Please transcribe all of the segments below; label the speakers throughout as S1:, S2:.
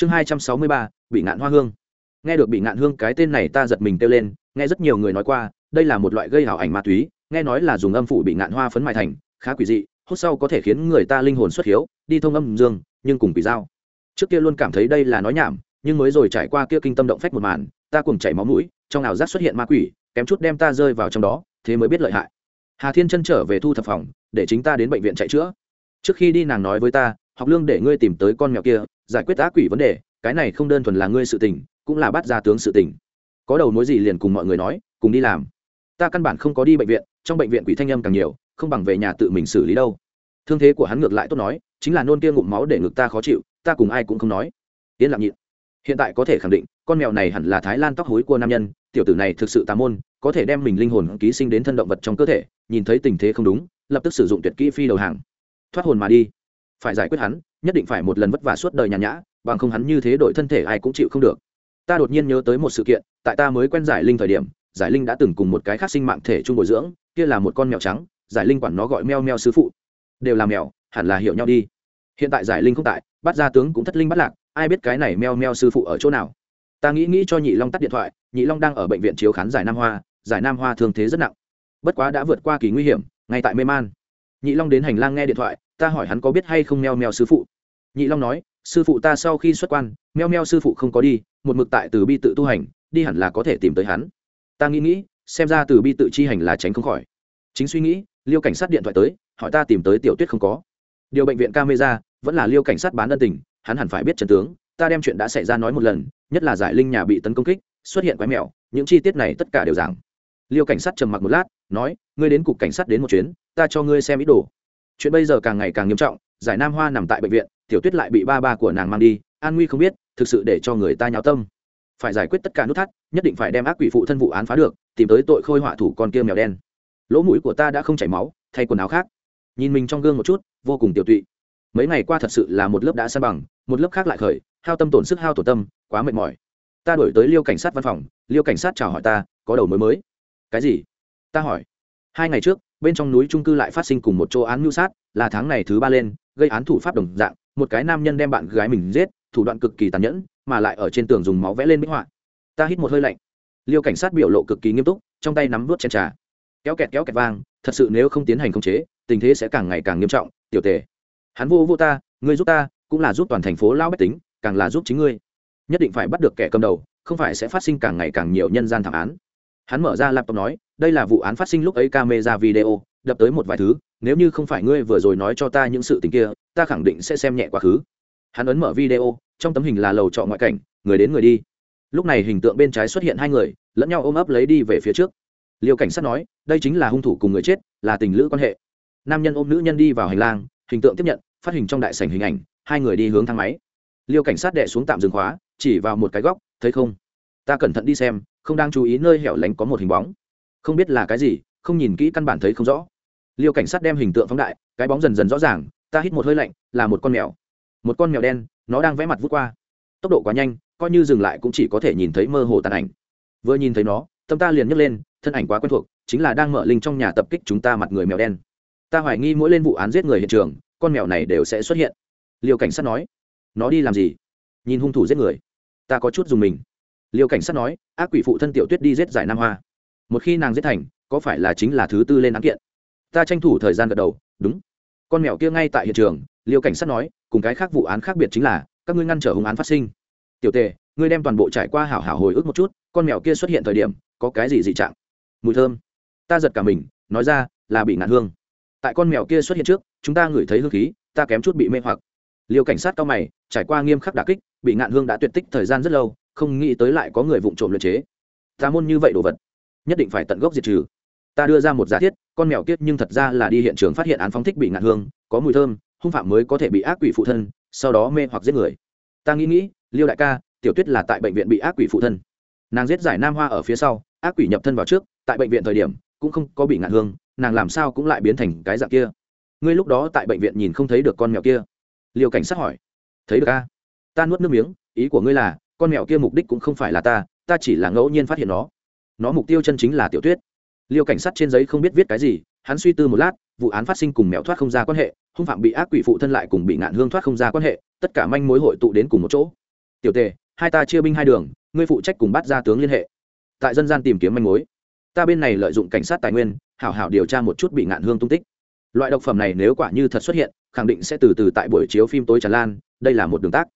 S1: chương hai trăm sáu mươi ba, bị ngạn hoa hương. Nghe được bị ngạn hương cái tên này ta giật mình kêu lên, nghe rất nhiều người nói qua, đây là một loại gây hảo ảnh ma túy, nghe nói là dùng âm phủ bị ngạn hoa phấn mại thành, khá quỷ dị hốt sau có thể khiến người ta linh hồn xuất hiếu, đi thông âm dương, nhưng cùng quỷ dao trước kia luôn cảm thấy đây là nói nhảm, nhưng mới rồi trải qua kia kinh tâm động phách một màn, ta cùng chảy máu mũi, trong ảo giác xuất hiện ma quỷ, kém chút đem ta rơi vào trong đó, thế mới biết lợi hại. Hà thiên chân trở về thu thập phòng, để chính ta đến bệnh viện chạy chữa. Trước khi đi nàng nói với ta học lương để ngươi tìm tới con mèo kia, giải quyết ác quỷ vấn đề, cái này không đơn thuần là ngươi sự tình, cũng là bắt ra tướng sự tình. Có đầu mối gì liền cùng mọi người nói, cùng đi làm. Ta căn bản không có đi bệnh viện, trong bệnh viện quỷ thanh âm càng nhiều, không bằng về nhà tự mình xử lý đâu. Thương thế của hắn ngược lại tốt nói, chính là nôn kia ngụm máu để ngực ta khó chịu, ta cùng ai cũng không nói. Yên lặng nhịn. Hiện tại có thể khẳng định, con mèo này hẳn là thái lan tóc hối của nam nhân, tiểu tử này thực sự tà môn, có thể đem mình linh hồn ký sinh đến thân động vật trong cơ thể, nhìn thấy tình thế không đúng, lập tức sử dụng tuyệt kỹ phi đầu hàng. Thoát hồn mà đi phải giải quyết hắn, nhất định phải một lần vất vả suốt đời nhàn nhã, bằng không hắn như thế đổi thân thể ai cũng chịu không được. Ta đột nhiên nhớ tới một sự kiện, tại ta mới quen giải linh thời điểm, giải linh đã từng cùng một cái khác sinh mạng thể chung bồi dưỡng, kia là một con mèo trắng, giải linh quản nó gọi meo meo sư phụ. Đều là mèo, hẳn là hiểu nhau đi. Hiện tại giải linh không tại, bắt ra tướng cũng thất linh bắt lạc, ai biết cái này meo meo sư phụ ở chỗ nào? Ta nghĩ nghĩ cho nhị long tắt điện thoại, nhị long đang ở bệnh viện chiếu khán giải nam hoa, giải nam hoa thương thế rất nặng. Bất quá đã vượt qua kỳ nguy hiểm, ngay tại mê man. Nhị long đến hành lang nghe điện thoại ta hỏi hắn có biết hay không meo meo sư phụ. Nhị long nói, sư phụ ta sau khi xuất quan, meo meo sư phụ không có đi, một mực tại từ bi tự tu hành, đi hẳn là có thể tìm tới hắn. Ta nghĩ nghĩ, xem ra từ bi tự chi hành là tránh không khỏi. Chính suy nghĩ, liêu cảnh sát điện thoại tới, hỏi ta tìm tới tiểu tuyết không có. Điều bệnh viện camera, vẫn là liêu cảnh sát bán ân tình, hắn hẳn phải biết trần tướng, ta đem chuyện đã xảy ra nói một lần, nhất là giải linh nhà bị tấn công kích, xuất hiện quái mẹo, những chi tiết này tất cả đều giảng. Liêu cảnh sát trầm mặc một lát, nói, ngươi đến cục cảnh sát đến một chuyến, ta cho ngươi xem ý đồ chuyện bây giờ càng ngày càng nghiêm trọng, giải nam hoa nằm tại bệnh viện, tiểu tuyết lại bị ba ba của nàng mang đi, an nguy không biết, thực sự để cho người ta nháo tâm. Phải giải quyết tất cả nút thắt, nhất định phải đem ác quỷ phụ thân vụ án phá được, tìm tới tội khôi họa thủ con kia mèo đen. Lỗ mũi của ta đã không chảy máu, thay quần áo khác. Nhìn mình trong gương một chút, vô cùng tiểu tụy. Mấy ngày qua thật sự là một lớp đã san bằng, một lớp khác lại khởi, hao tâm tổn sức hao tổ tâm, quá mệt mỏi. Ta đổi tới liêu cảnh sát văn phòng, liêu cảnh sát chào hỏi ta, có đầu mới mới. Cái gì? Ta hỏi. Hai ngày trước bên trong núi trung cư lại phát sinh cùng một chỗ án mưu sát, là tháng này thứ ba lên, gây án thủ pháp đồng dạng, một cái nam nhân đem bạn gái mình giết, thủ đoạn cực kỳ tàn nhẫn, mà lại ở trên tường dùng máu vẽ lên minh họa. Ta hít một hơi lạnh. Liêu cảnh sát biểu lộ cực kỳ nghiêm túc, trong tay nắm vút chén trà. Kéo kẹt kéo kẹt vang, thật sự nếu không tiến hành khống chế, tình thế sẽ càng ngày càng nghiêm trọng, tiểu tề. Hắn vô vô ta, ngươi giúp ta, cũng là giúp toàn thành phố lao bách tính, càng là giúp chính ngươi. Nhất định phải bắt được kẻ cầm đầu, không phải sẽ phát sinh càng ngày càng nhiều nhân gian thảm án. Hắn mở ra laptop nói đây là vụ án phát sinh lúc ấy camera video, đập tới một vài thứ, nếu như không phải ngươi vừa rồi nói cho ta những sự tình kia, ta khẳng định sẽ xem nhẹ quá khứ. Hắn ấn mở video, trong tấm hình là lầu trọ ngoại cảnh, người đến người đi. Lúc này hình tượng bên trái xuất hiện hai người, lẫn nhau ôm ấp lấy đi về phía trước. Liêu cảnh sát nói, đây chính là hung thủ cùng người chết, là tình lữ quan hệ. Nam nhân ôm nữ nhân đi vào hành lang, hình tượng tiếp nhận, phát hình trong đại sảnh hình ảnh, hai người đi hướng thang máy. Liêu cảnh sát đệ xuống tạm dừng khóa, chỉ vào một cái góc, thấy không? Ta cẩn thận đi xem, không đang chú ý nơi hẻo lánh có một hình bóng không biết là cái gì, không nhìn kỹ căn bản thấy không rõ. Liêu cảnh sát đem hình tượng phóng đại, cái bóng dần dần rõ ràng, ta hít một hơi lạnh, là một con mèo. Một con mèo đen, nó đang vẽ mặt vút qua. Tốc độ quá nhanh, coi như dừng lại cũng chỉ có thể nhìn thấy mơ hồ tàn ảnh. Vừa nhìn thấy nó, tâm ta liền nhấc lên, thân ảnh quá quen thuộc, chính là đang mở linh trong nhà tập kích chúng ta mặt người mèo đen. Ta hoài nghi mỗi lên vụ án giết người hiện trường, con mèo này đều sẽ xuất hiện. Liêu cảnh sát nói, nó đi làm gì? Nhìn hung thủ giết người, ta có chút dùng mình. Liêu cảnh sát nói, ác quỷ phụ thân tiểu tuyết đi giết giải nam hoa một khi nàng giết thành, có phải là chính là thứ tư lên án kiện? Ta tranh thủ thời gian gật đầu, đúng. Con mèo kia ngay tại hiện trường, liêu cảnh sát nói, cùng cái khác vụ án khác biệt chính là, các ngươi ngăn trở hung án phát sinh. Tiểu tề, ngươi đem toàn bộ trải qua hảo hảo hồi ức một chút, con mèo kia xuất hiện thời điểm, có cái gì dị trạng? Mùi thơm. Ta giật cả mình, nói ra, là bị ngạn hương. Tại con mèo kia xuất hiện trước, chúng ta ngửi thấy hương khí, ta kém chút bị mê hoặc. Liêu cảnh sát cao mày, trải qua nghiêm khắc đà kích, bị ngạn hương đã tuyệt tích thời gian rất lâu, không nghĩ tới lại có người vụng trộm luyện chế. Ta môn như vậy đồ vật nhất định phải tận gốc diệt trừ. Ta đưa ra một giả thiết, con mèo kiết nhưng thật ra là đi hiện trường phát hiện án phóng thích bị ngạn hương, có mùi thơm, hung phạm mới có thể bị ác quỷ phụ thân, sau đó mê hoặc giết người. Ta nghĩ nghĩ, liêu đại ca, tiểu tuyết là tại bệnh viện bị ác quỷ phụ thân. Nàng giết giải nam hoa ở phía sau, ác quỷ nhập thân vào trước, tại bệnh viện thời điểm, cũng không có bị ngạn hương, nàng làm sao cũng lại biến thành cái dạng kia. Ngươi lúc đó tại bệnh viện nhìn không thấy được con mèo kia. Liêu cảnh sát hỏi. Thấy được a? Ta nuốt nước miếng, ý của ngươi là, con mèo kia mục đích cũng không phải là ta ta chỉ là ngẫu nhiên phát hiện nó nó mục tiêu chân chính là tiểu tuyết. Liêu cảnh sát trên giấy không biết viết cái gì, hắn suy tư một lát, vụ án phát sinh cùng mèo thoát không ra quan hệ, hung phạm bị ác quỷ phụ thân lại cùng bị ngạn hương thoát không ra quan hệ, tất cả manh mối hội tụ đến cùng một chỗ. Tiểu tề, hai ta chia binh hai đường, ngươi phụ trách cùng bắt ra tướng liên hệ. Tại dân gian tìm kiếm manh mối. Ta bên này lợi dụng cảnh sát tài nguyên, hảo hảo điều tra một chút bị ngạn hương tung tích. Loại độc phẩm này nếu quả như thật xuất hiện, khẳng định sẽ từ từ tại buổi chiếu phim tối tràn lan, đây là một đường tác.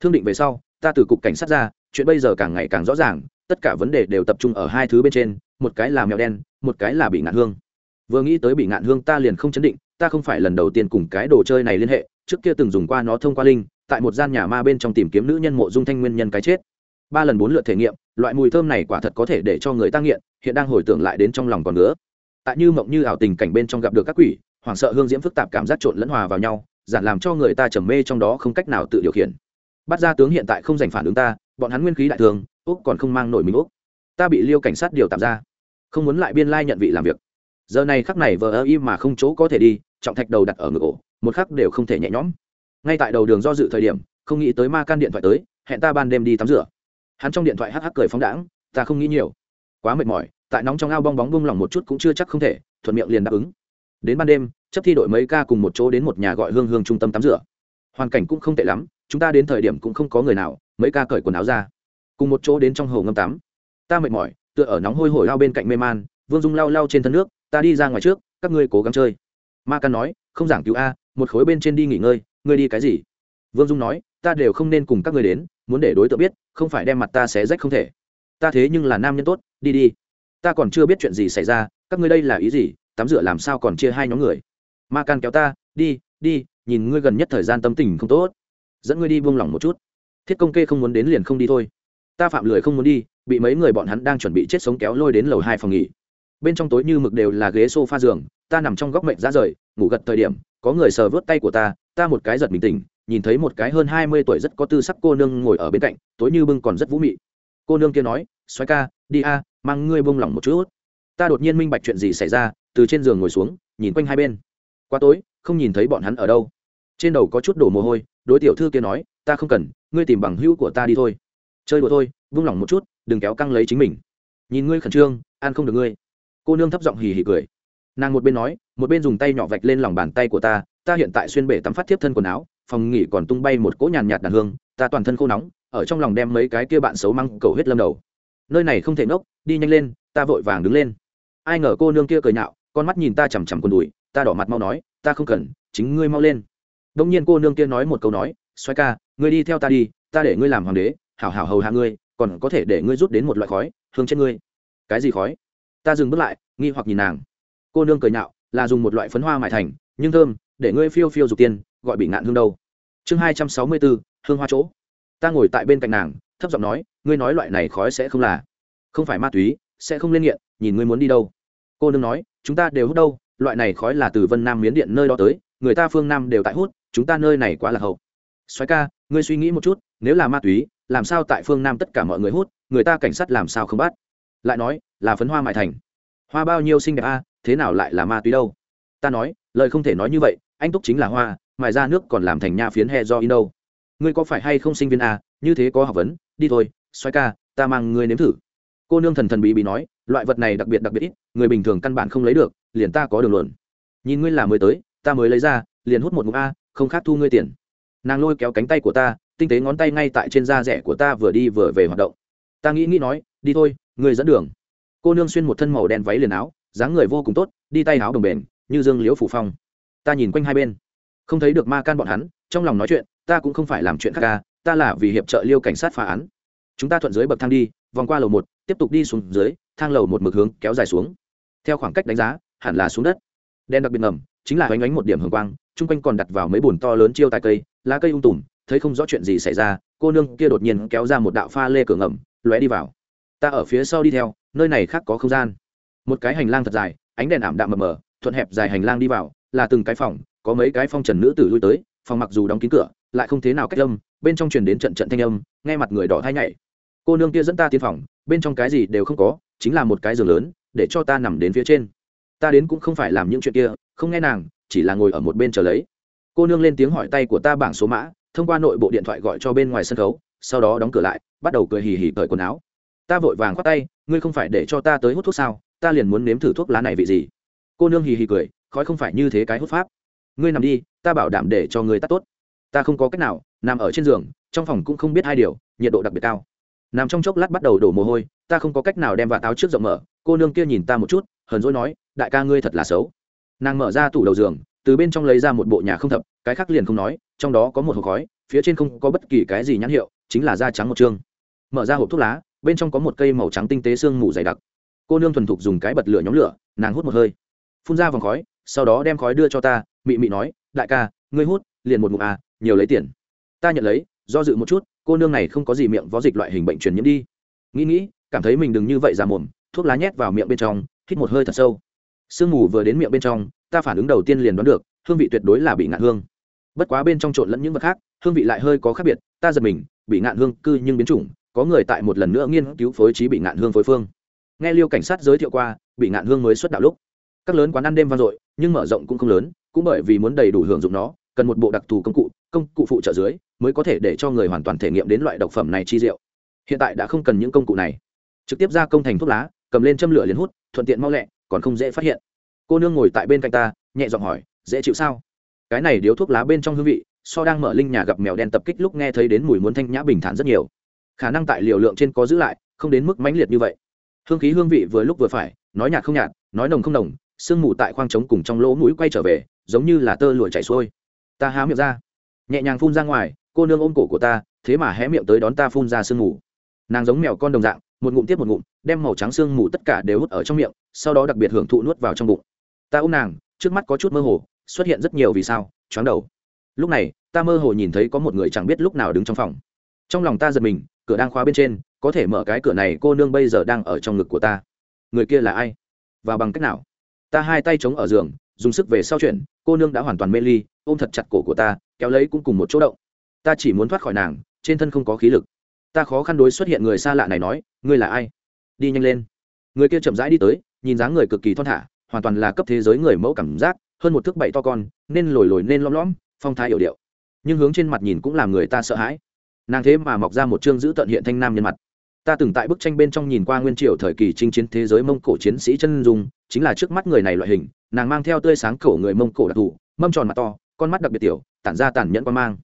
S1: Thương định về sau, ta từ cục cảnh sát ra, chuyện bây giờ càng ngày càng rõ ràng tất cả vấn đề đều tập trung ở hai thứ bên trên, một cái là mèo đen, một cái là bị ngạn hương. Vừa nghĩ tới bị ngạn hương ta liền không chấn định, ta không phải lần đầu tiên cùng cái đồ chơi này liên hệ, trước kia từng dùng qua nó thông qua linh, tại một gian nhà ma bên trong tìm kiếm nữ nhân mộ dung thanh nguyên nhân cái chết. Ba lần bốn lượt thể nghiệm, loại mùi thơm này quả thật có thể để cho người ta nghiện, hiện đang hồi tưởng lại đến trong lòng còn nữa tại như mộng như ảo tình cảnh bên trong gặp được các quỷ, hoảng sợ hương diễm phức tạp cảm giác trộn lẫn hòa vào nhau, giản làm cho người ta trầm mê trong đó không cách nào tự điều khiển. Bắt ra tướng hiện tại không giành phản ứng ta, bọn hắn nguyên khí đại thường úc còn không mang nổi mình úc. Ta bị liêu cảnh sát điều tạm ra. Không muốn lại biên lai nhận vị làm việc. Giờ này khắc này vờ ơ im mà không chỗ có thể đi, trọng thạch đầu đặt ở ngực ổ, một khắc đều không thể nhẹ nhõm. Ngay tại đầu đường do dự thời điểm, không nghĩ tới ma can điện thoại tới, hẹn ta ban đêm đi tắm rửa. Hắn trong điện thoại hắc hắc cười phóng đãng, ta không nghĩ nhiều. Quá mệt mỏi, tại nóng trong ao bong bóng bung lỏng một chút cũng chưa chắc không thể, thuận miệng liền đáp ứng. Đến ban đêm, chấp thi đội mấy ca cùng một chỗ đến một nhà gọi hương hương trung tâm tắm rửa. Hoàn cảnh cũng không tệ lắm, chúng ta đến thời điểm cũng không có người nào, mấy ca cởi quần áo ra cùng một chỗ đến trong hồ ngâm tắm. Ta mệt mỏi, tựa ở nóng hôi hổi lao bên cạnh mê man, vương dung lao lao trên thân nước, ta đi ra ngoài trước, các ngươi cố gắng chơi. Ma căn nói, không giảng cứu a, một khối bên trên đi nghỉ ngơi, ngươi đi cái gì? Vương dung nói, ta đều không nên cùng các ngươi đến, muốn để đối tượng biết, không phải đem mặt ta xé rách không thể. Ta thế nhưng là nam nhân tốt, đi đi. Ta còn chưa biết chuyện gì xảy ra, các ngươi đây là ý gì, tắm rửa làm sao còn chia hai nhóm người? Ma can kéo ta, đi đi, nhìn ngươi gần nhất thời gian tâm tình không tốt. Dẫn ngươi đi buông lỏng một chút. Thiết công kê không muốn đến liền không đi thôi ta phạm lười không muốn đi bị mấy người bọn hắn đang chuẩn bị chết sống kéo lôi đến lầu hai phòng nghỉ. Bên trong tối như mực đều là ghế s o f a giường ta nằm trong góc mệnh ra rời ngủ gật thời điểm có người sờ vớt tay của ta ta một cái giật mình tỉnh, nhìn thấy một cái hơn hai mươi tuổi rất có tư sắc cô nương ngồi ở bên cạnh tối như bưng còn rất vũ mị. Cô nương kia nói xoáy ca đi a mang ngươi bông lỏng một chút. Ta đột nhiên minh bạch chuyện gì xảy ra từ trên giường ngồi xuống nhìn quanh hai bên. Qua tối không nhìn thấy bọn hắn ở đâu. Trên đầu có chút đổ mồ hôi đối tiểu thư kia nói ta không cần ngươi tìm bằng hữu của ta đi thôi chơi đùa thôi vung lòng một chút đừng kéo căng lấy chính mình. Nhìn ngươi khẩn trương ăn không được ngươi. Cô nương thấp giọng hì hì cười. Nàng một bên nói một bên dùng tay nhỏ vạch lên lòng bàn tay của ta ta hiện tại xuyên bể tắm phát thiếp thân quần áo phòng nghỉ còn tung bay một cỗ nhàn nhạt đàn hương ta toàn thân khô nóng ở trong lòng đem mấy cái kia bạn xấu măng cầu hết lâm đầu. Nơi này không thể nốc, đi nhanh lên ta vội vàng đứng lên. Ai ngờ cô nương kia cười nhạo con mắt nhìn ta chằm chằm quần đùi ta đỏ mặt mau nói ta không cần chính ngươi mau lên. Đông nhiên cô nương kia nói một câu nói xoay ca ngươi đi theo ta đi ta để ngươi làm hoàng đế hảo hảo hầu hạ ngươi, còn có thể để ngươi rút đến một loại khói, hương trên ngươi. Cái gì khói? Ta dừng bước lại, nghi hoặc nhìn nàng. Cô nương cười nhạo, là dùng một loại phấn hoa mại thành, nhưng thơm, để ngươi phiêu phiêu dục tiên, gọi bị ngạn hương đâu. Chương hai trăm sáu mươi bốn hương hoa chỗ. Ta ngồi tại bên cạnh nàng, thấp giọng nói, ngươi nói loại này khói sẽ không là, không phải ma túy, sẽ không lên nghiện, nhìn ngươi muốn đi đâu. Cô nương nói, chúng ta đều hút đâu, loại này khói là từ vân nam miến điện nơi đó tới, người ta phương nam đều tại hút, chúng ta nơi này quá là hậu. Xoáy ca, ngươi suy nghĩ một chút, nếu là ma túy làm sao tại phương nam tất cả mọi người hút, người ta cảnh sát làm sao không bắt? Lại nói, là phấn hoa mại thành. Hoa bao nhiêu xinh đẹp a, thế nào lại là ma túy đâu? Ta nói, lời không thể nói như vậy, anh túc chính là hoa, mài ra nước còn làm thành nha phiến he do in đâu. Ngươi có phải hay không sinh viên a, như thế có học vấn, đi thôi, xoay ca, ta mang ngươi nếm thử. Cô nương thần thần bí bí nói, loại vật này đặc biệt đặc biệt ít, người bình thường căn bản không lấy được, liền ta có đường luận. Nhìn ngươi là mới tới, ta mới lấy ra, liền hút một mục a, không khác thu ngươi tiền. Nàng lôi kéo cánh tay của ta tinh tế ngón tay ngay tại trên da rẻ của ta vừa đi vừa về hoạt động. Ta nghĩ nghĩ nói, đi thôi, người dẫn đường. Cô nương xuyên một thân màu đen váy liền áo, dáng người vô cùng tốt, đi tay áo đồng bền, như dương liễu phủ phong. Ta nhìn quanh hai bên. Không thấy được ma can bọn hắn, trong lòng nói chuyện, ta cũng không phải làm chuyện khác ca ta là vì hiệp trợ liêu cảnh sát phá án. Chúng ta thuận dưới bậc thang đi, vòng qua lầu một, tiếp tục đi xuống dưới, thang lầu một mực hướng kéo dài xuống. Theo khoảng cách đánh giá, hẳn là xuống đất. Đen đặc biệt ngầm, chính là oanh ánh một điểm hưởng quang, chung quanh còn đặt vào mấy bồn to lớn chiêu tài cây, lá cây ung tùm thấy không rõ chuyện gì xảy ra, cô nương kia đột nhiên kéo ra một đạo pha lê cửa ngầm, lóe đi vào. Ta ở phía sau đi theo, nơi này khác có không gian. Một cái hành lang thật dài, ánh đèn ảm đạm mờ mờ, thuận hẹp dài hành lang đi vào, là từng cái phòng, có mấy cái phong trần nữ tử lui tới, phòng mặc dù đóng kín cửa, lại không thế nào cách âm, bên trong truyền đến trận trận thanh âm, nghe mặt người đỏ thay nhảy. Cô nương kia dẫn ta tiến phòng, bên trong cái gì đều không có, chính là một cái giường lớn, để cho ta nằm đến phía trên. Ta đến cũng không phải làm những chuyện kia, không nghe nàng, chỉ là ngồi ở một bên chờ lấy. Cô nương lên tiếng hỏi tay của ta bảng số mã thông qua nội bộ điện thoại gọi cho bên ngoài sân khấu, sau đó đóng cửa lại, bắt đầu cười hì hì cởi quần áo. Ta vội vàng khoác tay, ngươi không phải để cho ta tới hút thuốc sao? Ta liền muốn nếm thử thuốc lá này vị gì. Cô nương hì hì cười, khói không phải như thế cái hút pháp. Ngươi nằm đi, ta bảo đảm để cho ngươi tắt tốt. Ta không có cách nào, nằm ở trên giường, trong phòng cũng không biết hai điều, nhiệt độ đặc biệt cao. Nằm trong chốc lát bắt đầu đổ mồ hôi, ta không có cách nào đem vạt áo trước rộng mở. Cô nương kia nhìn ta một chút, hờn dỗi nói, đại ca ngươi thật là xấu. Nàng mở ra tủ đầu giường, từ bên trong lấy ra một bộ nhà không thập cái khác liền không nói, trong đó có một hộp khói, phía trên không có bất kỳ cái gì nhãn hiệu, chính là da trắng một chương. Mở ra hộp thuốc lá, bên trong có một cây màu trắng tinh tế sương mù dày đặc. Cô nương thuần thục dùng cái bật lửa nhóm lửa, nàng hút một hơi. Phun ra vòng khói, sau đó đem khói đưa cho ta, mị mị nói, đại ca, ngươi hút, liền một ngụm à nhiều lấy tiền. Ta nhận lấy, do dự một chút, cô nương này không có gì miệng vó dịch loại hình bệnh truyền nhiễm đi. Nghĩ nghĩ, cảm thấy mình đừng như vậy ra mồm, thuốc lá nhét vào miệng bên trong, hít một hơi thật sâu. Sương mù vừa đến miệng bên trong, ta phản ứng đầu tiên liền đoán được, hương vị tuyệt đối là bị ngạn hương bất quá bên trong trộn lẫn những vật khác, hương vị lại hơi có khác biệt, ta giật mình, bị ngạn hương cư nhưng biến chủng, có người tại một lần nữa nghiên cứu phối trí bị ngạn hương phối phương. Nghe liêu cảnh sát giới thiệu qua, bị ngạn hương mới xuất đạo lúc. Các lớn quán ăn đêm vang dội, nhưng mở rộng cũng không lớn, cũng bởi vì muốn đầy đủ hưởng dụng nó, cần một bộ đặc thù công cụ công cụ phụ trợ dưới, mới có thể để cho người hoàn toàn thể nghiệm đến loại độc phẩm này chi rượu hiện tại đã không cần những công cụ này. Trực tiếp ra công thành thuốc lá, cầm lên châm lửa liền hút, thuận tiện mau lẹ, còn không dễ phát hiện. Cô nương ngồi tại bên cạnh ta, nhẹ giọng hỏi, dễ chịu sao? Cái này điếu thuốc lá bên trong hương vị, so đang mở linh nhà gặp mèo đen tập kích lúc nghe thấy đến mùi muốn thanh nhã bình thản rất nhiều. Khả năng tại liều lượng trên có giữ lại, không đến mức mãnh liệt như vậy. Hương khí hương vị vừa lúc vừa phải, nói nhạt không nhạt, nói nồng không nồng, sương mù tại khoang trống cùng trong lỗ mũi quay trở về, giống như là tơ lụa chảy xuôi. Ta há miệng ra. Nhẹ nhàng phun ra ngoài, cô nương ôm cổ của ta, thế mà hé miệng tới đón ta phun ra sương mù. Nàng giống mèo con đồng dạng, một ngụm tiếp một ngụm, đem màu trắng sương mù tất cả đều hút ở trong miệng, sau đó đặc biệt hưởng thụ nuốt vào trong bụng. Ta ôm nàng, trước mắt có chút mơ hồ xuất hiện rất nhiều vì sao choáng đầu. Lúc này ta mơ hồ nhìn thấy có một người chẳng biết lúc nào đứng trong phòng. Trong lòng ta giật mình cửa đang khóa bên trên có thể mở cái cửa này cô nương bây giờ đang ở trong ngực của ta. Người kia là ai? Và bằng cách nào? Ta hai tay chống ở giường dùng sức về sau chuyện, cô nương đã hoàn toàn mê ly ôm thật chặt cổ của ta kéo lấy cũng cùng một chỗ động. Ta chỉ muốn thoát khỏi nàng trên thân không có khí lực. Ta khó khăn đối xuất hiện người xa lạ này nói ngươi là ai? Đi nhanh lên. Người kia chậm rãi đi tới nhìn dáng người cực kỳ thon thả hoàn toàn là cấp thế giới người mẫu cảm giác hơn một thước bảy to con, nên lồi lồi nên lõm lõm, phong thái yểu điệu. Nhưng hướng trên mặt nhìn cũng làm người ta sợ hãi. Nàng thế mà mọc ra một chương giữ tận hiện thanh nam nhân mặt. Ta từng tại bức tranh bên trong nhìn qua nguyên triều thời kỳ chinh chiến thế giới mông cổ chiến sĩ chân dung, chính là trước mắt người này loại hình, nàng mang theo tươi sáng cổ người mông cổ đặc thù, mâm tròn mặt to, con mắt đặc biệt tiểu, tản ra tản nhẫn quan mang.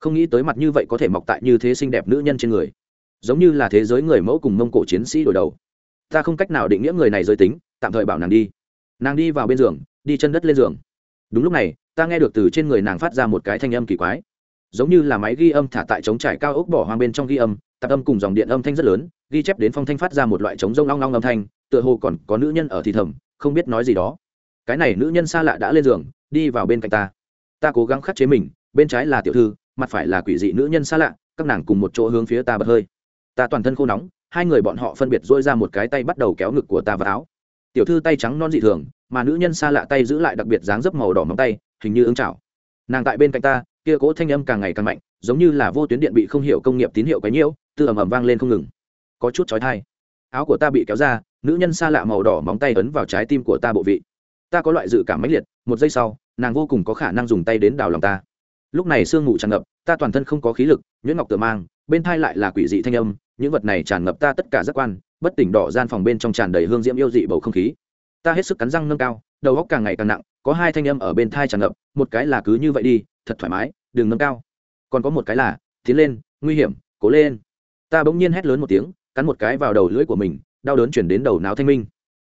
S1: Không nghĩ tới mặt như vậy có thể mọc tại như thế xinh đẹp nữ nhân trên người. Giống như là thế giới người mẫu cùng mông cổ chiến sĩ đổi đầu. Ta không cách nào định nghĩa người này giới tính, tạm thời bảo nàng đi. Nàng đi vào bên giường đi chân đất lên giường. Đúng lúc này, ta nghe được từ trên người nàng phát ra một cái thanh âm kỳ quái. Giống như là máy ghi âm thả tại trống trải cao ốc bỏ hoang bên trong ghi âm, tạp âm cùng dòng điện âm thanh rất lớn, ghi chép đến phong thanh phát ra một loại trống rông long long âm thanh, tựa hồ còn có nữ nhân ở thì thầm, không biết nói gì đó. Cái này nữ nhân xa lạ đã lên giường, đi vào bên cạnh ta. Ta cố gắng khắc chế mình, bên trái là tiểu thư, mặt phải là quỷ dị nữ nhân xa lạ, các nàng cùng một chỗ hướng phía ta bật hơi. Ta toàn thân khô nóng, hai người bọn họ phân biệt dỗi ra một cái tay bắt đầu kéo ngực của ta vào áo tiểu thư tay trắng non dị thường, mà nữ nhân xa lạ tay giữ lại đặc biệt dáng dấp màu đỏ móng tay, hình như ứng chảo. Nàng tại bên cạnh ta, kia cố thanh âm càng ngày càng mạnh, giống như là vô tuyến điện bị không hiểu công nghiệp tín hiệu cái nhiễu, từ ầm ầm vang lên không ngừng. Có chút chói tai. Áo của ta bị kéo ra, nữ nhân xa lạ màu đỏ móng tay ấn vào trái tim của ta bộ vị. Ta có loại dự cảm mãnh liệt, một giây sau, nàng vô cùng có khả năng dùng tay đến đào lòng ta. Lúc này sương ngủ tràn ngập, ta toàn thân không có khí lực, nhuyễn ngọc tự mang, bên thai lại là quỷ dị thanh âm, những vật này tràn ngập ta tất cả giác quan bất tỉnh đỏ gian phòng bên trong tràn đầy hương diễm yêu dị bầu không khí. Ta hết sức cắn răng nâng cao, đầu góc càng ngày càng nặng, có hai thanh âm ở bên thai tràn ngập, một cái là cứ như vậy đi, thật thoải mái, đừng nâng cao. Còn có một cái là, tiến lên, nguy hiểm, cố lên. Ta bỗng nhiên hét lớn một tiếng, cắn một cái vào đầu lưỡi của mình, đau đớn chuyển đến đầu não thanh minh.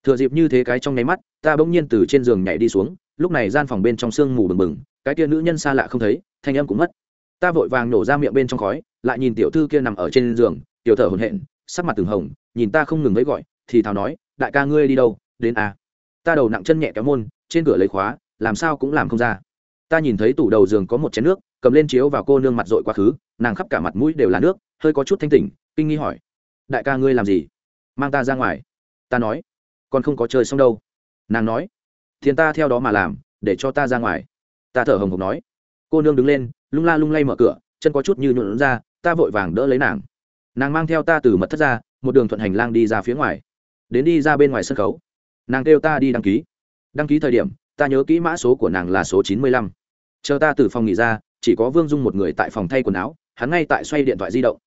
S1: Thừa dịp như thế cái trong nháy mắt, ta bỗng nhiên từ trên giường nhảy đi xuống, lúc này gian phòng bên trong sương mù bừng bừng, cái kia nữ nhân xa lạ không thấy, thanh âm cũng mất. Ta vội vàng nổ ra miệng bên trong khói, lại nhìn tiểu thư kia nằm ở trên giường, tiểu thở hổn hển, sắc mặt từng hồng nhìn ta không ngừng với gọi, thì thào nói, đại ca ngươi đi đâu? Đến à. ta đầu nặng chân nhẹ kéo môn, trên cửa lấy khóa, làm sao cũng làm không ra. Ta nhìn thấy tủ đầu giường có một chén nước, cầm lên chiếu vào cô nương mặt dội quá khứ, nàng khắp cả mặt mũi đều là nước, hơi có chút thanh tỉnh, kinh nghi hỏi, đại ca ngươi làm gì? Mang ta ra ngoài. Ta nói, còn không có chơi xong đâu. Nàng nói thiên ta theo đó mà làm, để cho ta ra ngoài. Ta thở hồng hộc nói. Cô nương đứng lên, lung la lung lay mở cửa, chân có chút như nhuộn ra, ta vội vàng đỡ lấy nàng. Nàng mang theo ta từ mật thất ra một đường thuận hành lang đi ra phía ngoài. Đến đi ra bên ngoài sân khấu. Nàng kêu ta đi đăng ký. Đăng ký thời điểm, ta nhớ kỹ mã số của nàng là số chín mươi lăm. Chờ ta từ phòng nghỉ ra, chỉ có vương dung một người tại phòng thay quần áo, hắn ngay tại xoay điện thoại di động.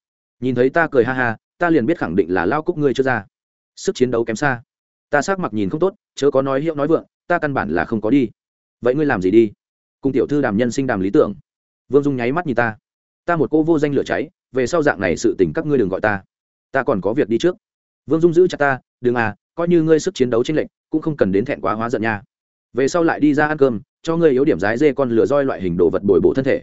S1: Nhìn thấy ta cười ha ha, ta liền biết khẳng định là lao cúc ngươi chưa ra. Sức chiến đấu kém xa. Ta s ắ c mặc nhìn không tốt, chớ có nói hiệu nói vượng, ta căn bản là không có đi. Vậy ngươi làm gì đi? Cùng tiểu thư đàm nhân sinh đàm lý tưởng. Vương dung nháy mắt nhìn ta. Ta một cô vô danh lửa cháy, về sau dạng này sự tình các ngươi đừng gọi ta ta còn có việc đi trước. Vương dung giữ chặt ta, đừng à coi như ngươi sức chiến đấu tranh lệch, cũng không cần đến thẹn quá hóa giận nha. Về sau lại đi ra ăn cơm, cho ngươi yếu điểm rái dê con lửa roi loại hình đồ vật bồi bổ thân thể.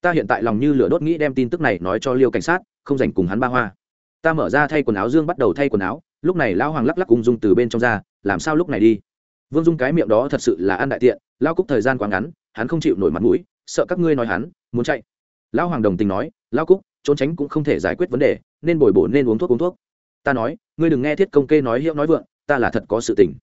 S1: Ta hiện tại lòng như lửa đốt nghĩ đem tin tức này nói cho liêu cảnh sát, không dành cùng hắn ba hoa. Ta mở ra thay quần áo dương bắt đầu thay quần áo, lúc này lão hoàng lắc lắc ung dung từ bên trong ra, làm sao lúc này đi? Vương dung cái miệng đó thật sự là ăn đại tiện, lao cúc thời gian quá ngắn, hắn không chịu nổi mặt mũi, sợ các ngươi nói hắn, muốn chạy. Lão hoàng đồng tình nói lao cúc, trốn tránh cũng không thể giải quyết vấn đề, nên bồi bổ nên uống thuốc uống thuốc. Ta nói, ngươi đừng nghe thiết công kê nói hiệu nói vượng, ta là thật có sự tình.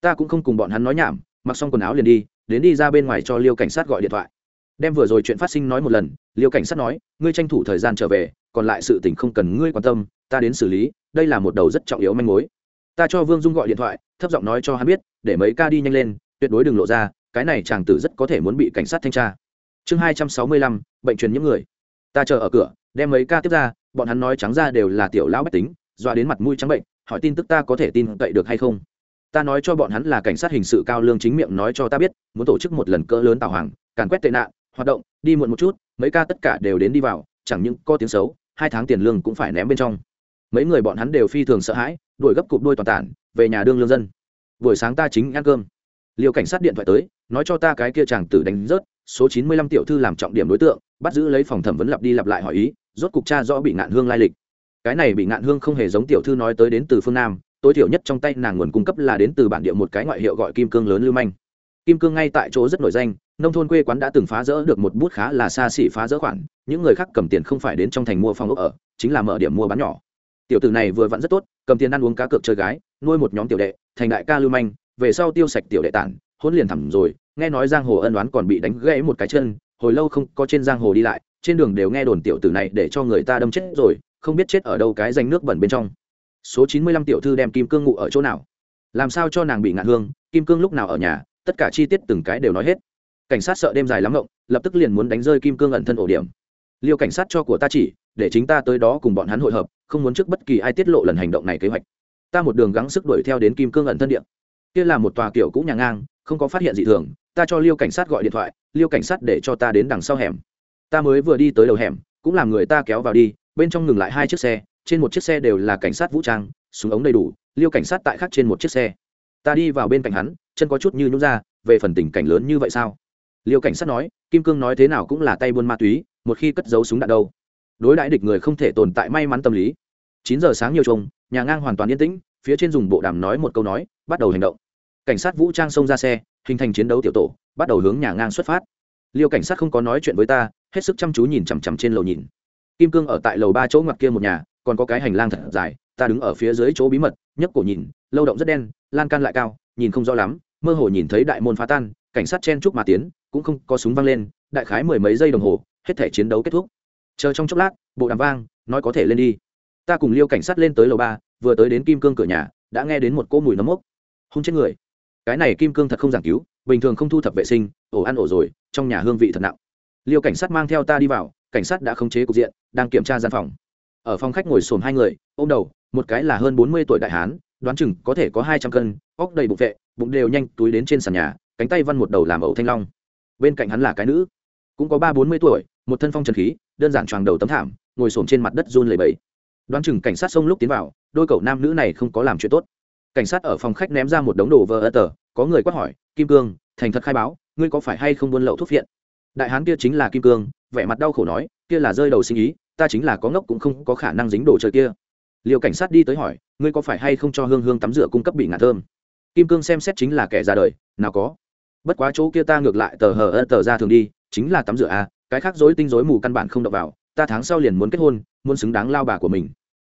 S1: Ta cũng không cùng bọn hắn nói nhảm, mặc xong quần áo liền đi, đến đi ra bên ngoài cho liêu cảnh sát gọi điện thoại. Đem vừa rồi chuyện phát sinh nói một lần, liêu cảnh sát nói, ngươi tranh thủ thời gian trở về, còn lại sự tình không cần ngươi quan tâm, ta đến xử lý, đây là một đầu rất trọng yếu manh mối. Ta cho vương dung gọi điện thoại, thấp giọng nói cho hắn biết, để mấy ca đi nhanh lên, tuyệt đối đừng lộ ra, cái này chàng tử rất có thể muốn bị cảnh sát thanh tra. Chương hai trăm sáu mươi lăm, bệnh truyền nhiễm người ta chờ ở cửa, đem mấy ca tiếp ra, bọn hắn nói trắng ra đều là tiểu lão bách tính doa đến mặt mũi trắng bệnh, hỏi tin tức ta có thể tin cậy được hay không? Ta nói cho bọn hắn là cảnh sát hình sự cao lương chính miệng nói cho ta biết, muốn tổ chức một lần cỡ lớn tào hoàng càn quét tệ nạn, hoạt động, đi muộn một chút, mấy ca tất cả đều đến đi vào, chẳng những có tiếng xấu, hai tháng tiền lương cũng phải ném bên trong. Mấy người bọn hắn đều phi thường sợ hãi, đuổi gấp cụp đôi toàn tản, về nhà đương lương dân. Buổi sáng ta chính ăn cơm. Liều cảnh sát điện thoại tới, nói cho ta cái kia chàng tử đánh rớt, số chín mươi lăm tiểu thư làm trọng điểm đối tượng bắt giữ lấy phòng thẩm vấn lặp đi lặp lại hỏi ý, rốt cục cha rõ bị ngạn hương lai lịch. Cái này bị ngạn hương không hề giống tiểu thư nói tới đến từ phương nam, tối thiểu nhất trong tay nàng nguồn cung cấp là đến từ bản địa một cái ngoại hiệu gọi kim cương lớn lưu manh. Kim cương ngay tại chỗ rất nổi danh, nông thôn quê quán đã từng phá rỡ được một bút khá là xa xỉ phá rỡ khoản, những người khác cầm tiền không phải đến trong thành mua phòng ốc ở, chính là mở điểm mua bán nhỏ. Tiểu tử này vừa vặn rất tốt, cầm tiền ăn uống cá cược chơi gái, nuôi một nhóm tiểu đệ, thành đại ca lưu manh, về sau tiêu sạch tiểu đệ tản, hôn liền thẳm rồi, nghe nói giang hồ ân đoán còn bị đánh gãy một cái chân hồi lâu không có trên giang hồ đi lại, trên đường đều nghe đồn tiểu tử này để cho người ta đâm chết rồi, không biết chết ở đâu cái danh nước bẩn bên trong. Số chín mươi lăm tiểu thư đem kim cương ngụ ở chỗ nào? Làm sao cho nàng bị ngạn hương, kim cương lúc nào ở nhà, tất cả chi tiết từng cái đều nói hết. Cảnh sát sợ đêm dài lắm ngộng, lập tức liền muốn đánh rơi kim cương ẩn thân ổ điểm. Liêu cảnh sát cho của ta chỉ, để chính ta tới đó cùng bọn hắn hội hợp, không muốn trước bất kỳ ai tiết lộ lần hành động này kế hoạch. Ta một đường gắng sức đuổi theo đến kim cương ẩn thân điện kia là một tòa kiểu cũ nhà ngang không có phát hiện gì thường, ta cho liêu cảnh sát gọi điện thoại, liêu cảnh sát để cho ta đến đằng sau hẻm. Ta mới vừa đi tới đầu hẻm, cũng làm người ta kéo vào đi, bên trong ngừng lại hai chiếc xe, trên một chiếc xe đều là cảnh sát vũ trang, súng ống đầy đủ, liêu cảnh sát tại khác trên một chiếc xe. Ta đi vào bên cạnh hắn, chân có chút như nhún ra, về phần tình cảnh lớn như vậy sao? Liêu cảnh sát nói, kim cương nói thế nào cũng là tay buôn ma túy, một khi cất giấu súng đạn đâu. Đối đãi địch người không thể tồn tại may mắn tâm lý. Chín giờ sáng nhiều trông nhà ngang hoàn toàn yên tĩnh, phía trên dùng bộ đàm nói một câu nói, bắt đầu hành động cảnh sát vũ trang xông ra xe, hình thành chiến đấu tiểu tổ, bắt đầu hướng nhà ngang xuất phát. Liêu cảnh sát không có nói chuyện với ta, hết sức chăm chú nhìn chằm chằm trên lầu nhìn. Kim cương ở tại lầu ba chỗ ngoặt kia một nhà, còn có cái hành lang thật dài, ta đứng ở phía dưới chỗ bí mật, nhấc cổ nhìn, lâu động rất đen, lan can lại cao, nhìn không rõ lắm, mơ hồ nhìn thấy đại môn phá tan, cảnh sát chen chúc mà tiến, cũng không có súng văng lên, đại khái mười mấy giây đồng hồ, hết thể chiến đấu kết thúc. Chờ trong chốc lát, bộ đàm vang, nói có thể lên đi. Ta cùng liêu cảnh sát lên tới lầu ba, vừa tới đến kim cương cửa nhà, đã nghe đến một cỗ mùi nấm mốc. Hung chết người cái này kim cương thật không giảng cứu, bình thường không thu thập vệ sinh, ổ ăn ổ rồi, trong nhà hương vị thật nặng. Liêu cảnh sát mang theo ta đi vào, cảnh sát đã khống chế cục diện, đang kiểm tra gian phòng. Ở phòng khách ngồi xổm hai người, ôm đầu, một cái là hơn bốn mươi tuổi đại hán, đoán chừng có thể có hai trăm cân, óc đầy bụng vệ, bụng đều nhanh túi đến trên sàn nhà, cánh tay văn một đầu làm ẩu thanh long. Bên cạnh hắn là cái nữ, cũng có ba bốn mươi tuổi, một thân phong trần khí, đơn giản choàng đầu tấm thảm, ngồi xổm trên mặt đất run lầy bẫy đoán chừng cảnh sát sông lúc tiến vào, đôi cậu nam nữ này không có làm chuyện tốt cảnh sát ở phòng khách ném ra một đống đồ vờ ơ tờ, có người quát hỏi, kim cương, thành thật khai báo, ngươi có phải hay không buôn lậu thuốc viện đại hán kia chính là kim cương, vẻ mặt đau khổ nói, kia là rơi đầu sinh ý, ta chính là có ngốc cũng không có khả năng dính đồ chơi kia. Liệu cảnh sát đi tới hỏi, ngươi có phải hay không cho hương hương tắm rửa cung cấp bị ngạt thơm? Kim cương xem xét chính là kẻ ra đời, nào có. Bất quá chỗ kia ta ngược lại tờ hờ ơ tờ ra thường đi, chính là tắm rửa à cái khác dối tinh dối mù căn bản không đập vào, ta tháng sau liền muốn kết hôn, muốn xứng đáng lao bà của mình.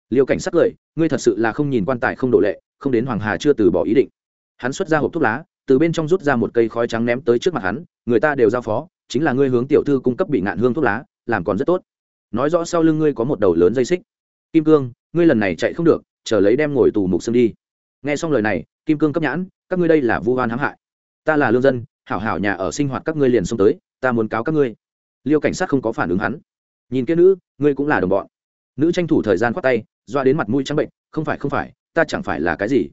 S1: Liệu cảnh sát cười, ngươi thật sự là không nhìn quan tài không độ lệ không đến hoàng hà chưa từ bỏ ý định. Hắn xuất ra hộp thuốc lá, từ bên trong rút ra một cây khói trắng ném tới trước mặt hắn, người ta đều giao phó, chính là ngươi hướng tiểu thư cung cấp bị ngạn hương thuốc lá, làm còn rất tốt. Nói rõ sau lưng ngươi có một đầu lớn dây xích. Kim cương, ngươi lần này chạy không được, chờ lấy đem ngồi tù mục xương đi. Nghe xong lời này, kim cương cấp nhãn, các ngươi đây là vu hoan hãm hại. Ta là lương dân, hảo hảo nhà ở sinh hoạt các ngươi liền xông tới, ta muốn cáo các ngươi. Liêu cảnh sát không có phản ứng hắn. Nhìn kia nữ, ngươi cũng là đồng bọn. Nữ tranh thủ thời gian khoát tay, doa đến mặt mũi trắng bệnh, không phải không phải ta chẳng phải là cái gì.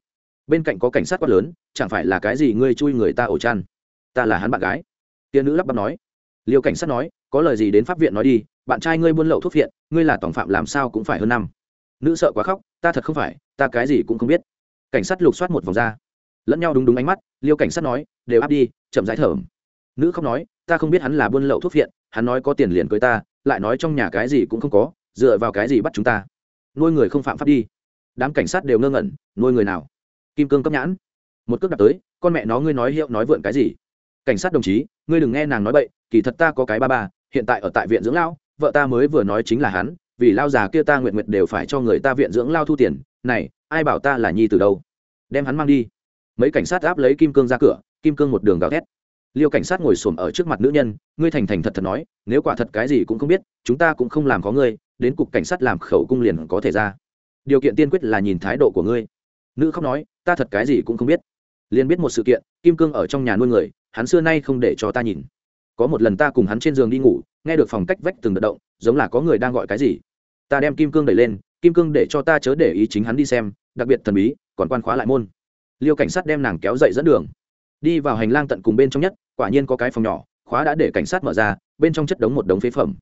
S1: Bên cạnh có cảnh sát quát lớn, chẳng phải là cái gì ngươi chui người ta ổ chăn. Ta là hắn bạn gái. Tiên nữ lắp bắp nói. Liêu cảnh sát nói, có lời gì đến pháp viện nói đi, bạn trai ngươi buôn lậu thuốc viện, ngươi là tòng phạm làm sao cũng phải hơn năm. Nữ sợ quá khóc, ta thật không phải, ta cái gì cũng không biết. Cảnh sát lục soát một vòng ra. Lẫn nhau đúng đúng ánh mắt, liêu cảnh sát nói, đều áp đi, chậm rãi thở nữ không nói, ta không biết hắn là buôn lậu thuốc viện, hắn nói có tiền liền cưới ta, lại nói trong nhà cái gì cũng không có, dựa vào cái gì bắt chúng ta. Nuôi người không phạm pháp đi đám cảnh sát đều ngơ ngẩn, nuôi người nào? Kim cương cấp nhãn. Một cước đặt tới, con mẹ nó ngươi nói hiệu nói vượn cái gì? Cảnh sát đồng chí, ngươi đừng nghe nàng nói bậy, kỳ thật ta có cái ba ba, hiện tại ở tại viện dưỡng lao vợ ta mới vừa nói chính là hắn, vì lao già kia ta nguyện nguyện đều phải cho người ta viện dưỡng lao thu tiền, này, ai bảo ta là nhi từ đâu? Đem hắn mang đi. Mấy cảnh sát áp lấy kim cương ra cửa, kim cương một đường gào thét. Liêu cảnh sát ngồi xổm ở trước mặt nữ nhân, ngươi thành thành thật thật nói, nếu quả thật cái gì cũng không biết, chúng ta cũng không làm có ngươi, đến cục cảnh sát làm khẩu cung liền có thể ra điều kiện tiên quyết là nhìn thái độ của ngươi. Nữ khóc nói, ta thật cái gì cũng không biết. Liền biết một sự kiện, kim cương ở trong nhà nuôi người, hắn xưa nay không để cho ta nhìn. Có một lần ta cùng hắn trên giường đi ngủ, nghe được phòng cách vách từng đợt động, giống là có người đang gọi cái gì. Ta đem kim cương đẩy lên, kim cương để cho ta chớ để ý chính hắn đi xem, đặc biệt thần bí, còn quan khóa lại môn. Liêu cảnh sát đem nàng kéo dậy dẫn đường. Đi vào hành lang tận cùng bên trong nhất, quả nhiên có cái phòng nhỏ, khóa đã để cảnh sát mở ra, bên trong chất đống một đống phế phẩm.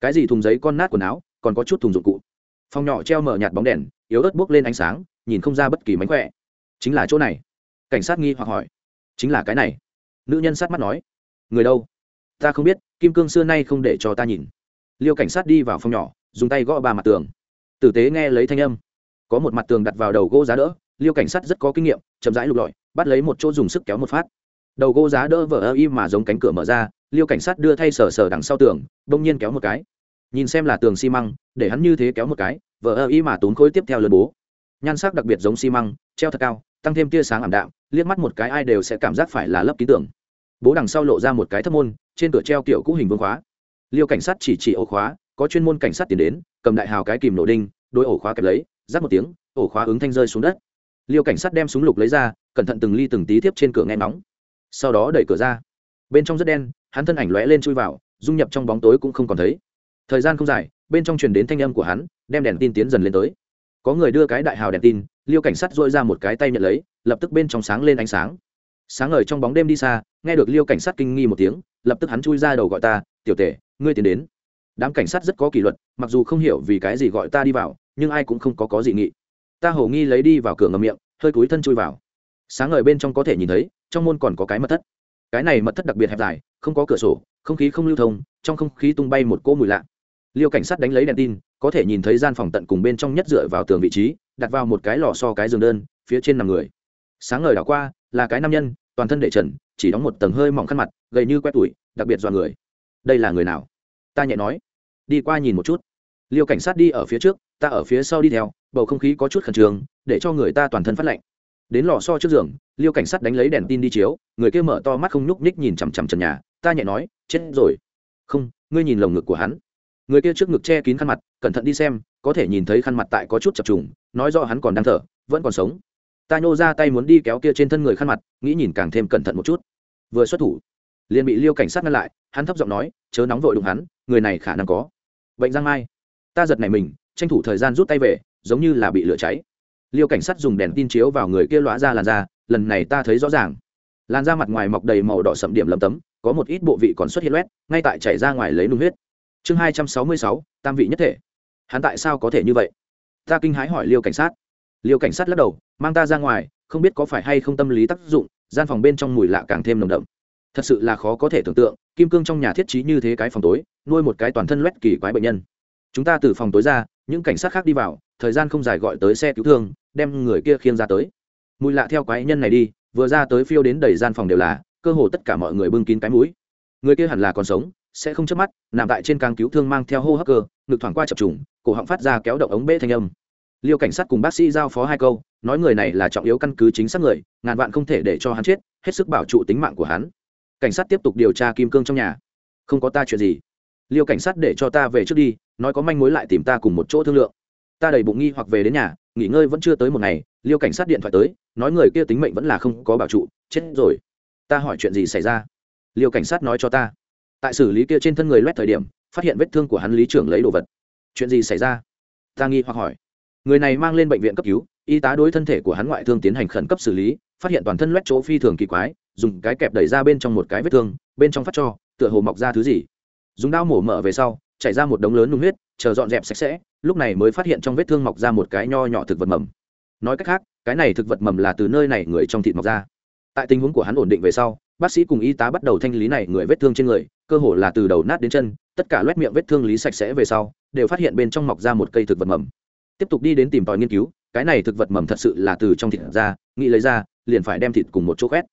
S1: Cái gì thùng giấy con nát quần áo, còn có chút thùng dụng cụ phòng nhỏ treo mở nhạt bóng đèn, yếu ớt bốc lên ánh sáng, nhìn không ra bất kỳ mánh khỏe. Chính là chỗ này. Cảnh sát nghi hoặc hỏi. Chính là cái này. Nữ nhân sát mắt nói. Người đâu? Ta không biết, kim cương xưa nay không để cho ta nhìn. Liêu cảnh sát đi vào phòng nhỏ, dùng tay gõ ba mặt tường. Tử tế nghe lấy thanh âm. Có một mặt tường đặt vào đầu gỗ giá đỡ, liêu cảnh sát rất có kinh nghiệm, chậm rãi lục lọi, bắt lấy một chỗ dùng sức kéo một phát. Đầu gỗ giá đỡ vỡ ơ y mà giống cánh cửa mở ra, liêu cảnh sát đưa thay sờ sờ đằng sau tường, bỗng nhiên kéo một cái. Nhìn xem là tường xi măng để hắn như thế kéo một cái vỡ ơ ý mà tốn khối tiếp theo lớn bố. Nhan sắc đặc biệt giống xi măng, treo thật cao, tăng thêm tia sáng ảm đạm, liếc mắt một cái ai đều sẽ cảm giác phải là lấp ký tưởng. Bố đằng sau lộ ra một cái thấp môn, trên cửa treo kiểu cũ hình vương khóa. Liêu cảnh sát chỉ chỉ ổ khóa, có chuyên môn cảnh sát tiến đến, cầm đại hào cái kìm nổ đinh, đôi ổ khóa kẹp lấy rác một tiếng, ổ khóa ứng thanh rơi xuống đất. Liêu cảnh sát đem súng lục lấy ra, cẩn thận từng ly từng tí tiếp trên cửa nghe nóng sau đó đẩy cửa ra. Bên trong rất đen, hắn thân ảnh lóe lên chui vào, dung nhập trong bóng tối cũng không còn thấy. Thời gian không dài bên trong truyền đến thanh âm của hắn, đem đèn tin tiến dần lên tới. Có người đưa cái đại hào đèn tin, liêu cảnh sát dội ra một cái tay nhận lấy, lập tức bên trong sáng lên ánh sáng. Sáng ngời trong bóng đêm đi xa, nghe được liêu cảnh sát kinh nghi một tiếng, lập tức hắn chui ra đầu gọi ta, tiểu tể, ngươi tiến đến. Đám cảnh sát rất có kỷ luật, mặc dù không hiểu vì cái gì gọi ta đi vào, nhưng ai cũng không có có gì nghị. Ta hầu nghi lấy đi vào cửa ngầm miệng, hơi cúi thân chui vào. Sáng ngời bên trong có thể nhìn thấy, trong môn còn có cái mật thất. Cái này mật thất đặc biệt hẹp dài, không có cửa sổ, không khí không lưu thông, trong không khí tung bay một cỗ mùi lạ liêu cảnh sát đánh lấy đèn tin, có thể nhìn thấy gian phòng tận cùng bên trong nhất dựa vào tường vị trí, đặt vào một cái lò so cái giường đơn, phía trên nằm người. Sáng ngời đảo qua, là cái nam nhân, toàn thân đệ trần, chỉ đóng một tầng hơi mỏng khăn mặt, gầy như quét tuổi đặc biệt dọa người. Đây là người nào? Ta nhẹ nói. Đi qua nhìn một chút. Liêu cảnh sát đi ở phía trước, ta ở phía sau đi theo, bầu không khí có chút khẩn trương, để cho người ta toàn thân phát lạnh. Đến lò so trước giường, liêu cảnh sát đánh lấy đèn tin đi chiếu, người kia mở to mắt không nhúc nhích nhìn chằm chằm trần nhà, ta nhẹ nói, chết rồi. Không, ngươi nhìn lồng ngực của hắn người kia trước ngực che kín khăn mặt, cẩn thận đi xem, có thể nhìn thấy khăn mặt tại có chút chập trùng, nói rõ hắn còn đang thở, vẫn còn sống. Ta nhô ra tay muốn đi kéo kia trên thân người khăn mặt, nghĩ nhìn càng thêm cẩn thận một chút. Vừa xuất thủ, liền bị liêu cảnh sát ngăn lại, hắn thấp giọng nói, chớ nóng vội đụng hắn, người này khả năng có. Bệnh giang mai, ta giật này mình, tranh thủ thời gian rút tay về, giống như là bị lửa cháy. Liêu cảnh sát dùng đèn tin chiếu vào người kia lõa ra làn da, lần này ta thấy rõ ràng. Làn da mặt ngoài mọc đầy màu đỏ sậm điểm lầm tấm, có một ít bộ vị còn xuất hiện loét, ngay tại chảy ra ngoài lấy nung huyết chương hai trăm sáu mươi sáu, tam vị nhất thể. Hắn tại sao có thể như vậy? Ta kinh hãi hỏi liêu cảnh sát. Liêu cảnh sát lắc đầu, mang ta ra ngoài, không biết có phải hay không tâm lý tác dụng, gian phòng bên trong mùi lạ càng thêm nồng đậm. Thật sự là khó có thể tưởng tượng, kim cương trong nhà thiết trí như thế cái phòng tối, nuôi một cái toàn thân loét kỳ quái bệnh nhân. Chúng ta từ phòng tối ra, những cảnh sát khác đi vào, thời gian không dài gọi tới xe cứu thương, đem người kia khiêng ra tới. Mùi lạ theo quái nhân này đi, vừa ra tới phiêu đến đầy gian phòng đều là, cơ hồ tất cả mọi người bưng kín cái mũi. Người kia hẳn là còn sống sẽ không chớp mắt, nằm tại trên càng cứu thương mang theo hô hấp cơ, ngực thoảng qua chập trùng, cổ họng phát ra kéo động ống bê thanh âm. Liêu cảnh sát cùng bác sĩ giao phó hai câu, nói người này là trọng yếu căn cứ chính xác người, ngàn vạn không thể để cho hắn chết, hết sức bảo trụ tính mạng của hắn. Cảnh sát tiếp tục điều tra kim cương trong nhà. Không có ta chuyện gì. Liêu cảnh sát để cho ta về trước đi, nói có manh mối lại tìm ta cùng một chỗ thương lượng. Ta đầy bụng nghi hoặc về đến nhà, nghỉ ngơi vẫn chưa tới một ngày, liêu cảnh sát điện thoại tới, nói người kia tính mệnh vẫn là không có bảo trụ, chết rồi. Ta hỏi chuyện gì xảy ra? Liêu cảnh sát nói cho ta tại xử lý kia trên thân người loét thời điểm, phát hiện vết thương của hắn lý trưởng lấy đồ vật. Chuyện gì xảy ra? Ta nghi hoặc hỏi. Người này mang lên bệnh viện cấp cứu, y tá đối thân thể của hắn ngoại thương tiến hành khẩn cấp xử lý, phát hiện toàn thân loét chỗ phi thường kỳ quái, dùng cái kẹp đẩy ra bên trong một cái vết thương, bên trong phát cho, tựa hồ mọc ra thứ gì. Dùng đao mổ mở về sau, chảy ra một đống lớn nung huyết, chờ dọn dẹp sạch sẽ, lúc này mới phát hiện trong vết thương mọc ra một cái nho nhỏ thực vật mầm. Nói cách khác, cái này thực vật mầm là từ nơi này người trong thịt mọc ra. Tại tình huống của hắn ổn định về sau bác sĩ cùng y tá bắt đầu thanh lý này người vết thương trên người, cơ hồ là từ đầu nát đến chân, tất cả loét miệng vết thương lý sạch sẽ về sau, đều phát hiện bên trong mọc ra một cây thực vật mầm. Tiếp tục đi đến tìm tòi nghiên cứu, cái này thực vật mầm thật sự là từ trong thịt ra, nghĩ lấy ra, liền phải đem thịt cùng một chỗ quét.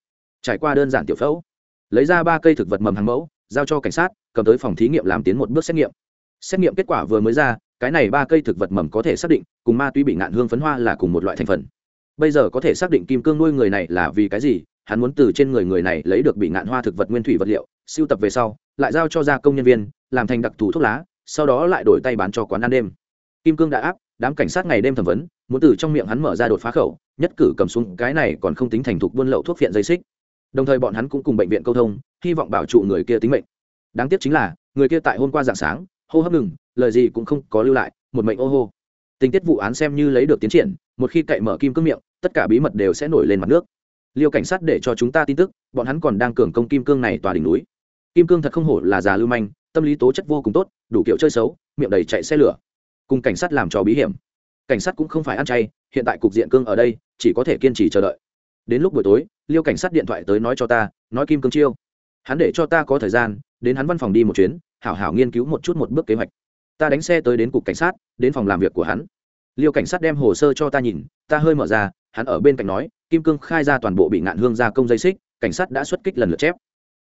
S1: Trải qua đơn giản tiểu phẫu, lấy ra ba cây thực vật mầm hàng mẫu, giao cho cảnh sát, cầm tới phòng thí nghiệm làm tiến một bước xét nghiệm. Xét nghiệm kết quả vừa mới ra, cái này ba cây thực vật mầm có thể xác định, cùng ma túy bị ngạn hương phấn hoa là cùng một loại thành phần. Bây giờ có thể xác định kim cương nuôi người này là vì cái gì hắn muốn từ trên người người này lấy được bị ngạn hoa thực vật nguyên thủy vật liệu siêu tập về sau, lại giao cho gia công nhân viên, làm thành đặc thù thuốc lá, sau đó lại đổi tay bán cho quán ăn đêm. Kim cương đã áp, đám cảnh sát ngày đêm thẩm vấn, muốn từ trong miệng hắn mở ra đột phá khẩu, nhất cử cầm xuống, cái này còn không tính thành thục buôn lậu thuốc phiện dây xích. Đồng thời bọn hắn cũng cùng bệnh viện câu thông, hy vọng bảo trụ người kia tính mệnh. Đáng tiếc chính là, người kia tại hôm qua dạng sáng, hô hấp ngừng, lời gì cũng không có lưu lại, một mệnh ô hô. Tình tiết vụ án xem như lấy được tiến triển, một khi cậy mở kim cương miệng, tất cả bí mật đều sẽ nổi lên mặt nước liêu cảnh sát để cho chúng ta tin tức, bọn hắn còn đang cường công kim cương này tòa đỉnh núi. Kim cương thật không hổ là già lưu manh, tâm lý tố chất vô cùng tốt, đủ kiểu chơi xấu, miệng đầy chạy xe lửa. Cùng cảnh sát làm trò bí hiểm. Cảnh sát cũng không phải ăn chay, hiện tại cục diện cương ở đây, chỉ có thể kiên trì chờ đợi. Đến lúc buổi tối, liêu cảnh sát điện thoại tới nói cho ta, nói kim cương chiêu. Hắn để cho ta có thời gian, đến hắn văn phòng đi một chuyến, hảo hảo nghiên cứu một chút một bước kế hoạch. Ta đánh xe tới đến cục cảnh sát, đến phòng làm việc của hắn. Liêu cảnh sát đem hồ sơ cho ta nhìn, ta hơi mở ra, hắn ở bên cạnh nói kim cương khai ra toàn bộ bị ngạn hương gia công dây xích, cảnh sát đã xuất kích lần lượt chép.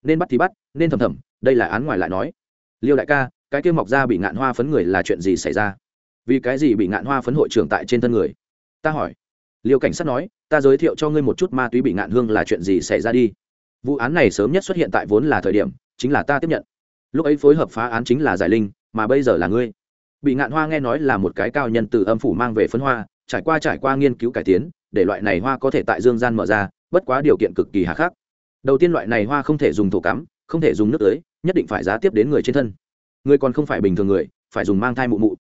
S1: Nên bắt thì bắt, nên thầm thầm, đây là án ngoài lại nói. Liêu đại ca, cái kia mọc ra bị ngạn hoa phấn người là chuyện gì xảy ra? Vì cái gì bị ngạn hoa phấn hội trưởng tại trên thân người? Ta hỏi. Liêu cảnh sát nói, ta giới thiệu cho ngươi một chút ma túy bị ngạn hương là chuyện gì xảy ra đi. Vụ án này sớm nhất xuất hiện tại vốn là thời điểm, chính là ta tiếp nhận. Lúc ấy phối hợp phá án chính là giải linh, mà bây giờ là ngươi. Bị ngạn hoa nghe nói là một cái cao nhân từ âm phủ mang về phấn hoa, trải qua trải qua nghiên cứu cải tiến để loại này hoa có thể tại dương gian mở ra, bất quá điều kiện cực kỳ hà khắc. Đầu tiên loại này hoa không thể dùng thổ cắm, không thể dùng nước tưới, nhất định phải giá tiếp đến người trên thân. Người còn không phải bình thường người, phải dùng mang thai mụ mụ.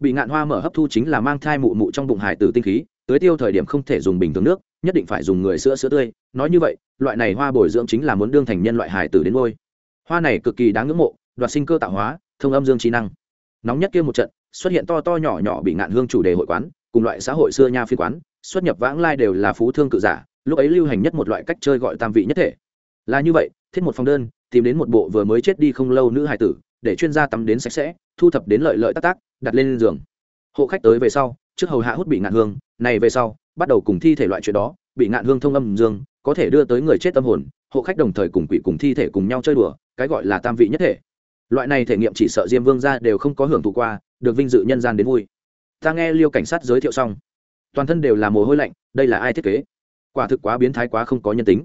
S1: Bị ngạn hoa mở hấp thu chính là mang thai mụ mụ trong bụng hải tử tinh khí, tưới tiêu thời điểm không thể dùng bình thường nước, nhất định phải dùng người sữa sữa tươi. Nói như vậy, loại này hoa bồi dưỡng chính là muốn đương thành nhân loại hải tử đến ngôi. Hoa này cực kỳ đáng ngưỡng mộ, đoạt sinh cơ tạo hóa, thông âm dương trí năng. Nóng nhất kia một trận, xuất hiện to to nhỏ nhỏ bị ngạn hương chủ đề hội quán cùng loại xã hội xưa nha phi quán, xuất nhập vãng lai đều là phú thương cự giả, lúc ấy lưu hành nhất một loại cách chơi gọi tam vị nhất thể. Là như vậy, thiết một phòng đơn, tìm đến một bộ vừa mới chết đi không lâu nữ hài tử, để chuyên gia tắm đến sạch sẽ, thu thập đến lợi lợi tác tác, đặt lên giường. Hộ khách tới về sau, trước hầu hạ hút bị ngạn hương, này về sau, bắt đầu cùng thi thể loại chuyện đó, bị ngạn hương thông âm dương, có thể đưa tới người chết tâm hồn, hộ khách đồng thời cùng quỷ cùng thi thể cùng nhau chơi đùa, cái gọi là tam vị nhất thể. Loại này thể nghiệm chỉ sợ diêm vương ra đều không có hưởng thụ qua, được vinh dự nhân gian đến vui ta nghe liêu cảnh sát giới thiệu xong. Toàn thân đều là mồ hôi lạnh, đây là ai thiết kế? Quả thực quá biến thái quá không có nhân tính.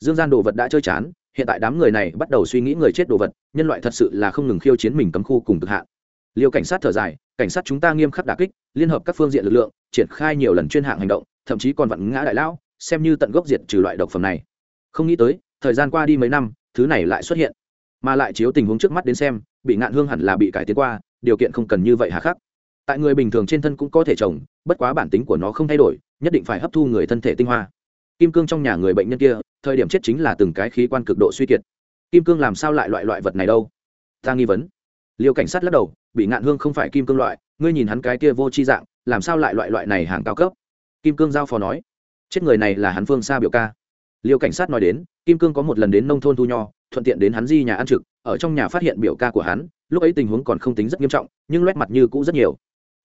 S1: Dương gian đồ vật đã chơi chán, hiện tại đám người này bắt đầu suy nghĩ người chết đồ vật, nhân loại thật sự là không ngừng khiêu chiến mình cấm khu cùng cực hạn. Liêu cảnh sát thở dài, cảnh sát chúng ta nghiêm khắc đà kích, liên hợp các phương diện lực lượng, triển khai nhiều lần chuyên hạng hành động, thậm chí còn vặn ngã đại lão, xem như tận gốc diệt trừ loại độc phẩm này. Không nghĩ tới, thời gian qua đi mấy năm, thứ này lại xuất hiện. Mà lại chiếu tình huống trước mắt đến xem, bị ngạn hương hẳn là bị cải tiến qua, điều kiện không cần như vậy hà khắc tại người bình thường trên thân cũng có thể trồng, bất quá bản tính của nó không thay đổi, nhất định phải hấp thu người thân thể tinh hoa. Kim cương trong nhà người bệnh nhân kia, thời điểm chết chính là từng cái khí quan cực độ suy kiệt. Kim cương làm sao lại loại loại vật này đâu? Ta nghi vấn. Liêu cảnh sát lắc đầu, bị ngạn hương không phải kim cương loại, ngươi nhìn hắn cái kia vô tri dạng, làm sao lại loại loại này hàng cao cấp? Kim cương giao phó nói. Chết người này là hắn phương xa biểu ca. Liêu cảnh sát nói đến, kim cương có một lần đến nông thôn thu nho, thuận tiện đến hắn di nhà ăn trực, ở trong nhà phát hiện biểu ca của hắn, lúc ấy tình huống còn không tính rất nghiêm trọng, nhưng loét mặt như cũ rất nhiều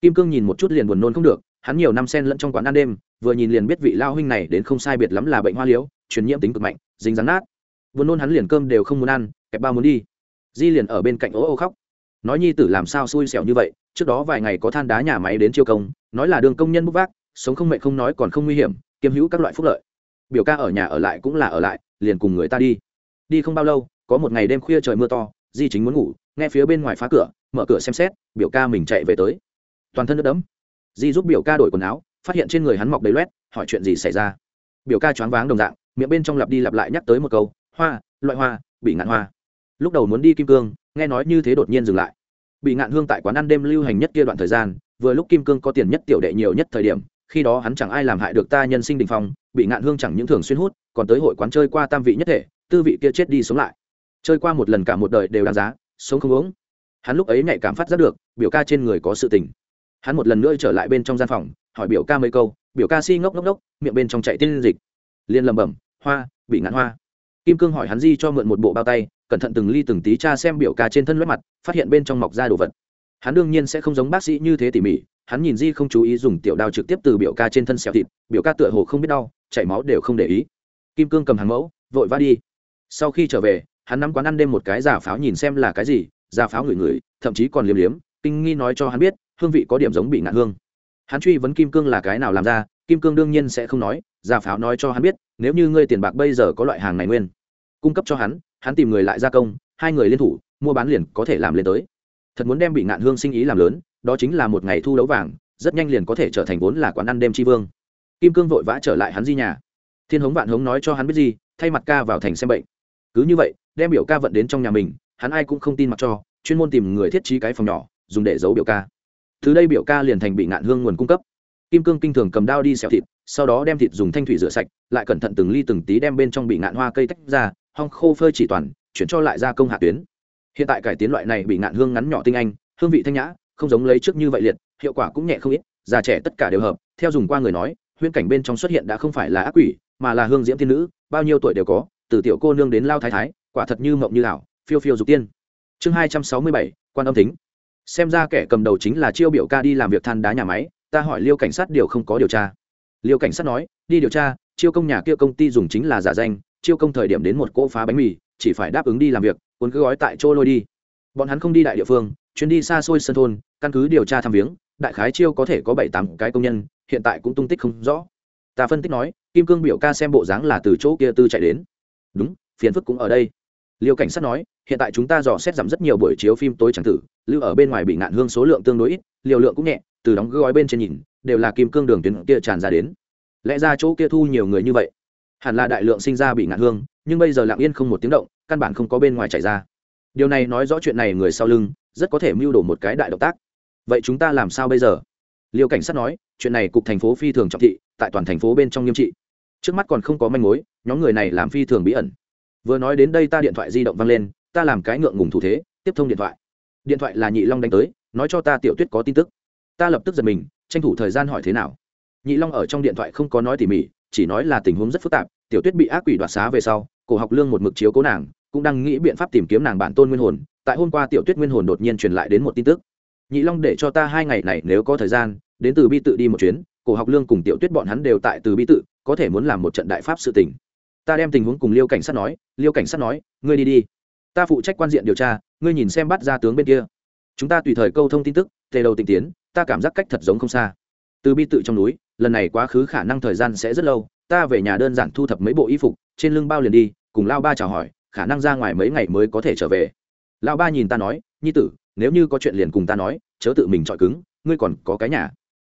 S1: kim cương nhìn một chút liền buồn nôn không được, hắn nhiều năm sen lẫn trong quán ăn đêm, vừa nhìn liền biết vị lao huynh này đến không sai biệt lắm là bệnh hoa liếu, truyền nhiễm tính cực mạnh, dính rắn nát. Buồn nôn hắn liền cơm đều không muốn ăn, kẹp bao muốn đi. Di liền ở bên cạnh ố ô khóc. Nói nhi tử làm sao xui xẻo như vậy, trước đó vài ngày có than đá nhà máy đến chiêu công, nói là đường công nhân bốc vác, sống không mệnh không nói còn không nguy hiểm kiêm hữu các loại phúc lợi. Biểu ca ở nhà ở lại cũng là ở lại, liền cùng người ta đi. Đi không bao lâu, có một ngày đêm khuya trời mưa to, di chính muốn ngủ, nghe phía bên ngoài phá cửa, mở cửa xem xét, biểu ca mình chạy về tới toàn thân nước đẫm. Di giúp biểu ca đổi quần áo, phát hiện trên người hắn mọc đầy loét, hỏi chuyện gì xảy ra. Biểu ca choáng váng đồng dạng, miệng bên trong lặp đi lặp lại nhắc tới một câu, hoa, loại hoa, bị ngạn hoa. Lúc đầu muốn đi kim cương, nghe nói như thế đột nhiên dừng lại. Bị ngạn hương tại quán ăn đêm lưu hành nhất kia đoạn thời gian, vừa lúc kim cương có tiền nhất tiểu đệ nhiều nhất thời điểm, khi đó hắn chẳng ai làm hại được ta nhân sinh đình phong, bị ngạn hương chẳng những thường xuyên hút, còn tới hội quán chơi qua tam vị nhất thể, tư vị kia chết đi sống lại. Chơi qua một lần cả một đời đều đáng giá, sống không uống hắn lúc ấy nhạy cảm phát giác được, biểu ca trên người có sự tình hắn một lần nữa trở lại bên trong gian phòng, hỏi biểu ca mấy câu, biểu ca si ngốc ngốc ngốc, miệng bên trong chạy tiên dịch. Liên lầm bẩm, hoa, bị ngạn hoa. Kim cương hỏi hắn di cho mượn một bộ bao tay, cẩn thận từng ly từng tí cha xem biểu ca trên thân loét mặt, phát hiện bên trong mọc ra đồ vật. Hắn đương nhiên sẽ không giống bác sĩ như thế tỉ mỉ, hắn nhìn di không chú ý dùng tiểu đao trực tiếp từ biểu ca trên thân xẹo thịt, biểu ca tựa hồ không biết đau, chảy máu đều không để ý. Kim cương cầm hàng mẫu, vội vã đi. Sau khi trở về, hắn nắm quán ăn đêm một cái giả pháo nhìn xem là cái gì, giả pháo ngửi ngửi, thậm chí còn liếm liếm, kinh nghi nói cho hắn biết hương vị có điểm giống bị ngạn hương. Hắn truy vấn kim cương là cái nào làm ra, kim cương đương nhiên sẽ không nói, giả pháo nói cho hắn biết, nếu như ngươi tiền bạc bây giờ có loại hàng này nguyên, cung cấp cho hắn hắn tìm người lại gia công, hai người liên thủ, mua bán liền có thể làm lên tới. Thật muốn đem bị ngạn hương sinh ý làm lớn, đó chính là một ngày thu đấu vàng, rất nhanh liền có thể trở thành vốn là quán ăn đêm tri vương. Kim cương vội vã trở lại hắn di nhà. Thiên hống vạn hống nói cho hắn biết gì, thay mặt ca vào thành xem bệnh. Cứ như vậy, đem biểu ca vận đến trong nhà mình, hắn ai cũng không tin mặc cho, chuyên môn tìm người thiết trí cái phòng nhỏ, dùng để giấu biểu ca từ đây biểu ca liền thành bị ngạn hương nguồn cung cấp. Kim cương kinh thường cầm đao đi xẻo thịt, sau đó đem thịt dùng thanh thủy rửa sạch, lại cẩn thận từng ly từng tí đem bên trong bị ngạn hoa cây tách ra, hong khô phơi chỉ toàn, chuyển cho lại ra công hạ tuyến. Hiện tại cải tiến loại này bị ngạn hương ngắn nhỏ tinh anh, hương vị thanh nhã, không giống lấy trước như vậy liệt, hiệu quả cũng nhẹ không ít, già trẻ tất cả đều hợp. Theo dùng qua người nói, huyễn cảnh bên trong xuất hiện đã không phải là ác quỷ, mà là hương diễm thiên nữ, bao nhiêu tuổi đều có, từ tiểu cô nương đến lao thái thái, quả thật như mộng như ảo, phiêu phiêu dục tiên. Chương hai trăm sáu mươi bảy, quan âm tính xem ra kẻ cầm đầu chính là chiêu biểu ca đi làm việc than đá nhà máy, ta hỏi liêu cảnh sát điều không có điều tra. Liêu cảnh sát nói, đi điều tra, chiêu công nhà kia công ty dùng chính là giả danh, chiêu công thời điểm đến một cỗ phá bánh mì, chỉ phải đáp ứng đi làm việc, cuốn cứ gói tại chỗ lôi đi. Bọn hắn không đi đại địa phương, chuyến đi xa xôi sân thôn, căn cứ điều tra thăm viếng, đại khái chiêu có thể có bảy tám cái công nhân, hiện tại cũng tung tích không rõ. Ta phân tích nói, kim cương biểu ca xem bộ dáng là từ chỗ kia tư chạy đến. Đúng, phiền phức cũng ở đây liêu cảnh sát nói, hiện tại chúng ta dò xét giảm rất nhiều buổi chiếu phim tối chẳng tử, lưu ở bên ngoài bị ngạn hương số lượng tương đối ít, liều lượng cũng nhẹ, từ đóng gói bên trên nhìn, đều là kim cương đường tuyến kia tràn ra đến. Lẽ ra chỗ kia thu nhiều người như vậy. Hẳn là đại lượng sinh ra bị ngạn hương, nhưng bây giờ lặng yên không một tiếng động, căn bản không có bên ngoài chảy ra. Điều này nói rõ chuyện này người sau lưng, rất có thể mưu đồ một cái đại động tác. Vậy chúng ta làm sao bây giờ? Liêu cảnh sát nói, chuyện này cục thành phố phi thường trọng thị, tại toàn thành phố bên trong nghiêm trị. Trước mắt còn không có manh mối, nhóm người này làm phi thường bí ẩn vừa nói đến đây ta điện thoại di động văng lên, ta làm cái ngượng ngùng thủ thế, tiếp thông điện thoại. Điện thoại là nhị long đánh tới, nói cho ta tiểu tuyết có tin tức. Ta lập tức giật mình, tranh thủ thời gian hỏi thế nào. Nhị long ở trong điện thoại không có nói tỉ mỉ, chỉ nói là tình huống rất phức tạp, tiểu tuyết bị ác quỷ đoạt xá về sau, cổ học lương một mực chiếu cố nàng, cũng đang nghĩ biện pháp tìm kiếm nàng bản tôn nguyên hồn. Tại hôm qua tiểu tuyết nguyên hồn đột nhiên truyền lại đến một tin tức. Nhị long để cho ta hai ngày này nếu có thời gian, đến từ bi tự đi một chuyến, cổ học lương cùng tiểu tuyết bọn hắn đều tại từ bi tự, có thể muốn làm một trận đại pháp sự tình ta đem tình huống cùng liêu cảnh sát nói, liêu cảnh sát nói, ngươi đi đi. Ta phụ trách quan diện điều tra, ngươi nhìn xem bắt ra tướng bên kia. Chúng ta tùy thời câu thông tin tức, tề đầu tình tiến, ta cảm giác cách thật giống không xa. Từ bi tự trong núi, lần này quá khứ khả năng thời gian sẽ rất lâu, ta về nhà đơn giản thu thập mấy bộ y phục, trên lưng bao liền đi, cùng lao ba chào hỏi, khả năng ra ngoài mấy ngày mới có thể trở về. Lao ba nhìn ta nói, nhi tử, nếu như có chuyện liền cùng ta nói, chớ tự mình chọi cứng, ngươi còn có cái nhà.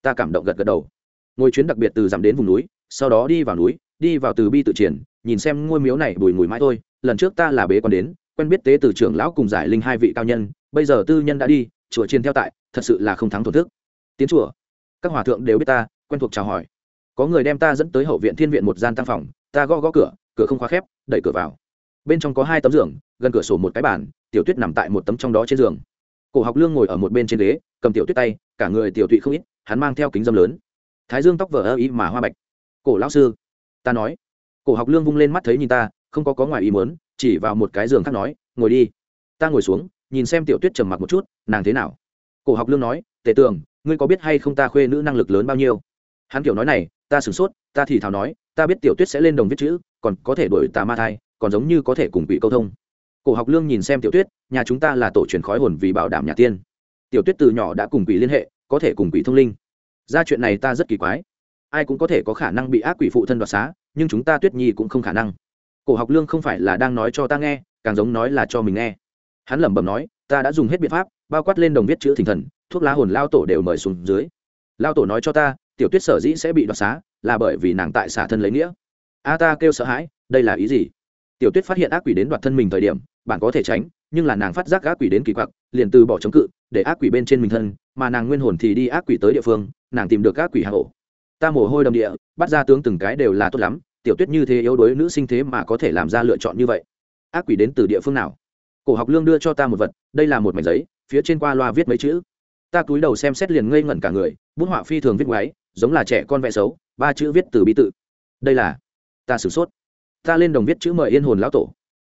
S1: Ta cảm động gật gật đầu. Ngồi chuyến đặc biệt từ giảm đến vùng núi, sau đó đi vào núi, đi vào từ bi tự triển nhìn xem ngôi miếu này bùi ngùi mãi thôi, lần trước ta là bế quan đến, quen biết tế từ trưởng lão cùng giải linh hai vị cao nhân, bây giờ tư nhân đã đi, chùa chiên theo tại, thật sự là không thắng thổn thức tiến chùa, các hòa thượng đều biết ta, quen thuộc chào hỏi. Có người đem ta dẫn tới hậu viện thiên viện một gian tăng phòng, ta gõ gõ cửa cửa không khóa khép, đẩy cửa vào. Bên trong có hai tấm giường, gần cửa sổ một cái bàn, tiểu tuyết nằm tại một tấm trong đó trên giường. Cổ học lương ngồi ở một bên trên ghế, cầm tiểu tuyết tay, cả người tiểu tụy không ít, hắn mang theo kính dâm lớn. Thái dương tóc vờ ơ ý mà hoa bạch. Cổ lão sư, ta nói cổ học lương vung lên mắt thấy nhìn ta, không có có ngoài ý muốn, chỉ vào một cái giường khác nói, ngồi đi. Ta ngồi xuống, nhìn xem tiểu tuyết trầm mặc một chút, nàng thế nào? Cổ học lương nói, tề tường, ngươi có biết hay không ta khuê nữ năng lực lớn bao nhiêu? Hắn kiểu nói này, ta sửng sốt, ta thì thào nói, ta biết tiểu tuyết sẽ lên đồng viết chữ, còn có thể đổi tà ma thai, còn giống như có thể cùng quỷ câu thông. Cổ học lương nhìn xem tiểu tuyết, nhà chúng ta là tổ truyền khói hồn vì bảo đảm nhà tiên. Tiểu tuyết từ nhỏ đã cùng quỷ liên hệ, có thể cùng quỷ thông linh. Ra chuyện này ta rất kỳ quái. Ai cũng có thể có khả năng bị ác quỷ phụ thân đoạt xá nhưng chúng ta tuyết nhi cũng không khả năng. Cổ học lương không phải là đang nói cho ta nghe, càng giống nói là cho mình nghe. Hắn lẩm bẩm nói, ta đã dùng hết biện pháp, bao quát lên đồng viết chữ thỉnh thần, thuốc lá hồn lao tổ đều mời xuống dưới. Lao tổ nói cho ta, tiểu tuyết sở dĩ sẽ bị đoạt xá là bởi vì nàng tại xả thân lấy nghĩa. A ta kêu sợ hãi, đây là ý gì? Tiểu tuyết phát hiện ác quỷ đến đoạt thân mình thời điểm, bạn có thể tránh, nhưng là nàng phát giác ác quỷ đến kỳ quặc, liền từ bỏ chống cự, để ác quỷ bên trên mình thân, mà nàng nguyên hồn thì đi ác quỷ tới địa phương, nàng tìm được ác quỷ hạ hổ ta mồ hôi đầm địa, bắt ra tướng từng cái đều là tốt lắm, tiểu tuyết như thế yếu đuối nữ sinh thế mà có thể làm ra lựa chọn như vậy. Ác quỷ đến từ địa phương nào? Cổ học lương đưa cho ta một vật, đây là một mảnh giấy, phía trên qua loa viết mấy chữ. Ta cúi đầu xem xét liền ngây ngẩn cả người, bút họa phi thường viết ngoáy giống là trẻ con vẽ xấu, ba chữ viết từ bi tự. Đây là, ta sửng sốt. Ta lên đồng viết chữ mời yên hồn lão tổ.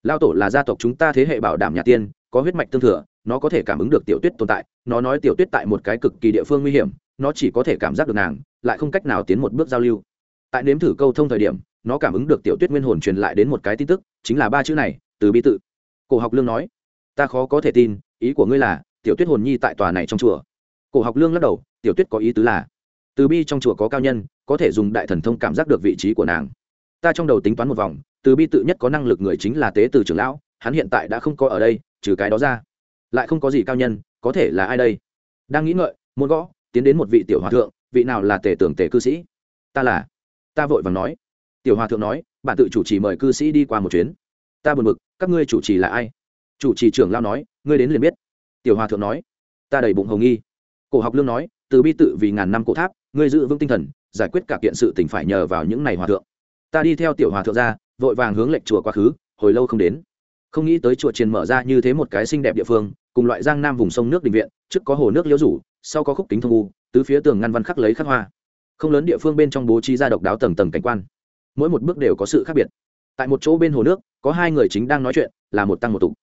S1: Lão tổ là gia tộc chúng ta thế hệ bảo đảm nhà tiên, có huyết mạch tương thừa, nó có thể cảm ứng được tiểu tuyết tồn tại, nó nói tiểu tuyết tại một cái cực kỳ địa phương nguy hiểm, nó chỉ có thể cảm giác được nàng lại không cách nào tiến một bước giao lưu. Tại nếm thử câu thông thời điểm, nó cảm ứng được tiểu tuyết nguyên hồn truyền lại đến một cái tin tức, chính là ba chữ này, từ bi tự. Cổ học lương nói, ta khó có thể tin, ý của ngươi là, tiểu tuyết hồn nhi tại tòa này trong chùa. Cổ học lương lắc đầu, tiểu tuyết có ý tứ là, từ bi trong chùa có cao nhân, có thể dùng đại thần thông cảm giác được vị trí của nàng. Ta trong đầu tính toán một vòng, từ bi tự nhất có năng lực người chính là tế từ trưởng lão, hắn hiện tại đã không có ở đây, trừ cái đó ra, lại không có gì cao nhân, có thể là ai đây? Đang nghĩ ngợi muốn gõ, tiến đến một vị tiểu hòa thượng vị nào là tể tưởng tể cư sĩ? Ta là. Ta vội vàng nói. Tiểu hòa thượng nói, bạn tự chủ trì mời cư sĩ đi qua một chuyến. Ta buồn bực, các ngươi chủ trì là ai? Chủ trì trưởng lao nói, ngươi đến liền biết. Tiểu hòa thượng nói, ta đầy bụng hồng nghi. Cổ học lương nói, từ bi tự vì ngàn năm cổ tháp, ngươi giữ vững tinh thần, giải quyết cả kiện sự tình phải nhờ vào những này hòa thượng. Ta đi theo tiểu hòa thượng ra, vội vàng hướng lệnh chùa quá khứ, hồi lâu không đến. Không nghĩ tới chùa triền mở ra như thế một cái xinh đẹp địa phương, cùng loại giang nam vùng sông nước đình viện, trước có hồ nước liễu rủ, sau có khúc kính thông u tứ phía tường ngăn văn khắc lấy khắc hoa. Không lớn địa phương bên trong bố trí ra độc đáo tầng tầng cảnh quan. Mỗi một bước đều có sự khác biệt. Tại một chỗ bên hồ nước, có hai người chính đang nói chuyện, là một tăng một tục.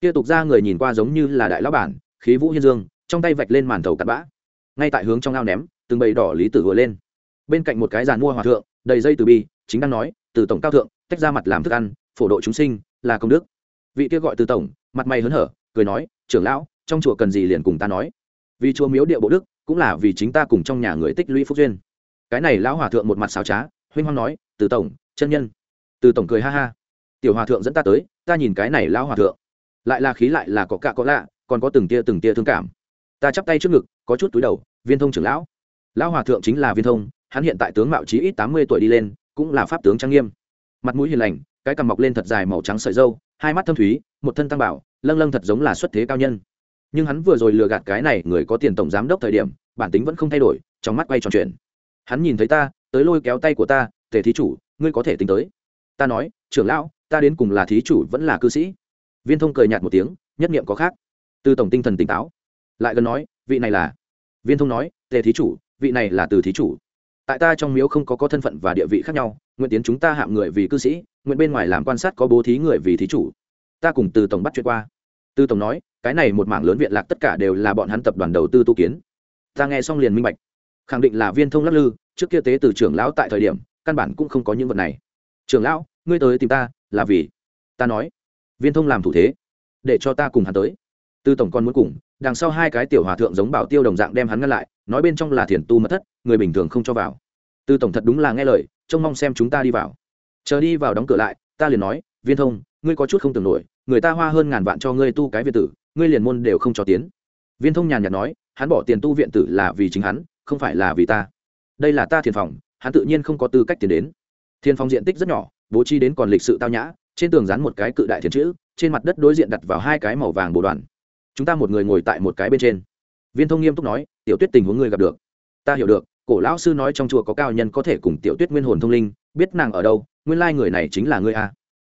S1: Kia tục ra người nhìn qua giống như là đại lão bản, khí vũ hiên dương, trong tay vạch lên màn thầu cắt bã. Ngay tại hướng trong ao ném, từng bầy đỏ lý tử vừa lên. Bên cạnh một cái giàn mua hòa thượng, đầy dây từ bi, chính đang nói, từ tổng cao thượng, tách ra mặt làm thức ăn, phổ độ chúng sinh, là công đức. Vị kia gọi từ tổng, mặt mày hớn hở, cười nói, trưởng lão, trong chùa cần gì liền cùng ta nói. Vì chùa miếu địa bộ đức cũng là vì chính ta cùng trong nhà người tích lũy phúc duyên. Cái này lão hòa thượng một mặt xào trá, huynh hoang nói, từ tổng, chân nhân. Từ tổng cười ha ha. Tiểu hòa thượng dẫn ta tới, ta nhìn cái này lão hòa thượng. Lại là khí lại là có cạ có lạ, còn có từng tia từng tia thương cảm. Ta chắp tay trước ngực, có chút túi đầu, viên thông trưởng lão. Lão hòa thượng chính là viên thông, hắn hiện tại tướng mạo trí ít tám mươi tuổi đi lên, cũng là pháp tướng trang nghiêm. Mặt mũi hiền lành, cái cằm mọc lên thật dài màu trắng sợi dâu hai mắt thâm thúy, một thân tăng bảo, lâng lâng thật giống là xuất thế cao nhân nhưng hắn vừa rồi lừa gạt cái này người có tiền tổng giám đốc thời điểm, bản tính vẫn không thay đổi, trong mắt quay tròn chuyện. Hắn nhìn thấy ta, tới lôi kéo tay của ta, tề thí chủ, ngươi có thể tính tới. Ta nói, trưởng lão, ta đến cùng là thí chủ vẫn là cư sĩ. Viên thông cười nhạt một tiếng, nhất nghiệm có khác. Từ tổng tinh thần tỉnh táo. Lại gần nói, vị này là viên thông nói, tề thí chủ, vị này là từ thí chủ. Tại ta trong miếu không có có thân phận và địa vị khác nhau, nguyện tiến chúng ta hạm người vì cư sĩ, nguyện bên ngoài làm quan sát có bố thí người vì thí chủ. Ta cùng từ tổng bắt chuyện qua. Từ tổng nói cái này một mảng lớn viện lạc tất cả đều là bọn hắn tập đoàn đầu tư tu kiến. Ta nghe xong liền minh bạch. Khẳng định là viên thông lắc lư, trước kia tế từ trưởng lão tại thời điểm, căn bản cũng không có những vật này. Trưởng lão, ngươi tới tìm ta, là vì? Ta nói. Viên thông làm thủ thế, để cho ta cùng hắn tới. Tư tổng con muốn cùng, đằng sau hai cái tiểu hòa thượng giống bảo tiêu đồng dạng đem hắn ngăn lại, nói bên trong là thiền tu mất thất, người bình thường không cho vào. Tư tổng thật đúng là nghe lời, trông mong xem chúng ta đi vào. Chờ đi vào đóng cửa lại, ta liền nói, viên thông, ngươi có chút không tưởng nổi, người ta hoa hơn ngàn vạn cho ngươi tu cái viện tử ngươi liền môn đều không cho tiến. Viên thông nhàn nhạt nói, hắn bỏ tiền tu viện tử là vì chính hắn, không phải là vì ta. Đây là ta thiền phòng, hắn tự nhiên không có tư cách tiền đến. Thiền phòng diện tích rất nhỏ, bố trí đến còn lịch sự tao nhã, trên tường dán một cái cự đại thiền chữ, trên mặt đất đối diện đặt vào hai cái màu vàng bồ đoàn. Chúng ta một người ngồi tại một cái bên trên. Viên thông nghiêm túc nói, tiểu tuyết tình huống ngươi gặp được. Ta hiểu được, cổ lão sư nói trong chùa có cao nhân có thể cùng tiểu tuyết nguyên hồn thông linh, biết nàng ở đâu, nguyên lai người này chính là ngươi a.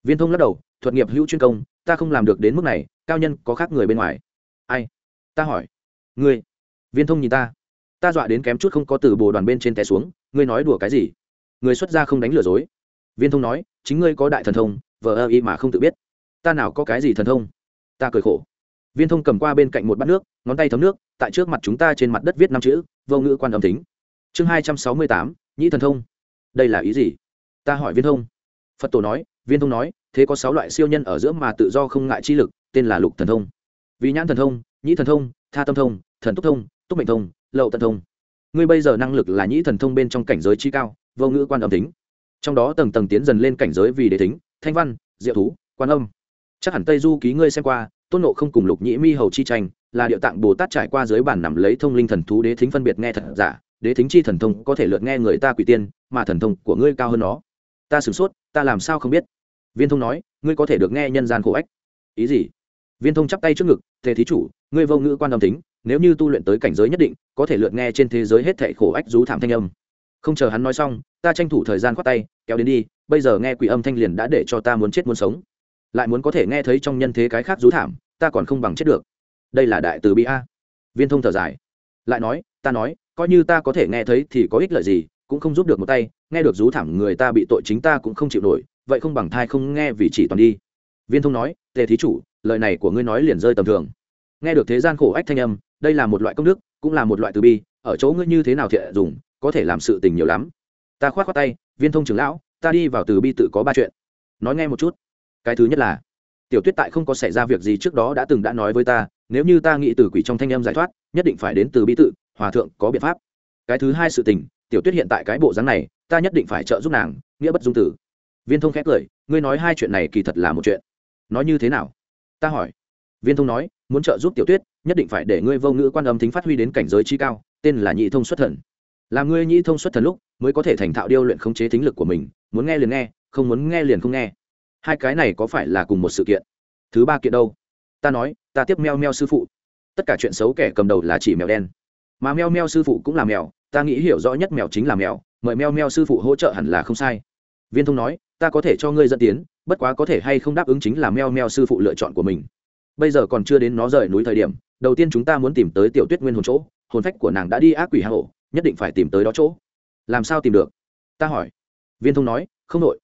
S1: Viên thông lắc đầu, thuật nghiệp hữu chuyên công ta không làm được đến mức này, cao nhân có khác người bên ngoài. Ai? Ta hỏi. Ngươi. Viên thông nhìn ta. Ta dọa đến kém chút không có từ bồ đoàn bên trên té xuống, ngươi nói đùa cái gì? Người xuất gia không đánh lừa dối. Viên thông nói, chính ngươi có đại thần thông, vờ ơ y mà không tự biết. Ta nào có cái gì thần thông? Ta cười khổ. Viên thông cầm qua bên cạnh một bát nước, ngón tay thấm nước, tại trước mặt chúng ta trên mặt đất viết năm chữ, vô ngữ quan âm tính chương hai trăm sáu mươi tám, nhĩ thần thông. Đây là ý gì? Ta hỏi viên thông. Phật tổ nói, viên thông nói thế có sáu loại siêu nhân ở giữa mà tự do không ngại chi lực, tên là lục thần thông. Vì nhãn thần thông, nhĩ thần thông, tha tâm thông, thần túc thông, túc mệnh thông, lậu tận thông. Ngươi bây giờ năng lực là nhĩ thần thông bên trong cảnh giới chi cao, vô ngữ quan âm tính. Trong đó tầng tầng tiến dần lên cảnh giới vì đế tính, thanh văn, diệu thú, quan âm. Chắc hẳn tây du ký ngươi xem qua, tôn nộ không cùng lục nhĩ mi hầu chi tranh, là địa tạng bồ tát trải qua dưới bản nằm lấy thông linh thần thú đế thính phân biệt nghe thật giả, đế thính chi thần thông có thể lượt nghe người ta quỷ tiên, mà thần thông của ngươi cao hơn nó. Ta sửng sốt, ta làm sao không biết? Viên thông nói, ngươi có thể được nghe nhân gian khổ ách. Ý gì? Viên thông chắp tay trước ngực, thề thí chủ, ngươi vô ngữ quan âm tính, nếu như tu luyện tới cảnh giới nhất định, có thể lượt nghe trên thế giới hết thệ khổ ách rú thảm thanh âm. Không chờ hắn nói xong, ta tranh thủ thời gian khoát tay, kéo đến đi, bây giờ nghe quỷ âm thanh liền đã để cho ta muốn chết muốn sống. Lại muốn có thể nghe thấy trong nhân thế cái khác rú thảm, ta còn không bằng chết được. Đây là đại từ bi a. Viên thông thở dài. Lại nói, ta nói, coi như ta có thể nghe thấy thì có ích lợi gì cũng không giúp được một tay, nghe được rú thảm người ta bị tội chính ta cũng không chịu nổi, vậy không bằng thai không nghe vì chỉ toàn đi. Viên thông nói, tề thí chủ, lời này của ngươi nói liền rơi tầm thường. Nghe được thế gian khổ ách thanh âm, đây là một loại công đức, cũng là một loại từ bi, ở chỗ ngươi như thế nào thiện dùng, có thể làm sự tình nhiều lắm. Ta khoát khoát tay, viên thông trưởng lão, ta đi vào từ bi tự có ba chuyện. Nói nghe một chút. Cái thứ nhất là, tiểu tuyết tại không có xảy ra việc gì trước đó đã từng đã nói với ta, nếu như ta nghĩ từ quỷ trong thanh âm giải thoát, nhất định phải đến từ bi tự, hòa thượng có biện pháp. Cái thứ hai sự tình tiểu tuyết hiện tại cái bộ dáng này, ta nhất định phải trợ giúp nàng, nghĩa bất dung tử. Viên thông khẽ cười, ngươi nói hai chuyện này kỳ thật là một chuyện. Nói như thế nào? Ta hỏi. Viên thông nói, muốn trợ giúp tiểu tuyết, nhất định phải để ngươi vô ngữ quan âm thính phát huy đến cảnh giới chi cao, tên là nhị thông xuất thần. Làm ngươi nhị thông xuất thần lúc, mới có thể thành thạo điêu luyện khống chế thính lực của mình, muốn nghe liền nghe, không muốn nghe liền không nghe. Hai cái này có phải là cùng một sự kiện? Thứ ba kiện đâu? Ta nói, ta tiếp meo meo sư phụ. Tất cả chuyện xấu kẻ cầm đầu là chỉ mèo đen. Mà meo meo sư phụ cũng là mèo ta nghĩ hiểu rõ nhất mèo chính là mèo, mời meo meo sư phụ hỗ trợ hẳn là không sai. Viên thông nói, ta có thể cho ngươi dẫn tiến, bất quá có thể hay không đáp ứng chính là meo meo sư phụ lựa chọn của mình. Bây giờ còn chưa đến nó rời núi thời điểm, đầu tiên chúng ta muốn tìm tới tiểu tuyết nguyên hồn chỗ, hồn phách của nàng đã đi ác quỷ hạ hổ nhất định phải tìm tới đó chỗ. Làm sao tìm được? Ta hỏi. Viên thông nói, không nội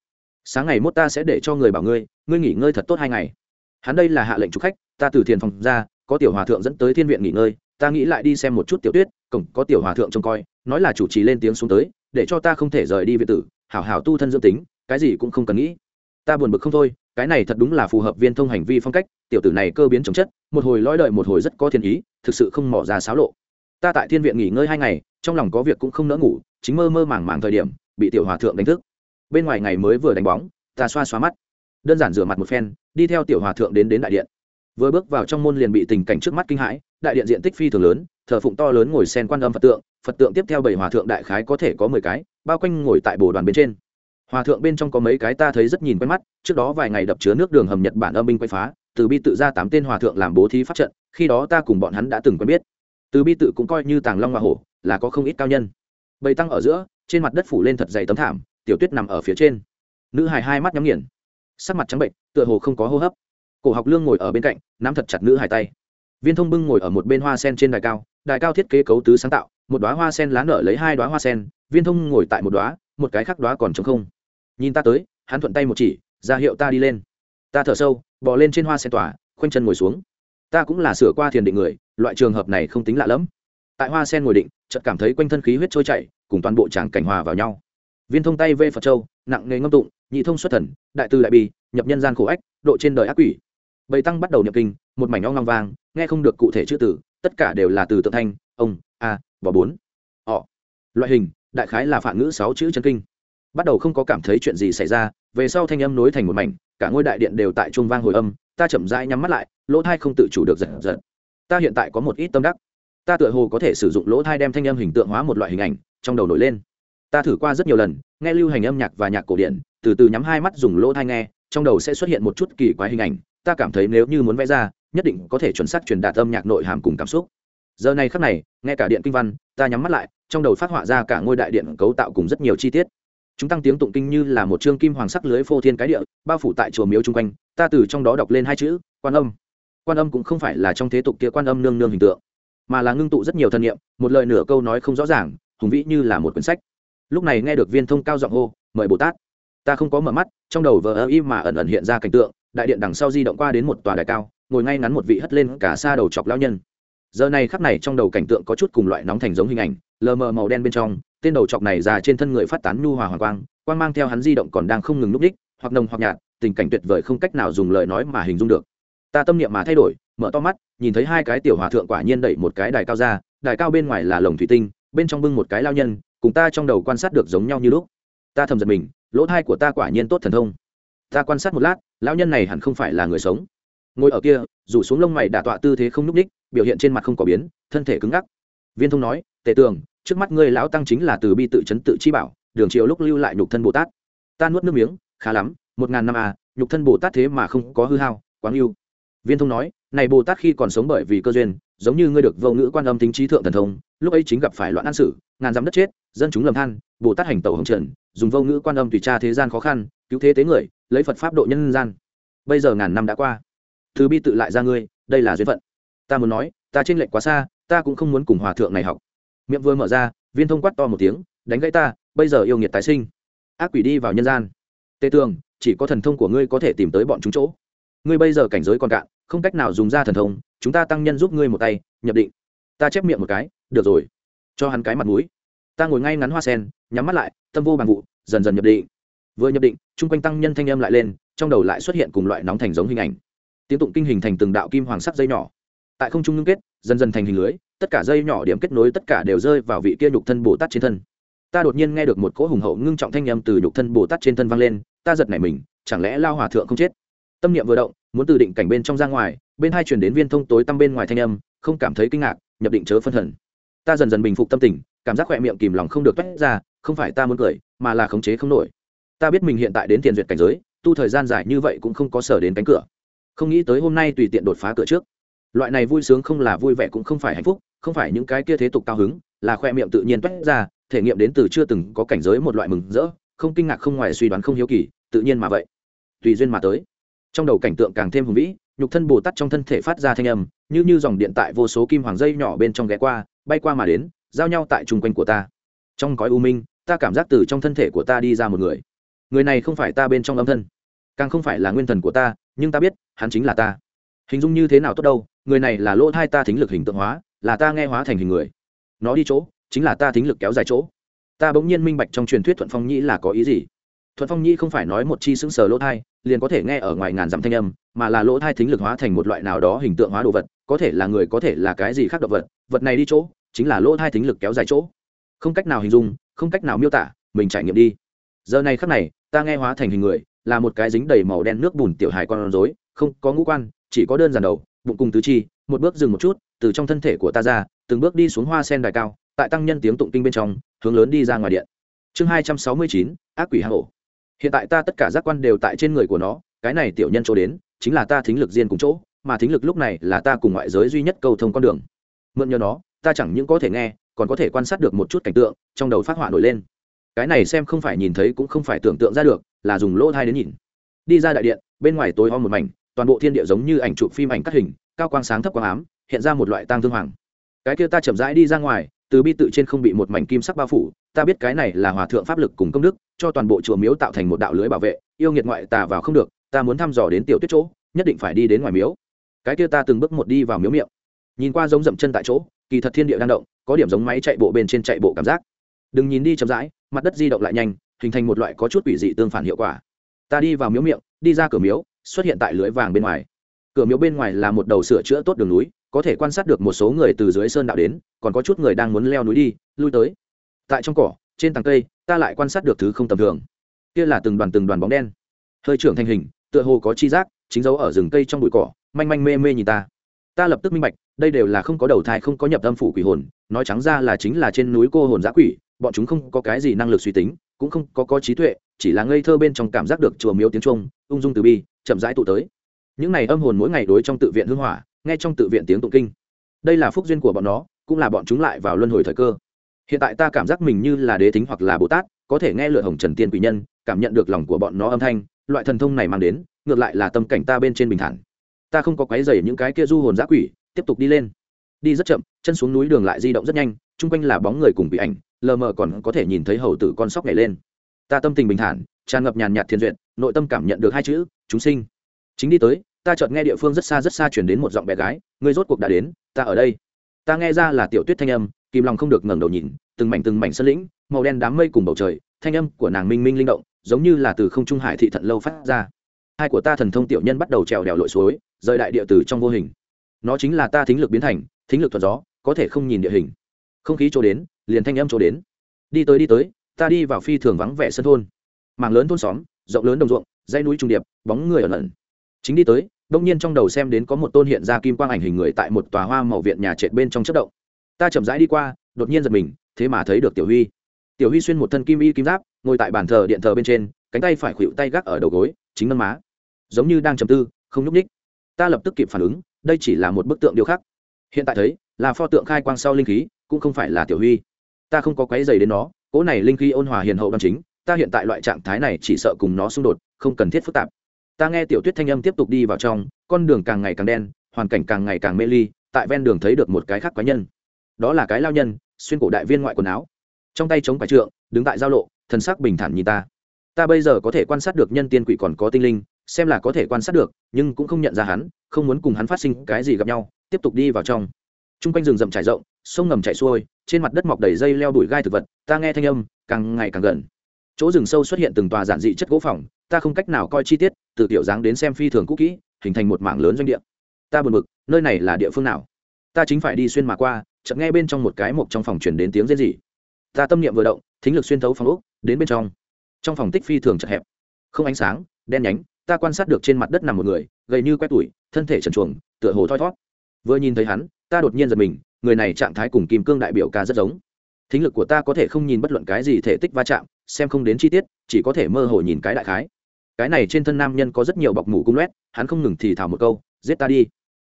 S1: sáng ngày mốt ta sẽ để cho người bảo ngươi ngươi nghỉ ngơi thật tốt hai ngày. Hắn đây là hạ lệnh chủ khách, ta từ thiền phòng ra, có tiểu hòa thượng dẫn tới thiên viện nghỉ ngơi ta nghĩ lại đi xem một chút tiểu tuyết, cổng có tiểu hòa thượng trông coi, nói là chủ trì lên tiếng xuống tới, để cho ta không thể rời đi viện tử, hảo hảo tu thân dương tính, cái gì cũng không cần nghĩ. Ta buồn bực không thôi, cái này thật đúng là phù hợp viên thông hành vi phong cách, tiểu tử này cơ biến chống chất, một hồi lõi đợi một hồi rất có thiên ý, thực sự không mỏ ra xáo lộ. Ta tại thiên viện nghỉ ngơi hai ngày, trong lòng có việc cũng không nỡ ngủ, chính mơ mơ màng màng thời điểm, bị tiểu hòa thượng đánh thức. Bên ngoài ngày mới vừa đánh bóng, ta xoa xoa mắt, đơn giản rửa mặt một phen, đi theo tiểu hòa thượng đến đến đại điện. Vừa bước vào trong môn liền bị tình cảnh trước mắt kinh hãi đại điện diện tích phi thường lớn, thờ phụng to lớn ngồi sen quan âm phật tượng phật tượng tiếp theo bảy hòa thượng đại khái có thể có mười cái, bao quanh ngồi tại bồ đoàn bên trên. Hòa thượng bên trong có mấy cái ta thấy rất nhìn quen mắt, trước đó vài ngày đập chứa nước đường hầm nhật bản âm binh quay phá, từ bi tự ra tám tên hòa thượng làm bố thí pháp trận, khi đó ta cùng bọn hắn đã từng quen biết. Từ bi tự cũng coi như tàng long hoa hổ, là có không ít cao nhân. Bầy tăng ở giữa, trên mặt đất phủ lên thật dày tấm thảm, tiểu tuyết nằm ở phía trên. Nữ hài hai mắt nhắm nghiền. Sắc mặt trắng bệnh, tựa hồ không có hô hấp. Cổ học lương ngồi ở bên cạnh, nắm thật chặt nữ hài tay viên thông bưng ngồi ở một bên hoa sen trên đài cao đài cao thiết kế cấu tứ sáng tạo, một đoá hoa sen lá nở lấy hai đoá hoa sen, viên thông ngồi tại một đoá một cái khác đoá còn t không. Nhìn ta tới, hắn thuận tay một chỉ, ra hiệu ta đi lên. Ta thở sâu, bò lên trên hoa sen tỏa khoanh chân ngồi xuống. Ta cũng là sửa qua thiền định người, loại trường hợp này không tính lạ lẫm. Tại hoa sen ngồi định, chợt cảm thấy quanh thân khí huyết trôi chảy, cùng toàn bộ tràng cảnh hòa vào nhau. Viên thông tay vê phật châu, nặng nghề ngâm tụng, nhị thông xuất thần, đại tư đại bi, nhập nhân gian khổ ách, độ trên đời ác quỷ bầy tăng bắt đầu nhập kinh, một mảnh ong long vang, nghe không được cụ thể chữ từ, tất cả đều là từ tự thanh, ông, a và bốn họ loại hình, đại khái là phản ngữ sáu chữ chân kinh. Bắt đầu không có cảm thấy chuyện gì xảy ra, về sau thanh âm nối thành một mảnh, cả ngôi đại điện đều tại trung vang hồi âm, ta chậm rãi nhắm mắt lại, lỗ thai không tự chủ được giật giật. Ta hiện tại có một ít tâm đắc. Ta tựa hồ có thể sử dụng lỗ thai đem thanh âm hình tượng hóa một loại hình ảnh, trong đầu nổi lên. Ta thử qua rất nhiều lần, nghe lưu hành âm nhạc và nhạc cổ điển, từ từ nhắm hai mắt dùng lỗ thai nghe, trong đầu sẽ xuất hiện một chút kỳ quái hình ảnh ta cảm thấy nếu như muốn vẽ ra, nhất định có thể chuẩn xác truyền đạt âm nhạc nội hàm cùng cảm xúc. Giờ này khắc này, nghe cả điện kinh văn, ta nhắm mắt lại, trong đầu phát họa ra cả ngôi đại điện cấu tạo cùng rất nhiều chi tiết. Chúng tăng tiếng tụng kinh như là một chương kim hoàng sắc lưới phô thiên cái địa, bao phủ tại chùa miếu chung quanh, ta từ trong đó đọc lên hai chữ, quan âm. Quan âm cũng không phải là trong thế tục kia quan âm nương nương hình tượng, mà là ngưng tụ rất nhiều thân nhiệm một lời nửa câu nói không rõ ràng, hùng vĩ như là một quyển sách. Lúc này nghe được viên thông cao giọng hô, mời bồ tát. Ta không có mở mắt, trong đầu vờ ơ y mà ẩn ẩn hiện ra cảnh tượng đại điện đằng sau di động qua đến một tòa đài cao, ngồi ngay ngắn một vị hất lên cả xa đầu chọc lao nhân. Giờ này khắc này trong đầu cảnh tượng có chút cùng loại nóng thành giống hình ảnh, lờ mờ màu đen bên trong, tên đầu chọc này già trên thân người phát tán nhu hòa hoàng quang quang mang theo hắn di động còn đang không ngừng núp đích, hoặc nồng hoặc nhạt, tình cảnh tuyệt vời không cách nào dùng lời nói mà hình dung được. Ta tâm niệm mà thay đổi, mở to mắt, nhìn thấy hai cái tiểu hòa thượng quả nhiên đẩy một cái đài cao ra, đài cao bên ngoài là lồng thủy tinh, bên trong bưng một cái lao nhân, cùng ta trong đầu quan sát được giống nhau như lúc. Ta thầm giật mình, lỗ thai của ta quả nhiên tốt thần thông ta quan sát một lát, lão nhân này hẳn không phải là người sống. Ngồi ở kia, rủ xuống lông mày đả tọa tư thế không n ú c ních biểu hiện trên mặt không có biến, thân thể cứng ngắc. Viên thông nói, tề tường, trước mắt ngươi lão tăng chính là từ bi tự chấn tự chi bảo, đường chiều lúc lưu lại nhục thân bồ tát. Ta nuốt nước miếng, khá lắm, một ngàn năm à nhục thân bồ tát thế mà không có hư hao, quáng yêu. Viên thông nói, này bồ tát khi còn sống bởi vì cơ duyên, giống như ngươi được vô ngữ quan âm tính trí thượng thần thông, lúc ấy chính gặp phải loạn an sử, ngàn dám đất chết, dân chúng lầm than, bồ tát hành tẩu hồng trần, dùng vô ngữ quan âm tùy tra thế gian khó khăn, cứu thế tế người lấy phật pháp độ nhân gian. Bây giờ ngàn năm đã qua. Thứ bi tự lại ra ngươi, đây là duyên phận. Ta muốn nói, ta t r ê n lệch quá xa, ta cũng không muốn cùng hòa thượng này học. Miệng vừa mở ra, viên thông quát to một tiếng, đánh gãy ta, bây giờ yêu nghiệt tái sinh. Ác quỷ đi vào nhân gian. Tê tường, chỉ có thần thông của ngươi có thể tìm tới bọn chúng chỗ. Ngươi bây giờ cảnh giới còn cạn, không cách nào dùng ra thần thông, chúng ta tăng nhân giúp ngươi một tay, nhập định. Ta chép miệng một cái, được rồi. Cho hắn cái mặt mũi. Ta ngồi ngay ngắn hoa sen, nhắm mắt lại, tâm vô bằng vụ, dần dần nhập định vừa nhập định, chung quanh tăng nhân thanh âm lại lên, trong đầu lại xuất hiện cùng loại nóng thành giống hình ảnh. Tiếng tụng kinh hình thành từng đạo kim hoàng sắc dây nhỏ. Tại không trung ngưng kết, dần dần thành hình lưới, tất cả dây nhỏ điểm kết nối tất cả đều rơi vào vị kia nhục thân bồ tát trên thân. Ta đột nhiên nghe được một cỗ hùng hậu ngưng trọng thanh âm từ nhục thân bồ tát trên thân vang lên, ta giật nảy mình, chẳng lẽ lao hòa thượng không chết? Tâm niệm vừa động, muốn từ định cảnh bên trong ra ngoài, bên hai chuyển đến viên thông tối tăm bên ngoài thanh âm, không cảm thấy kinh ngạc, nhập định chớ phân thần. Ta dần dần bình phục tâm tình, cảm giác khỏe miệng kìm lòng không được toét ra, không phải ta muốn cười, mà là khống chế không nổi ta biết mình hiện tại đến tiền duyệt cảnh giới, tu thời gian dài như vậy cũng không có sở đến cánh cửa. Không nghĩ tới hôm nay tùy tiện đột phá cửa trước. Loại này vui sướng không là vui vẻ cũng không phải hạnh phúc, không phải những cái kia thế tục cao hứng, là khoe miệng tự nhiên toét ra, thể nghiệm đến từ chưa từng có cảnh giới một loại mừng rỡ, không kinh ngạc không ngoài suy đoán không hiếu kỳ, tự nhiên mà vậy. Tùy duyên mà tới. Trong đầu cảnh tượng càng thêm hùng vĩ, nhục thân bồ tát trong thân thể phát ra thanh âm, như như dòng điện tại vô số kim hoàng dây nhỏ bên trong ghé qua, bay qua mà đến, giao nhau tại chung quanh của ta. Trong cõi u minh, ta cảm giác từ trong thân thể của ta đi ra một người người này không phải ta bên trong âm thân, càng không phải là nguyên thần của ta, nhưng ta biết, hắn chính là ta. Hình dung như thế nào tốt đâu, người này là lỗ thai ta thính lực hình tượng hóa, là ta nghe hóa thành hình người. Nó đi chỗ, chính là ta thính lực kéo dài chỗ. Ta bỗng nhiên minh bạch trong truyền thuyết thuận phong nhĩ là có ý gì. Thuận phong nhĩ không phải nói một chi xứng sờ lỗ thai, liền có thể nghe ở ngoài ngàn dặm thanh âm, mà là lỗ thai thính lực hóa thành một loại nào đó hình tượng hóa đồ vật, có thể là người, có thể là cái gì khác động vật vật này đi chỗ, chính là lỗ thai thính lực kéo dài chỗ. Không cách nào hình dung, không cách nào miêu tả, mình trải nghiệm đi giờ này khắc này, ta nghe hóa thành hình người, là một cái dính đầy màu đen nước bùn tiểu hài con rối, không có ngũ quan, chỉ có đơn giản đầu, bụng cùng tứ chi, một bước dừng một chút, từ trong thân thể của ta ra, từng bước đi xuống hoa sen đài cao, tại tăng nhân tiếng tụng kinh bên trong, hướng lớn đi ra ngoài điện. Chương hai trăm sáu mươi chín, ác quỷ hạ hổ. Hiện tại ta tất cả giác quan đều tại trên người của nó, cái này tiểu nhân chỗ đến, chính là ta thính lực riêng cùng chỗ, mà thính lực lúc này là ta cùng ngoại giới duy nhất cầu thông con đường. Mượn nhờ nó, ta chẳng những có thể nghe, còn có thể quan sát được một chút cảnh tượng, trong đầu phát họa nổi lên cái này xem không phải nhìn thấy cũng không phải tưởng tượng ra được, là dùng lỗ thai đến nhìn. Đi ra đại điện, bên ngoài tối om một mảnh, toàn bộ thiên địa giống như ảnh chụp phim ảnh cắt hình, cao quang sáng thấp quang ám, hiện ra một loại tang thương hoàng. Cái kia ta chậm rãi đi ra ngoài, từ bi tự trên không bị một mảnh kim sắc bao phủ, ta biết cái này là hòa thượng pháp lực cùng công đức, cho toàn bộ chùa miếu tạo thành một đạo lưới bảo vệ, yêu nghiệt ngoại tà vào không được, ta muốn thăm dò đến tiểu tuyết chỗ, nhất định phải đi đến ngoài miếu. Cái kia ta từng bước một đi vào miếu miệng. Nhìn qua giống dậm chân tại chỗ, kỳ thật thiên địa đang động, có điểm giống máy chạy bộ bên trên chạy bộ cảm giác đừng nhìn đi chậm rãi, mặt đất di động lại nhanh, hình thành một loại có chút quỷ dị tương phản hiệu quả. Ta đi vào miếu miệng, đi ra cửa miếu, xuất hiện tại lưới vàng bên ngoài. Cửa miếu bên ngoài là một đầu sửa chữa tốt đường núi, có thể quan sát được một số người từ dưới sơn đạo đến, còn có chút người đang muốn leo núi đi, lui tới. Tại trong cỏ, trên tàng cây, ta lại quan sát được thứ không tầm thường. Kia là từng đoàn từng đoàn bóng đen. Hơi trưởng thành hình, tựa hồ có chi giác, chính dấu ở rừng cây trong bụi cỏ, manh manh mê mê nhìn ta. Ta lập tức minh bạch, đây đều là không có đầu thai, không có nhập âm phủ quỷ hồn, nói trắng ra là chính là trên núi cô hồn giã quỷ bọn chúng không có cái gì năng lực suy tính, cũng không có có trí tuệ, chỉ là ngây thơ bên trong cảm giác được chùa miếu tiếng trung ung dung từ bi, chậm rãi tụ tới. Những này âm hồn mỗi ngày đối trong tự viện hưng hỏa, nghe trong tự viện tiếng tụng kinh. Đây là phúc duyên của bọn nó, cũng là bọn chúng lại vào luân hồi thời cơ. Hiện tại ta cảm giác mình như là đế tính hoặc là bồ tát, có thể nghe lựa hồng trần tiên quỷ nhân, cảm nhận được lòng của bọn nó âm thanh, loại thần thông này mang đến, ngược lại là tâm cảnh ta bên trên bình thản. Ta không có quấy dày những cái kia du hồn giã quỷ, tiếp tục đi lên. Đi rất chậm, chân xuống núi đường lại di động rất nhanh, chung quanh là bóng người cùng bị ảnh lờ mờ còn có thể nhìn thấy hầu tử con sóc nhảy lên. Ta tâm tình bình thản, tràn ngập nhàn nhạt thiên duyệt, nội tâm cảm nhận được hai chữ, chúng sinh. Chính đi tới, ta chợt nghe địa phương rất xa rất xa chuyển đến một giọng bé gái người rốt cuộc đã đến, ta ở đây. Ta nghe ra là tiểu tuyết thanh âm, kìm lòng không được ngẩng đầu nhìn, từng mảnh từng mảnh sân lĩnh, màu đen đám mây cùng bầu trời, thanh âm của nàng minh minh linh động, giống như là từ không trung hải thị thận lâu phát ra. Hai của ta thần thông tiểu nhân bắt đầu trèo đèo lội suối, rời đại địa từ trong vô hình. Nó chính là ta thính lực biến thành, thính lực thuật gió, có thể không nhìn địa hình. Không khí chỗ đến liền thanh âm chỗ đến. Đi tới đi tới, ta đi vào phi thường vắng vẻ sân thôn. Mảng lớn thôn xóm, rộng lớn đồng ruộng, dãy núi trung điệp, bóng người ở ẩn. Chính đi tới, đông nhiên trong đầu xem đến có một tôn hiện ra kim quang ảnh hình người tại một tòa hoa màu viện nhà trệt bên trong chất động. Ta chậm rãi đi qua, đột nhiên giật mình, thế mà thấy được tiểu huy. Tiểu huy xuyên một thân kim y kim giáp, ngồi tại bàn thờ điện thờ bên trên, cánh tay phải khuỵu tay gác ở đầu gối, chính nâng má. Giống như đang trầm tư, không nhúc ních ta lập tức kịp phản ứng, đây chỉ là một bức tượng điêu khắc. Hiện tại thấy, là pho tượng khai quang sau linh khí, cũng không phải là tiểu huy ta không có quấy dày đến nó, cỗ này linh khí ôn hòa hiền hậu đ chính, ta hiện tại loại trạng thái này chỉ sợ cùng nó xung đột, không cần thiết phức tạp. Ta nghe tiểu tuyết thanh âm tiếp tục đi vào trong, con đường càng ngày càng đen, hoàn cảnh càng ngày càng mê ly, tại ven đường thấy được một cái khác quái nhân. Đó là cái lao nhân, xuyên cổ đại viên ngoại quần áo. Trong tay chống quái trượng, đứng tại giao lộ thân sắc bình thản nhìn ta. Ta bây giờ có thể quan sát được nhân tiên quỷ còn có tinh linh, xem là có thể quan sát được, nhưng cũng không nhận ra hắn, không muốn cùng hắn phát sinh cái gì gặp nhau, tiếp tục đi vào trong. T r u n g quanh rừng rậm trải rộng, sông ngầm chạy xuôi trên mặt đất mọc đầy dây leo đuổi gai thực vật, ta nghe thanh âm, càng ngày càng gần. Chỗ rừng sâu xuất hiện từng tòa giản dị chất gỗ phòng, ta không cách nào coi chi tiết, từ tiểu dáng đến xem phi thường cũ kỹ, hình thành một mảng lớn doanh địa. Ta buồn bực, nơi này là địa phương nào? Ta chính phải đi xuyên mà qua, chợt nghe bên trong một cái mộc trong phòng chuyển đến tiếng rên rỉ. Ta tâm niệm vừa động, thính lực xuyên thấu phòng úc đến bên trong. Trong phòng tích phi thường chật hẹp, không ánh sáng, đen nhánh, ta quan sát được trên mặt đất nằm một người, gầy như quét tủi, thân thể trần chuồng tựa hồ thoi thót. Vừa nhìn thấy hắn, ta đột nhiên giật mình người này trạng thái cùng kim cương đại biểu ca rất giống. Thính lực của ta có thể không nhìn bất luận cái gì thể tích va chạm, xem không đến chi tiết, chỉ có thể mơ hồ nhìn cái đại khái. Cái này trên thân nam nhân có rất nhiều bọc mủ cung loét hắn không ngừng thì thào một câu, giết ta đi!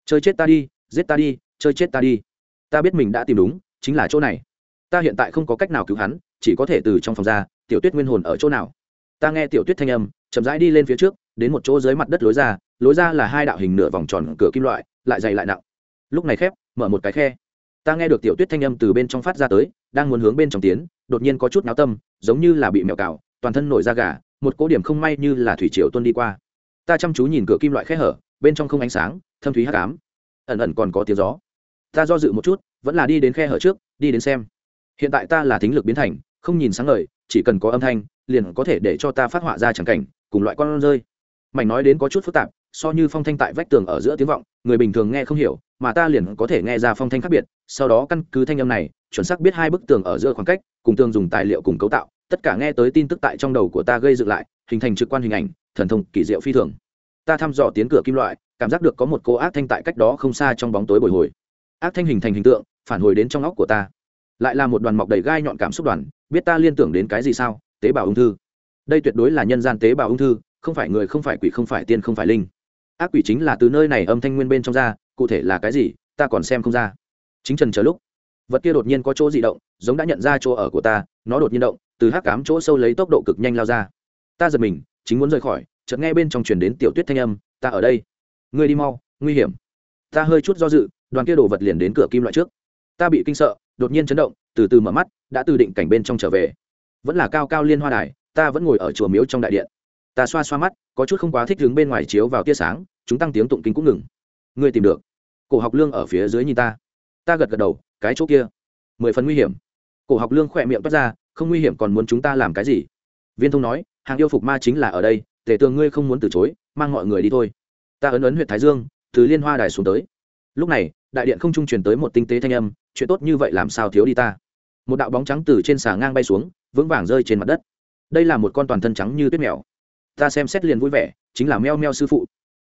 S1: Chơi chết ta đi! Giết ta đi! Chơi chết ta đi! Ta biết mình đã tìm đúng, chính là chỗ này. Ta hiện tại không có cách nào cứu hắn, chỉ có thể từ trong phòng ra, tiểu tuyết nguyên hồn ở chỗ nào? Ta nghe tiểu tuyết thanh âm, chậm rãi đi lên phía trước, đến một chỗ dưới mặt đất lối ra lối ra là hai đạo hình nửa vòng tròn cửa kim loại, lại dày lại nặng. Lúc này khép, mở một cái khe ta nghe được tiểu tuyết thanh âm từ bên trong phát ra tới, đang muốn hướng bên trong tiến, đột nhiên có chút náo tâm, giống như là bị mèo cào, toàn thân nổi da gà, một cỗ điểm không may như là thủy triều tuân đi qua. Ta chăm chú nhìn cửa kim loại khe hở, bên trong không ánh sáng, thâm thúy hắc ám. Ẩn ẩn còn có tiếng gió. Ta do dự một chút, vẫn là đi đến khe hở trước, đi đến xem. Hiện tại ta là thính lực biến thành, không nhìn sáng ngời, chỉ cần có âm thanh, liền có thể để cho ta phát họa ra chẳng cảnh, cùng loại con rơi. Mảnh nói đến có chút phức tạp so như phong thanh tại vách tường ở giữa tiếng vọng, người bình thường nghe không hiểu, mà ta liền có thể nghe ra phong thanh khác biệt. Sau đó căn cứ thanh âm này, chuẩn xác biết hai bức tường ở giữa khoảng cách, cùng tường dùng tài liệu cùng cấu tạo, tất cả nghe tới tin tức tại trong đầu của ta gây dựng lại, hình thành trực quan hình ảnh, thần thông kỳ diệu phi thường. Ta thăm dò tiến cửa kim loại, cảm giác được có một cô ác thanh tại cách đó không xa trong bóng tối bồi hồi. Ác thanh hình thành hình tượng, phản hồi đến trong óc của ta. Lại là một đoàn mọc đầy gai nhọn cảm xúc đoàn, biết ta liên tưởng đến cái gì sao? Tế bào ung thư. Đây tuyệt đối là nhân gian tế bào ung thư, không phải người không phải quỷ không phải tiên không phải linh ác quỷ chính là từ nơi này âm thanh nguyên bên trong ra, cụ thể là cái gì, ta còn xem không ra. Chính trần chờ lúc, vật kia đột nhiên có chỗ di động, giống đã nhận ra chỗ ở của ta, nó đột nhiên động, từ hắc cám chỗ sâu lấy tốc độ cực nhanh lao ra. Ta giật mình, chính muốn rời khỏi, chợt nghe bên trong truyền đến tiểu tuyết thanh âm, ta ở đây. Ngươi đi mau, nguy hiểm. Ta hơi chút do dự, đoàn kia đổ vật liền đến cửa kim loại trước. Ta bị kinh sợ, đột nhiên chấn động, từ từ mở mắt, đã từ định cảnh bên trong trở về. Vẫn là cao cao liên hoa đài, ta vẫn ngồi ở chùa miếu trong đại điện ta xoa xoa mắt, có chút không quá thích đứng bên ngoài chiếu vào tia sáng, chúng tăng tiếng tụng kinh cũng ngừng. Ngươi tìm được. Cổ học lương ở phía dưới nhìn ta. Ta gật gật đầu, cái chỗ kia. Mười phần nguy hiểm. Cổ học lương khỏe miệng toát ra, không nguy hiểm còn muốn chúng ta làm cái gì? Viên thông nói, hàng yêu phục ma chính là ở đây tể tường ngươi không muốn từ chối, mang mọi người đi thôi. Ta ấn ấn huyện thái dương, từ liên hoa đài xuống tới. Lúc này, đại điện không trung truyền tới một tinh tế thanh âm, chuyện tốt như vậy làm sao thiếu đi ta? Một đạo bóng trắng từ trên xà ngang bay xuống, vững vàng rơi trên mặt đất. Đây là một con toàn thân trắng như tuyết mèo ta xem xét liền vui vẻ, chính là meo meo sư phụ.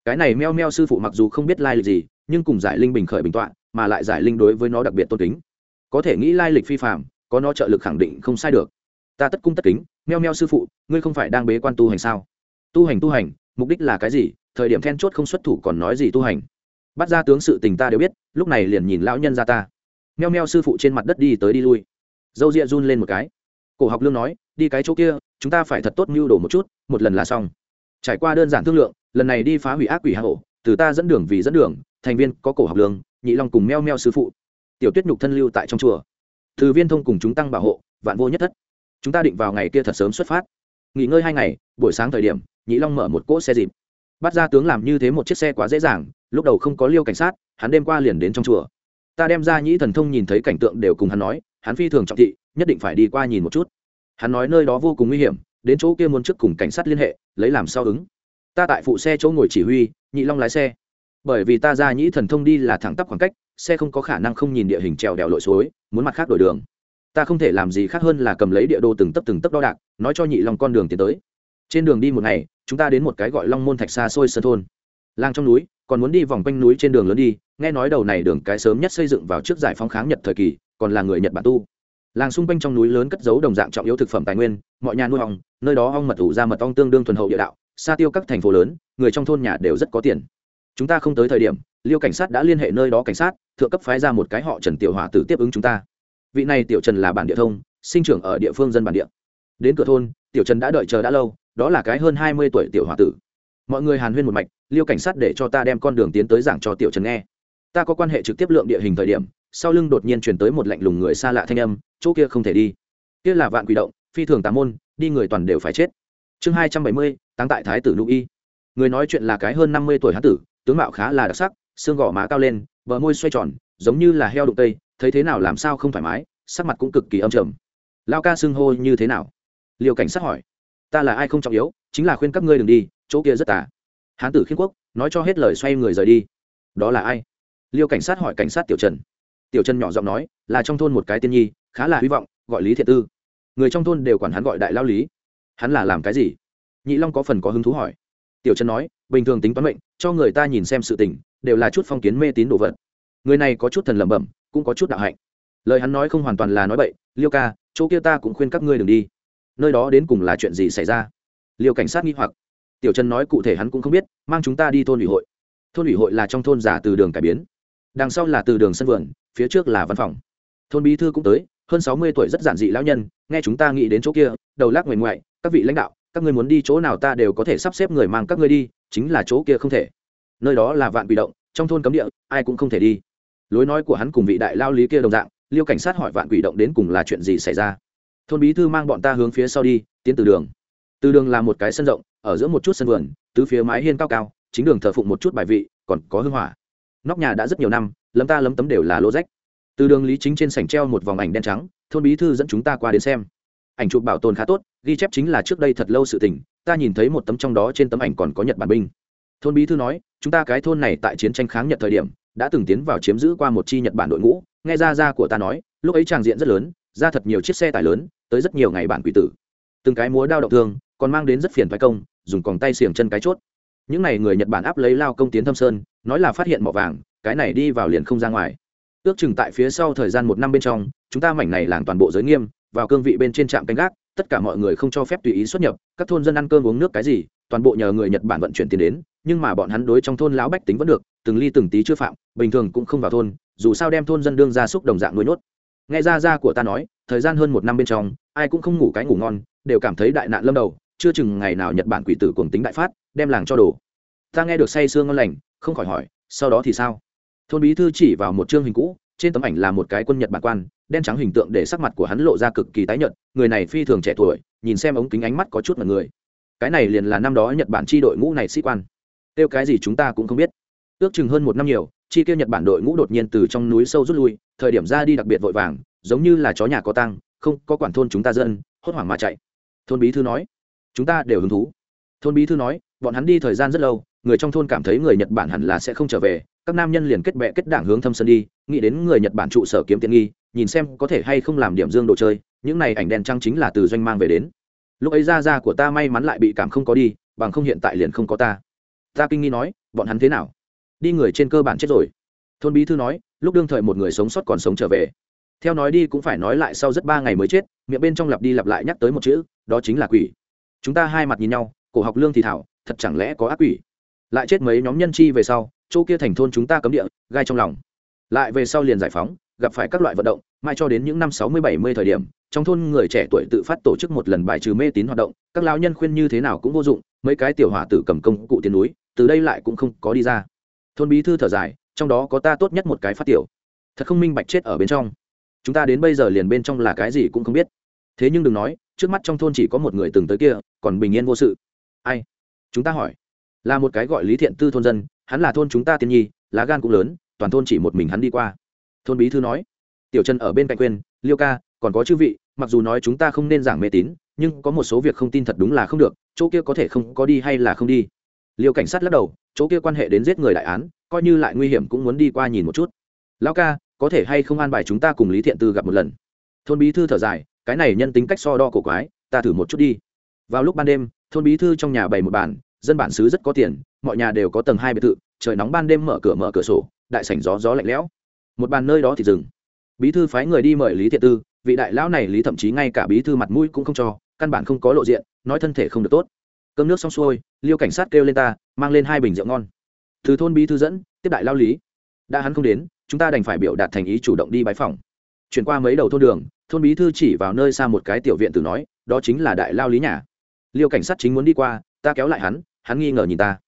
S1: Cái này meo meo sư phụ mặc dù không biết lai lịch gì, nhưng cùng giải linh bình khởi bình tọa, mà lại giải linh đối với nó đặc biệt tôn kính. Có thể nghĩ lai lịch phi phạm có nó trợ lực khẳng định không sai được. Ta tất cung tất kính, meo meo sư phụ, ngươi không phải đang bế quan tu hành sao? Tu hành tu hành, mục đích là cái gì? Thời điểm then chốt không xuất thủ còn nói gì tu hành? Bắt ra tướng sự tình ta đều biết, lúc này liền nhìn lão nhân ra ta. Meo meo sư phụ trên mặt đất đi tới đi lui. Dâu ria run lên một cái cổ học lương nói, đi cái chỗ kia, chúng ta phải thật tốt mưu đồ một chút, một lần là xong. Trải qua đơn giản thương lượng, lần này đi phá hủy ác quỷ hạ hổ từ ta dẫn đường vì dẫn đường, thành viên có cổ học lương, nhị long cùng meo meo sư phụ. Tiểu tuyết nhục thân lưu tại trong chùa. Từ viên thông cùng chúng tăng bảo hộ, vạn vô nhất thất. Chúng ta định vào ngày kia thật sớm xuất phát. Nghỉ ngơi hai ngày, buổi sáng thời điểm, nhị long mở một cỗ xe dịp. Bắt ra tướng làm như thế một chiếc xe quá dễ dàng, lúc đầu không có liêu cảnh sát, hắn đêm qua liền đến trong chùa. Ta đem ra nhĩ thần thông nhìn thấy cảnh tượng đều cùng hắn nói, hắn phi thường trọng thị nhất định phải đi qua nhìn một chút. Hắn nói nơi đó vô cùng nguy hiểm, đến chỗ kia muốn trước cùng cảnh sát liên hệ, lấy làm sao ứng. Ta tại phụ xe chỗ ngồi chỉ huy, nhị long lái xe. Bởi vì ta ra nhĩ thần thông đi là thẳng tắp khoảng cách, xe không có khả năng không nhìn địa hình trèo đèo lội suối, muốn mặt khác đổi đường. Ta không thể làm gì khác hơn là cầm lấy địa đồ từng tấp từng tấp đo đạc, nói cho nhị long con đường tiến tới. Trên đường đi một ngày, chúng ta đến một cái gọi long môn thạch xa xôi sân thôn. Lang trong núi, còn muốn đi vòng quanh núi trên đường lớn đi, nghe nói đầu này đường cái sớm nhất xây dựng vào trước giải phóng kháng nhật thời kỳ, còn là người nhật bản tu làng xung quanh trong núi lớn cất giấu đồng dạng trọng yếu thực phẩm tài nguyên, mọi nhà nuôi ong, nơi đó ong mật ủ ra mật ong tương đương thuần hậu địa đạo, xa tiêu các thành phố lớn, người trong thôn nhà đều rất có tiền. Chúng ta không tới thời điểm, liêu cảnh sát đã liên hệ nơi đó cảnh sát, thượng cấp phái ra một cái họ trần tiểu hòa tử tiếp ứng chúng ta. Vị này tiểu trần là bản địa thông, sinh trưởng ở địa phương dân bản địa. Đến cửa thôn, tiểu trần đã đợi chờ đã lâu, đó là cái hơn hai mươi tuổi tiểu hòa tử. Mọi người hàn huyên một mạch, liêu cảnh sát để cho ta đem con đường tiến tới giảng cho tiểu trần nghe. Ta có quan hệ trực tiếp lượng địa hình thời điểm sau lưng đột nhiên chuyển tới một lạnh lùng người xa lạ thanh âm, chỗ kia không thể đi. Kia là vạn quỷ động, phi thường tà môn, đi người toàn đều phải chết. Chương hai trăm bảy mươi tăng tại thái tử nữ y. Người nói chuyện là cái hơn năm mươi tuổi hán tử, tướng mạo khá là đặc sắc, xương gò má cao lên, bờ môi xoay tròn, giống như là heo đụng tây, thấy thế nào làm sao không thoải mái, sắc mặt cũng cực kỳ âm trầm. Lao ca xưng hô như thế nào? Liều cảnh sát hỏi. Ta là ai không trọng yếu, chính là khuyên các ngươi đừng đi, chỗ kia rất tà. Hán tử khiên quốc, nói cho hết lời xoay người rời đi. Đó là ai? Liêu cảnh sát hỏi cảnh sát tiểu trần tiểu trần nhỏ giọng nói, là trong thôn một cái tiên nhi, khá là hy vọng, gọi lý thiện tư. Người trong thôn đều quản hắn gọi đại lao lý. Hắn là làm cái gì? Nhị long có phần có hứng thú hỏi. Tiểu trần nói, bình thường tính toán mệnh, cho người ta nhìn xem sự tình, đều là chút phong kiến mê tín đồ vật. Người này có chút thần lẩm bẩm, cũng có chút đạo hạnh. Lời hắn nói không hoàn toàn là nói bậy, liêu ca, chỗ kia ta cũng khuyên các ngươi đừng đi. Nơi đó đến cùng là chuyện gì xảy ra? Liêu cảnh sát nghi hoặc. Tiểu trần nói cụ thể hắn cũng không biết, mang chúng ta đi thôn ủy hội. Thôn ủy hội là trong thôn giả từ đường cải biến. Đằng sau là từ đường sân vườn phía trước là văn phòng. Thôn bí thư cũng tới, hơn sáu mươi tuổi rất giản dị lão nhân, nghe chúng ta nghĩ đến chỗ kia, đầu lắc ngoảnh ngoại, các vị lãnh đạo, các ngươi muốn đi chỗ nào ta đều có thể sắp xếp người mang các ngươi đi, chính là chỗ kia không thể. Nơi đó là vạn bị động, trong thôn cấm địa, ai cũng không thể đi. Lối nói của hắn cùng vị đại lao lý kia đồng dạng, liêu cảnh sát hỏi vạn quỷ động đến cùng là chuyện gì xảy ra. Thôn bí thư mang bọn ta hướng phía sau đi, tiến từ đường. Từ đường là một cái sân rộng, ở giữa một chút sân vườn, tứ phía mái hiên cao cao, chính đường thờ phụng một chút bài vị, còn có hưng hỏa. Nóc nhà đã rất nhiều năm lấm ta lấm tấm đều là lỗ rách. Từ đường lý chính trên sảnh treo một vòng ảnh đen trắng, thôn bí thư dẫn chúng ta qua đến xem. Ảnh chụp bảo tồn khá tốt, ghi chép chính là trước đây thật lâu sự tình, ta nhìn thấy một tấm trong đó trên tấm ảnh còn có nhật bản binh. Thôn bí thư nói, chúng ta cái thôn này tại chiến tranh kháng nhật thời điểm, đã từng tiến vào chiếm giữ qua một chi nhật bản đội ngũ, nghe ra ra của ta nói, lúc ấy tràng diện rất lớn, ra thật nhiều chiếc xe tải lớn, tới rất nhiều ngày bản quỷ tử. Từng cái múa đao động thương, còn mang đến rất phiền thoái công, dùng còng tay xiềng chân cái chốt. Những n à y người nhật bản áp lấy lao công tiến thâm sơn, nói là phát hiện mỏ vàng cái này đi vào liền không ra ngoài. Ước chừng tại phía sau thời gian một năm bên trong, chúng ta mảnh này làng toàn bộ giới nghiêm, vào cương vị bên trên trạm canh gác, tất cả mọi người không cho phép tùy ý xuất nhập, các thôn dân ăn cơm uống nước cái gì, toàn bộ nhờ người nhật bản vận chuyển tiền đến, nhưng mà bọn hắn đối trong thôn lão bách tính vẫn được, từng ly từng tí chưa phạm, bình thường cũng không vào thôn, dù sao đem thôn dân đương ra xúc đồng dạng nuôi nhốt. Nghe ra ra của ta nói, thời gian hơn một năm bên trong, ai cũng không ngủ cái ngủ ngon, đều cảm thấy đại nạn lâm đầu, chưa chừng ngày nào nhật bản quỷ tử cuồng tính đại phát, đem làng cho đồ ta nghe được say sương ngon lành, không khỏi hỏi, sau đó thì sao? Thôn bí thư chỉ vào một chương hình cũ, trên tấm ảnh là một cái quân nhật bản quan, đen trắng hình tượng để sắc mặt của hắn lộ ra cực kỳ tái nhợt, người này phi thường trẻ tuổi, nhìn xem ống kính ánh mắt có chút mật người. Cái này liền là năm đó nhật bản chi đội ngũ này sĩ quan. Tiêu cái gì chúng ta cũng không biết. Ước chừng hơn một năm nhiều, chi tiêu nhật bản đội ngũ đột nhiên từ trong núi sâu rút lui, thời điểm ra đi đặc biệt vội vàng, giống như là chó nhà có tăng không có quản thôn chúng ta dân, hốt hoảng mà chạy. Thôn bí thư nói, chúng ta đều hứng thú. Thôn bí thư nói, bọn hắn đi thời gian rất lâu, người trong thôn cảm thấy người nhật bản hẳn là sẽ không trở về các nam nhân liền kết bè kết đảng hướng thâm sơn đi, nghĩ đến người nhật bản trụ sở kiếm tiện nghi, nhìn xem có thể hay không làm điểm dương đồ chơi, những này ảnh đen trăng chính là từ doanh mang về đến. Lúc ấy ra ra của ta may mắn lại bị cảm không có đi, bằng không hiện tại liền không có ta. Ta kinh nghi nói, bọn hắn thế nào? Đi người trên cơ bản chết rồi. Thôn bí thư nói, lúc đương thời một người sống sót còn sống trở về. Theo nói đi cũng phải nói lại sau rất ba ngày mới chết, miệng bên trong lặp đi lặp lại nhắc tới một chữ, đó chính là quỷ. Chúng ta hai mặt nhìn nhau, cổ học lương thì thảo, thật chẳng lẽ có ác quỷ? Lại chết mấy nhóm nhân chi về sau chỗ kia thành thôn chúng ta cấm địa, gai trong lòng. Lại về sau liền giải phóng, gặp phải các loại vận động, mai cho đến những năm sáu mươi bảy mươi thời điểm, trong thôn người trẻ tuổi tự phát tổ chức một lần bài trừ mê tín hoạt động, các lao nhân khuyên như thế nào cũng vô dụng, mấy cái tiểu hỏa tử cầm công cụ tiền núi, từ đây lại cũng không có đi ra. Thôn bí thư thở dài, trong đó có ta tốt nhất một cái phát tiểu. Thật không minh bạch chết ở bên trong. Chúng ta đến bây giờ liền bên trong là cái gì cũng không biết. Thế nhưng đừng nói, trước mắt trong thôn chỉ có một người từng tới kia, còn bình yên vô sự. Ai? Chúng ta hỏi. Là một cái gọi lý thiện tư thôn dân hắn là thôn chúng ta tiên nhi, lá gan cũng lớn, toàn thôn chỉ một mình hắn đi qua. Thôn bí thư nói, tiểu trần ở bên cạnh quên, liêu ca, còn có chư vị, mặc dù nói chúng ta không nên giảng mê tín, nhưng có một số việc không tin thật đúng là không được, chỗ kia có thể không có đi hay là không đi. Liêu cảnh sát lắc đầu, chỗ kia quan hệ đến giết người đại án, coi như lại nguy hiểm cũng muốn đi qua nhìn một chút. Lão ca, có thể hay không an bài chúng ta cùng lý thiện tư gặp một lần? Thôn bí thư thở dài, cái này nhân tính cách so đo cổ quái, ta thử một chút đi. Vào lúc ban đêm, thôn bí thư trong nhà bày một bàn, dân bản xứ rất có tiền mọi nhà đều có tầng hai biệt thự, trời nóng ban đêm mở cửa mở cửa sổ, đại sảnh gió gió lạnh lẽo. Một bàn nơi đó thì dừng. Bí thư phái người đi mời lý thiện tư, vị đại lão này lý thậm chí ngay cả bí thư mặt mũi cũng không cho, căn bản không có lộ diện, nói thân thể không được tốt. Cơm nước xong xuôi, liêu cảnh sát kêu lên ta, mang lên hai bình rượu ngon. Từ thôn bí thư dẫn, tiếp đại lao lý. Đã hắn không đến, chúng ta đành phải biểu đạt thành ý chủ động đi bái phòng. Chuyển qua mấy đầu thôn đường, thôn bí thư chỉ vào nơi xa một cái tiểu viện từ nói, đó chính là đại lao lý nhà. Liêu cảnh sát chính muốn đi qua, ta kéo lại hắn hắn nghi ngờ nhìn ta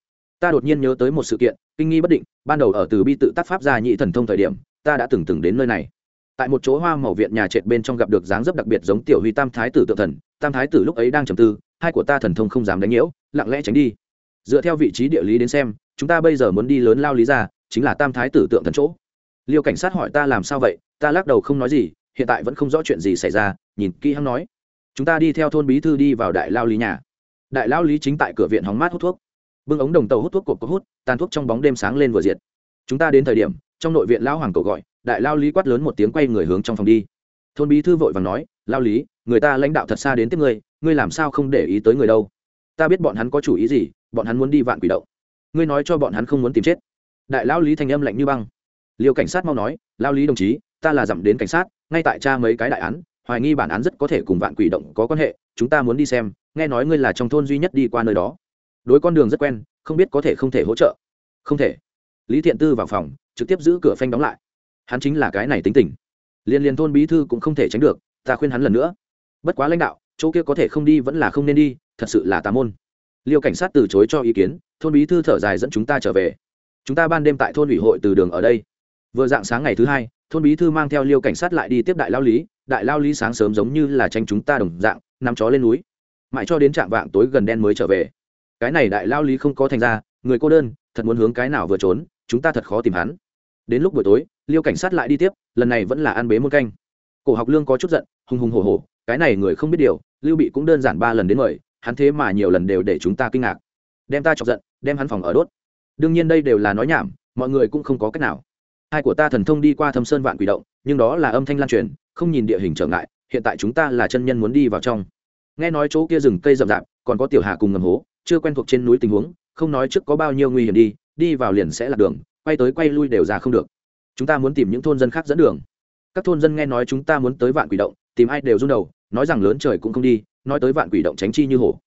S1: ta đột nhiên nhớ tới một sự kiện, kinh nghi bất định, ban đầu ở từ bi tự tác pháp gia nhị thần thông thời điểm, ta đã từng từng đến nơi này. Tại một chỗ hoa màu viện nhà trệt bên trong gặp được dáng dấp đặc biệt giống tiểu huy tam thái tử tự thần, tam thái tử lúc ấy đang trầm tư, hai của ta thần thông không dám đánh nhiễu, lặng lẽ tránh đi. Dựa theo vị trí địa lý đến xem, chúng ta bây giờ muốn đi lớn lao lý ra, chính là tam thái tử tượng thần chỗ. Liêu cảnh sát hỏi ta làm sao vậy, ta lắc đầu không nói gì, hiện tại vẫn không rõ chuyện gì xảy ra, nhìn kỹ hắn nói. Chúng ta đi theo thôn bí thư đi vào đại lao lý nhà. Đại lao lý chính tại cửa viện hóng mát hút thuốc bưng ống đồng tàu hút thuốc cột có hút, tàn thuốc trong bóng đêm sáng lên vừa diệt. Chúng ta đến thời điểm, trong nội viện Lão hoàng cầu gọi, đại lao lý quát lớn một tiếng quay người hướng trong phòng đi. Thôn bí thư vội vàng nói lao lý, người ta lãnh đạo thật xa đến tiếp ngươi ngươi làm sao không để ý tới người đâu? Ta biết bọn hắn có chủ ý gì, bọn hắn muốn đi vạn quỷ động. Ngươi nói cho bọn hắn không muốn tìm chết. Đại lao lý thành âm lạnh như băng. Liêu cảnh sát mau nói lao lý đồng chí, ta là dặm đến cảnh sát, ngay tại cha mấy cái đại án, hoài nghi bản án rất có thể cùng vạn quỷ động có quan hệ, chúng ta muốn đi xem, nghe nói ngươi là trong thôn duy nhất đi qua nơi đó đối con đường rất quen, không biết có thể không thể hỗ trợ. Không thể. Lý thiện tư vào phòng, trực tiếp giữ cửa phanh đóng lại. Hắn chính là cái này tính tình. Liên liên thôn bí thư cũng không thể tránh được, ta khuyên hắn lần nữa. Bất quá lãnh đạo, chỗ kia có thể không đi vẫn là không nên đi, thật sự là tà môn. Liêu cảnh sát từ chối cho ý kiến, thôn bí thư thở dài dẫn chúng ta trở về. Chúng ta ban đêm tại thôn ủy hội từ đường ở đây. Vừa dạng sáng ngày thứ hai, thôn bí thư mang theo liêu cảnh sát lại đi tiếp đại lao lý, đại lao lý sáng sớm giống như là tranh chúng ta đồng dạng, nằm chó lên núi. Mãi cho đến trạm vạng tối gần đen mới trở về cái này đại lao lý không có thành ra, người cô đơn, thật muốn hướng cái nào vừa trốn, chúng ta thật khó tìm hắn. Đến lúc buổi tối, liêu cảnh sát lại đi tiếp, lần này vẫn là ăn bế môn canh. Cổ học lương có chút giận, hùng hùng hổ hổ, cái này người không biết điều, lưu bị cũng đơn giản ba lần đến mời, hắn thế mà nhiều lần đều để chúng ta kinh ngạc. Đem ta chọc giận, đem hắn phòng ở đốt. Đương nhiên đây đều là nói nhảm, mọi người cũng không có cách nào. Hai của ta thần thông đi qua thâm sơn vạn quỷ động, nhưng đó là âm thanh lan truyền, không nhìn địa hình trở ngại, hiện tại chúng ta là chân nhân muốn đi vào trong. Nghe nói chỗ kia rừng cây rậm rạp, còn có tiểu hà cùng ngầm hố chưa quen thuộc trên núi tình huống, không nói trước có bao nhiêu nguy hiểm đi đi vào liền sẽ là đường, quay tới quay lui đều ra không được. Chúng ta muốn tìm những thôn dân khác dẫn đường. Các thôn dân nghe nói chúng ta muốn tới vạn quỷ động, tìm ai đều rung đầu, nói rằng lớn trời cũng không đi, nói tới vạn quỷ động tránh chi như hổ.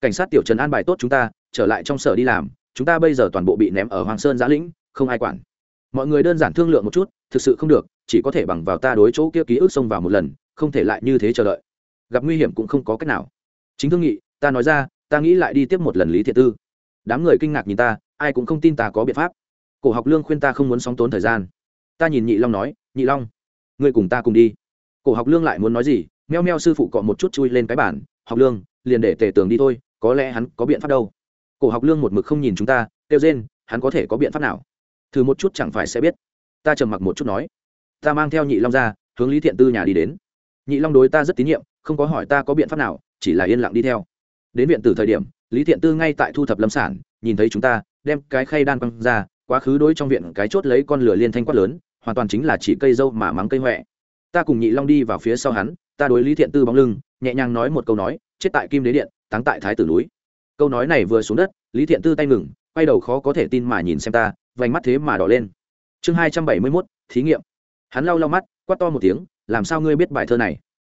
S1: Cảnh sát tiểu trần an bài tốt chúng ta, trở lại trong sở đi làm, chúng ta bây giờ toàn bộ bị ném ở hoàng sơn giã lĩnh, không ai quản. Mọi người đơn giản thương lượng một chút, thực sự không được, chỉ có thể bằng vào ta đối chỗ kia ký ức xông vào một lần, không thể lại như thế chờ đợi. Gặp nguy hiểm cũng không có cách nào. Chính thương nghị, ta nói ra ta nghĩ lại đi tiếp một lần lý thiện tư. Đám người kinh ngạc nhìn ta, ai cũng không tin ta có biện pháp. Cổ học lương khuyên ta không muốn sóng tốn thời gian. Ta nhìn nhị long nói, nhị long, ngươi cùng ta cùng đi. Cổ học lương lại muốn nói gì, meo meo sư phụ cọ một chút chui lên cái bản học lương, liền để tề tường đi thôi, có lẽ hắn có biện pháp đâu. Cổ học lương một mực không nhìn chúng ta kêu rên hắn có thể có biện pháp nào? Thử một chút chẳng phải sẽ biết. Ta trầm mặc một chút nói, ta mang theo nhị long ra, hướng lý thiện tư nhà đi đến. Nhị long đối ta rất tín nhiệm, không có hỏi ta có biện pháp nào, chỉ là yên lặng đi theo đến viện từ thời điểm, lý thiện tư ngay tại thu thập lâm sản, nhìn thấy chúng ta, đem cái khay đan quăng ra, quá khứ đối trong viện cái chốt lấy con lửa liên thanh quát lớn, hoàn toàn chính là chỉ cây dâu mà mắng cây huệ ta cùng nhị long đi vào phía sau hắn, ta đối lý thiện tư bóng lưng, nhẹ nhàng nói một câu nói, chết tại kim đế điện, táng tại thái tử núi. Câu nói này vừa xuống đất, lý thiện tư tay ngừng, quay đầu khó có thể tin mà nhìn xem ta, vành mắt thế mà đỏ lên. Chương hai trăm bảy mươi mốt, thí nghiệm. Hắn lau lau mắt, quát to một tiếng, làm sao ngươi biết bài thơ này?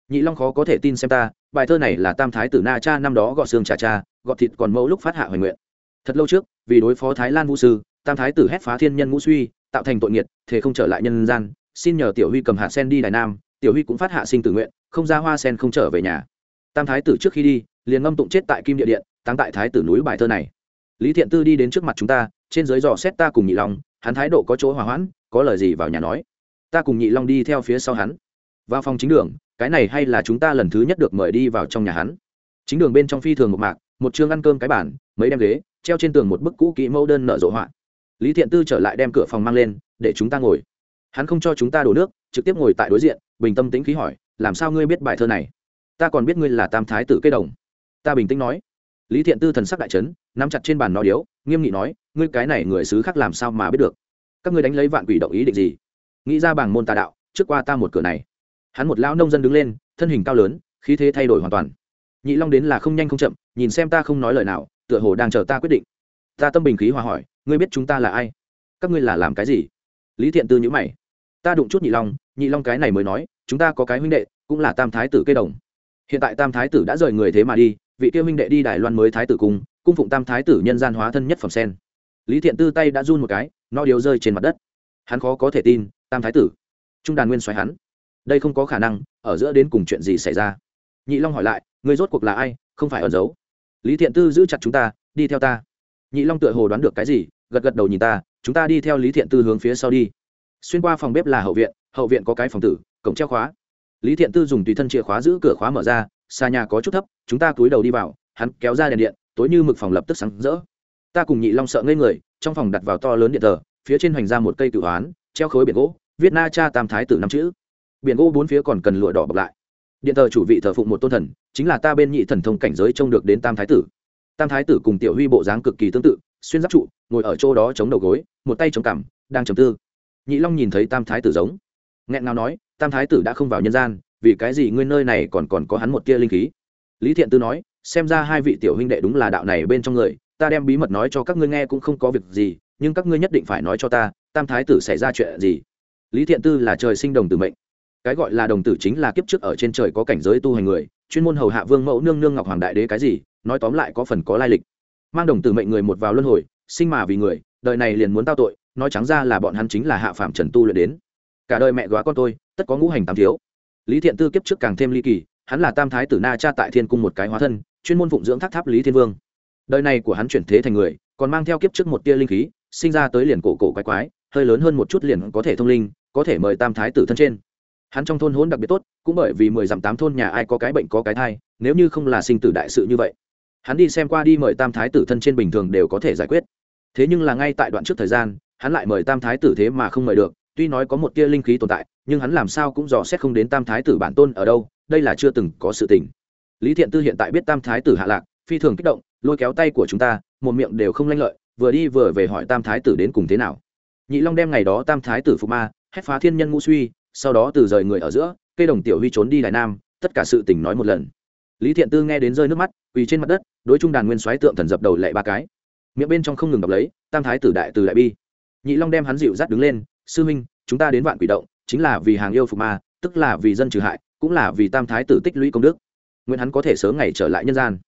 S1: Nhị long khó có thể tin xem ta bài thơ này là tam thái tử na cha năm đó gọt xương trà cha gọt thịt còn mẫu lúc phát hạ hoài nguyện. Thật lâu trước, vì đối phó thái lan vũ sư, tam thái tử hét phá thiên nhân ngũ suy, tạo thành tội nghiệt thế không trở lại nhân gian. Xin nhờ tiểu huy cầm hạ sen đi đài nam, tiểu huy cũng phát hạ sinh tử nguyện, không ra hoa sen không trở về nhà. Tam thái tử trước khi đi, liền ngâm tụng chết tại kim địa điện tăng tại thái tử núi bài thơ này. Lý thiện tư đi đến trước mặt chúng ta, trên dưới dò xét ta cùng nhị long, hắn thái độ có chỗ hòa hoãn, có lời gì vào nhà nói. Ta cùng nhị long đi theo phía sau hắn. Vào phòng chính đường cái này hay là chúng ta lần thứ nhất được mời đi vào trong nhà hắn? Chính đường bên trong phi thường một mạc, một chương ăn cơm cái bản mấy đem ghế, treo trên tường một bức cũ kỹ mẫu đơn nợ rộ họa. Lý thiện tư trở lại đem cửa phòng mang lên, để chúng ta ngồi. Hắn không cho chúng ta đổ nước, trực tiếp ngồi tại đối diện, bình tâm tĩnh khí hỏi, làm sao ngươi biết bài thơ này? Ta còn biết ngươi là tam thái tử cây đồng. Ta bình tĩnh nói. Lý thiện tư thần sắc đại trấn nắm chặt trên bàn nó điếu, nghiêm nghị nói, ngươi cái này người xứ khác làm sao mà biết được? Các ngươi đánh lấy vạn quỷ động ý định gì? Nghĩ ra bảng môn tà đạo, trước qua ta một cửa này hắn một lão nông dân đứng lên, thân hình cao lớn, khí thế thay đổi hoàn toàn. Nhị long đến là không nhanh không chậm, nhìn xem ta không nói lời nào, tựa hồ đang chờ ta quyết định. Ta tâm bình khí hòa hỏi, ngươi biết chúng ta là ai? Các ngươi là làm cái gì? Lý thiện tư nhữ mày. Ta đụng chút nhị long nhị long cái này mới nói, chúng ta có cái huynh đệ, cũng là tam thái tử cây đồng. Hiện tại tam thái tử đã rời người thế mà đi, vị kia huynh đệ đi đài loan mới thái tử cung cung phụng tam thái tử nhân gian hóa thân nhất phẩm sen. Lý thiện tư tay đã run một cái, nó điếu rơi trên mặt đất. Hắn khó có thể tin, tam thái tử. Trung đàn nguyên xoáy hắn đây không có khả năng, ở giữa đến cùng chuyện gì xảy ra? Nhị long hỏi lại người rốt cuộc là ai, không phải ẩn giấu? Lý thiện tư giữ chặt chúng ta, đi theo ta. Nhị long tựa hồ đoán được cái gì, gật gật đầu nhìn ta, chúng ta đi theo lý thiện tư hướng phía sau đi. Xuyên qua phòng bếp là hậu viện hậu viện có cái phòng tử, cổng treo khóa. Lý thiện tư dùng tùy thân chìa khóa giữ cửa khóa mở ra, xa nhà có chút thấp, chúng ta cúi đầu đi vào, hắn kéo ra đèn điện, tối như mực phòng lập tức sáng rỡ. Ta cùng nhị long sợ ngây người, trong phòng đặt vào to lớn điện thờ, phía trên hoành ra một cây cự hoán, treo khối biển gỗ, viết na cha tam thái tử năm chữ biển gỗ bốn phía còn cần lụa đỏ bọc lại. Điện thờ chủ vị thờ phụng một tôn thần, chính là ta bên nhị thần thông cảnh giới trông được đến tam thái tử. Tam thái tử cùng tiểu huy bộ dáng cực kỳ tương tự, xuyên giáp trụ, ngồi ở chỗ đó chống đầu gối, một tay chống cằm, đang trầm tư. Nhị long nhìn thấy tam thái tử giống. Nghẹn ngào nói, tam thái tử đã không vào nhân gian, vì cái gì nguyên nơi này còn còn có hắn một tia linh khí? Lý thiện tư nói, xem ra hai vị tiểu huynh đệ đúng là đạo này bên trong người, ta đem bí mật nói cho các ngươi nghe cũng không có việc gì, nhưng các ngươi nhất định phải nói cho ta, tam thái tử xảy ra chuyện gì? Lý thiện tư là trời sinh đồng tử mệnh cái gọi là đồng tử chính là kiếp trước ở trên trời có cảnh giới tu hành người, chuyên môn hầu hạ vương mẫu nương nương ngọc hoàng đại đế cái gì, nói tóm lại có phần có lai lịch. Mang đồng tử mệnh người một vào luân hồi, sinh mà vì người, đời này liền muốn tao tội, nói trắng ra là bọn hắn chính là hạ phạm trần tu luyện đến. Cả đời mẹ góa con tôi, tất có ngũ hành tam thiếu. Lý thiện tư kiếp trước càng thêm ly kỳ, hắn là tam thái tử na cha tại thiên cung một cái hóa thân, chuyên môn phụng dưỡng thác tháp lý thiên vương. Đời này của hắn chuyển thế thành người, còn mang theo kiếp trước một tia linh khí, sinh ra tới liền cổ cổ quái quái, hơi lớn hơn một chút liền có thể thông linh, có thể mời tam thái tử thân trên hắn trong thôn hôn đặc biệt tốt, cũng bởi vì mười dặm tám thôn nhà ai có cái bệnh có cái thai, nếu như không là sinh tử đại sự như vậy, hắn đi xem qua đi mời tam thái tử thân trên bình thường đều có thể giải quyết. Thế nhưng là ngay tại đoạn trước thời gian, hắn lại mời tam thái tử thế mà không mời được, tuy nói có một tia linh khí tồn tại, nhưng hắn làm sao cũng dò xét không đến tam thái tử bản tôn ở đâu, đây là chưa từng có sự tình. Lý thiện tư hiện tại biết tam thái tử hạ lạc, phi thường kích động, lôi kéo tay của chúng ta, một miệng đều không lanh lợi, vừa đi vừa về hỏi tam thái tử đến cùng thế nào. Nhị long đem ngày đó tam thái tử phục ma, hét phá thiên nhân ngũ suy sau đó từ rời người ở giữa, cây đồng tiểu huy trốn đi đại nam, tất cả sự tình nói một lần. Lý thiện tư nghe đến rơi nước mắt, quỳ trên mặt đất, đối trung đàn nguyên xoáy tượng thần dập đầu lệ ba cái. Miệng bên trong không ngừng đọc lấy, tam thái tử đại từ đại bi. Nhị long đem hắn dịu dắt đứng lên, sư minh chúng ta đến vạn quỷ động, chính là vì hàng yêu phục ma, tức là vì dân trừ hại, cũng là vì tam thái tử tích lũy công đức. Nguyện hắn có thể sớm ngày trở lại nhân gian.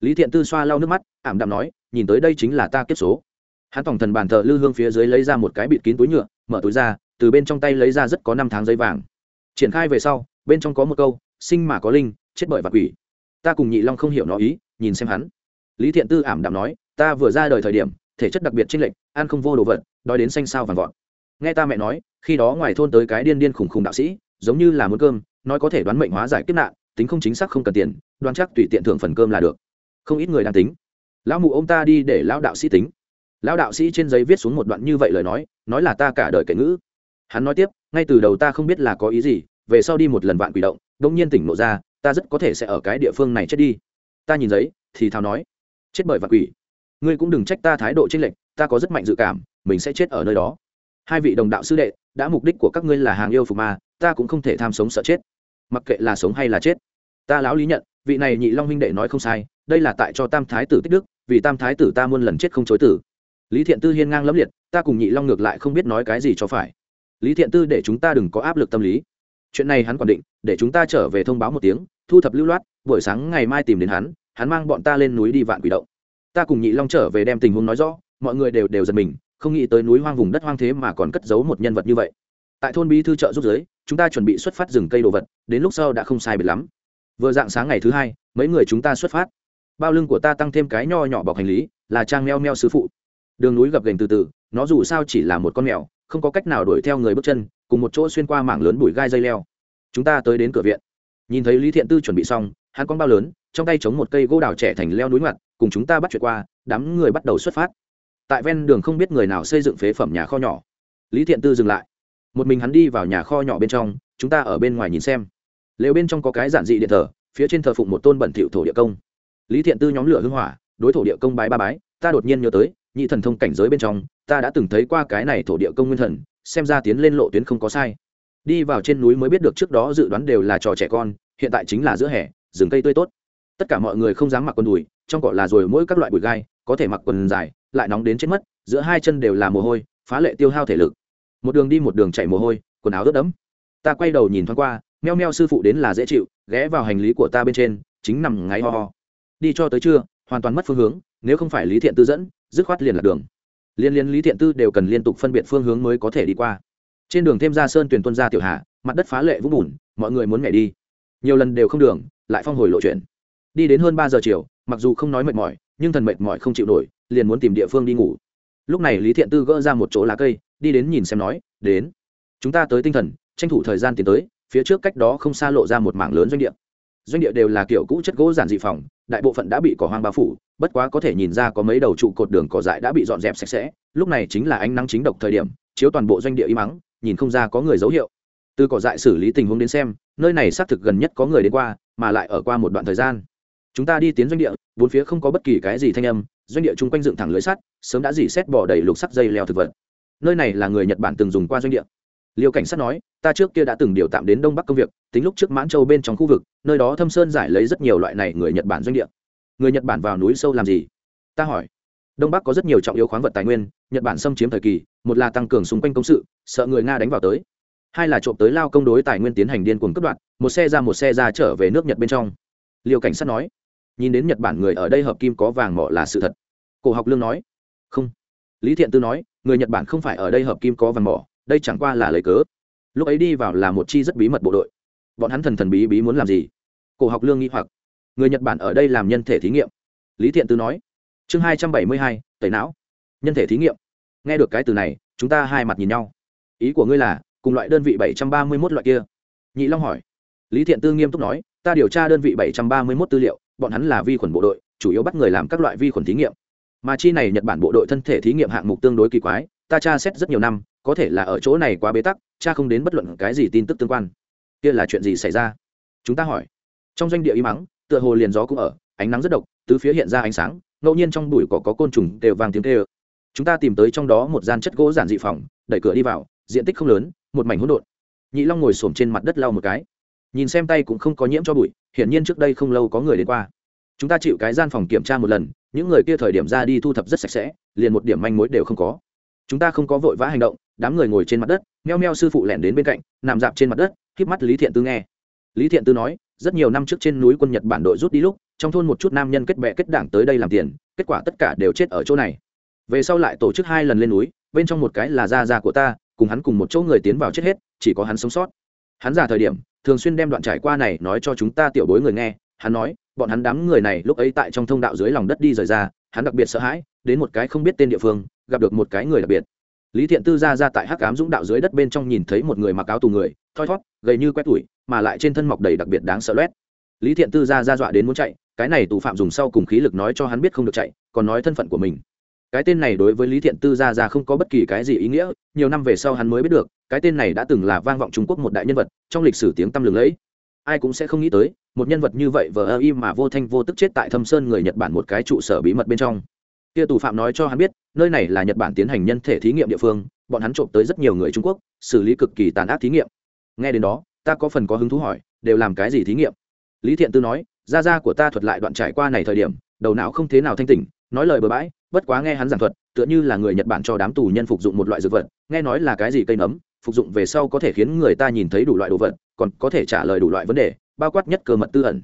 S1: Lý thiện tư xoa lau nước mắt, ảm đạm nói, nhìn tới đây chính là ta kiếp số. Hắn tổng thần bàn thờ lư hương phía dưới lấy ra một cái bịt kín túi nhựa, mở túi ra từ bên trong tay lấy ra rất có năm tháng giấy vàng. Triển khai về sau, bên trong có một câu, sinh mà có linh, chết bởi và quỷ. Ta cùng nhị long không hiểu nó ý, nhìn xem hắn. Lý thiện tư ảm đạm nói, ta vừa ra đời thời điểm, thể chất đặc biệt trên lệnh ăn không vô đồ vật, đói đến xanh sao vàng vọt. Nghe ta mẹ nói, khi đó ngoài thôn tới cái điên điên khủng khủng đạo sĩ, giống như là muốn cơm, nói có thể đoán mệnh hóa giải kiếp nạn, tính không chính xác không cần tiền, đoán chắc tùy tiện thưởng phần cơm là được. Không ít người đang tính. Lão mụ ông ta đi để lão đạo sĩ tính. Lão đạo sĩ trên giấy viết xuống một đoạn như vậy lời nói nói là ta cả đời kể ngữ hắn nói tiếp, ngay từ đầu ta không biết là có ý gì, về sau đi một lần vạn quỷ động đông nhiên tỉnh lộ ra, ta rất có thể sẽ ở cái địa phương này chết đi. Ta nhìn giấy, thì thào nói, chết bởi vạn quỷ. Ngươi cũng đừng trách ta thái độ chênh lệch, ta có rất mạnh dự cảm, mình sẽ chết ở nơi đó. Hai vị đồng đạo sư đệ, đã mục đích của các ngươi là hàng yêu phục ma, ta cũng không thể tham sống sợ chết. Mặc kệ là sống hay là chết. Ta lão lý nhận, vị này nhị long huynh đệ nói không sai, đây là tại cho tam thái tử tích đức, vì tam thái tử ta muôn lần chết không chối tử. Lý thiện tư hiên ngang lẫm liệt, ta cùng nhị long ngược lại không biết nói cái gì cho phải lý thiện tư để chúng ta đừng có áp lực tâm lý. Chuyện này hắn quản định, để chúng ta trở về thông báo một tiếng, thu thập lưu loát, buổi sáng ngày mai tìm đến hắn hắn mang bọn ta lên núi đi vạn quỷ động. Ta cùng nhị long trở về đem tình huống nói rõ, mọi người đều đều giật mình, không nghĩ tới núi hoang vùng đất hoang thế mà còn cất giấu một nhân vật như vậy. Tại thôn bí thư trợ giúp giới chúng ta chuẩn bị xuất phát rừng cây đồ vật, đến lúc sau đã không sai biệt lắm. Vừa dạng sáng ngày thứ hai, mấy người chúng ta xuất phát. Bao lưng của ta tăng thêm cái nho nhỏ bọc hành lý, là trang meo meo sứ phụ. Đường núi gập gành từ từ, nó dù sao chỉ là một con mèo không có cách nào đuổi theo người bước chân, cùng một chỗ xuyên qua mảng lớn bụi gai dây leo. Chúng ta tới đến cửa viện. Nhìn thấy lý thiện tư chuẩn bị xong, hắn con bao lớn, trong tay chống một cây gỗ đào trẻ thành leo núi ngoặt, cùng chúng ta bắt chuyện qua, đám người bắt đầu xuất phát. Tại ven đường không biết người nào xây dựng phế phẩm nhà kho nhỏ. Lý thiện tư dừng lại. Một mình hắn đi vào nhà kho nhỏ bên trong, chúng ta ở bên ngoài nhìn xem. Lều bên trong có cái giản dị điện thờ, phía trên thờ phụng một tôn bẩn thỉu thổ địa công. Lý thiện tư nhóm lửa hưng hỏa, đối thổ địa công bái ba bái, ta đột nhiên nhớ tới, nhị thần thông cảnh giới bên trong ta đã từng thấy qua cái này thổ địa công nguyên thần, xem ra tiến lên lộ tuyến không có sai. Đi vào trên núi mới biết được trước đó dự đoán đều là trò trẻ con, hiện tại chính là giữa hè, rừng cây tươi tốt. Tất cả mọi người không dám mặc quần đùi, trong cỏ là rồi mỗi các loại bụi gai, có thể mặc quần dài, lại nóng đến chết mất, giữa hai chân đều là mồ hôi, phá lệ tiêu hao thể lực. Một đường đi một đường chạy mồ hôi, quần áo ướt đẫm. Ta quay đầu nhìn thoáng qua, meo meo sư phụ đến là dễ chịu, ghé vào hành lý của ta bên trên, chính nằm ngáy ho ho. Đi cho tới trưa, hoàn toàn mất phương hướng, nếu không phải lý thiện tư dẫn, dứt khoát liền lạc đường liên liên lý thiện tư đều cần liên tục phân biệt phương hướng mới có thể đi qua. Trên đường thêm ra sơn tuyển tuân ra tiểu hạ, mặt đất phá lệ vũng bùn, mọi người muốn nhảy đi. Nhiều lần đều không đường, lại phong hồi lộ chuyện. Đi đến hơn ba giờ chiều, mặc dù không nói mệt mỏi, nhưng thần mệt mỏi không chịu nổi, liền muốn tìm địa phương đi ngủ. Lúc này lý thiện tư gỡ ra một chỗ lá cây, đi đến nhìn xem nói, đến. Chúng ta tới tinh thần, tranh thủ thời gian tiến tới, phía trước cách đó không xa lộ ra một mảng lớn doanh địa. Doanh địa đều là kiểu cũ chất gỗ giản dị phòng, đại bộ phận đã bị cỏ hoang bao phủ bất quá có thể nhìn ra có mấy đầu trụ cột đường cỏ dại đã bị dọn dẹp sạch sẽ, lúc này chính là ánh nắng chính độc thời điểm, chiếu toàn bộ doanh địa im mắng, nhìn không ra có người dấu hiệu. Từ cỏ dại xử lý tình huống đến xem, nơi này xác thực gần nhất có người đến qua, mà lại ở qua một đoạn thời gian. Chúng ta đi tiến doanh địa, bốn phía không có bất kỳ cái gì thanh âm, doanh địa chung quanh dựng thẳng lưới sắt, sớm đã dỉ xét bỏ đầy lục sắt dây leo thực vật. Nơi này là người nhật bản từng dùng qua doanh địa. Liêu cảnh sát nói, ta trước kia đã từng điều tạm đến đông bắc công việc, tính lúc trước mãn châu bên trong khu vực, nơi đó thâm sơn giải lấy rất nhiều loại này người nhật bản doanh địa người nhật bản vào núi sâu làm gì ta hỏi đông bắc có rất nhiều trọng yếu khoáng vật tài nguyên nhật bản xâm chiếm thời kỳ một là tăng cường xung quanh công sự sợ người nga đánh vào tới hai là trộm tới lao công đối tài nguyên tiến hành điên cuồng cướp đoạt một xe ra một xe ra trở về nước nhật bên trong liều cảnh sát nói nhìn đến nhật bản người ở đây hợp kim có vàng mỏ là sự thật cổ học lương nói không lý thiện tư nói người nhật bản không phải ở đây hợp kim có vàng mỏ đây chẳng qua là lời cớ lúc ấy đi vào là một chi rất bí mật bộ đội bọn hắn thần thần bí bí muốn làm gì cổ học lương nghĩ hoặc người nhật bản ở đây làm nhân thể thí nghiệm lý thiện tư nói chương hai trăm bảy mươi hai tẩy não nhân thể thí nghiệm nghe được cái từ này chúng ta hai mặt nhìn nhau ý của ngươi là cùng loại đơn vị bảy trăm ba mươi mốt loại kia nhị long hỏi lý thiện tư nghiêm túc nói ta điều tra đơn vị bảy trăm ba mươi mốt tư liệu bọn hắn là vi khuẩn bộ đội chủ yếu bắt người làm các loại vi khuẩn thí nghiệm mà chi này nhật bản bộ đội thân thể thí nghiệm hạng mục tương đối kỳ quái ta tra xét rất nhiều năm có thể là ở chỗ này quá bế tắc cha không đến bất luận cái gì tin tức tương quan kia là chuyện gì xảy ra chúng ta hỏi trong doanh địa y mắng tựa hồ liền gió cũng ở, ánh nắng rất độc, tứ phía hiện ra ánh sáng, ngẫu nhiên trong bụi cỏ có côn trùng đều vàng tiếng tê ơ chúng ta tìm tới trong đó một gian chất gỗ giản dị phòng, đẩy cửa đi vào, diện tích không lớn, một mảnh hỗn độn. Nhị long ngồi xổm trên mặt đất lau một cái. Nhìn xem tay cũng không có nhiễm cho bụi, hiển nhiên trước đây không lâu có người đến qua. Chúng ta chịu cái gian phòng kiểm tra một lần, những người kia thời điểm ra đi thu thập rất sạch sẽ, liền một điểm manh mối đều không có. Chúng ta không có vội vã hành động, đám người ngồi trên mặt đất, meo meo sư phụ lẻn đến bên cạnh, nằm dạp trên mặt đất, híp mắt lý thiện tư nghe. Lý thiện tư nói rất nhiều năm trước trên núi quân nhật bản đội rút đi lúc, trong thôn một chút nam nhân kết bè kết đảng tới đây làm tiền, kết quả tất cả đều chết ở chỗ này. Về sau lại tổ chức hai lần lên núi, bên trong một cái là gia gia của ta, cùng hắn cùng một chỗ người tiến vào chết hết, chỉ có hắn sống sót. Hắn già thời điểm, thường xuyên đem đoạn trải qua này nói cho chúng ta tiểu bối người nghe, hắn nói, bọn hắn đám người này lúc ấy tại trong thông đạo dưới lòng đất đi rời ra, hắn đặc biệt sợ hãi, đến một cái không biết tên địa phương, gặp được một cái người đặc biệt lý thiện tư ra ra tại hắc cám dũng đạo dưới đất bên trong nhìn thấy một người mặc áo tù người, thoi thót, gầy như quét tủi, mà lại trên thân mọc đầy đặc biệt đáng sợ loét. Lý thiện tư ra ra dọa đến muốn chạy, cái này tù phạm dùng sau cùng khí lực nói cho hắn biết không được chạy, còn nói thân phận của mình. Cái tên này đối với lý thiện tư ra ra không có bất kỳ cái gì ý nghĩa, nhiều năm về sau hắn mới biết được, cái tên này đã từng là vang vọng trung quốc một đại nhân vật, trong lịch sử tiếng tăm lừng lẫy. Ai cũng sẽ không nghĩ tới, một nhân vật như vậy vờ ơ y mà vô thanh vô tức chết tại thâm sơn người nhật bản một cái trụ sở bí mật bên trong kia tù phạm nói cho hắn biết, nơi này là nhật bản tiến hành nhân thể thí nghiệm địa phương, bọn hắn trộm tới rất nhiều người trung quốc, xử lý cực kỳ tàn ác thí nghiệm. Nghe đến đó, ta có phần có hứng thú hỏi, đều làm cái gì thí nghiệm? Lý thiện tư nói gia gia của ta thuật lại đoạn trải qua này thời điểm, đầu não không thế nào thanh tỉnh, nói lời bừa bãi, bất quá nghe hắn giảng thuật, tựa như là người nhật bản cho đám tù nhân phục dụng một loại dược vật, nghe nói là cái gì cây nấm, phục dụng về sau có thể khiến người ta nhìn thấy đủ loại đồ vật, còn có thể trả lời đủ loại vấn đề, bao quát nhất cơ mật tư ẩn.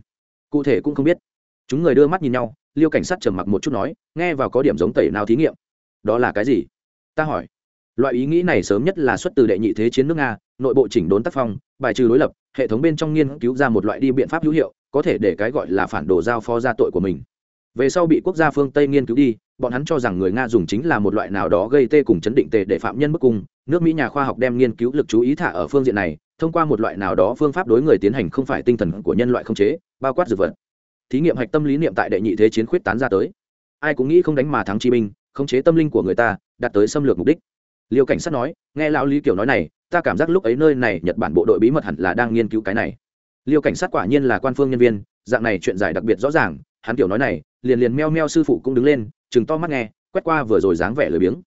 S1: Cụ thể cũng không biết chúng người đưa mắt nhìn nhau, liêu cảnh sát trầm mặc một chút nói, nghe vào có điểm giống tẩy nào thí nghiệm. Đó là cái gì? Ta hỏi. Loại ý nghĩ này sớm nhất là xuất từ đệ nhị thế chiến nước nga, nội bộ chỉnh đốn tác phong, bài trừ đối lập, hệ thống bên trong nghiên cứu ra một loại đi biện pháp hữu hiệu, có thể để cái gọi là phản đồ giao phó ra tội của mình. Về sau bị quốc gia phương tây nghiên cứu đi, bọn hắn cho rằng người nga dùng chính là một loại nào đó gây tê cùng chấn định tề để phạm nhân bức cung, nước mỹ nhà khoa học đem nghiên cứu lực chú ý thả ở phương diện này, thông qua một loại nào đó phương pháp đối người tiến hành không phải tinh thần của nhân loại không chế, bao quát dược vật thí nghiệm hạch tâm lý niệm tại đệ nhị thế chiến khuyết tán ra tới. Ai cũng nghĩ không đánh mà thắng chi binh khống chế tâm linh của người ta, đạt tới xâm lược mục đích. Liêu cảnh sát nói, nghe lão lý kiểu nói này, ta cảm giác lúc ấy nơi này nhật bản bộ đội bí mật hẳn là đang nghiên cứu cái này. Liêu cảnh sát quả nhiên là quan phương nhân viên, dạng này chuyện giải đặc biệt rõ ràng, hắn kiểu nói này, liền liền meo meo sư phụ cũng đứng lên chừng to mắt nghe, quét qua vừa rồi dáng vẻ lười biếng.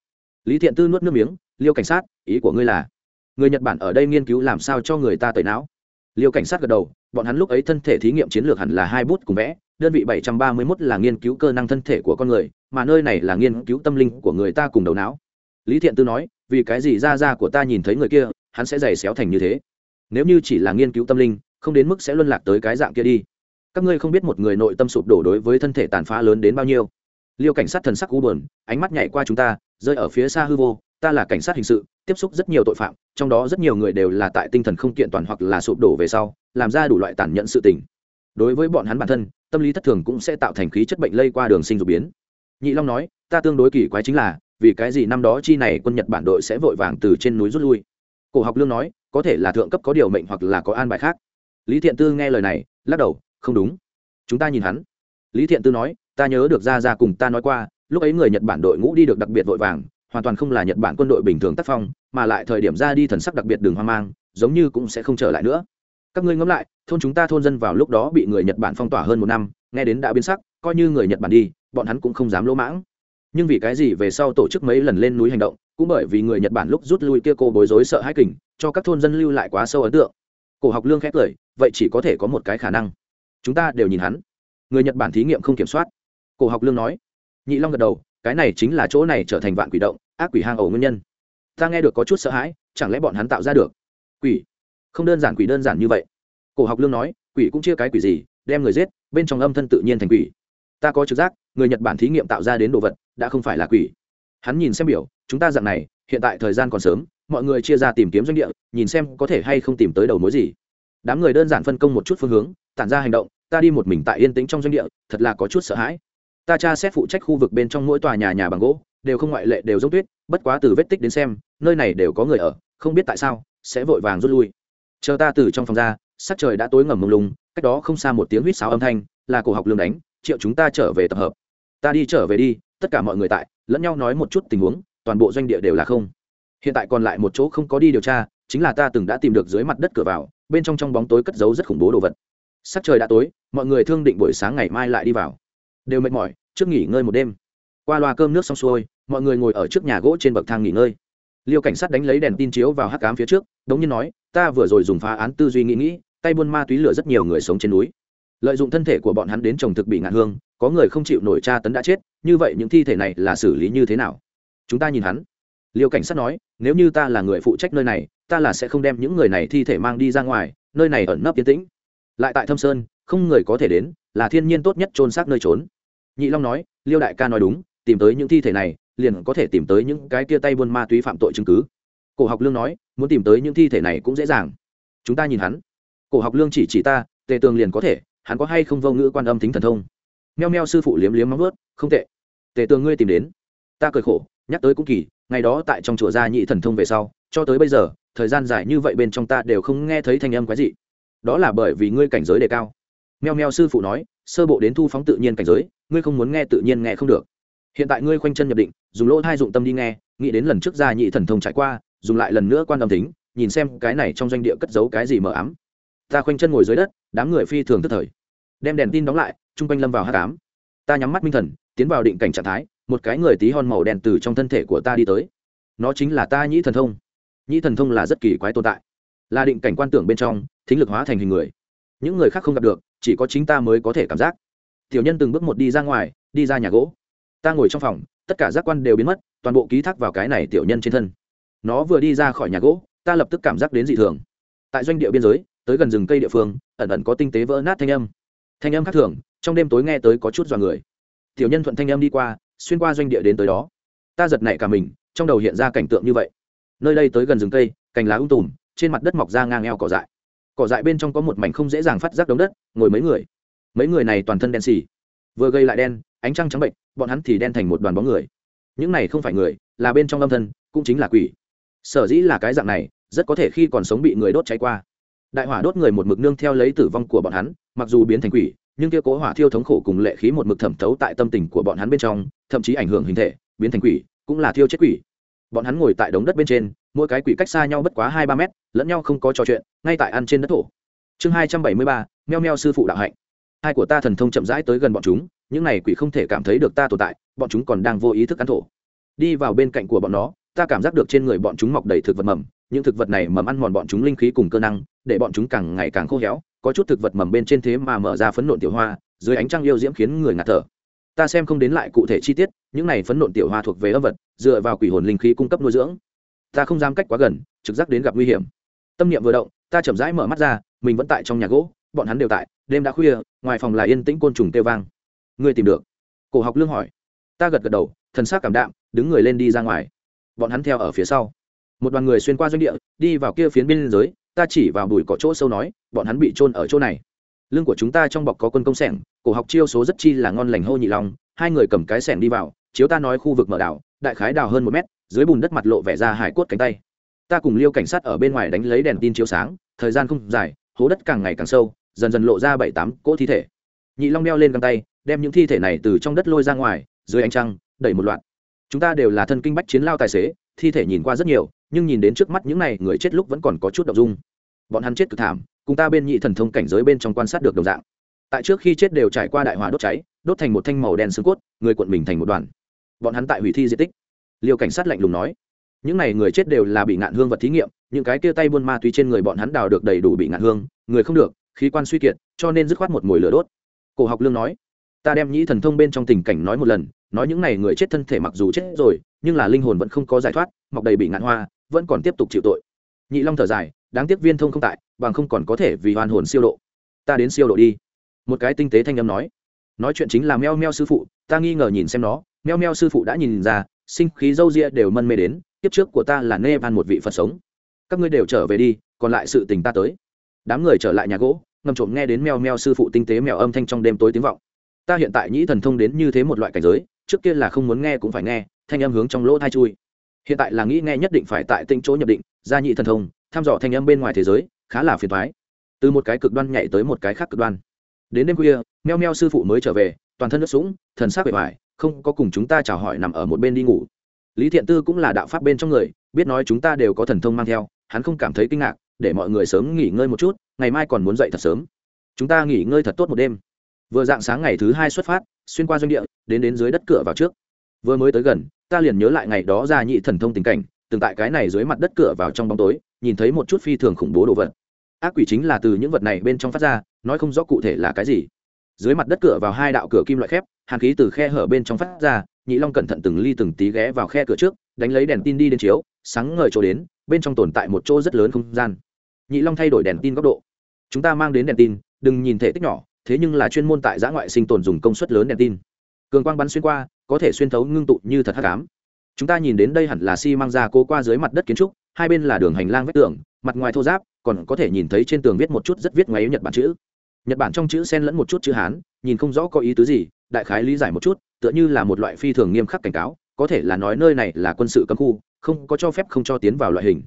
S1: Lý thiện tư nuốt nước miếng, liêu cảnh sát, ý của ngươi là, người nhật bản ở đây nghiên cứu làm sao cho người ta tẩy não? Liêu cảnh sát gật đầu, bọn hắn lúc ấy thân thể thí nghiệm chiến lược hẳn là hai bút cùng vẽ, đơn vị bảy trăm ba mươi 731 là nghiên cứu cơ năng thân thể của con người, mà nơi này là nghiên cứu tâm linh của người ta cùng đầu não. Lý thiện tư nói, vì cái gì ra ra của ta nhìn thấy người kia, hắn sẽ giày xéo thành như thế? Nếu như chỉ là nghiên cứu tâm linh, không đến mức sẽ luân lạc tới cái dạng kia đi. Các ngươi không biết một người nội tâm sụp đổ đối với thân thể tàn phá lớn đến bao nhiêu. Liêu cảnh sát thần sắc u buồn, ánh mắt nhảy qua chúng ta, rơi ở phía xa hư vô, ta là cảnh sát hình sự tiếp xúc rất nhiều tội phạm, trong đó rất nhiều người đều là tại tinh thần không kiện toàn hoặc là sụp đổ về sau, làm ra đủ loại tàn nhẫn sự tình. Đối với bọn hắn bản thân, tâm lý thất thường cũng sẽ tạo thành khí chất bệnh lây qua đường sinh dục biến. Nhị long nói, ta tương đối kỳ quái chính là, vì cái gì năm đó chi này quân nhật bản đội sẽ vội vàng từ trên núi rút lui? Cổ học lương nói, có thể là thượng cấp có điều mệnh hoặc là có an bài khác. Lý thiện tư nghe lời này, lắc đầu, không đúng. Chúng ta nhìn hắn. Lý thiện tư nói, ta nhớ được ra ra cùng ta nói qua, lúc ấy người nhật bản đội ngũ đi được đặc biệt vội vàng hoàn toàn không là nhật bản quân đội bình thường tác phong, mà lại thời điểm ra đi thần sắc đặc biệt đường hoang mang, giống như cũng sẽ không trở lại nữa. Các ngươi ngẫm lại, thôn chúng ta thôn dân vào lúc đó bị người nhật bản phong tỏa hơn một năm, nghe đến đã biến sắc, coi như người nhật bản đi, bọn hắn cũng không dám lỗ mãng. Nhưng vì cái gì về sau tổ chức mấy lần lên núi hành động, cũng bởi vì người nhật bản lúc rút lui kia cô bối rối sợ hãi kình, cho các thôn dân lưu lại quá sâu ấn tượng. Cổ học lương khét cười, vậy chỉ có thể có một cái khả năng. Chúng ta đều nhìn hắn. Người nhật bản thí nghiệm không kiểm soát. Cổ học lương nói. Nhị long gật đầu, cái này chính là chỗ này trở thành vạn quỷ động ác quỷ hang ổ nguyên nhân. Ta nghe được có chút sợ hãi, chẳng lẽ bọn hắn tạo ra được? Quỷ? Không đơn giản quỷ đơn giản như vậy. Cổ học lương nói, quỷ cũng chia cái quỷ gì, đem người giết, bên trong âm thân tự nhiên thành quỷ. Ta có trực giác, người nhật bản thí nghiệm tạo ra đến đồ vật, đã không phải là quỷ. Hắn nhìn xem biểu, chúng ta dạng này, hiện tại thời gian còn sớm, mọi người chia ra tìm kiếm doanh địa, nhìn xem có thể hay không tìm tới đầu mối gì. Đám người đơn giản phân công một chút phương hướng, tản ra hành động, ta đi một mình tại yên tĩnh trong doanh địa, thật là có chút sợ hãi. Ta tra xét phụ trách khu vực bên trong mỗi tòa nhà nhà bằng gỗ đều không ngoại lệ đều giống tuyết, bất quá từ vết tích đến xem, nơi này đều có người ở, không biết tại sao, sẽ vội vàng rút lui. Chờ ta từ trong phòng ra, sắc trời đã tối ngầm mông lung, cách đó không xa một tiếng huýt sáo âm thanh, là cổ học lương đánh, triệu chúng ta trở về tập hợp. Ta đi trở về đi, tất cả mọi người tại, lẫn nhau nói một chút tình huống, toàn bộ doanh địa đều là không. Hiện tại còn lại một chỗ không có đi điều tra, chính là ta từng đã tìm được dưới mặt đất cửa vào, bên trong trong bóng tối cất giấu rất khủng bố đồ vật. Sắc trời đã tối, mọi người thương định buổi sáng ngày mai lại đi vào. Đều mệt mỏi, trước nghỉ ngơi một đêm. Qua loa cơm nước xong xuôi mọi người ngồi ở trước nhà gỗ trên bậc thang nghỉ ngơi. Liêu cảnh sát đánh lấy đèn tin chiếu vào hắc cám phía trước, đống nhiên nói, ta vừa rồi dùng phá án tư duy nghĩ nghĩ, tay buôn ma túy lửa rất nhiều người sống trên núi. Lợi dụng thân thể của bọn hắn đến trồng thực bị ngạn hương, có người không chịu nổi tra tấn đã chết, như vậy những thi thể này là xử lý như thế nào? Chúng ta nhìn hắn. Liêu cảnh sát nói, nếu như ta là người phụ trách nơi này, ta là sẽ không đem những người này thi thể mang đi ra ngoài, nơi này ẩn nấp yên tĩnh. Lại tại thâm sơn, không người có thể đến, là thiên nhiên tốt nhất trôn xác nơi trốn. Nhị long nói, liêu đại ca nói đúng, tìm tới những thi thể này liền có thể tìm tới những cái kia tay buôn ma túy phạm tội chứng cứ. Cổ học lương nói, muốn tìm tới những thi thể này cũng dễ dàng. Chúng ta nhìn hắn. Cổ học lương chỉ chỉ ta, tề tường liền có thể, hắn có hay không vô ngữ quan âm tính thần thông. Meo meo sư phụ liếm liếm móng ướt không tệ. Tề tường ngươi tìm đến. Ta cười khổ, nhắc tới cũng kỳ, ngày đó tại trong chùa gia nhị thần thông về sau, cho tới bây giờ, thời gian dài như vậy bên trong ta đều không nghe thấy thanh âm quái gì đó là bởi vì ngươi cảnh giới đề cao. Meo meo sư phụ nói, sơ bộ đến thu phóng tự nhiên cảnh giới, ngươi không muốn nghe tự nhiên nghe không được hiện tại ngươi khoanh chân nhập định, dùng lỗ thai dụng tâm đi nghe, nghĩ đến lần trước gia nhị thần thông trải qua, dùng lại lần nữa quan tâm tính, nhìn xem cái này trong doanh địa cất giấu cái gì mờ ám. Ta khoanh chân ngồi dưới đất, đám người phi thường tức thời. Đem đèn tin đóng lại, chung quanh lâm vào h tám ta nhắm mắt minh thần, tiến vào định cảnh trạng thái, một cái người tí hon màu đen từ trong thân thể của ta đi tới. Nó chính là ta nhĩ thần thông. Nhĩ thần thông là rất kỳ quái tồn tại. Là định cảnh quan tưởng bên trong, thính lực hóa thành hình người. Những người khác không gặp được, chỉ có chính ta mới có thể cảm giác. Tiểu nhân từng bước một đi ra ngoài, đi ra nhà gỗ ta ngồi trong phòng, tất cả giác quan đều biến mất, toàn bộ ký thác vào cái này tiểu nhân trên thân. Nó vừa đi ra khỏi nhà gỗ, ta lập tức cảm giác đến dị thường. Tại doanh địa biên giới, tới gần rừng cây địa phương, ẩn ẩn có tinh tế vỡ nát thanh âm. Thanh âm khác thường, trong đêm tối nghe tới có chút dọa người. Tiểu nhân thuận thanh âm đi qua, xuyên qua doanh địa đến tới đó. Ta giật nảy cả mình, trong đầu hiện ra cảnh tượng như vậy. Nơi đây tới gần rừng cây, cành lá ung um tùm, trên mặt đất mọc ra ngang eo cỏ dại. Cỏ dại bên trong có một mảnh không dễ dàng phát giác đống đất, ngồi mấy người. Mấy người này toàn thân đen xì vừa gây lại đen, ánh trăng trắng bệnh, bọn hắn thì đen thành một đoàn bóng người. Những này không phải người, là bên trong âm thân, cũng chính là quỷ. Sở dĩ là cái dạng này, rất có thể khi còn sống bị người đốt cháy qua. Đại hỏa đốt người một mực nương theo lấy tử vong của bọn hắn, mặc dù biến thành quỷ, nhưng kia cố hỏa thiêu thống khổ cùng lệ khí một mực thẩm thấu tại tâm tình của bọn hắn bên trong, thậm chí ảnh hưởng hình thể, biến thành quỷ, cũng là thiêu chết quỷ. Bọn hắn ngồi tại đống đất bên trên, mỗi cái quỷ cách xa nhau bất quá hai ba mét, lẫn nhau không có trò chuyện, ngay tại ăn trên đất thổ. Chương hai trăm bảy mươi ba, meo meo sư phụ đạo hạnh hai của ta thần thông chậm rãi tới gần bọn chúng, những này quỷ không thể cảm thấy được ta tồn tại, bọn chúng còn đang vô ý thức ăn thổ. Đi vào bên cạnh của bọn nó, ta cảm giác được trên người bọn chúng mọc đầy thực vật mầm, những thực vật này mầm ăn mòn bọn chúng linh khí cùng cơ năng, để bọn chúng càng ngày càng khô héo, có chút thực vật mầm bên trên thế mà mở ra phấn nộn tiểu hoa, dưới ánh trăng yêu diễm khiến người ngạt thở. Ta xem không đến lại cụ thể chi tiết, những này phấn nộn tiểu hoa thuộc về âm vật, dựa vào quỷ hồn linh khí cung cấp nuôi dưỡng. Ta không dám cách quá gần, trực giác đến gặp nguy hiểm. Tâm niệm vừa động, ta chậm rãi mở mắt ra, mình vẫn tại trong nhà gỗ, bọn hắn đều tại đêm đã khuya, ngoài phòng là yên tĩnh côn trùng kêu vang. Ngươi tìm được? Cổ học lương hỏi. Ta gật gật đầu, thần sắc cảm đạm, đứng người lên đi ra ngoài. Bọn hắn theo ở phía sau. Một đoàn người xuyên qua doanh địa, đi vào kia phiến biên giới, ta chỉ vào bụi cỏ chỗ sâu nói, bọn hắn bị trôn ở chỗ này. Lưng của chúng ta trong bọc có quân công sẻng, cổ học chiêu số rất chi là ngon lành hô nhị lòng, hai người cầm cái sẻng đi vào, chiếu ta nói khu vực mở đảo, đại khái đào hơn một mét, dưới bùn đất mặt lộ vẻ ra hải cốt cánh tay. Ta cùng liêu cảnh sát ở bên ngoài đánh lấy đèn tin chiếu sáng, thời gian không dài, hố đất càng ngày càng sâu dần dần lộ ra bảy tám cỗ thi thể. Nhị long đeo lên găng tay, đem những thi thể này từ trong đất lôi ra ngoài, dưới ánh trăng, đẩy một loạt. Chúng ta đều là thân kinh bách chiến lao tài xế, thi thể nhìn qua rất nhiều, nhưng nhìn đến trước mắt những n à y người chết lúc vẫn còn có chút đ ộ n g dung. Bọn hắn chết cực thảm, cùng ta bên nhị thần thông cảnh giới bên trong quan sát được đồng dạng. Tại trước khi chết đều trải qua đại hỏa đốt cháy, đốt thành một thanh màu đen xương cốt, người quận mình thành một đoàn. Bọn hắn tại hủy thi di tích. Liêu cảnh sát lạnh lùng nói, những n à y người chết đều là bị ngạn hương vật thí nghiệm, những cái kia tay buôn ma túy trên người bọn hắn đào được đầy đủ bị ngạn hương, người không được khí quan suy kiệt, cho nên dứt khoát một mồi lửa đốt. Cổ học lương nói, ta đem nhĩ thần thông bên trong tình cảnh nói một lần, nói những n à y người chết thân thể mặc dù chết rồi, nhưng là linh hồn vẫn không có giải thoát, mọc đầy bị ngạn hoa, vẫn còn tiếp tục chịu tội. Nhị long thở dài, đáng tiếc viên thông không tại, bằng không còn có thể vì hoàn hồn siêu độ. Ta đến siêu độ đi. Một cái tinh tế thanh âm nói nói chuyện chính là meo meo sư phụ, ta nghi ngờ nhìn xem nó, meo meo sư phụ đã nhìn ra, sinh khí dâu ria đều mân mê đến tiếp trước của ta là nê van một vị phật sống. Các ngươi đều trở về đi, còn lại sự tình ta tới đám người trở lại nhà gỗ, ngầm trộm nghe đến meo meo sư phụ tinh tế mèo âm thanh trong đêm tối tiếng vọng. Ta hiện tại nhĩ thần thông đến như thế một loại cảnh giới, trước kia là không muốn nghe cũng phải nghe, thanh âm hướng trong lỗ thai chui. Hiện tại là nghĩ nghe nhất định phải tại tinh chỗ nhập định, ra nhị thần thông thăm dò thanh âm bên ngoài thế giới, khá là phiền thoái từ một cái cực đoan nhảy tới một cái khác cực đoan. Đến đêm khuya, meo meo sư phụ mới trở về, toàn thân nước sũng, thần sắc bề ngoài không có cùng chúng ta chào hỏi nằm ở một bên đi ngủ. Lý thiện tư cũng là đạo pháp bên trong người, biết nói chúng ta đều có thần thông mang theo, hắn không cảm thấy kinh ngạc để mọi người sớm nghỉ ngơi một chút, ngày mai còn muốn dậy thật sớm. Chúng ta nghỉ ngơi thật tốt một đêm. Vừa dạng sáng ngày thứ hai xuất phát, xuyên qua doanh địa, đến đến dưới đất cửa vào trước. Vừa mới tới gần, ta liền nhớ lại ngày đó ra nhị thần thông tình cảnh, từng tại cái này dưới mặt đất cửa vào trong bóng tối, nhìn thấy một chút phi thường khủng bố đồ vật. Ác quỷ chính là từ những vật này bên trong phát ra, nói không rõ cụ thể là cái gì. Dưới mặt đất cửa vào hai đạo cửa kim loại khép, hàn khí từ khe hở bên trong phát ra, nhị long cẩn thận từng ly từng tí ghé vào khe cửa trước, đánh lấy đèn tin đi đến chiếu, sáng ngời chỗ đến bên trong tồn tại một chỗ rất lớn không gian. Nhị long thay đổi đèn tin góc độ. Chúng ta mang đến đèn tin, đừng nhìn thể tích nhỏ, thế nhưng là chuyên môn tại giã ngoại sinh tồn dùng công suất lớn đèn tin. Cường quang bắn xuyên qua, có thể xuyên thấu ngưng tụ như thật hắc ám. Chúng ta nhìn đến đây hẳn là xi、si、mang ra cố qua dưới mặt đất kiến trúc, hai bên là đường hành lang vách tường, mặt ngoài thô giáp, còn có thể nhìn thấy trên tường viết một chút rất viết ngoáy nhật bản chữ. Nhật bản trong chữ sen lẫn một chút chữ hán, nhìn không rõ có ý tứ gì, đại khái lý giải một chút, tựa như là một loại phi thường nghiêm khắc cảnh cáo, có thể là nói nơi này là quân sự cấm khu không có cho phép không cho tiến vào loại hình.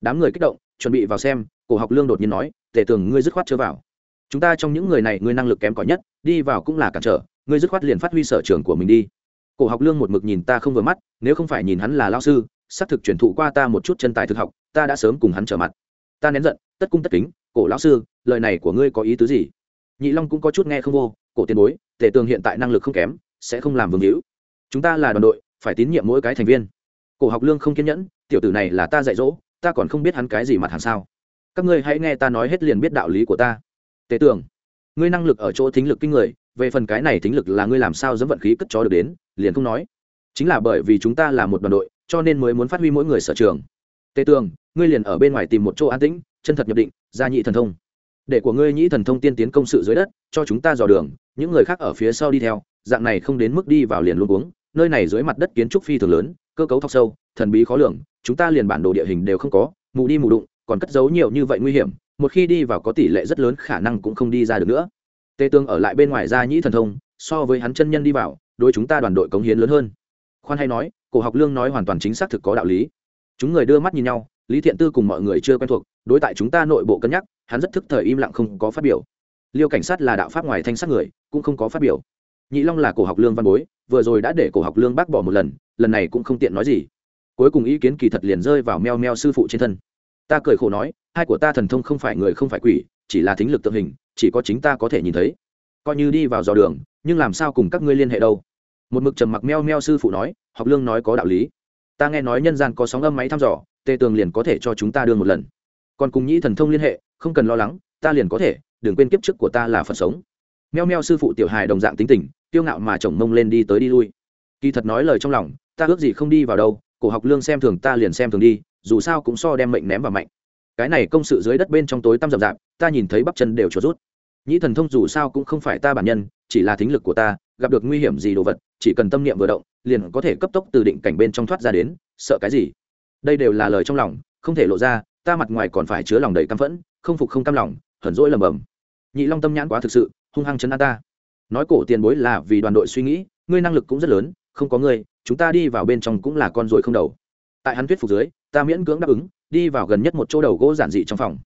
S1: Đám người kích động, chuẩn bị vào xem, cổ học lương đột nhiên nói tể tường, ngươi dứt khoát chưa vào. Chúng ta trong những người này, ngươi năng lực kém cỏi nhất, đi vào cũng là cản trở, ngươi dứt khoát liền phát huy sở trường của mình đi. Cổ học lương một mực nhìn ta không vừa mắt, nếu không phải nhìn hắn là lao sư, xác thực truyền thụ qua ta một chút chân tài thực học, ta đã sớm cùng hắn trở mặt. Ta nén giận, tất cung tất kính, cổ lão sư, lời này của ngươi có ý tứ gì? Nhị long cũng có chút nghe không vô, cổ tiền bối tể tường hiện tại năng lực không kém, sẽ không làm vương hữu. Chúng ta là đoàn đội, phải tín nhiệm mỗi cái thành viên cổ học lương không kiên nhẫn, tiểu tử này là ta dạy dỗ, ta còn không biết hắn cái gì mặt hàng sao. Các ngươi hãy nghe ta nói hết liền biết đạo lý của ta. Tề tưởng ngươi năng lực ở chỗ thính lực kinh người, về phần cái này thính lực là ngươi làm sao dẫm vận khí cất chó được đến, liền không nói. Chính là bởi vì chúng ta là một đoàn đội, cho nên mới muốn phát huy mỗi người sở trường. Tề tường, ngươi liền ở bên ngoài tìm một chỗ an tĩnh, chân thật nhập định, gia nhị thần thông. Để của ngươi nhĩ thần thông tiên tiến công sự dưới đất, cho chúng ta dò đường, những người khác ở phía sau đi theo, dạng này không đến mức đi vào liền luôn uống nơi này dưới mặt đất kiến trúc phi thường lớn cơ cấu thọc sâu, thần bí khó lường, chúng ta liền bản đồ địa hình đều không có, mù đi mù đụng, còn cất giấu nhiều như vậy nguy hiểm, một khi đi vào có tỷ lệ rất lớn khả năng cũng không đi ra được nữa. Tề tương ở lại bên ngoài ra nhĩ thần thông, so với hắn chân nhân đi vào đôi chúng ta đoàn đội cống hiến lớn hơn. Khoan hay nói, cổ học lương nói hoàn toàn chính xác thực có đạo lý. Chúng người đưa mắt nhìn nhau, lý thiện tư cùng mọi người chưa quen thuộc, đối tại chúng ta nội bộ cân nhắc, hắn rất thức thời im lặng không có phát biểu. Liêu cảnh sát là đạo pháp ngoài thanh sát người, cũng không có phát biểu. Nhị long là cổ học lương văn bối vừa rồi đã để cổ học lương bác bỏ một lần lần này cũng không tiện nói gì. Cuối cùng ý kiến kỳ thật liền rơi vào meo meo sư phụ trên thân. Ta cười khổ nói, hai của ta thần thông không phải người không phải quỷ, chỉ là thính lực tượng hình, chỉ có chính ta có thể nhìn thấy. Coi như đi vào dò đường, nhưng làm sao cùng các ngươi liên hệ đâu? Một mực trầm mặc meo meo sư phụ nói, học lương nói có đạo lý. Ta nghe nói nhân gian có sóng âm máy thăm dò tê tường liền có thể cho chúng ta đưa một lần. Còn cùng nhĩ thần thông liên hệ, không cần lo lắng, ta liền có thể, đừng quên kiếp trước của ta là phật sống. Meo meo sư phụ tiểu hài đồng dạng tính tình kiêu ngạo mà chồng mông lên đi tới đi lui. Kỳ thật nói lời trong lòng, ta ước gì không đi vào đâu, cổ học lương xem thường ta liền xem thường đi, dù sao cũng so đem mệnh ném vào mạnh. Cái này công sự dưới đất bên trong tối tăm rậm rạp, ta nhìn thấy bắp chân đều chuột rút. Nhĩ thần thông dù sao cũng không phải ta bản nhân, chỉ là thính lực của ta, gặp được nguy hiểm gì đồ vật, chỉ cần tâm niệm vừa động, liền có thể cấp tốc từ định cảnh bên trong thoát ra đến, sợ cái gì? Đây đều là lời trong lòng, không thể lộ ra, ta mặt ngoài còn phải chứa lòng đầy căm phẫn, không phục không cam lòng, hờn rỗi lầm bầm nhị long tâm nhãn quá thực sự, hung hăng chấn an ta nói cổ tiền bối là vì đoàn đội suy nghĩ, ngươi năng lực cũng rất lớn, không có ngươi, chúng ta đi vào bên trong cũng là con ruồi không đầu. Tại hắn thuyết phục dưới, ta miễn cưỡng đáp ứng, đi vào gần nhất một chỗ đầu gỗ giản dị trong phòng.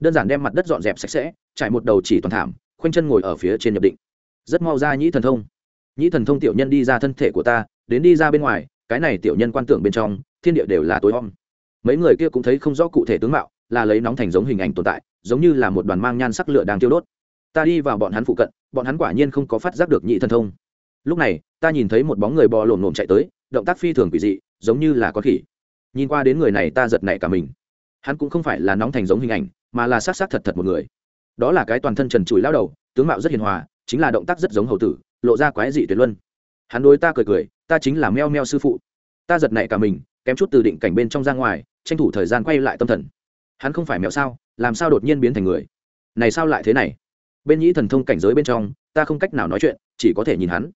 S1: Đơn giản đem mặt đất dọn dẹp sạch sẽ, trải một đầu chỉ toàn thảm, khoanh chân ngồi ở phía trên nhập định. Rất mau ra nhĩ thần thông. Nhĩ thần thông tiểu nhân đi ra thân thể của ta, đến đi ra bên ngoài, cái này tiểu nhân quan tưởng bên trong, thiên địa đều là tối om. Mấy người kia cũng thấy không rõ cụ thể tướng mạo, là lấy nóng thành giống hình ảnh tồn tại, giống như là một đoàn mang nhan sắc lửa đang tiêu đốt ta đi vào bọn hắn phụ cận, bọn hắn quả nhiên không có phát giác được nhị thần thông. Lúc này, ta nhìn thấy một bóng người bò lổm lổm chạy tới, động tác phi thường quỷ dị, giống như là con khỉ. Nhìn qua đến người này ta giật nảy cả mình. Hắn cũng không phải là nóng thành giống hình ảnh, mà là s á c s á c thật thật một người. Đó là cái toàn thân trần trụi lao đầu, tướng mạo rất hiền hòa, chính là động tác rất giống hầu tử, lộ ra quái dị tuyệt luân. Hắn đối ta cười cười, ta chính là meo meo sư phụ. Ta giật nảy cả mình, kém chút từ định cảnh bên trong ra ngoài, tranh thủ thời gian quay lại tâm thần. Hắn không phải mèo sao, làm sao đột nhiên biến thành người? Này sao lại thế này? Bên nhĩ thần thông cảnh giới bên trong, ta không cách nào nói chuyện, chỉ có thể nhìn hắn.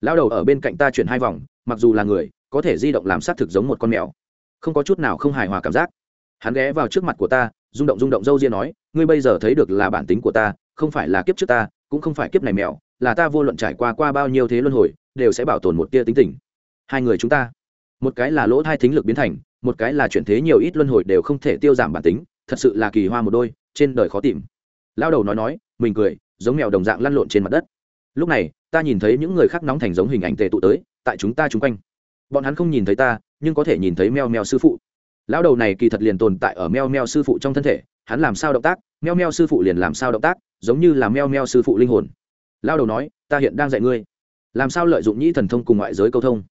S1: Lao đầu ở bên cạnh ta chuyển hai vòng, mặc dù là người, có thể di động làm s á t thực giống một con mèo. Không có chút nào không hài hòa cảm giác. Hắn ghé vào trước mặt của ta, rung động rung động dâu ria nói, ngươi bây giờ thấy được là bản tính của ta, không phải là kiếp trước ta, cũng không phải kiếp này mèo, là ta vô luận trải qua qua bao nhiêu thế luân hồi, đều sẽ bảo tồn một tia tính tình. Hai người chúng ta, một cái là lỗ thai thính lực biến thành, một cái là chuyển thế nhiều ít luân hồi đều không thể tiêu giảm bản tính, thật sự là kỳ hoa một đôi, trên đời khó tìm. Lao đầu nói nói mình cười, giống mèo đồng dạng lăn lộn trên mặt đất. Lúc này, ta nhìn thấy những người khác nóng thành giống hình ảnh tề tụ tới, tại chúng ta chung quanh. Bọn hắn không nhìn thấy ta, nhưng có thể nhìn thấy meo meo sư phụ. Lão đầu này kỳ thật liền tồn tại ở meo meo sư phụ trong thân thể, hắn làm sao động tác meo meo sư phụ liền làm sao động tác, giống như là meo meo sư phụ linh hồn. Lão đầu nói, ta hiện đang dạy ngươi, làm sao lợi dụng nhĩ thần thông cùng ngoại giới câu thông.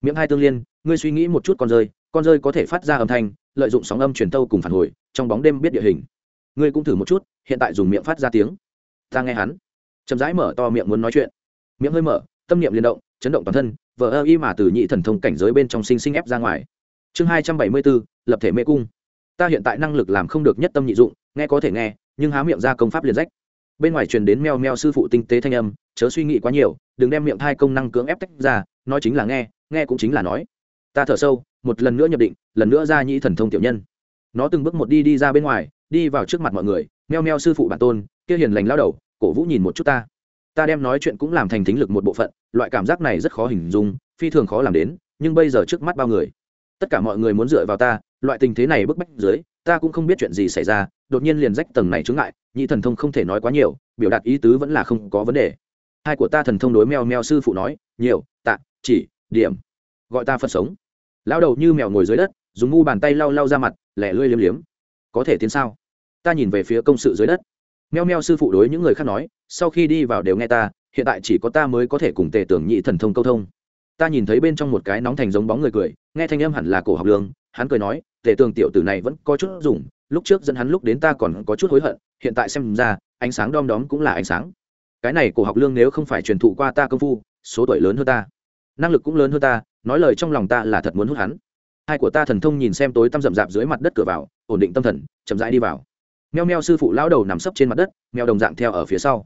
S1: Miệng hai tương liên, ngươi suy nghĩ một chút con rơi con rơi có thể phát ra âm thanh, lợi dụng sóng âm truyền tâu cùng phản hồi, trong bóng đêm biết địa hình. Ngươi cũng thử một chút, hiện tại dùng miệng phát ra tiếng ta nghe hắn. Chậm rãi mở to miệng muốn nói chuyện. Miệng hơi mở, tâm niệm liên động, chấn động toàn thân, vờ ơ y mà từ nhị thần thông cảnh giới bên trong sinh sinh ép ra ngoài. Chương hai trăm bảy mươi bốn, lập thể mê cung. Ta hiện tại năng lực làm không được nhất tâm nhị dụng, nghe có thể nghe, nhưng há miệng ra công pháp liền rách. Bên ngoài truyền đến meo meo sư phụ tinh tế thanh âm, chớ suy nghĩ quá nhiều, đừng đem miệng thai công năng cưỡng ép tách ra, nói chính là nghe nghe cũng chính là nói. Ta thở sâu, một lần nữa nhập định, lần nữa ra nhĩ thần thông tiểu nhân. Nó từng bước một đi đi ra bên ngoài, đi vào trước mặt mọi người, meo meo sư phụ bản tôn kia hiền lành lao đầu, cổ vũ nhìn một chút ta. Ta đem nói chuyện cũng làm thành thính lực một bộ phận, loại cảm giác này rất khó hình dung, phi thường khó làm đến, nhưng bây giờ trước mắt bao người. Tất cả mọi người muốn dựa vào ta, loại tình thế này bức bách dưới, ta cũng không biết chuyện gì xảy ra, đột nhiên liền rách tầng này chướng ngại, nhị thần thông không thể nói quá nhiều, biểu đạt ý tứ vẫn là không có vấn đề. Hai của ta thần thông đối meo meo sư phụ nói, nhiều, tạ, chỉ, điểm. Gọi ta phật sống. Lão đầu như mèo ngồi dưới đất, dùng ngu bàn tay lau lau ra mặt, lẻ lươi liếm liếm. Có thể tiến sao? Ta nhìn về phía công sự dưới đất meo meo sư phụ đối những người khác nói, sau khi đi vào đều nghe ta, hiện tại chỉ có ta mới có thể cùng tề tưởng nhị thần thông câu thông. Ta nhìn thấy bên trong một cái nóng thành giống bóng người cười, nghe thanh âm hẳn là cổ học lương, hắn cười nói, tề tường tiểu tử này vẫn có chút dùng, lúc trước dẫn hắn lúc đến ta còn có chút hối hận, hiện tại xem ra, ánh sáng đom đóm cũng là ánh sáng. Cái này cổ học lương nếu không phải truyền thụ qua ta công phu, số tuổi lớn hơn ta, năng lực cũng lớn hơn ta, nói lời trong lòng ta là thật muốn hút hắn. Hai của ta thần thông nhìn xem tối tăm rậm rạp dưới mặt đất cửa vào, ổn định tâm thần, chậm rãi đi vào meo meo sư phụ lão đầu nằm sấp trên mặt đất mèo đồng dạng theo ở phía sau.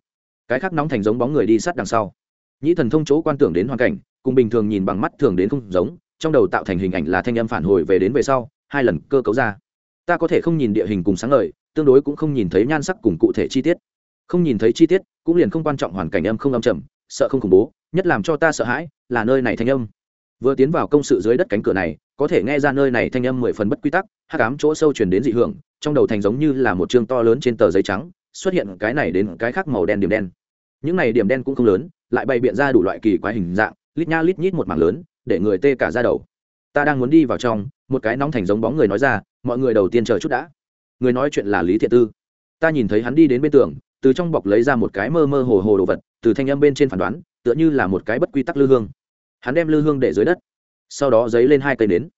S1: Cái khác nóng thành giống bóng người đi sát đằng sau. Nhĩ thần thông chỗ quan tưởng đến hoàn cảnh, cùng bình thường nhìn bằng mắt thường đến không giống, trong đầu tạo thành hình ảnh là thanh âm phản hồi về đến về sau, hai lần cơ cấu ra. Ta có thể không nhìn địa hình cùng sáng ngời, tương đối cũng không nhìn thấy nhan sắc cùng cụ thể chi tiết. Không nhìn thấy chi tiết, cũng liền không quan trọng hoàn cảnh âm không âm trầm, sợ không khủng bố, nhất làm cho ta sợ hãi, là nơi này thanh âm. Vừa tiến vào công sự dưới đất cánh cửa này có thể nghe ra nơi này thanh âm mười phần bất quy tắc, hắc ám chỗ sâu truyền đến dị hưởng, trong đầu thành giống như là một chương to lớn trên tờ giấy trắng, xuất hiện cái này đến cái khác màu đen điểm đen. Những này điểm đen cũng không lớn, lại bày biện ra đủ loại kỳ quái hình dạng, lít nha lít nhít một mảng lớn, để người tê cả ra đầu. Ta đang muốn đi vào trong, một cái nóng thành giống bóng người nói ra, mọi người đầu tiên chờ chút đã. Người nói chuyện là lý thiện tư. Ta nhìn thấy hắn đi đến bên tường, từ trong bọc lấy ra một cái mơ mơ hồ hồ đồ vật, từ thanh âm bên trên phản đoán, tựa như là một cái bất quy tắc lư hương. Hắn đem lư hương để dưới đất sau đó dấy lên hai cây nến.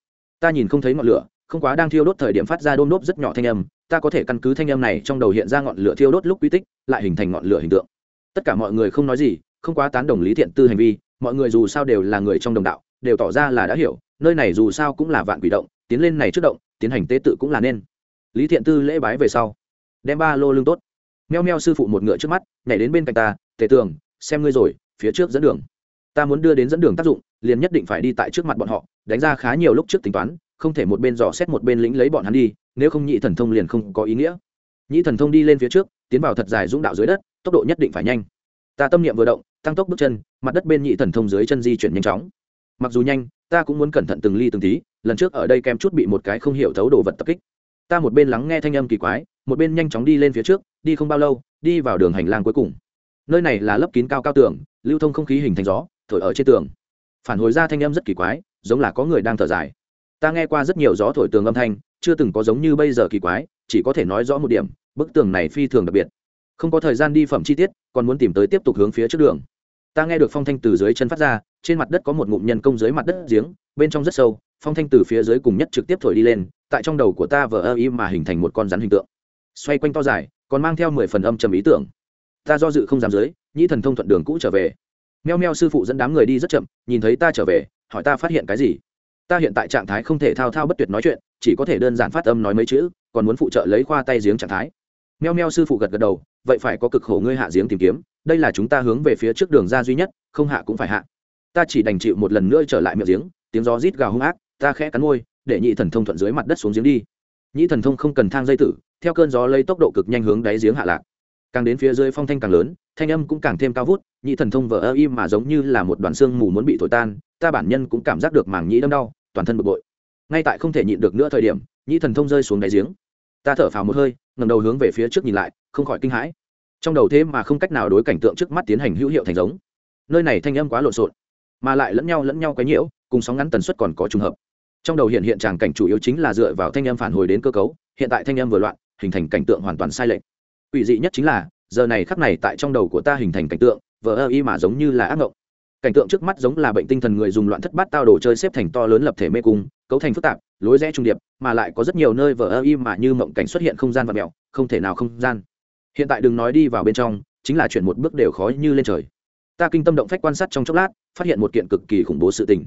S1: Ta nhìn không thấy ngọn lửa, không quá đang thiêu đốt thời điểm phát ra đôm đốp rất nhỏ thanh âm, ta có thể căn cứ thanh âm này trong đầu hiện ra ngọn lửa thiêu đốt lúc quy tích, lại hình thành ngọn lửa hình tượng. Tất cả mọi người không nói gì, không quá tán đồng lý thiện tư hành vi, mọi người dù sao đều là người trong đồng đạo, đều tỏ ra là đã hiểu, nơi này dù sao cũng là vạn quỷ động, tiến lên này trước động, tiến hành tế tự cũng là nên. Lý thiện tư lễ bái về sau, đem ba lô lương tốt, meo meo sư phụ một ngựa trước mắt, nhảy đến bên cạnh ta, tề tường, xem ngươi rồi, phía trước dẫn đường. Ta muốn đưa đến dẫn đường tác dụng liền nhất định phải đi tại trước mặt bọn họ, đánh ra khá nhiều lúc trước tính toán, không thể một bên dò xét một bên lĩnh lấy bọn hắn đi, nếu không nhị thần thông liền không có ý nghĩa. Nhị thần thông đi lên phía trước, tiến vào thật dài dũng đạo dưới đất, tốc độ nhất định phải nhanh. Ta tâm niệm vừa động, tăng tốc bước chân, mặt đất bên nhị thần thông dưới chân di chuyển nhanh chóng. Mặc dù nhanh, ta cũng muốn cẩn thận từng ly từng tí, lần trước ở đây kem chút bị một cái không hiểu thấu đồ vật tập kích. Ta một bên lắng nghe thanh âm kỳ quái, một bên nhanh chóng đi lên phía trước, đi không bao lâu, đi vào đường hành lang cuối cùng. Nơi này là lớp kín cao cao tường, lưu thông không khí hình thành gió, thổi ở trên tường phản hồi ra thanh âm rất kỳ quái, giống là có người đang thở dài. Ta nghe qua rất nhiều gió thổi tường âm thanh, chưa từng có giống như bây giờ kỳ quái, chỉ có thể nói rõ một điểm, bức tường này phi thường đặc biệt. Không có thời gian đi phẩm chi tiết, còn muốn tìm tới tiếp tục hướng phía trước đường. Ta nghe được phong thanh từ dưới chân phát ra, trên mặt đất có một ngụm nhân công dưới mặt đất giếng, bên trong rất sâu, phong thanh từ phía dưới cùng nhất trực tiếp thổi đi lên, tại trong đầu của ta vờ ơ im mà hình thành một con rắn hình tượng. Xoay quanh to dài, còn mang theo mười phần âm trầm ý tưởng. Ta do dự không dám dưới, nhĩ thần thông thuận đường cũ trở về meo meo sư phụ dẫn đám người đi rất chậm, nhìn thấy ta trở về, hỏi ta phát hiện cái gì. Ta hiện tại trạng thái không thể thao thao bất tuyệt nói chuyện, chỉ có thể đơn giản phát âm nói mấy chữ, còn muốn phụ trợ lấy khoa tay giếng trạng thái. Meo meo sư phụ gật gật đầu, vậy phải có cực khổ ngươi hạ giếng tìm kiếm, đây là chúng ta hướng về phía trước đường ra duy nhất, không hạ cũng phải hạ. Ta chỉ đành chịu một lần nữa trở lại miệng giếng, tiếng gió rít gào hung ác, ta khẽ cắn môi, để nhị thần thông thuận dưới mặt đất xuống giếng đi. Nhị thần thông không cần thang dây tử, theo cơn gió lấy tốc độ cực nhanh hướng đáy giếng hạ lạc. Càng đến phía dưới phong thanh càng lớn, thanh âm cũng càng thêm cao vút nhị thần thông vỡ ơ im mà giống như là một đoàn xương mù muốn bị thổi tan, ta bản nhân cũng cảm giác được màng nhĩ đâm đau, toàn thân bực bội. Ngay tại không thể nhịn được nữa thời điểm nhị thần thông rơi xuống đáy giếng. Ta thở phào một hơi ngầm đầu hướng về phía trước nhìn lại, không khỏi kinh hãi. Trong đầu thế mà không cách nào đối cảnh tượng trước mắt tiến hành hữu hiệu thành giống. Nơi này thanh âm quá lộn xộn, mà lại lẫn nhau lẫn nhau quấy nhiễu, cùng sóng ngắn tần suất còn có trùng hợp. Trong đầu hiện hiện tràng cảnh chủ yếu chính là dựa vào thanh âm phản hồi đến cơ cấu, hiện tại thanh âm vừa loạn, hình thành cảnh tượng hoàn toàn sai lệch. Quỷ dị nhất chính là, giờ này khắc này tại trong đầu của ta hình thành cảnh tượng vờ ơ y mà giống như là ác ngộng. Cảnh tượng trước mắt giống là bệnh tinh thần người dùng loạn thất bát tao đồ chơi xếp thành to lớn lập thể mê cung, cấu thành phức tạp, lối rẽ trung điệp, mà lại có rất nhiều nơi vờ ơ y mà như mộng cảnh xuất hiện không gian và mẹo, không thể nào không gian. Hiện tại đừng nói đi vào bên trong, chính là chuyển một bước đều khó như lên trời. Ta kinh tâm động phách quan sát trong chốc lát, phát hiện một kiện cực kỳ khủng bố sự tình.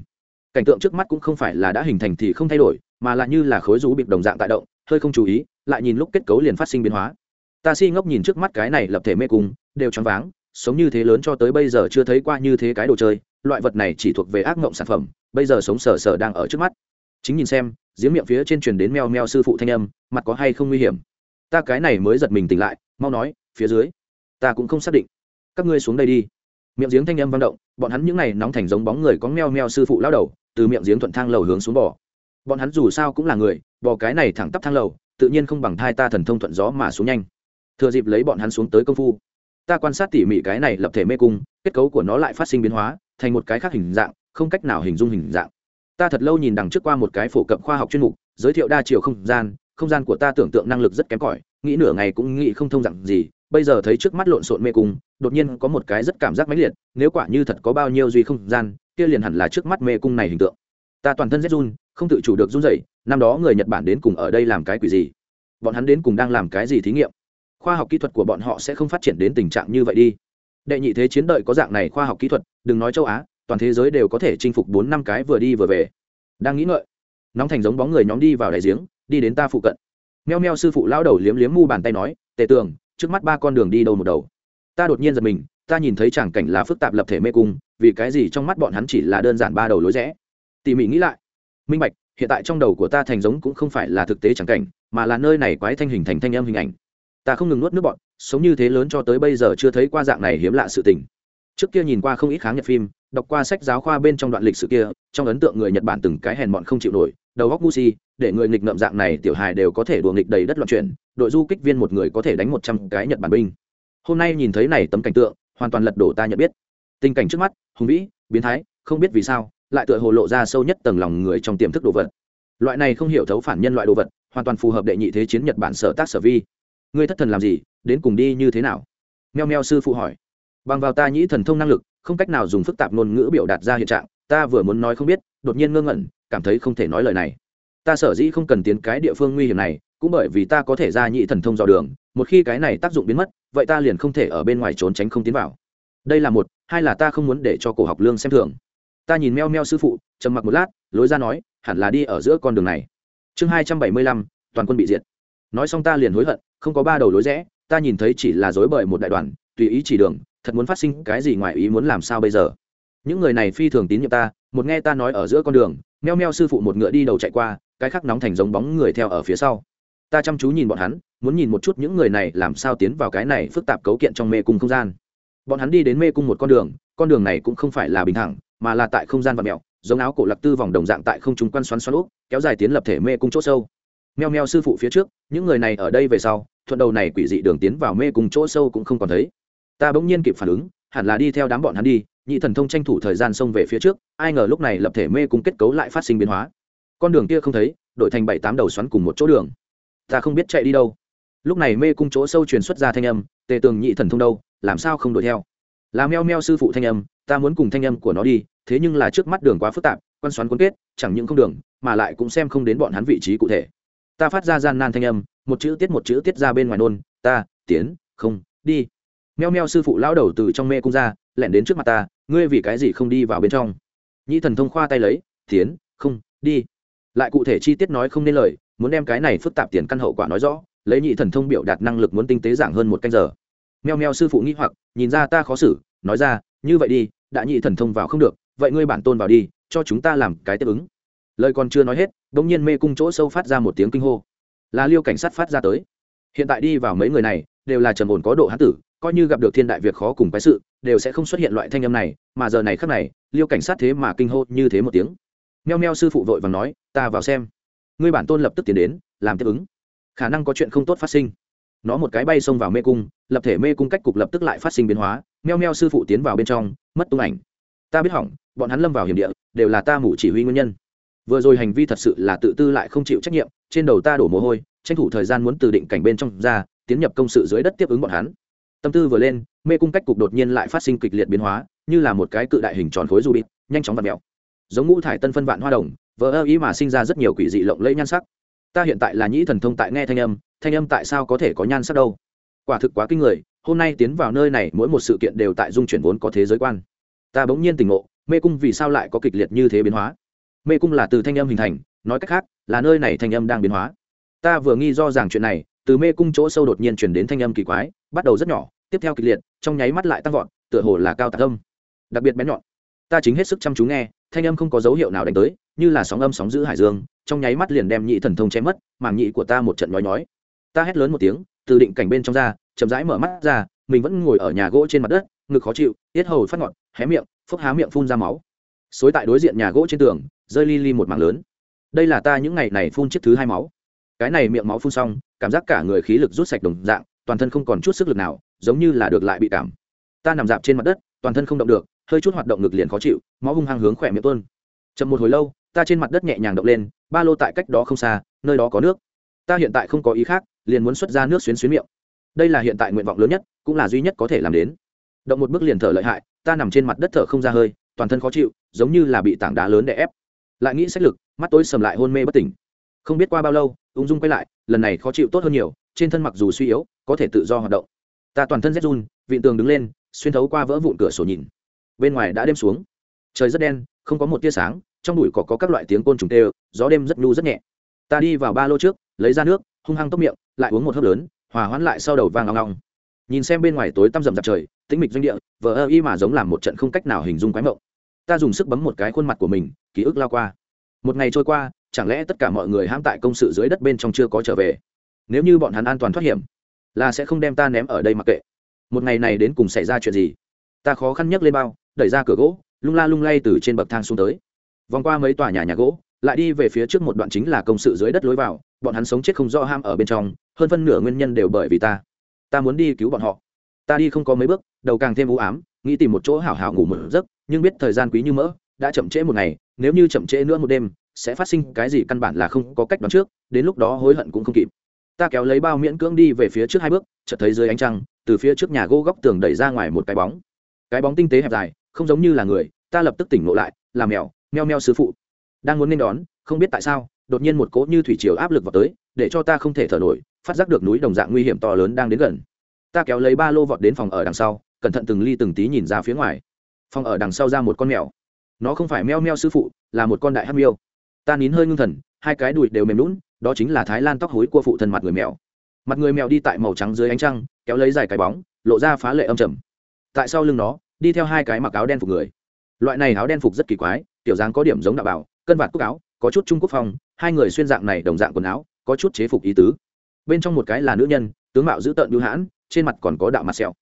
S1: Cảnh tượng trước mắt cũng không phải là đã hình thành thì không thay đổi, mà là như là khối rú bịp đồng dạng tại động, hơi không chú ý, lại nhìn lúc kết cấu liền phát sinh biến hóa. Ta si ngốc nhìn trước mắt cái này lập thể mê cung, đều choáng váng sống như thế lớn cho tới bây giờ chưa thấy qua như thế cái đồ chơi, loại vật này chỉ thuộc về ác mộng sản phẩm, bây giờ sống sờ sờ đang ở trước mắt. Chính nhìn xem, giếng miệng phía trên truyền đến meo meo sư phụ thanh âm, mặt có hay không nguy hiểm? Ta cái này mới giật mình tỉnh lại, mau nói, phía dưới. Ta cũng không xác định. Các ngươi xuống đây đi. Miệng giếng thanh âm vang động, bọn hắn những n à y nóng thành giống bóng người có meo meo sư phụ lao đầu, từ miệng giếng thuận thang lầu hướng xuống bò. Bọn hắn dù sao cũng là người, bò cái này thẳng tắp thang lầu, tự nhiên không bằng thai ta thần thông thuận gió mà xuống nhanh. Thừa dịp lấy bọn hắn xuống tới công phu ta quan sát tỉ mỉ cái này lập thể mê cung, kết cấu của nó lại phát sinh biến hóa, thành một cái khác hình dạng, không cách nào hình dung hình dạng. Ta thật lâu nhìn đằng trước qua một cái phổ cập khoa học chuyên mục, giới thiệu đa chiều không gian không gian của ta tưởng tượng năng lực rất kém cỏi, nghĩ nửa ngày cũng nghĩ không thông dặn gì, bây giờ thấy trước mắt lộn xộn mê cung, đột nhiên có một cái rất cảm giác mãnh liệt, nếu quả như thật có bao nhiêu duy không gian, kia liền hẳn là trước mắt mê cung này hình tượng. Ta toàn thân rét run, không tự chủ được run rẩy, năm đó người nhật bản đến cùng ở đây làm cái quỷ gì? Bọn hắn đến cùng đang làm cái gì thí nghiệm? Khoa học kỹ thuật của bọn họ sẽ không phát triển đến tình trạng như vậy đi. Đệ nhị thế chiến đợi có dạng này khoa học kỹ thuật, đừng nói châu á, toàn thế giới đều có thể chinh phục bốn năm cái vừa đi vừa về. Đang nghĩ ngợi, nóng thành giống bóng người nhóm đi vào đại giếng, đi đến ta phụ cận. Meo meo sư phụ lao đầu liếm liếm mu bàn tay nói, tề tường, trước mắt ba con đường đi đâu một đầu? Ta đột nhiên giật mình, ta nhìn thấy chẳng cảnh là phức tạp lập thể mê cung, vì cái gì trong mắt bọn hắn chỉ là đơn giản ba đầu lối rẽ. Tỉ mỉ nghĩ lại, minh bạch, hiện tại trong đầu của ta thành giống cũng không phải là thực tế chẳng cảnh, mà là nơi này quái thanh hình thành thanh âm hình ảnh ta không ngừng nuốt nước bọn, sống như thế lớn cho tới bây giờ chưa thấy qua dạng này hiếm lạ sự tình. Trước kia nhìn qua không ít kháng nhật phim, đọc qua sách giáo khoa bên trong đoạn lịch sử kia, trong ấn tượng người nhật bản từng cái hèn mọn không chịu nổi, đầu góc si, để người nghịch ngợm dạng này tiểu hài đều có thể đùa nghịch đầy đất loạn chuyển, đội du kích viên một người có thể đánh một trăm cái nhật bản binh. Hôm nay nhìn thấy này tấm cảnh tượng, hoàn toàn lật đổ ta nhận biết. Tình cảnh trước mắt, hùng vĩ, biến thái, không biết vì sao, lại tựa hồ lộ ra sâu nhất tầng lòng người trong tiềm thức đồ vật. Loại này không hiểu thấu phản nhân loại đồ vật, hoàn toàn phù hợp đệ nhị thế chiến nhật bản sở tác sở vi ngươi thất thần làm gì, đến cùng đi như thế nào? Meo meo sư phụ hỏi. Bằng vào ta nhĩ thần thông năng lực, không cách nào dùng phức tạp ngôn ngữ biểu đạt ra hiện trạng, ta vừa muốn nói không biết, đột nhiên ngơ ngẩn, cảm thấy không thể nói lời này. Ta sở dĩ không cần tiến cái địa phương nguy hiểm này, cũng bởi vì ta có thể ra nhị thần thông dò đường, một khi cái này tác dụng biến mất, vậy ta liền không thể ở bên ngoài trốn tránh không tiến vào. Đây là một, hai là ta không muốn để cho cổ học lương xem thường. Ta nhìn meo meo sư phụ, trầm mặc một lát, lối ra nói, hẳn là đi ở giữa con đường này. Chương hai trăm bảy mươi lăm, toàn quân bị diệt. Nói xong ta liền hối hận không có ba đầu lối rẽ, ta nhìn thấy chỉ là dối bời một đại đoàn, tùy ý chỉ đường, thật muốn phát sinh cái gì ngoài ý muốn làm sao bây giờ? Những người này phi thường tín nhiệm ta, một nghe ta nói ở giữa con đường, meo meo sư phụ một ngựa đi đầu chạy qua, cái khác nóng thành giống bóng người theo ở phía sau. Ta chăm chú nhìn bọn hắn, muốn nhìn một chút những người này làm sao tiến vào cái này phức tạp cấu kiện trong mê cung không gian. Bọn hắn đi đến mê cung một con đường con đường này cũng không phải là bình thẳng, mà là tại không gian và mẹo giống áo cổ lạc tư vòng đồng dạng tại không trung quan xoắn xoắn úp, kéo dài tiến lập thể mê cung chỗ sâu. Meo meo sư phụ phía trước, những người này ở đây về sau thuận đầu này quỷ dị đường tiến vào mê cung chỗ sâu cũng không còn thấy. Ta bỗng nhiên kịp phản ứng, hẳn là đi theo đám bọn hắn đi, nhị thần thông tranh thủ thời gian xông về phía trước, ai ngờ lúc này lập thể mê cung kết cấu lại phát sinh biến hóa. Con đường kia không thấy, đổi thành bảy tám đầu xoắn cùng một chỗ đường. Ta không biết chạy đi đâu. Lúc này mê cung chỗ sâu truyền xuất ra thanh âm, tề tường nhị thần thông đâu, làm sao không đuổi theo? Là meo meo sư phụ thanh âm, ta muốn cùng thanh âm của nó đi, thế nhưng là trước mắt đường quá phức tạp, quan xoắn quân kết, chẳng những không đường, mà lại cũng xem không đến bọn hắn vị trí cụ thể. Ta phát ra gian nan thanh âm một chữ tiết một chữ tiết ra bên ngoài nôn, ta, tiến, không, đi. Meo meo sư phụ lão đầu từ trong mê cung ra, lẻn đến trước mặt ta, ngươi vì cái gì không đi vào bên trong? Nhị thần thông khoa tay lấy, tiến, không, đi. Lại cụ thể chi tiết nói không nên lời, muốn đem cái này phức tạp tiền căn hậu quả nói rõ, lấy nhị thần thông biểu đạt năng lực muốn tinh tế giảng hơn một canh giờ. Meo meo sư phụ nghĩ hoặc, nhìn ra ta khó xử, nói ra, như vậy đi, đã nhị thần thông vào không được, vậy ngươi bản tôn vào đi, cho chúng ta làm cái tiếp ứng. Lời còn chưa nói hết đ ỗ n g nhiên mê cung chỗ sâu phát ra một tiếng kinh hô là liêu cảnh sát phát ra tới. Hiện tại đi vào mấy người này, đều là trầm ổn có độ hán tử, coi như gặp được thiên đại việc khó cùng cái sự, đều sẽ không xuất hiện loại thanh âm này, mà giờ này khác này, liêu cảnh sát thế mà kinh hô như thế một tiếng. Meo meo sư phụ vội và nói, ta vào xem. Ngươi bản tôn lập tức tiến đến, làm tiếp ứng. Khả năng có chuyện không tốt phát sinh. Nó một cái bay xông vào mê cung, lập thể mê cung cách cục lập tức lại phát sinh biến hóa, meo meo sư phụ tiến vào bên trong, mất tung ảnh. Ta biết hỏng, bọn hắn lâm vào hiểm địa, đều là ta mủ chỉ huy nguyên nhân vừa rồi hành vi thật sự là tự tư lại không chịu trách nhiệm, trên đầu ta đổ mồ hôi, tranh thủ thời gian muốn từ định cảnh bên trong ra, tiến nhập công sự dưới đất tiếp ứng bọn hắn. Tâm tư vừa lên, mê cung cách cục đột nhiên lại phát sinh kịch liệt biến hóa, như là một cái cự đại hình tròn khối du bịt nhanh chóng và mèo. Giống ngũ thải tân phân vạn hoa đồng, vỡ ơ ý mà sinh ra rất nhiều quỷ dị lộng lẫy nhan sắc. Ta hiện tại là nhĩ thần thông tại nghe thanh âm thanh âm tại sao có thể có nhan sắc đâu? Quả thực quá kinh người, hôm nay tiến vào nơi này mỗi một sự kiện đều tại dung chuyển vốn có thế giới quan. Ta bỗng nhiên tỉnh ngộ, mê cung vì sao lại có kịch liệt như thế biến hóa? Mê cung là từ thanh âm hình thành, nói cách khác, là nơi này thanh âm đang biến hóa. Ta vừa nghi do rằng chuyện này, từ mê cung chỗ sâu đột nhiên chuyển đến thanh âm kỳ quái, bắt đầu rất nhỏ, tiếp theo kịch liệt, trong nháy mắt lại tăng vọt, tựa hồ là cao tạc âm. Đặc biệt bén nhọn. Ta chính hết sức chăm chú nghe, thanh âm không có dấu hiệu nào đánh tới, như là sóng âm sóng giữ hải dương, trong nháy mắt liền đem nhị thần thông che mất, màng nhị của ta một trận nhói nhói. Ta hét lớn một tiếng, từ định cảnh bên trong ra, chậm rãi mở mắt ra, mình vẫn ngồi ở nhà gỗ trên mặt đất, ngực khó chịu, tiết hầu phát ngọt, hé miệng, phốc há miệng phun ra máu. Xối tại đối diện nhà gỗ trên tường rơi li li một mảng lớn. Đây là ta những ngày này phun chiếc thứ hai máu. Cái này miệng máu phun xong, cảm giác cả người khí lực rút sạch đồng dạng, toàn thân không còn chút sức lực nào, giống như là được lại bị cảm. Ta nằm dạp trên mặt đất, toàn thân không động được, hơi chút hoạt động ngực liền khó chịu, máu hung hăng hướng khỏe miệng tuôn. Chậm một hồi lâu, ta trên mặt đất nhẹ nhàng động lên, ba lô tại cách đó không xa, nơi đó có nước. Ta hiện tại không có ý khác, liền muốn xuất ra nước xuyến xuyến miệng. Đây là hiện tại nguyện vọng lớn nhất, cũng là duy nhất có thể làm đến. Động một bước liền thở lợi hại, ta nằm trên mặt đất thở không ra hơi, toàn thân khó chịu, giống như là bị tảng đá lớn đè ép lại nghĩ sách lực, mắt tối sầm lại hôn mê bất tỉnh. Không biết qua bao lâu, ung dung quay lại, lần này khó chịu tốt hơn nhiều, trên thân mặc dù suy yếu, có thể tự do hoạt động. Ta toàn thân rét run, vịn tường đứng lên, xuyên thấu qua vỡ vụn cửa sổ nhìn. Bên ngoài đã đêm xuống. Trời rất đen, không có một tia sáng, trong bụi cỏ có các loại tiếng côn trùng tê, gió đêm rất nhu rất nhẹ. Ta đi vào ba lô trước, lấy ra nước, hung hăng tốc miệng, lại uống một hớp lớn, hòa hoãn lại sau đầu vàng ngong ngong nhìn xem bên ngoài tối tăm rậm rạp trời, tĩnh mịch doanh địa, vờ ơ y mà giống làm một trận không cách nào hình dung quái mộng ta dùng sức bấm một cái khuôn mặt của mình, ký ức lao qua. Một ngày trôi qua, chẳng lẽ tất cả mọi người hãm tại công sự dưới đất bên trong chưa có trở về? Nếu như bọn hắn an toàn thoát hiểm, là sẽ không đem ta ném ở đây mặc kệ. Một ngày này đến cùng xảy ra chuyện gì? Ta khó khăn nhấc lên bao, đẩy ra cửa gỗ, lung la lung lay từ trên bậc thang xuống tới. Vòng qua mấy tòa nhà nhà gỗ, lại đi về phía trước một đoạn chính là công sự dưới đất lối vào, bọn hắn sống chết không rõ ham ở bên trong, hơn phân nửa nguyên nhân đều bởi vì ta. Ta muốn đi cứu bọn họ. Ta đi không có mấy bước, đầu càng thêm u ám, nghĩ tìm một chỗ hảo hảo ngủ một giấc nhưng biết thời gian quý như mỡ, đã chậm trễ một ngày, nếu như chậm trễ nữa một đêm, sẽ phát sinh cái gì căn bản là không có cách đoán trước, đến lúc đó hối hận cũng không kịp. Ta kéo lấy bao miễn cưỡng đi về phía trước hai bước, chợt thấy dưới ánh trăng, từ phía trước nhà gỗ góc tường đẩy ra ngoài một cái bóng. Cái bóng tinh tế hẹp dài, không giống như là người, ta lập tức tỉnh ngộ lại làm mèo, meo meo sư phụ. Đang muốn nên đón, không biết tại sao, đột nhiên một cỗ như thủy triều áp lực vào tới, để cho ta không thể thở nổi, phát giác được núi đồng dạng nguy hiểm to lớn đang đến gần. Ta kéo lấy ba lô vọt đến phòng ở đằng sau, cẩn thận từng ly từng tí nhìn ra phía ngoài phòng ở đằng sau ra một con mèo. Nó không phải meo meo sư phụ, là một con đại hát miêu. Ta nín hơi ngưng thần, hai cái đùi đều mềm lún đó chính là thái lan tóc hối của phụ thân mặt người mèo. Mặt người mèo đi tại màu trắng dưới ánh trăng, kéo lấy dài cái bóng, lộ ra phá lệ âm trầm. Tại sau lưng nó, đi theo hai cái mặc áo đen phục người. Loại này áo đen phục rất kỳ quái, tiểu dáng có điểm giống đạo bảo, cân vạt cúc áo, có chút trung quốc phong, hai người xuyên dạng này đồng dạng quần áo, có chút chế phục ý tứ. Bên trong một cái là nữ nhân, tướng mạo dữ tợn bưu hãn, trên mặt còn có đạo mặt sẹo.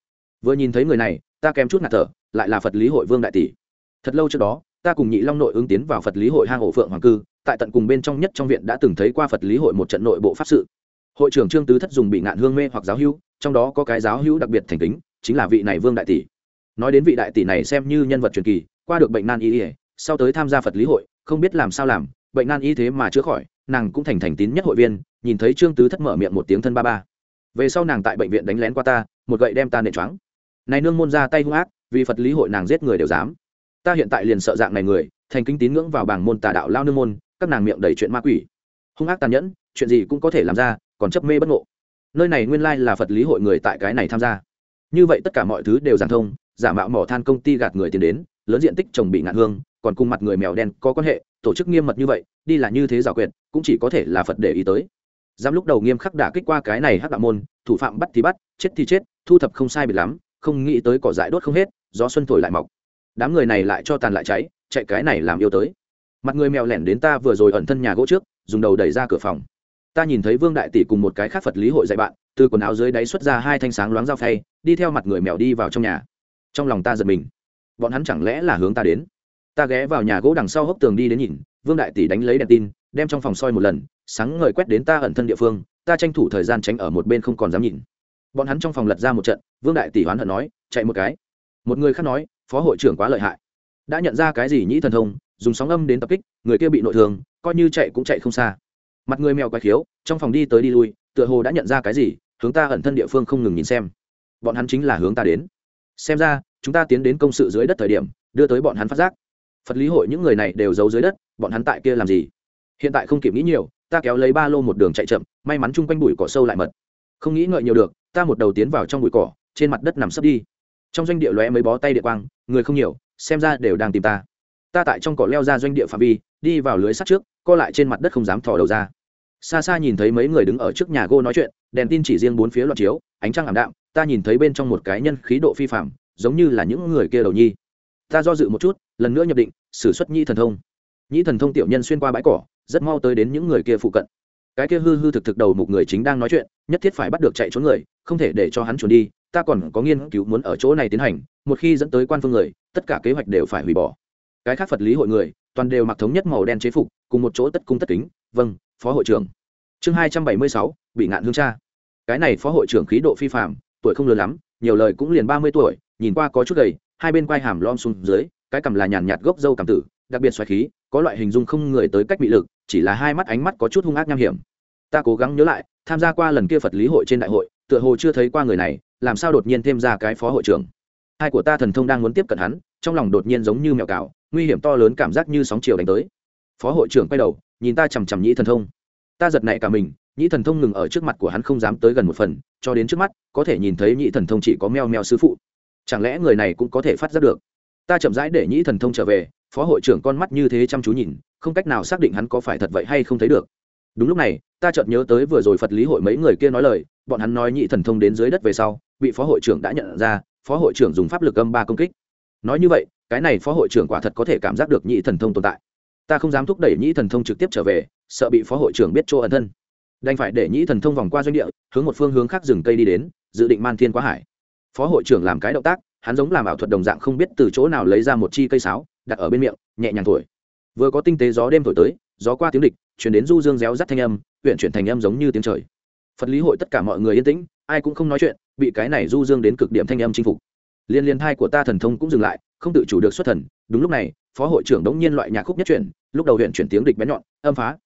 S1: Vừa nhìn thấy người này, ta kém chút ngạt thở lại là phật lý hội vương đại tỷ. Thật lâu trước đó, ta cùng nhị long nội ứng tiến vào phật lý hội hang ổ phượng hoàng cư, tại tận cùng bên trong nhất trong viện đã từng thấy qua phật lý hội một trận nội bộ pháp sự. Hội trưởng trương tứ thất dùng bị ngạn hương mê hoặc giáo hữu, trong đó có cái giáo hữu đặc biệt thành kính, chính là vị này vương đại tỷ. Nói đến vị đại tỷ này xem như nhân vật truyền kỳ, qua được bệnh nan y ỉa sau tới tham gia phật lý hội, không biết làm sao làm, bệnh nan y thế mà chữa khỏi, nàng cũng thành thành tín nhất hội viên, nhìn thấy trương tứ thất mở miệng một tiếng thân ba ba. Về sau nàng tại bệnh viện đánh lén qua ta, một gậy đem ta nện choáng. Này nương môn ra tay hung ác vì phật lý hội nàng giết người đều dám. Ta hiện tại liền sợ dạng này người, thành kính tín ngưỡng vào bảng môn tà đạo lao nương môn, các nàng miệng đầy chuyện ma quỷ. Hung ác tàn nhẫn, chuyện gì cũng có thể làm ra, còn chấp mê bất ngộ. Nơi này nguyên lai là phật lý hội người tại cái này tham gia. Như vậy tất cả mọi thứ đều giảng thông, giả mạo mỏ than công ty gạt người tiền đến, lớn diện tích trồng bị ngạn hương, còn cùng mặt người mèo đen có quan hệ, tổ chức nghiêm mật như vậy, đi là như thế giả quyệt, cũng chỉ có thể là phật để ý tới. Giám lúc đầu nghiêm khắc đả kích qua cái này hắc đạo môn, thủ phạm bắt thì bắt, chết thì chết, thu thập không sai biệt lắm không nghĩ tới cỏ dại đốt không hết, gió xuân thổi lại mọc. Đám người này lại cho tàn lại cháy, chạy cái này làm yêu tới. Mặt người mèo lẻn đến ta vừa rồi ẩn thân nhà gỗ trước, dùng đầu đẩy ra cửa phòng. Ta nhìn thấy vương đại tỷ cùng một cái khác phật lý hội dạy bạn, từ quần áo dưới đáy xuất ra hai thanh sáng loáng dao phay, đi theo mặt người mèo đi vào trong nhà. Trong lòng ta giật mình. Bọn hắn chẳng lẽ là hướng ta đến? Ta ghé vào nhà gỗ đằng sau hốc tường đi đến nhìn, vương đại tỷ đánh lấy đèn tin, đem trong phòng soi một lần, sáng ngời quét đến ta ẩn thân địa phương, ta tranh thủ thời gian tránh ở một bên không còn dám nhìn bọn hắn trong phòng lật ra một trận, vương đại tỷ hoán hận nói, chạy một cái. Một người khác nói, phó hội trưởng quá lợi hại. Đã nhận ra cái gì nhĩ thần thông, dùng sóng âm đến tập kích, người kia bị nội thương, coi như chạy cũng chạy không xa. Mặt người mèo quái khiếu, trong phòng đi tới đi lui, tựa hồ đã nhận ra cái gì, hướng ta ẩn thân địa phương không ngừng nhìn xem. Bọn hắn chính là hướng ta đến. Xem ra, chúng ta tiến đến công sự dưới đất thời điểm, đưa tới bọn hắn phát giác. Phật lý hội những người này đều giấu dưới đất, bọn hắn tại kia làm gì? Hiện tại không kịp nghĩ nhiều, ta kéo lấy ba lô một đường chạy chậm, may mắn chung quanh bụi cỏ sâu lại mật. Không nghĩ ngợi nhiều được ta một đầu tiến vào trong bụi cỏ, trên mặt đất nằm sấp đi. Trong doanh địa lóe mới bó tay địa quang, người không nhiều, xem ra đều đang tìm ta. Ta tại trong cỏ leo ra doanh địa phạm vi, đi vào lưới sắt trước, co lại trên mặt đất không dám thò đầu ra. Xa xa nhìn thấy mấy người đứng ở trước nhà gô nói chuyện, đèn tin chỉ riêng bốn phía loạt chiếu, ánh trăng ảm đạm, ta nhìn thấy bên trong một cái nhân khí độ phi phạm giống như là những người kia đầu nhi. Ta do dự một chút, lần nữa nhập định s ử suất nhi thần thông. Nhĩ thần thông tiểu nhân xuyên qua bãi cỏ, rất mau tới đến những người kia phụ cận cái kia hư hư thực thực đầu một người chính đang nói chuyện, nhất thiết phải bắt được chạy trốn người, không thể để cho hắn trốn đi, ta còn có nghiên cứu muốn ở chỗ này tiến hành, một khi dẫn tới quan phương người, tất cả kế hoạch đều phải hủy bỏ. Cái khác phật lý hội người, toàn đều mặc thống nhất màu đen chế phục, cùng một chỗ tất cung tất kính vâng phó hội trưởng. Chương hai trăm bảy mươi sáu, bị ngạn hương cha. Cái này phó hội trưởng khí độ phi phạm tuổi không lớn lắm, nhiều lời cũng liền ba mươi tuổi, nhìn qua có chút gầy, hai bên quai hàm lom xuống dưới, cái cằm là nhàn nhạt gốc dâu cảm tử đặc biệt xoáy khí, có loại hình dung không người tới cách bị lực, chỉ là hai mắt ánh mắt có chút hung ác nham hiểm. Ta cố gắng nhớ lại, tham gia qua lần kia phật lý hội trên đại hội, tựa hồ chưa thấy qua người này, làm sao đột nhiên thêm ra cái phó hội trưởng? Hai của ta thần thông đang muốn tiếp cận hắn, trong lòng đột nhiên giống như mèo cào, nguy hiểm to lớn cảm giác như sóng chiều đánh tới. Phó hội trưởng quay đầu, nhìn ta chằm chằm nhĩ thần thông. Ta giật nảy cả mình, nhĩ thần thông ngừng ở trước mặt của hắn không dám tới gần một phần, cho đến trước mắt, có thể nhìn thấy nhĩ thần thông chỉ có meo meo sư phụ. Chẳng lẽ người này cũng có thể phát giác được? Ta chậm rãi để nhĩ thần thông trở về phó hội trưởng con mắt như thế chăm chú nhìn, không cách nào xác định hắn có phải thật vậy hay không thấy được. Đúng lúc này, ta chợt nhớ tới vừa rồi phật lý hội mấy người kia nói lời, bọn hắn nói nhị thần thông đến dưới đất về sau, bị phó hội trưởng đã nhận ra, phó hội trưởng dùng pháp lực âm ba công kích. Nói như vậy, cái này phó hội trưởng quả thật có thể cảm giác được nhị thần thông tồn tại. Ta không dám thúc đẩy nhị thần thông trực tiếp trở về, sợ bị phó hội trưởng biết chỗ ẩn thân. Đành phải để nhị thần thông vòng qua doanh địa, hướng một phương hướng khác rừng cây đi đến, dự định man thiên quá hải. Phó hội trưởng làm cái động tác hắn giống làm ảo thuật đồng dạng không biết từ chỗ nào lấy ra một chi cây sáo, đặt ở bên miệng, nhẹ nhàng thổi. Vừa có tinh tế gió đêm thổi tới, gió qua tiếng địch chuyển đến du dương réo rắt thanh âm, huyện chuyển thành âm giống như tiếng trời. Phật lý hội tất cả mọi người yên tĩnh, ai cũng không nói chuyện, bị cái này du dương đến cực điểm thanh âm chinh phục. Liên liên thai của ta thần thông cũng dừng lại, không tự chủ được xuất thần, đúng lúc này, phó hội trưởng đống nhiên loại nhạc khúc nhất chuyển, lúc đầu huyện chuyển tiếng địch bén nhọn, âm phá,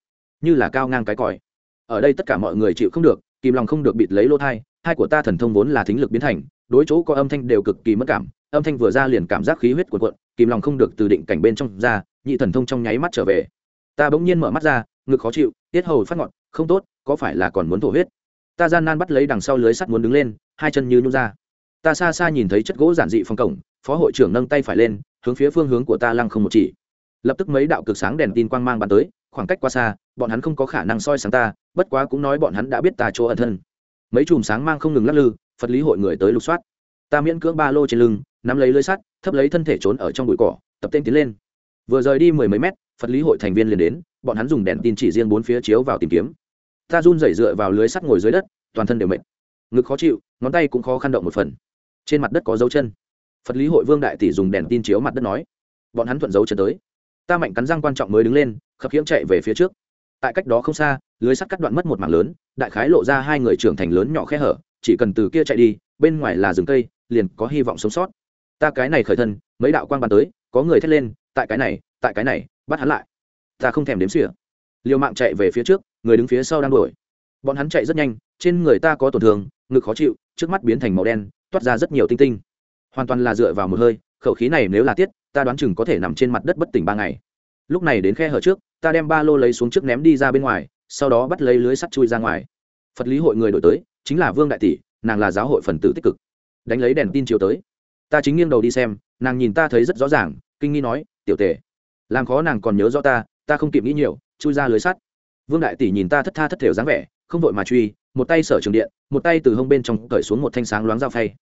S1: như là cao ngang cái còi. Ở đây tất cả mọi người chịu không được, kìm lòng không được bịt lấy lỗ thai thai của ta thần thông vốn là thính lực biến thành đối chỗ có âm thanh đều cực kỳ mất cảm, âm thanh vừa ra liền cảm giác khí huyết cuộn cuộn, kìm lòng không được từ định cảnh bên trong ra, nhị thần thông trong nháy mắt trở về. Ta bỗng nhiên mở mắt ra, ngực khó chịu, tiết hầu phát ngọt không tốt, có phải là còn muốn thổ huyết? Ta gian nan bắt lấy đằng sau lưới sắt muốn đứng lên, hai chân như nhung ra. Ta xa xa nhìn thấy chất gỗ giản dị phong cổng, phó hội trưởng nâng tay phải lên, hướng phía phương hướng của ta lăng không một chỉ. Lập tức mấy đạo cực sáng đèn tin quang mang bắn tới, khoảng cách qua xa, bọn hắn không có khả năng soi sáng ta, bất quá cũng nói bọn hắn đã biết ta chỗ ẩn thân. Mấy chùm sáng mang không ngừng lắc lư phật lý hội người tới lục soát. Ta miễn cưỡng ba lô trên lưng, nắm lấy lưới sắt, thấp lấy thân thể trốn ở trong bụi cỏ, tập tên tiến lên. Vừa rời đi mười mấy mét, phật lý hội thành viên liền đến, bọn hắn dùng đèn tin chỉ riêng bốn phía chiếu vào tìm kiếm. Ta run rẩy dựa vào lưới sắt ngồi dưới đất, toàn thân đều mệt. Ngực khó chịu, ngón tay cũng khó khăn động một phần. Trên mặt đất có dấu chân. Phật lý hội vương đại tỷ dùng đèn tin chiếu mặt đất nói. Bọn hắn thuận dấu chân tới. Ta mạnh cắn răng quan trọng mới đứng lên, khập khiễng chạy về phía trước. Tại cách đó không xa, lưới sắt cắt đoạn mất một mảng lớn, đại khái lộ ra hai người trưởng thành lớn nhỏ khe hở chỉ cần từ kia chạy đi, bên ngoài là rừng cây, liền có hy vọng sống sót. Ta cái này khởi thân, mấy đạo quan bàn tới, có người thét lên, tại cái này, tại cái này, bắt hắn lại. Ta không thèm đếm xỉa. Liều mạng chạy về phía trước, người đứng phía sau đang đuổi. Bọn hắn chạy rất nhanh, trên người ta có tổn thương, ngực khó chịu, trước mắt biến thành màu đen, toát ra rất nhiều tinh tinh. Hoàn toàn là dựa vào một hơi, khẩu khí này nếu là tiết, ta đoán chừng có thể nằm trên mặt đất bất tỉnh ba ngày. Lúc này đến khe hở trước, ta đem ba lô lấy xuống trước ném đi ra bên ngoài, sau đó bắt lấy lưới sắt chui ra ngoài. Phật lý hội người đổi tới chính là vương đại tỷ, nàng là giáo hội phần tử tích cực. Đánh lấy đèn tin chiều tới. Ta chính nghiêng đầu đi xem, nàng nhìn ta thấy rất rõ ràng, kinh nghi nói, tiểu tề, làm khó nàng còn nhớ rõ ta ta không kịp nghĩ nhiều, chui ra lưới sắt. Vương đại tỷ nhìn ta thất tha thất thểu dáng vẻ, không vội mà truy, một tay sở trường điện, một tay từ hông bên trong cởi xuống một thanh sáng loáng dao phay.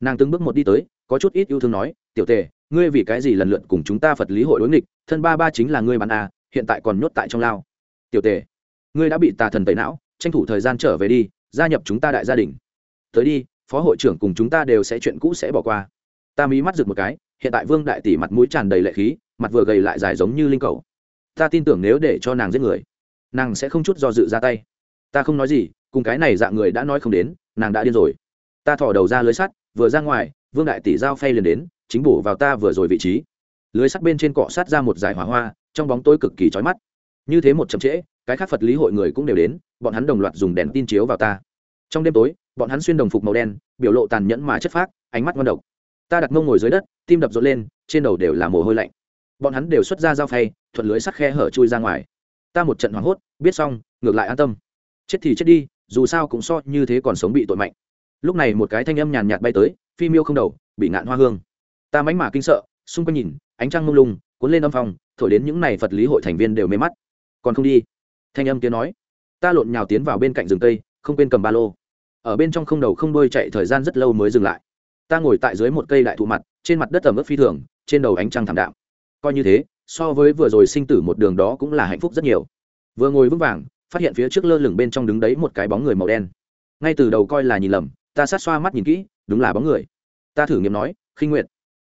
S1: Nàng từng bước một đi tới, có chút ít yêu thương nói, tiểu tề, ngươi vì cái gì lần lượt cùng chúng ta phật lý hội đối nghịch, thân ba ba chính là ngươi bắn a, hiện tại còn nhốt tại trong lao. Tiểu tề, ngươi đã bị tà thần tẩy não, tranh thủ thời gian trở về đi gia nhập chúng ta đại gia đình. Tới đi, phó hội trưởng cùng chúng ta đều sẽ chuyện cũ sẽ bỏ qua. Ta mí mắt rực một cái, hiện tại vương đại tỷ mặt mũi tràn đầy lệ khí, mặt vừa gầy lại dài giống như linh cầu. Ta tin tưởng nếu để cho nàng giết người, nàng sẽ không chút do dự ra tay. Ta không nói gì, cùng cái này dạng người đã nói không đến, nàng đã điên rồi. Ta thỏ đầu ra lưới sắt, vừa ra ngoài, vương đại tỷ giao phay liền đến, chính bổ vào ta vừa rồi vị trí. Lưới sắt bên trên cọ sát ra một dải hỏa hoa, trong bóng tối cực kỳ trói mắt. Như thế một chậm trễ cái khác phật lý hội người cũng đều đến, bọn hắn đồng loạt dùng đèn tin chiếu vào ta. Trong đêm tối, bọn hắn xuyên đồng phục màu đen, biểu lộ tàn nhẫn mà chất phác, ánh mắt ngon độc. Ta đặt mông ngồi dưới đất, tim đập rộn lên, trên đầu đều là mồ hôi lạnh. Bọn hắn đều xuất ra dao phay, thuận lưới sắt khe hở chui ra ngoài. Ta một trận hoảng hốt, biết xong, ngược lại an tâm. Chết thì chết đi, dù sao cũng so như thế còn sống bị tội mạnh. Lúc này một cái thanh âm nhàn nhạt bay tới, phi miêu không đầu, bị ngạn hoa hương. Ta mánh mà kinh sợ, xung quanh nhìn, ánh trăng mông lung, cuốn lên âm phòng thổi đến những này phật lý hội thành viên đều mê mắt. Còn không đi thanh âm kia nói, ta lộn nhào tiến vào bên cạnh rừng cây, không quên cầm ba lô. Ở bên trong không đầu không đôi chạy thời gian rất lâu mới dừng lại. Ta ngồi tại dưới một cây đại thụ mặt, trên mặt đất ẩm ướt phi thường, trên đầu ánh trăng thảm đạm. Coi như thế, so với vừa rồi sinh tử một đường đó cũng là hạnh phúc rất nhiều. Vừa ngồi vững vàng, phát hiện phía trước lơ lửng bên trong đứng đấy một cái bóng người màu đen. Ngay từ đầu coi là nhìn lầm, ta sát xoa mắt nhìn kỹ, đúng là bóng người. Ta thử nghiệm nói, khinh nguyện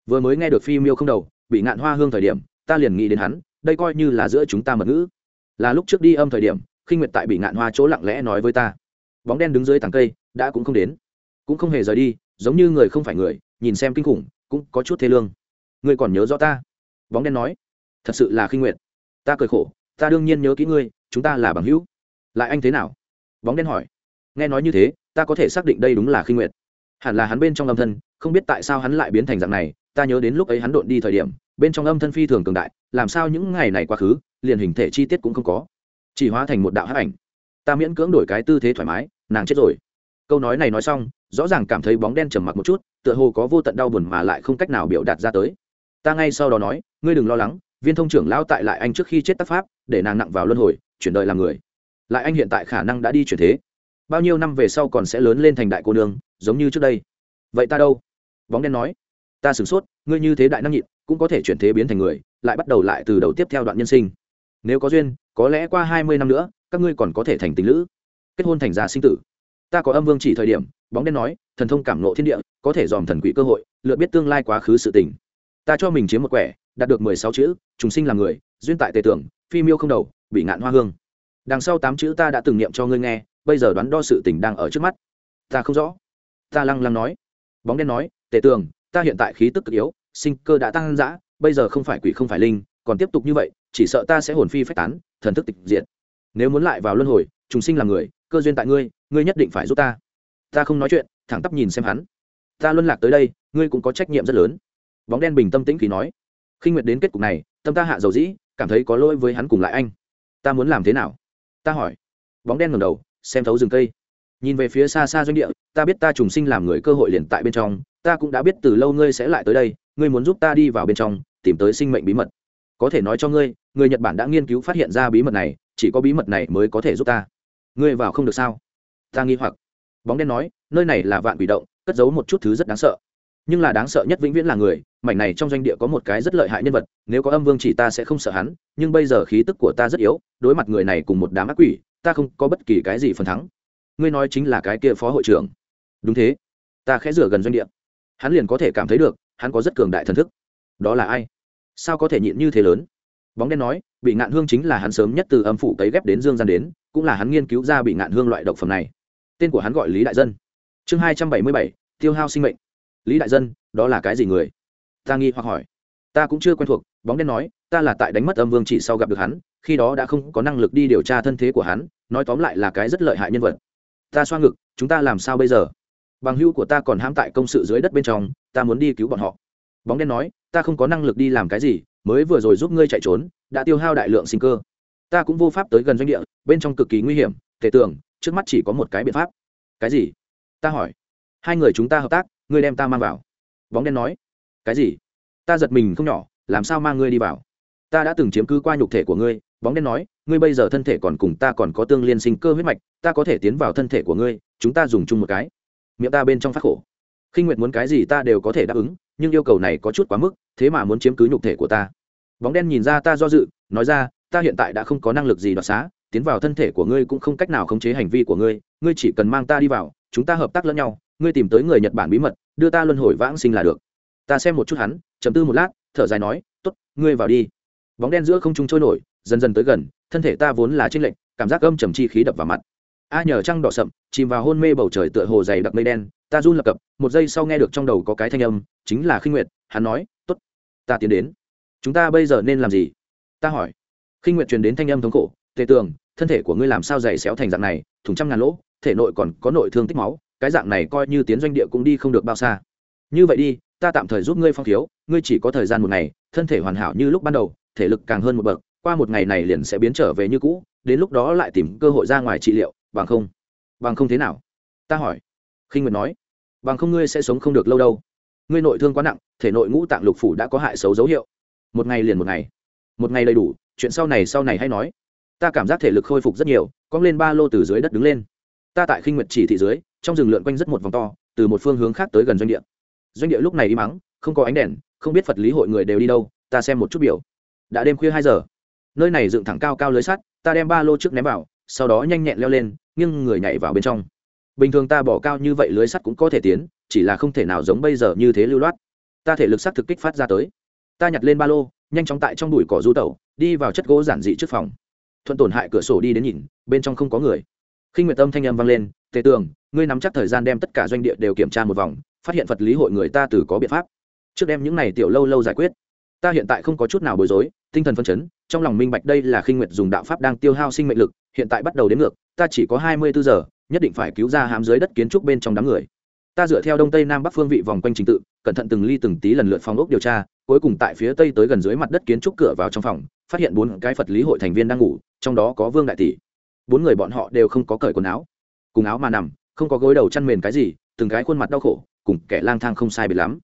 S1: vừa mới nghe được phi miêu không đầu, bị ngạn hoa hương thời điểm, ta liền nghĩ đến hắn, đây coi như là giữa chúng ta mật ngữ là lúc trước đi âm thời điểm, khinh Nguyệt tại bị ngạn hoa chỗ lặng lẽ nói với ta. Bóng đen đứng dưới tàng cây, đã cũng không đến. Cũng không hề rời đi, giống như người không phải người, nhìn xem kinh khủng, cũng có chút thê lương. Ngươi còn nhớ rõ ta? Bóng đen nói. Thật sự là khinh Nguyệt. ta cười khổ, ta đương nhiên nhớ kỹ ngươi, chúng ta là bằng hữu. Lại anh thế nào? Bóng đen hỏi. Nghe nói như thế, ta có thể xác định đây đúng là khinh Nguyệt. hẳn là hắn bên trong âm thân, không biết tại sao hắn lại biến thành dạng này, ta nhớ đến lúc ấy hắn độn đi thời điểm bên trong âm thân phi thường cường đại, làm sao những ngày này quá khứ, liền hình thể chi tiết cũng không có. Chỉ hóa thành một đạo hắc ảnh. Ta miễn cưỡng đổi cái tư thế thoải mái, nàng chết rồi. Câu nói này nói xong, rõ ràng cảm thấy bóng đen trầm mặc một chút, tựa hồ có vô tận đau buồn mà lại không cách nào biểu đạt ra tới. Ta ngay sau đó nói, ngươi đừng lo lắng, viên thông trưởng lao tại lại anh trước khi chết tác pháp, để nàng nặng vào luân hồi, chuyển đời làm người. Lại anh hiện tại khả năng đã đi chuyển thế. Bao nhiêu năm về sau còn sẽ lớn lên thành đại cô nương, giống như trước đây. Vậy ta đâu? Bóng đen nói, ta sửng sốt, ngươi như thế đại năng nhịn cũng có thể chuyển thế biến thành người, lại bắt đầu lại từ đầu tiếp theo đoạn nhân sinh. Nếu có duyên, có lẽ qua hai mươi năm nữa, các ngươi còn có thể thành tình lữ. Kết hôn thành gia sinh tử. Ta có âm vương chỉ thời điểm, bóng đen nói, thần thông cảm nộ thiên địa, có thể dòm thần quỷ cơ hội lựa biết tương lai quá khứ sự tình. Ta cho mình chiếm một quẻ, đạt được mười sáu chữ chúng sinh làm người, duyên tại tề tưởng, phi miêu không đầu, bị ngạn hoa hương. Đằng sau tám chữ ta đã từng niệm cho ngươi nghe, bây giờ đoán đo sự tình đang ở trước mắt. Ta không rõ. Ta lăng lăng nói. Bóng đen nói, tề tường ta hiện tại khí tức cực yếu sinh cơ đã tăng dã, bây giờ không phải quỷ không phải linh, còn tiếp tục như vậy, chỉ sợ ta sẽ hồn phi phách tán, thần thức tịch diệt. Nếu muốn lại vào luân hồi chúng sinh làm người, cơ duyên tại ngươi ngươi nhất định phải giúp ta. Ta không nói chuyện, thẳng tắp nhìn xem hắn. Ta luân lạc tới đây, ngươi cũng có trách nhiệm rất lớn. Bóng đen bình tâm tĩnh khí nói. Khi nguyệt đến kết cục này, tâm ta hạ dầu dĩ, cảm thấy có lỗi với hắn cùng lại anh. Ta muốn làm thế nào? Ta hỏi. Bóng đen ngầm đầu, xem thấu rừng cây. Nhìn về phía xa xa doanh địa, ta biết ta trùng sinh làm người cơ hội liền tại bên trong, ta cũng đã biết từ lâu ngươi sẽ lại tới đây ngươi muốn giúp ta đi vào bên trong, tìm tới sinh mệnh bí mật. Có thể nói cho ngươi, người nhật bản đã nghiên cứu phát hiện ra bí mật này, chỉ có bí mật này mới có thể giúp ta. Ngươi vào không được sao? Ta nghi hoặc. Bóng đen nói, nơi này là vạn quỷ động, cất giấu một chút thứ rất đáng sợ. Nhưng là đáng sợ nhất vĩnh viễn là người, mảnh này trong doanh địa có một cái rất lợi hại nhân vật, nếu có âm vương chỉ ta sẽ không sợ hắn, nhưng bây giờ khí tức của ta rất yếu, đối mặt người này cùng một đám ác quỷ, ta không có bất kỳ cái gì phần thắng. Ngươi nói chính là cái kia phó hội trưởng. Đúng thế. Ta khẽ rửa gần doanh địa. Hắn liền có thể cảm thấy được hắn có rất cường đại thần thức. Đó là ai? Sao có thể nhịn như thế lớn? Bóng đen nói, bị ngạn hương chính là hắn sớm nhất từ âm phủ cấy ghép đến dương gian đến, cũng là hắn nghiên cứu ra bị ngạn hương loại độc phẩm này. Tên của hắn gọi lý đại dân. Chương hai trăm bảy mươi bảy, tiêu hao sinh mệnh. Lý đại dân, đó là cái gì người? Ta nghi hoặc hỏi. Ta cũng chưa quen thuộc, bóng đen nói, ta là tại đánh mất âm vương chỉ sau gặp được hắn, khi đó đã không có năng lực đi điều tra thân thế của hắn, nói tóm lại là cái rất lợi hại nhân vật. Ta xoa ngực, chúng ta làm sao bây giờ? Bằng hữu của ta còn hãm tại công sự dưới đất bên trong, ta muốn đi cứu bọn họ. Bóng đen nói, ta không có năng lực đi làm cái gì, mới vừa rồi giúp ngươi chạy trốn, đã tiêu hao đại lượng sinh cơ. Ta cũng vô pháp tới gần doanh địa, bên trong cực kỳ nguy hiểm thể tưởng, trước mắt chỉ có một cái biện pháp. Cái gì? Ta hỏi. Hai người chúng ta hợp tác, ngươi đem ta mang vào. Bóng đen nói. Cái gì? Ta giật mình không nhỏ, làm sao mang ngươi đi vào? Ta đã từng chiếm cứ qua nhục thể của ngươi. Bóng đen nói. Ngươi bây giờ thân thể còn cùng ta còn có tương liên sinh cơ huyết mạch, ta có thể tiến vào thân thể của ngươi, chúng ta dùng chung một cái miệng ta bên trong phát khổ. Khinh nguyệt muốn cái gì ta đều có thể đáp ứng, nhưng yêu cầu này có chút quá mức, thế mà muốn chiếm cứ nhục thể của ta. Bóng đen nhìn ra ta do dự, nói ra, ta hiện tại đã không có năng lực gì đoạt xá, tiến vào thân thể của ngươi cũng không cách nào khống chế hành vi của ngươi ngươi chỉ cần mang ta đi vào, chúng ta hợp tác lẫn nhau, ngươi tìm tới người nhật bản bí mật, đưa ta luân hồi vãng sinh là được. Ta xem một chút hắn chấm tư một lát, thở dài nói t ố t ngươi vào đi. Bóng đen giữa không trung trôi nổi, dần dần tới gần, thân thể ta vốn là tranh lệch, cảm giác âm trầm chi khí đập vào mặt a nhờ trăng đỏ sậm, chìm vào hôn mê bầu trời tựa hồ dày đặc mây đen, ta run lập cập, một giây sau nghe được trong đầu có cái thanh âm, chính là khinh nguyệt, hắn nói t ố t ta tiến đến. Chúng ta bây giờ nên làm gì? Ta hỏi. Khinh nguyệt truyền đến thanh âm thống khổ, tề tường, thân thể của ngươi làm sao dày xéo thành dạng này, thủng trăm ngàn lỗ, thể nội còn có nội thương tích máu, cái dạng này coi như tiến doanh địa cũng đi không được bao xa. Như vậy đi, ta tạm thời giúp ngươi phong thiếu, ngươi chỉ có thời gian một ngày, thân thể hoàn hảo như lúc ban đầu, thể lực càng hơn một bậc, qua một ngày này liền sẽ biến trở về như cũ, đến lúc đó lại tìm cơ hội ra ngoài trị liệu bằng không? Bằng không thế nào? Ta hỏi. Khinh nguyệt nói. Bằng không ngươi sẽ sống không được lâu đâu. Ngươi nội thương quá nặng, thể nội ngũ tạng lục phủ đã có hại xấu dấu hiệu. Một ngày liền một ngày. Một ngày đầy đủ, chuyện sau này sau này hay nói. Ta cảm giác thể lực khôi phục rất nhiều cong lên ba lô từ dưới đất đứng lên. Ta tại khinh nguyệt chỉ thị dưới, trong rừng lượn quanh rất một vòng to, từ một phương hướng khác tới gần doanh địa. Doanh địa lúc này đi mắng không có ánh đèn, không biết phật lý hội người đều đi đâu, ta xem một chút biểu. Đã đêm khuya hai giờ. Nơi này dựng thẳng cao cao lưới sắt, ta đem ba lô trước ném vào, sau đó nhanh nhẹn leo lên nghiêng người nhảy vào bên trong. Bình thường ta bỏ cao như vậy lưới sắt cũng có thể tiến, chỉ là không thể nào giống bây giờ như thế lưu loát. Ta thể lực sắt thực kích phát ra tới. Ta nhặt lên ba lô, nhanh chóng tại trong đùi cỏ du tẩu, đi vào chất gỗ giản dị trước phòng. Thuận tổn hại cửa sổ đi đến nhìn, bên trong không có người. Khi nguyệt tâm thanh âm vang lên, tề tường, ngươi nắm chắc thời gian đem tất cả doanh địa đều kiểm tra một vòng, phát hiện vật lý hội người ta từ có biện pháp. Trước đem những này tiểu lâu lâu giải quyết. Ta hiện tại không có chút nào bối rối, tinh thần phân chấn, trong lòng minh bạch đây là khinh nguyệt dùng đạo pháp đang tiêu hao sinh mệnh lực, hiện tại bắt đầu đến ngược ta chỉ có hai mươi bốn giờ, nhất định phải cứu ra hám dưới đất kiến trúc bên trong đám người. Ta dựa theo đông tây nam bắc phương vị vòng quanh trình tự, cẩn thận từng ly từng tí lần lượt phòng ốc điều tra, cuối cùng tại phía tây tới gần dưới mặt đất kiến trúc cửa vào trong phòng, phát hiện bốn cái phật lý hội thành viên đang ngủ, trong đó có vương đại tỷ. Bốn người bọn họ đều không có cởi quần áo, cùng áo mà nằm, không có gối đầu chăn mền cái gì, từng cái khuôn mặt đau khổ, cùng kẻ lang thang không sai biệt lắm.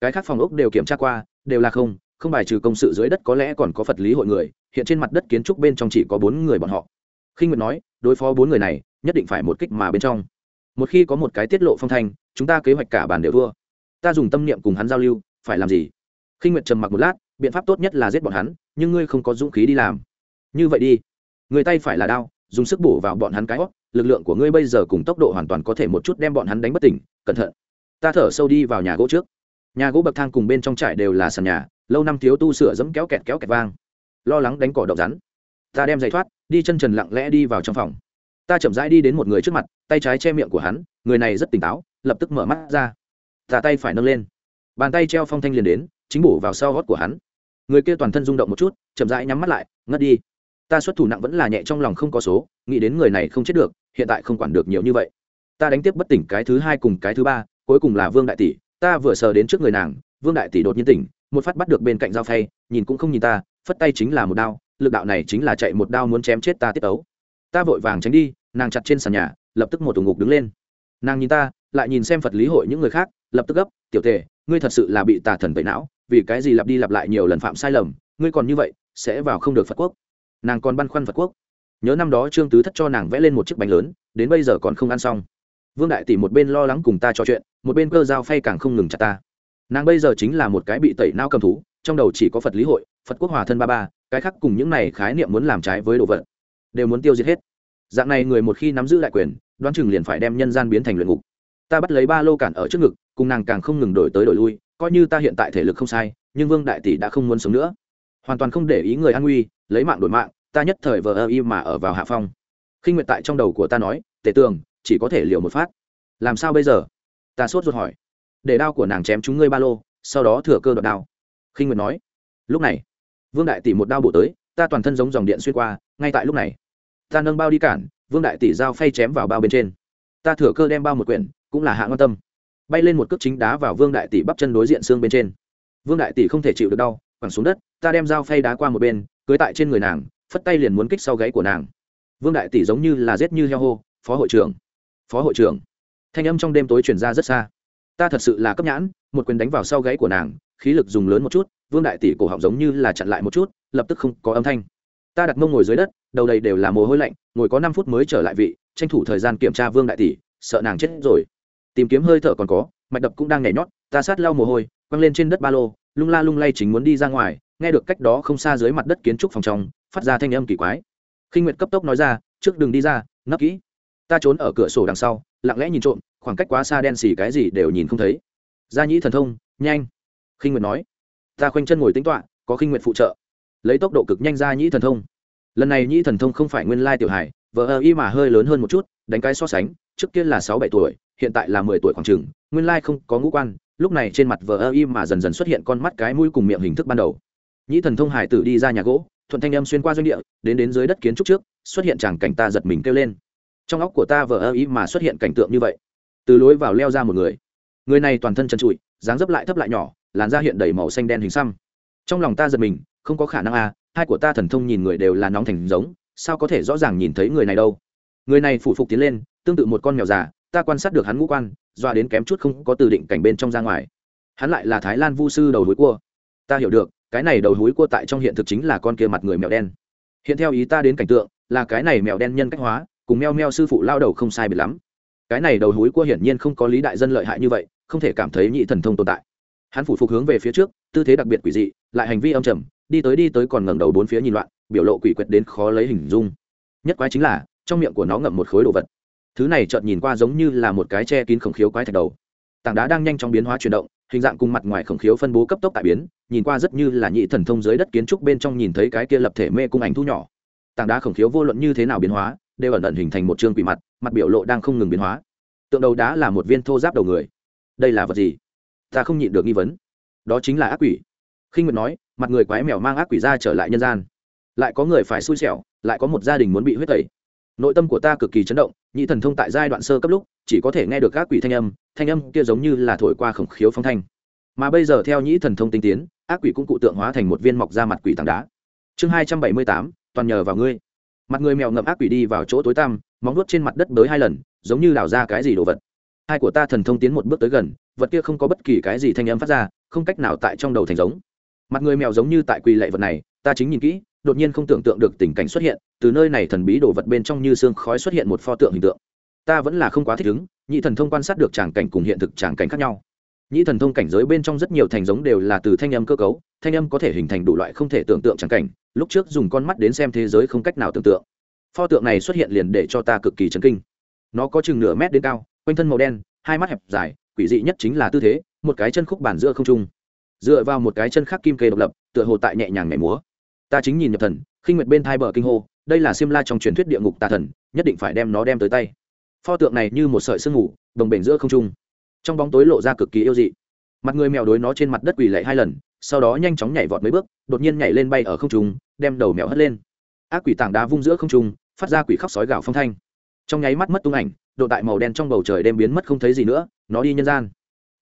S1: Cái khác phòng ốc đều kiểm tra qua, đều là không không bài trừ công sự dưới đất có lẽ còn có phật lý hội người, hiện trên mặt đất kiến trúc bên trong chỉ có bốn người bọn họ khinh nguyệt nói, đối phó bốn người này, nhất định phải một kích mà bên trong. Một khi có một cái tiết lộ phong thanh, chúng ta kế hoạch cả bàn đều thua. Ta dùng tâm niệm cùng hắn giao lưu, phải làm gì? Khinh nguyệt trầm mặc một lát, biện pháp tốt nhất là giết bọn hắn, nhưng ngươi không có dũng khí đi làm. Như vậy đi. Người tay phải là đao, dùng sức bổ vào bọn hắn cái hót lực lượng của ngươi bây giờ cùng tốc độ hoàn toàn có thể một chút đem bọn hắn đánh bất tỉnh, cẩn thận. Ta thở sâu đi vào nhà gỗ trước. Nhà gỗ bậc thang cùng bên trong trại đều là sàn nhà, lâu năm thiếu tu sửa dẫm kéo kẹt kéo kẹt vang. Lo lắng đánh cỏ độc rắn. Ta đem giày thoát đi chân trần lặng lẽ đi vào trong phòng. Ta chậm rãi đi đến một người trước mặt, tay trái che miệng của hắn, người này rất tỉnh táo, lập tức mở mắt ra. Tà tay phải nâng lên. Bàn tay treo phong thanh liền đến, chính bổ vào sau gót của hắn. Người kia toàn thân rung động một chút, chậm rãi nhắm mắt lại, ngất đi. Ta xuất thủ nặng vẫn là nhẹ trong lòng không có số, nghĩ đến người này không chết được, hiện tại không quản được nhiều như vậy. Ta đánh tiếp bất tỉnh cái thứ hai cùng cái thứ ba, cuối cùng là vương đại tỷ. Ta vừa sờ đến trước người nàng, vương đại tỷ đột nhiên tỉnh, một phát bắt được bên cạnh dao phay, nhìn cũng không nhìn ta, phất tay chính là một đao lực đạo này chính là chạy một đao muốn chém chết ta tiết ấu. Ta vội vàng tránh đi, nàng chặt trên sàn nhà, lập tức một thùng ngục đứng lên. Nàng nhìn ta, lại nhìn xem phật lý hội những người khác, lập tức gấp, tiểu tề, ngươi thật sự là bị tà thần tẩy não, vì cái gì lặp đi lặp lại nhiều lần phạm sai lầm, ngươi còn như vậy, sẽ vào không được phật quốc. Nàng còn băn khoăn phật quốc. Nhớ năm đó trương tứ thất cho nàng vẽ lên một chiếc bánh lớn, đến bây giờ còn không ăn xong. Vương đại tỷ một bên lo lắng cùng ta trò chuyện, một bên cơ dao phay càng không ngừng chặt ta. Nàng bây giờ chính là một cái bị tẩy não cầm thú, trong đầu chỉ có phật lý hội phật quốc hòa thân ba ba, cái khác cùng những này khái niệm muốn làm trái với đồ vật, đều muốn tiêu diệt hết. Dạng này người một khi nắm giữ đại quyền, đoán chừng liền phải đem nhân gian biến thành luyện ngục. Ta bắt lấy ba lô cản ở trước ngực, cùng nàng càng không ngừng đổi tới đổi lui, coi như ta hiện tại thể lực không sai, nhưng vương đại tỷ đã không muốn sống nữa. Hoàn toàn không để ý người an nguy, lấy mạng đổi mạng, ta nhất thời vờ ơ y mà ở vào hạ phong. Khi nguyện tại trong đầu của ta nói tể tường, chỉ có thể liều một phát. Làm sao bây giờ? Ta sốt ruột hỏi. Để đao của nàng chém chúng ngươi ba lô, sau đó thừa cơ đoạt đao. Khi nguyện nói. Lúc này vương đại tỷ một đao bổ tới, ta toàn thân giống dòng điện xuyên qua, ngay tại lúc này. Ta nâng bao đi cản, vương đại tỷ dao phay chém vào bao bên trên. Ta thừa cơ đem bao một quyển, cũng là hạ ngon tâm. Bay lên một cước chính đá vào vương đại tỷ bắp chân đối diện xương bên trên. Vương đại tỷ không thể chịu được đau, quẳng xuống đất, ta đem dao phay đá qua một bên, cưới tại trên người nàng, phất tay liền muốn kích sau gáy của nàng. Vương đại tỷ giống như là rết như heo hô, phó hội trưởng, phó hội trưởng. Thanh âm trong đêm tối chuyển ra rất xa. Ta thật sự là cấp nhãn, một quyền đánh vào sau gáy của nàng khí lực dùng lớn một chút, vương đại tỷ cổ họng giống như là chặn lại một chút, lập tức không có âm thanh. Ta đặt mông ngồi dưới đất, đầu đầy đều là mồ hôi lạnh, ngồi có năm phút mới trở lại vị, tranh thủ thời gian kiểm tra vương đại tỷ, sợ nàng chết rồi. Tìm kiếm hơi thở còn có, mạch đập cũng đang nhảy nhót, ta sát lau mồ hôi, quăng lên trên đất ba lô, lung la lung lay chính muốn đi ra ngoài, nghe được cách đó không xa dưới mặt đất kiến trúc phòng trong, phát ra thanh âm kỳ quái. Khinh nguyệt cấp tốc nói ra, trước đừng đi ra, nấp kỹ. Ta trốn ở cửa sổ đằng sau, lặng lẽ nhìn trộm, khoảng cách quá xa đen xì cái gì đều nhìn không thấy. Gia nhĩ thần thông, nhanh khinh nguyệt nói, ta khoanh chân ngồi tính toạ có khinh nguyệt phụ trợ. Lấy tốc độ cực nhanh ra nhĩ thần thông. Lần này nhĩ thần thông không phải nguyên lai tiểu hải vợ ơ y mà hơi lớn hơn một chút, đánh cái so sánh, trước kia là sáu bảy tuổi, hiện tại là mười tuổi khoảng chừng, nguyên lai không có ngũ quan, lúc này trên mặt vợ ơ y mà dần dần xuất hiện con mắt cái mũi cùng miệng hình thức ban đầu. Nhĩ thần thông hải tử đi ra nhà gỗ, thuận thanh em xuyên qua doanh địa, đến đến dưới đất kiến trúc trước, xuất hiện chẳng cảnh ta giật mình kêu lên. Trong óc của ta vợ ơ y mà xuất hiện cảnh tượng như vậy. Từ lối vào leo ra một người. Người này toàn thân chân trụi, dáng dấp lại thấp lại nhỏ làn da hiện đầy màu xanh đen hình xăm. Trong lòng ta giật mình, không có khả năng à hai của ta thần thông nhìn người đều là nóng thành giống, sao có thể rõ ràng nhìn thấy người này đâu? Người này phủ phục tiến lên, tương tự một con mèo già, ta quan sát được hắn ngũ quan doa đến kém chút không có từ định cảnh bên trong ra ngoài. Hắn lại là thái lan vu sư đầu hối cua. Ta hiểu được, cái này đầu hối cua tại trong hiện thực chính là con kia mặt người mèo đen. Hiện theo ý ta đến cảnh tượng, là cái này mèo đen nhân cách hóa, cùng meo meo sư phụ lao đầu không sai biệt lắm. Cái này đầu hối cua hiển nhiên không có lý đại dân lợi hại như vậy, không thể cảm thấy nhị thần thông tồn tại hắn phủ phục hướng về phía trước, tư thế đặc biệt quỷ dị, lại hành vi âm trầm, đi tới đi tới còn ngẩng đầu bốn phía nhìn loạn, biểu lộ quỷ quyệt đến khó lấy hình dung. Nhất quái chính là, trong miệng của nó ngậm một khối đồ vật. Thứ này chợt nhìn qua giống như là một cái che kín khổng khiếu quái thạch đầu. Tảng đá đang nhanh chóng biến hóa chuyển động, hình dạng cùng mặt ngoài khổng khiếu phân bố cấp tốc tại biến, nhìn qua rất như là nhị thần thông dưới đất kiến trúc bên trong nhìn thấy cái kia lập thể mê cung ảnh thu nhỏ. Tảng đá khổng khiếu vô luận như thế nào biến hóa, đều ẩn ẩn hình thành một chương quỷ mặt mặt biểu lộ đang không ngừng biến hóa. Tượng đầu đá là một viên thô giáp đầu người. Đây là vật gì? Ta không nhịn được nghi vấn. Đó chính là ác quỷ. Khinh nguyệt nói, mặt người quái mèo mang ác quỷ ra trở lại nhân gian. Lại có người phải xui xẻo, lại có một gia đình muốn bị huyết tẩy. Nội tâm của ta cực kỳ chấn động, nhị thần thông tại giai đoạn sơ cấp lúc, chỉ có thể nghe được ác quỷ thanh âm thanh âm kia giống như là thổi qua khổng khiếu phong thanh. Mà bây giờ theo nhị thần thông tinh tiến, ác quỷ cũng cụ tượng hóa thành một viên mọc ra mặt quỷ tảng đá. Chương hai trăm bảy mươi tám, toàn nhờ vào ngươi. Mặt người mèo ngậm ác quỷ đi vào chỗ tối tăm, móng nuốt trên mặt đất bới hai lần, giống như đào ra cái gì đồ vật hai của ta thần thông tiến một bước tới gần, vật kia không có bất kỳ cái gì thanh âm phát ra, không cách nào tại trong đầu thành giống. Mặt người mèo giống như tại quỳ lệ vật này, ta chính nhìn kỹ, đột nhiên không tưởng tượng được tình cảnh xuất hiện, từ nơi này thần bí đổ vật bên trong như xương khói xuất hiện một pho tượng hình tượng. Ta vẫn là không quá thích ứng, nhị thần thông quan sát được tràng cảnh cùng hiện thực tràng cảnh khác nhau. Nhị thần thông cảnh giới bên trong rất nhiều thành giống đều là từ thanh âm cơ cấu, thanh âm có thể hình thành đủ loại không thể tưởng tượng tràng cảnh, lúc trước dùng con mắt đến xem thế giới không cách nào tưởng tượng. Pho tượng này xuất hiện liền để cho ta cực kỳ chấn kinh nó có chừng nửa mét đến cao, quanh thân màu đen, hai mắt hẹp dài, quỷ dị nhất chính là tư thế, một cái chân khúc bản giữa không trung. Dựa vào một cái chân khác kim kê độc lập, tựa hồ tại nhẹ nhàng nhảy múa. Ta chính nhìn nhập thần, khinh nguyệt bên thai bờ kinh hô, đây là xiêm la trong truyền thuyết địa ngục tà thần, nhất định phải đem nó đem tới tay. Pho tượng này như một sợi sương ngủ đồng bể giữa không trung. Trong bóng tối lộ ra cực kỳ yêu dị. Mặt người mèo đối nó trên mặt đất quỳ lệ hai lần, sau đó nhanh chóng nhảy vọt mấy bước, đột nhiên nhảy lên bay ở không trung, đem đầu mèo hất lên. Ác quỷ tảng đá vung giữa không trung, phát ra quỷ khóc sói gào phong thanh trong nháy mắt mất tung ảnh, độ tại màu đen trong bầu trời đem biến mất không thấy gì nữa, nó đi nhân gian.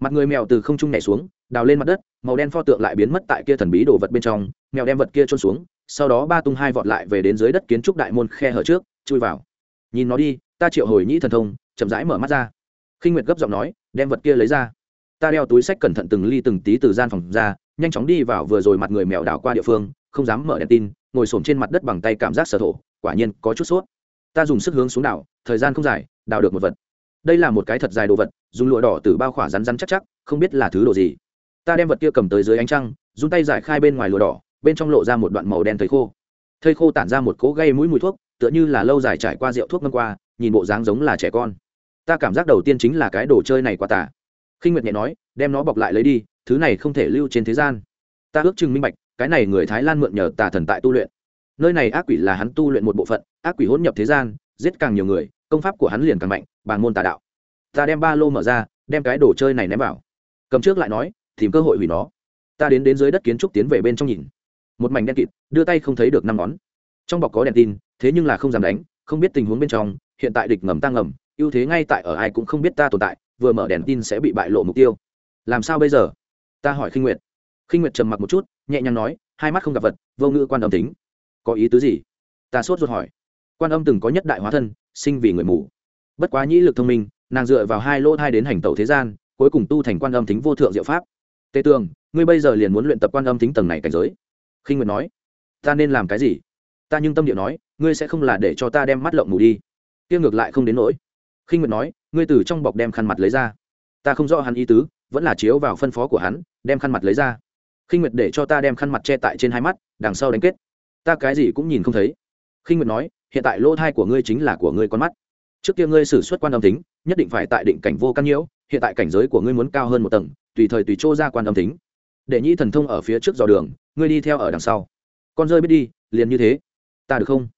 S1: Mặt người mèo từ không trung nhảy xuống, đào lên mặt đất, màu đen pho tượng lại biến mất tại kia thần bí đồ vật bên trong, mèo đem vật kia trôn xuống, sau đó ba tung hai vọt lại về đến dưới đất kiến trúc đại môn khe hở trước, chui vào. Nhìn nó đi, ta triệu hồi nhĩ thần thông, chậm rãi mở mắt ra. Khinh nguyệt gấp giọng nói, đem vật kia lấy ra. Ta đeo túi sách cẩn thận từng ly từng tí từ gian phòng ra, nhanh chóng đi vào vừa rồi mặt người mèo đảo qua địa phương, không dám mở đèn tin, ngồi xổm trên mặt đất bằng tay cảm giác sở thổ, quả nhiên có chút sốt ta dùng sức hướng xuống đảo, thời gian không dài, đào được một vật. Đây là một cái thật dài đồ vật, dùng lụa đỏ từ bao khỏa rắn rắn chắc chắc, không biết là thứ đồ gì. Ta đem vật kia cầm tới dưới ánh trăng, dùng tay giải khai bên ngoài lụa đỏ, bên trong lộ ra một đoạn màu đen thầy khô. Thây khô tản ra một cỗ gây mũi mùi thuốc, tựa như là lâu dài trải qua rượu thuốc ngâm qua, nhìn bộ dáng giống là trẻ con. Ta cảm giác đầu tiên chính là cái đồ chơi này quá tả khinh nguyệt nhẹ nói, đem nó bọc lại lấy đi, thứ này không thể lưu trên thế gian. Ta ước chừng minh bạch, cái này người thái lan mượn nhờ tà thần tại tu luyện. Nơi này ác quỷ là hắn tu luyện một bộ phận ác quỷ hỗn nhập thế gian, giết càng nhiều người, công pháp của hắn liền càng mạnh bàn môn tà đạo. Ta đem ba lô mở ra, đem cái đồ chơi này ném vào. Cầm trước lại nói, tìm cơ hội hủy nó. Ta đến đến dưới đất kiến trúc tiến về bên trong nhìn. Một mảnh đen kịt, đưa tay không thấy được năm ngón. Trong bọc có đèn tin, thế nhưng là không dám đánh, không biết tình huống bên trong, hiện tại địch ngầm tăng ngầm, ưu thế ngay tại ở ai cũng không biết ta tồn tại, vừa mở đèn tin sẽ bị bại lộ mục tiêu. Làm sao bây giờ? Ta hỏi khinh nguyệt. Khinh nguyệt trầm mặc một chút, nhẹ nhàng nói, hai mắt không gặp vật, vô ngữ quan âm tính. Có ý tứ gì? Ta sốt ruột hỏi quan âm từng có nhất đại hóa thân, sinh vì người mù. Bất quá nhĩ lực thông minh, nàng dựa vào hai lỗ thai đến hành tẩu thế gian, cuối cùng tu thành quan âm tính vô thượng diệu pháp. Tề tường, ngươi bây giờ liền muốn luyện tập quan âm tính tầng này cảnh giới. Khinh nguyệt nói, ta nên làm cái gì? Ta nhưng tâm địa nói, ngươi sẽ không là để cho ta đem mắt lộng mù đi. Kia ngược lại không đến nỗi. Khinh nguyệt nói, ngươi từ trong bọc đem khăn mặt lấy ra. Ta không rõ hắn ý tứ, vẫn là chiếu vào phân phó của hắn, đem khăn mặt lấy ra. Khinh nguyệt để cho ta đem khăn mặt che tại trên hai mắt, đằng sau đánh kết. Ta cái gì cũng nhìn không thấy. Khinh nguyệt nói hiện tại lỗ thai của ngươi chính là của ngươi con mắt. Trước kia ngươi xử suất quan âm tính nhất định phải tại định cảnh vô căn nhiễu, hiện tại cảnh giới của ngươi muốn cao hơn một tầng, tùy thời tùy chỗ ra quan âm tính để nhĩ thần thông ở phía trước dò đường, ngươi đi theo ở đằng sau. Con rơi biết đi, liền như thế. Ta được không?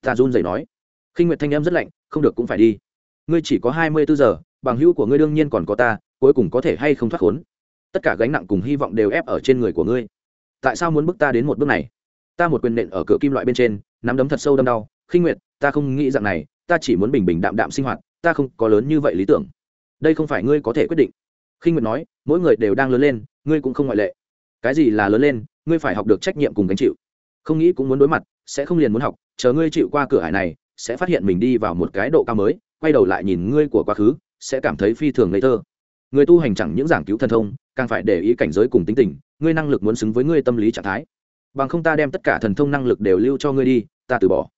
S1: Ta run rẩy nói. Khinh nguyệt thanh em rất lạnh, không được cũng phải đi. Ngươi chỉ có hai mươi bốn giờ, bằng hữu của ngươi đương nhiên còn có ta, cuối cùng có thể hay không thoát khốn. Tất cả gánh nặng cùng hy vọng đều ép ở trên người của ngươi. Tại sao muốn bước ta đến một bước này? Ta một quyền nện ở cửa kim loại bên trên, nắm đấm thật sâu đâm đau khinh nguyệt, ta không nghĩ rằng này, ta chỉ muốn bình bình đạm đạm sinh hoạt, ta không có lớn như vậy lý tưởng. Đây không phải ngươi có thể quyết định. Khinh nguyệt nói, mỗi người đều đang lớn lên, ngươi cũng không ngoại lệ. Cái gì là lớn lên, ngươi phải học được trách nhiệm cùng gánh chịu. Không nghĩ cũng muốn đối mặt, sẽ không liền muốn học, chờ ngươi chịu qua cửa hải này, sẽ phát hiện mình đi vào một cái độ cao mới, quay đầu lại nhìn ngươi của quá khứ, sẽ cảm thấy phi thường ngây thơ. Người tu hành chẳng những giảng cứu thần thông, càng phải để ý cảnh giới cùng tính tình, ngươi năng lực muốn xứng với ngươi tâm lý trạng thái. Bằng không ta đem tất cả thần thông năng lực đều lưu cho ngươi đi, ta từ bỏ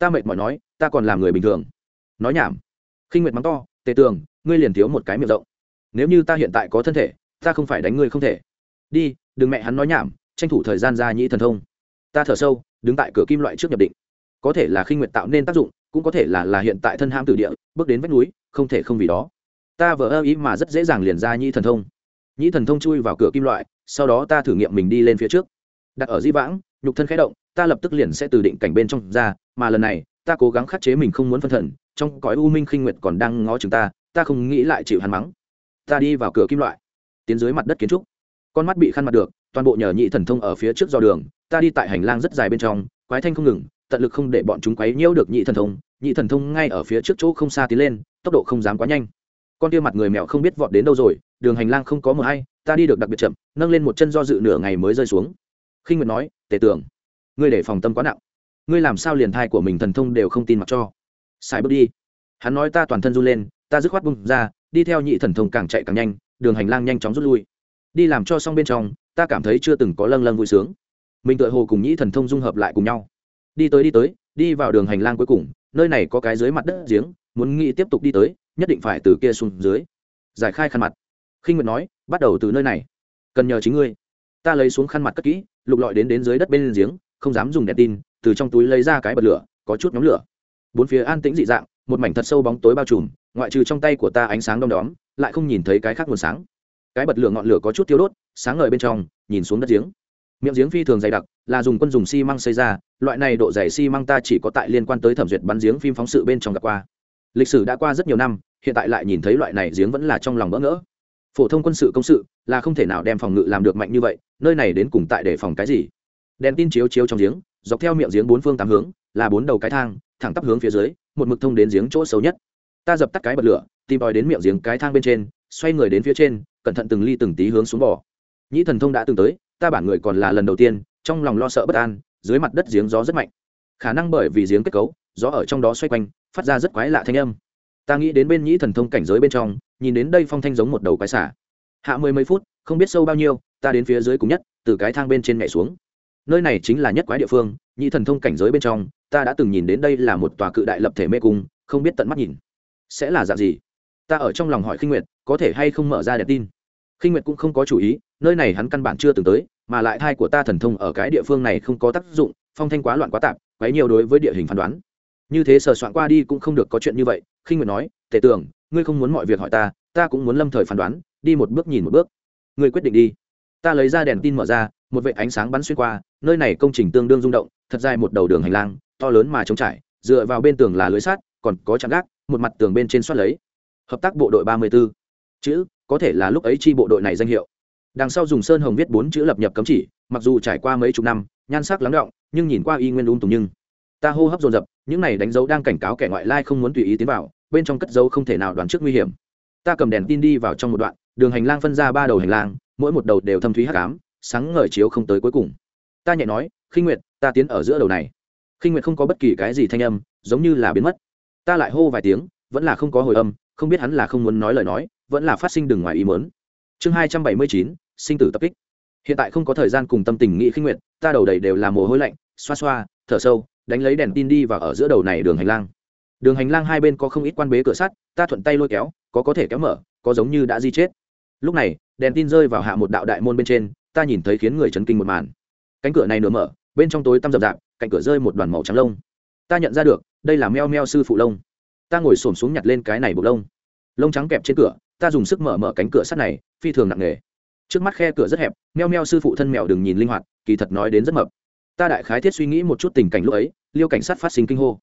S1: ta mệt mỏi nói, ta còn làm người bình thường. Nói nhảm. Khinh nguyệt mắng to, tề tường, ngươi liền thiếu một cái miệng rộng. Nếu như ta hiện tại có thân thể, ta không phải đánh ngươi không thể. Đi, đừng mẹ hắn nói nhảm, tranh thủ thời gian ra nhĩ thần thông. Ta thở sâu, đứng tại cửa kim loại trước nhập định. Có thể là khinh nguyệt tạo nên tác dụng, cũng có thể là là hiện tại thân ham tử địa, bước đến vách núi, không thể không vì đó. Ta vỡ ơ ý mà rất dễ dàng liền ra nhĩ thần thông. Nhĩ thần thông chui vào cửa kim loại, sau đó ta thử nghiệm mình đi lên phía trước. Đặt ở di vãng, nhục thân khẽ động ta lập tức liền sẽ từ định cảnh bên trong ra, mà lần này, ta cố gắng khắc chế mình không muốn phân thần, trong cõi u minh khinh nguyệt còn đang ngó chừng ta ta không nghĩ lại chịu hắn mắng. Ta đi vào cửa kim loại, tiến dưới mặt đất kiến trúc. Con mắt bị khăn mặt được, toàn bộ nhờ nhị thần thông ở phía trước do đường, ta đi tại hành lang rất dài bên trong, quái thanh không ngừng, tận lực không để bọn chúng quấy nhiễu được nhị thần thông, nhị thần thông ngay ở phía trước chỗ không xa tiến lên, tốc độ không dám quá nhanh. Con kia mặt người mèo không biết vọt đến đâu rồi, đường hành lang không có mờ hay, ta đi được đặc biệt chậm, nâng lên một chân do dự nửa ngày mới rơi xuống. Khinh nguyệt nói, tề tưởng ngươi để phòng tâm quá nặng. Ngươi làm sao liền thai của mình thần thông đều không tin mặc cho. Sai bước đi. Hắn nói ta toàn thân run lên, ta dứt khoát bung ra, đi theo nhị thần thông càng chạy càng nhanh, đường hành lang nhanh chóng rút lui. Đi làm cho xong bên trong, ta cảm thấy chưa từng có lâng lâng vui sướng. Mình tự hồ cùng nhị thần thông dung hợp lại cùng nhau. Đi tới đi tới, đi vào đường hành lang cuối cùng, nơi này có cái dưới mặt đất giếng, muốn nghĩ tiếp tục đi tới, nhất định phải từ kia xuống dưới. Giải khai khăn mặt. Khinh nguyệt nói, bắt đầu từ nơi này. Cần nhờ chính ngươi. Ta lấy xuống khăn mặt cất kỹ, lục lọi đến đến dưới đất bên giếng không dám dùng đèn tin, từ trong túi lấy ra cái bật lửa, có chút nhóm lửa. Bốn phía an tĩnh dị dạng, một mảnh thật sâu bóng tối bao trùm, ngoại trừ trong tay của ta ánh sáng đom đóm, lại không nhìn thấy cái khác nguồn sáng. Cái bật lửa ngọn lửa có chút tiêu đốt, sáng ngời bên trong, nhìn xuống đất giếng. Miệng giếng phi thường dày đặc, là dùng quân dùng xi măng xây ra, loại này độ dày xi măng ta chỉ có tại liên quan tới thẩm duyệt bắn giếng phim phóng sự bên trong gặp qua. Lịch sử đã qua rất nhiều năm, hiện tại lại nhìn thấy loại này giếng vẫn là trong lòng bỡ ngỡ. Phổ thông quân sự công sự là không thể nào đem phòng ngự làm được mạnh như vậy, nơi này đến cùng tại để phòng cái gì? Đèn tin chiếu chiếu trong giếng, dọc theo miệng giếng bốn phương tám hướng, là bốn đầu cái thang, thẳng tắp hướng phía dưới, một mực thông đến giếng chỗ xấu nhất. Ta dập tắt cái bật lửa, tìm tòi đến miệng giếng cái thang bên trên, xoay người đến phía trên, cẩn thận từng ly từng tí hướng xuống bỏ nhĩ thần thông đã từng tới, ta bản người còn là lần đầu tiên, trong lòng lo sợ bất an, dưới mặt đất giếng gió rất mạnh. Khả năng bởi vì giếng kết cấu, gió ở trong đó xoay quanh, phát ra rất quái lạ thanh âm. Ta nghĩ đến bên nhĩ thần thông cảnh giới bên trong, nhìn đến đây phong thanh giống một đầu quái xả. Hạ mười mấy phút, không biết sâu bao nhiêu, ta đến phía dưới cùng nhất, từ cái thang bên trên nhảy xuống nơi này chính là nhất quái địa phương, nhị thần thông cảnh giới bên trong, ta đã từng nhìn đến đây là một tòa cự đại lập thể mê cung, không biết tận mắt nhìn. Sẽ là dạng gì? Ta ở trong lòng hỏi khinh nguyệt, có thể hay không mở ra đẹp tin? Khinh nguyệt cũng không có chủ ý, nơi này hắn căn bản chưa từng tới, mà lại thai của ta thần thông ở cái địa phương này không có tác dụng, phong thanh quá loạn quá tạp, quấy nhiều đối với địa hình phán đoán. Như thế sờ soạn qua đi cũng không được có chuyện như vậy, khinh nguyệt nói, tề tưởng ngươi không muốn mọi việc hỏi ta ta cũng muốn lâm thời phán đoán, đi một bước nhìn một bước. Ngươi quyết định đi ta lấy ra đèn tin mở ra, một vệ ánh sáng bắn xuyên qua, nơi này công trình tương đương rung động, thật dài một đầu đường hành lang, to lớn mà trống trải, dựa vào bên tường là lưới sắt, còn có chạm gác, một mặt tường bên trên soát lấy. Hợp tác bộ đội ba mươi 34. chữ, có thể là lúc ấy chi bộ đội này danh hiệu. Đằng sau dùng sơn hồng viết bốn chữ lập nhập cấm chỉ, mặc dù trải qua mấy chục năm, nhan sắc lắng động, nhưng nhìn qua y nguyên ung tùng nhưng. Ta hô hấp dồn dập, những này đánh dấu đang cảnh cáo kẻ ngoại lai không muốn tùy ý tiến vào, bên trong cất dấu không thể nào đoán trước nguy hiểm. Ta cầm đèn tin đi vào trong một đoạn, đường hành lang phân ra ba đầu hành lang mỗi một đầu đều thâm thúy hắc ám, sáng ngời chiếu không tới cuối cùng. Ta nhẹ nói, khinh nguyệt, ta tiến ở giữa đầu này. Khinh nguyệt không có bất kỳ cái gì thanh âm, giống như là biến mất. Ta lại hô vài tiếng, vẫn là không có hồi âm, không biết hắn là không muốn nói lời nói, vẫn là phát sinh đừng ngoài ý mớn chương hai trăm bảy mươi chín, sinh tử tập kích. Hiện tại không có thời gian cùng tâm tình nghĩ khinh nguyệt, ta đầu đầy đều là mồ hôi lạnh, xoa xoa, thở sâu, đánh lấy đèn tin đi và ở giữa đầu này đường hành lang. Đường hành lang hai bên có không ít quan bế cửa sắt, ta thuận tay lôi kéo, có có thể kéo mở, có giống như đã di chết lúc này, đèn tin rơi vào hạ một đạo đại môn bên trên, ta nhìn thấy khiến người chấn kinh một màn. Cánh cửa này nửa mở, bên trong tối tăm rậm rạp, cạnh cửa rơi một đoàn màu trắng lông. Ta nhận ra được, đây là meo meo sư phụ lông. Ta ngồi xổm xuống nhặt lên cái này bộ lông. Lông trắng kẹp trên cửa, ta dùng sức mở mở cánh cửa sắt này, phi thường nặng nề. Trước mắt khe cửa rất hẹp, meo meo sư phụ thân mèo đừng nhìn linh hoạt, kỳ thật nói đến rất mập. Ta đại khái thiết suy nghĩ một chút tình cảnh lúc ấy, liêu cảnh sát phát sinh kinh hô.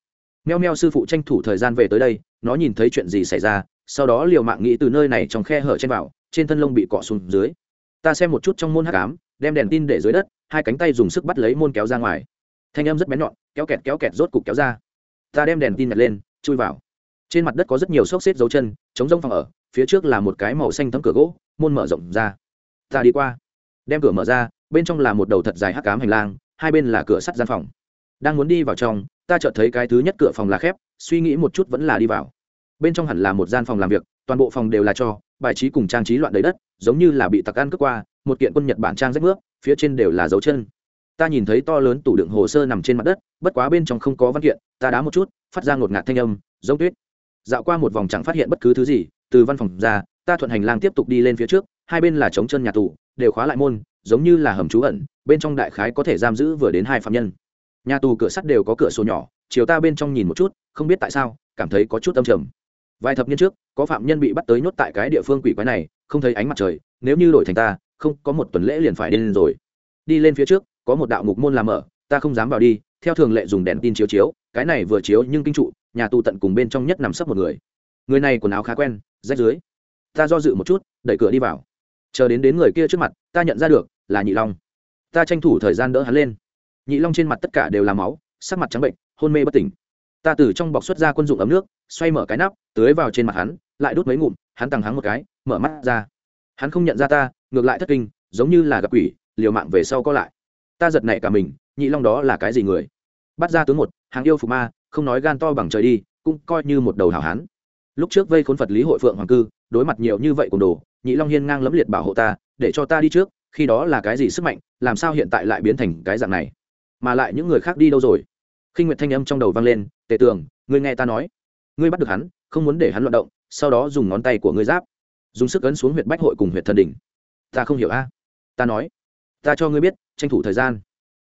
S1: Meo meo sư phụ tranh thủ thời gian về tới đây, nó nhìn thấy chuyện gì xảy ra, sau đó liều mạng nghĩ từ nơi này trong khe hở trên vào trên thân lông bị cọ xuống dưới. Ta xem một chút trong môn hát cám đem đèn tin để dưới đất, hai cánh tay dùng sức bắt lấy môn kéo ra ngoài. Thanh âm rất bén nhọn, kéo kẹt kéo kẹt rốt cục kéo ra. Ta đem đèn tin nhặt lên, chui vào. Trên mặt đất có rất nhiều xốc xếp dấu chân chống rông phòng ở, phía trước là một cái màu xanh thấm cửa gỗ, môn mở rộng ra. Ta đi qua. Đem cửa mở ra, bên trong là một đầu thật dài hắc cám hành lang, hai bên là cửa sắt gian phòng. Đang muốn đi vào trong, ta chợt thấy cái thứ nhất cửa phòng là khép, suy nghĩ một chút vẫn là đi vào. Bên trong hẳn là một gian phòng làm việc, toàn bộ phòng đều là cho bài trí cùng trang trí loạn đầy đất, giống như là bị tặc ăn cướp qua, một kiện quân nhật bản trang rách nước, phía trên đều là dấu chân. Ta nhìn thấy to lớn tủ đựng hồ sơ nằm trên mặt đất, bất quá bên trong không có văn kiện, ta đá một chút, phát ra ngột ngạt thanh âm, giống tuyết. Dạo qua một vòng chẳng phát hiện bất cứ thứ gì, từ văn phòng ra, ta thuận hành lang tiếp tục đi lên phía trước, hai bên là trống chân nhà tù, đều khóa lại môn, giống như là hầm trú ẩn, bên trong đại khái có thể giam giữ vừa đến hai phạm nhân. Nhà tù cửa sắt đều có cửa sổ nhỏ, chiều ta bên trong nhìn một chút, không biết tại sao, cảm thấy có chút âm trầm vài thập niên trước, có phạm nhân bị bắt tới nhốt tại cái địa phương quỷ quái này, không thấy ánh mặt trời, nếu như đổi thành ta, không, có một tuần lễ liền phải đi lên rồi. Đi lên phía trước, có một đạo ngục môn làm mở ta không dám vào đi, theo thường lệ dùng đèn tin chiếu chiếu, cái này vừa chiếu nhưng kinh trụ, nhà tù tận cùng bên trong nhất nằm sấp một người. Người này quần áo khá quen, rách dưới. Ta do dự một chút, đẩy cửa đi vào. Chờ đến đến người kia trước mặt, ta nhận ra được, là nhị long. Ta tranh thủ thời gian đỡ hắn lên. Nhị long trên mặt tất cả đều là máu, sắc mặt trắng bệnh, hôn mê bất tỉnh ta từ trong bọc xuất ra quân dụng ấm nước, xoay mở cái nắp, tưới vào trên mặt hắn, lại đút mấy ngụm, hắn tằng hắn một cái, mở mắt ra. Hắn không nhận ra ta, ngược lại thất kinh, giống như là gặp quỷ, liều mạng về sau có lại. Ta giật nảy cả mình, nhị long đó là cái gì người? Bắt ra tướng một, hàng yêu phục ma, không nói gan to bằng trời đi, cũng coi như một đầu hảo hán. Lúc trước vây khốn phật lý hội phượng hoàng cư, đối mặt nhiều như vậy cùng đồ, nhị long hiên ngang lẫm liệt bảo hộ ta, để cho ta đi trước, khi đó là cái gì sức mạnh, làm sao hiện tại lại biến thành cái dạng này? Mà lại những người khác đi đâu rồi? Khinh nguyệt thanh âm trong đầu vang lên, tề tường, ngươi nghe ta nói. Ngươi bắt được hắn, không muốn để hắn loạn động, sau đó dùng ngón tay của ngươi giáp, dùng sức ấn xuống huyện bách hội cùng huyện thần đỉnh. Ta không hiểu a. Ta nói, ta cho ngươi biết, tranh thủ thời gian.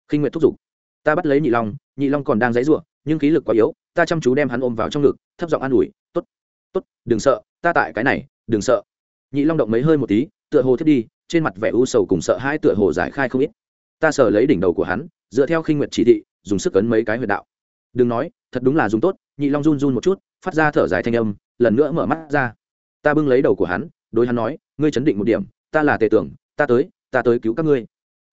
S1: Khinh nguyệt thúc giục, ta bắt lấy nhị long nhị long còn đang dãy ruộng nhưng khí lực quá yếu, ta chăm chú đem hắn ôm vào trong ngực, thấp giọng an ủi t ố t t ố t đừng sợ, ta tại cái này, đừng sợ. Nhị long động mấy hơi một tí, tựa hồ thiết đi, trên mặt vẻ u sầu cùng sợ hai tựa hồ giải khai không ít. Ta sờ lấy đỉnh đầu của hắn dựa theo khinh nguyệt chỉ thị, dùng sức ấn mấy cái huyệt đạo. Đừng nói, thật đúng là dùng tốt, nhị long run run một chút, phát ra thở dài thanh âm, lần nữa mở mắt ra. Ta bưng lấy đầu của hắn, đối hắn nói, ngươi chấn định một điểm, ta là tề tưởng, ta tới ta tới cứu các ngươi.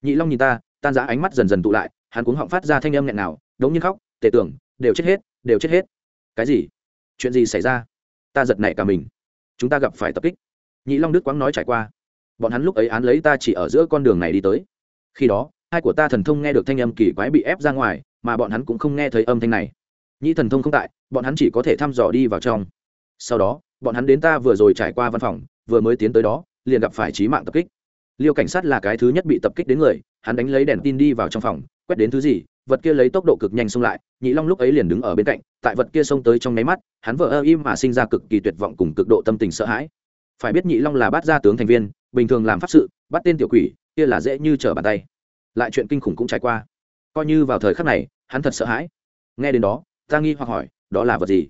S1: Nhị long nhìn ta, tan giá ánh mắt dần dần tụ lại, hắn cuống họng phát ra thanh âm nghẹn nào đống nhiên khóc, tề tưởng, đều chết hết, đều chết hết. Cái gì? Chuyện gì xảy ra? Ta giật nảy cả mình. Chúng ta gặp phải tập kích. Nhị long đức quáng nói trải qua. Bọn hắn lúc ấy án lấy ta chỉ ở giữa con đường này đi tới. Khi đó hai của ta thần thông nghe được thanh âm kỳ quái bị ép ra ngoài, mà bọn hắn cũng không nghe thấy âm thanh này. Nhị thần thông không tại, bọn hắn chỉ có thể thăm dò đi vào trong. Sau đó, bọn hắn đến ta vừa rồi trải qua văn phòng, vừa mới tiến tới đó, liền gặp phải trí mạng tập kích. Liêu cảnh sát là cái thứ nhất bị tập kích đến người, hắn đánh lấy đèn tin đi vào trong phòng, quét đến thứ gì, vật kia lấy tốc độ cực nhanh xông lại nhị long lúc ấy liền đứng ở bên cạnh, tại vật kia xông tới trong nháy mắt, hắn vợ ơ im mà sinh ra cực kỳ tuyệt vọng cùng cực độ tâm tình sợ hãi. Phải biết nhị long là bát gia tướng thành viên, bình thường làm pháp sự, bắt tên tiểu quỷ, kia là dễ như trở bàn tay lại chuyện kinh khủng cũng trải qua. Coi như vào thời khắc này, hắn thật sợ hãi. Nghe đến đó, ta nghi hoặc hỏi, đó là vật gì?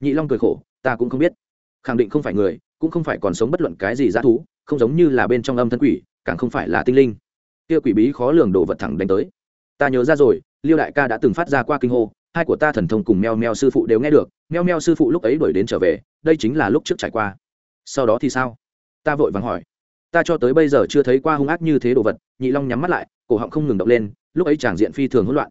S1: Nhị long cười khổ, ta cũng không biết. Khẳng định không phải người, cũng không phải còn sống bất luận cái gì dã thú, không giống như là bên trong âm thân quỷ, càng không phải là tinh linh. Kia quỷ bí khó lường đồ vật thẳng đánh tới. Ta nhớ ra rồi, liêu đại ca đã từng phát ra qua kinh hô, hai của ta thần thông cùng meo meo sư phụ đều nghe được meo meo sư phụ lúc ấy đuổi đến trở về, đây chính là lúc trước trải qua. Sau đó thì sao? Ta vội vàng hỏi. Ta cho tới bây giờ chưa thấy qua hung ác như thế đồ vật, nhị long nhắm mắt lại cổ họng không ngừng động lên, lúc ấy tràng diện phi thường hỗn loạn.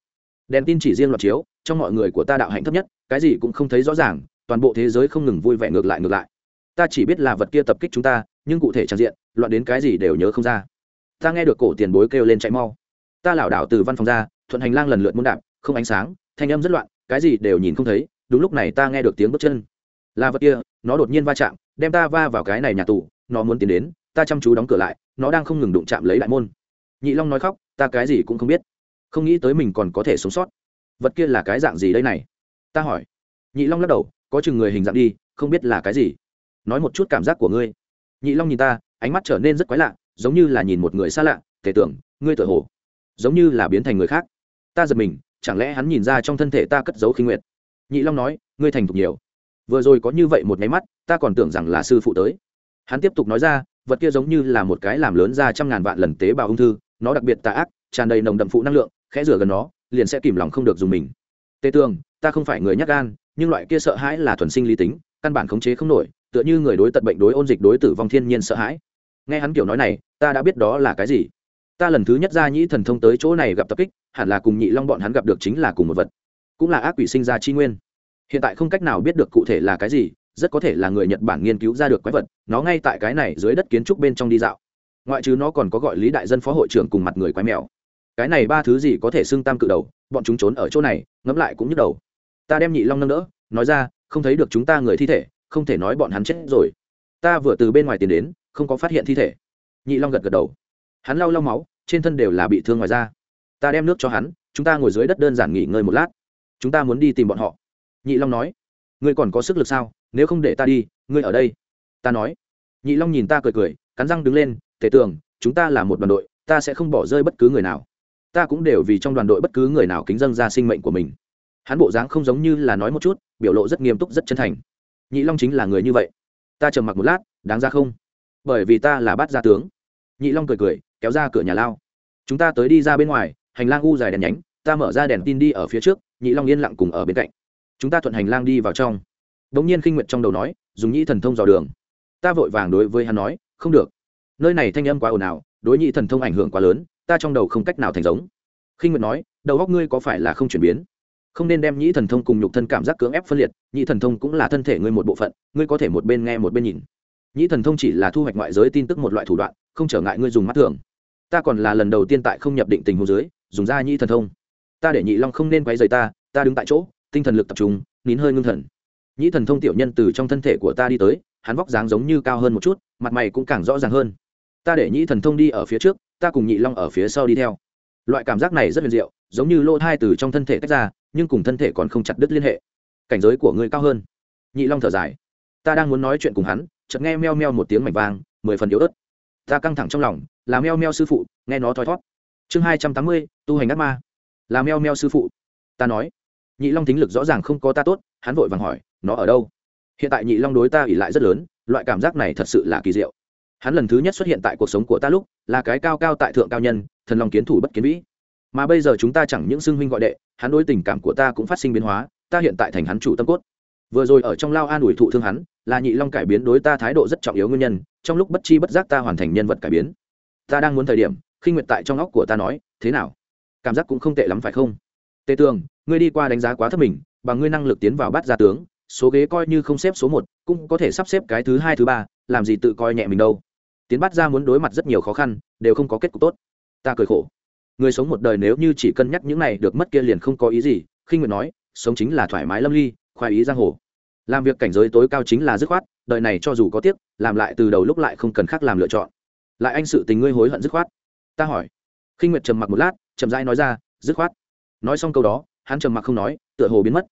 S1: Đèn tin chỉ riêng loạt chiếu, trong mọi người của ta đạo hạnh thấp nhất, cái gì cũng không thấy rõ ràng, toàn bộ thế giới không ngừng vui vẻ ngược lại ngược lại. Ta chỉ biết là vật kia tập kích chúng ta, nhưng cụ thể tràng diện, loạn đến cái gì đều nhớ không ra. Ta nghe được cổ tiền bối kêu lên chạy mau. Ta lảo đảo từ văn phòng ra, thuận hành lang lần lượt muốn đạp, không ánh sáng, thanh âm rất loạn, cái gì đều nhìn không thấy, đúng lúc này ta nghe được tiếng bước chân. Là vật kia, nó đột nhiên va chạm, đem ta va vào cái này nhà tù, nó muốn tiến đến, ta chăm chú đóng cửa lại, nó đang không ngừng đụng chạm lấy đại môn nhị long nói khóc, ta cái gì cũng không biết. Không nghĩ tới mình còn có thể sống sót. Vật kia là cái dạng gì đây này? Ta hỏi. Nhị long lắc đầu, có chừng người hình dạng đi, không biết là cái gì. Nói một chút cảm giác của ngươi. Nhị long nhìn ta, ánh mắt trở nên rất quái lạ, giống như là nhìn một người xa lạ, thể tưởng, ngươi tự hồ. Giống như là biến thành người khác. Ta giật mình, chẳng lẽ hắn nhìn ra trong thân thể ta cất giấu khinh nguyệt? Nhị long nói, ngươi thành thục nhiều. Vừa rồi có như vậy một nháy mắt, ta còn tưởng rằng là sư phụ tới. Hắn tiếp tục nói ra, vật kia giống như là một cái làm lớn ra trăm ngàn vạn lần tế bào ung thư nó đặc biệt tà ác, tràn đầy nồng đậm phụ năng lượng, khẽ rửa gần nó, liền sẽ kìm lòng không được dùng mình. Tê tường, ta không phải người nhắc gan, nhưng loại kia sợ hãi là thuần sinh lý tính, căn bản khống chế không nổi, tựa như người đối tận bệnh đối ôn dịch đối tử vong thiên nhiên sợ hãi. Nghe hắn kiểu nói này, ta đã biết đó là cái gì. Ta lần thứ nhất ra nhĩ thần thông tới chỗ này gặp tập kích, hẳn là cùng nhị long bọn hắn gặp được chính là cùng một vật, cũng là ác quỷ sinh ra chi nguyên. Hiện tại không cách nào biết được cụ thể là cái gì, rất có thể là người nhật bản nghiên cứu ra được quái vật, nó ngay tại cái này dưới đất kiến trúc bên trong đi dạo ngoại trừ nó còn có gọi lý đại dân phó hội trưởng cùng mặt người quái mèo. Cái này ba thứ gì có thể xưng tam cự đầu, bọn chúng trốn ở chỗ này, ngẫm lại cũng nhức đầu. Ta đem nhị long nâng đỡ, nói ra, không thấy được chúng ta người thi thể, không thể nói bọn hắn chết rồi. Ta vừa từ bên ngoài tiến đến, không có phát hiện thi thể. Nhị long gật gật đầu. Hắn lau lau máu, trên thân đều là bị thương ngoài da. Ta đem nước cho hắn, chúng ta ngồi dưới đất đơn giản nghỉ ngơi một lát. Chúng ta muốn đi tìm bọn họ. Nhị long nói. Ngươi còn có sức lực sao? Nếu không để ta đi, ngươi ở đây. Ta nói. Nhị long nhìn ta cười cười, cắn răng đứng lên tề tường, chúng ta là một đoàn đội, ta sẽ không bỏ rơi bất cứ người nào. Ta cũng đều vì trong đoàn đội bất cứ người nào kính dâng ra sinh mệnh của mình. Hắn bộ dáng không giống như là nói một chút, biểu lộ rất nghiêm túc, rất chân thành. Nhị long chính là người như vậy. Ta trầm mặc một lát, đáng ra không? Bởi vì ta là bát gia tướng. Nhị long cười cười, kéo ra cửa nhà lao. Chúng ta tới đi ra bên ngoài, hành lang u dài đèn nhánh, ta mở ra đèn tin đi ở phía trước, nhị long yên lặng cùng ở bên cạnh. Chúng ta thuận hành lang đi vào trong. Đ ỗ n g nhiên khinh nguyệt trong đầu nói, dùng nhị thần thông dò đường. Ta vội vàng đối với hắn nói, không được nơi này thanh âm quá ồn ào, đối nhị thần thông ảnh hưởng quá lớn, ta trong đầu không cách nào thành giống. Khinh nguyệt nói, đầu góc ngươi có phải là không chuyển biến? Không nên đem nhị thần thông cùng nhục thân cảm giác cưỡng ép phân liệt, nhị thần thông cũng là thân thể ngươi một bộ phận, ngươi có thể một bên nghe một bên nhìn. Nhị thần thông chỉ là thu hoạch ngoại giới tin tức một loại thủ đoạn, không trở ngại ngươi dùng mắt thường. Ta còn là lần đầu tiên tại không nhập định tình hồ dưới, dùng ra nhị thần thông. Ta để nhị long không nên quấy rầy ta ta đứng tại chỗ, tinh thần lực tập trung, nín hơi ngưng thần. Nhị thần thông tiểu nhân từ trong thân thể của ta đi tới, hắn vóc dáng giống như cao hơn một chút, mặt mày cũng càng rõ ràng hơn ta để nhị thần thông đi ở phía trước, ta cùng nhị long ở phía sau đi theo. Loại cảm giác này rất huyền diệu, giống như lỗ thai từ trong thân thể tách ra, nhưng cùng thân thể còn không chặt đứt liên hệ. Cảnh giới của người cao hơn. Nhị long thở dài. Ta đang muốn nói chuyện cùng hắn, chợt nghe meo meo một tiếng mảnh vang, mười phần yếu ớt. Ta căng thẳng trong lòng, là meo meo sư phụ, nghe nó thoi thót. Chương hai trăm tám mươi, tu hành ác ma. Là meo meo sư phụ. Ta nói. Nhị long tính lực rõ ràng không có ta tốt, hắn vội vàng hỏi, nó ở đâu? Hiện tại nhị long đối ta ỉ lại rất lớn, loại cảm giác này thật sự là kỳ diệu hắn lần thứ nhất xuất hiện tại cuộc sống của ta lúc, là cái cao cao tại thượng cao nhân, thần lòng kiến thủ bất kiến vĩ. Mà bây giờ chúng ta chẳng những xưng huynh gọi đệ, hắn đối tình cảm của ta cũng phát sinh biến hóa, ta hiện tại thành hắn chủ tâm cốt. Vừa rồi ở trong lao an ủi thụ thương hắn, là nhị long cải biến đối ta thái độ rất trọng yếu nguyên nhân, trong lúc bất chi bất giác ta hoàn thành nhân vật cải biến. Ta đang muốn thời điểm, khi nguyệt tại trong óc của ta nói, thế nào? Cảm giác cũng không tệ lắm phải không? Tề tường, ngươi đi qua đánh giá quá thấp mình, bằng ngươi năng lực tiến vào bắt gia tướng, số ghế coi như không xếp số một, cũng có thể sắp xếp cái thứ hai, thứ ba, làm gì tự coi nhẹ mình đâu tiến bắt ra muốn đối mặt rất nhiều khó khăn, đều không có kết cục tốt. Ta cười khổ. Người sống một đời nếu như chỉ cân nhắc những này được mất kia liền không có ý gì khi nguyệt nói, sống chính là thoải mái lâm ly, khoái ý giang hồ. Làm việc cảnh giới tối cao chính là dứt khoát, đời này cho dù có tiếc, làm lại từ đầu lúc lại không cần khác làm lựa chọn. Lại anh sự tình ngươi hối hận dứt khoát. Ta hỏi. Khi nguyệt trầm mặc một lát, chậm rãi nói ra, dứt khoát. Nói xong câu đó, hắn trầm mặc không nói, tựa hồ biến mất.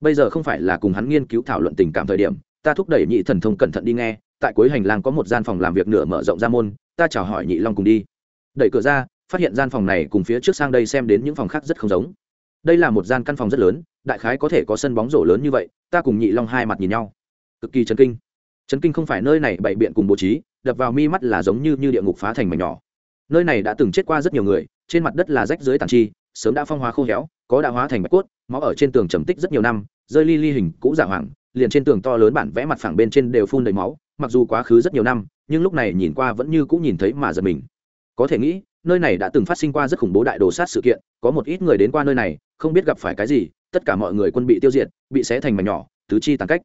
S1: Bây giờ không phải là cùng hắn nghiên cứu thảo luận tình cảm thời điểm, ta thúc đẩy nhị thần thông cẩn thận đi nghe tại cuối hành lang có một gian phòng làm việc nửa mở rộng ra môn, ta chào hỏi nhị long cùng đi. Đẩy cửa ra, phát hiện gian phòng này cùng phía trước sang đây xem đến những phòng khác rất không giống. Đây là một gian căn phòng rất lớn, đại khái có thể có sân bóng rổ lớn như vậy, ta cùng nhị long hai mặt nhìn nhau. Cực kỳ chấn kinh. Chấn kinh không phải nơi này bày biện cùng bố trí, đập vào mi mắt là giống như như địa ngục phá thành mảnh nhỏ. Nơi này đã từng chết qua rất nhiều người, trên mặt đất là rách dưới tàn chi, sớm đã phong hóa khô héo, có đã hóa thành bạch cốt, máu ở trên tường trầm tích rất nhiều năm, rơi ly ly hình, cũ dạ giả hoàng liền trên tường to lớn bản vẽ mặt phẳng bên trên đều phun đầy máu mặc dù quá khứ rất nhiều năm, nhưng lúc này nhìn qua vẫn như cũng nhìn thấy mà giật mình. Có thể nghĩ, nơi này đã từng phát sinh qua rất khủng bố đại đồ sát sự kiện, có một ít người đến qua nơi này, không biết gặp phải cái gì, tất cả mọi người quân bị tiêu diệt, bị xé thành mảnh nhỏ, tứ chi tàn cách.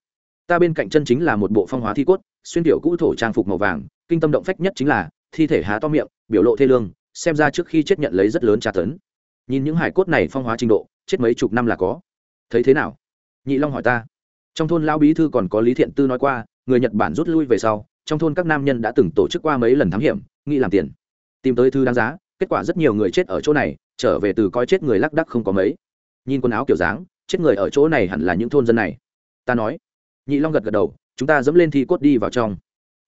S1: Ta bên cạnh chân chính là một bộ phong hóa thi cốt, xuyên tiểu cũ thổ trang phục màu vàng, kinh tâm động phách nhất chính là, thi thể há to miệng, biểu lộ thê lương, xem ra trước khi chết nhận lấy rất lớn tra tấn. Nhìn những hải cốt này phong hóa trình độ, chết mấy chục năm là có. Thấy thế nào? Nhị long hỏi ta. Trong thôn lao bí thư còn có lý thiện tư nói qua người nhật bản rút lui về sau trong thôn các nam nhân đã từng tổ chức qua mấy lần thám hiểm nghĩ làm tiền tìm tới thư đáng giá kết quả rất nhiều người chết ở chỗ này trở về từ coi chết người lác đắc không có mấy nhìn quần áo kiểu dáng chết người ở chỗ này hẳn là những thôn dân này ta nói nhị long gật gật đầu chúng ta dẫm lên thi cốt đi vào trong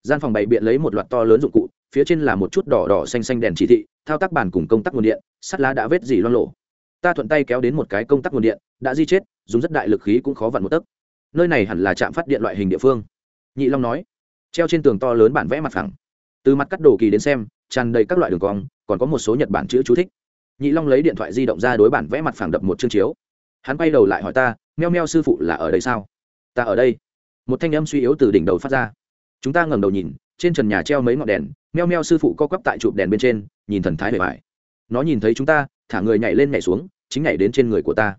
S1: gian phòng bày biện lấy một loạt to lớn dụng cụ phía trên là một chút đỏ đỏ xanh xanh đèn chỉ thị thao tác bàn cùng công tắc nguồn điện sắt lá đã vết dỉ loang lộ ta thuận tay kéo đến một cái công tắc nguồn điện đã di chết dùng rất đại lực khí cũng khó vặn một tấc nơi này hẳn là trạm phát điện loại hình địa phương nhị long nói, treo trên tường to lớn bản vẽ mặt phẳng. Từ mặt cắt đồ kỳ đến xem, tràn đầy các loại đường cong, còn có một số nhật bản chữ chú thích. Nhị long lấy điện thoại di động ra đối bản vẽ mặt phẳng đập một chương chiếu. Hắn quay đầu lại hỏi ta, meo meo sư phụ là ở đây sao? Ta ở đây. Một thanh âm suy yếu từ đỉnh đầu phát ra. Chúng ta ngẩng đầu nhìn, trên trần nhà treo mấy ngọn đèn, meo meo sư phụ co quắp tại chụp đèn bên trên, nhìn thần thái bề bài nó nhìn thấy chúng ta, thả người nhảy lên nhảy xuống, chính nhảy đến trên người của ta.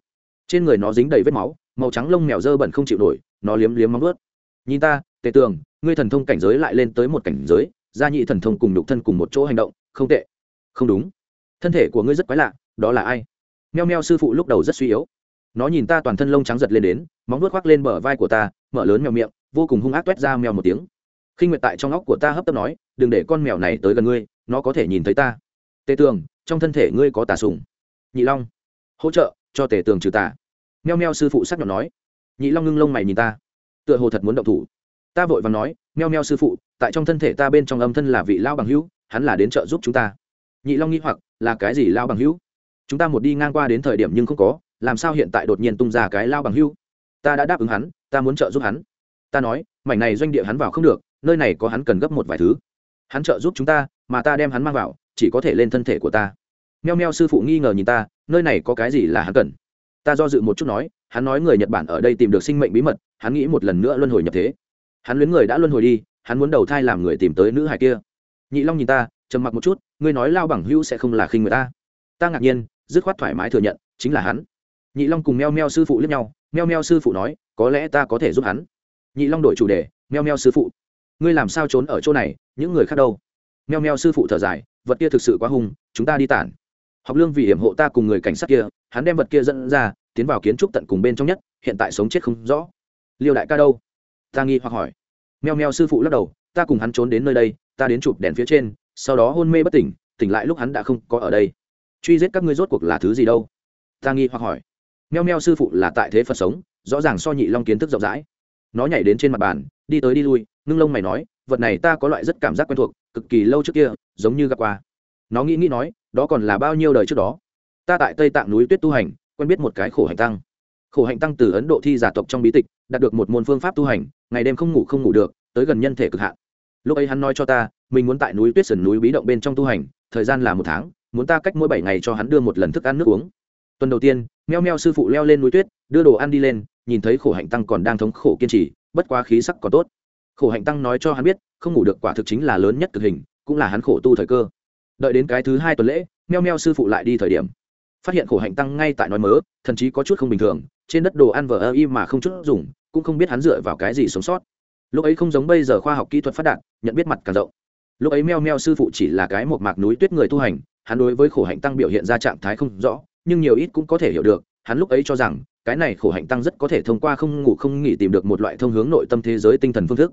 S1: Trên người nó dính đầy vết máu, màu trắng lông mèo dơ bẩn không chịu nổi, nó liếm liếm móng vớt nhìn ta tề tường, ngươi thần thông cảnh giới lại lên tới một cảnh giới, gia nhị thần thông cùng nhục thân cùng một chỗ hành động, không tệ. Không đúng. Thân thể của ngươi rất quái lạ, đó là ai? Meo meo sư phụ lúc đầu rất suy yếu. Nó nhìn ta toàn thân lông trắng giật lên đến, móng vuốt khoác lên bờ vai của ta, mở lớn mèo miệng, vô cùng hung ác toét ra mèo một tiếng. Khinh nguyệt tại trong óc của ta hấp tấp nói, đừng để con mèo này tới gần ngươi, nó có thể nhìn thấy ta. Tề tường, trong thân thể ngươi có tà sùng nhị long, hỗ trợ cho tề tường trừ tà. Meo meo sư phụ sắc nhọn nói. Nhị long ngưng lông mày nhìn ta. Tựa hồ thật muốn động thủ ta vội và nói, meo meo sư phụ, tại trong thân thể ta bên trong âm thân là vị lao bằng hữu, hắn là đến trợ giúp chúng ta. Nhị long nghĩ hoặc, là cái gì lao bằng hữu? Chúng ta một đi ngang qua đến thời điểm nhưng không có, làm sao hiện tại đột nhiên tung ra cái lao bằng hữu? Ta đã đáp ứng hắn, ta muốn trợ giúp hắn. Ta nói, mảnh này doanh địa hắn vào không được, nơi này có hắn cần gấp một vài thứ. Hắn trợ giúp chúng ta, mà ta đem hắn mang vào, chỉ có thể lên thân thể của ta. Meo meo sư phụ nghi ngờ nhìn ta, nơi này có cái gì là hắn cần? Ta do dự một chút nói, hắn nói người nhật bản ở đây tìm được sinh mệnh bí mật, hắn nghĩ một lần nữa luân hồi nhập thế hắn luyến người đã luân hồi đi, hắn muốn đầu thai làm người tìm tới nữ hải kia. Nhị long nhìn ta, trầm mặc một chút, ngươi nói lao bằng hữu sẽ không là khinh người ta. Ta ngạc nhiên, dứt khoát thoải mái thừa nhận, chính là hắn. Nhị long cùng meo meo sư phụ lẫn nhau, meo meo sư phụ nói, có lẽ ta có thể giúp hắn. Nhị long đổi chủ đề, meo meo sư phụ. Ngươi làm sao trốn ở chỗ này, những người khác đâu? Meo meo sư phụ thở dài, vật kia thực sự quá hung, chúng ta đi tản. Học lương vì hiểm hộ ta cùng người cảnh sát kia, hắn đem vật kia dẫn ra, tiến vào kiến trúc tận cùng bên trong nhất, hiện tại sống chết không rõ. Liêu đại ca đâu? Ta nghi hoặc hỏi. Meo meo sư phụ lắc đầu, ta cùng hắn trốn đến nơi đây, ta đến chụp đèn phía trên, sau đó hôn mê bất tỉnh tỉnh lại lúc hắn đã không có ở đây. Truy giết các ngươi rốt cuộc là thứ gì đâu? Ta nghi hoặc hỏi. Meo meo sư phụ là tại thế phật sống, rõ ràng so nhị long kiến thức rộng rãi. Nó nhảy đến trên mặt bàn, đi tới đi lui, ngưng lông mày nói, vật này ta có loại rất cảm giác quen thuộc, cực kỳ lâu trước kia, giống như gặp qua. Nó nghĩ nghĩ nói, đó còn là bao nhiêu đời trước đó? Ta tại tây tạng núi tuyết tu hành, quen biết một cái khổ hạnh tăng. Khổ hạnh tăng từ ấn độ thi giả tộc trong bí tịch đạt được một môn phương pháp tu hành, ngày đêm không ngủ không ngủ được, tới gần nhân thể cực hạn. Lúc ấy hắn nói cho ta, mình muốn tại núi tuyết sườn núi bí động bên trong tu hành, thời gian là một tháng, muốn ta cách mỗi bảy ngày cho hắn đưa một lần thức ăn nước uống. Tuần đầu tiên, meo meo sư phụ leo lên núi tuyết, đưa đồ ăn đi lên, nhìn thấy khổ hạnh tăng còn đang thống khổ kiên trì, bất quá khí sắc còn tốt. Khổ hạnh tăng nói cho hắn biết, không ngủ được quả thực chính là lớn nhất cực hình, cũng là hắn khổ tu thời cơ. Đợi đến cái thứ hai tuần lễ, meo meo sư phụ lại đi thời điểm. Phát hiện khổ hạnh tăng ngay tại nói mớ thậm chí có chút không bình thường trên đất đồ ăn vờ ơ y mà không chút dùng, cũng không biết hắn dựa vào cái gì sống sót. Lúc ấy không giống bây giờ khoa học kỹ thuật phát đạt, nhận biết mặt càng rộng. Lúc ấy meo meo sư phụ chỉ là cái một mạc núi tuyết người tu hành, hắn đối với khổ hạnh tăng biểu hiện ra trạng thái không rõ, nhưng nhiều ít cũng có thể hiểu được, hắn lúc ấy cho rằng, cái này khổ hạnh tăng rất có thể thông qua không ngủ không nghỉ tìm được một loại thông hướng nội tâm thế giới tinh thần phương thức.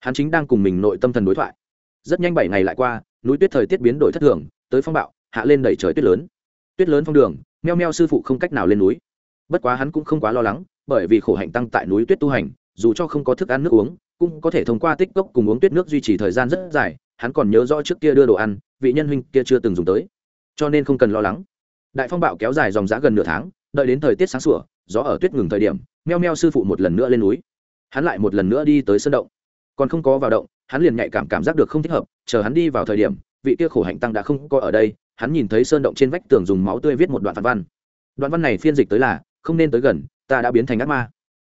S1: Hắn chính đang cùng mình nội tâm thần đối thoại. Rất nhanh bảy ngày lại qua, núi tuyết thời tiết biến đổi thất thường, tới phong bạo, hạ lên đẩy trời tuyết lớn. Tuyết lớn phong đường, meo meo sư phụ không cách nào lên núi bất quá hắn cũng không quá lo lắng, bởi vì khổ hạnh tăng tại núi tuyết tu hành, dù cho không có thức ăn nước uống, cũng có thể thông qua tích cốc cùng uống tuyết nước duy trì thời gian rất dài, hắn còn nhớ rõ trước kia đưa đồ ăn, vị nhân huynh kia chưa từng dùng tới. Cho nên không cần lo lắng. Đại phong bạo kéo dài dòng giã gần nửa tháng, đợi đến thời tiết sáng sủa, gió ở tuyết ngừng thời điểm, meo meo sư phụ một lần nữa lên núi. Hắn lại một lần nữa đi tới sân động. Còn không có vào động, hắn liền nhạy cảm cảm giác được không thích hợp, chờ hắn đi vào thời điểm, vị kia khổ hạnh tăng đã không có ở đây, hắn nhìn thấy sơn động trên vách tường dùng máu tươi viết một đoạn văn văn. Đoạn văn này phiên dịch tới là không nên tới gần, ta đã biến thành ác ma.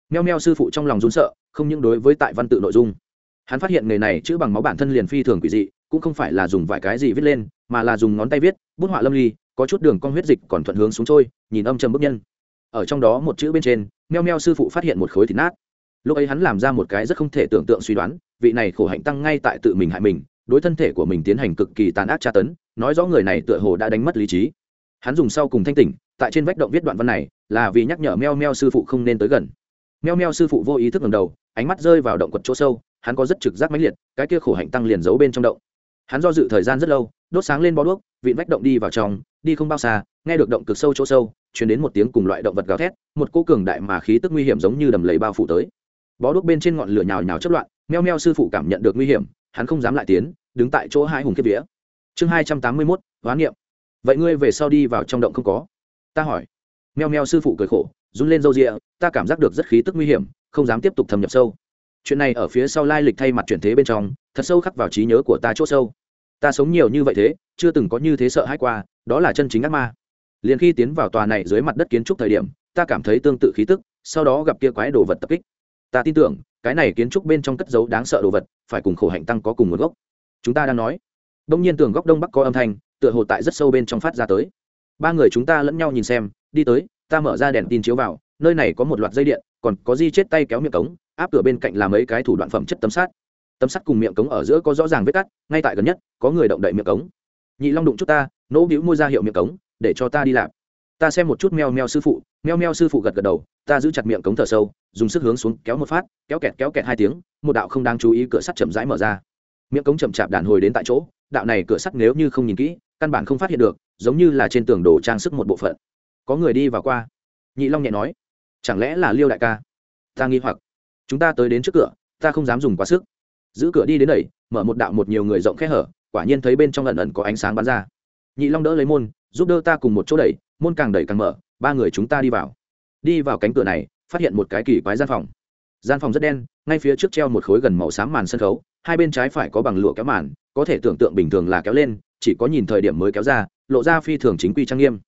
S1: Meo meo sư phụ trong lòng run sợ, không những đối với tại văn tự nội dung. Hắn phát hiện nghề này chữ bằng máu bản thân liền phi thường quỷ dị, cũng không phải là dùng vài cái gì viết lên, mà là dùng ngón tay viết, bút họa lâm ly, có chút đường con huyết dịch còn thuận hướng xuống trôi, nhìn âm trầm bức nhân. Ở trong đó một chữ bên trên, meo meo sư phụ phát hiện một khối thịt nát. Lúc ấy hắn làm ra một cái rất không thể tưởng tượng suy đoán, vị này khổ hạnh tăng ngay tại tự mình hại mình, đối thân thể của mình tiến hành cực kỳ tàn ác tra tấn, nói rõ người này tựa hồ đã đánh mất lý trí hắn dùng sau cùng thanh tỉnh, tại trên vách động viết đoạn văn này, là vì nhắc nhở meo meo sư phụ không nên tới gần. Meo meo sư phụ vô ý thức ngầm đầu, ánh mắt rơi vào động quật chỗ sâu, hắn có rất trực giác mãnh liệt, cái kia khổ hạnh tăng liền giấu bên trong động. Hắn do dự thời gian rất lâu, đốt sáng lên bó đuốc, vịn vách động đi vào trong, đi không bao xa, nghe được động cực sâu chỗ sâu chuyển đến một tiếng cùng loại động vật gào thét, một cô cường đại mà khí tức nguy hiểm giống như đầm lầy bao phủ tới. Bó đuốc bên trên ngọn lửa nhào nhào chất loạn, meo meo sư phụ cảm nhận được nguy hiểm, hắn không dám lại tiến, đứng tại chỗ hai hùng kiếp vía. Chương hai trăm tám mươi mốt, hoán niệm vậy ngươi về sau đi vào trong động không có? Ta hỏi. Meo meo sư phụ cười khổ, run lên râu rịa ta cảm giác được rất khí tức nguy hiểm, không dám tiếp tục thâm nhập sâu. Chuyện này ở phía sau lai lịch thay mặt chuyển thế bên trong, thật sâu khắc vào trí nhớ của ta c h ỗ sâu. Ta sống nhiều như vậy thế, chưa từng có như thế sợ hãi qua, đó là chân chính ác ma. Liền khi tiến vào tòa này dưới mặt đất kiến trúc thời điểm, ta cảm thấy tương tự khí tức, sau đó gặp kia quái đồ vật tập kích. Ta tin tưởng, cái này kiến trúc bên trong cất dấu đáng sợ đồ vật, phải cùng khổ hạnh tăng có cùng nguồn gốc. Chúng ta đang nói. Đông nhiên tường góc đông bắc có âm thanh tựa hồ tại rất sâu bên trong phát ra tới. Ba người chúng ta lẫn nhau nhìn xem, đi tới, ta mở ra đèn tin chiếu vào, nơi này có một loạt dây điện, còn có di chết tay kéo miệng cống, áp cửa bên cạnh là mấy cái thủ đoạn phẩm chất tấm sắt. Tấm sắt cùng miệng cống ở giữa có rõ ràng vết cắt, ngay tại gần nhất, có người động đậy miệng cống. Nhị long đụng chút ta, nỗ bĩu môi ra hiệu miệng cống, để cho ta đi làm. Ta xem một chút meo meo sư phụ, meo meo sư phụ gật gật đầu, ta giữ chặt miệng cống thở sâu, dùng sức hướng xuống, kéo một phát, kéo kẹt kéo kẹt hai tiếng, một đạo không đáng chú ý cửa sắt chậm rãi mở ra. Miệng cống chậm chạp đàn hồi đến tại chỗ, đạo này cửa sắt nếu như không nhìn kỹ căn bản không phát hiện được, giống như là trên tường đồ trang sức một bộ phận. Có người đi vào qua. Nhị long nhẹ nói, chẳng lẽ là liêu đại ca? Ta nghi hoặc. Chúng ta tới đến trước cửa, ta không dám dùng quá sức. Giữ cửa đi đến đẩy mở một đạo một nhiều người rộng khe hở, quả nhiên thấy bên trong lần ẩn có ánh sáng bắn ra. Nhị long đỡ lấy môn, giúp đỡ ta cùng một chỗ đẩy, môn càng đẩy càng mở, ba người chúng ta đi vào. Đi vào cánh cửa này, phát hiện một cái kỳ quái gian phòng. Gian phòng rất đen, ngay phía trước treo một khối gần màu xám màn sân khấu, hai bên trái phải có bằng lụa kéo màn, có thể tưởng tượng bình thường là kéo lên chỉ có nhìn thời điểm mới kéo ra, lộ ra phi thường chính quy trang nghiêm.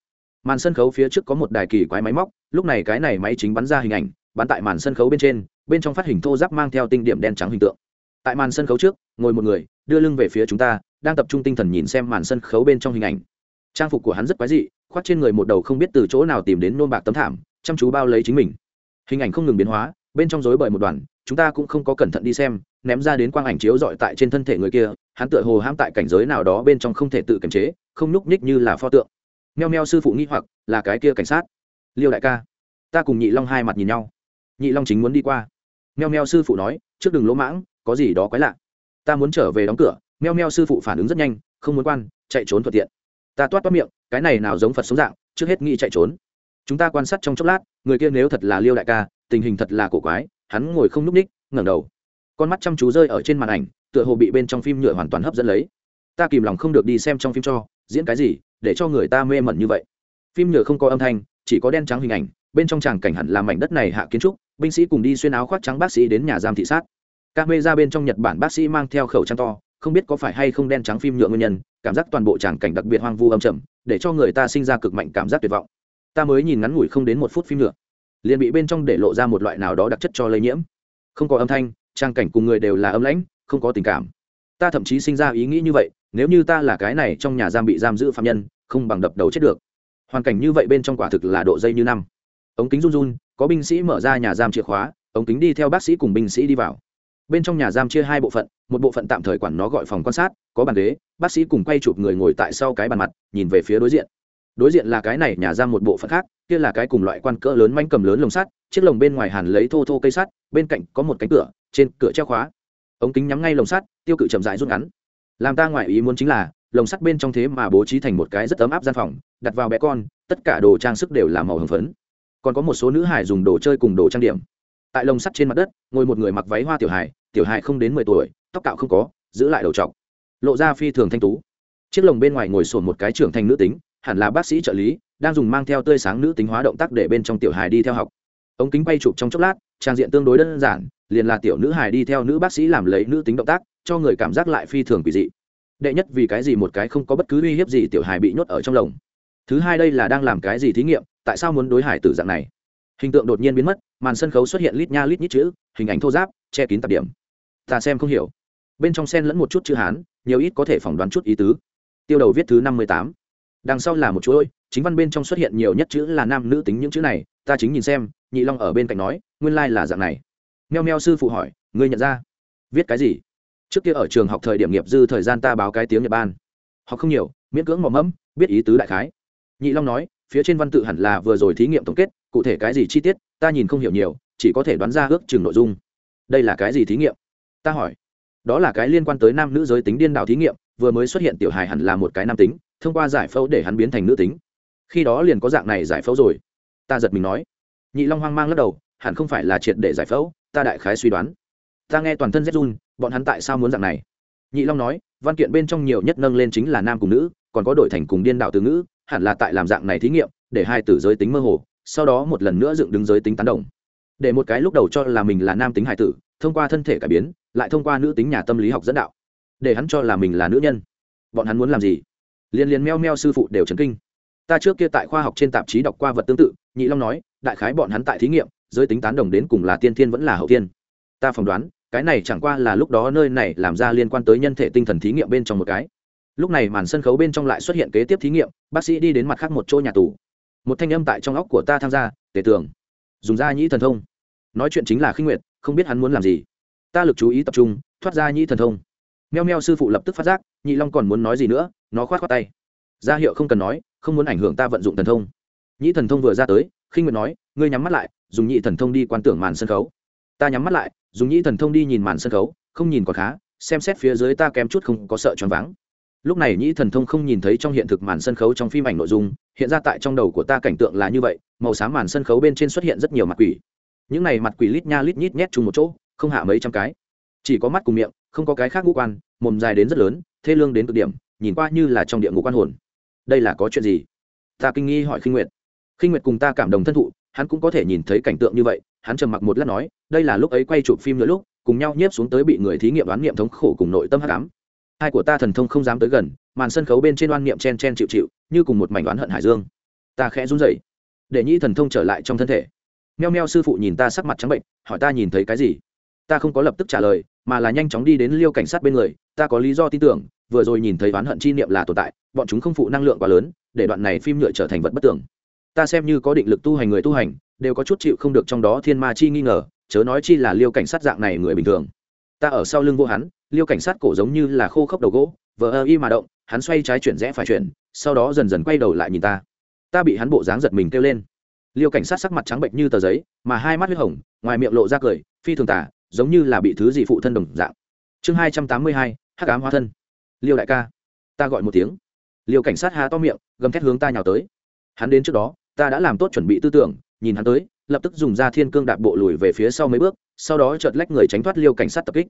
S1: Màn sân khấu phía trước có một đài kỳ quái máy móc, lúc này cái này máy chính bắn ra hình ảnh, bắn tại màn sân khấu bên trên, bên trong phát hình thô giáp mang theo tinh điểm đen trắng hình tượng. Tại màn sân khấu trước, ngồi một người, đưa lưng về phía chúng ta, đang tập trung tinh thần nhìn xem màn sân khấu bên trong hình ảnh. Trang phục của hắn rất quái dị, khoác trên người một đầu không biết từ chỗ nào tìm đến nôn bạc tấm thảm, chăm chú bao lấy chính mình. Hình ảnh không ngừng biến hóa, bên trong rối bời một đoàn, chúng ta cũng không có cẩn thận đi xem ném ra đến quang ảnh chiếu dọi tại trên thân thể người kia, hắn tựa hồ hãm tại cảnh giới nào đó bên trong không thể tự kiềm chế, không núc ních như là pho tượng. Meo meo sư phụ nghĩ hoặc, là cái kia cảnh sát. Liêu đại ca, ta cùng nhị long hai mặt nhìn nhau. Nhị long chính muốn đi qua. Meo meo sư phụ nói, trước đừng lỗ mãng, có gì đó quái lạ. Ta muốn trở về đóng cửa. Meo meo sư phụ phản ứng rất nhanh, không muốn quan, chạy trốn thuận tiện. Ta toát toát miệng, cái này nào giống phật sống dạng, trước hết nghĩ chạy trốn. Chúng ta quan sát trong chốc lát, người kia nếu thật là liêu đại ca, tình hình thật là cổ quái, hắn ngồi không n ú c ních ngẩng đầu con mắt chăm chú rơi ở trên màn ảnh, tựa hồ bị bên trong phim nhựa hoàn toàn hấp dẫn lấy. Ta kìm lòng không được đi xem trong phim cho, diễn cái gì, để cho người ta mê mẩn như vậy. Phim nhựa không có âm thanh, chỉ có đen trắng hình ảnh, bên trong tràng cảnh hẳn là mảnh đất này hạ kiến trúc, binh sĩ cùng đi xuyên áo khoác trắng bác sĩ đến nhà giam thị sát. Ca mê ra bên trong nhật bản bác sĩ mang theo khẩu trang to, không biết có phải hay không đen trắng phim nhựa nguyên nhân, cảm giác toàn bộ tràng cảnh đặc biệt hoang vu âm trầm, để cho người ta sinh ra cực mạnh cảm giác tuyệt vọng. Ta mới nhìn ngắn ngủi không đến một phút phim nhựa, liền bị bên trong để lộ ra một loại nào đó đặc chất cho lây nhiễm. Không có âm thanh trang cảnh cùng người đều là âm lãnh, không có tình cảm. Ta thậm chí sinh ra ý nghĩ như vậy, nếu như ta là cái này trong nhà giam bị giam giữ phạm nhân, không bằng đập đầu chết được. Hoàn cảnh như vậy bên trong quả thực là độ dây như năm. Ống kính run run, có binh sĩ mở ra nhà giam chìa khóa, ống kính đi theo bác sĩ cùng binh sĩ đi vào. Bên trong nhà giam chia hai bộ phận, một bộ phận tạm thời quản nó gọi phòng quan sát, có bàn ghế, bác sĩ cùng quay chụp người ngồi tại sau cái bàn mặt, nhìn về phía đối diện. Đối diện là cái này, nhà giam một bộ phận khác, kia là cái cùng loại quan cỡ lớn manh cầm lớn lồng sắt, chiếc lồng bên ngoài hàn lấy thô thô cây sắt, bên cạnh có một cánh cửa trên cửa treo khóa. Ống kính nhắm ngay lồng sắt, tiêu cự chậm rãi rút ngắn. Làm ta ngoại ý muốn chính là, lồng sắt bên trong thế mà bố trí thành một cái rất ấm áp gian phòng, đặt vào bé con, tất cả đồ trang sức đều là màu hồng phấn. Còn có một số nữ hải dùng đồ chơi cùng đồ trang điểm. Tại lồng sắt trên mặt đất, ngồi một người mặc váy hoa tiểu hải tiểu hải không đến mười tuổi, tóc cạo không có, giữ lại đầu trọc. Lộ ra phi thường thanh tú. Chiếc lồng bên ngoài ngồi sổn một cái trưởng thành nữ tính, hẳn là bác sĩ trợ lý, đang dùng mang theo tươi sáng nữ tính hóa động tác để bên trong tiểu hài đi theo học. Ống kính bay chụp trong chốc lát, trang diện tương đối đơn giản liền là tiểu nữ hài đi theo nữ bác sĩ làm lấy nữ tính động tác, cho người cảm giác lại phi thường quỷ dị. Đệ nhất vì cái gì một cái không có bất cứ uy hiếp gì tiểu hài bị nhốt ở trong lồng. Thứ hai đây là đang làm cái gì thí nghiệm, tại sao muốn đối hải tử dạng này? Hình tượng đột nhiên biến mất, màn sân khấu xuất hiện lít nha lít nhít chữ, hình ảnh thô giáp, che kín tạp điểm. Ta xem không hiểu. Bên trong sen lẫn một chút chữ hán, nhiều ít có thể phỏng đoán chút ý tứ. Tiêu đầu viết thứ năm mươi tám. Đằng sau là một chuỗi, chính văn bên trong xuất hiện nhiều nhất chữ là nam nữ tính những chữ này, ta chính nhìn xem, nhị long ở bên cạnh nói, nguyên lai、like、là dạng này meo meo sư phụ hỏi, ngươi nhận ra viết cái gì? Trước kia ở trường học thời điểm nghiệp dư thời gian ta báo cái tiếng nhật ban. Học không nhiều, miễn cưỡng mỏm mẫm, biết ý tứ đại khái. Nhị long nói, phía trên văn tự hẳn là vừa rồi thí nghiệm tổng kết, cụ thể cái gì chi tiết, ta nhìn không hiểu nhiều, chỉ có thể đoán ra ước chừng nội dung. Đây là cái gì thí nghiệm? Ta hỏi. Đó là cái liên quan tới nam nữ giới tính điên đảo thí nghiệm, vừa mới xuất hiện tiểu hài hẳn là một cái nam tính, thông qua giải phẫu để hắn biến thành nữ tính. Khi đó liền có dạng này giải phẫu rồi. Ta giật mình nói. Nhị long hoang mang lắc đầu, hẳn không phải là triệt để giải phẫu ta đại khái suy đoán. Ta nghe toàn thân rét run, bọn hắn tại sao muốn dạng này? Nhị long nói, văn kiện bên trong nhiều nhất nâng lên chính là nam cùng nữ, còn có đổi thành cùng điên đạo từ ngữ, hẳn là tại làm dạng này thí nghiệm, để hai tử giới tính mơ hồ, sau đó một lần nữa dựng đứng giới tính tán đồng. Để một cái lúc đầu cho là mình là nam tính hài tử, thông qua thân thể cải biến, lại thông qua nữ tính nhà tâm lý học dẫn đạo. Để hắn cho là mình là nữ nhân. Bọn hắn muốn làm gì? Liên liên meo meo sư phụ đều chấn kinh. Ta trước kia tại khoa học trên tạp chí đọc qua vật tương tự, nhị long nói, đại khái bọn hắn tại thí nghiệm giới tính tán đồng đến cùng là tiên thiên vẫn là hậu tiên ta phỏng đoán, cái này chẳng qua là lúc đó nơi này làm ra liên quan tới nhân thể tinh thần thí nghiệm bên trong một cái. Lúc này màn sân khấu bên trong lại xuất hiện kế tiếp thí nghiệm, bác sĩ đi đến mặt khác một chỗ nhà tù. Một thanh âm tại trong óc của ta tham gia tề tưởng dùng da nhĩ thần thông. Nói chuyện chính là khinh nguyệt, không biết hắn muốn làm gì. Ta lực chú ý tập trung, thoát ra nhĩ thần thông. Meo meo sư phụ lập tức phát giác, nhị long còn muốn nói gì nữa, nó khoát khoát tay. Ra hiệu không cần nói, không muốn ảnh hưởng ta vận dụng thần thông. Nhĩ thần thông vừa ra tới, khinh nguyệt nói, ngươi nhắm mắt lại dùng nhị thần thông đi quan tưởng màn sân khấu. Ta nhắm mắt lại, dùng nhĩ thần thông đi nhìn màn sân khấu, không nhìn còn khá, xem xét phía dưới ta kém chút không có sợ choáng váng. Lúc này nhĩ thần thông không nhìn thấy trong hiện thực màn sân khấu trong phim ảnh nội dung, hiện ra tại trong đầu của ta cảnh tượng là như vậy, màu xám màn sân khấu bên trên xuất hiện rất nhiều mặt quỷ. Những này mặt quỷ lít nha lít nhít nhét chung một chỗ, không hạ mấy trăm cái. Chỉ có mắt cùng miệng, không có cái khác ngũ quan, mồm dài đến rất lớn, thê lương đến cực điểm, nhìn qua như là trong địa ngục quan hồn. Đây là có chuyện gì? Ta kinh nghi hỏi khinh nguyệt. Khinh nguyệt cùng ta cảm đồng thân thụ hắn cũng có thể nhìn thấy cảnh tượng như vậy, hắn trầm mặc một lát nói, đây là lúc ấy quay chụp phim nữa lúc, cùng nhau nhiếp xuống tới bị người thí nghiệm đoán niệm thống khổ cùng nội tâm hắc ám. Hai của ta thần thông không dám tới gần, màn sân khấu bên trên oan niệm chen chen chịu chịu, như cùng một mảnh oán hận hải dương. Ta khẽ run rẩy, để nhĩ thần thông trở lại trong thân thể. Meo meo sư phụ nhìn ta sắc mặt trắng bệnh, hỏi ta nhìn thấy cái gì? Ta không có lập tức trả lời, mà là nhanh chóng đi đến liêu cảnh sát bên người, ta có lý do tin tưởng, vừa rồi nhìn thấy oán hận chi niệm là tồn tại, bọn chúng không phụ năng lượng quá lớn, để đoạn này phim nhựa trở thành vật bất tưởng ta xem như có định lực tu hành người tu hành, đều có chút chịu không được trong đó thiên ma chi nghi ngờ, chớ nói chi là liêu cảnh sát dạng này người bình thường. Ta ở sau lưng vô hắn, liêu cảnh sát cổ giống như là khô khốc đầu gỗ, vờ ơ y mà động, hắn xoay trái chuyển rẽ phải chuyển, sau đó dần dần quay đầu lại nhìn ta. Ta bị hắn bộ dáng giật mình kêu lên. Liêu cảnh sát sắc mặt trắng bệnh như tờ giấy, mà hai mắt huyết hồng, ngoài miệng lộ ra cười, phi thường tả giống như là bị thứ gì phụ thân đồng dạng. Chương hai trăm tám mươi hai, hắc ám hóa thân. Liêu đại ca, ta gọi một tiếng. Liêu cảnh sát há to miệng, gầm thét hướng ta nhào tới. Hắn đến trước đó ta đã làm tốt chuẩn bị tư tưởng, nhìn hắn tới, lập tức dùng ra thiên cương đạp bộ lùi về phía sau mấy bước, sau đó chợt lách người tránh thoát liêu cảnh sát tập kích.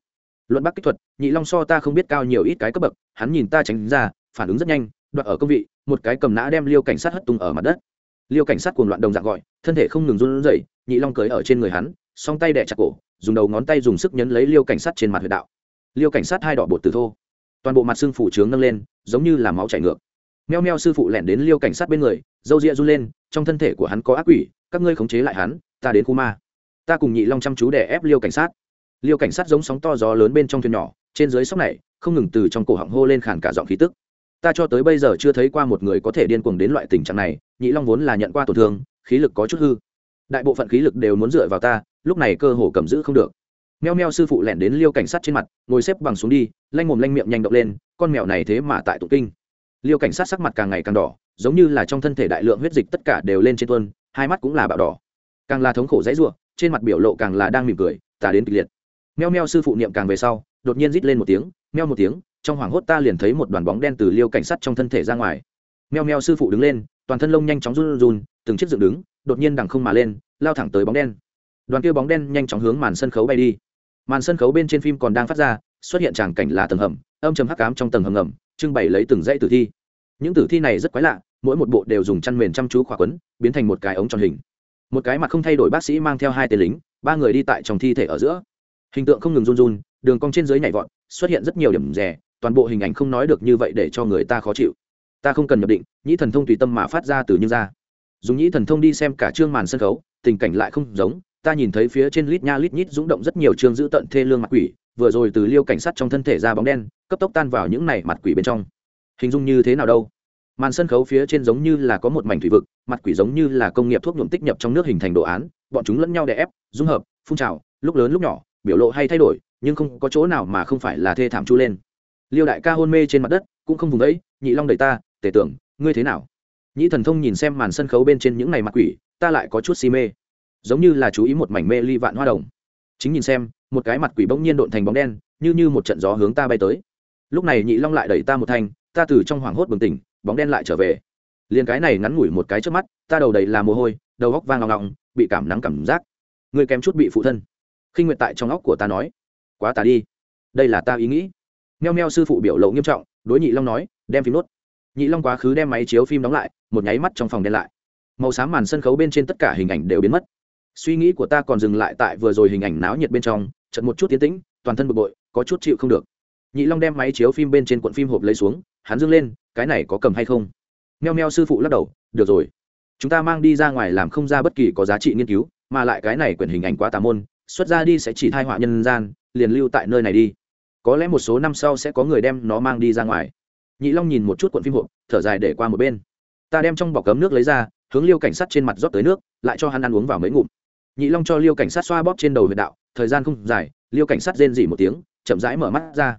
S1: Luận bắc kích thuật, nhị long so ta không biết cao nhiều ít cái cấp bậc, hắn nhìn ta tránh ra, phản ứng rất nhanh, đoạt ở công vị, một cái cầm nã đem liêu cảnh sát hất tung ở mặt đất. Liêu cảnh sát cuồng loạn đồng dạng gọi, thân thể không ngừng run rẩy, nhị long cưới ở trên người hắn, song tay đẻ chặt cổ, dùng đầu ngón tay dùng sức nhấn lấy liêu cảnh sát trên mặt huyệt đạo. Liêu cảnh sát hai đỏ bột từ thô. Toàn bộ mặt xương phủ trướng nâng lên, giống như là máu chảy ngược. Meo meo sư phụ lẻn đến liêu cảnh sát bên người, dâu ria run lên trong thân thể của hắn có ác quỷ, các ngươi khống chế lại hắn, ta đến khu ma. Ta cùng nhị long chăm chú để ép liêu cảnh sát. Liêu cảnh sát giống sóng to gió lớn bên trong thuyền nhỏ, trên dưới sóc này, không ngừng từ trong cổ họng hô lên khản cả giọng khí tức. Ta cho tới bây giờ chưa thấy qua một người có thể điên cuồng đến loại tình trạng này, nhị long vốn là nhận qua tổn thương, khí lực có chút hư. Đại bộ phận khí lực đều muốn dựa vào ta, lúc này cơ hồ cầm giữ không được. Meo meo sư phụ lẻn đến liêu cảnh sát trên mặt, ngồi xếp bằng xuống đi, lanh mồm lanh miệng nhanh động lên, con mèo này thế mà tại tụ kinh. Liêu cảnh sát sắc mặt càng ngày càng đỏ giống như là trong thân thể đại lượng huyết dịch tất cả đều lên trên tuân hai mắt cũng là bạo đỏ. Càng là thống khổ dãy ruộng trên mặt biểu lộ càng là đang mỉm cười tả đến kịch liệt. Meo meo sư phụ niệm càng về sau, đột nhiên rít lên một tiếng, meo một tiếng, trong hoảng hốt ta liền thấy một đoàn bóng đen từ liêu cảnh sát trong thân thể ra ngoài. Meo meo sư phụ đứng lên, toàn thân lông nhanh chóng run run, từng chiếc dựng đứng, đột nhiên đằng không mà lên, lao thẳng tới bóng đen. Đoàn kia bóng đen nhanh chóng hướng màn sân khấu bay đi. Màn sân khấu bên trên phim còn đang phát ra, xuất hiện tràng cảnh là tầng hầm, âm chầm hắc cám trong tầng hầm ngầm, trưng bày lấy từng dãy tử thi. Những tử thi này rất quái lạ mỗi một bộ đều dùng chăn mền chăm chú khỏa quấn, biến thành một cái ống tròn hình. Một cái mặt không thay đổi bác sĩ mang theo hai tên lính, ba người đi tại trong thi thể ở giữa. Hình tượng không ngừng run run, đường cong trên dưới nhảy vọt, xuất hiện rất nhiều điểm rè toàn bộ hình ảnh không nói được như vậy để cho người ta khó chịu. Ta không cần nhập định, nhĩ thần thông tùy tâm mà phát ra từ như ra. Dùng nhĩ thần thông đi xem cả chương màn sân khấu, tình cảnh lại không giống, ta nhìn thấy phía trên lít nha lít nhít rúng động rất nhiều chương giữ tận thê lương mặt quỷ, vừa rồi từ liêu cảnh sát trong thân thể ra bóng đen, cấp tốc tan vào những này mặt quỷ bên trong. Hình dung như thế nào đâu? Màn sân khấu phía trên giống như là có một mảnh thủy vực, mặt quỷ giống như là công nghiệp thuốc nhuộm tích nhập trong nước hình thành đồ án, bọn chúng lẫn nhau đè ép, dung hợp, phun trào, lúc lớn lúc nhỏ, biểu lộ hay thay đổi, nhưng không có chỗ nào mà không phải là thê thảm chu lên. Liêu đại ca hôn mê trên mặt đất, cũng không vùng ấy nhị long đầy ta, tể tưởng, ngươi thế nào? Nhĩ thần thông nhìn xem màn sân khấu bên trên những ngày mặt quỷ, ta lại có chút si mê. Giống như là chú ý một mảnh mê ly vạn hoa đồng. Chính nhìn xem, một cái mặt quỷ bỗng nhiên độn thành bóng đen, như như một trận gió hướng ta bay tới. Lúc này nhị long lại đẩy ta một thanh, ta từ trong hoảng hốt bừng tỉnh bóng đen lại trở về. Liền cái này ngắn ngủi một cái trước mắt, ta đầu đầy là mồ hôi, đầu góc vang ngọng ngọng, bị cảm nắng cảm giác. Người kém chút bị phụ thân. Khi nguyện tại trong óc của ta nói, quá tà đi. Đây là ta ý nghĩ. Meo meo sư phụ biểu lộ nghiêm trọng, đối nhị long nói, đem phim nốt. Nhị long quá khứ đem máy chiếu phim đóng lại, một nháy mắt trong phòng đen lại. Màu xám màn sân khấu bên trên tất cả hình ảnh đều biến mất. Suy nghĩ của ta còn dừng lại tại vừa rồi hình ảnh náo nhiệt bên trong chật một chút tiến tĩnh, toàn thân bực bội, có chút chịu không được nhị long đem máy chiếu phim bên trên cuộn phim hộp lấy xuống, hắn dưng lên, cái này có cầm hay không? Meo meo sư phụ lắc đầu, được rồi. Chúng ta mang đi ra ngoài làm không ra bất kỳ có giá trị nghiên cứu, mà lại cái này quyển hình ảnh quá tà môn, xuất ra đi sẽ chỉ thai họa nhân gian, liền lưu tại nơi này đi. Có lẽ một số năm sau sẽ có người đem nó mang đi ra ngoài. Nhị long nhìn một chút cuộn phim hộp, thở dài để qua một bên. Ta đem trong bọc cấm nước lấy ra, hướng liêu cảnh sát trên mặt rót tới nước, lại cho hắn ăn uống vào mấy ngụm. Nhị long cho liêu cảnh sát xoa bóp trên đầu huyệt đạo, thời gian không dài, liêu cảnh sát rên dỉ một tiếng, chậm rãi mở mắt ra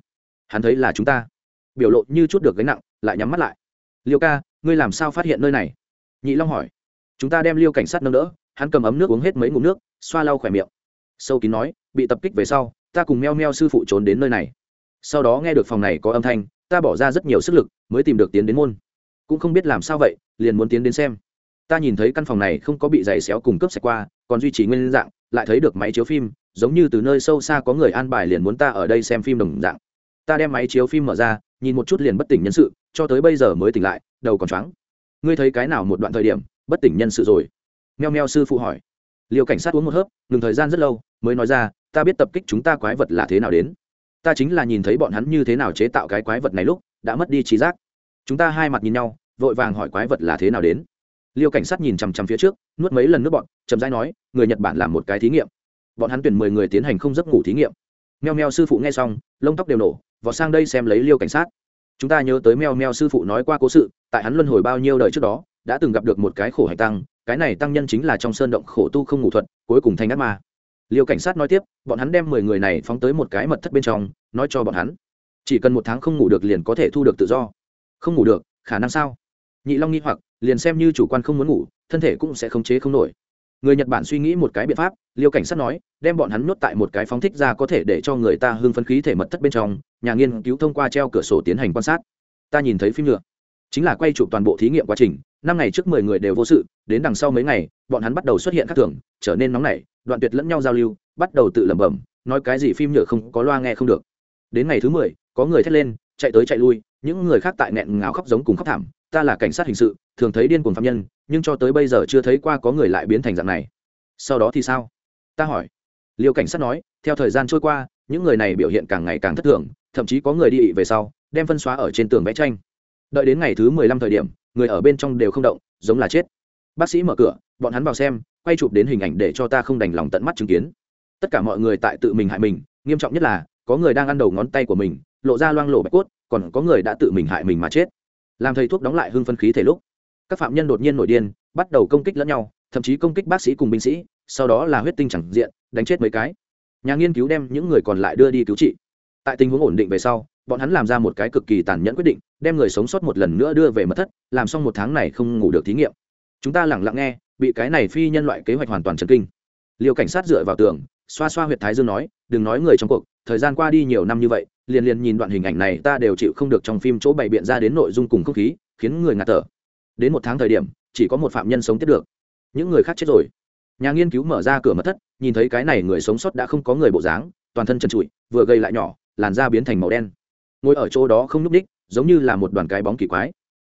S1: hắn thấy là chúng ta. Biểu lộ như chút được gánh nặng, lại nhắm mắt lại. Liêu ca, ngươi làm sao phát hiện nơi này? Nhị long hỏi. Chúng ta đem liêu cảnh sát nâng đỡ, hắn cầm ấm nước uống hết mấy ngụm nước, xoa lau khỏe miệng. Sâu kín nói, bị tập kích về sau, ta cùng meo meo sư phụ trốn đến nơi này. Sau đó nghe được phòng này có âm thanh, ta bỏ ra rất nhiều sức lực, mới tìm được tiến đến môn. Cũng không biết làm sao vậy, liền muốn tiến đến xem. Ta nhìn thấy căn phòng này không có bị giày xéo cùng cướp sạch qua, còn duy trì nguyên dạng, lại thấy được máy chiếu phim, giống như từ nơi sâu xa có người an bài liền muốn ta ở đây xem phim đồng dạng ta đem máy chiếu phim mở ra, nhìn một chút liền bất tỉnh nhân sự, cho tới bây giờ mới tỉnh lại, đầu còn choáng. Ngươi thấy cái nào một đoạn thời điểm, bất tỉnh nhân sự rồi? Meo meo sư phụ hỏi. Liều cảnh sát uống một hớp, ngừng thời gian rất lâu, mới nói ra, ta biết tập kích chúng ta quái vật là thế nào đến. Ta chính là nhìn thấy bọn hắn như thế nào chế tạo cái quái vật này lúc, đã mất đi trí giác. Chúng ta hai mặt nhìn nhau, vội vàng hỏi quái vật là thế nào đến. Liêu cảnh sát nhìn chằm chằm phía trước, nuốt mấy lần nước bọn chậm rãi nói, người nhật bản làm một cái thí nghiệm. Bọn hắn tuyển mười người tiến hành không giấc ngủ thí nghiệm. Meo meo sư phụ nghe xong, lông tóc đều nổ vọt sang đây xem lấy liêu cảnh sát. Chúng ta nhớ tới meo meo sư phụ nói qua cố sự, tại hắn luân hồi bao nhiêu đời trước đó, đã từng gặp được một cái khổ hành tăng, cái này tăng nhân chính là trong sơn động khổ tu không ngủ thuật, cuối cùng thành ác ma. Liêu cảnh sát nói tiếp, bọn hắn đem mười người này phóng tới một cái mật thất bên trong, nói cho bọn hắn, chỉ cần một tháng không ngủ được liền có thể thu được tự do. Không ngủ được, khả năng sao? Nhị long nghi hoặc, liền xem như chủ quan không muốn ngủ, thân thể cũng sẽ khống chế không nổi. Người nhật bản suy nghĩ một cái biện pháp, liêu cảnh sát nói, đem bọn hắn nhốt tại một cái phóng thích ra có thể để cho người ta hưng phấn khí thể mật thất bên trong nhà nghiên cứu thông qua treo cửa sổ tiến hành quan sát. Ta nhìn thấy phim nhựa chính là quay chụp toàn bộ thí nghiệm quá trình. Năm ngày trước mười người đều vô sự, đến đằng sau mấy ngày, bọn hắn bắt đầu xuất hiện các thường, trở nên nóng nảy, đoạn tuyệt lẫn nhau giao lưu, bắt đầu tự lẩm bẩm, nói cái gì phim nhựa không có loa nghe không được. Đến ngày thứ mười, có người thét lên, chạy tới chạy lui, những người khác tại nghẹn ngào khóc giống cùng khóc thảm. Ta là cảnh sát hình sự, thường thấy điên cuồng phạm nhân, nhưng cho tới bây giờ chưa thấy qua có người lại biến thành dạng này. Sau đó thì sao? Ta hỏi. Liêu cảnh sát nói, theo thời gian trôi qua, những người này biểu hiện càng ngày càng thất thường thậm chí có người đi ị về sau, đem phân xóa ở trên tường vẽ tranh. Đợi đến ngày thứ mười lăm thời điểm, người ở bên trong đều không động, giống là chết. Bác sĩ mở cửa, bọn hắn vào xem, quay chụp đến hình ảnh để cho ta không đành lòng tận mắt chứng kiến. Tất cả mọi người tại tự mình hại mình, nghiêm trọng nhất là, có người đang ăn đầu ngón tay của mình, lộ ra loang lộ bạch cốt, còn có người đã tự mình hại mình mà chết. Làm thầy thuốc đóng lại hưng phân khí thể lúc, các phạm nhân đột nhiên nổi điên, bắt đầu công kích lẫn nhau, thậm chí công kích bác sĩ cùng binh sĩ, sau đó là huyết tinh chẳng diện, đánh chết mấy cái. Nhà nghiên cứu đem những người còn lại đưa đi cứu trị tại tình huống ổn định về sau, bọn hắn làm ra một cái cực kỳ tàn nhẫn quyết định, đem người sống sót một lần nữa đưa về mật thất, làm xong một tháng này không ngủ được thí nghiệm. Chúng ta lẳng lặng nghe, bị cái này phi nhân loại kế hoạch hoàn toàn chấn kinh. Liều cảnh sát dựa vào tường, xoa xoa huyệt thái dương nói, đừng nói người trong cuộc, thời gian qua đi nhiều năm như vậy, liền liền nhìn đoạn hình ảnh này ta đều chịu không được trong phim chỗ bày biện ra đến nội dung cùng không khí, khiến người ngạt thở. Đến một tháng thời điểm, chỉ có một phạm nhân sống tiếp được. Những người khác chết rồi. Nhà nghiên cứu mở ra cửa mật thất, nhìn thấy cái này người sống sót đã không có người bộ dáng, toàn thân trần trụi, vừa gây lại nhỏ làn da biến thành màu đen. Ngồi ở chỗ đó không nhúc ních giống như là một đoàn cái bóng kỳ quái.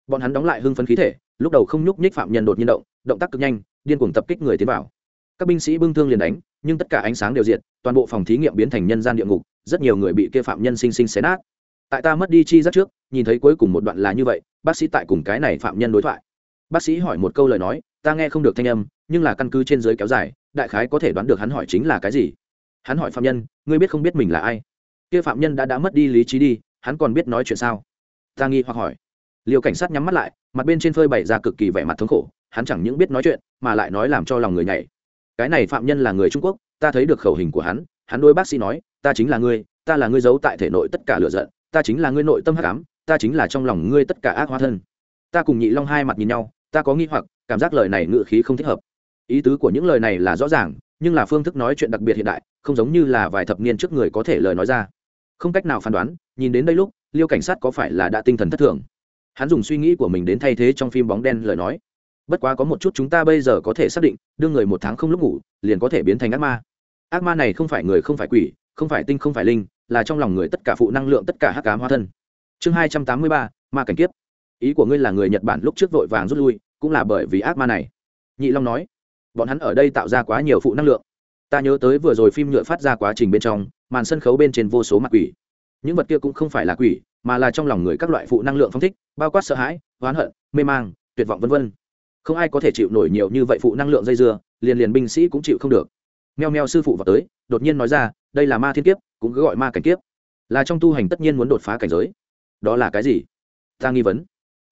S1: Bọn hắn đóng lại hưng phấn khí thể, lúc đầu không nhúc nhích phạm nhân đột nhiên động động tác cực nhanh, điên cuồng tập kích người tiến vào. Các binh sĩ bưng thương liền đánh, nhưng tất cả ánh sáng đều diệt, toàn bộ phòng thí nghiệm biến thành nhân gian địa ngục, rất nhiều người bị kia phạm nhân sinh sinh xé nát. Tại ta mất đi chi rất trước, nhìn thấy cuối cùng một đoạn là như vậy, bác sĩ tại cùng cái này phạm nhân đối thoại. Bác sĩ hỏi một câu lời nói, ta nghe không được thanh âm, nhưng là căn cứ trên dưới kéo dài, đại khái có thể đoán được hắn hỏi chính là cái gì. Hắn hỏi phạm nhân, ngươi biết không biết mình là ai? Kia phạm nhân đã đã mất đi lý trí đi, hắn còn biết nói chuyện sao? Ta nghi hoặc hỏi. Liều cảnh sát nhắm mắt lại, mặt bên trên phơi bày ra cực kỳ vẻ mặt thống khổ, hắn chẳng những biết nói chuyện, mà lại nói làm cho lòng người nhảy. Cái này phạm nhân là người trung quốc, ta thấy được khẩu hình của hắn hắn đôi bác sĩ nói, ta chính là ngươi, ta là ngươi giấu tại thể nội tất cả lựa giận, ta chính là ngươi nội tâm hắc ám, ta chính là trong lòng ngươi tất cả ác hóa thân. Ta cùng nhị long hai mặt nhìn nhau, ta có nghi hoặc, cảm giác lời này ngự khí không thích hợp. Ý tứ của những lời này là rõ ràng, nhưng là phương thức nói chuyện đặc biệt hiện đại, không giống như là vài thập niên trước người có thể lời nói ra không cách nào phán đoán, nhìn đến đây lúc, liêu cảnh sát có phải là đã tinh thần thất thường? Hắn dùng suy nghĩ của mình đến thay thế trong phim bóng đen lời nói. Bất quá có một chút chúng ta bây giờ có thể xác định đưa người một tháng không lúc ngủ, liền có thể biến thành ác ma. Ác ma này không phải người không phải quỷ, không phải tinh không phải linh, là trong lòng người tất cả phụ năng lượng tất cả hắc cám hóa thân. Chương hai trăm tám mươi ba, ma cảnh kiếp. Ý của ngươi là người nhật bản lúc trước vội vàng rút lui, cũng là bởi vì ác ma này. Nhị long nói, bọn hắn ở đây tạo ra quá nhiều phụ năng lượng. Ta nhớ tới vừa rồi phim nhựa phát ra quá trình bên trong màn sân khấu bên trên vô số mặt quỷ. Những vật kia cũng không phải là quỷ, mà là trong lòng người các loại phụ năng lượng phong thích, bao quát sợ hãi, oán hận, mê mang, tuyệt vọng v v không ai có thể chịu nổi nhiều như vậy phụ năng lượng dây dưa, liền liền binh sĩ cũng chịu không được. Meo meo sư phụ vào tới, đột nhiên nói ra, đây là ma thiên kiếp, cũng cứ gọi ma cảnh kiếp. Là trong tu hành tất nhiên muốn đột phá cảnh giới. Đó là cái gì? Ta nghi vấn.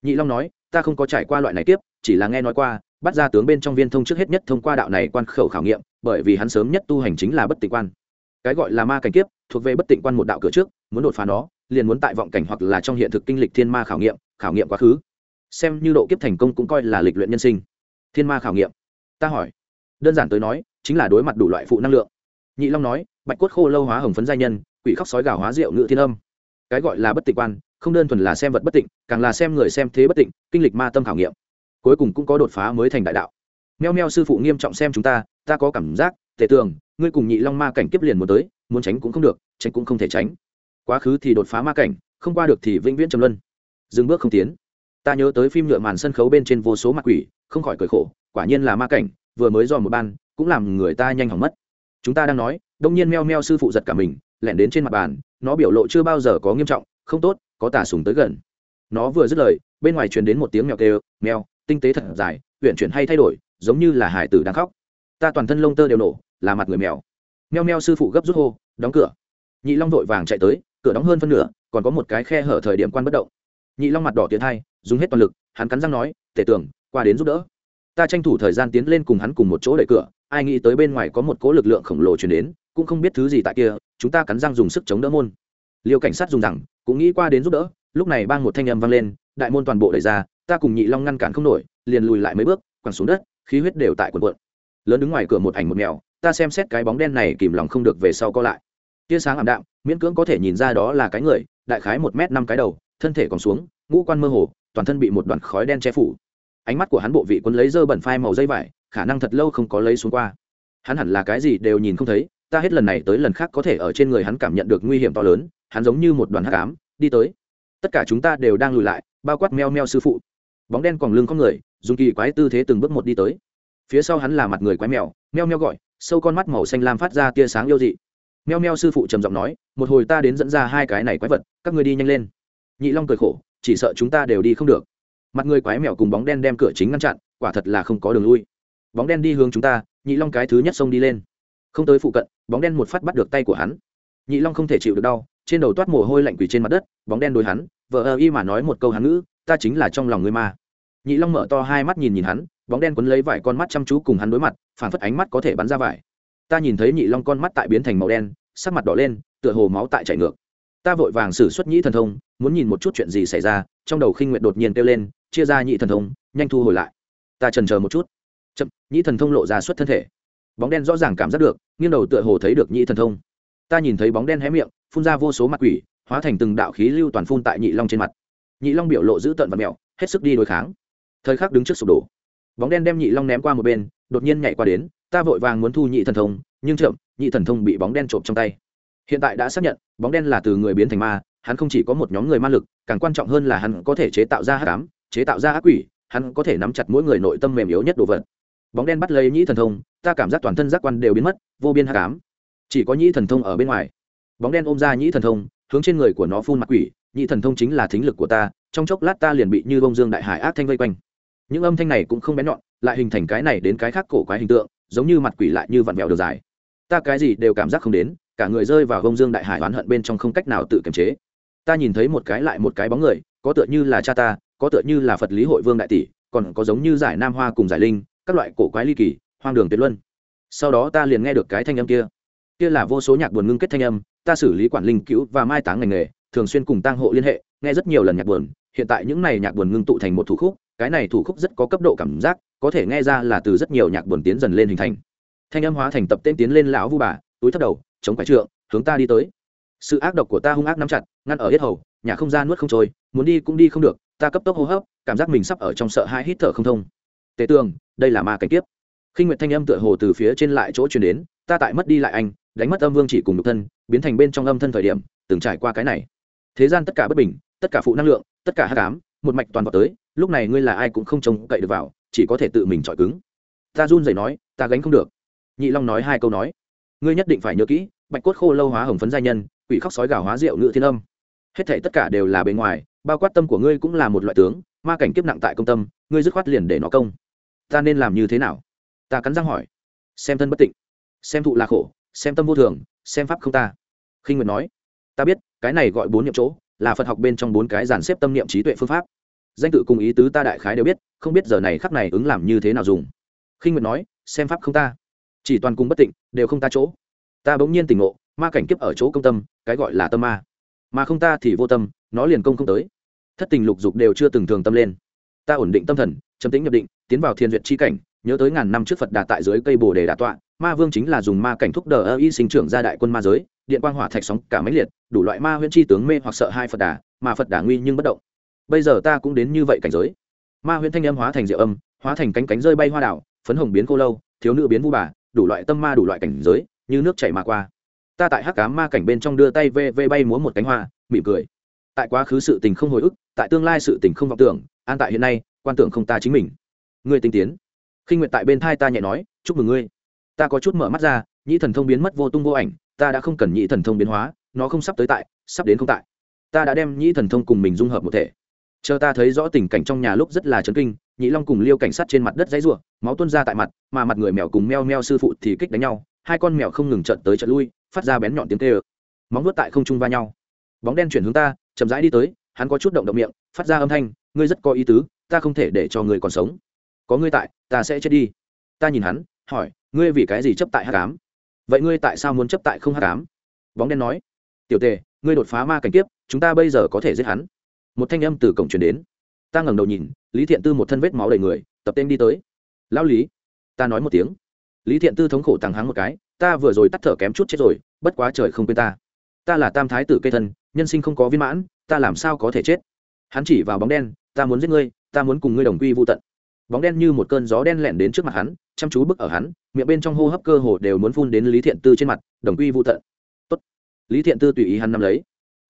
S1: Nhị long nói, ta không có trải qua loại này kiếp, chỉ là nghe nói qua, bắt ra tướng bên trong viên thông trước hết nhất thông qua đạo này quan khẩu khảo nghiệm, bởi vì hắn sớm nhất tu hành chính là bất tịnh quan cái gọi là ma cảnh kiếp, thuộc về bất tịnh quan một đạo cửa trước, muốn đột phá nó, liền muốn tại vọng cảnh hoặc là trong hiện thực kinh lịch thiên ma khảo nghiệm khảo nghiệm quá khứ. Xem như độ kiếp thành công cũng coi là lịch luyện nhân sinh. Thiên ma khảo nghiệm. Ta hỏi. Đơn giản tới nói, chính là đối mặt đủ loại phụ năng lượng. Nhị long nói, bạch cốt khô lâu hóa hồng phấn giai nhân, quỷ khóc sói gào hóa rượu ngự thiên âm. Cái gọi là bất tịnh quan, không đơn thuần là xem vật bất tịnh, càng là xem người xem thế bất tịnh, kinh lịch ma tâm khảo nghiệm. Cuối cùng cũng có đột phá mới thành đại đạo. Meo meo sư phụ nghiêm trọng xem chúng ta ta có cảm giác, tề tường ngươi cùng nhị long ma cảnh kiếp liền muốn tới, muốn tránh cũng không được, tránh cũng không thể tránh. Quá khứ thì đột phá ma cảnh, không qua được thì vĩnh viễn trầm luân. Dừng bước không tiến. Ta nhớ tới phim nhựa màn sân khấu bên trên vô số mặt quỷ, không khỏi cười khổ, quả nhiên là ma cảnh, vừa mới dò một ban, cũng làm người ta nhanh hỏng mất. Chúng ta đang nói, đông nhiên meo meo sư phụ giật cả mình, lẻn đến trên mặt bàn, nó biểu lộ chưa bao giờ có nghiêm trọng, không tốt, có tà sùng tới gần. Nó vừa dứt lời, bên ngoài truyền đến một tiếng mèo kêu, mèo, tinh tế thật dài huyện chuyển hay thay đổi, giống như là hải tử đang khóc. Ta toàn thân lông tơ đều nổ là mặt người mèo. Meo meo sư phụ gấp rút hô, đóng cửa. Nhị long vội vàng chạy tới, cửa đóng hơn phân nửa, còn có một cái khe hở thời điểm quan bất động. Nhị long mặt đỏ tiến hai, dùng hết toàn lực, hắn cắn răng nói, tể tưởng, qua đến giúp đỡ. Ta tranh thủ thời gian tiến lên cùng hắn cùng một chỗ đẩy cửa, ai nghĩ tới bên ngoài có một cỗ lực lượng khổng lồ chuyển đến, cũng không biết thứ gì tại kia, chúng ta cắn răng dùng sức chống đỡ môn. Liêu cảnh sát dùng rằng, cũng nghĩ qua đến giúp đỡ, lúc này bang một thanh âm vang lên, đại môn toàn bộ đẩy ra, ta cùng nhị long ngăn cản không nổi, liền lùi lại mấy bước, quẳng xuống đất, khí huyết đều tại quần quận lớn đứng ngoài cửa một ảnh một mèo ta xem xét cái bóng đen này kìm lòng không được về sau co lại. Tia sáng ảm đạm, miễn cưỡng có thể nhìn ra đó là cái người, đại khái một m năm cái đầu, thân thể còn xuống, ngũ quan mơ hồ, toàn thân bị một đoàn khói đen che phủ. Ánh mắt của hắn bộ vị quân lấy dơ bẩn phai màu dây vải, khả năng thật lâu không có lấy xuống qua. Hắn hẳn là cái gì đều nhìn không thấy, ta hết lần này tới lần khác có thể ở trên người hắn cảm nhận được nguy hiểm to lớn, hắn giống như một đoàn hắc ám, đi tới. Tất cả chúng ta đều đang lùi lại, bao quát meo meo sư phụ. Bóng đen còn lưng có người, dùng kỳ quái tư thế từng bước một đi tới. Phía sau hắn là mặt người quái mèo, meo meo gọi sâu con mắt màu xanh lam phát ra tia sáng yêu dị. Meo meo sư phụ trầm giọng nói, một hồi ta đến dẫn ra hai cái này quái vật, các người đi nhanh lên. Nhị long cười khổ, chỉ sợ chúng ta đều đi không được. Mặt người quái mèo cùng bóng đen đem cửa chính ngăn chặn, quả thật là không có đường lui. Bóng đen đi hướng chúng ta, nhị long cái thứ nhất xông đi lên. Không tới phụ cận, bóng đen một phát bắt được tay của hắn. Nhị long không thể chịu được đau, trên đầu toát mồ hôi lạnh quỳ trên mặt đất, bóng đen đôi hắn vợ ơ y mà nói một câu hắn ngữ, ta chính là trong lòng người ma. Nhị long mở to hai mắt nhìn nhìn hắn bóng đen quấn lấy vải con mắt chăm chú cùng hắn đối mặt phản phất ánh mắt có thể bắn ra vải. Ta nhìn thấy nhị long con mắt tại biến thành màu đen, sắc mặt đỏ lên, tựa hồ máu tại chảy ngược. Ta vội vàng xử xuất nhĩ thần thông, muốn nhìn một chút chuyện gì xảy ra, trong đầu khinh nguyện đột nhiên kêu lên, chia ra nhị thần thông, nhanh thu hồi lại. Ta trần chờ một chút. Chậm nhĩ thần thông lộ ra xuất thân thể. Bóng đen rõ ràng cảm giác được, nghiêng đầu tựa hồ thấy được nhĩ thần thông. Ta nhìn thấy bóng đen hé miệng, phun ra vô số mặt quỷ, hóa thành từng đạo khí lưu toàn phun tại nhị long trên mặt. Nhị long biểu lộ giữ tận và mẹo, hết sức đi đối kháng. Thời khắc đứng trước sụp đổ bóng đen đem nhị long ném qua một bên, đột nhiên nhảy qua đến, ta vội vàng muốn thu nhị thần thông, nhưng chậm, nhị thần thông bị bóng đen trộm trong tay. Hiện tại đã xác nhận, bóng đen là từ người biến thành ma, hắn không chỉ có một nhóm người ma lực, càng quan trọng hơn là hắn có thể chế tạo ra hát cám chế tạo ra ác quỷ, hắn có thể nắm chặt mỗi người nội tâm mềm yếu nhất đồ vật. Bóng đen bắt lấy nhĩ thần thông, ta cảm giác toàn thân giác quan đều biến mất, vô biên hát cám chỉ có nhĩ thần thông ở bên ngoài. Bóng đen ôm ra nhĩ thần thông, hướng trên người của nó phun mặt quỷ, nhị thần thông chính là thính lực của ta, trong chốc lát ta liền bị như bông dương đại hải ác thanh vây quanh những âm thanh này cũng không bén nhọn, lại hình thành cái này đến cái khác cổ quái hình tượng, giống như mặt quỷ lại như vặn vẹo đường dài. Ta cái gì đều cảm giác không đến, cả người rơi vào gông dương đại hải oán hận bên trong không cách nào tự kiềm chế. Ta nhìn thấy một cái lại một cái bóng người, có tựa như là cha ta, có tựa như là phật lý hội vương đại tỷ, còn có giống như giải nam hoa cùng giải linh, các loại cổ quái ly kỳ, hoang đường tuyệt luân. Sau đó ta liền nghe được cái thanh âm kia. Kia là vô số nhạc buồn ngưng kết thanh âm, ta xử lý quản linh cứu và mai táng ngành nghề, thường xuyên cùng tang hộ liên hệ, nghe rất nhiều lần nhạc buồn, hiện tại những này nhạc buồn ngưng tụ thành một thủ khúc cái này thủ khúc rất có cấp độ cảm giác, có thể nghe ra là từ rất nhiều nhạc buồn tiến dần lên hình thành. Thanh âm hóa thành tập tên tiến lên lão vu bà, túi thấp đầu, chống phải trượng, hướng ta đi tới. Sự ác độc của ta hung ác nắm chặt, ngăn ở hết hầu, nhà không ra nuốt không trôi, muốn đi cũng đi không được, ta cấp tốc hô hấp, cảm giác mình sắp ở trong sợ hãi hít thở không thông. Tề tường, đây là ma cảnh tiếp khi nguyệt thanh âm tựa hồ từ phía trên lại chỗ truyền đến, ta tại mất đi lại anh, đánh mất âm vương chỉ cùng độc thân, biến thành bên trong âm thân thời điểm, từng trải qua cái này. Thế gian tất cả bất bình, tất cả phụ năng lượng, tất cả hát cám một mạch toàn vào tới lúc này ngươi là ai cũng không trông cậy được vào, chỉ có thể tự mình chọi cứng. Ta run rẩy nói, ta gánh không được. Nhị long nói hai câu nói. Ngươi nhất định phải nhớ kỹ, bạch cốt khô lâu hóa hồng phấn giai nhân, quỷ khóc sói gào hóa rượu ngự thiên âm. Hết thể tất cả đều là bề ngoài, bao quát tâm của ngươi cũng là một loại tướng, ma cảnh kiếp nặng tại công tâm, ngươi dứt khoát liền để nó công. Ta nên làm như thế nào? Ta cắn răng hỏi. Xem thân bất tịnh, xem thụ là khổ, xem tâm vô thường, xem pháp không ta. Khinh nguyệt nói. Ta biết, cái này gọi bốn niệm chỗ, là phật học bên trong bốn cái dàn xếp tâm niệm trí tuệ phương pháp danh tự cùng ý tứ ta đại khái đều biết, không biết giờ này khắc này ứng làm như thế nào dùng. Khinh nguyệt nói, xem pháp không ta. Chỉ toàn cùng bất tịnh, đều không ta chỗ. Ta bỗng nhiên tỉnh ngộ, ma cảnh kiếp ở chỗ công tâm, cái gọi là tâm ma. Mà không ta thì vô tâm, nó liền công không tới. Thất tình lục dục đều chưa từng thường tâm lên. Ta ổn định tâm thần chấm tính nhập định, tiến vào thiên duyệt chi cảnh, nhớ tới ngàn năm trước phật đà tại dưới cây bồ đề đà tọa, ma vương chính là dùng ma cảnh thúc đờ ơ y sinh trưởng ra đại quân ma giới, điện quang hỏa thạch sóng cả máy liệt, đủ loại ma huyễn chi tướng mê hoặc sợ hai phật đà, mà phật đà nguy nhưng bất động bây giờ ta cũng đến như vậy cảnh giới. Ma huyễn thanh âm hóa thành diệu âm, hóa thành cánh cánh rơi bay hoa đảo, phấn hồng biến cô lâu, thiếu nữ biến vu bà, đủ loại tâm ma đủ loại cảnh giới, như nước chảy mà qua. Ta tại hắc cám ma cảnh bên trong đưa tay vê vê bay múa một cánh hoa, mỉm cười. Tại quá khứ sự tình không hồi ức, tại tương lai sự tình không vọng tưởng, an tại hiện nay, quan tưởng không ta chính mình. Ngươi tinh tiến. Khinh nguyện tại bên thai ta nhẹ nói, chúc mừng ngươi. Ta có chút mở mắt ra, nhĩ thần thông biến mất vô tung vô ảnh, ta đã không cần nhĩ thần thông biến hóa, nó không sắp tới tại, sắp đến không tại. Ta đã đem nhĩ thần thông cùng mình dung hợp một thể chờ ta thấy rõ tình cảnh trong nhà lúc rất là chấn kinh, nhị long cùng liêu cảnh sát trên mặt đất dãy ruộng máu tuôn ra tại mặt, mà mặt người mèo cùng meo meo sư phụ thì kích đánh nhau, hai con mèo không ngừng trận tới trận lui, phát ra bén nhọn tiếng tê ơ móng nuốt tại không trung va nhau. Bóng đen chuyển hướng ta, chậm rãi đi tới, hắn có chút động động miệng, phát ra âm thanh, ngươi rất có ý tứ, ta không thể để cho ngươi còn sống. Có ngươi tại, ta sẽ chết đi. Ta nhìn hắn, hỏi, ngươi vì cái gì chấp tại hát cám vậy ngươi tại sao muốn chấp tại không hát cám bóng đen nói, tiểu tề, ngươi đột phá ma cảnh kiếp, chúng ta bây giờ có thể giết hắn một thanh âm từ cổng truyền đến. Ta ngẩng đầu nhìn, lý thiện tư một thân vết máu đầy người, tập tên đi tới. Lão lý, ta nói một tiếng. Lý thiện tư thống khổ tàng hắng một cái, ta vừa rồi tắt thở kém chút chết rồi, bất quá trời không quên ta. Ta là tam thái tử cây thân, nhân sinh không có viên mãn, ta làm sao có thể chết? Hắn chỉ vào bóng đen, ta muốn giết ngươi, ta muốn cùng ngươi đồng quy vô tận. Bóng đen như một cơn gió đen lẹn đến trước mặt hắn, chăm chú bức ở hắn, miệng bên trong hô hấp cơ hồ đều muốn phun đến lý thiện tư trên mặt, đồng quy vô tận. Tốt. lý thiện tư tùy ý hắn nắm lấy.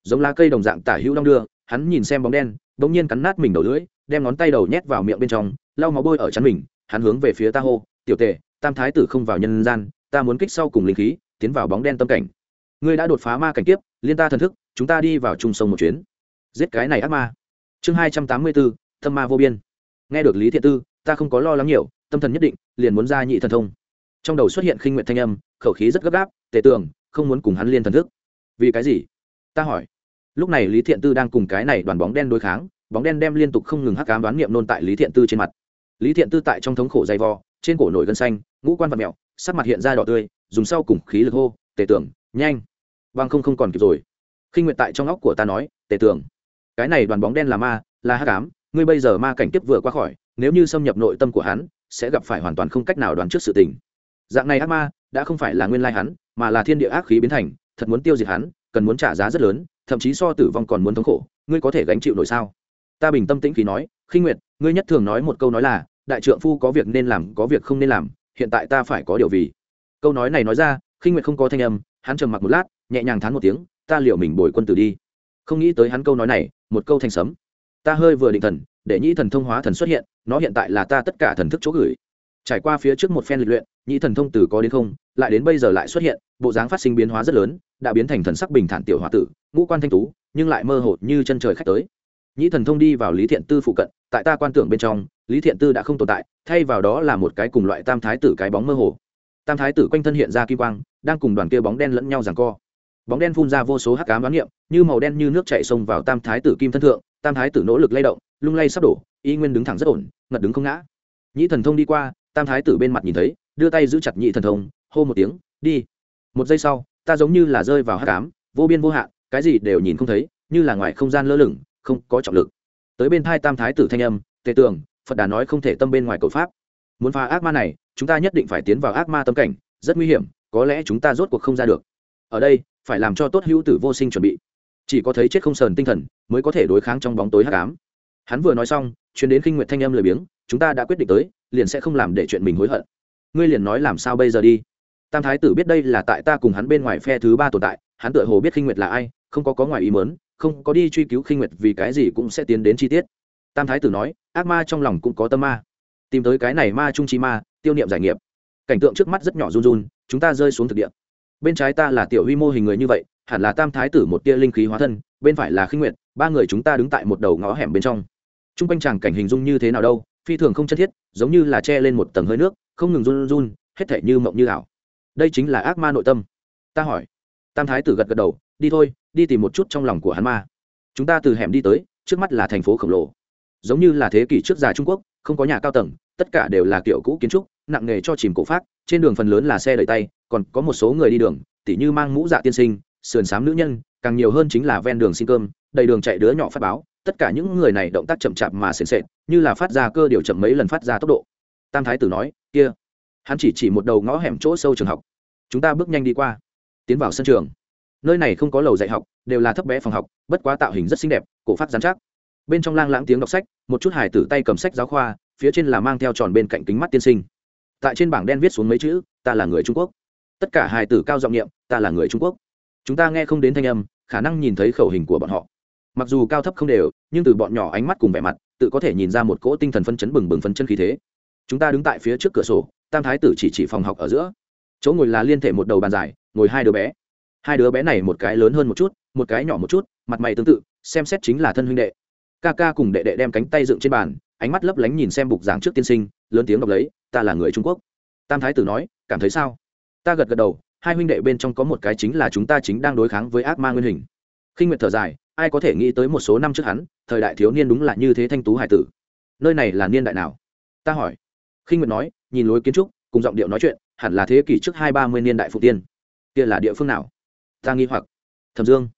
S1: Giống lá cây đồng dạng tả hữu đong đưa hắn nhìn xem bóng đen bỗng nhiên cắn nát mình đầu lưỡi, đem ngón tay đầu nhét vào miệng bên trong, lau máu bôi ở chắn mình, hắn hướng về phía ta hô, tiểu tề, tam thái tử không vào nhân gian, ta muốn kích sau cùng linh khí, tiến vào bóng đen tâm cảnh. Ngươi đã đột phá ma cảnh tiếp liên ta thần thức, chúng ta đi vào trung sông một chuyến. Giết cái này ác ma. Chương hai trăm tám mươi bốn tâm ma vô biên. Nghe được lý thiện tư, ta không có lo lắng nhiều, tâm thần nhất định, liền muốn ra nhị thần thông. Trong đầu xuất hiện khinh nguyện thanh âm, khẩu khí rất gấp gáp, tề tường, không muốn cùng hắn liên thần thức. Vì cái gì? Ta hỏi lúc này lý thiện tư đang cùng cái này đoàn bóng đen đối kháng, bóng đen đem liên tục không ngừng hắc cám đoán niệm nôn tại lý thiện tư trên mặt. Lý thiện tư tại trong thống khổ dày vò, trên cổ nổi gân xanh, ngũ quan vật mẹo sắc mặt hiện ra đỏ tươi, dùng sau cùng khí lực hô, tề tưởng, nhanh! Băng không không còn kịp rồi. Khi nguyện tại trong óc của ta nói, tề tưởng, cái này đoàn bóng đen là ma, là hắc ám, ngươi bây giờ ma cảnh tiếp vừa qua khỏi, nếu như xâm nhập nội tâm của hắn, sẽ gặp phải hoàn toàn không cách nào đoán trước sự tình. Dạng này ác ma, đã không phải là nguyên lai hắn, mà là thiên địa ác khí biến thành, thật muốn tiêu diệt hắn, cần muốn trả giá rất lớn thậm chí so tử vong còn muốn thống khổ, ngươi có thể gánh chịu nổi sao? Ta bình tâm tĩnh khí nói, khinh nguyệt, ngươi nhất thường nói một câu nói là, đại trượng phu có việc nên làm, có việc không nên làm, hiện tại ta phải có điều vì. Câu nói này nói ra, khinh nguyệt không có thanh âm, hắn trầm mặc một lát, nhẹ nhàng thán một tiếng, ta liệu mình bồi quân tử đi. Không nghĩ tới hắn câu nói này, một câu thành sấm. Ta hơi vừa định thần, để nhĩ thần thông hóa thần xuất hiện, nó hiện tại là ta tất cả thần thức chỗ gửi. Trải qua phía trước một phen lịch luyện nhĩ thần thông từ có đến không, lại đến bây giờ lại xuất hiện, bộ dáng phát sinh biến hóa rất lớn, đã biến thành thần sắc bình thản tiểu h tử, ngũ quan thanh tú, nhưng lại mơ hồ như chân trời khách tới. Nhĩ thần thông đi vào lý thiện tư phụ cận, tại ta quan tưởng bên trong, lý thiện tư đã không tồn tại, thay vào đó là một cái cùng loại tam thái tử cái bóng mơ hồ. Tam thái tử quanh thân hiện ra kim quang, đang cùng đoàn kia bóng đen lẫn nhau rằng co. Bóng đen phun ra vô số hắc cám đoán niệm, như màu đen như nước chạy xông vào tam thái tử kim thân thượng, tam thái tử nỗ lực lay động, lung lay sắp đổ, y nguyên đứng thẳng rất ổn, ngật đứng không ngã. Nhĩ thần thông đi qua, tam thái tử bên mặt nhìn thấy đưa tay giữ chặt nhị thần thông, hô một tiếng, đi. Một giây sau, ta giống như là rơi vào hắc cám vô biên vô hạn, cái gì đều nhìn không thấy, như là ngoài không gian lơ lửng, không có trọng lực. Tới bên thai tam thái tử thanh âm, tề tường, phật đà nói không thể tâm bên ngoài cầu pháp. Muốn phá ác ma này, chúng ta nhất định phải tiến vào ác ma tâm cảnh, rất nguy hiểm, có lẽ chúng ta rốt cuộc không ra được. Ở đây, phải làm cho tốt hữu tử vô sinh chuẩn bị. Chỉ có thấy chết không sờn tinh thần, mới có thể đối kháng trong bóng tối hắc ám. Hắn vừa nói xong chuyến đến khinh nguyệt thanh âm lười biếng, chúng ta đã quyết định tới, liền sẽ không làm để chuyện mình hối hận ngươi liền nói làm sao bây giờ đi? Tam thái tử biết đây là tại ta cùng hắn bên ngoài phe thứ ba tồn tại, hắn tựa hồ biết khinh nguyệt là ai, không có có ngoài ý mớn không có đi truy cứu khinh nguyệt vì cái gì cũng sẽ tiến đến chi tiết. Tam thái tử nói, ác ma trong lòng cũng có tâm ma. Tìm tới cái này ma trung chi ma, tiêu niệm giải nghiệp. Cảnh tượng trước mắt rất nhỏ run run, chúng ta rơi xuống thực địa. Bên trái ta là tiểu huy mô hình người như vậy, hẳn là tam thái tử một tia linh khí hóa thân, bên phải là khinh nguyệt, ba người chúng ta đứng tại một đầu ngõ hẻm bên trong. T r u n g quanh chàng cảnh hình dung như thế nào đâu, phi thường không chân thiết, giống như là che lên một tầng hơi nước không ngừng run run, hết thể như mộng như ảo. Đây chính là ác ma nội tâm. Ta hỏi. Tam thái tử gật gật đầu, đi thôi, đi tìm một chút trong lòng của hắn ma. Chúng ta từ hẻm đi tới, trước mắt là thành phố khổng lồ. Giống như là thế kỷ trước già trung quốc, không có nhà cao tầng, tất cả đều là kiểu cũ kiến trúc, nặng nghề cho chìm cổ phát trên đường phần lớn là xe đẩy tay, còn có một số người đi đường, tỉ như mang mũ dạ tiên sinh, sườn xám nữ nhân, càng nhiều hơn chính là ven đường xin cơm, đầy đường chạy đứa nhỏ phát báo, tất cả những người này động tác chậm chạp mà sền sệt, như là phát ra cơ điều chậm mấy lần phát ra tốc độ. Tam thái tử nói kia, hắn chỉ chỉ một đầu ngõ hẻm chỗ sâu trường học. Chúng ta bước nhanh đi qua, tiến vào sân trường. Nơi này không có lầu dạy học, đều là thấp bé phòng học, bất quá tạo hình rất xinh đẹp, cổ phát giám chắc. Bên trong lang lãng tiếng đọc sách, một chút hải tử tay cầm sách giáo khoa, phía trên là mang theo tròn bên cạnh kính mắt tiên sinh. Tại trên bảng đen viết xuống mấy chữ, ta là người trung quốc. Tất cả hải tử cao giọng niệm, ta là người trung quốc. Chúng ta nghe không đến thanh âm, khả năng nhìn thấy khẩu hình của bọn họ. Mặc dù cao thấp không đều, nhưng từ bọn nhỏ ánh mắt cùng vẻ mặt, tự có thể nhìn ra một cỗ tinh thần phân chấn bừng bừng phân chân khí thế chúng ta đứng tại phía trước cửa sổ, tam thái tử chỉ chỉ phòng học ở giữa. Chỗ ngồi là liên thể một đầu bàn dài, ngồi hai đứa bé. Hai đứa bé này một cái lớn hơn một chút, một cái nhỏ một chút, mặt mày tương tự, xem xét chính là thân huynh đệ. Ca ca cùng đệ đệ đem cánh tay dựng trên bàn, ánh mắt lấp lánh nhìn xem bục giảng trước tiên sinh, lớn tiếng đọc lấy, ta là người trung quốc. Tam thái tử nói, cảm thấy sao? Ta gật gật đầu, hai huynh đệ bên trong có một cái chính là chúng ta chính đang đối kháng với ác ma nguyên hình. Khinh nguyệt thở dài, ai có thể nghĩ tới một số năm trước hắn, thời đại thiếu niên đúng là như thế thanh tú hải tử. Nơi này là niên đại nào? Ta hỏi khinh nguyệt nói, nhìn lối kiến trúc, cùng giọng điệu nói chuyện, hẳn là thế kỷ trước hai ba mươi niên đại phụ tiên. Kia là địa phương nào? Ta nghi hoặc. Thẩm dương.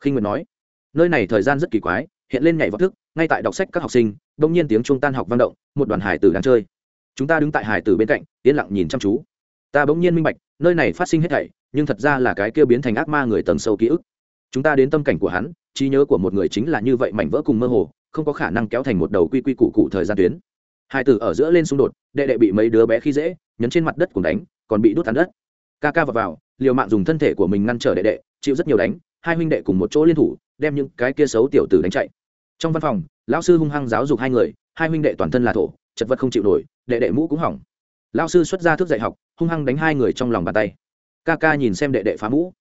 S1: Khinh nguyệt nói, nơi này thời gian rất kỳ quái, hiện lên nhảy vào thức, ngay tại đọc sách các học sinh, đông nhiên tiếng trung tan học vang động, một đoàn hải tử đang chơi. Chúng ta đứng tại hải tử bên cạnh, yên lặng nhìn chăm chú. Ta bỗng nhiên minh bạch, nơi này phát sinh hết thảy, nhưng thật ra là cái kia biến thành ác ma người tầng sâu ký ức. Chúng ta đến tâm cảnh của hắn, trí nhớ của một người chính là như vậy mảnh vỡ cùng mơ hồ, không có khả năng kéo thành một đầu quy quy củ cụ thời gian tuyến hai tử ở giữa lên xung đột đệ đệ bị mấy đứa bé khi dễ nhấn trên mặt đất cùng đánh còn bị đút tàn đất. Ca ca vào, vào liều mạng dùng thân thể của mình ngăn trở đệ đệ chịu rất nhiều đánh hai huynh đệ cùng một chỗ liên thủ đem những cái kia xấu tiểu tử đánh chạy. Trong văn phòng lão sư hung hăng giáo dục hai người hai huynh đệ toàn thân là thổ chật vật không chịu nổi đệ đệ mũ cũng hỏng. Lão sư xuất ra thức dạy học hung hăng đánh hai người trong lòng bàn tay. Ca ca nhìn xem đệ đệ phá mũ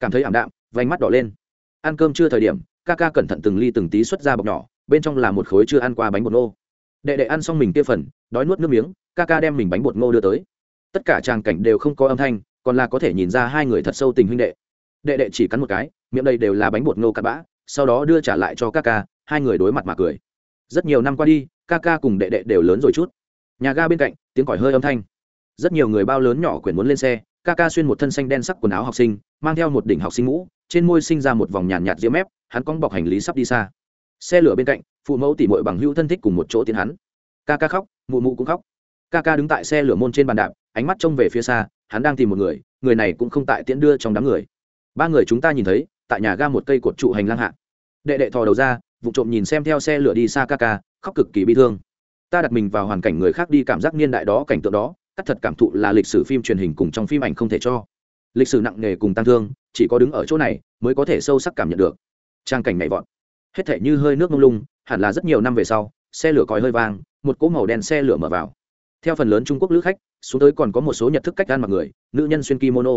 S1: cảm thấy ảm đạm vành mắt đỏ lên. Ăn cơm chưa thời điểm ca ca cẩn thận từng ly từng tí xuất ra bọc nhỏ bên trong là một khối chưa ăn qua bánh bột nô đệ đệ ăn xong mình kia phần, đói nuốt nước miếng, ca ca đem mình bánh bột ngô đưa tới. Tất cả tràng cảnh đều không có âm thanh, còn là có thể nhìn ra hai người thật sâu tình huynh đệ. Đệ đệ chỉ cắn một cái, miệng đây đều là bánh bột ngô cắt bã, sau đó đưa trả lại cho ca ca, hai người đối mặt mà cười. Rất nhiều năm qua đi, ca ca cùng đệ đệ đều lớn rồi chút. Nhà ga bên cạnh, tiếng còi hơi âm thanh. Rất nhiều người bao lớn nhỏ quyển muốn lên xe, ca ca xuyên một thân xanh đen sắc quần áo học sinh, mang theo một đỉnh học sinh mũ, trên môi sinh ra một vòng nhàn nhạt diễm mép, hắn cong bọc hành lý sắp đi xa xe lửa bên cạnh, phụ mẫu tỉ mội bằng hữu thân thích cùng một chỗ tiến hắn. Ca ca khóc, mụ mụ cũng khóc. Ca ca đứng tại xe lửa môn trên bàn đạp, ánh mắt trông về phía xa, hắn đang tìm một người người này cũng không tại tiễn đưa trong đám người. Ba người chúng ta nhìn thấy, tại nhà ga một cây cột trụ hành lang hạ. Đệ đệ thò đầu ra vụ trộm nhìn xem theo xe lửa đi xa ca ca, khóc cực kỳ bi thương. Ta đặt mình vào hoàn cảnh người khác đi cảm giác niên đại đó, cảnh tượng đó, cắt thật cảm thụ là lịch sử phim truyền hình cùng trong phim ảnh không thể cho. Lịch sử nặng nề cùng tăng thương, chỉ có đứng ở chỗ này, mới có thể sâu sắc cảm nhận được. Trang cảnh nhảy vọt hết thể như hơi nước mông lung, hẳn là rất nhiều năm về sau, xe lửa còi hơi vang, một cỗ màu đen xe lửa mở vào. Theo phần lớn trung quốc lữ khách, xuống tới còn có một số nhận thức cách ăn mặc người, nữ nhân xuyên kimono.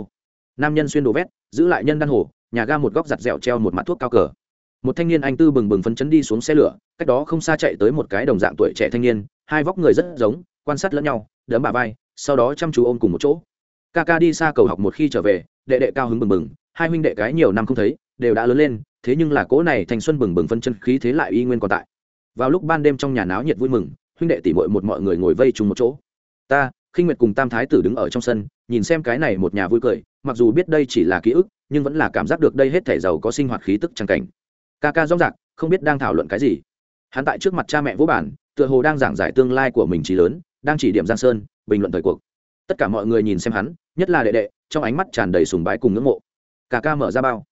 S1: Nam nhân xuyên đồ vét, giữ lại nhân đan hồ, nhà ga một góc giặt dẻo treo một mặt thuốc cao cờ. Một thanh niên anh tư bừng bừng phấn chấn đi xuống xe lửa, cách đó không xa chạy tới một cái đồng dạng tuổi trẻ thanh niên, hai vóc người rất giống, quan sát lẫn nhau, đấm bà vai, sau đó chăm chú ôm cùng một chỗ. Ca ca đi xa cầu học một khi trở về, đệ đệ cao hứng bừng bừng, hai huynh đệ cái nhiều năm không thấy, đều đã lớn lên thế nhưng là cỗ này thanh xuân bừng bừng phân chân khí thế lại y nguyên còn tại. Vào lúc ban đêm trong nhà náo nhiệt vui mừng, huynh đệ tỉ mội một mọi người ngồi vây chung một chỗ. Ta, khinh nguyệt cùng tam thái tử đứng ở trong sân, nhìn xem cái này một nhà vui cười, mặc dù biết đây chỉ là ký ức, nhưng vẫn là cảm giác được đây hết thể giàu có sinh hoạt khí tức trang cảnh. Ca ca rõ rạc không biết đang thảo luận cái gì. Hắn tại trước mặt cha mẹ vũ bản tựa hồ đang giảng giải tương lai của mình trí lớn, đang chỉ điểm giang sơn, bình luận thời cuộc. Tất cả mọi người nhìn xem hắn, nhất là đệ đệ, trong ánh mắt tràn đầy sùng bái cùng ngưỡng mộ. Cả ca mở ra bao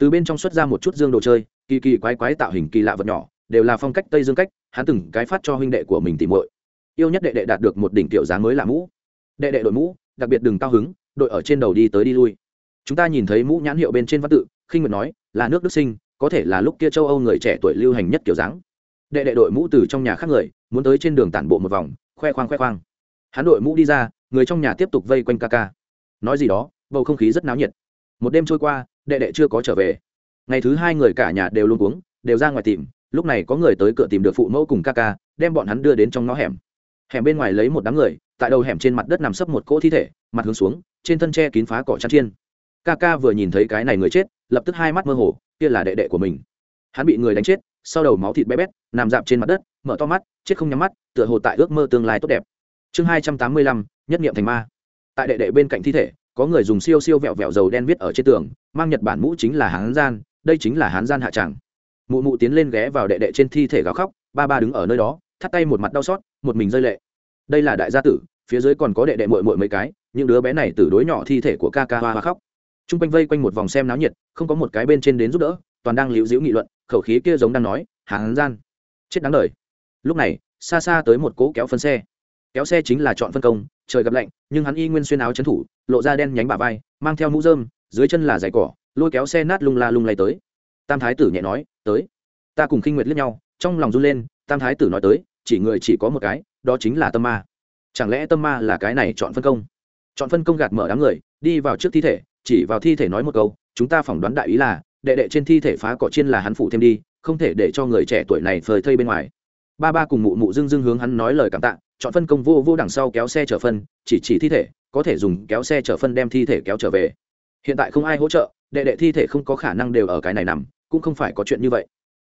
S1: từ bên trong xuất ra một chút dương đồ chơi, kỳ kỳ quái quái tạo hình kỳ lạ vật nhỏ, đều là phong cách tây dương cách, hắn từng cái phát cho huynh đệ của mình tìm muội. Yêu nhất đệ đệ đạt được một đỉnh tiểu dáng mới là mũ. Đệ đệ đội mũ, đặc biệt đừng cao hứng, đội ở trên đầu đi tới đi lui. Chúng ta nhìn thấy mũ nhãn hiệu bên trên văn tự, khinh mật nói, là nước đức sinh, có thể là lúc kia châu âu người trẻ tuổi lưu hành nhất kiểu dáng. Đệ đệ đội mũ từ trong nhà khác người, muốn tới trên đường tản bộ một vòng, khoe khoang khoe khoang. Hắn đội mũ đi ra, người trong nhà tiếp tục vây quanh ca ca. Nói gì đó, bầu không khí rất náo nhiệt một đêm trôi qua, đệ đệ chưa có trở về. Ngày thứ hai người cả nhà đều luôn uống đều ra ngoài tìm, lúc này có người tới cửa tìm được phụ mẫu cùng ca ca, đem bọn hắn đưa đến trong ngõ hẻm. Hẻm bên ngoài lấy một đám người, tại đầu hẻm trên mặt đất nằm sấp một cỗ thi thể, mặt hướng xuống, trên thân tre kín phá cỏ chăn chiên. Ca ca vừa nhìn thấy cái này người chết, lập tức hai mắt mơ hồ, kia là đệ đệ của mình. Hắn bị người đánh chết, sau đầu máu thịt bé bét, nằm dạp trên mặt đất, mở to mắt, chết không nhắm mắt, tựa hồ tại ước mơ tương lai tốt đẹp. Chương hai trăm tám mươi lăm, nhất nghiệm thành ma. Tại đệ đệ bên cạnh thi thể có người dùng siêu siêu vẹo vẹo dầu đen viết ở trên tường, mang nhật bản mũ chính là hán gian, đây chính là hán gian hạ tràng. Mụ mụ tiến lên ghé vào đệ đệ trên thi thể gào khóc, ba ba đứng ở nơi đó, thắt tay một mặt đau xót, một mình rơi lệ. Đây là đại gia tử, phía dưới còn có đệ đệ mội mội mấy cái, những đứa bé này từ đối nhỏ thi thể của ca ca hoa hoa khóc. T r u n g quanh vây quanh một vòng xem náo nhiệt, không có một cái bên trên đến giúp đỡ, toàn đang liễu diễu nghị luận, khẩu khí kia giống đang nói, hán gian, chết đáng đời. Lúc này, xa xa tới một cỗ kéo phân xe. Kéo xe chính là chọn phân công, trời gặp lạnh, nhưng hắn y nguyên xuyên áo trấn thủ lộ ra đen nhánh bà vai, mang theo mũ dơm dưới chân là giày cỏ, lôi kéo xe nát lung la lung lay tới. Tam thái tử nhẹ nói, tới. Ta cùng khinh nguyệt lướt nhau, trong lòng run lên, tam thái tử nói tới, chỉ người chỉ có một cái, đó chính là tâm ma. Chẳng lẽ tâm ma là cái này chọn phân công? Chọn phân công gạt mở đám người, đi vào trước thi thể, chỉ vào thi thể nói một câu, chúng ta phỏng đoán đại ý là, đệ đệ trên thi thể phá cỏ chiên là hắn phụ thêm đi, không thể để cho người trẻ tuổi này phơi thây bên ngoài. Ba ba cùng mụ mụ dưng dưng hướng hắn nói lời cảm tạ, chọn phân công vô vô đằng sau kéo xe chở phân, chỉ chỉ thi thể có thể dùng kéo xe chở phân đem thi thể kéo trở về. Hiện tại không ai hỗ trợ, đệ đệ thi thể không có khả năng đều ở cái này nằm, cũng không phải có chuyện như vậy.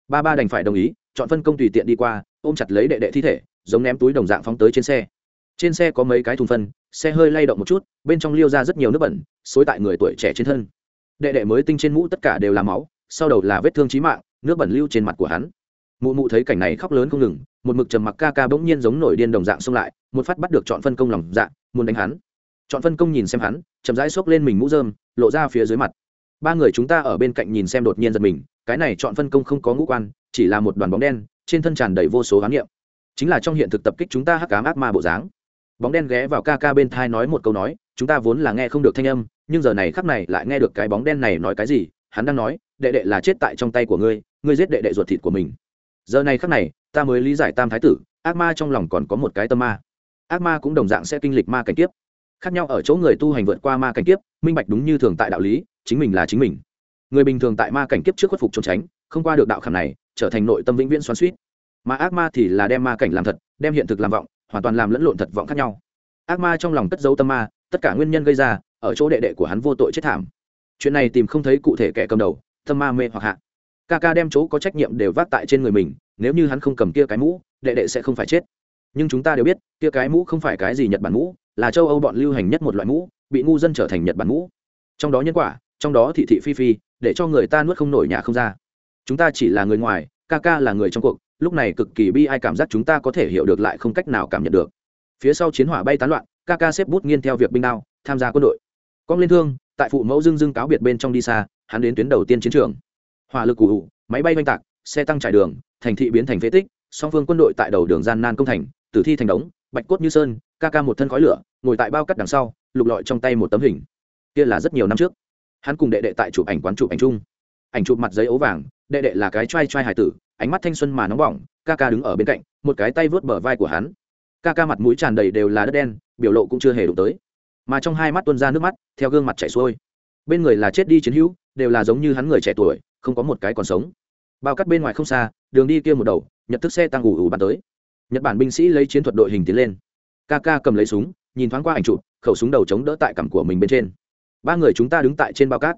S1: Ba ba đành phải đồng ý, chọn phân công tùy tiện đi qua, ôm chặt lấy đệ đệ thi thể, giống ném túi đồng dạng phóng tới trên xe. Trên xe có mấy cái thùng phân, xe hơi lay động một chút, bên trong liêu ra rất nhiều nước bẩn, xối tại người tuổi trẻ trên thân. Đệ đệ mới tinh trên mũ tất cả đều là máu, sau đầu là vết thương trí mạng, nước bẩn lưu trên mặt của hắn. Mụ mụ thấy cảnh này khóc lớn không ngừng, một mực trầm mặc ca ca bỗng nhiên giống nổi điên đồng dạng xông lại, một phát bắt được chọn phân công lòng dạ muốn đánh hắn chọn phân công nhìn xem hắn, chậm rãi xốc lên mình mũ dơm lộ ra phía dưới mặt. Ba người chúng ta ở bên cạnh nhìn xem đột nhiên giật mình, cái này chọn phân công không có ngũ quan, chỉ là một đoàn bóng đen, trên thân tràn đầy vô số khám nghiệm chính là trong hiện thực tập kích chúng ta hắc cám ác ma bộ dáng. Bóng đen ghé vào ca ca bên thai nói một câu nói, chúng ta vốn là nghe không được thanh âm, nhưng giờ này khắc này lại nghe được cái bóng đen này nói cái gì, hắn đang nói, đệ đệ là chết tại trong tay của ngươi ngươi giết đệ đệ ruột thịt của mình. Giờ này khắc này, ta mới lý giải tam thái tử, ác ma trong lòng còn có một cái tâm ma. Ác ma cũng đồng dạng sẽ kinh lịch ma cảnh kiếp khác nhau ở chỗ người tu hành vượt qua ma cảnh kiếp, minh bạch đúng như thường tại đạo lý, chính mình là chính mình. Người bình thường tại ma cảnh kiếp trước khuất phục trốn tránh, không qua được đạo khảm này, trở thành nội tâm vĩnh viễn xoắn suýt mà ác ma thì là đem ma cảnh làm thật, đem hiện thực làm vọng, hoàn toàn làm lẫn lộn thật vọng khác nhau. Ác ma trong lòng cất dấu tâm ma, tất cả nguyên nhân gây ra, ở chỗ đệ đệ của hắn vô tội chết thảm. Chuyện này tìm không thấy cụ thể kẻ cầm đầu, tâm ma mê hoặc hạ. Ca ca đem chỗ có trách nhiệm đều vác tại trên người mình, nếu như hắn không cầm kia cái mũ, đệ đệ sẽ không phải chết. Nhưng chúng ta đều biết, kia cái mũ không phải cái gì nhật bản mũ là châu âu bọn lưu hành nhất một loại mũ, bị ngu dân trở thành nhật bản mũ. Trong đó nhân quả, trong đó thị thị phi phi, để cho người ta nuốt không nổi nhà không ra. Chúng ta chỉ là người ngoài, ca ca là người trong cuộc, lúc này cực kỳ bi ai cảm giác chúng ta có thể hiểu được lại không cách nào cảm nhận được. Phía sau chiến hỏa bay tán loạn, ca ca xếp bút nghiên theo việc binh đao, tham gia quân đội. Cong lên thương, tại phụ mẫu dưng dưng cáo biệt bên trong đi xa, hắn đến tuyến đầu tiên chiến trường. Hỏa lực cụ máy bay oanh tạc, xe tăng trải đường, thành thị biến thành phế tích, song phương quân đội tại đầu đường gian nan công thành, tử thi thành đống, bạch cốt như sơn ca ca một thân khói lửa, ngồi tại bao cắt đằng sau, lục lọi trong tay một tấm hình. Kia là rất nhiều năm trước. Hắn cùng đệ đệ tại chụp ảnh quán chụp ảnh chung. Ảnh chụp mặt giấy ấu vàng, đệ đệ là cái t r a i t r a i hải tử, ánh mắt thanh xuân mà nóng bỏng, ca ca đứng ở bên cạnh, một cái tay vớt bờ vai của hắn. Ca ca mặt mũi tràn đầy đều là đất đen, biểu lộ cũng chưa hề đụng tới. Mà trong hai mắt tuân ra nước mắt, theo gương mặt chảy xuôi. Bên người là chết đi chiến hữu, đều là giống như hắn người trẻ tuổi, không có một cái còn sống. Bao cắt bên ngoài không xa, đường đi kia một đầu, nhật thức xe tăng ủ ủ bàn tới. Nhật bản binh sĩ lấy chiến thuật đội hình tiến lên ca ca cầm lấy súng, nhìn thoáng qua ảnh chụp, khẩu súng đầu chống đỡ tại cằm của mình bên trên. Ba người chúng ta đứng tại trên bao cát.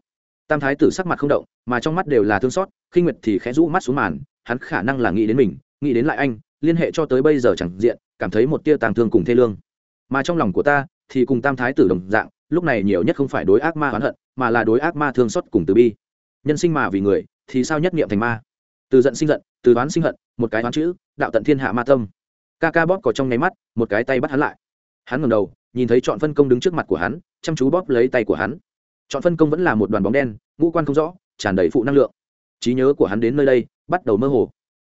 S1: Tam thái tử sắc mặt không động, mà trong mắt đều là thương xót, khi nguyệt thì khẽ rũ mắt xuống màn, hắn khả năng là nghĩ đến mình, nghĩ đến lại anh, liên hệ cho tới bây giờ chẳng diện, cảm thấy một tia tàng thương cùng thê lương. Mà trong lòng của ta, thì cùng tam thái tử đồng dạng, lúc này nhiều nhất không phải đối ác ma oán hận, mà là đối ác ma thương xót cùng từ bi. Nhân sinh mà vì người, thì sao nhất niệm thành ma? Từ giận sinh giận, từ oán sinh hận, một cái oán chữ, đạo tận thiên hạ ma tâm ca ca bóp có trong nháy mắt, một cái tay bắt hắn lại. Hắn ngầm đầu, nhìn thấy chọn phân công đứng trước mặt của hắn, chăm chú bóp lấy tay của hắn. Chọn phân công vẫn là một đoàn bóng đen, ngũ quan không rõ, tràn đầy phụ năng lượng. Trí nhớ của hắn đến nơi đây, bắt đầu mơ hồ.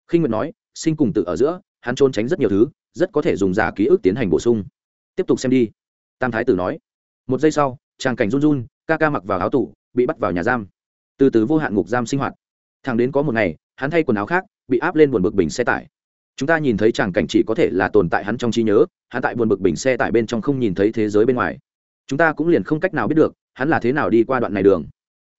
S1: Khi nguyệt nói, sinh cùng tự ở giữa, hắn trốn tránh rất nhiều thứ, rất có thể dùng giả ký ức tiến hành bổ sung. Tiếp tục xem đi. Tam thái tử nói. Một giây sau, tràng cảnh run run ca ca mặc vào áo tủ, bị bắt vào nhà giam. Từ từ vô hạn ngục giam sinh hoạt. Thằng đến có một ngày, hắn thay quần áo khác, bị áp lên buồn bực bình xe tải chúng ta nhìn thấy chàng cảnh chỉ có thể là tồn tại hắn trong trí nhớ, hắn tại buồn bực bình xe tải bên trong không nhìn thấy thế giới bên ngoài. Chúng ta cũng liền không cách nào biết được, hắn là thế nào đi qua đoạn này đường.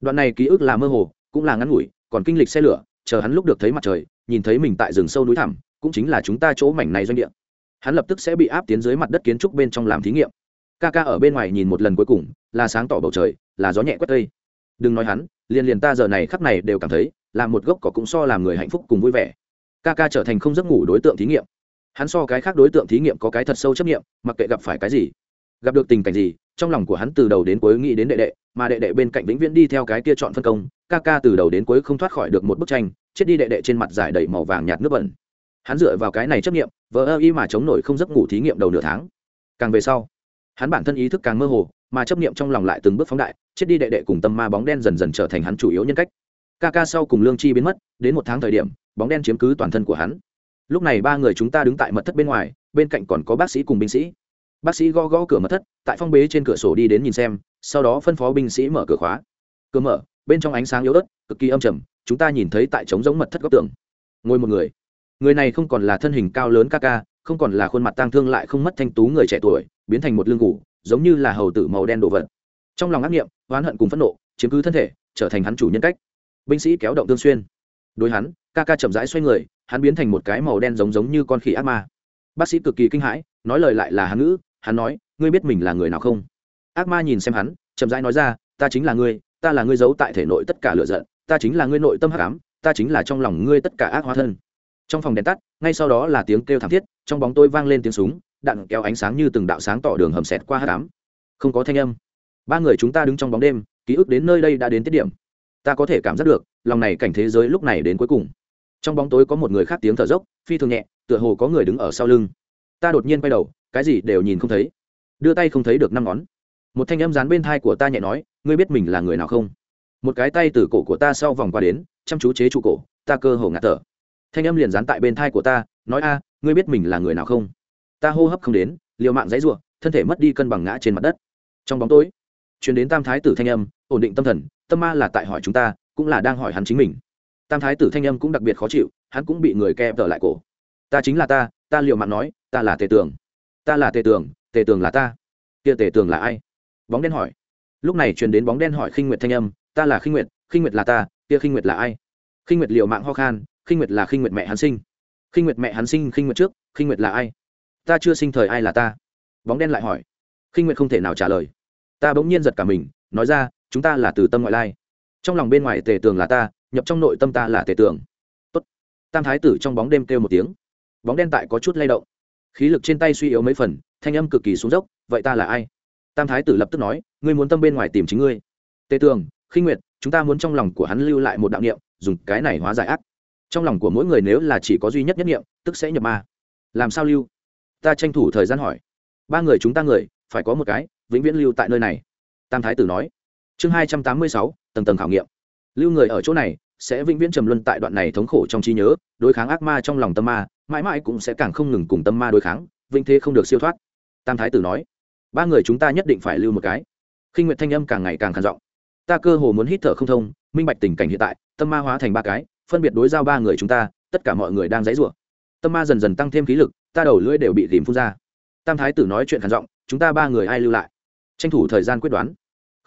S1: Đoạn này ký ức là mơ hồ, cũng là ngắn ngủi, còn kinh lịch xe lửa, chờ hắn lúc được thấy mặt trời, nhìn thấy mình tại rừng sâu núi thẳm, cũng chính là chúng ta chỗ mảnh này doanh địa. Hắn lập tức sẽ bị áp tiến dưới mặt đất kiến trúc bên trong làm thí nghiệm. Ca ca ở bên ngoài nhìn một lần cuối cùng, là sáng tỏ bầu trời, là gió nhẹ quét tây. Đừng nói hắn, liền liền ta giờ này khắc này đều cảm thấy, là một gốc cỏ cũng so làm người hạnh phúc cùng vui vẻ ca ca trở thành không giấc ngủ đối tượng thí nghiệm. Hắn so cái khác đối tượng thí nghiệm có cái thật sâu chấp nghiệm, mặc kệ gặp phải cái gì. Gặp được tình cảnh gì, trong lòng của hắn từ đầu đến cuối nghĩ đến đệ đệ, mà đệ đệ bên cạnh vĩnh viễn đi theo cái kia chọn phân công, ca ca từ đầu đến cuối không thoát khỏi được một bức tranh, chết đi đệ đệ trên mặt giải đầy màu vàng nhạt nước bẩn. Hắn dựa vào cái này chấp nghiệm, vờ ơ y mà chống nổi không giấc ngủ thí nghiệm đầu nửa tháng. Càng về sau, hắn bản thân ý thức càng mơ hồ, mà chấp nghiệm trong lòng lại từng bước phóng đại, chết đi đệ đệ cùng tâm ma bóng đen dần dần trở thành hắn chủ yếu nhân cách. Ca ca sau cùng lương chi biến mất, đến một tháng thời điểm bóng đen chiếm cứ toàn thân của hắn. Lúc này ba người chúng ta đứng tại mật thất bên ngoài, bên cạnh còn có bác sĩ cùng binh sĩ. Bác sĩ gõ gõ cửa mật thất, tại phong bế trên cửa sổ đi đến nhìn xem, sau đó phân phó binh sĩ mở cửa khóa. Cửa mở, bên trong ánh sáng yếu ớt, cực kỳ âm trầm, chúng ta nhìn thấy tại trống giống mật thất góc tường. Ngồi một người. Người này không còn là thân hình cao lớn ca ca, không còn là khuôn mặt tang thương lại không mất thanh tú người trẻ tuổi, biến thành một lương ngủ giống như là hầu tử màu đen đồ vật. Trong lòng ác nghiệm oán hận cùng phẫn nộ, chiếm cứ thân thể, trở thành hắn chủ nhân cách. Binh sĩ kéo động tương xuyên. Đối hắn ca ca chậm rãi xoay người, hắn biến thành một cái màu đen giống giống như con khỉ ác ma. Bác sĩ cực kỳ kinh hãi, nói lời lại là hắn ngữ, hắn nói, ngươi biết mình là người nào không? Ác ma nhìn xem hắn, chậm rãi nói ra, ta chính là ngươi, ta là ngươi giấu tại thể nội tất cả lựa giận, ta chính là ngươi nội tâm hắc ám, ta chính là trong lòng ngươi tất cả ác hóa thân. Trong phòng đèn tắt, ngay sau đó là tiếng kêu thảm thiết, trong bóng tôi vang lên tiếng súng, đạn kéo ánh sáng như từng đạo sáng tỏ đường hầm xẹt qua hát đám không có thanh âm. Ba người chúng ta đứng trong bóng đêm, ký ức đến nơi đây đã đến tiết điểm. Ta có thể cảm giác được, lòng này cảnh thế giới lúc này đến cuối cùng trong bóng tối có một người khác tiếng thở dốc, phi thường nhẹ, tựa hồ có người đứng ở sau lưng. Ta đột nhiên quay đầu, cái gì đều nhìn không thấy. Đưa tay không thấy được năm ngón. Một thanh âm dán bên thai của ta nhẹ nói, ngươi biết mình là người nào không? Một cái tay từ cổ của ta sau vòng qua đến, chăm chú chế trụ cổ, ta cơ hồ ngạt thở. Thanh âm liền dán tại bên thai của ta, nói a, ngươi biết mình là người nào không? Ta hô hấp không đến, liều mạng dãy r u ộ thân thể mất đi cân bằng ngã trên mặt đất. Trong bóng tối chuyển đến tam thái tử thanh âm, ổn định tâm thần, tâm ma là tại hỏi chúng ta, cũng là đang hỏi hắn chính mình tam thái tử thanh âm cũng đặc biệt khó chịu hắn cũng bị người kẹp tở lại cổ ta chính là ta ta liều mạng nói ta là tề tường ta là tề tường tề tường là ta kia tề tường là ai bóng đen hỏi lúc này truyền đến bóng đen hỏi khinh nguyệt thanh âm ta là khinh nguyệt khinh nguyệt là ta kia khinh nguyệt là ai khinh nguyệt liều mạng ho khan khinh nguyệt là khinh nguyệt mẹ hắn sinh khinh nguyệt mẹ hắn sinh khinh nguyệt trước khinh nguyệt là ai ta chưa sinh thời ai là ta bóng đen lại hỏi khinh nguyệt không thể nào trả lời ta bỗng nhiên giật cả mình nói ra chúng ta là từ tâm ngoại lai trong lòng bên ngoài tề tường là ta nhập trong nội tâm ta là tề tường Tốt. tam thái tử trong bóng đêm kêu một tiếng. Bóng đen tại có chút lay động. Khí lực trên tay suy yếu mấy phần, thanh âm cực kỳ xuống dốc, vậy ta là ai? Tam thái tử lập tức nói, ngươi muốn tâm bên ngoài tìm chính ngươi. Tề tường khinh nguyệt, chúng ta muốn trong lòng của hắn lưu lại một đạo niệm, dùng cái này hóa giải ác. Trong lòng của mỗi người nếu là chỉ có duy nhất nhất niệm, tức sẽ nhập ma. Làm sao lưu? Ta tranh thủ thời gian hỏi. Ba người chúng ta người, phải có một cái, vĩnh viễn lưu tại nơi này. Tam thái tử nói. Chương hai trăm tám mươi sáu, tầng tầng khảo nghiệm lưu người ở chỗ này, sẽ vĩnh viễn trầm luân tại đoạn này thống khổ trong trí nhớ, đối kháng ác ma trong lòng tâm ma, mãi mãi cũng sẽ càng không ngừng cùng tâm ma đối kháng vinh thế không được siêu thoát. Tam thái tử nói, ba người chúng ta nhất định phải lưu một cái. Khinh nguyệt thanh âm càng ngày càng khàn giọng. Ta cơ hồ muốn hít thở không thông, minh bạch tình cảnh hiện tại, tâm ma hóa thành ba cái, phân biệt đối giao ba người chúng ta, tất cả mọi người đang dãy rủa. Tâm ma dần dần tăng thêm khí lực, ta đầu lưỡi đều bị tìm phun ra. Tam thái tử nói chuyện khàn giọng, chúng ta ba người ai lưu lại? Tranh thủ thời gian quyết đoán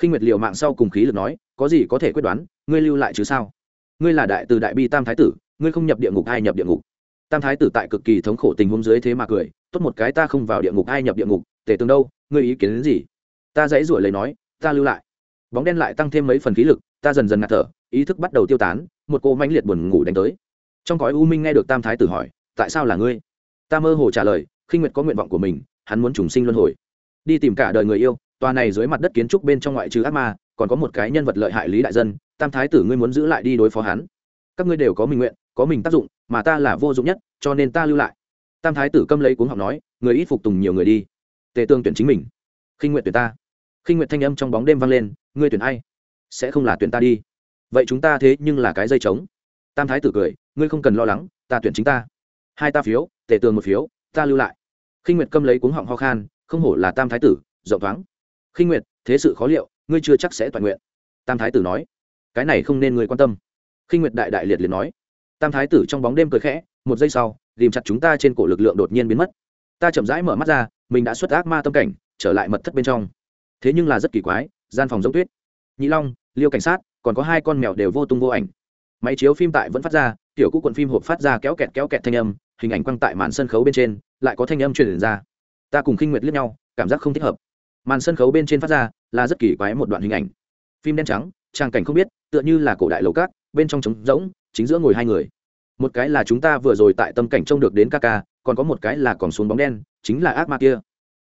S1: khinh nguyệt liều mạng sau cùng khí lực nói, có gì có thể quyết đoán, ngươi lưu lại chứ sao? Ngươi là đại từ đại bi tam thái tử, ngươi không nhập địa ngục ai nhập địa ngục? Tam thái tử tại cực kỳ thống khổ tình huống dưới thế mà cười, tốt một cái ta không vào địa ngục ai nhập địa ngục tể tương đâu, ngươi ý kiến đến gì? Ta dãy ruổi lấy nói, ta lưu lại. Bóng đen lại tăng thêm mấy phần khí lực, ta dần dần ngạt thở, ý thức bắt đầu tiêu tán, một cô mãnh liệt buồn ngủ đánh tới. Trong cõi u minh nghe được tam thái tử hỏi, tại sao là ngươi? Ta mơ hồ trả lời, khinh nguyệt có nguyện vọng của mình, hắn muốn trùng sinh luân hồi. Đi tìm cả đời người yêu tòa này dưới mặt đất kiến trúc bên trong ngoại trừ ác ma, còn có một cái nhân vật lợi hại lý đại dân, tam thái tử ngươi muốn giữ lại đi đối phó hắn. Các ngươi đều có mình nguyện, có mình tác dụng, mà ta là vô dụng nhất, cho nên ta lưu lại. Tam thái tử câm lấy cuốn học nói, người ít phục tùng nhiều người đi. Tề tương tuyển chính mình. Khinh nguyện tuyển ta. Khinh nguyện thanh âm trong bóng đêm vang lên, ngươi tuyển ai? Sẽ không là tuyển ta đi. Vậy chúng ta thế nhưng là cái dây trống. Tam thái tử cười, ngươi không cần lo lắng, ta tuyển chính ta. Hai ta phiếu, tề tường một phiếu, ta lưu lại. Khinh nguyệt câm lấy cuống họng ho khan, không hổ là tam thái tử, rộng thoáng khinh nguyệt, thế sự khó liệu, ngươi chưa chắc sẽ toàn nguyện. Tam thái tử nói, cái này không nên ngươi quan tâm. Khinh nguyệt đại đại liệt liệt nói. Tam thái tử trong bóng đêm cười khẽ, một giây sau ghìm chặt chúng ta trên cổ lực lượng đột nhiên biến mất. Ta chậm rãi mở mắt ra, mình đã xuất ác ma tâm cảnh, trở lại mật thất bên trong. Thế nhưng là rất kỳ quái, gian phòng giống tuyết. Nhị long, liêu cảnh sát, còn có hai con mèo đều vô tung vô ảnh. Máy chiếu phim tại vẫn phát ra, tiểu cũ cuộn phim hộp phát ra kéo kẹt kéo kẹt thanh âm, hình ảnh quăng tại màn sân khấu bên trên, lại có thanh âm truyền ra. Ta cùng khinh nguyệt liếc nhau, cảm giác không thích hợp màn sân khấu bên trên phát ra là rất kỳ quái một đoạn hình ảnh. Phim đen trắng, trang cảnh không biết, tựa như là cổ đại lầu cát, bên trong trống rỗng, chính giữa ngồi hai người. Một cái là chúng ta vừa rồi tại tâm cảnh trông được đến ca ca, còn có một cái là còn xuống bóng đen, chính là ác ma kia.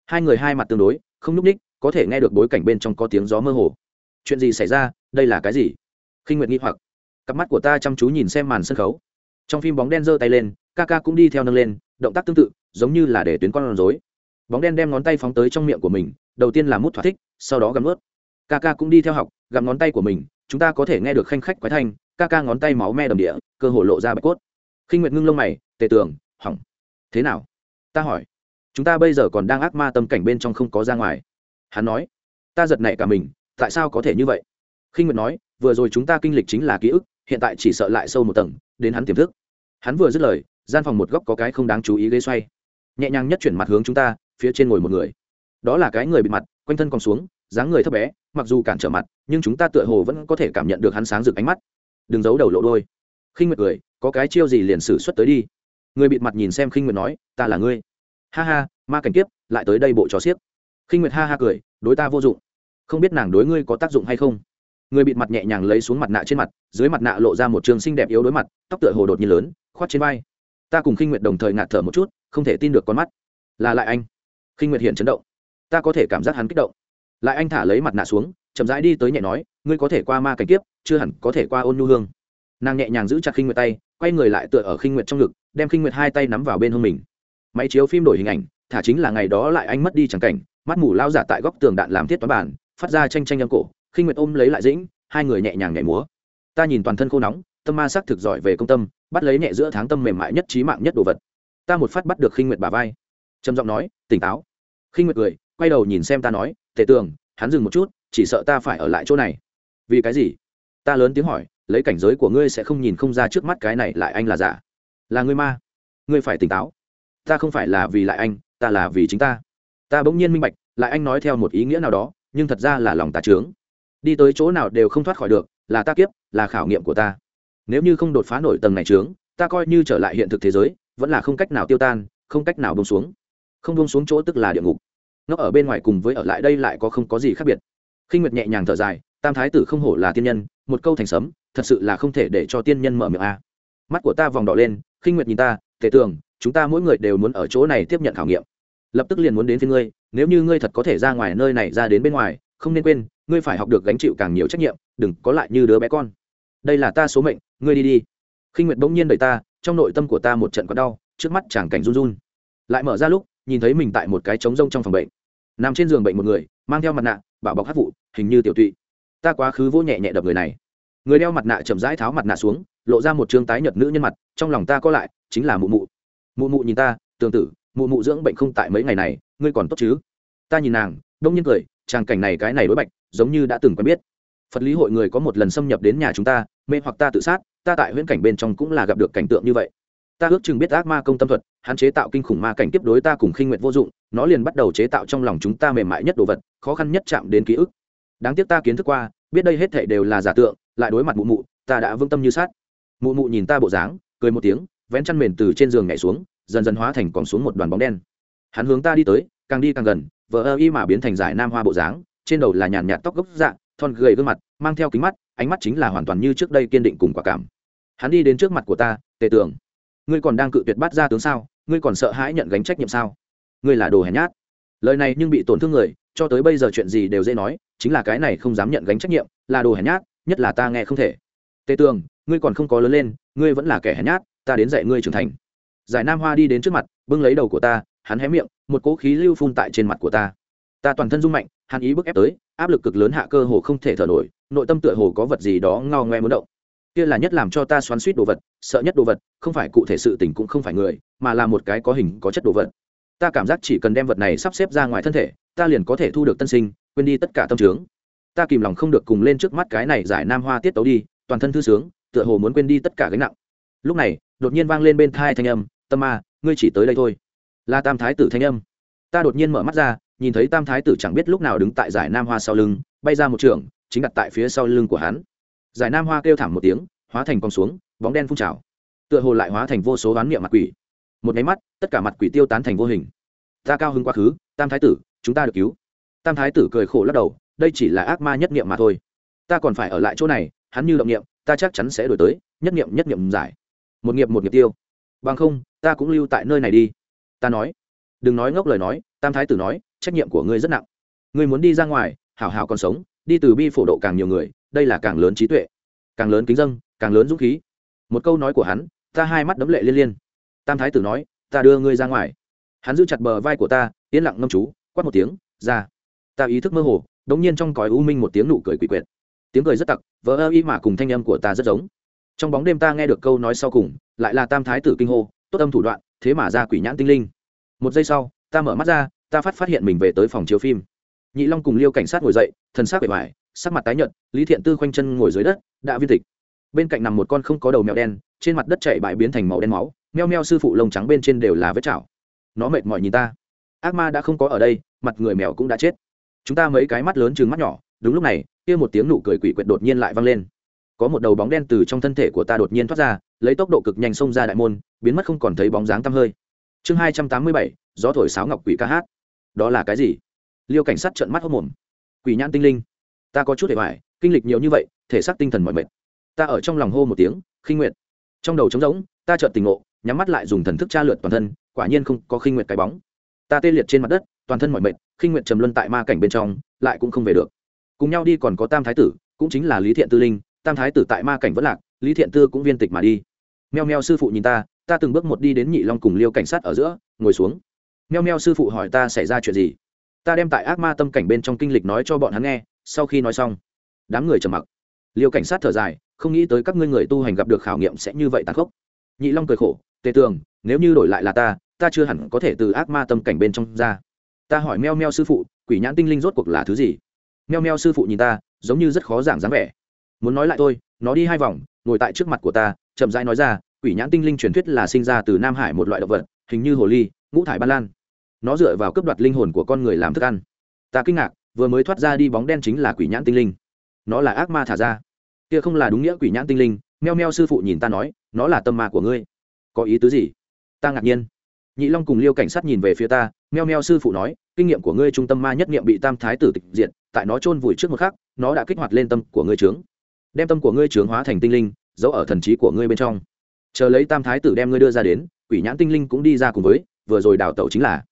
S1: Hai người hai mặt tương đối, không nhúc ních, có thể nghe được bối cảnh bên trong có tiếng gió mơ hồ. Chuyện gì xảy ra, đây là cái gì? Khinh nguyệt nghi hoặc. Cặp mắt của ta chăm chú nhìn xem màn sân khấu. Trong phim bóng đen giơ tay lên, ca ca cũng đi theo nâng lên, động tác tương tự, giống như là để tuyến con rối. Bóng đen đem ngón tay phóng tới trong miệng của mình đầu tiên là mút thỏa thích, sau đó gặm ướt ca ca cũng đi theo học, gặm ngón tay của mình, chúng ta có thể nghe được khanh khách quái thanh ca ca ngón tay máu me đầm địa, cơ hồ lộ ra bạch cốt. Khinh nguyệt ngưng lông mày, tề tường, hỏng. Thế nào? Ta hỏi. Chúng ta bây giờ còn đang ác ma tâm cảnh bên trong không có ra ngoài. Hắn nói. Ta giật nảy cả mình, tại sao có thể như vậy? Khinh nguyệt nói, vừa rồi chúng ta kinh lịch chính là ký ức, hiện tại chỉ sợ lại sâu một tầng, đến hắn tiềm thức. Hắn vừa dứt lời, gian phòng một góc có cái không đáng chú ý ghế xoay. Nhẹ nhàng nhất chuyển mặt hướng chúng ta, phía trên ngồi một người đó là cái người bị mặt, quanh thân còn xuống, dáng người thấp bé, mặc dù cản trở mặt, nhưng chúng ta tựa hồ vẫn có thể cảm nhận được hắn sáng rực ánh mắt. Đừng giấu đầu lộ đôi. Khinh nguyệt cười, có cái chiêu gì liền xử xuất tới đi. Người bịt mặt nhìn xem khinh nguyệt nói, ta là ngươi. Ha ha, ma cảnh kiếp, lại tới đây bộ trò xiếc. Khinh nguyệt ha ha cười, đối ta vô dụng. Không biết nàng đối ngươi có tác dụng hay không. Người bịt mặt nhẹ nhàng lấy xuống mặt nạ trên mặt, dưới mặt nạ lộ ra một trường xinh đẹp yếu đối mặt, tóc tựa hồ đột nhiên lớn khoát trên vai. Ta cùng khinh nguyệt đồng thời ngạt thở một chút, không thể tin được con mắt. Là lại anh. Khinh nguyệt hiện chấn động ta có thể cảm giác hắn kích động. Lại anh thả lấy mặt nạ xuống, chậm rãi đi tới nhẹ nói, ngươi có thể qua ma cảnh kiếp, chưa hẳn có thể qua ôn nhu hương. Nàng nhẹ nhàng giữ chặt khinh nguyệt tay, quay người lại tựa ở khinh nguyệt trong ngực, đem khinh nguyệt hai tay nắm vào bên hông mình. Máy chiếu phim đổi hình ảnh, thả chính là ngày đó lại anh mất đi chẳng cảnh, mắt mù lao giả tại góc tường đạn làm thiết toán bản, phát ra tranh tranh âm cổ, khinh nguyệt ôm lấy lại dĩnh, hai người nhẹ nhàng nhảy múa. Ta nhìn toàn thân khô nóng, tâm ma sắc thực giỏi về công tâm, bắt lấy nhẹ giữa tháng tâm mềm mại nhất trí mạng nhất đồ vật. Ta một phát bắt được khinh nguyệt bà vai. Trầm giọng nói, tỉnh táo. Khinh nguyệt cười quay đầu nhìn xem ta nói, tề tường, hắn dừng một chút, chỉ sợ ta phải ở lại chỗ này. Vì cái gì? Ta lớn tiếng hỏi, lấy cảnh giới của ngươi sẽ không nhìn không ra trước mắt cái này lại anh là giả. Là ngươi ma. Ngươi phải tỉnh táo. Ta không phải là vì lại anh, ta là vì chính ta. Ta bỗng nhiên minh bạch, lại anh nói theo một ý nghĩa nào đó, nhưng thật ra là lòng ta trướng. Đi tới chỗ nào đều không thoát khỏi được, là ta kiếp, là khảo nghiệm của ta. Nếu như không đột phá nổi tầng này trướng, ta coi như trở lại hiện thực thế giới, vẫn là không cách nào tiêu tan, không cách nào bông xuống. Không bông xuống chỗ tức là địa ngục nó ở bên ngoài cùng với ở lại đây lại có không có gì khác biệt. Khinh nguyệt nhẹ nhàng thở dài, tam thái tử không hổ là tiên nhân, một câu thành sấm, thật sự là không thể để cho tiên nhân mở miệng a. Mắt của ta vòng đỏ lên khinh nguyệt nhìn ta, tề tưởng chúng ta mỗi người đều muốn ở chỗ này tiếp nhận khảo nghiệm. Lập tức liền muốn đến với ngươi, nếu như ngươi thật có thể ra ngoài nơi này ra đến bên ngoài, không nên quên, ngươi phải học được gánh chịu càng nhiều trách nhiệm, đừng có lại như đứa bé con. Đây là ta số mệnh, ngươi đi đi. Khinh nguyệt bỗng nhiên đẩy ta, trong nội tâm của ta một trận có đau, trước mắt chàng cảnh run run. Lại mở ra lúc, nhìn thấy mình tại một cái trống rông trong phòng bệnh nằm trên giường bệnh một người, mang theo mặt nạ, bảo bọc hát vụ, hình như tiểu tụy. Ta quá khứ vô nhẹ nhẹ đập người này. Người đeo mặt nạ chậm rãi tháo mặt nạ xuống, lộ ra một trương tái nhật nữ nhân mặt, trong lòng ta có lại, chính là mụ mụ. Mụ mụ nhìn ta tương tự mụ mụ dưỡng bệnh không tại mấy ngày này, ngươi còn tốt chứ? Ta nhìn nàng, đông nhiên cười tràng cảnh này cái này đối bạch, giống như đã từng quen biết. Phật lý hội người có một lần xâm nhập đến nhà chúng ta, mê hoặc ta tự sát, ta tại huyễn cảnh bên trong cũng là gặp được cảnh tượng như vậy ta ước chừng biết ác ma công tâm thuật, hắn chế tạo kinh khủng ma cảnh tiếp đối ta cùng khinh nguyện vô dụng, nó liền bắt đầu chế tạo trong lòng chúng ta mềm mại nhất đồ vật, khó khăn nhất chạm đến ký ức. Đáng tiếc ta kiến thức qua, biết đây hết thể đều là giả tượng, lại đối mặt mụ mụ, ta đã vương tâm như sát mụ mụ nhìn ta bộ dáng, cười một tiếng, vén chăn mền từ trên giường nhảy xuống, dần dần hóa thành còn xuống một đoàn bóng đen. Hắn hướng ta đi tới, càng đi càng gần vợ ơ y mà biến thành giải nam hoa bộ dáng, trên đầu là nhàn nhạt tóc gốc dạng thon gầy gương mặt, mang theo kính mắt, ánh mắt chính là hoàn toàn như trước đây kiên định cùng quả cảm. Hắn đi đến trước mặt của ta, tề tưởng ngươi còn đang cự tuyệt bắt ra tướng sao? Ngươi còn sợ hãi nhận gánh trách nhiệm sao? Ngươi là đồ hèn nhát. Lời này nhưng bị tổn thương người, cho tới bây giờ chuyện gì đều dễ nói, chính là cái này không dám nhận gánh trách nhiệm, là đồ hèn nhát, nhất là ta nghe không thể. Tề tường, ngươi còn không có lớn lên, ngươi vẫn là kẻ hèn nhát, ta đến dạy ngươi trưởng thành. Giải nam hoa đi đến trước mặt, bưng lấy đầu của ta, hắn hé miệng, một cỗ khí lưu phun tại trên mặt của ta. Ta toàn thân rung mạnh, hắn ý bức ép tới, áp lực cực lớn hạ cơ hồ không thể thở nổi, nội tâm tựa hồ có vật gì đó ngao ngoe muốn động kia là nhất làm cho ta xoắn suýt đồ vật, sợ nhất đồ vật, không phải cụ thể sự tình cũng không phải người, mà là một cái có hình, có chất đồ vật. Ta cảm giác chỉ cần đem vật này sắp xếp ra ngoài thân thể, ta liền có thể thu được tân sinh, quên đi tất cả tâm trướng ta kìm lòng không được cùng lên trước mắt cái này giải nam hoa tiết tấu đi, toàn thân thư sướng, tựa hồ muốn quên đi tất cả gánh nặng. Lúc này, đột nhiên vang lên bên thai thanh âm, tâm ma, ngươi chỉ tới đây thôi. Là tam thái tử thanh âm. Ta đột nhiên mở mắt ra, nhìn thấy tam thái tử chẳng biết lúc nào đứng tại giải nam hoa sau lưng, bay ra một trường, chính đặt tại phía sau lưng của hắn giải nam hoa kêu thảm một tiếng, hóa thành con xuống, bóng đen phun trào. Tựa hồ lại hóa thành vô số oán niệm mặt quỷ. Một máy mắt, tất cả mặt quỷ tiêu tán thành vô hình. Ta cao hứng quá khứ, tam thái tử, chúng ta được cứu. Tam thái tử cười khổ lắc đầu, đây chỉ là ác ma nhất niệm mà thôi. Ta còn phải ở lại chỗ này, hắn như động niệm, ta chắc chắn sẽ đổi tới, nhất niệm nhất niệm giải. Một nghiệp một nghiệp tiêu. Bằng không, ta cũng lưu tại nơi này đi. Ta nói. Đừng nói ngốc lời nói, tam thái tử nói, trách nhiệm của ngươi rất nặng. Ngươi muốn đi ra ngoài, hảo hảo còn sống, đi từ bi phổ độ càng nhiều người đây là càng lớn trí tuệ, càng lớn kính dân càng lớn dũng khí. Một câu nói của hắn, ta hai mắt đấm lệ liên liên. Tam thái tử nói, ta đưa ngươi ra ngoài. Hắn giữ chặt bờ vai của ta, yên lặng ngâm chú, quát một tiếng, ra. Ta ý thức mơ hồ, đống nhiên trong cõi u minh một tiếng nụ cười quỷ quyệt. Tiếng cười rất tặc, vỡ ơ y mà cùng thanh âm của ta rất giống. Trong bóng đêm ta nghe được câu nói sau cùng, lại là tam thái tử kinh hô, tốt âm thủ đoạn, thế mà ra quỷ nhãn tinh linh. Một giây sau, ta mở mắt ra, ta phát phát hiện mình về tới phòng chiếu phim. Nhị long cùng liêu cảnh sát ngồi dậy, thần sắc bề bài sắc mặt tái nhợt, lý thiện tư khoanh chân ngồi dưới đất, đã viên tịch. Bên cạnh nằm một con không có đầu mèo đen, trên mặt đất chảy bại biến thành màu đen máu, meo meo sư phụ lông trắng bên trên đều là vết chảo. Nó mệt mỏi nhìn ta. Ác ma đã không có ở đây, mặt người mèo cũng đã chết. Chúng ta mấy cái mắt lớn chừng mắt nhỏ, đúng lúc này, kia một tiếng nụ cười quỷ quyệt đột nhiên lại vang lên. Có một đầu bóng đen từ trong thân thể của ta đột nhiên thoát ra, lấy tốc độ cực nhanh xông ra đại môn, biến mất không còn thấy bóng dáng tăm hơi. Chương hai trăm tám mươi bảy, gió thổi sáo ngọc quỷ ca hát. Đó là cái gì? Liêu cảnh sát trợn mắt hốc mồm. Quỷ nhãn tinh linh ta có chút để hoài, kinh lịch nhiều như vậy, thể xác tinh thần mọi mệt. Ta ở trong lòng hô một tiếng, khinh nguyệt. Trong đầu trống rỗng, ta chợt tình ngộ, nhắm mắt lại dùng thần thức tra lượt toàn thân, quả nhiên không có khinh nguyệt cái bóng. Ta tê liệt trên mặt đất, toàn thân mọi mệt, khinh nguyệt trầm luân tại ma cảnh bên trong, lại cũng không về được. Cùng nhau đi còn có tam thái tử, cũng chính là lý thiện tư linh, tam thái tử tại ma cảnh vẫn lạc, lý thiện tư cũng viên tịch mà đi. Meo meo sư phụ nhìn ta ta từng bước một đi đến nhị long cùng liêu cảnh sát ở giữa, ngồi xuống. Meo meo sư phụ hỏi ta xảy ra chuyện gì? Ta đem tại ác ma tâm cảnh bên trong kinh lịch nói cho bọn hắn nghe sau khi nói xong, đám người trầm mặc. Liêu cảnh sát thở dài, không nghĩ tới các ngươi người tu hành gặp được khảo nghiệm sẽ như vậy tàn khốc. Nhị long cười khổ, tề tường, nếu như đổi lại là ta ta chưa hẳn có thể từ ác ma tâm cảnh bên trong ra. Ta hỏi meo meo sư phụ, quỷ nhãn tinh linh rốt cuộc là thứ gì? Meo meo sư phụ nhìn ta, giống như rất khó giảng dáng vẻ. Muốn nói lại tôi nó đi hai vòng, ngồi tại trước mặt của ta, chậm rãi nói ra, quỷ nhãn tinh linh truyền thuyết là sinh ra từ nam hải một loại động vật, hình như hồ ly, ngũ thải ban lan. Nó dựa vào cấp đoạt linh hồn của con người làm thức ăn. Ta kinh ngạc vừa mới thoát ra đi bóng đen chính là quỷ nhãn tinh linh. Nó là ác ma thả ra. Kia không là đúng nghĩa quỷ nhãn tinh linh, meo meo sư phụ nhìn ta nói, nó là tâm ma của ngươi. Có ý tứ gì? Ta ngạc nhiên. Nhị long cùng liêu cảnh sát nhìn về phía ta, meo meo sư phụ nói, kinh nghiệm của ngươi trung tâm ma nhất nghiệm bị tam thái tử tịch diện tại nó chôn vùi trước một khắc, nó đã kích hoạt lên tâm của ngươi trướng. Đem tâm của ngươi trướng hóa thành tinh linh, giấu ở thần trí của ngươi bên trong. Chờ lấy tam thái tử đem ngươi đưa ra đến, quỷ nhãn tinh linh cũng đi ra cùng với, vừa rồi đào tẩu chính là.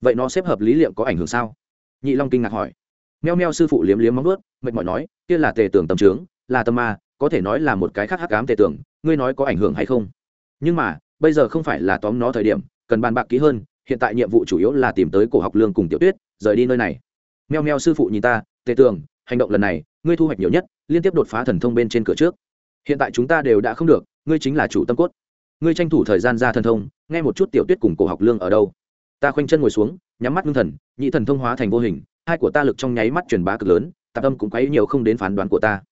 S1: Vậy nó xếp hợp lý liệu có ảnh hưởng sao? Nhị long kinh ngạc hỏi meo meo sư phụ liếm liếm móng ướt mệt mỏi nói, kia là tề tưởng tâm trướng, là tâm ma, có thể nói là một cái khác hắc cám tề tưởng, ngươi nói có ảnh hưởng hay không? Nhưng mà, bây giờ không phải là tóm nó thời điểm, cần bàn bạc kỹ hơn, hiện tại nhiệm vụ chủ yếu là tìm tới cổ học lương cùng tiểu tuyết, rời đi nơi này. Meo meo sư phụ nhìn ta, tề tưởng, hành động lần này, ngươi thu hoạch nhiều nhất, liên tiếp đột phá thần thông bên trên cửa trước. Hiện tại chúng ta đều đã không được, ngươi chính là chủ tâm cốt. Ngươi tranh thủ thời gian ra thần thông, nghe một chút tiểu tuyết cùng cổ học lương ở đâu. Ta khoanh chân ngồi xuống, nhắm mắt ngưng thần, nhị thần thông hóa thành vô hình hai của ta lực trong nháy mắt truyền bá cực lớn tạp âm cũng quấy nhiều không đến phán đoán của ta.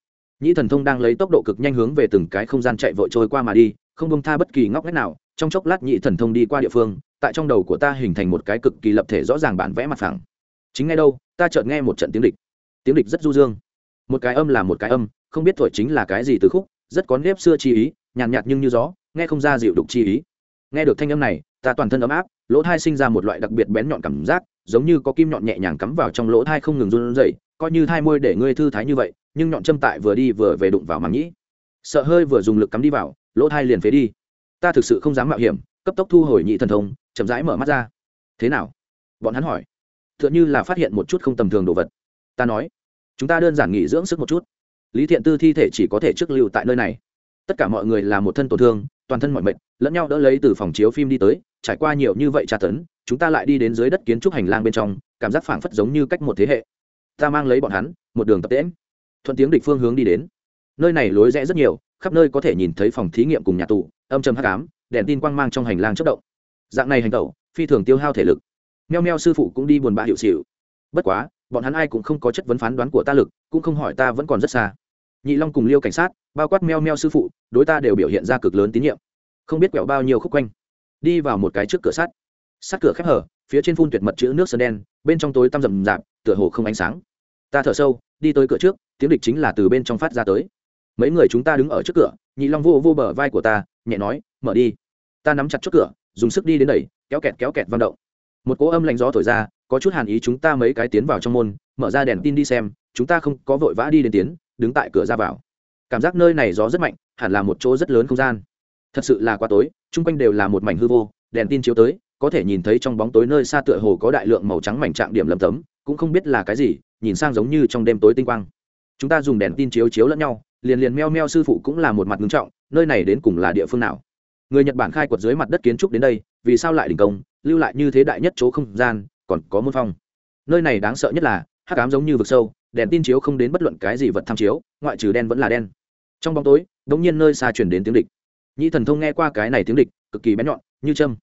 S1: Nhị thần thông đang lấy tốc độ cực nhanh hướng về từng cái không gian chạy vội trôi qua mà đi không bông tha bất kỳ ngóc ngách nào trong chốc lát nhị thần thông đi qua địa phương tại trong đầu của ta hình thành một cái cực kỳ lập thể rõ ràng bản vẽ mặt phẳng. Chính ngay đâu ta chợt nghe một trận tiếng địch. Tiếng địch rất du dương. Một cái âm là một cái âm không biết thổi chính là cái gì từ khúc rất có nếp xưa chi ý nhàn nhạt, nhạt nhưng như gió nghe không ra dịu đục chi ý nghe được thanh âm này, ta toàn thân ấm áp, lỗ thai sinh ra một loại đặc biệt bén nhọn cảm giác, giống như có kim nhọn nhẹ nhàng cắm vào trong lỗ thai không ngừng run rẩy, coi như thai môi để ngươi thư thái như vậy, nhưng nhọn châm tại vừa đi vừa về đụng vào màng nhĩ. Sợ hơi vừa dùng lực cắm đi vào, lỗ thai liền phế đi. Ta thực sự không dám mạo hiểm, cấp tốc thu hồi nhị thần thông, chậm rãi mở mắt ra. Thế nào? Bọn hắn hỏi. T h ư ợ n như là phát hiện một chút không tầm thường đồ vật. Ta nói. Chúng ta đơn giản nghỉ dưỡng sức một chút. Lý thiện tư thi thể chỉ có thể trước lưu tại nơi này. Tất cả mọi người là một thân tổn thương toàn thân mọi mệnh lẫn nhau đỡ lấy từ phòng chiếu phim đi tới, trải qua nhiều như vậy tra tấn, chúng ta lại đi đến dưới đất kiến trúc hành lang bên trong, cảm giác phảng phất giống như cách một thế hệ. Ta mang lấy bọn hắn, một đường tập tễm thuận tiếng địch phương hướng đi đến. Nơi này lối rẽ rất nhiều, khắp nơi có thể nhìn thấy phòng thí nghiệm cùng nhà tù, âm trầm hắc ám, đèn tin quang mang trong hành lang chất động. Dạng này hành tẩu, phi thường tiêu hao thể lực. Meo meo sư phụ cũng đi buồn bã hiệu xịu. Bất quá, bọn hắn ai cũng không có chất vấn phán đoán của ta lực, cũng không hỏi ta vẫn còn rất xa nhị long cùng liêu cảnh sát, bao quát meo meo sư phụ, đối ta đều biểu hiện ra cực lớn tín nhiệm. Không biết quẹo bao nhiêu khúc quanh. Đi vào một cái trước cửa sắt. Sắt cửa khép hở, phía trên phun tuyệt mật chữ nước sơn đen, bên trong tối tăm rầm rạp, tựa hồ không ánh sáng. Ta thở sâu, đi tới cửa trước, tiếng địch chính là từ bên trong phát ra tới. Mấy người chúng ta đứng ở trước cửa, nhị long vô vô bờ vai của ta, nhẹ nói, mở đi. Ta nắm chặt chốt cửa, dùng sức đi đến đẩy, kéo kẹt kéo kẹt văn động. Một cỗ âm lạnh gió thổi ra, có chút hàn ý chúng ta mấy cái tiến vào trong môn, mở ra đèn tin đi xem, chúng ta không có vội vã đi đến tiến đứng tại cửa ra vào. Cảm giác nơi này gió rất mạnh, hẳn là một chỗ rất lớn không gian. Thật sự là quá tối, chung quanh đều là một mảnh hư vô, đèn tin chiếu tới, có thể nhìn thấy trong bóng tối nơi xa tựa hồ có đại lượng màu trắng mảnh trạng điểm lầm tấm, cũng không biết là cái gì, nhìn sang giống như trong đêm tối tinh quang. Chúng ta dùng đèn tin chiếu chiếu lẫn nhau, liền liền meo meo sư phụ cũng là một mặt ngưng trọng, nơi này đến cùng là địa phương nào? Người nhật bản khai quật dưới mặt đất kiến trúc đến đây, vì sao lại đình công, lưu lại như thế đại nhất chỗ không gian, còn có môn phong. Nơi này đáng sợ nhất là hắc ám giống như vực sâu, đèn tin chiếu không đến bất luận cái gì vật tham chiếu, ngoại trừ đen vẫn là đen. Trong bóng tối đ ỗ n g nhiên nơi xa chuyển đến tiếng địch. Nhĩ thần thông nghe qua cái này tiếng địch, cực kỳ bén nhọn, như châm.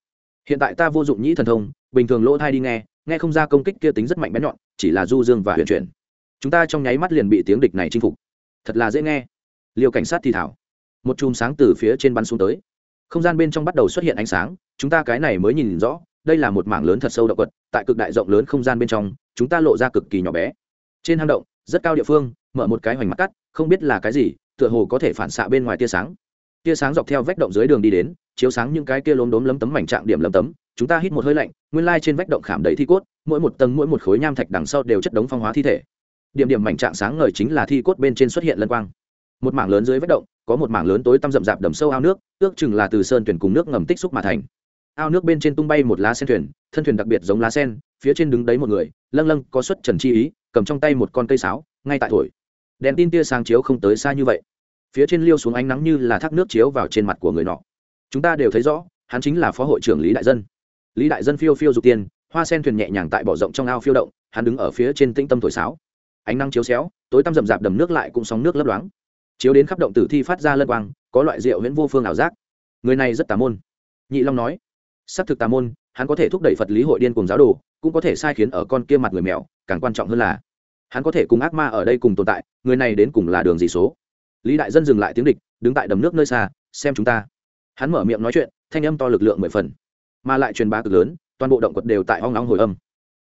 S1: Hiện tại ta vô dụng nhĩ thần thông, bình thường lỗ thai đi nghe nghe không ra công kích kia tính rất mạnh bén nhọn, chỉ là du dương và huyền chuyển. Chúng ta trong nháy mắt liền bị tiếng địch này chinh phục. Thật là dễ nghe. Liều cảnh sát thì thảo. Một chùm sáng từ phía trên bắn xuống tới. Không gian bên trong bắt đầu xuất hiện ánh sáng, chúng ta cái này mới nhìn rõ đây là một mảng lớn thật sâu động quật tại cực đại rộng lớn không gian bên trong, chúng ta lộ ra cực kỳ nhỏ bé. Trên hang động, rất cao địa phương, mở một cái hoành mắt cắt, không biết là cái gì, tựa hồ có thể phản xạ bên ngoài tia sáng. Tia sáng dọc theo vách động dưới đường đi đến, chiếu sáng những cái kia lốm đốm lấm tấm mảnh trạng điểm lấm tấm, chúng ta hít một hơi lạnh, nguyên lai trên vách động khảm đầy thi cốt, mỗi một tầng mỗi một khối nham thạch đằng sau đều chất đống phong hóa thi thể. Điểm điểm mảnh trạng sáng ngời chính là thi cốt bên trên xuất hiện lân quang. Một mảng lớn dưới vách động, có một mảng lớn tối tăm rậm rạp đầm sâu ao nước, ước chừng là từ sơn tuyển cùng nước ngầm tích xúc mà thành ao nước bên trên tung bay một lá sen thuyền, thân thuyền đặc biệt giống lá sen, phía trên đứng đấy một người, lâng lâng, có xuất trần chi ý, cầm trong tay một con cây sáo, ngay tại thổi. Đèn tin tia sáng chiếu không tới xa như vậy. Phía trên liêu xuống ánh nắng như là thác nước chiếu vào trên mặt của người nọ. Chúng ta đều thấy rõ, hắn chính là phó hội trưởng lý đại dân. Lý đại dân phiêu phiêu dục tiền hoa sen thuyền nhẹ nhàng tại bỏ rộng trong ao phiêu động, hắn đứng ở phía trên tĩnh tâm thổi sáo. Ánh nắng chiếu xéo, tối tăm rậm rạp đầm nước lại cũng sóng nước lấp loáng. Chiếu đến khắp động tử thi phát ra lân quang, có loại rượu huyễn vô phương ảo giác. Người này rất tà môn. Nhị long nói xác thực tà môn, hắn có thể thúc đẩy phật lý hội điên cùng giáo đồ, cũng có thể sai khiến ở con kia mặt người mèo, càng quan trọng hơn là, hắn có thể cùng ác ma ở đây cùng tồn tại, người này đến cùng là đường gì số? Lý đại dân dừng lại tiếng địch, đứng tại đầm nước nơi xa, xem chúng ta. Hắn mở miệng nói chuyện, thanh âm to lực lượng mười phần, mà lại truyền bá cực lớn, toàn bộ động quật đều tại hoang long hồi âm.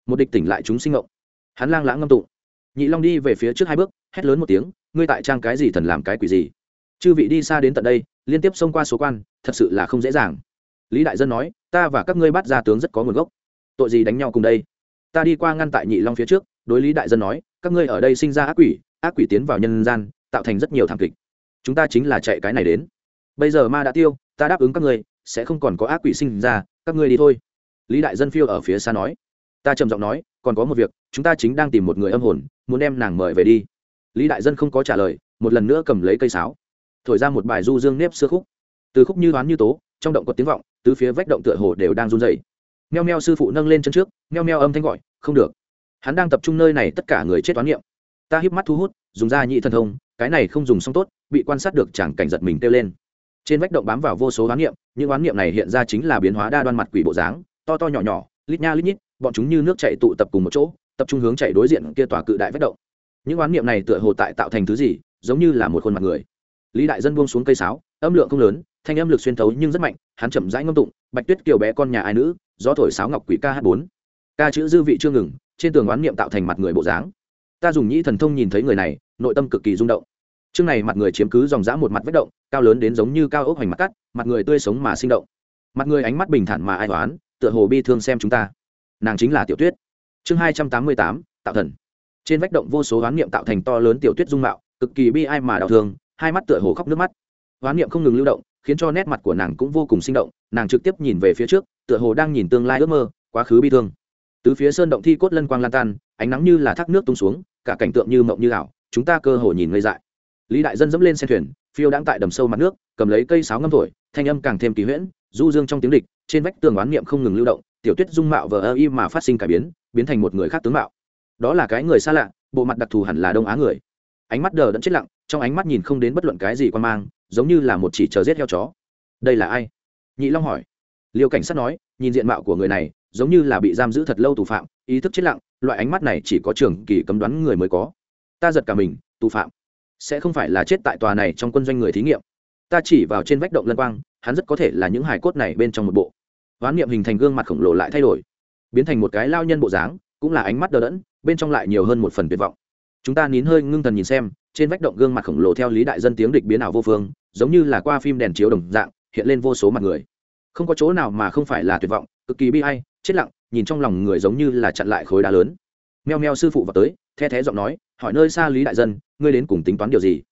S1: Một địch tỉnh lại chúng sinh ngộng hắn lang lãng ngâm tụng. Nhị long đi về phía trước hai bước, hét lớn một tiếng, ngươi tại trang cái gì thần làm cái quỷ gì? Chư vị đi xa đến tận đây, liên tiếp xông qua số quan, thật sự là không dễ dàng lý đại dân nói, ta và các ngươi bắt ra tướng rất có nguồn gốc. Tội gì đánh nhau cùng đây? Ta đi qua ngăn tại nhị long phía trước. Đối lý đại dân nói, các ngươi ở đây sinh ra ác quỷ ác quỷ tiến vào nhân gian, tạo thành rất nhiều thảm kịch. Chúng ta chính là chạy cái này đến. Bây giờ ma đã tiêu, ta đáp ứng các ngươi, sẽ không còn có ác quỷ sinh ra, các ngươi đi thôi. Lý đại dân phiêu ở phía xa nói. Ta trầm giọng nói, còn có một việc, chúng ta chính đang tìm một người âm hồn, muốn đem nàng mời về đi. Lý đại dân không có trả lời, một lần nữa cầm lấy cây sáo. Thổi ra một bài du dương nếp xưa khúc. Từ khúc như đoán như tố trong động có tiếng vọng từ phía vách động tựa hồ đều đang run dày meo meo sư phụ nâng lên chân trước, meo meo âm thanh gọi, không được. Hắn đang tập trung nơi này tất cả người chết toán niệm. Ta híp mắt thu hút, dùng da nhị thần thông, cái này không dùng xong tốt, bị quan sát được chẳng cảnh giật mình kêu lên. Trên vách động bám vào vô số oán niệm, những oán niệm này hiện ra chính là biến hóa đa đoan mặt quỷ bộ dáng, to to nhỏ nhỏ, lít nha lít nhít, bọn chúng như nước chạy tụ tập cùng một chỗ, tập trung hướng chạy đối diện kia tòa cự đại vách động. Những oán niệm này tựa hồ tại tạo thành thứ gì, giống như là một khuôn mặt người. Lý đại dân buông xuống cây sáo, âm lượng không lớn thanh âm lực xuyên thấu nhưng rất mạnh, hắn chậm rãi ngâm tụng, bạch tuyết kiều bé con nhà ai nữ, gió thổi sáo ngọc quỷ ca bốn. Ca chữ dư vị chưa ngừng, trên tường oán niệm tạo thành mặt người bộ dáng. Ta dùng nhĩ thần thông nhìn thấy người này, nội tâm cực kỳ rung động. Chương này mặt người chiếm cứ dòng dã một mặt vết động, cao lớn đến giống như cao ốc hoành mặt cắt, mặt người tươi sống mà sinh động. Mặt người ánh mắt bình thản mà ai toán tựa hồ bi thương xem chúng ta. Nàng chính là tiểu tuyết. Chương hai trăm tám mươi tám, tạo thần. Trên vách động vô số oán niệm tạo thành to lớn tiểu tuyết dung mạo, cực kỳ bi ai mà đau thương, hai mắt tựa hồ khóc nước mắt hoán niệm không ngừng lưu động, khiến cho nét mặt của nàng cũng vô cùng sinh động, nàng trực tiếp nhìn về phía trước, tựa hồ đang nhìn tương lai ước mơ, quá khứ bi thương. Từ phía sơn động thi cốt lân quang lan tan, ánh nắng như là thác nước tung xuống, cả cảnh tượng như mộng như ảo, chúng ta cơ hồ nhìn ngây dại. Lý đại dân dẫm lên xe thuyền, phiêu đang tại đầm sâu mặt nước, cầm lấy cây sáo ngâm thổi, thanh âm càng thêm kỳ huyễn, du dương trong tiếng địch, trên vách tường oán niệm không ngừng lưu động, tiểu tuyết dung mạo vờ ơ y mà phát sinh cải biến biến thành một người khác tướng mạo. Đó là cái người xa lạ, bộ mặt đặc thù hẳn là đông á người. Ánh mắt đờ đẫn chết lặng, trong ánh mắt nhìn không đến bất luận cái gì quan mang giống như là một chỉ chờ giết heo chó. Đây là ai? Nhị long hỏi. Liêu cảnh sát nói, nhìn diện mạo của người này, giống như là bị giam giữ thật lâu tù phạm, ý thức chết lặng, loại ánh mắt này chỉ có trường kỳ cấm đoán người mới có. Ta giật cả mình, tù phạm. Sẽ không phải là chết tại tòa này trong quân doanh người thí nghiệm. Ta chỉ vào trên vách động lân quang, hắn rất có thể là những hài cốt này bên trong một bộ. Hoán niệm hình thành gương mặt khổng lồ lại thay đổi, biến thành một cái lao nhân bộ dáng, cũng là ánh mắt đờ đẫn, bên trong lại nhiều hơn một phần tuyệt vọng. Chúng ta nín hơi ngưng thần nhìn xem, trên vách động gương mặt khổng lồ theo lý đại dân tiếng địch biến ảo vô phương giống như là qua phim đèn chiếu đồng dạng, hiện lên vô số mặt người. Không có chỗ nào mà không phải là tuyệt vọng, cực kỳ bi hay chết lặng, nhìn trong lòng người giống như là chặn lại khối đá lớn. Meo meo sư phụ vào tới, the thé giọng nói, hỏi nơi xa lý đại dân, ngươi đến cùng tính toán điều gì?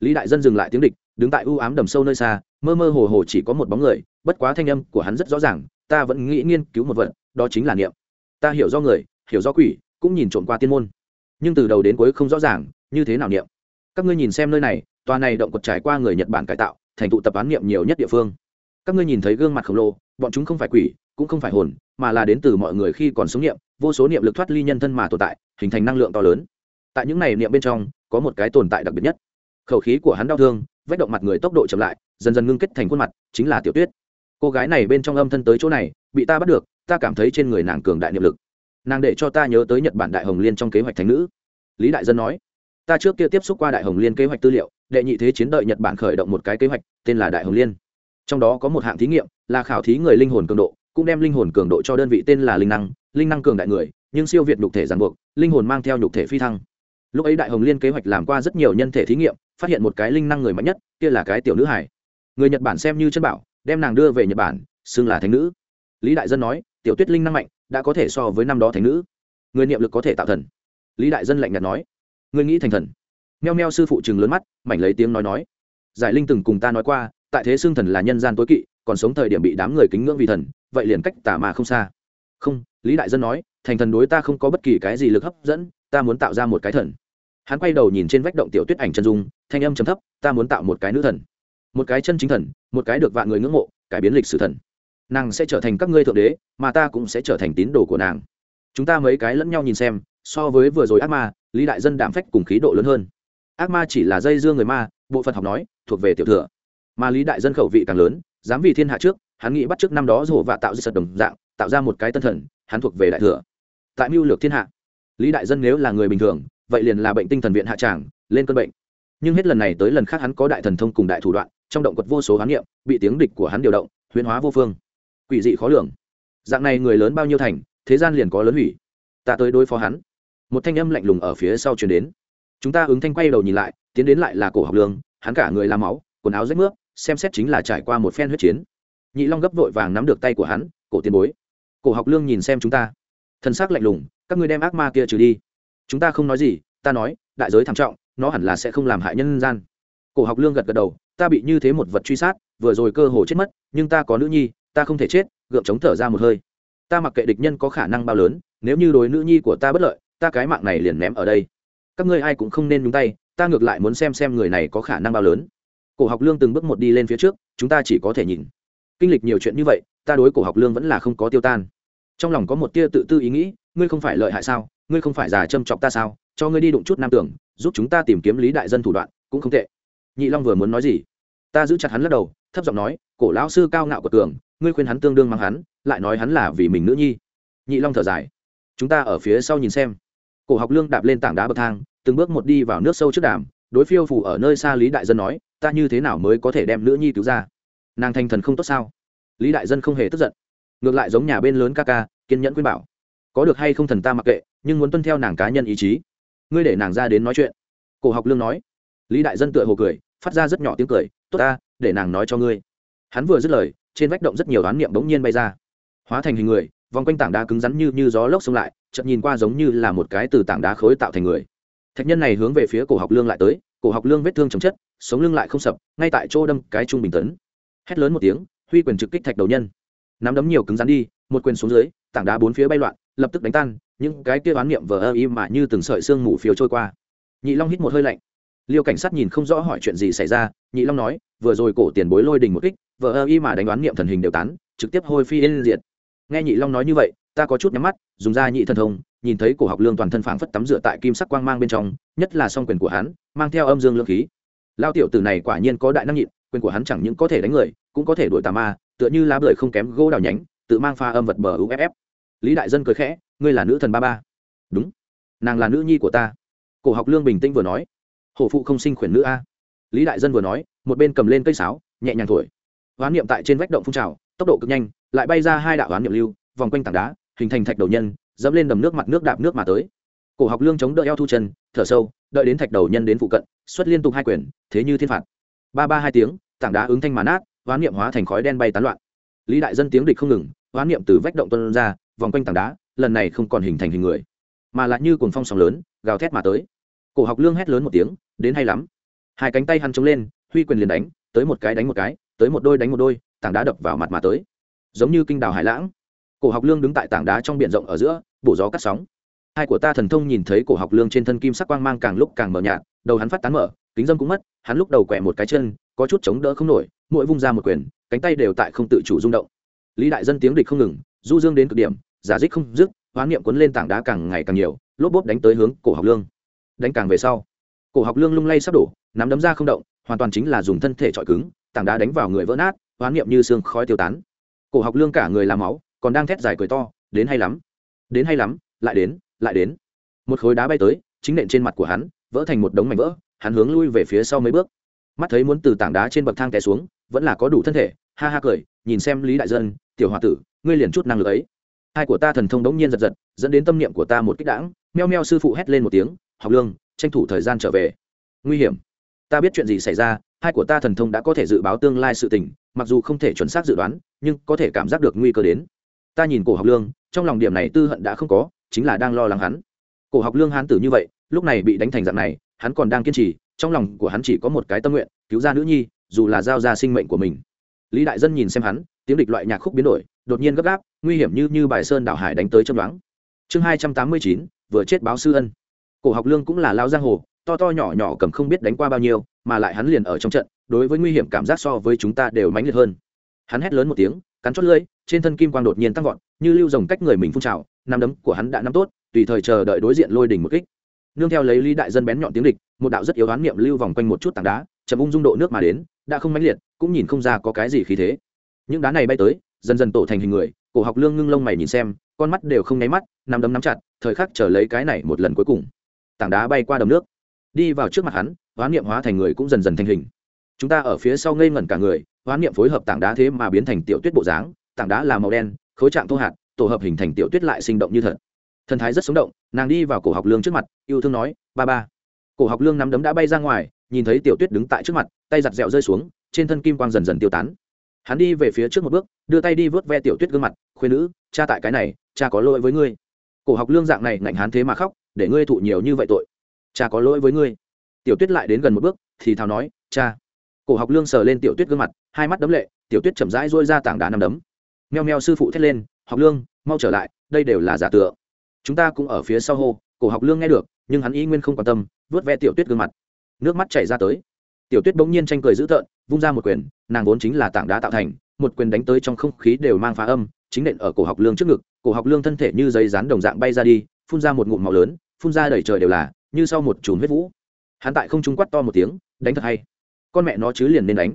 S1: Lý đại dân dừng lại tiếng địch, đứng tại u ám đầm sâu nơi xa, mơ mơ hồ hồ chỉ có một bóng người, bất quá thanh âm của hắn rất rõ ràng, ta vẫn nghĩ nghiên cứu một vật, đó chính là niệm. Ta hiểu do người, hiểu do quỷ, cũng nhìn trộm qua tiên môn. Nhưng từ đầu đến cuối không rõ ràng, như thế nào niệm. Các ngươi nhìn xem nơi này tòa này động quật trải qua người nhật bản cải tạo, thành tụ tập án niệm nhiều nhất địa phương. Các ngươi nhìn thấy gương mặt khổng lồ, bọn chúng không phải quỷ, cũng không phải hồn, mà là đến từ mọi người khi còn sống niệm, vô số niệm lực thoát ly nhân thân mà tồn tại, hình thành năng lượng to lớn. Tại những này niệm bên trong, có một cái tồn tại đặc biệt nhất. Khẩu khí của hắn đau thương vách động mặt người tốc độ chậm lại, dần dần ngưng kết thành khuôn mặt, chính là tiểu tuyết. Cô gái này bên trong âm thân tới chỗ này, bị ta bắt được, ta cảm thấy trên người nàng cường đại niệm lực. Nàng để cho ta nhớ tới nhật bản đại hồng liên trong kế hoạch thành nữ. Lý đại dân nói, ta trước kia tiếp xúc qua đại hồng liên kế hoạch tư liệu đệ nhị thế chiến đợi nhật bản khởi động một cái kế hoạch, tên là đại hồng liên. Trong đó có một hạng thí nghiệm, là khảo thí người linh hồn cường độ, cũng đem linh hồn cường độ cho đơn vị tên là linh năng linh năng cường đại người, nhưng siêu việt nhục thể ràng buộc, linh hồn mang theo nhục thể phi thăng. Lúc ấy đại hồng liên kế hoạch làm qua rất nhiều nhân thể thí nghiệm, phát hiện một cái linh năng người mạnh nhất, kia là cái tiểu nữ hải người nhật bản xem như chân bảo, đem nàng đưa về nhật bản, xưng là thánh nữ. Lý đại dân nói, tiểu tuyết linh năng mạnh, đã có thể so với năm đó thánh nữ. Người niệm lực có thể tạo thần. Lý đại dân lạnh nhạt nói người nghĩ thành thần? Meo meo sư phụ chừng lớn mắt, mảnh lấy tiếng nói nói. Giải linh từng cùng ta nói qua, tại thế xương thần là nhân gian tối kỵ, còn sống thời điểm bị đám người kính ngưỡng vì thần, vậy liền cách tả mà không xa. Không, lý đại dân nói, thành thần đối ta không có bất kỳ cái gì lực hấp dẫn, ta muốn tạo ra một cái thần. Hắn quay đầu nhìn trên vách động tiểu tuyết ảnh chân dung, thanh âm chấm thấp, ta muốn tạo một cái nữ thần. Một cái chân chính thần, một cái được vạn người ngưỡng mộ, cải biến lịch sử thần. Nàng sẽ trở thành các ngươi thượng đế, mà ta cũng sẽ trở thành tín đồ của nàng. Chúng ta mấy cái lẫn nhau nhìn xem, so với vừa rồi ác ma, lý đại dân đảm phách cùng khí độ lớn hơn ác ma chỉ là dây dưa người ma, bộ phận học nói, thuộc về tiểu thừa. Mà lý đại dân khẩu vị càng lớn, dám vì thiên hạ trước, hắn nghĩ bắt trước năm đó rổ và tạo ra sật đồng dạng, tạo ra một cái tân thần, hắn thuộc về đại thừa. Tại mưu lược thiên hạ, lý đại dân nếu là người bình thường, vậy liền là bệnh tinh thần viện hạ tràng, lên cơn bệnh. Nhưng hết lần này tới lần khác hắn có đại thần thông cùng đại thủ đoạn, trong động quật vô số hán niệm, bị tiếng địch của hắn điều động, huyễn hóa vô phương. Quỷ dị khó lường. Dạng này người lớn bao nhiêu thành, thế gian liền có lớn hủy. Ta tới đối phó hắn. Một thanh âm lạnh lùng ở phía sau chuyển đến chúng ta ứng thanh quay đầu nhìn lại, tiến đến lại là cổ học lương hắn cả người làm máu, quần áo rách nước xem xét chính là trải qua một phen huyết chiến. Nhị long gấp vội vàng nắm được tay của hắn, cổ tiền bối, cổ học lương nhìn xem chúng ta. Thân xác lạnh lùng, các ngươi đem ác ma kia trừ đi. Chúng ta không nói gì, ta nói, đại giới thảm trọng, nó hẳn là sẽ không làm hại nhân gian. Cổ học lương gật gật đầu, ta bị như thế một vật truy sát, vừa rồi cơ hồ chết mất, nhưng ta có nữ nhi, ta không thể chết, gượng chống thở ra một hơi. Ta mặc kệ địch nhân có khả năng bao lớn, nếu như đối nữ nhi của ta bất lợi, ta cái mạng này liền ném ở đây các ngươi ai cũng không nên nhúng tay, ta ngược lại muốn xem xem người này có khả năng bao lớn. Cổ học lương từng bước một đi lên phía trước, chúng ta chỉ có thể nhìn. Kinh lịch nhiều chuyện như vậy, ta đối cổ học lương vẫn là không có tiêu tan. Trong lòng có một tia tự tư ý nghĩ, ngươi không phải lợi hại sao, ngươi không phải già châm chọc ta sao, cho ngươi đi đụng chút nam tưởng, giúp chúng ta tìm kiếm lý đại dân thủ đoạn, cũng không tệ. Nhị long vừa muốn nói gì? Ta giữ chặt hắn lắc đầu, thấp giọng nói, cổ lão sư cao ngạo của cường, ngươi khuyên hắn tương đương mang hắn, lại nói hắn là vì mình nữ nhi. Nhị long thở dài, chúng ta ở phía sau nhìn xem cổ học lương đạp lên tảng đá bậc thang, từng bước một đi vào nước sâu trước đàm, đối phiêu phủ ở nơi xa lý đại dân nói, ta như thế nào mới có thể đem nữ nhi cứu ra? Nàng thành thần không tốt sao? Lý đại dân không hề tức giận, ngược lại giống nhà bên lớn ca ca, kiên nhẫn khuyên bảo, có được hay không thần ta mặc kệ, nhưng muốn tuân theo nàng cá nhân ý chí. Ngươi để nàng ra đến nói chuyện. Cổ học lương nói. Lý đại dân tựa hồ cười, phát ra rất nhỏ tiếng cười, tốt ta, để nàng nói cho ngươi. Hắn vừa dứt lời, trên vách động rất nhiều đoán niệm bỗng nhiên bay ra. Hóa thành hình người vòng quanh tảng đá cứng rắn như như gió lốc xông lại, chợt nhìn qua giống như là một cái từ tảng đá khối tạo thành người. Thạch nhân này hướng về phía cổ học lương lại tới, cổ học lương vết thương chấm chất, sống lưng lại không sập, ngay tại chỗ đâm cái trung bình tấn. Hét lớn một tiếng, huy quyền trực kích thạch đầu nhân. Nắm đấm nhiều cứng rắn đi, một quyền xuống dưới, tảng đá bốn phía bay loạn, lập tức đánh tan, những cái kia oán niệm vờ ơ y mà như từng sợi xương mù phiếu trôi qua. Nhị long hít một hơi lạnh. Liêu cảnh sát nhìn không rõ hỏi chuyện gì xảy ra, nhị long nói, vừa rồi cổ tiền bối lôi đình một kích, vờ ơ y mà đánh đoán niệm thần hình đều tán, trực tiếp hôi phi yên diệt nghe nhị long nói như vậy, ta có chút nhắm mắt, dùng da nhị thần thông, nhìn thấy cổ học lương toàn thân phảng phất tắm rửa tại kim sắc quang mang bên trong, nhất là song quyền của hắn, mang theo âm dương lương khí. Lao tiểu tử này quả nhiên có đại năng nhịn, quyền của hắn chẳng những có thể đánh người, cũng có thể đuổi tà ma, tựa như lá bưởi không kém gỗ đào nhánh, tự mang pha âm vật bờ uff lý đại dân cười khẽ, ngươi là nữ thần ba ba. Đúng. Nàng là nữ nhi của ta. Cổ học lương bình tĩnh vừa nói. Hổ phụ không sinh khuyển nữ a. Lý đại dân vừa nói, một bên cầm lên cây sáo, nhẹ nhàng thổi. Hoán niệm tại trên vách động phun trào tốc độ cực nhanh, lại bay ra hai đạo oán niệm lưu, vòng quanh tảng đá, hình thành thạch đầu nhân, dẫm lên đầm nước mặt nước đạp nước mà tới. Cổ học lương chống đỡ eo thu chân, thở sâu, đợi đến thạch đầu nhân đến phụ cận, xuất liên tục hai quyền, thế như thiên phạt. Ba ba hai tiếng, tảng đá ứng thanh mà nát hoán niệm hóa thành khói đen bay tán loạn. Lý đại dân tiếng địch không ngừng hoán niệm từ vách động tuân ra, vòng quanh tảng đá, lần này không còn hình thành hình người, mà lại như cuồng phong sóng lớn, gào thét mà tới. Cổ học lương hét lớn một tiếng, đến hay lắm. Hai cánh tay hắn chống lên, huy quyền liền đánh, tới một cái đánh một cái, tới một đôi đánh một đôi tảng đá đập vào mặt mà tới. Giống như kinh đào hải lãng. Cổ học lương đứng tại tảng đá trong biển rộng ở giữa, bổ gió cắt sóng. Hai của ta thần thông nhìn thấy cổ học lương trên thân kim sắc quang mang càng lúc càng mờ nhạt, đầu hắn phát tán mở, kính dâm cũng mất, hắn lúc đầu quẹ một cái chân, có chút chống đỡ không nổi, mỗi vung ra một quyền, cánh tay đều tại không tự chủ rung động. Lý đại dân tiếng địch không ngừng, du dương đến cực điểm, giả dích không dứt, hoán niệm quấn lên tảng đá càng ngày càng nhiều, lốp bốp đánh tới hướng cổ học lương. Đánh càng về sau, cổ học lương lung lay sắp đổ, nắm đấm ra không động, hoàn toàn chính là dùng thân thể trọi cứng, tảng đá đánh vào người vỡ nát hoán niệm như xương khói tiêu tán. Cổ học lương cả người làm máu, còn đang thét dài cười to, đến hay lắm, đến hay lắm, lại đến lại đến. Một khối đá bay tới, chính nện trên mặt của hắn, vỡ thành một đống mảnh vỡ, hắn hướng lui về phía sau mấy bước. Mắt thấy muốn từ tảng đá trên bậc thang té xuống, vẫn là có đủ thân thể, ha ha cười, nhìn xem lý đại dân, tiểu h o a tử, ngươi liền chút năng lực ấy. Hai của ta thần thông đống nhiên giật giật, dẫn đến tâm niệm của ta một kích đãng, meo meo sư phụ hét lên một tiếng, học lương, tranh thủ thời gian trở về. Nguy hiểm. Ta biết chuyện gì xảy ra, hai của ta thần thông đã có thể dự báo tương lai sự tình mặc dù không thể chuẩn xác dự đoán, nhưng có thể cảm giác được nguy cơ đến. Ta nhìn cổ học lương, trong lòng điểm này tư hận đã không có, chính là đang lo lắng hắn. Cổ học lương hán tử như vậy, lúc này bị đánh thành dạng này, hắn còn đang kiên trì, trong lòng của hắn chỉ có một cái tâm nguyện, cứu ra nữ nhi, dù là giao ra sinh mệnh của mình. Lý đại dân nhìn xem hắn, tiếng địch loại nhạc khúc biến đổi, đột nhiên gấp gáp, nguy hiểm như như bài sơn đảo hải đánh tới châm đoán chương hai trăm tám mươi chín, vừa chết báo sư ân. Cổ học lương cũng là lao giang hồ to to nhỏ nhỏ cầm không biết đánh qua bao nhiêu, mà lại hắn liền ở trong trận, đối với nguy hiểm cảm giác so với chúng ta đều mãnh liệt hơn. Hắn hét lớn một tiếng, cắn chót lưỡi, trên thân kim quang đột nhiên tăng vọt, như lưu rồng cách người mình phun trào nắm đấm của hắn đã nắm tốt, tùy thời chờ đợi đối diện lôi đỉnh một kích. Nương theo lấy lý đại dân bén nhọn tiếng địch, một đạo rất yếu đoán niệm lưu vòng quanh một chút tảng đá, chậm ung dung độ nước mà đến, đã không mãnh liệt, cũng nhìn không ra có cái gì khí thế. Những đá này bay tới, dần dần tổ thành hình người, cổ học lương ngưng lông mày nhìn xem, con mắt đều không nháy mắt nắm đấm nắm chặt, thời khắc chờ lấy cái này một lần cuối cùng. Tảng đá bay qua đầm nước đi vào trước mặt hắn, hoán niệm hóa thành người cũng dần dần thành hình. Chúng ta ở phía sau ngây ngẩn cả người, hoán niệm phối hợp tảng đá thế mà biến thành tiểu tuyết bộ dáng, tảng đá là màu đen, khối trạng thô hạt, tổ hợp hình thành tiểu tuyết lại sinh động như thật. Thần thái rất sống động, nàng đi vào cổ học lương trước mặt, yêu thương nói, ba ba. Cổ học lương nắm đấm đã bay ra ngoài, nhìn thấy tiểu tuyết đứng tại trước mặt, tay giặt dẹo rơi xuống, trên thân kim quang dần dần tiêu tán. Hắn đi về phía trước một bước, đưa tay đi vớt ve tiểu tuyết gương mặt khuyên nữ, cha tại cái này, cha có lỗi với ngươi. Cổ học lương dạng này ngạnh hắn thế mà khóc, để ngươi thụ nhiều như vậy tội cha có lỗi với ngươi. Tiểu tuyết lại đến gần một bước, thì thào nói, cha. Cổ học lương sờ lên tiểu tuyết gương mặt, hai mắt đấm lệ, tiểu tuyết chậm rãi rôi ra tảng đá nằm đấm. Meo meo sư phụ thét lên, học lương, mau trở lại, đây đều là giả tựa. Chúng ta cũng ở phía sau hô, cổ học lương nghe được, nhưng hắn ý nguyên không quan tâm vớt ve tiểu tuyết gương mặt. Nước mắt chảy ra tới. Tiểu tuyết bỗng nhiên tranh cười dữ tợn, vung ra một quyền, nàng vốn chính là tảng đá tạo thành, một quyền đánh tới trong không khí đều mang phá âm, chính nện ở cổ học lương trước ngực, cổ học lương thân thể như giấy rán đồng dạng bay ra đi, phun ra một ngụm màu lớn, phun ra đầy trời đều là như sau một chùm huyết vũ. Hắn tại không trung quát to một tiếng, đánh thật hay. Con mẹ nó chứ liền nên đánh.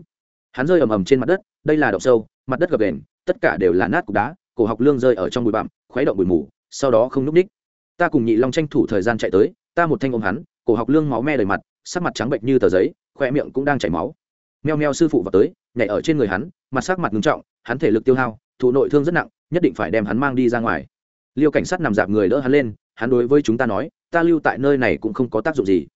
S1: Hắn rơi ầm ầm trên mặt đất, đây là động sâu, mặt đất gập đền tất cả đều là nát cục đá, cổ học lương rơi ở trong bụi bặm, khuấy động bụi mù, sau đó không núp ních. Ta cùng nhị long tranh thủ thời gian chạy tới, ta một thanh ôm hắn, cổ học lương máu me đầy mặt, sắc mặt trắng bệnh như tờ giấy, khoe miệng cũng đang chảy máu. Meo meo sư phụ vào tới, nhảy ở trên người hắn, mặt sắc mặt ngưng trọng, hắn thể lực tiêu hao, thụ nội thương rất nặng, nhất định phải đem hắn mang đi ra ngoài. Liêu cảnh sát nằm dạp người đỡ hắn lên, hắn đối với chúng ta nói ta lưu tại nơi này cũng không có tác dụng gì.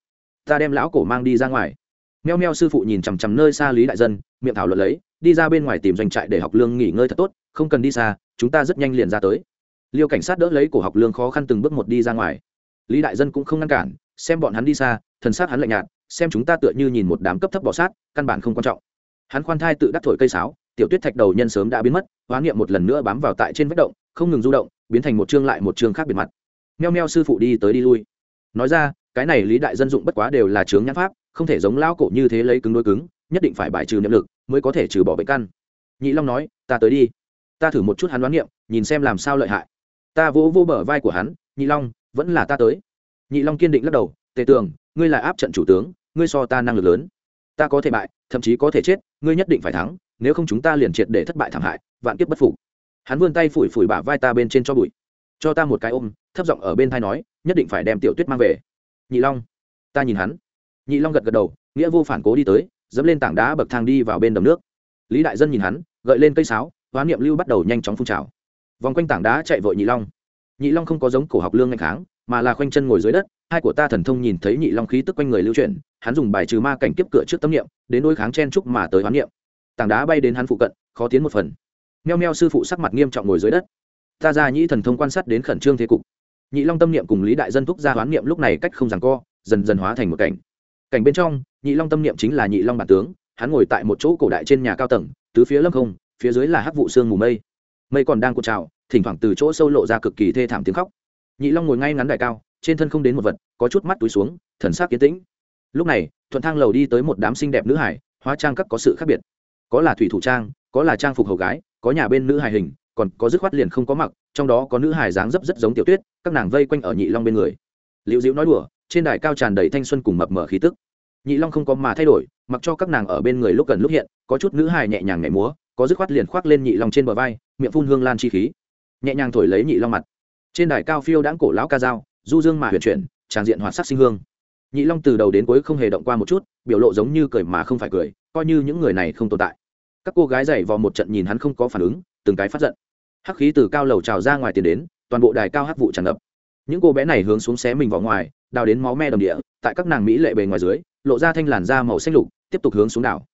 S1: Ta đem lão cổ mang đi ra ngoài. Meo meo sư phụ nhìn chằm chằm nơi xa lý đại dân, miệng thảo luận lấy, đi ra bên ngoài tìm doanh trại để học lương nghỉ ngơi thật tốt, không cần đi xa, chúng ta rất nhanh liền ra tới. Liêu cảnh sát đỡ lấy cổ học lương khó khăn từng bước một đi ra ngoài. Lý đại dân cũng không ngăn cản, xem bọn hắn đi xa, thần sát hắn lạnh nhạt, xem chúng ta tựa như nhìn một đám cấp thấp bỏ sát, căn bản không quan trọng. Hắn khoan thai tự đắc thổi cây sáo, tiểu tuyết thạch đầu nhân sớm đã biến mất, hóa niệm một lần nữa bám vào tại trên vách động, không ngừng du động, biến thành một chương lại một chương khác biệt mặt meo meo sư phụ đi tới đi lui. Nói ra, cái này lý đại dân dụng bất quá đều là chướng nhãn pháp, không thể giống lao cổ như thế lấy cứng đôi cứng, nhất định phải bài trừ niệm lực, mới có thể trừ bỏ bệnh căn. Nhị long nói, ta tới đi. Ta thử một chút hắn đoán niệm, nhìn xem làm sao lợi hại. Ta vỗ vô bờ vai của hắn, nhị long, vẫn là ta tới. Nhị long kiên định lắc đầu, tề tường, ngươi là áp trận chủ tướng, ngươi so ta năng lực lớn. Ta có thể bại, thậm chí có thể chết, ngươi nhất định phải thắng, nếu không chúng ta liền triệt để thất bại thảm hại, vạn kiếp bất phục. Hắn vươn tay phủi phủi bả vai ta bên trên cho bụi. Cho ta một cái ôm thấp giọng ở bên thai nói, nhất định phải đem tiểu tuyết mang về. Nhị long, ta nhìn hắn. Nhị long gật gật đầu, nghĩa vô phản cố đi tới, dẫm lên tảng đá bậc thang đi vào bên đầm nước. Lý đại dân nhìn hắn, gợi lên cây sáo, hoán niệm lưu bắt đầu nhanh chóng phun trào. Vòng quanh tảng đá chạy vội nhị long. Nhị long không có giống cổ học lương ngày kháng, mà là khoanh chân ngồi dưới đất, hai của ta thần thông nhìn thấy nhị long khí tức quanh người lưu chuyển, hắn dùng bài trừ ma cảnh kiếp cửa trước tâm niệm, đến đôi kháng chen trúc mà tới hoán niệm. Tảng đá bay đến hắn phụ cận, khó tiến một phần. Meo meo sư phụ sắc mặt nghiêm trọng ngồi dưới đất. Ta ra nhĩ thần thông quan sát đến khẩn trương thế cục nhị long tâm niệm cùng lý đại dân thúc ra hoán niệm lúc này cách không rằng co, dần dần hóa thành một cảnh. Cảnh bên trong, nhị long tâm niệm chính là nhị long bản tướng, hắn ngồi tại một chỗ cổ đại trên nhà cao tầng, tứ phía lâm không, phía dưới là hắc vụ sương mù mây. Mây còn đang cột trào, thỉnh thoảng từ chỗ sâu lộ ra cực kỳ thê thảm tiếng khóc. Nhị long ngồi ngay ngắn đại cao, trên thân không đến một vật, có chút mắt túi xuống, thần sắc kiến tĩnh. Lúc này, thuận thang lầu đi tới một đám xinh đẹp nữ hải, hóa trang các có sự khác biệt. Có là thủy thủ trang, có là trang phục hầu gái, có nhà bên nữ hài hình còn có dứt khoát liền không có mặc, trong đó có nữ hài dáng dấp rất giống tiểu tuyết, các nàng vây quanh ở nhị long bên người. Liễu diễu nói đùa, trên đài cao tràn đầy thanh xuân cùng mập mờ khí tức. Nhị long không có mà thay đổi, mặc cho các nàng ở bên người lúc gần lúc hiện, có chút nữ hài nhẹ nhàng nhảy múa, có dứt khoát liền khoác lên nhị long trên bờ vai, miệng phun hương lan chi khí. Nhẹ nhàng thổi lấy nhị long mặt. Trên đài cao phiêu đãng cổ lão ca dao, du dương mà huyền chuyển, tràn diện hoạt sắc sinh hương. Nhị long từ đầu đến cuối không hề động qua một chút, biểu lộ giống như cười mà không phải cười, coi như những người này không tồn tại. Các cô gái dày vò một trận nhìn hắn không có phản ứng, từng cái phát giận hắc khí từ cao lầu trào ra ngoài tiền đến, toàn bộ đài cao hắc vụ tràn ngập. Những cô bé này hướng xuống xé mình vào ngoài, đào đến máu me đầm địa, tại các nàng mỹ lệ bề ngoài dưới, lộ ra thanh làn da màu xanh lục, tiếp tục hướng xuống đảo.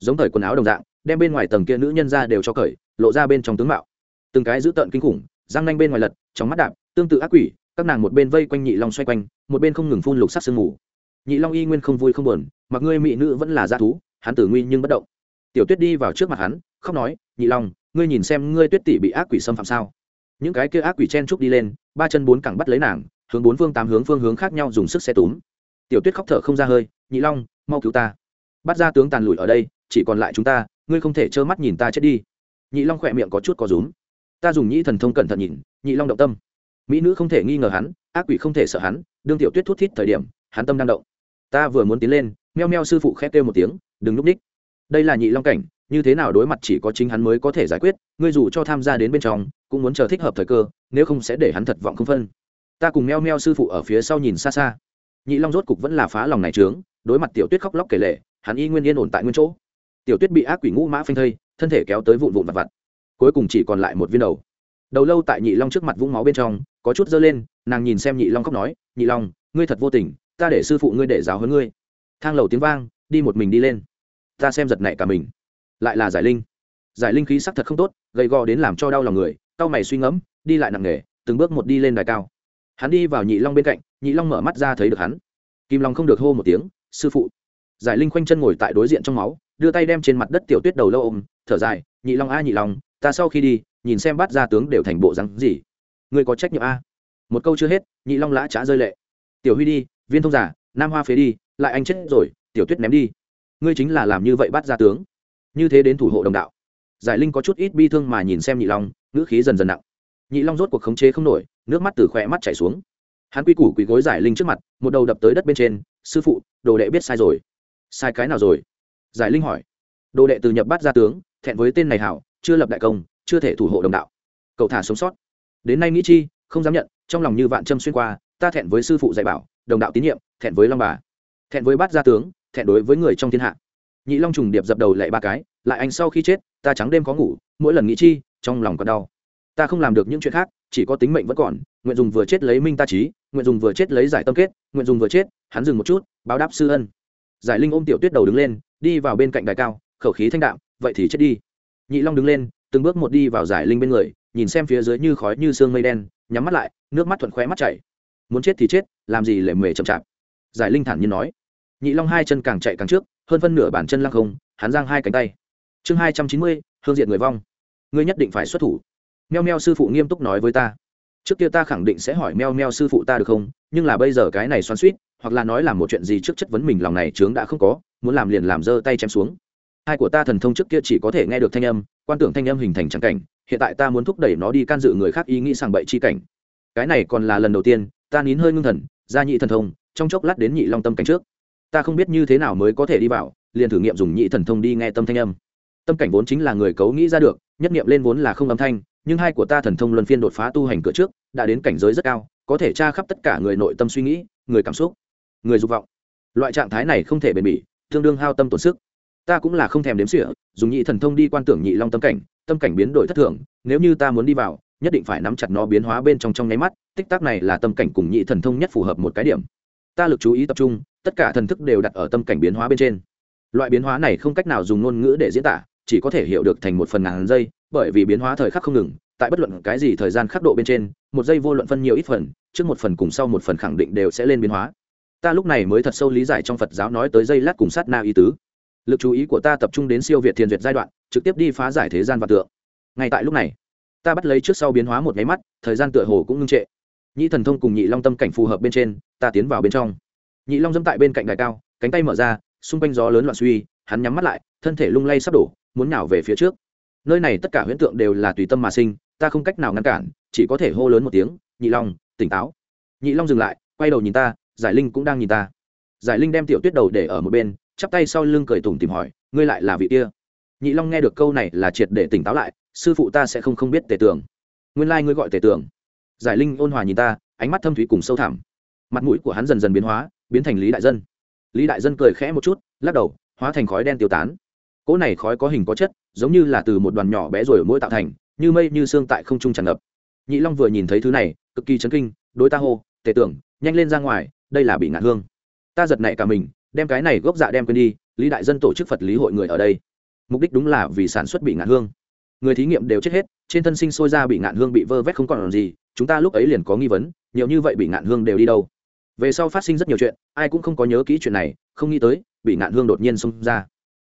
S1: Giống thời quần áo đồng dạng, đem bên ngoài tầng kia nữ nhân ra đều cho cởi, lộ ra bên trong tướng mạo. Từng cái giữ tợn kinh khủng răng nanh bên ngoài lật, trong mắt đạp, tương tự ác quỷ, các nàng một bên vây quanh nhị long xoay quanh, một bên không ngừng phun lục sắc sương mù. Nhị long y nguyên không vui không buồn, mặc ngươi mỹ nữ vẫn là g thú, hắn tử nguy nhưng bất động. Tiểu tuyết đi vào trước mặt hắn, khóc nói nhị long, ngươi nhìn xem ngươi tuyết tỷ bị ác quỷ xâm phạm sao? Những cái kia ác quỷ chen trúc đi lên, ba chân bốn cẳng bắt lấy nàng, hướng bốn phương tám hướng phương hướng khác nhau dùng sức xe túm. Tiểu tuyết khóc thở không ra hơi, nhị long, mau cứu ta. Bắt ra tướng tàn lùi ở đây, chỉ còn lại chúng ta, ngươi không thể trơ mắt nhìn ta chết đi. Nhị long khỏe miệng có chút có rúm. Ta dùng nhĩ thần thông cẩn thận nhìn, nhị long động tâm. Mỹ nữ không thể nghi ngờ hắn, ác quỷ không thể sợ hắn, đương tiểu tuyết thút thít thời điểm, hắn tâm đang động. Ta vừa muốn tiến lên, meo meo sư phụ khét kêu một tiếng, đừng núp ních. Đây là nhị long cảnh như thế nào đối mặt chỉ có chính hắn mới có thể giải quyết, ngươi dù cho tham gia đến bên trong, cũng muốn chờ thích hợp thời cơ, nếu không sẽ để hắn thật vọng không phân. Ta cùng meo meo sư phụ ở phía sau nhìn xa xa. Nhị long rốt cục vẫn là phá lòng này trướng, đối mặt tiểu tuyết khóc lóc kể lệ hắn y nguyên yên ổn tại nguyên chỗ. Tiểu tuyết bị ác quỷ ngũ mã phanh thây, thân thể kéo tới vụn vụn vặt vặt. Cuối cùng chỉ còn lại một viên đầu. Đầu lâu tại nhị long trước mặt vũng máu bên trong, có chút dơ lên, nàng nhìn xem nhị long khóc nói, nhị long, ngươi thật vô tình, ta để sư phụ ngươi để giáo hơn ngươi. Thang lầu tiếng vang, đi một mình đi lên. Ta xem giật nảy cả mình lại là giải linh. Giải linh khí sắc thật không tốt, gầy gò đến làm cho đau lòng người tao mày suy ngẫm, đi lại nặng nề, từng bước một đi lên đài cao. Hắn đi vào nhị long bên cạnh, nhị long mở mắt ra thấy được hắn. Kim long không được hô một tiếng, sư phụ. Giải linh khoanh chân ngồi tại đối diện trong máu, đưa tay đem trên mặt đất tiểu tuyết đầu lâu ôm, thở dài, nhị long a, nhị long, ta sau khi đi, nhìn xem bắt ra tướng đều thành bộ rắn gì. Ngươi có trách nhiệm a? Một câu chưa hết, nhị long lã trá rơi lệ. Tiểu huy đi, viên thông giả, nam hoa phế đi, lại anh chết rồi, tiểu tuyết ném đi. Ngươi chính là làm như vậy bắt ra tướng như thế đến thủ hộ đồng đạo. Giải linh có chút ít bi thương mà nhìn xem nhị long, ngữ khí dần dần nặng. Nhị long rốt cuộc khống chế không nổi, nước mắt từ khỏe mắt chảy xuống. Hắn quy củ quỳ gối giải linh trước mặt, một đầu đập tới đất bên trên, sư phụ, đồ đệ biết sai rồi. Sai cái nào rồi? Giải linh hỏi. Đồ đệ từ nhập bắt ra tướng, thẹn với tên này hảo, chưa lập đại công, chưa thể thủ hộ đồng đạo. Cậu thả sống sót. Đến nay nghĩ chi, không dám nhận, trong lòng như vạn châm xuyên qua, ta thẹn với sư phụ dạy bảo, đồng đạo tín nhiệm, thẹn với long bà. Thẹn với bát gia tướng, thẹn đối với người trong thiên hạ nhị long trùng điệp dập đầu lại ba cái, lại anh sau khi chết, ta trắng đêm có ngủ, mỗi lần nghĩ chi, trong lòng còn đau. Ta không làm được những chuyện khác, chỉ có tính mệnh vẫn còn, nguyện dùng vừa chết lấy minh ta trí, nguyện dùng vừa chết lấy giải tâm kết, nguyện dùng vừa chết, hắn dừng một chút, báo đáp sư ân. Giải linh ôm tiểu tuyết đầu đứng lên, đi vào bên cạnh đài cao, khẩu khí thanh đạm, vậy thì chết đi. Nhị long đứng lên, từng bước một đi vào giải linh bên người, nhìn xem phía dưới như khói như sương mây đen, nhắm mắt lại, nước mắt thuận khóe mắt chảy. Muốn chết thì chết, làm gì lệ mề chậm chạp? Giải linh thản nhiên nói nhị long hai chân càng chạy càng trước, hơn phân nửa bản chân lăng không, hắn giang hai cánh tay. Chương hai trăm chín mươi, hương diện người vong. Ngươi nhất định phải xuất thủ. Meo meo sư phụ nghiêm túc nói với ta. Trước kia ta khẳng định sẽ hỏi meo meo sư phụ ta được không, nhưng là bây giờ cái này xoắn suýt hoặc là nói là một chuyện gì trước chất vấn mình lòng này chướng đã không có, muốn làm liền làm giơ tay chém xuống. Hai của ta thần thông trước kia chỉ có thể nghe được thanh âm, quan tưởng thanh âm hình thành trắng cảnh, hiện tại ta muốn thúc đẩy nó đi can dự người khác ý nghĩ sàng bậy chi cảnh. Cái này còn là lần đầu tiên, ta nín hơi ngưng thần, ra nhị thần thông, trong chốc lát đến nhị long tâm cảnh trước ta không biết như thế nào mới có thể đi vào, liền thử nghiệm dùng nhị thần thông đi nghe tâm thanh âm. Tâm cảnh vốn chính là người cấu nghĩ ra được, nhất nghiệm lên vốn là không âm thanh, nhưng hai của ta thần thông luân phiên đột phá tu hành cửa trước, đã đến cảnh giới rất cao, có thể tra khắp tất cả người nội tâm suy nghĩ, người cảm xúc, người dục vọng. Loại trạng thái này không thể bền bỉ, tương đương hao tâm tổn sức. Ta cũng là không thèm đếm sỉa dùng nhị thần thông đi quan tưởng nhị long tâm cảnh tâm cảnh biến đổi thất thường, nếu như ta muốn đi vào, nhất định phải nắm chặt nó biến hóa bên trong trong nháy mắt, tích tắc này là tâm cảnh cùng nhị thần thông nhất phù hợp một cái điểm ta lực chú ý tập trung, tất cả thần thức đều đặt ở tâm cảnh biến hóa bên trên. Loại biến hóa này không cách nào dùng ngôn ngữ để diễn tả, chỉ có thể hiểu được thành một phần ngàn giây, bởi vì biến hóa thời khắc không ngừng, tại bất luận cái gì thời gian khắc độ bên trên, một giây vô luận phân nhiều ít phần, trước một phần cùng sau một phần khẳng định đều sẽ lên biến hóa. Ta lúc này mới thật sâu lý giải trong phật giáo nói tới giây lát cùng sát na ý tứ. Lực chú ý của ta tập trung đến siêu việt thiền duyệt giai đoạn, trực tiếp đi phá giải thế gian và tượng. Ngay tại lúc này, ta bắt lấy trước sau biến hóa một máy mắt, thời gian tựa hồ cũng ngưng trệ nhị thần thông cùng nhị long tâm cảnh phù hợp bên trên, ta tiến vào bên trong. Nhị long dẫm tại bên cạnh đài cao, cánh tay mở ra, xung quanh gió lớn loạn suy, hắn nhắm mắt lại, thân thể lung lay sắp đổ, muốn nào về phía trước. Nơi này tất cả huyễn tượng đều là tùy tâm mà sinh, ta không cách nào ngăn cản, chỉ có thể hô lớn một tiếng, nhị long, tỉnh táo. Nhị long dừng lại, quay đầu nhìn ta, giải linh cũng đang nhìn ta. Giải linh đem tiểu tuyết đầu để ở một bên, chắp tay sau lưng cười tủm tìm hỏi, ngươi lại là vị kia? Nhị long nghe được câu này là triệt để tỉnh táo lại, sư phụ ta sẽ không không biết tề tưởng nguyên lai、like、ngươi gọi tề tưởng giải linh ôn hòa nhìn ta, ánh mắt thâm thúy cùng sâu thẳm. Mặt mũi của hắn dần dần biến hóa, biến thành lý đại dân. Lý đại dân cười khẽ một chút, lắc đầu, hóa thành khói đen tiêu tán. Cỗ này khói có hình có chất, giống như là từ một đoàn nhỏ bé rồi ở mỗi tạo thành, như mây như xương tại không trung tràn ngập. Nhị long vừa nhìn thấy thứ này, cực kỳ chấn kinh, đối ta hô, tề tưởng, nhanh lên ra ngoài, đây là bị ngạn hương. Ta giật nảy cả mình, đem cái này gốc dạ đem quên đi, lý đại dân tổ chức phật lý hội người ở đây. Mục đích đúng là vì sản xuất bị ngạn hương. Người thí nghiệm đều chết hết, trên thân sinh sôi ra bị ngạn hương bị vơ vét không còn làm gì chúng ta lúc ấy liền có nghi vấn, nhiều như vậy bị ngạn hương đều đi đâu? Về sau phát sinh rất nhiều chuyện, ai cũng không có nhớ kỹ chuyện này, không nghĩ tới, bị ngạn hương đột nhiên xông ra.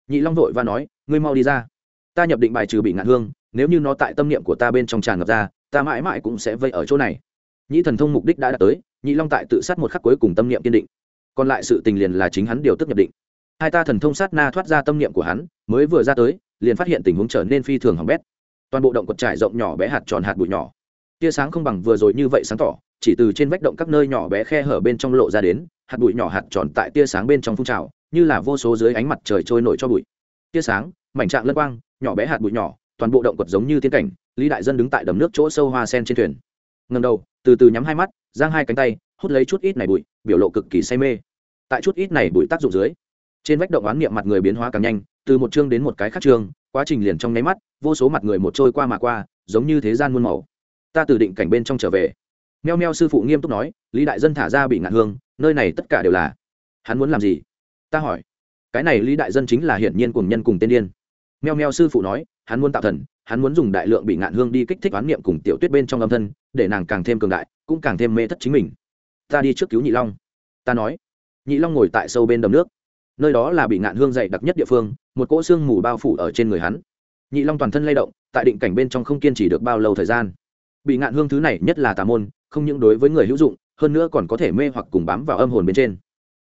S1: Nhị long vội và nói, ngươi mau đi ra. Ta nhập định bài trừ bị ngạn hương, nếu như nó tại tâm niệm của ta bên trong tràn ngập ra, ta mãi mãi cũng sẽ vây ở chỗ này. Nhị thần thông mục đích đã đạt tới, nhị long tại tự sát một khắc cuối cùng tâm niệm kiên định. Còn lại sự tình liền là chính hắn điều tức nhập định. Hai ta thần thông sát na thoát ra tâm niệm của hắn, mới vừa ra tới, liền phát hiện tình huống trở nên phi thường hỏng bét. Toàn bộ động quật trải rộng nhỏ bé hạt tròn hạt bụi nhỏ tia sáng không bằng vừa rồi như vậy sáng tỏ, chỉ từ trên vách động các nơi nhỏ bé khe hở bên trong lộ ra đến, hạt bụi nhỏ hạt tròn tại tia sáng bên trong phun trào, như là vô số dưới ánh mặt trời trôi nổi cho bụi. Tia sáng, mảnh trạng lân quang, nhỏ bé hạt bụi nhỏ, toàn bộ động quật giống như tiên cảnh, lý đại dân đứng tại đầm nước chỗ sâu hoa sen trên thuyền. Ngầm đầu, từ từ nhắm hai mắt, giang hai cánh tay, hút lấy chút ít này bụi, biểu lộ cực kỳ say mê. Tại chút ít này bụi tác dụng dưới, trên vách động oán niệm mặt người biến hóa càng nhanh, từ một chương đến một cái khác chương, quá trình liền trong nháy mắt, vô số mặt người một trôi qua mà qua, giống như thế gian muôn màu ta từ định cảnh bên trong trở về. Meo meo sư phụ nghiêm túc nói, lý đại dân thả ra bị ngạn hương, nơi này tất cả đều là. Hắn muốn làm gì? Ta hỏi. Cái này lý đại dân chính là hiển nhiên cùng nhân cùng tên điên. Meo meo sư phụ nói, hắn muốn tạo thần, hắn muốn dùng đại lượng bị ngạn hương đi kích thích oán niệm cùng tiểu tuyết bên trong âm thân, để nàng càng thêm cường đại, cũng càng thêm mê thất chính mình. Ta đi trước cứu nhị long. Ta nói. Nhị long ngồi tại sâu bên đầm nước. Nơi đó là bị ngạn hương dày đặc nhất địa phương, một cỗ xương mù bao phủ ở trên người hắn. Nhị long toàn thân lay động, tại định cảnh bên trong không kiên trì được bao lâu thời gian bị ngạn hương thứ này nhất là tà môn, không những đối với người hữu dụng, hơn nữa còn có thể mê hoặc cùng bám vào âm hồn bên trên.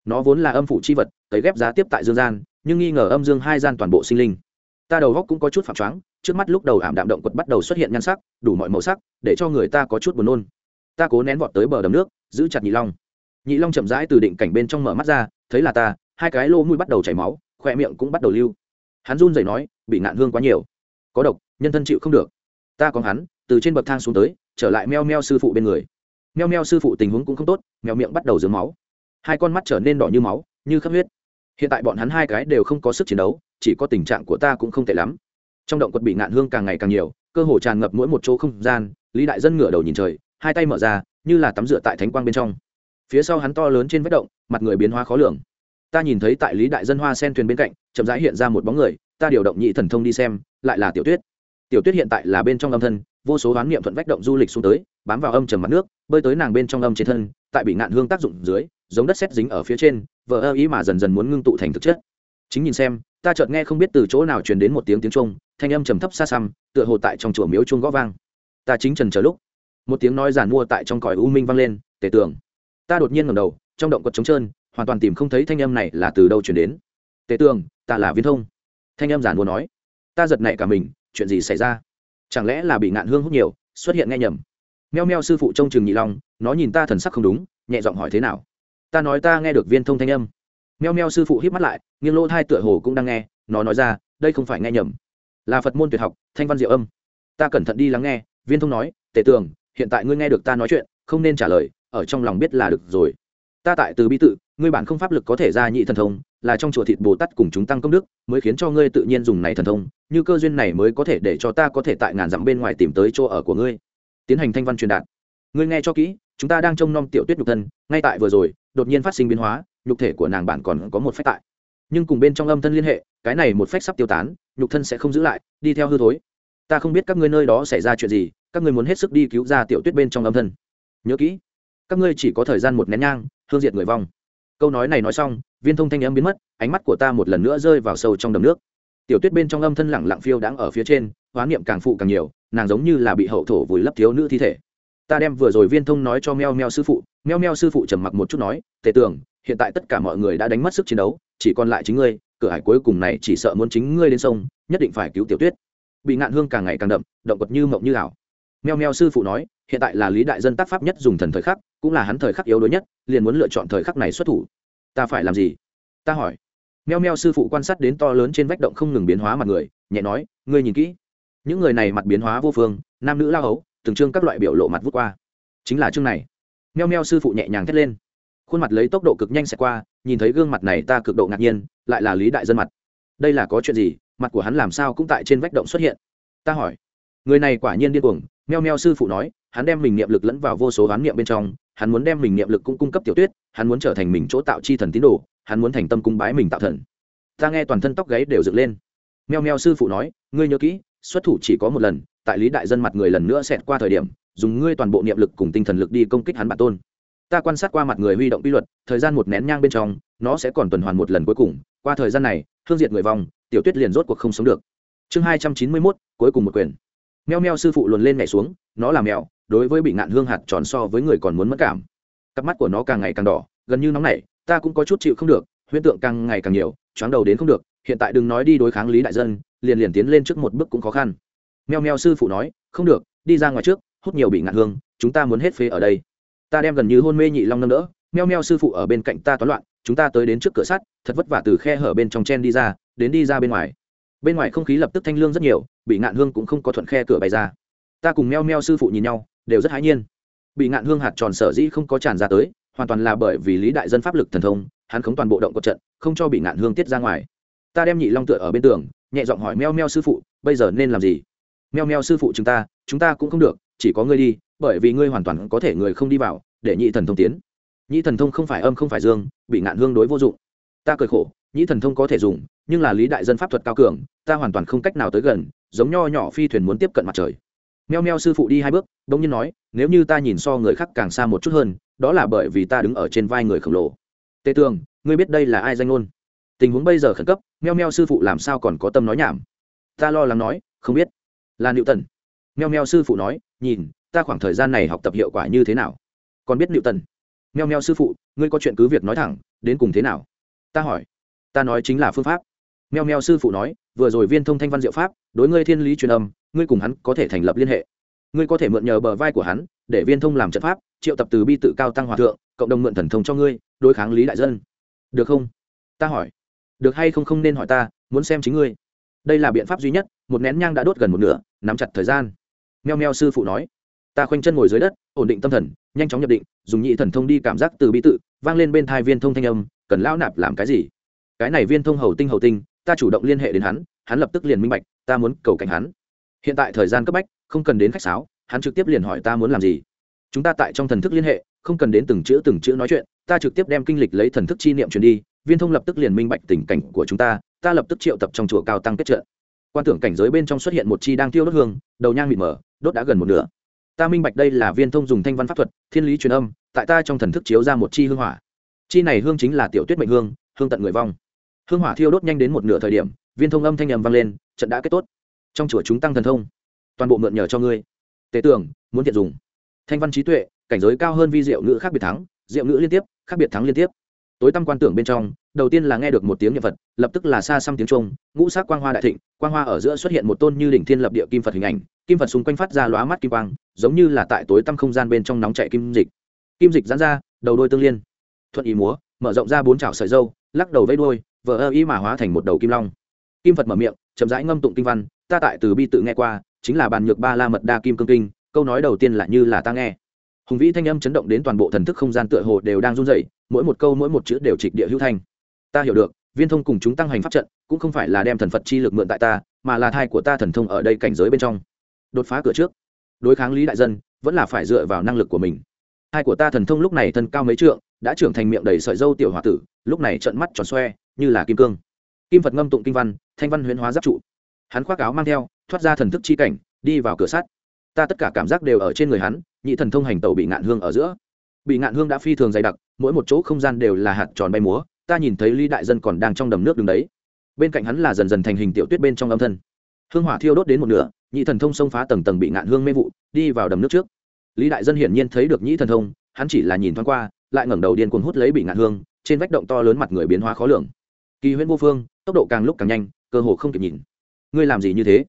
S1: Nó vốn là âm phủ chi vật, tấy ghép giá tiếp tại dương gian, nhưng nghi ngờ âm dương hai gian toàn bộ sinh linh. Ta đầu góc cũng có chút phạm choáng, trước mắt lúc đầu ảm đạm động quật bắt đầu xuất hiện nhan sắc, đủ mọi màu sắc, để cho người ta có chút buồn nôn. Ta cố nén vọt tới bờ đầm nước, giữ chặt nhị long. Nhị long chậm rãi từ định cảnh bên trong mở mắt ra, thấy là ta, hai cái lô mũi bắt đầu chảy máu, khoe miệng cũng bắt đầu lưu. Hắn run rẩy nói, bị nạn hương quá nhiều. Có độc, nhân thân chịu không được. Ta còn hắn từ trên bậc thang xuống tới, trở lại meo meo sư phụ bên người. Meo meo sư phụ tình huống cũng không tốt mèo miệng bắt đầu dướng máu. Hai con mắt trở nên đỏ như máu, như khắp huyết. Hiện tại bọn hắn hai cái đều không có sức chiến đấu, chỉ có tình trạng của ta cũng không tệ lắm. Trong động quật bị ngạn hương càng ngày càng nhiều, cơ hồ tràn ngập mỗi một chỗ không gian, lý đại dân ngửa đầu nhìn trời, hai tay mở ra, như là tắm rửa tại thánh quang bên trong. Phía sau hắn to lớn trên vết động, mặt người biến hóa khó lường. Ta nhìn thấy tại lý đại dân hoa sen thuyền bên cạnh, chậm rãi hiện ra một bóng người, ta điều động nhị thần thông đi xem, lại là tiểu tuyết. Tiểu tuyết hiện tại là bên trong âm thân vô số hoán niệm thuận vách động du lịch xuống tới, bám vào âm trầm mặt nước, bơi tới nàng bên trong âm trên thân, tại bị ngạn hương tác dụng dưới, giống đất xét dính ở phía trên, vờ ơ ý mà dần dần muốn ngưng tụ thành thực chất. Chính nhìn xem, ta chợt nghe không biết từ chỗ nào truyền đến một tiếng tiếng trung thanh âm trầm thấp xa xăm, tựa hồ tại trong chùa miếu chuông gõ vang. Ta chính trần chờ lúc, một tiếng nói giản mua tại trong cõi u minh vang lên, tề tưởng ta đột nhiên ngẩng đầu, trong động quật trống trơn, hoàn toàn tìm không thấy thanh âm này là từ đâu truyền đến. Tề tường, ta là viên thông. Thanh âm giản mua nói. Ta giật nảy cả mình, chuyện gì xảy ra? Chẳng lẽ là bị ngạn hương hút nhiều, xuất hiện nghe nhầm? Meo meo sư phụ trông trường nhị long, nó nhìn ta thần sắc không đúng, nhẹ giọng hỏi thế nào? Ta nói ta nghe được viên thông thanh âm. Meo meo sư phụ híp mắt lại, nghiêng lỗ hai tựa hồ cũng đang nghe, nó nói ra, đây không phải nghe nhầm. Là phật môn tuyệt học, thanh văn diệu âm. Ta cẩn thận đi lắng nghe, viên thông nói tể tường, hiện tại ngươi nghe được ta nói chuyện, không nên trả lời, ở trong lòng biết là được rồi. Ta tại từ bi tự, ngươi bản không pháp lực có thể ra nhị thần thông là trong chùa thịt bồ tát cùng chúng tăng công đức, mới khiến cho ngươi tự nhiên dùng này thần thông, như cơ duyên này mới có thể để cho ta có thể tại ngàn dặm bên ngoài tìm tới chỗ ở của ngươi. Tiến hành thanh văn truyền đạt. Ngươi nghe cho kỹ, chúng ta đang trông nom tiểu tuyết nhục thân, ngay tại vừa rồi, đột nhiên phát sinh biến hóa, nhục thể của nàng bản còn có một phách tại. Nhưng cùng bên trong âm thân liên hệ, cái này một phách sắp tiêu tán, nhục thân sẽ không giữ lại, đi theo hư thối. Ta không biết các ngươi nơi đó xảy ra chuyện gì, các ngươi muốn hết sức đi cứu ra tiểu tuyết bên trong âm thân. Nhớ kỹ, các ngươi chỉ có thời gian một nén nhang, hương diệt người vong câu nói này nói xong, viên thông thanh âm biến mất, ánh mắt của ta một lần nữa rơi vào sâu trong đầm nước. Tiểu tuyết bên trong âm thân lẳng lặng phiêu đáng ở phía trên hoán niệm càng phụ càng nhiều, nàng giống như là bị hậu thổ vùi lấp thiếu nữ thi thể. Ta đem vừa rồi viên thông nói cho meo meo sư phụ, meo meo sư phụ trầm mặc một chút nói, tề tưởng hiện tại tất cả mọi người đã đánh mất sức chiến đấu, chỉ còn lại chính ngươi, cửa hải cuối cùng này chỉ sợ muốn chính ngươi lên sông, nhất định phải cứu tiểu tuyết. Bị ngạn hương càng ngày càng đậm, động vật như mộng như ảo. Meo meo sư phụ nói hiện tại là lý đại dân tác pháp nhất dùng thần thời khắc, cũng là hắn thời khắc yếu đuối nhất, liền muốn lựa chọn thời khắc này xuất thủ. Ta phải làm gì? Ta hỏi. Meo meo sư phụ quan sát đến to lớn trên vách động không ngừng biến hóa mặt người, nhẹ nói, ngươi nhìn kỹ. Những người này mặt biến hóa vô phương, nam nữ lao ấu từng trương các loại biểu lộ mặt vút qua. Chính là chương này. Meo meo sư phụ nhẹ nhàng thét lên. Khuôn mặt lấy tốc độ cực nhanh xẹt qua, nhìn thấy gương mặt này ta cực độ ngạc nhiên, lại là lý đại dân mặt. Đây là có chuyện gì? Mặt của hắn làm sao cũng tại trên vách động xuất hiện. Ta hỏi. Người này quả nhiên điên cuồng, meo meo sư phụ nói hắn đem mình niệm lực lẫn vào vô số hoán niệm bên trong, hắn muốn đem mình niệm lực cũng cung cấp tiểu tuyết, hắn muốn trở thành mình chỗ tạo chi thần tín đồ, hắn muốn thành tâm cung bái mình tạo thần. Ta nghe toàn thân tóc gáy đều dựng lên. Meo meo sư phụ nói, ngươi nhớ kỹ, xuất thủ chỉ có một lần, tại lý đại dân mặt người lần nữa xẹt qua thời điểm, dùng ngươi toàn bộ niệm lực cùng tinh thần lực đi công kích hắn bản tôn. Ta quan sát qua mặt người huy động quy luật, thời gian một nén nhang bên trong, nó sẽ còn tuần hoàn một lần cuối cùng. Qua thời gian này thương diệt người vòng tiểu tuyết liền rốt cuộc không sống được. Chương hai trăm chín mươi mốt, cuối cùng một quyền. Meo meo sư phụ luồn lên nhảy xuống, nó là mèo đối với bị ngạn hương hạt tròn so với người còn muốn mất cảm. Cặp mắt của nó càng ngày càng đỏ, gần như nóng nảy, ta cũng có chút chịu không được, huyễn tượng càng ngày càng nhiều, choáng đầu đến không được, hiện tại đừng nói đi đối kháng lý đại dân, liền liền tiến lên trước một bước cũng khó khăn. Meo meo sư phụ nói, không được, đi ra ngoài trước, hút nhiều bị ngạn hương, chúng ta muốn hết phế ở đây. Ta đem gần như hôn mê nhị long nâng đỡ, meo meo sư phụ ở bên cạnh ta toán loạn, chúng ta tới đến trước cửa sắt, thật vất vả từ khe hở bên trong chen đi ra, đến đi ra bên ngoài. Bên ngoài không khí lập tức thanh lương rất nhiều, bị ngạn hương cũng không có thuận khe cửa bày ra. Ta cùng meo meo sư phụ nhìn nhau đều rất hãi nhiên. Bị ngạn hương hạt tròn sở dĩ không có tràn ra tới, hoàn toàn là bởi vì lý đại dân pháp lực thần thông, hắn khống toàn bộ động cột trận, không cho bị ngạn hương tiết ra ngoài. Ta đem nhị long tựa ở bên tường, nhẹ giọng hỏi meo meo sư phụ, bây giờ nên làm gì? Meo meo sư phụ chúng ta chúng ta cũng không được, chỉ có ngươi đi, bởi vì ngươi hoàn toàn có thể người không đi vào, để nhị thần thông tiến. Nhị thần thông không phải âm không phải dương, bị ngạn hương đối vô dụng. Ta cười khổ, nhị thần thông có thể dùng, nhưng là lý đại dân pháp thuật cao cường, ta hoàn toàn không cách nào tới gần, giống nho nhỏ phi thuyền muốn tiếp cận mặt trời meo meo sư phụ đi hai bước đ ỗ n g nhiên nói, nếu như ta nhìn so người khác càng xa một chút hơn, đó là bởi vì ta đứng ở trên vai người khổng lồ. Tề tường, ngươi biết đây là ai danh ngôn? Tình huống bây giờ khẩn cấp, meo meo sư phụ làm sao còn có tâm nói nhảm? Ta lo lắng nói, không biết. Là liệu tần meo meo sư phụ nói, nhìn, ta khoảng thời gian này học tập hiệu quả như thế nào? Còn biết liệu tần meo meo sư phụ, ngươi có chuyện cứ việc nói thẳng, đến cùng thế nào? Ta hỏi. Ta nói chính là phương pháp. Meo meo sư phụ nói, vừa rồi viên thông thanh văn diệu pháp, đối ngươi thiên lý truyền âm ngươi cùng hắn có thể thành lập liên hệ. Ngươi có thể mượn nhờ bờ vai của hắn, để viên thông làm trận pháp, triệu tập từ bi tự cao tăng hòa thượng, cộng đồng mượn thần thông cho ngươi, đối kháng lý đại dân. Được không? Ta hỏi. Được hay không không nên hỏi ta, muốn xem chính ngươi. Đây là biện pháp duy nhất, một nén nhang đã đốt gần một nửa, nắm chặt thời gian. Meo meo sư phụ nói. Ta khoanh chân ngồi dưới đất, ổn định tâm thần, nhanh chóng nhập định, dùng nhị thần thông đi cảm giác từ bi tự, vang lên bên thai viên thông thanh âm, cần lão nạp làm cái gì? Cái này viên thông hầu tinh hầu tinh, ta chủ động liên hệ đến hắn hắn lập tức liền minh bạch, ta muốn cầu cảnh hắn hiện tại thời gian cấp bách, không cần đến khách sáo, hắn trực tiếp liền hỏi ta muốn làm gì. Chúng ta tại trong thần thức liên hệ, không cần đến từng chữ từng chữ nói chuyện, ta trực tiếp đem kinh lịch lấy thần thức chi niệm truyền đi, viên thông lập tức liền minh bạch tình cảnh của chúng ta ta lập tức triệu tập trong chùa cao tăng kết trận. Quan tưởng cảnh giới bên trong xuất hiện một chi đang tiêu đốt hương, đầu nhang mịt mờ, đốt đã gần một nửa. Ta minh bạch đây là viên thông dùng thanh văn pháp thuật, thiên lý truyền âm, tại ta trong thần thức chiếu ra một chi hương hỏa. Chi này hương chính là tiểu tuyết mệnh hương hương tận người vong. Hương hỏa thiêu đốt nhanh đến một nửa thời điểm, viên thông âm thanh nhầm vang lên, trận đã kết tốt trong chùa chúng tăng thần thông, toàn bộ mượn nhờ cho ngươi. Tế tưởng, muốn thiện dùng. Thanh văn trí tuệ, cảnh giới cao hơn vi diệu ngữ khác biệt thắng, diệu ngữ liên tiếp, khác biệt thắng liên tiếp. Tối tăm quan tưởng bên trong, đầu tiên là nghe được một tiếng nhật phật, lập tức là xa xăm tiếng trung, ngũ sắc quang hoa đại thịnh, quang hoa ở giữa xuất hiện một tôn như đỉnh thiên lập địa kim phật hình ảnh, kim phật xung quanh phát ra lóa mắt kim quang, giống như là tại tối tăm không gian bên trong nóng chạy kim dịch. Kim dịch giãn ra, đầu đôi tương liên. Thuận ý múa, mở rộng ra bốn chảo sợi dâu, lắc đầu vây đôi vỡ ơ ý mà hóa thành một đầu kim long. Kim phật mở miệng, chậm rãi ngâm tụng kinh văn ta tại từ bi tự nghe qua, chính là bàn nhược ba la mật đa kim cương kinh, câu nói đầu tiên là như là ta nghe. Hùng vĩ thanh âm chấn động đến toàn bộ thần thức không gian tựa hồ đều đang run rẩy, mỗi một câu mỗi một chữ đều trịch địa hữu thanh. Ta hiểu được, viên thông cùng chúng tăng hành pháp trận, cũng không phải là đem thần phật chi lực mượn tại ta, mà là thai của ta thần thông ở đây cảnh giới bên trong. Đột phá cửa trước. Đối kháng lý đại dân, vẫn là phải dựa vào năng lực của mình. Hai của ta thần thông lúc này thân cao mấy trượng, đã trưởng thành miệng đầy sợi dâu tiểu h o a tử, lúc này trận mắt tròn xoe, như là kim cương. Kim phật ngâm tụng kinh văn, thanh văn huyễn hóa giáp trụ hắn khoác áo mang theo, thoát ra thần thức chi cảnh, đi vào cửa sắt. Ta tất cả cảm giác đều ở trên người hắn, nhị thần thông hành tàu bị ngạn hương ở giữa. Bị ngạn hương đã phi thường dày đặc, mỗi một chỗ không gian đều là hạt tròn bay múa, ta nhìn thấy lý đại dân còn đang trong đầm nước đứng đấy. Bên cạnh hắn là dần dần thành hình tiểu tuyết bên trong âm thân. Hương hỏa thiêu đốt đến một nửa, nhị thần thông xông phá tầng tầng bị ngạn hương mê vụ, đi vào đầm nước trước. Lý đại dân hiển nhiên thấy được nhị thần thông, hắn chỉ là nhìn thoáng qua, lại ngẩng đầu điên cuồng hút lấy bị ngạn hương, trên vách động to lớn mặt người biến hóa khó lường. Kỳ huyễn vô phương, tốc độ càng lúc càng nhanh, cơ hồ không kịp nhìn ngươi làm gì như thế?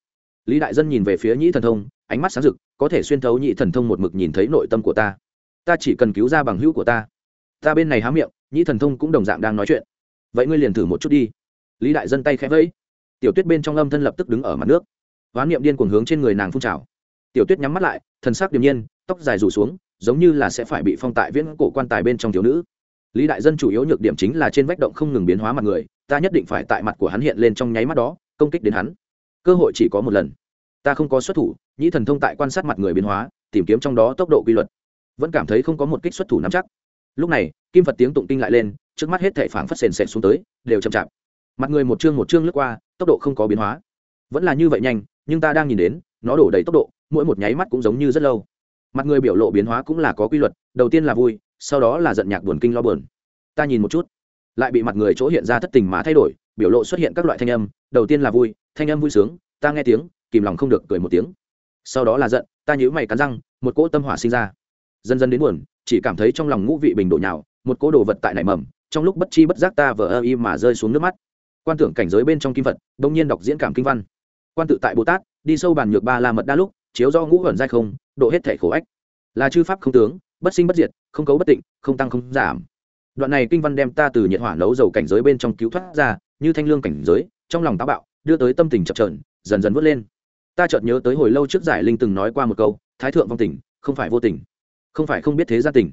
S1: Lý đại dân nhìn về phía Nhĩ thần thông, ánh mắt sáng rực, có thể xuyên thấu nhị thần thông một mực nhìn thấy nội tâm của ta. Ta chỉ cần cứu ra bằng hữu của ta. Ta bên này há miệng, Nhĩ thần thông cũng đồng dạng đang nói chuyện. Vậy ngươi liền thử một chút đi. Lý đại dân tay khẽ vẫy. Tiểu tuyết bên trong âm thân lập tức đứng ở mặt nước. Hoán niệm điên cuồng hướng trên người nàng phun trào. Tiểu tuyết nhắm mắt lại, thần sắc điềm nhiên, tóc dài rủ xuống, giống như là sẽ phải bị phong tại viễn cổ quan tài bên trong thiếu nữ. Lý đại dân chủ yếu nhược điểm chính là trên vách động không ngừng biến hóa mặt người, ta nhất định phải tại mặt của hắn hiện lên trong nháy mắt đó, công kích đến hắn cơ hội chỉ có một lần. Ta không có xuất thủ, nhĩ thần thông tại quan sát mặt người biến hóa, tìm kiếm trong đó tốc độ quy luật. Vẫn cảm thấy không có một kích xuất thủ nắm chắc. Lúc này, kim phật tiếng tụng kinh lại lên, trước mắt hết thể phảng phất sền sệt xuống tới, đều chậm chạp. Mặt người một chương một chương lướt qua, tốc độ không có biến hóa. Vẫn là như vậy nhanh, nhưng ta đang nhìn đến, nó đổ đầy tốc độ, mỗi một nháy mắt cũng giống như rất lâu. Mặt người biểu lộ biến hóa cũng là có quy luật, đầu tiên là vui, sau đó là giận nhạc buồn kinh lo buồn. Ta nhìn một chút, lại bị mặt người chỗ hiện ra thất tình mà thay đổi, biểu lộ xuất hiện các loại thanh âm, đầu tiên là vui thanh âm vui sướng, ta nghe tiếng, kìm lòng không được cười một tiếng. Sau đó là giận, ta nhíu mày cắn răng, một cỗ tâm hỏa sinh ra. Dần dần đến buồn, chỉ cảm thấy trong lòng ngũ vị bình độ nhào, một cỗ đồ vật tại nảy mầm, trong lúc bất chi bất giác ta vờ ơ y mà rơi xuống nước mắt. Quan tưởng cảnh giới bên trong kim vật đông nhiên đọc diễn cảm kinh văn. Quan tự tại bồ tát, đi sâu bàn nhược ba la mật đa lúc, chiếu do ngũ ẩn dai không, độ hết thể khổ ách. Là chư pháp không tướng, bất sinh bất diệt, không cấu bất tịnh, không tăng không giảm. Đoạn này kinh văn đem ta từ nhiệt hỏa nấu dầu cảnh giới bên trong cứu thoát ra, như thanh lương cảnh giới, trong lòng táo bạo đưa tới tâm tình chập trờn, dần dần vớt lên. Ta chợt nhớ tới hồi lâu trước giải linh từng nói qua một câu, thái thượng vong tình, không phải vô tình. Không phải không biết thế gia tình,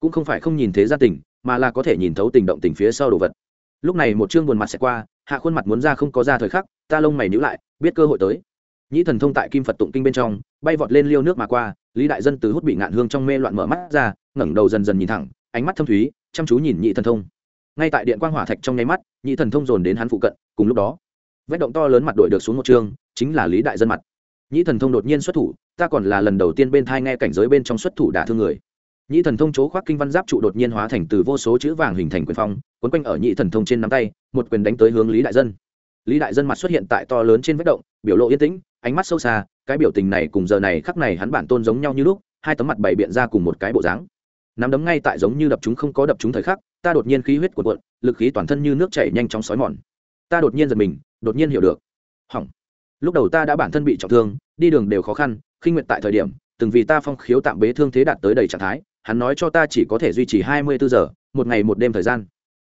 S1: cũng không phải không nhìn thế gia tình, mà là có thể nhìn thấu tình động tình phía sau đồ vật. Lúc này một chương buồn mặt sẽ qua, hạ khuôn mặt muốn ra không có ra thời khắc, ta lông mày nhữ lại, biết cơ hội tới. Nhĩ thần thông tại kim phật tụng kinh bên trong, bay vọt lên liêu nước mà qua, lý đại dân từ hút bị ngạn hương trong mê loạn mở mắt ra, ngẩng đầu dần dần nhìn thẳng, ánh mắt thâm thúy, chăm chú nhìn nhị thần thông. Ngay tại điện quang hỏa thạch trong nháy mắt nhị thần thông dồn đến hắn phụ cận, cùng lúc đó vết động to lớn mặt đội được xuống một chương chính là lý đại dân mặt. Nhị thần thông đột nhiên xuất thủ, ta còn là lần đầu tiên bên thai nghe cảnh giới bên trong xuất thủ đả thương người. Nhị thần thông chố khoác kinh văn giáp trụ đột nhiên hóa thành từ vô số chữ vàng hình thành quyền phong, quấn quanh ở nhị thần thông trên nắm tay, một quyền đánh tới hướng lý đại dân. Lý đại dân mặt xuất hiện tại to lớn trên vết động, biểu lộ yên tĩnh, ánh mắt sâu xa, cái biểu tình này cùng giờ này khắc này hắn bản tôn giống nhau như lúc, hai tấm mặt bày biện ra cùng một cái bộ dáng. Nắm đấm ngay tại giống như đập chúng không có đập chúng thời khắc, ta đột nhiên khí huyết của cuộn, lực khí toàn thân như nước chảy nhanh chóng sói mòn ta đột nhiên giật mình, đột nhiên hiểu được. Hỏng. Lúc đầu ta đã bản thân bị trọng thương, đi đường đều khó khăn, khinh nguyện tại thời điểm, từng vì ta phong khiếu tạm bế thương thế đạt tới đầy trạng thái, hắn nói cho ta chỉ có thể duy trì hai mươi bốn giờ, một ngày một đêm thời gian.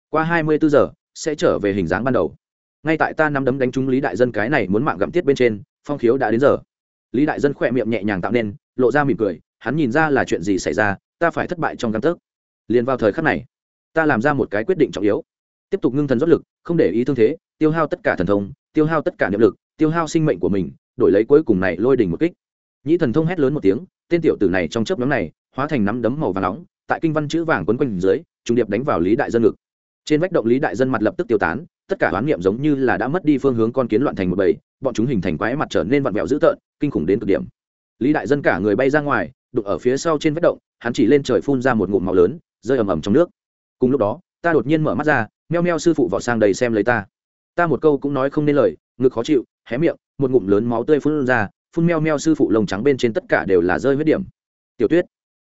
S1: Qua hai mươi bốn giờ, sẽ trở về hình dáng ban đầu. Ngay tại ta nắm đấm đánh trúng lý đại dân cái này muốn mạng gặm tiết bên trên, phong khiếu đã đến giờ. Lý đại dân khỏe miệng nhẹ nhàng tạo nên, lộ ra mỉm cười, hắn nhìn ra là chuyện gì xảy ra, ta phải thất bại trong căn tấc liền vào thời khắc này, ta làm ra một cái quyết định trọng yếu. Tiếp tục ngưng thần rót lực, không để ý thương thế tiêu hao tất cả thần thông, tiêu hao tất cả niệm lực, tiêu hao sinh mệnh của mình, đổi lấy cuối cùng này lôi đỉnh một kích. Nhĩ thần thông hét lớn một tiếng, tên tiểu tử này trong chớp nhóm này, hóa thành nắm đấm màu vàng nóng, tại kinh văn chữ vàng quấn quanh dưới trung điệp đánh vào lý đại dân ngực. Trên vách động lý đại dân mặt lập tức tiêu tán, tất cả hoán niệm giống như là đã mất đi phương hướng con kiến loạn thành một bầy, bọn chúng hình thành quái mặt trở nên vặn vẹo dữ tợn, kinh khủng đến cực điểm. Lý đại dân cả người bay ra ngoài, đụng ở phía sau trên vách động, hắn chỉ lên trời phun ra một ngụm màu lớn, rơi ầm ầm trong nước. Cùng lúc đó, ta đột nhiên mở mắt ra, meo meo sư phụ vỏ sang đầy xem lấy ta ta một câu cũng nói không nên lời, ngực khó chịu, hé miệng, một ngụm lớn máu tươi phun ra, phun meo meo sư phụ lồng trắng bên trên tất cả đều là rơi huyết điểm. Tiểu tuyết,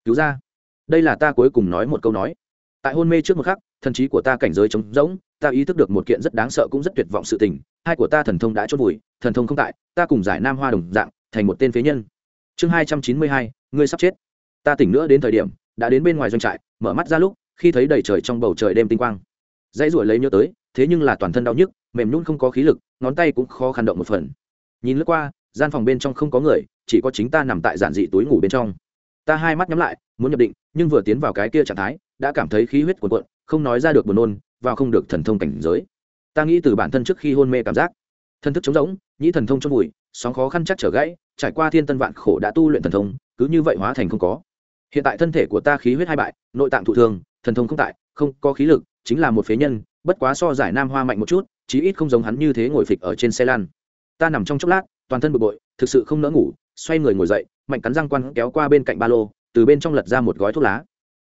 S1: cứu ra. Đây là ta cuối cùng nói một câu nói. Tại hôn mê trước một khắc, thần trí của ta cảnh giới trống rỗng, ta ý thức được một kiện rất đáng sợ cũng rất tuyệt vọng sự tình, hai của ta thần thông đã chốt vùi, thần thông không tại, ta cùng giải nam hoa đồng dạng, thành một tên phế nhân. Chương hai trăm chín mươi hai, ngươi sắp chết. Ta tỉnh nữa đến thời điểm, đã đến bên ngoài doanh trại, mở mắt ra lúc, khi thấy đầy trời trong bầu trời đêm tinh quang. Dãy ruổi lấy nhớ tới, thế nhưng là toàn thân đau nhức mềm nhún không có khí lực, ngón tay cũng khó khăn động một phần. Nhìn lướt qua, gian phòng bên trong không có người, chỉ có chính ta nằm tại giản dị túi ngủ bên trong. Ta hai mắt nhắm lại, muốn nhập định, nhưng vừa tiến vào cái kia trạng thái, đã cảm thấy khí huyết cuồn cuộn, không nói ra được buồn nôn và không được thần thông cảnh giới. Ta nghĩ từ bản thân trước khi hôn mê cảm giác thân thức trống rỗng, nhĩ thần thông trong bụi sóng khó khăn chắc trở gãy, trải qua thiên tân vạn khổ đã tu luyện thần thông, cứ như vậy hóa thành không có. Hiện tại thân thể của ta khí huyết hai bại, nội tạng thụ thường thần thông không tại, không có khí lực, chính là một phế nhân, bất quá so giải nam hoa mạnh một chút chí ít không giống hắn như thế ngồi phịch ở trên xe lan ta nằm trong chốc lát, toàn thân bực bội, thực sự không nỡ ngủ, xoay người ngồi dậy, mạnh cắn răng quăng kéo qua bên cạnh ba lô, từ bên trong lật ra một gói thuốc lá.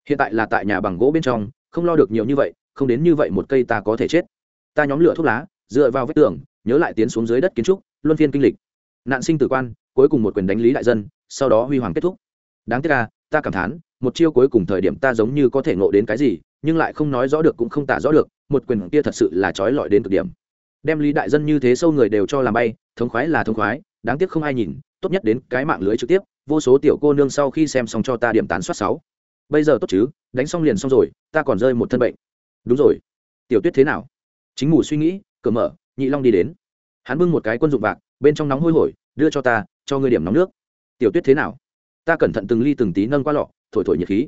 S1: Hiện tại là tại nhà bằng gỗ bên trong, không lo được nhiều như vậy, không đến như vậy một cây ta có thể chết. Ta nhóm lửa thuốc lá, dựa vào vách tường, nhớ lại tiến xuống dưới đất kiến trúc, luân phiên kinh lịch. Nạn sinh tử quan, cuối cùng một quyền đánh lý đại dân, sau đó huy hoàng kết thúc. Đáng tiếc là ta cảm thán, một chiêu cuối cùng thời điểm ta giống như có thể ngộ đến cái gì nhưng lại không nói rõ được cũng không tả rõ được, một quyền kia thật sự là trói lọi đến cực điểm. Đem lý đại dân như thế sâu người đều cho làm bay, thống khoái là thống khoái, đáng tiếc không ai nhìn, tốt nhất đến cái mạng lưới trực tiếp, vô số tiểu cô nương sau khi xem xong cho ta điểm tán soát sáu. Bây giờ tốt chứ, đánh xong liền xong rồi, ta còn rơi một thân bệnh. Đúng rồi. Tiểu tuyết thế nào? Chính ngủ suy nghĩ, cửa mở, nhị long đi đến. Hắn bưng một cái quân dụng bạc bên trong nóng hôi hổi, đưa cho ta, cho ngươi điểm nóng nước. Tiểu tuyết thế nào? Ta cẩn thận từng ly từng tí nâng qua lọ, thổi thổi nhiệt khí.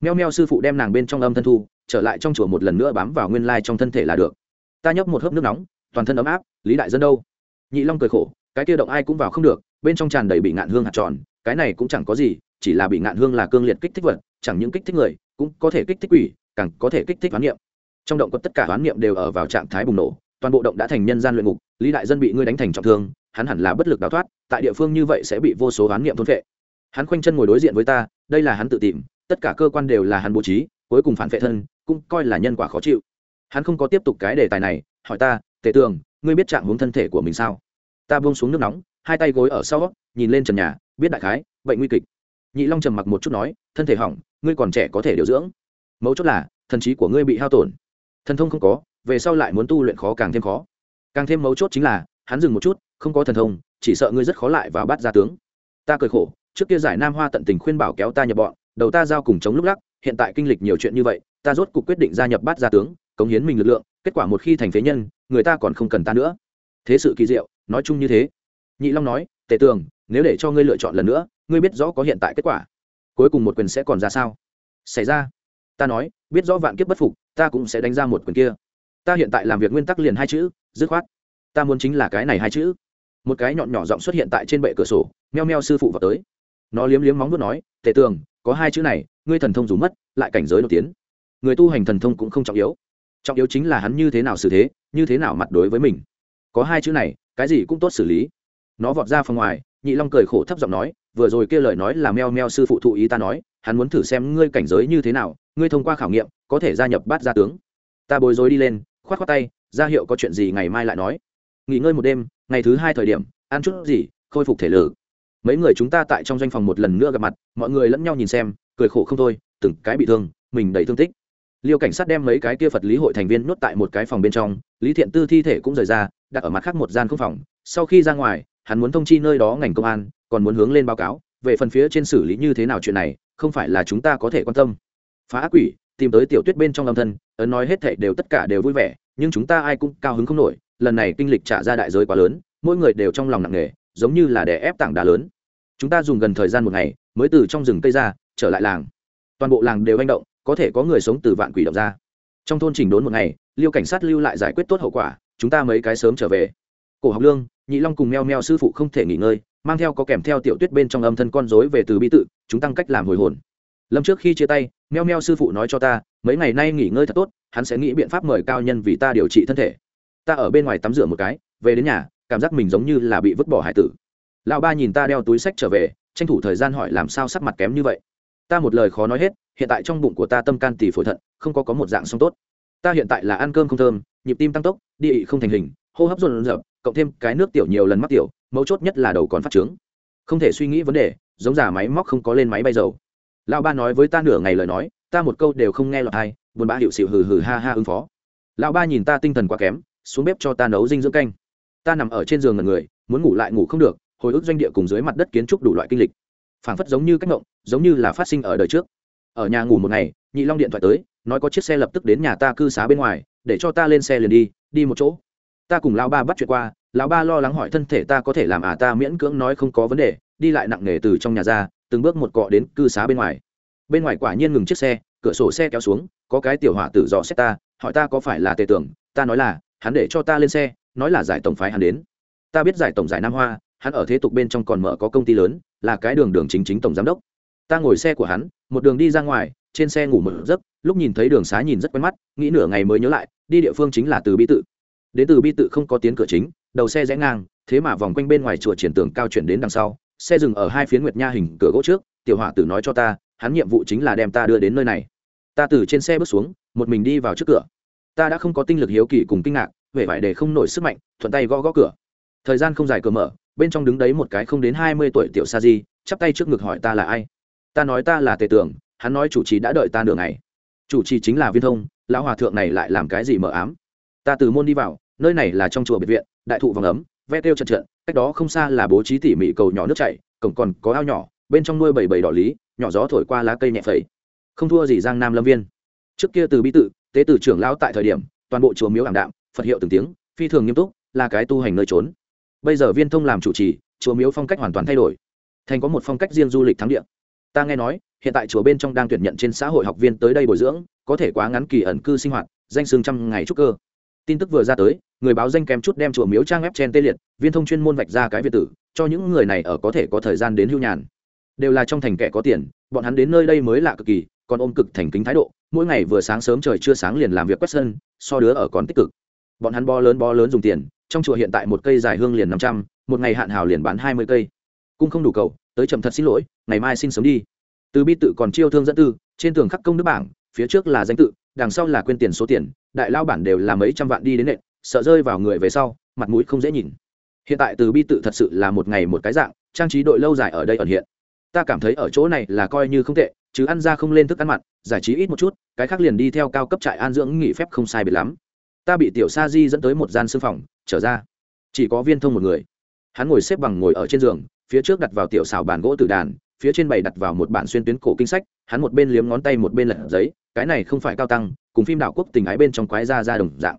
S1: Meo meo sư phụ đem nàng bên trong âm thân thu trở lại trong chùa một lần nữa bám vào nguyên lai trong thân thể là được. Ta nhấp một hớp nước nóng, toàn thân ấm áp, lý đại dân đâu? Nhị long cười khổ, cái kia động ai cũng vào không được, bên trong tràn đầy bị ngạn hương hạt tròn, cái này cũng chẳng có gì, chỉ là bị ngạn hương là cương liệt kích thích vật, chẳng những kích thích người, cũng có thể kích thích quỷ, càng có thể kích thích hoán niệm. Trong động có tất cả hoán niệm đều ở vào trạng thái bùng nổ, toàn bộ động đã thành nhân gian luyện ngục, lý đại dân bị ngươi đánh thành trọng thương, hắn hẳn là bất lực đào thoát, tại địa phương như vậy sẽ bị vô số hoán niệm thôn phệ. Hắn khoanh chân ngồi đối diện với ta, đây là hắn tự tìm, tất cả cơ quan đều là hắn bố trí cuối cùng phản vệ thân, cũng coi là nhân quả khó chịu. Hắn không có tiếp tục cái đề tài này, hỏi ta, tề tường, ngươi biết trạng hướng thân thể của mình sao? Ta buông xuống nước nóng, hai tay gối ở sau, nhìn lên trần nhà, biết đại khái, bệnh nguy kịch. Nhị long trầm mặc một chút nói, thân thể hỏng, ngươi còn trẻ có thể điều dưỡng. Mấu chốt là, thần trí của ngươi bị hao tổn. Thần thông không có, về sau lại muốn tu luyện khó càng thêm khó. Càng thêm mấu chốt chính là, hắn dừng một chút, không có thần thông, chỉ sợ ngươi rất khó lại vào bắt gia tướng. Ta cười khổ, trước kia giải nam hoa tận tình khuyên bảo kéo ta nhập bọn, đầu ta giao cùng chống lúc lắc hiện tại kinh lịch nhiều chuyện như vậy, ta rốt cuộc quyết định gia nhập bát gia tướng, cống hiến mình lực lượng, kết quả một khi thành phế nhân, người ta còn không cần ta nữa. Thế sự kỳ diệu, nói chung như thế. Nhị long nói, tề tường, nếu để cho ngươi lựa chọn lần nữa, ngươi biết rõ có hiện tại kết quả. Cuối cùng một quyền sẽ còn ra sao? Xảy ra. Ta nói, biết rõ vạn kiếp bất phục, ta cũng sẽ đánh ra một quyền kia. Ta hiện tại làm việc nguyên tắc liền hai chữ, dứt khoát. Ta muốn chính là cái này hai chữ. Một cái nhọn nhỏ giọng xuất hiện tại trên bệ cửa sổ, meo meo sư phụ vào tới. Nó liếm liếm móng vuốt nói, tề tường, có hai chữ này ngươi thần thông dù mất, lại cảnh giới đột tiến. Người tu hành thần thông cũng không trọng yếu. Trọng yếu chính là hắn như thế nào xử thế, như thế nào mặt đối với mình. Có hai chữ này, cái gì cũng tốt xử lý. Nó vọt ra phòng ngoài, nhị long cười khổ thấp giọng nói, vừa rồi kia lời nói là meo meo sư phụ thụ ý ta nói, hắn muốn thử xem ngươi cảnh giới như thế nào, ngươi thông qua khảo nghiệm, có thể gia nhập bát gia tướng. Ta bối rối đi lên k h o á t k h o á tay, ra hiệu có chuyện gì ngày mai lại nói. Nghỉ ngơi một đêm, ngày thứ hai thời điểm, ăn chút gì, khôi phục thể lực. Mấy người chúng ta tại trong doanh phòng một lần nữa gặp mặt, mọi người lẫn nhau nhìn xem cười khổ không thôi, từng cái bị thương, mình đầy thương tích. Liêu cảnh sát đem mấy cái kia phật lý hội thành viên nhốt tại một cái phòng bên trong, lý thiện tư thi thể cũng rời ra, đặt ở mặt khác một gian không phòng. Sau khi ra ngoài, hắn muốn thông chi nơi đó ngành công an, còn muốn hướng lên báo cáo, về phần phía trên xử lý như thế nào chuyện này, không phải là chúng ta có thể quan tâm. Phá ác quỷ, tìm tới tiểu tuyết bên trong âm thân, ấn nói hết thảy đều tất cả đều vui vẻ, nhưng chúng ta ai cũng cao hứng không nổi, lần này kinh lịch trả ra đại giới quá lớn, mỗi người đều trong lòng nặng nề, giống như là đè ép tảng đá lớn. Chúng ta dùng gần thời gian một ngày, mới từ trong rừng cây ra trở lại làng. Toàn bộ làng đều manh động, có thể có người sống từ vạn quỷ động ra. Trong thôn trình đốn một ngày, liêu cảnh sát lưu lại giải quyết tốt hậu quả, chúng ta mấy cái sớm trở về. Cổ học lương, nhị long cùng meo meo sư phụ không thể nghỉ ngơi, mang theo có kèm theo tiểu tuyết bên trong âm thân con dối về từ bi tự, chúng tăng cách làm hồi hồn. Lâm trước khi chia tay, meo meo sư phụ nói cho ta, mấy ngày nay nghỉ ngơi thật tốt, hắn sẽ nghĩ biện pháp mời cao nhân vì ta điều trị thân thể. Ta ở bên ngoài tắm rửa một cái, về đến nhà, cảm giác mình giống như là bị vứt bỏ hải tử. Lão ba nhìn ta đeo túi sách trở về, tranh thủ thời gian hỏi làm sao sắc mặt kém như vậy ta một lời khó nói hết, hiện tại trong bụng của ta tâm can tỷ phổi thận, không có có một dạng song tốt. Ta hiện tại là ăn cơm không thơm, nhịp tim tăng tốc địa ị không thành hình, hô hấp rộn rợp cộng thêm cái nước tiểu nhiều lần mắc tiểu, mấu chốt nhất là đầu còn phát trướng. Không thể suy nghĩ vấn đề, giống giả máy móc không có lên máy bay dầu. Lão ba nói với ta nửa ngày lời nói, ta một câu đều không nghe lọt hay buồn bã hiệu xịu hừ hừ ha ha ứng phó. Lão ba nhìn ta tinh thần quá kém, xuống bếp cho ta nấu dinh dưỡng canh. Ta nằm ở trên giường ngần người, muốn ngủ lại ngủ không được, hồi ức doanh địa cùng dưới mặt đất kiến trúc đủ loại kinh lịch phảng phất giống như cách ngộng, giống như là phát sinh ở đời trước. Ở nhà ngủ một ngày, nhị long điện thoại tới, nói có chiếc xe lập tức đến nhà ta cư xá bên ngoài, để cho ta lên xe liền đi đi một chỗ. Ta cùng lão ba bắt chuyện qua, lão ba lo lắng hỏi thân thể ta có thể làm à ta miễn cưỡng nói không có vấn đề, đi lại nặng nề từ trong nhà ra, từng bước một cọ đến cư xá bên ngoài. Bên ngoài quả nhiên ngừng chiếc xe, cửa sổ xe kéo xuống, có cái tiểu hỏa tử dò xét ta, hỏi ta có phải là tề tưởng, ta nói là, hắn để cho ta lên xe, nói là giải tổng phái hắn đến. Ta biết giải tổng giải nam hoa, hắn ở thế tục bên trong còn mở có công ty lớn là cái đường đường chính chính tổng giám đốc. Ta ngồi xe của hắn, một đường đi ra ngoài, trên xe ngủ một giấc, lúc nhìn thấy đường xá nhìn rất quen mắt, nghĩ nửa ngày mới nhớ lại, đi địa phương chính là từ bi tự. Đến từ bi tự không có tiến cửa chính, đầu xe rẽ ngang, thế mà vòng quanh bên ngoài chùa triển tường cao chuyển đến đằng sau, xe dừng ở hai phiến nguyệt nha hình cửa gỗ trước, tiểu hỏa tử nói cho ta, hắn nhiệm vụ chính là đem ta đưa đến nơi này. Ta từ trên xe bước xuống, một mình đi vào trước cửa. Ta đã không có tinh lực hiếu kỳ cùng kinh ngạc, vẻ vải để không nổi sức mạnh, thuận tay gõ gõ cửa. Thời gian không dài cửa mở bên trong đứng đấy một cái không đến hai mươi tuổi tiểu sa di, chắp tay trước ngực hỏi ta là ai? Ta nói ta là tề tưởng, hắn nói chủ trì đã đợi ta nửa ngày. Chủ trì chính là viên thông, lão hòa thượng này lại làm cái gì mờ ám? Ta từ môn đi vào, nơi này là trong chùa biệt viện, đại thụ vòng ấm, ve tiêu trận trận, cách đó không xa là bố trí tỉ mỉ cầu nhỏ nước chảy, cổng còn có ao nhỏ, bên trong nuôi bảy bảy đỏ lý, nhỏ gió thổi qua lá cây nhẹ phẩy. Không thua gì giang nam lâm viên. Trước kia từ bi tự, tế tử trưởng lão tại thời điểm, toàn bộ chùa miếu ảm đạm, phật hiệu từng tiếng, phi thường nghiêm túc, là cái tu hành nơi trốn bây giờ viên thông làm chủ trì, chùa miếu phong cách hoàn toàn thay đổi, thành có một phong cách riêng du lịch thắng địa. Ta nghe nói, hiện tại chùa bên trong đang tuyển nhận trên xã hội học viên tới đây bồi dưỡng, có thể quá ngắn kỳ ẩn cư sinh hoạt, danh xương trăm ngày trúc cơ. Tin tức vừa ra tới, người báo danh kém chút đem chùa miếu trang web trên tê liệt, viên thông chuyên môn vạch ra cái việt tử, cho những người này ở có thể có thời gian đến hưu nhàn. Đều là trong thành kẻ có tiền, bọn hắn đến nơi đây mới lạ cực kỳ, còn ôm cực thành kính thái độ, mỗi ngày vừa sáng sớm trời chưa sáng liền làm việc quét sân, so đứa ở còn tích cực. Bọn hắn bo lớn bo lớn dùng tiền trong chùa hiện tại một cây dài hương liền năm trăm, một ngày hạn hào liền bán hai mươi cây. Cung không đủ cầu, tới chậm thật xin lỗi, ngày mai xin sớm đi. Từ bi tự còn chiêu thương dẫn tư, trên tường khắc công đức bảng, phía trước là danh tự, đằng sau là quên tiền số tiền, đại lao bản đều là mấy trăm vạn đi đến nện, sợ rơi vào người về sau, mặt mũi không dễ nhìn. Hiện tại từ bi tự thật sự là một ngày một cái dạng, trang trí đội lâu dài ở đây ẩn hiện. Ta cảm thấy ở chỗ này là coi như không tệ, chứ ăn ra không lên thức ăn mặn, giải trí ít một chút, cái khác liền đi theo cao cấp trại an dưỡng nghỉ phép không sai biệt lắm. Ta bị tiểu sa di dẫn tới một gian sư phòng trở ra. Chỉ có viên thông một người. Hắn ngồi xếp bằng ngồi ở trên giường, phía trước đặt vào tiểu xào bàn gỗ tử đàn, phía trên bày đặt vào một bản xuyên tuyến cổ kinh sách, hắn một bên liếm ngón tay một bên lật giấy, cái này không phải cao tăng, cùng phim đạo quốc tình ái bên trong quái ra ra đồng dạng.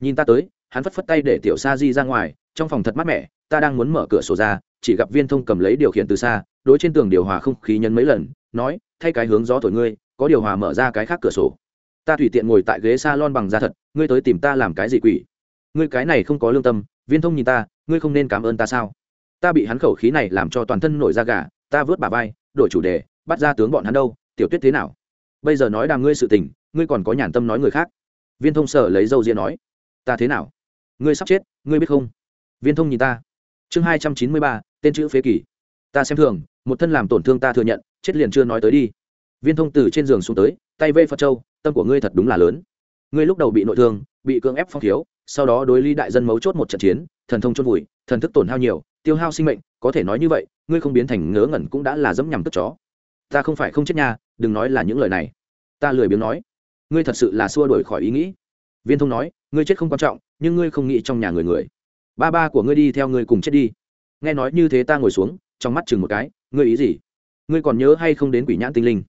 S1: Nhìn ta tới, hắn phất phất tay để tiểu sa di ra ngoài, trong phòng thật mát mẻ, ta đang muốn mở cửa sổ ra, chỉ gặp viên thông cầm lấy điều khiển từ xa, đối trên tường điều hòa không khí nhấn mấy lần, nói, thay cái hướng gió thổi ngươi, có điều hòa mở ra cái khác cửa sổ. Ta tùy tiện ngồi tại ghế s a lon bằng da thật, ngươi tới tìm ta làm cái gì quỷ? Ngươi cái này không có lương tâm, viên thông nhìn ta, ngươi không nên cảm ơn ta sao? Ta bị hắn khẩu khí này làm cho toàn thân nổi da gà, ta vớt bà vai, đổi chủ đề, bắt ra tướng bọn hắn đâu, tiểu tuyết thế nào? Bây giờ nói đàm ngươi sự tình, ngươi còn có nhàn tâm nói người khác. Viên thông sở lấy dâu ria nói, ta thế nào? Ngươi sắp chết, ngươi biết không? Viên thông nhìn ta. Chương hai trăm chín mươi ba, tên chữ phế kỷ ta xem thường, một thân làm tổn thương ta thừa nhận, chết liền chưa nói tới đi. Viên thông từ trên giường xuống tới, tay vây phật châu, tâm của ngươi thật đúng là lớn. Ngươi lúc đầu bị nội thương, bị cưỡng ép phong thiếu sau đó đối ly đại dân mấu chốt một trận chiến, thần thông chôn vùi, thần thức tổn hao nhiều, tiêu hao sinh mệnh, có thể nói như vậy, ngươi không biến thành ngớ ngẩn cũng đã là dẫm nhằm tức chó. Ta không phải không chết nha, đừng nói là những lời này. Ta lười biếng nói. Ngươi thật sự là xua đổi khỏi ý nghĩ. Viên thông nói, ngươi chết không quan trọng, nhưng ngươi không nghĩ trong nhà người người. Ba ba của ngươi đi theo ngươi cùng chết đi. Nghe nói như thế ta ngồi xuống, trong mắt chừng một cái, ngươi ý gì? Ngươi còn nhớ hay không đến quỷ nhãn tinh linh?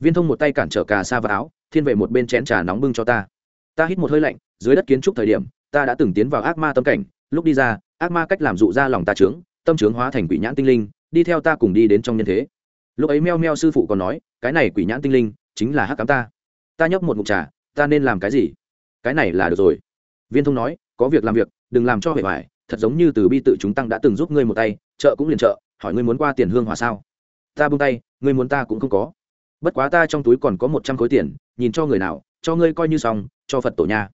S1: Viên thông một tay cản trở cà sa vào áo, thiên vệ một bên chén trà nóng bưng cho ta. Ta hít một hơi lạnh, dưới đất kiến trúc thời điểm ta đã từng tiến vào ác ma tâm cảnh lúc đi ra ác ma cách làm dụ ra lòng ta trướng tâm trướng hóa thành quỷ nhãn tinh linh đi theo ta cùng đi đến trong nhân thế. Lúc ấy meo meo sư phụ còn nói cái này quỷ nhãn tinh linh chính là hắc cám ta. Ta nhấp một mục trà ta nên làm cái gì? Cái này là được rồi. Viên thông nói có việc làm việc đừng làm cho hệ hoài thật giống như từ bi tự chúng tăng đã từng giúp ngươi một tay chợ cũng liền chợ hỏi ngươi muốn qua tiền hương hòa sao? Ta buông tay ngươi muốn ta cũng không có. Bất quá ta trong túi còn có một trăm khối tiền nhìn cho người nào cho ngươi coi như xong cho phật tổ nhà,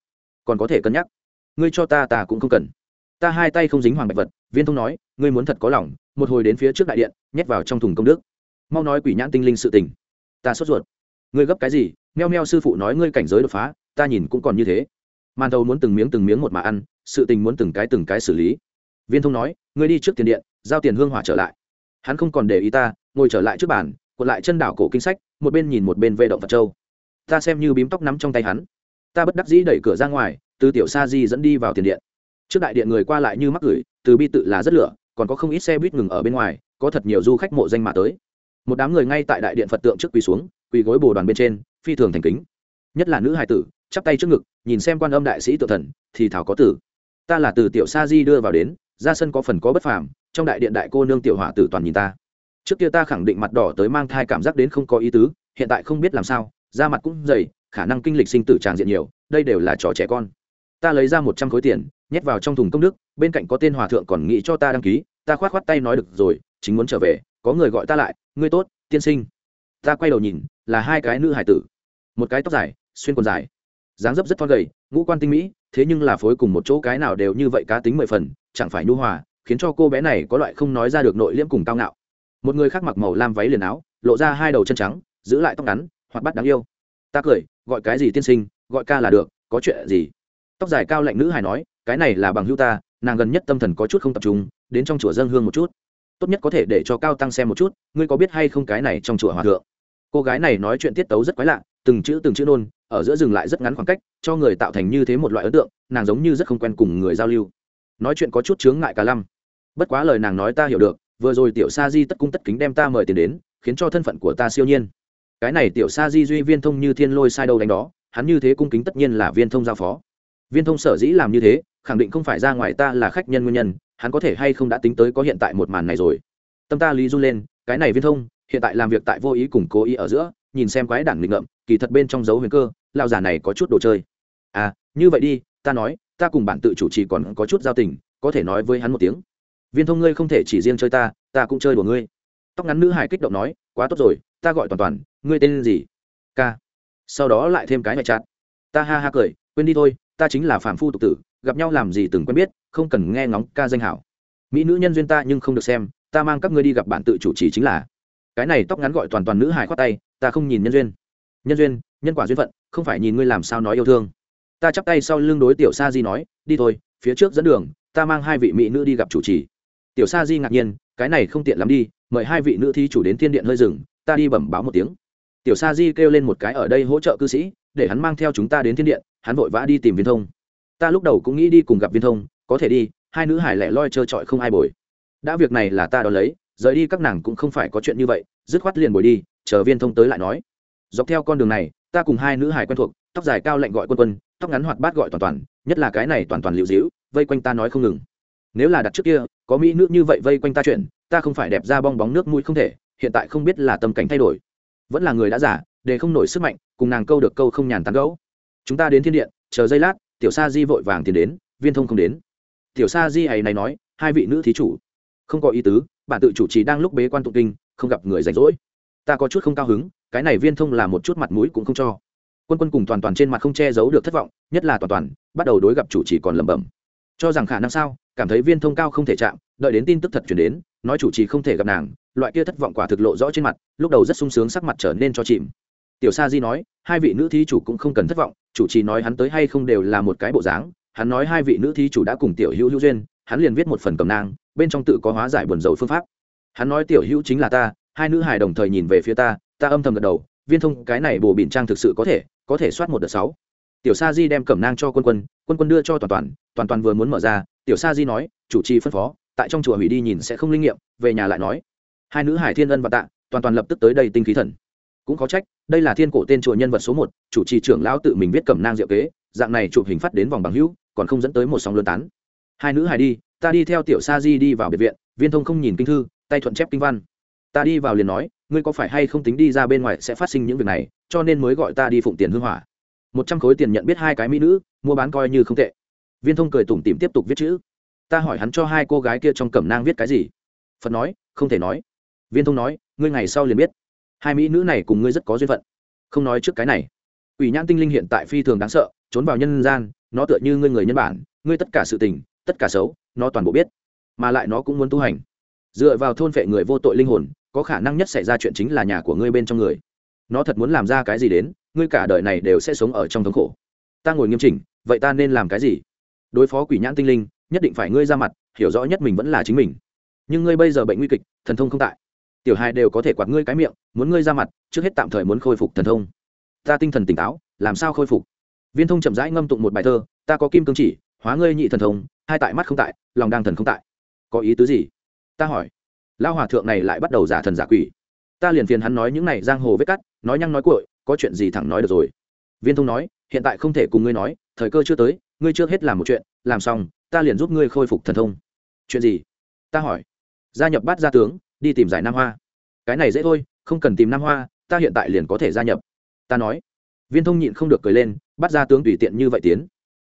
S1: còn có thể cân nhắc ngươi cho ta ta cũng không cần. Ta hai tay không dính hoàng bạch vật, viên thông nói, ngươi muốn thật có lòng, một hồi đến phía trước đại điện, nhét vào trong thùng công đức. Mau nói quỷ nhãn tinh linh sự tình. Ta sốt ruột. Ngươi gấp cái gì? Meo meo sư phụ nói ngươi cảnh giới đột phá, ta nhìn cũng còn như thế. Màn thầu muốn từng miếng từng miếng một mà ăn, sự tình muốn từng cái từng cái xử lý. Viên thông nói, ngươi đi trước tiền điện, giao tiền hương hỏa trở lại. Hắn không còn để ý ta, ngồi trở lại trước bàn, cuộn lại chân đảo cổ kinh sách, một bên nhìn một bên vệ động vật châu ta xem như bím tóc nắm trong tay hắn. Ta bất đắc dĩ đẩy cửa ra ngoài từ tiểu sa di dẫn đi vào tiền điện. Trước đại điện người qua lại như mắc gửi, từ bi tự là rất lửa, còn có không ít xe buýt ngừng ở bên ngoài, có thật nhiều du khách mộ danh mà tới. Một đám người ngay tại đại điện phật tượng trước quỳ xuống, quỳ gối bồ đoàn bên trên, phi thường thành kính. Nhất là nữ hài tử, chắp tay trước ngực, nhìn xem quan âm đại sĩ tự thần, thì thảo có tử. Ta là từ tiểu sa di đưa vào đến, ra sân có phần có bất phàm, trong đại điện đại cô nương tiểu hỏa tử toàn nhìn ta. Trước kia ta khẳng định mặt đỏ tới mang thai cảm giác đến không có ý tứ, hiện tại không biết làm sao, da mặt cũng dày, khả năng kinh lịch sinh tử tràng diện nhiều, đây đều là trò trẻ con ta lấy ra một trăm khối tiền, nhét vào trong thùng công đức, bên cạnh có tên hòa thượng còn nghĩ cho ta đăng ký, ta khoát khoát tay nói được rồi, chính muốn trở về, có người gọi ta lại, ngươi tốt, tiên sinh. Ta quay đầu nhìn, là hai cái nữ hải tử. Một cái tóc dài, xuyên quần dài. Dáng dấp rất thon gầy, ngũ quan tinh mỹ, thế nhưng là phối cùng một chỗ cái nào đều như vậy cá tính mười phần, chẳng phải nhu hòa, khiến cho cô bé này có loại không nói ra được nội liễm cùng cao ngạo. Một người khác mặc màu lam váy liền áo, lộ ra hai đầu chân trắng, giữ lại tóc ngắn hoặc bắt đáng yêu. Ta cười, gọi cái gì tiên sinh, gọi ca là được, có chuyện gì? Tóc dài cao lạnh nữ hài nói, cái này là bằng hữu ta, nàng gần nhất tâm thần có chút không tập trung, đến trong chùa dân hương một chút. Tốt nhất có thể để cho cao tăng xem một chút, ngươi có biết hay không cái này trong chùa hòa thượng? Cô gái này nói chuyện tiết tấu rất quái lạ, từng chữ từng chữ nôn, ở giữa dừng lại rất ngắn khoảng cách, cho người tạo thành như thế một loại ấn tượng, nàng giống như rất không quen cùng người giao lưu. Nói chuyện có chút chướng ngại cả lăm. Bất quá lời nàng nói ta hiểu được, vừa rồi tiểu sa di tất cung tất kính đem ta mời tiền đến, khiến cho thân phận của ta siêu nhiên. Cái này tiểu sa di duy viên thông như thiên lôi sai đâu đánh đó, hắn như thế cung kính tất nhiên là viên thông giao phó viên thông sở dĩ làm như thế, khẳng định không phải ra ngoài ta là khách nhân nguyên nhân, hắn có thể hay không đã tính tới có hiện tại một màn này rồi. Tâm ta lý run lên, cái này viên thông, hiện tại làm việc tại vô ý cùng cố ý ở giữa, nhìn xem quái đảng nghịch ngợm, kỳ thật bên trong dấu huyền cơ lao giả này có chút đồ chơi. À như vậy đi, ta nói, ta cùng bạn tự chủ trì còn có chút giao tình, có thể nói với hắn một tiếng. Viên thông ngươi không thể chỉ riêng chơi ta ta cũng chơi đùa ngươi. Tóc ngắn nữ hải kích động nói, quá tốt rồi, ta gọi toàn toàn, ngươi tên gì? Ca. Sau đó lại thêm cái ngoại chặt ta ha ha cười, quên đi thôi ta chính là phàm phu tục tử, gặp nhau làm gì từng quen biết, không cần nghe ngóng ca danh hảo. Mỹ nữ nhân duyên ta nhưng không được xem, ta mang các ngươi đi gặp bạn tự chủ trì chính là. Cái này tóc ngắn gọi toàn toàn nữ hải khoát tay, ta không nhìn nhân duyên. Nhân duyên, nhân quả duyên phận, không phải nhìn ngươi làm sao nói yêu thương. Ta chắp tay sau lưng đối tiểu sa di nói, đi thôi, phía trước dẫn đường, ta mang hai vị mỹ nữ đi gặp chủ trì. Tiểu sa di ngạc nhiên, cái này không tiện lắm đi, mời hai vị nữ thi chủ đến thiên điện hơi rừng ta đi bẩm báo một tiếng. Tiểu sa di kêu lên một cái ở đây hỗ trợ cư sĩ, để hắn mang theo chúng ta đến thiên điện hắn vội vã đi tìm viên thông. Ta lúc đầu cũng nghĩ đi cùng gặp viên thông, có thể đi, hai nữ hải lẻ loi trơ trọi không ai bồi. Đã việc này là ta đón lấy, rời đi các nàng cũng không phải có chuyện như vậy, dứt khoát liền bồi đi, chờ viên thông tới lại nói. Dọc theo con đường này, ta cùng hai nữ hải quen thuộc, tóc dài cao lệnh gọi quân quân, tóc ngắn hoạt bát gọi toàn toàn, nhất là cái này toàn toàn liệu dĩu vây quanh ta nói không ngừng. Nếu là đặt trước kia, có mỹ nữ như vậy vây quanh ta chuyện, ta không phải đẹp ra bong bóng nước mũi không thể, hiện tại không biết là tâm cảnh thay đổi. Vẫn là người đã giả để không nổi sức mạnh, cùng nàng câu được câu không nhàn tán gẫu chúng ta đến thiên điện, chờ giây lát, tiểu sa di vội vàng tiến đến, viên thông không đến. Tiểu sa di ấy này nói, hai vị nữ thí chủ. Không có ý tứ bản tự chủ trì đang lúc bế quan tụng kinh, không gặp người rảnh rỗi. Ta có chút không cao hứng, cái này viên thông là một chút mặt mũi cũng không cho. Quân quân cùng toàn toàn trên mặt không che giấu được thất vọng, nhất là toàn toàn, bắt đầu đối gặp chủ trì còn lẩm bẩm. Cho rằng khả năng sao, cảm thấy viên thông cao không thể chạm, đợi đến tin tức thật chuyển đến, nói chủ trì không thể gặp nàng, loại kia thất vọng quả thực lộ rõ trên mặt, lúc đầu rất sung sướng sắc mặt trở nên cho chìm. Tiểu sa di nói, hai vị nữ thí chủ cũng không cần thất vọng chủ trì nói hắn tới hay không đều là một cái bộ dáng, hắn nói hai vị nữ thí chủ đã cùng tiểu hữu hữu duyên, hắn liền viết một phần cầm nang, bên trong tự có hóa giải buồn dầu phương pháp. Hắn nói tiểu hữu chính là ta, hai nữ hài đồng thời nhìn về phía ta ta âm thầm gật đầu, viên thông, cái này bồ bỉn trang thực sự có thể có thể soát một đợt sáu. Tiểu sa di đem cẩm nang cho quân quân quân quân đưa cho toàn toàn toàn toàn vừa muốn mở ra, tiểu sa di nói, chủ trì phân phó, tại trong chùa hủy đi nhìn sẽ không linh nghiệm, về nhà lại nói. Hai nữ hải thiên ân và tạ, toàn toàn lập tức tới đây tinh khí thần cũng có trách, đây là thiên cổ tên chùa nhân vật số một, chủ trì trưởng lão tự mình viết cẩm nang diệu kế, dạng này chụp hình phát đến vòng bằng hữu, còn không dẫn tới một sóng lớn tán. Hai nữ hài đi, ta đi theo tiểu sa di đi vào biệt viện, viên thông không nhìn kinh thư, tay thuận chép kinh văn. Ta đi vào liền nói, ngươi có phải hay không tính đi ra bên ngoài sẽ phát sinh những việc này, cho nên mới gọi ta đi phụng tiền hương hỏa. Một trăm khối tiền nhận biết hai cái mỹ nữ, mua bán coi như không tệ. Viên thông cười tủm tìm tiếp tục viết chữ. Ta hỏi hắn cho hai cô gái kia trong cẩm nang viết cái gì? Phật nói, không thể nói. Viên thông nói, ngươi ngày sau liền biết hai mỹ nữ này cùng ngươi rất có duyên phận. Không nói trước cái này. Quỷ nhãn tinh linh hiện tại phi thường đáng sợ, trốn vào nhân gian, nó tựa như ngươi người nhân bản, ngươi tất cả sự tình, tất cả xấu, nó toàn bộ biết, mà lại nó cũng muốn tu hành. Dựa vào thôn phệ người vô tội linh hồn, có khả năng nhất xảy ra chuyện chính là nhà của ngươi bên trong người. Nó thật muốn làm ra cái gì đến, ngươi cả đời này đều sẽ sống ở trong thống khổ. Ta ngồi nghiêm chỉnh, vậy ta nên làm cái gì? Đối phó quỷ nhãn tinh linh, nhất định phải ngươi ra mặt, hiểu rõ nhất mình vẫn là chính mình. Nhưng ngươi bây giờ bệnh nguy kịch, thần thông không tại tiểu hai đều có thể quạt ngươi cái miệng, muốn ngươi ra mặt, trước hết tạm thời muốn khôi phục thần thông. Ta tinh thần tỉnh táo, làm sao khôi phục? Viên thông chậm rãi ngâm tụng một bài thơ, ta có kim cương chỉ, hóa ngươi nhị thần thông, hai tại mắt không tại, lòng đang thần không tại. Có ý tứ gì? Ta hỏi. Lao hòa thượng này lại bắt đầu giả thần giả quỷ. Ta liền phiền hắn nói những này giang hồ vết cắt, nói nhăng nói cội có chuyện gì thẳng nói được rồi. Viên thông nói, hiện tại không thể cùng ngươi nói, thời cơ chưa tới, ngươi chưa hết làm một chuyện, làm xong, ta liền giúp ngươi khôi phục thần thông. Chuyện gì? Ta hỏi. Gia nhập bát gia tướng đi tìm giải nam hoa. Cái này dễ thôi, không cần tìm nam hoa, ta hiện tại liền có thể gia nhập. Ta nói. Viên thông nhịn không được cười lên, bắt ra tướng tùy tiện như vậy tiến.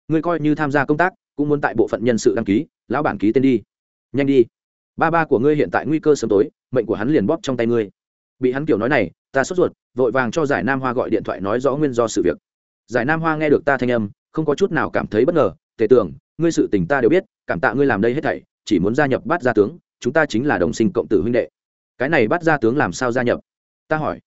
S1: Ngươi coi như tham gia công tác, cũng muốn tại bộ phận nhân sự đăng ký, lão bản ký tên đi. Nhanh đi. Ba ba của ngươi hiện tại nguy cơ sớm tối, mệnh của hắn liền bóp trong tay ngươi. Bị hắn kiểu nói này, ta sốt ruột, vội vàng cho giải nam hoa gọi điện thoại nói rõ nguyên do sự việc. Giải nam hoa nghe được ta thanh âm, không có chút nào cảm thấy bất ngờ, tề tưởng ngươi sự tình ta đều biết, cảm tạ ngươi làm đây hết thảy, chỉ muốn gia nhập bát gia tướng chúng ta chính là đồng sinh cộng tử huynh đệ. Cái này bát gia tướng làm sao gia nhập? Ta hỏi.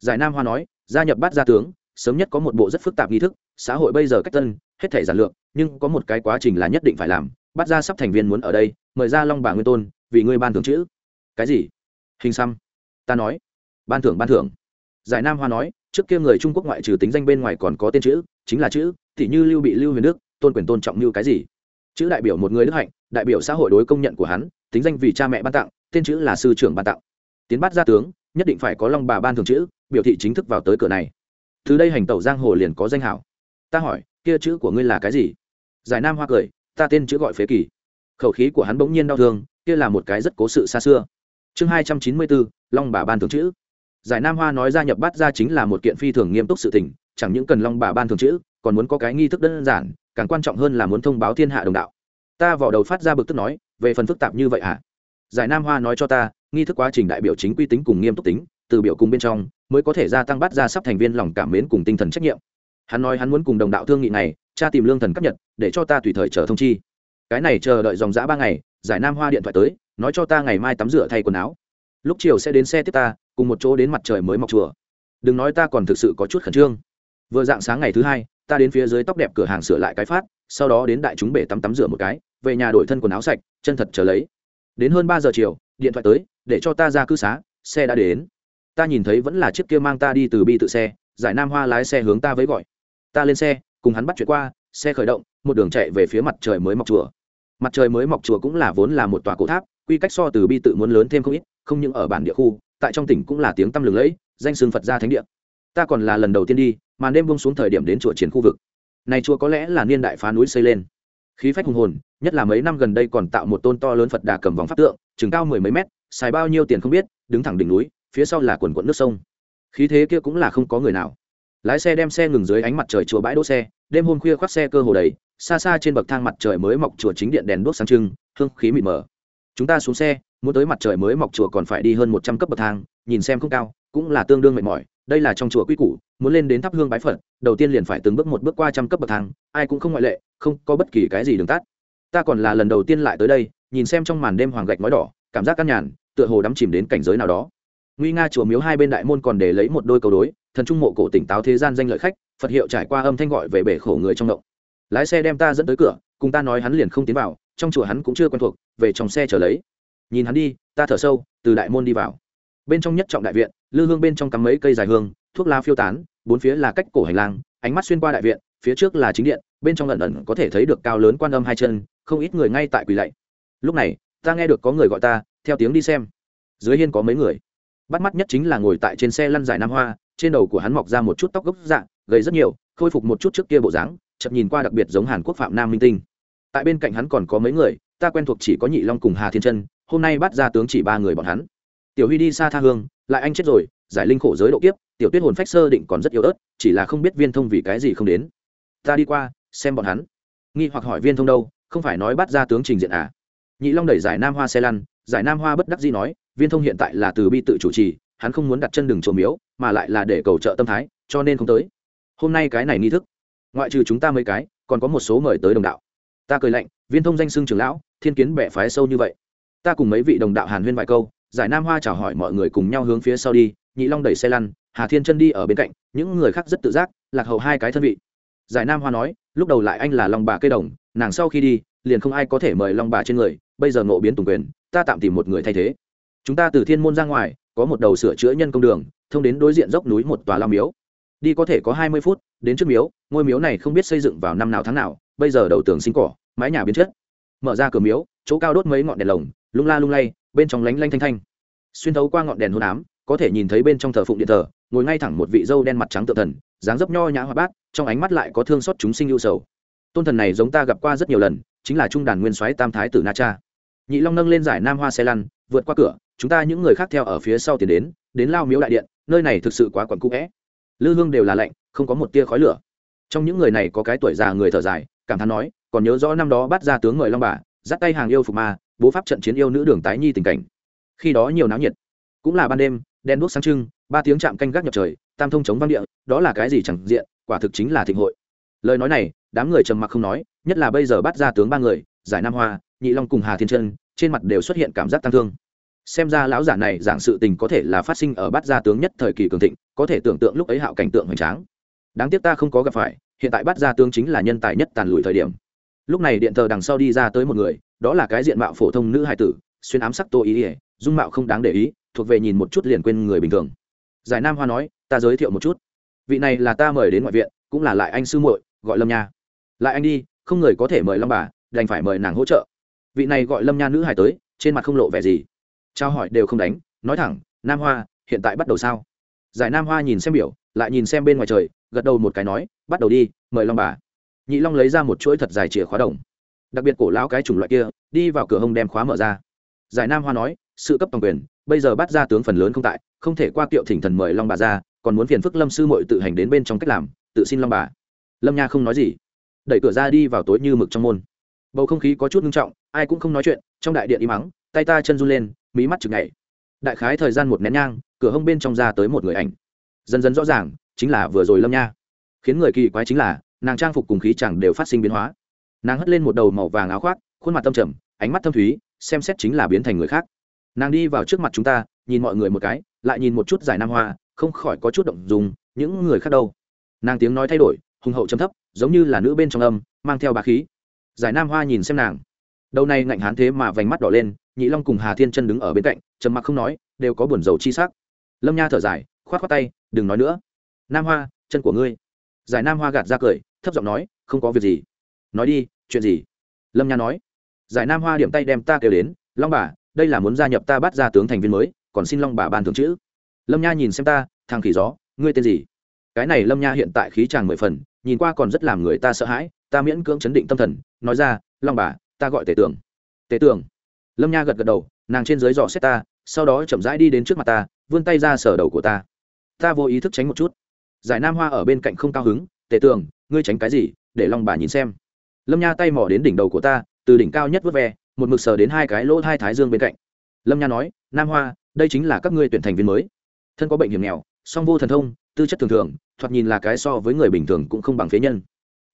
S1: Giải nam hoa nói, gia nhập bát gia tướng, sớm nhất có một bộ rất phức tạp nghi thức, xã hội bây giờ cách tân, hết thể giản lược, nhưng có một cái quá trình là nhất định phải làm, bắt ra sắp thành viên muốn ở đây, mời ra long bà nguyên tôn, vì ngươi ban thưởng chữ. Cái gì? Hình xăm. Ta nói. Ban thưởng ban thưởng. Giải nam hoa nói, trước kia người trung quốc ngoại trừ tính danh bên ngoài còn có tên chữ, chính là chữ, thì như lưu bị, lưu huyền đức, tôn quyền tôn trọng như cái gì? Chữ đại biểu một người đức hạnh, đại biểu xã hội đối công nhận của hắn tính danh vì cha mẹ ban tặng, tên chữ là sư trưởng ban tặng. Tiến bắt gia tướng, nhất định phải có long bà ban thường chữ, biểu thị chính thức vào tới cửa này. Từ đây hành tẩu giang hồ liền có danh hảo. Ta hỏi, kia chữ của ngươi là cái gì? Giải nam hoa cười, ta tên chữ gọi phế kỳ. Khẩu khí của hắn bỗng nhiên đau thương, kia là một cái rất cố sự xa xưa. Chương hai trăm chín mươi bốn long bà ban thường chữ. Giải nam hoa nói gia nhập bắt ra chính là một kiện phi thường nghiêm túc sự tình, chẳng những cần long bà ban thường chữ, còn muốn có cái nghi thức đơn giản, càng quan trọng hơn là muốn thông báo thiên hạ đồng đạo ta vỏ đầu phát ra bực tức nói, về phần phức tạp như vậy hả? Giải nam hoa nói cho ta, nghi thức quá trình đại biểu chính quy tính cùng nghiêm túc tính, từ biểu cùng bên trong, mới có thể gia tăng bắt ra sắp thành viên lòng cảm mến cùng tinh thần trách nhiệm. Hắn nói hắn muốn cùng đồng đạo thương nghị này, cha tìm lương thần cấp nhật, để cho ta tùy thời chờ thông chi. Cái này chờ đợi dòng dã ba ngày, giải nam hoa điện thoại tới, nói cho ta ngày mai tắm rửa thay quần áo. Lúc chiều sẽ đến xe tiếp ta, cùng một chỗ đến mặt trời mới mọc chùa. Đừng nói ta còn thực sự có chút khẩn trương. Vừa dạng sáng ngày thứ hai, ta đến phía dưới tóc đẹp cửa hàng sửa lại cái phát, sau đó đến đại chúng bể tắm tắm rửa một cái về nhà đổi thân quần áo sạch, chân thật trở lấy. Đến hơn ba giờ chiều, điện thoại tới, để cho ta ra cư xá, xe đã đến. Ta nhìn thấy vẫn là chiếc kia mang ta đi từ bi tự xe, giải nam hoa lái xe hướng ta với gọi. Ta lên xe, cùng hắn bắt chuyện qua, xe khởi động, một đường chạy về phía mặt trời mới mọc chùa. Mặt trời mới mọc chùa cũng là vốn là một tòa cổ tháp, quy cách so từ bi tự muốn lớn thêm không ít, không những ở bản địa khu, tại trong tỉnh cũng là tiếng tăm lừng lẫy, danh sương phật gia thánh địa. Ta còn là lần đầu tiên đi, mà đêm bông xuống thời điểm đến chùa chiến khu vực. Này chùa có lẽ là niên đại phá núi xây lên khí phách hùng hồn, nhất là mấy năm gần đây còn tạo một tôn to lớn phật đà cầm vòng pháp tượng, chừng cao mười mấy mét, xài bao nhiêu tiền không biết, đứng thẳng đỉnh núi, phía sau là quần quận nước sông. Khí thế kia cũng là không có người nào. Lái xe đem xe ngừng dưới ánh mặt trời chùa bãi đỗ xe, đêm hôm khuya khoác xe cơ hồ đầy, xa xa trên bậc thang mặt trời mới mọc chùa chính điện đèn đuốc sáng trưng, hương khí mịt mờ. Chúng ta xuống xe, muốn tới mặt trời mới mọc chùa còn phải đi hơn một trăm cấp bậc thang, nhìn xem không cao, cũng là tương đương mệt mỏi, đây là trong chùa quy củ, muốn lên đến thắp hương bái phật, đầu tiên liền phải từng bước một bước qua trăm cấp bậc thang, ai cũng không ngoại lệ không có bất kỳ cái gì đường tắt. Ta còn là lần đầu tiên lại tới đây, nhìn xem trong màn đêm hoàng gạch ngói đỏ, cảm giác căn nhàn, tựa hồ đắm chìm đến cảnh giới nào đó. Nguy nga chùa miếu hai bên đại môn còn để lấy một đôi cầu đối, thần trung mộ cổ tỉnh táo thế gian danh lợi khách, phật hiệu trải qua âm thanh gọi về bể khổ người trong động. Lái xe đem ta dẫn tới cửa, cùng ta nói hắn liền không tiến vào, trong chùa hắn cũng chưa quen thuộc, về trong xe trở lấy. Nhìn hắn đi, ta thở sâu, từ đại môn đi vào. Bên trong nhất trọng đại viện, lư hương bên trong cắm mấy cây dài hương, thuốc lá phiêu tán, bốn phía là cách cổ hành lang, ánh mắt xuyên qua đại viện, phía trước là chính điện bên trong lần ẩn có thể thấy được cao lớn quan âm hai chân, không ít người ngay tại quỳ lạy. Lúc này, ta nghe được có người gọi ta, theo tiếng đi xem. Dưới hiên có mấy người. Bắt mắt nhất chính là ngồi tại trên xe lăn dài nam hoa, trên đầu của hắn mọc ra một chút tóc gốc dạng gầy rất nhiều, khôi phục một chút trước kia bộ dáng, chậm nhìn qua đặc biệt giống hàn quốc phạm nam minh tinh. Tại bên cạnh hắn còn có mấy người, ta quen thuộc chỉ có nhị long cùng hà thiên chân, hôm nay bắt ra tướng chỉ ba người bọn hắn. Tiểu huy đi xa tha hương, lại anh chết rồi, giải linh khổ giới độ kiếp, tiểu tuyết hồn phách sơ định còn rất yếu ớt, chỉ là không biết viên thông vì cái gì không đến. Ta đi qua xem bọn hắn. Nghi hoặc hỏi viên thông đâu, không phải nói bắt ra tướng trình diện à? Nhị long đẩy giải nam hoa xe lăn, giải nam hoa bất đắc dĩ nói, viên thông hiện tại là từ bi tự chủ trì, hắn không muốn đặt chân đường trộm miếu, mà lại là để cầu trợ tâm thái, cho nên không tới. Hôm nay cái này nghi thức, ngoại trừ chúng ta mấy cái, còn có một số mời tới đồng đạo. Ta cười lạnh, viên thông danh xưng trưởng lão, thiên kiến bẻ phái sâu như vậy. Ta cùng mấy vị đồng đạo hàn huyên vài câu, giải nam hoa chào hỏi mọi người cùng nhau hướng phía sau đi, nhị long đẩy xe lăn, hà thiên chân đi ở bên cạnh, những người khác rất tự giác, lạc hậu hai cái thân vị. Giải nam hoa nói lúc đầu lại anh là long bà cây đồng, nàng sau khi đi, liền không ai có thể mời long bà trên người, bây giờ ngộ biến tùng quyền, ta tạm tìm một người thay thế. Chúng ta từ thiên môn ra ngoài, có một đầu sửa chữa nhân công đường, thông đến đối diện dốc núi một tòa lao miếu. Đi có thể có hai mươi phút, đến trước miếu, ngôi miếu này không biết xây dựng vào năm nào tháng nào, bây giờ đầu tường sinh cỏ, mái nhà biến chất. Mở ra cửa miếu, chỗ cao đốt mấy ngọn đèn lồng, lung la lung lay, bên trong lánh lanh thanh thanh. Xuyên thấu qua ngọn đèn hôn ám, có thể nhìn thấy bên trong thờ phụng điện thờ ngồi ngay thẳng một vị dâu đen mặt trắng tự thần, dáng dấp nho nhã hoa bát, trong ánh mắt lại có thương xót chúng sinh ưu sầu. Tôn thần này giống ta gặp qua rất nhiều lần, chính là trung đàn nguyên soái tam thái tử na cha. Nhị long nâng lên giải nam hoa xe lăn, vượt qua cửa, chúng ta những người khác theo ở phía sau tiến đến đến lao miếu đại điện, nơi này thực sự quá quẩn cũ vẽ lư hương đều là lạnh, không có một tia khói lửa. Trong những người này có cái tuổi già người thở dài, cảm thán nói, còn nhớ rõ năm đó bắt ra tướng người long bà, dắt tay hàng yêu phục ma, bố pháp trận chiến yêu nữ đường tái nhi tình cảnh. Khi đó nhiều náo nhiệt. Cũng là ban đêm đen đuốc sáng trưng ba tiếng chạm canh gác nhập trời, tam thông chống văn địa, đó là cái gì chẳng diện, quả thực chính là thịnh hội. Lời nói này, đám người trầm mặc không nói, nhất là bây giờ bắt ra tướng ba người, giải nam hoa, nhị long cùng hà thiên chân, trên mặt đều xuất hiện cảm giác tăng thương. Xem ra lão giả này dạng sự tình có thể là phát sinh ở bát gia tướng nhất thời kỳ cường thịnh, có thể tưởng tượng lúc ấy hạo cảnh tượng hoành tráng. Đáng tiếc ta không có gặp phải, hiện tại bát gia tướng chính là nhân tài nhất tàn lùi thời điểm. Lúc này điện thờ đằng sau đi ra tới một người, đó là cái diện mạo phổ thông nữ hài tử, xuyên ám sắc tô ý ỉa dung mạo không đáng để ý, thuộc về nhìn một chút liền quên người bình thường giải nam hoa nói, ta giới thiệu một chút. Vị này là ta mời đến ngoại viện, cũng là lại anh sư muội, gọi lâm nha. Lại anh đi, không người có thể mời long bà, đành phải mời nàng hỗ trợ. Vị này gọi lâm nha nữ hài tới, trên mặt không lộ vẻ gì. Trao hỏi đều không đánh, nói thẳng, nam hoa, hiện tại bắt đầu sao? Giải nam hoa nhìn xem biểu, lại nhìn xem bên ngoài trời, gật đầu một cái nói, bắt đầu đi, mời long bà. Nhị long lấy ra một chuỗi thật dài chìa khóa đồng. Đặc biệt cổ lão cái chủng loại kia, đi vào cửa hông đem khóa mở ra. Giải nam hoa nói, sự cấp toàn quyền, bây giờ bắt ra tướng phần lớn không tại không thể qua kiệu thỉnh thần mời long bà ra, còn muốn phiền phức lâm sư mội tự hành đến bên trong cách làm, tự xin long bà. Lâm nha không nói gì. Đẩy cửa ra đi vào tối như mực trong môn. Bầu không khí có chút nghiêm trọng, ai cũng không nói chuyện, trong đại điện im mắng tay ta chân run lên, mí mắt chực nhảy. Đại khái thời gian một nén nhang, cửa hông bên trong ra tới một người ảnh. Dần dần rõ ràng, chính là vừa rồi lâm nha. Khiến người kỳ quái chính là, nàng trang phục cùng khí chẳng đều phát sinh biến hóa. Nàng hất lên một đầu màu vàng áo khoác, khuôn mặt tâm trầm, ánh mắt thâm thúy, xem xét chính là biến thành người khác. Nàng đi vào trước mặt chúng ta nhìn mọi người một cái, lại nhìn một chút giải nam hoa, không khỏi có chút động dùng những người khác đâu? Nàng tiếng nói thay đổi, hùng hậu chấm thấp, giống như là nữ bên trong âm, mang theo bà khí. Giải nam hoa nhìn xem nàng. Đầu này ngạnh hán thế mà vành mắt đỏ lên, nhị long cùng hà thiên chân đứng ở bên cạnh, trầm mặc không nói, đều có buồn dầu chi sắc. Lâm nha thở dài k h o á t k h o á tay, đừng nói nữa. Nam hoa, chân của ngươi. Giải nam hoa gạt ra cười, thấp giọng nói, không có việc gì. Nói đi, chuyện gì? Lâm nha nói. Giải nam hoa điểm tay đem ta kêu đến, long bà, đây là muốn gia nhập ta bắt ra tướng thành viên mới còn xin long bà ban thường chữ. Lâm nha nhìn xem ta, thằng khỉ gió, ngươi tên gì? Cái này lâm nha hiện tại khí tràng mười phần, nhìn qua còn rất làm người ta sợ hãi, ta miễn cưỡng chấn định tâm thần, nói ra, long bà, ta gọi tể tưởng tể tưởng lâm nha gật gật đầu, nàng trên dưới dò xét ta, sau đó chậm rãi đi đến trước mặt ta, vươn tay ra sở đầu của ta. Ta vô ý thức tránh một chút. Giải nam hoa ở bên cạnh không cao hứng, tề tường, ngươi tránh cái gì? Để long bà nhìn xem. Lâm nha tay mỏ đến đỉnh đầu của ta, từ đỉnh cao nhất vớt ve, một mực sờ đến hai cái lỗ hai thái dương bên cạnh. Lâm nha nói, nam hoa đây chính là các ngươi tuyển thành viên mới. Thân có bệnh hiểm nghèo, song vô thần thông, tư chất thường thường, thoạt nhìn là cái so với người bình thường cũng không bằng phế nhân.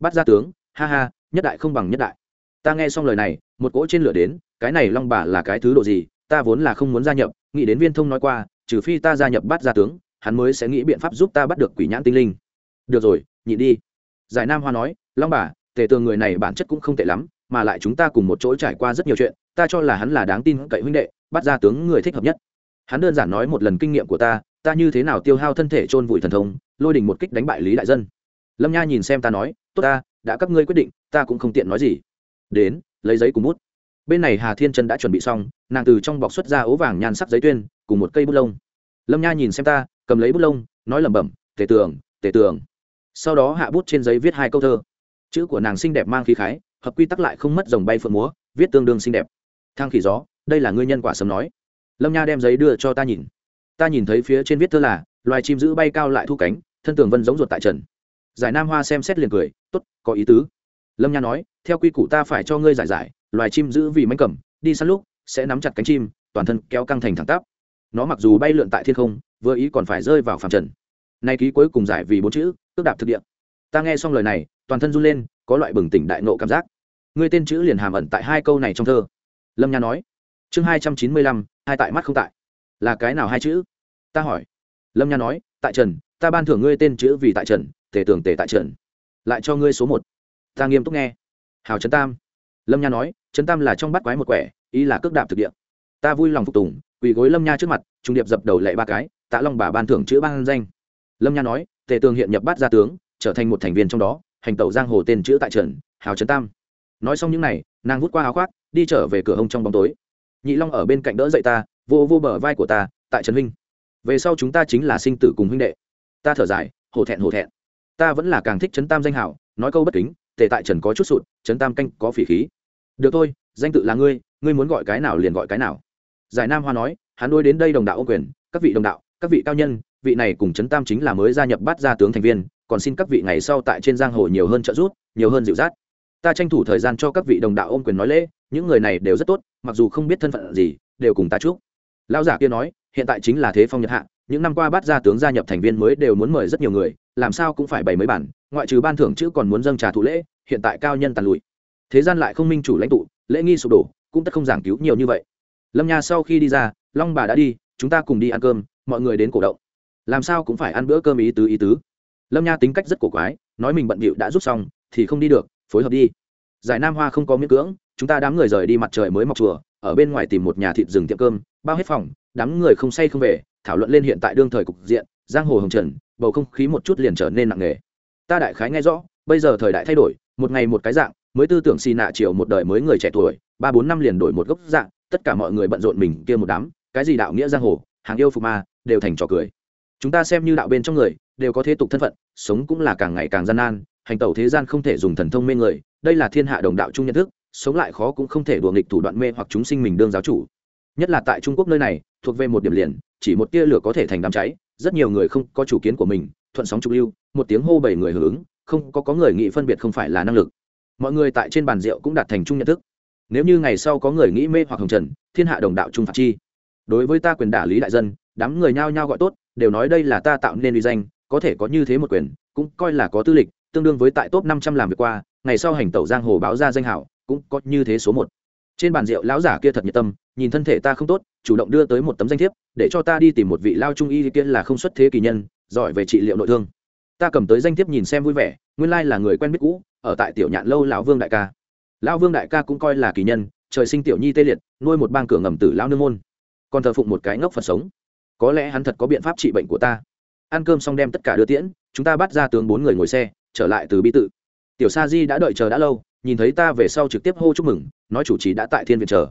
S1: Bắt ra tướng, ha ha, nhất đại không bằng nhất đại. Ta nghe xong lời này, một cỗ trên lửa đến, cái này long bà là cái thứ độ gì, ta vốn là không muốn gia nhập, nghĩ đến viên thông nói qua, trừ phi ta gia nhập bắt gia tướng, hắn mới sẽ nghĩ biện pháp giúp ta bắt được quỷ nhãn tinh linh. Được rồi, nhịn đi. Giải nam hoa nói, long bà, tề tường người này bản chất cũng không tệ lắm, mà lại chúng ta cùng một chỗ trải qua rất nhiều chuyện, ta cho là hắn là đáng tin cậy huynh đệ bắt gia tướng người thích hợp nhất hắn đơn giản nói một lần kinh nghiệm của ta ta như thế nào tiêu hao thân thể chôn vùi thần thông, lôi đình một kích đánh bại lý đại dân. Lâm nha nhìn xem ta nói, tốt ta, đã các ngươi quyết định, ta cũng không tiện nói gì. Đến, lấy giấy cùng bút. Bên này hà thiên Trân đã chuẩn bị xong, nàng từ trong bọc xuất ra ố vàng nhan sắc giấy tuyên, cùng một cây bút lông. Lâm nha nhìn xem ta, cầm lấy bút lông, nói lẩm bẩm, tề tường tề tường. Sau đó hạ bút trên giấy viết hai câu thơ. Chữ của nàng xinh đẹp mang khí khái, hợp quy tắc lại không mất dòng bay phượng múa, viết tương đương xinh đẹp. Thang khỉ gió, đây là ngươi nhân quả sớm nói lâm nha đem giấy đưa cho ta nhìn. Ta nhìn thấy phía trên viết thơ là, loài chim giữ bay cao lại thu cánh, thân tường vân giống ruột tại trần. Giải nam hoa xem xét liền cười t ố t có ý tứ. Lâm nha nói, theo quy củ ta phải cho ngươi giải giải, loài chim giữ vì mánh cầm, đi săn lúc sẽ nắm chặt cánh chim, toàn thân kéo căng thành thẳng tắp. Nó mặc dù bay lượn tại thiên không, vừa ý còn phải rơi vào phạm trần. Nay ký cuối cùng giải vì bốn chữ tước đạp thực địa. Ta nghe xong lời này, toàn thân run lên, có loại bừng tỉnh đại nộ cảm giác. Ngươi tên chữ liền hàm ẩn tại hai câu này trong thơ. Lâm nha nói, chương hai trăm chín mươi lăm hai tại mắt không tại? Là cái nào hai chữ? Ta hỏi. Lâm nha nói, tại trần, ta ban thưởng ngươi tên chữ vì tại trần tề tưởng tề tại trần. Lại cho ngươi số một. Ta nghiêm túc nghe. Hào trấn tam. Lâm nha nói, trấn tam là trong bắt quái một quẻ, ý là cước đạp thực địa. Ta vui lòng phục tùng, quỳ gối lâm nha trước mặt, trung điệp dập đầu lệ ba cái, tạ long bà ban thưởng chữ ban danh. Lâm nha nói tề tường hiện nhập bát gia tướng, trở thành một thành viên trong đó, hành tẩu giang hồ tên chữ tại trần, hào trấn tam. Nói xong những n à y nàng vút qua áo khoác, đi trở về cửa hông trong bóng tối nhị long ở bên cạnh đỡ dậy ta, vô vô bờ vai của ta, tại trần huynh. Về sau chúng ta chính là sinh tử cùng huynh đệ. Ta thở dài, hổ thẹn hổ thẹn. Ta vẫn là càng thích trấn tam danh hảo, nói câu bất kính, tề tại trần có chút sụt, trấn tam canh có phỉ khí. Được thôi, danh tự là ngươi ngươi muốn gọi cái nào liền gọi cái nào. Giải nam hoa nói, hắn đôi đến đây đồng đạo ô quyền, các vị đồng đạo, các vị cao nhân, vị này cùng trấn tam chính là mới gia nhập bát gia tướng thành viên, còn xin các vị ngày sau tại trên giang hồ nhiều hơn trợ giúp, nhiều hơn dịu dắt ta tranh thủ thời gian cho các vị đồng đạo ôm quyền nói lễ, những người này đều rất tốt, mặc dù không biết thân phận gì, đều cùng ta chúc. Lão giả kia nói, hiện tại chính là thế phong nhật hạ, những năm qua bát gia tướng gia nhập thành viên mới đều muốn mời rất nhiều người, làm sao cũng phải bày mấy bản, ngoại trừ ban thưởng chữ còn muốn dâng trà thủ lễ, hiện tại cao nhân tàn lụi. Thế gian lại không minh chủ lãnh tụ, lễ nghi sụp đổ, cũng tất không giảng cứu nhiều như vậy. Lâm nha sau khi đi ra, long bà đã đi, chúng ta cùng đi ăn cơm, mọi người đến cổ động. Làm sao cũng phải ăn bữa cơm ý tứ ý tứ. Lâm nha tính cách rất cổ quái, nói mình bận bịu đã rút xong, thì không đi được phối hợp đi. Giải nam hoa không có miễn cưỡng, chúng ta đám người rời đi mặt trời mới mọc chùa, ở bên ngoài tìm một nhà thịt rừng tiệm cơm, bao hết phòng, đám người không say không về, thảo luận lên hiện tại đương thời cục diện, giang hồ hồng trần, bầu không khí một chút liền trở nên nặng nề. Ta đại khái nghe rõ, bây giờ thời đại thay đổi, một ngày một cái dạng, mới tư tưởng xì nạ chiều một đời mới người trẻ tuổi, ba bốn năm liền đổi một gốc dạng, tất cả mọi người bận rộn mình kia một đám, cái gì đạo nghĩa giang hồ, hàng yêu phục ma, đều thành trò cười. Chúng ta xem như đạo bên trong người, đều có thế tục thân phận, sống cũng là càng ngày càng gian nan hành tẩu thế gian không thể dùng thần thông mê người, đây là thiên hạ đồng đạo chung nhận thức, sống lại khó cũng không thể đùa nghịch thủ đoạn mê hoặc chúng sinh mình đương giáo chủ. Nhất là tại trung quốc nơi này, thuộc về một điểm liền, chỉ một tia lửa có thể thành đám cháy, rất nhiều người không có chủ kiến của mình, thuận sóng trục lưu, một tiếng hô bảy người hưởng ứng, không có có người nghĩ phân biệt không phải là năng lực. Mọi người tại trên bàn rượu cũng đạt thành chung nhận thức. Nếu như ngày sau có người nghĩ mê hoặc hồng trần, thiên hạ đồng đạo trung phạt chi. Đối với ta quyền đả lý đại dân, đám người nhao nhao gọi tốt, đều nói đây là ta tạo nên uy danh, có thể có như thế một quyền, cũng coi là có tư lịch tương đương với tại top năm trăm làm việc qua, ngày sau hành tẩu giang hồ báo ra danh hảo, cũng có như thế số một. Trên bàn rượu lão giả kia thật nhiệt tâm, nhìn thân thể ta không tốt, chủ động đưa tới một tấm danh thiếp, để cho ta đi tìm một vị lao trung y kia là không xuất thế kỳ nhân, giỏi về trị liệu nội thương. Ta cầm tới danh thiếp nhìn xem vui vẻ, nguyên lai là người quen biết cũ, ở tại tiểu nhạn lâu lão vương đại ca. Lão vương đại ca cũng coi là kỳ nhân, trời sinh tiểu nhi tê liệt, nuôi một bang cửa ngầm tử lão nương môn. Còn thờ phụng một cái ngốc phật sống. Có lẽ hắn thật có biện pháp trị bệnh của ta. Ăn cơm xong đem tất cả đưa tiễn, chúng ta bắt ra tướng bốn người ngồi xe trở lại từ bi tự. Tiểu sa di đã đợi chờ đã lâu, nhìn thấy ta về sau trực tiếp hô chúc mừng, nói chủ trì đã tại thiên viện chờ.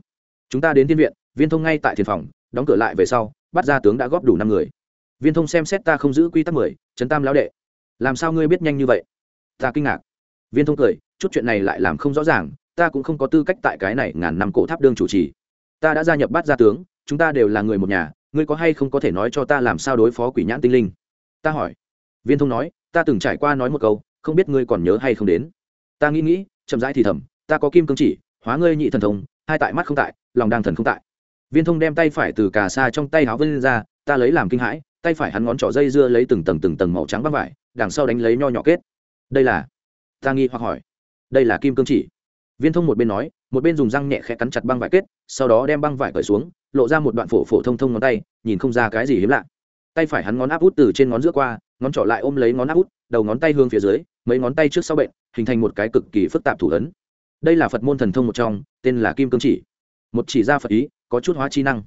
S1: Chúng ta đến thiên viện, viên thông ngay tại thiên phòng, đóng cửa lại về sau, bắt ra tướng đã góp đủ năm người. Viên thông xem xét ta không giữ quy tắc mười, trấn tam lão đệ. Làm sao ngươi biết nhanh như vậy? Ta kinh ngạc. Viên thông cười, chút chuyện này lại làm không rõ ràng, ta cũng không có tư cách tại cái này ngàn năm cổ tháp đương chủ trì. Ta đã gia nhập bát gia tướng, chúng ta đều là người một nhà, ngươi có hay không có thể nói cho ta làm sao đối phó quỷ nhãn tinh linh? Ta hỏi. Viên thông nói, ta từng trải qua nói một câu không biết ngươi còn nhớ hay không đến. Ta nghĩ nghĩ, chậm rãi thì thầm, ta có kim cương chỉ, hóa ngươi nhị thần thông, hai tại mắt không tại, lòng đang thần không tại. Viên thông đem tay phải từ cà sa trong tay háo vân ra, ta lấy làm kinh hãi, tay phải hắn ngón trỏ dây dưa lấy từng tầng từng tầng màu trắng băng vải, đằng sau đánh lấy nho nhỏ kết. Đây là? Ta nghi hoặc hỏi. Đây là kim cương chỉ. Viên thông một bên nói, một bên dùng răng nhẹ khẽ cắn chặt băng vải kết, sau đó đem băng vải cởi xuống, lộ ra một đoạn phổ phổ thông thông ngón tay, nhìn không ra cái gì hiếm lạ. Tay phải hắn ngón áp út từ trên ngón giữa qua, ngón trỏ lại ôm lấy ngón áp út, đầu ngón tay hướng phía dưới mấy ngón tay trước sau bệnh, hình thành một cái cực kỳ phức tạp thủ ấn. Đây là phật môn thần thông một trong, tên là kim cương chỉ. Một chỉ ra phật ý, có chút hóa chi năng.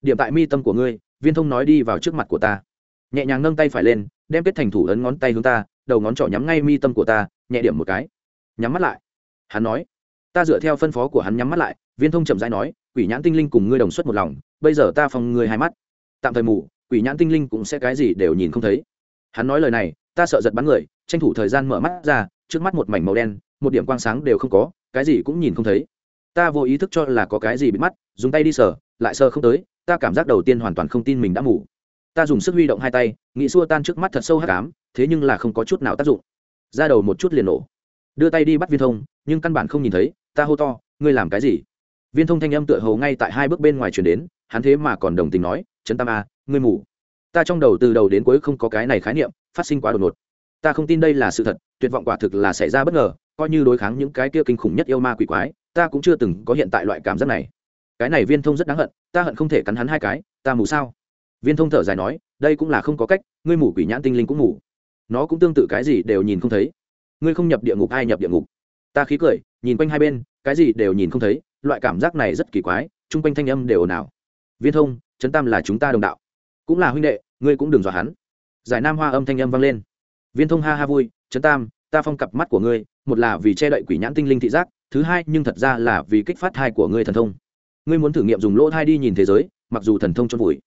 S1: Điểm tại mi tâm của ngươi, viên thông nói đi vào trước mặt của ta. Nhẹ nhàng nâng tay phải lên, đem kết thành thủ ấn ngón tay hướng ta, đầu ngón trỏ nhắm ngay mi tâm của ta, nhẹ điểm một cái. Nhắm mắt lại. Hắn nói. Ta dựa theo phân phó của hắn nhắm mắt lại, viên thông chậm rãi nói, quỷ nhãn tinh linh cùng ngươi đồng xuất một lòng, bây giờ ta phòng ngươi hai mắt. Tạm thời mù, quỷ nhãn tinh linh cũng sẽ cái gì đều nhìn không thấy. Hắn nói lời này, ta sợ giật bắn người tranh thủ thời gian mở mắt ra, trước mắt một mảnh màu đen, một điểm quang sáng đều không có, cái gì cũng nhìn không thấy. Ta vô ý thức cho là có cái gì bị mắt, dùng tay đi sờ, lại sờ không tới, ta cảm giác đầu tiên hoàn toàn không tin mình đã ngủ. Ta dùng sức huy động hai tay, nghĩ xua tan trước mắt thật sâu hát cám thế nhưng là không có chút nào tác dụng. Ra đầu một chút liền nổ. Đưa tay đi bắt viên thông, nhưng căn bản không nhìn thấy, ta hô to, ngươi làm cái gì? Viên thông thanh âm tựa hầu ngay tại hai bước bên ngoài chuyển đến, hắn thế mà còn đồng tình nói, trấn tam a, ngươi ngủ. Ta trong đầu từ đầu đến cuối không có cái này khái niệm, phát sinh quá đột ngột ta không tin đây là sự thật, tuyệt vọng quả thực là xảy ra bất ngờ, coi như đối kháng những cái kia kinh khủng nhất yêu ma quỷ quái, ta cũng chưa từng có hiện tại loại cảm giác này. Cái này viên thông rất đáng hận, ta hận không thể cắn hắn hai cái, ta mù sao? Viên thông thở dài nói, đây cũng là không có cách, ngươi mù quỷ nhãn tinh linh cũng mù. Nó cũng tương tự cái gì đều nhìn không thấy. Ngươi không nhập địa ngục ai nhập địa ngục? Ta khí cười, nhìn quanh hai bên, cái gì đều nhìn không thấy, loại cảm giác này rất kỳ quái, chung quanh thanh âm đều ồn ào. Viên thông, trấn tam là chúng ta đồng đạo. Cũng là huynh đệ, ngươi cũng đừng dọa hắn. Giải nam hoa âm thanh âm vang lên viên thông ha ha vui, trấn tam, ta phong cặp mắt của ngươi, một là vì che đậy quỷ nhãn tinh linh thị giác, thứ hai nhưng thật ra là vì kích phát thai của ngươi thần thông. Ngươi muốn thử nghiệm dùng lỗ thai đi nhìn thế giới, mặc dù thần thông cho vùi,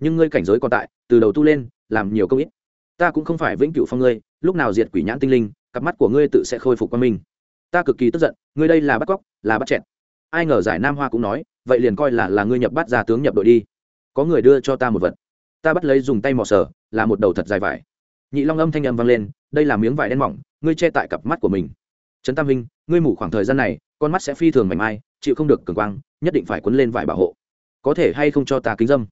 S1: nhưng ngươi cảnh giới còn tại, từ đầu tu lên, làm nhiều công ít. Ta cũng không phải vĩnh cửu phong ngươi, lúc nào diệt quỷ nhãn tinh linh, cặp mắt của ngươi tự sẽ khôi phục qua mình ta cực kỳ tức giận, ngươi đây là bắt cóc, là bắt chẹn ai ngờ giải nam hoa cũng nói, vậy liền coi là là ngươi nhập bắt ra tướng nhập đội đi. Có người đưa cho ta một vật. Ta bắt lấy dùng tay mò sờ, là một đầu thật dài vải nhị long âm thanh âm vang lên đây là miếng vải đen mỏng ngươi che tại cặp mắt của mình. Trấn tam Vinh, ngươi mủ khoảng thời gian này con mắt sẽ phi thường mảnh mai chịu không được cường quang nhất định phải quấn lên vải bảo hộ. Có thể hay không cho ta kính dâm?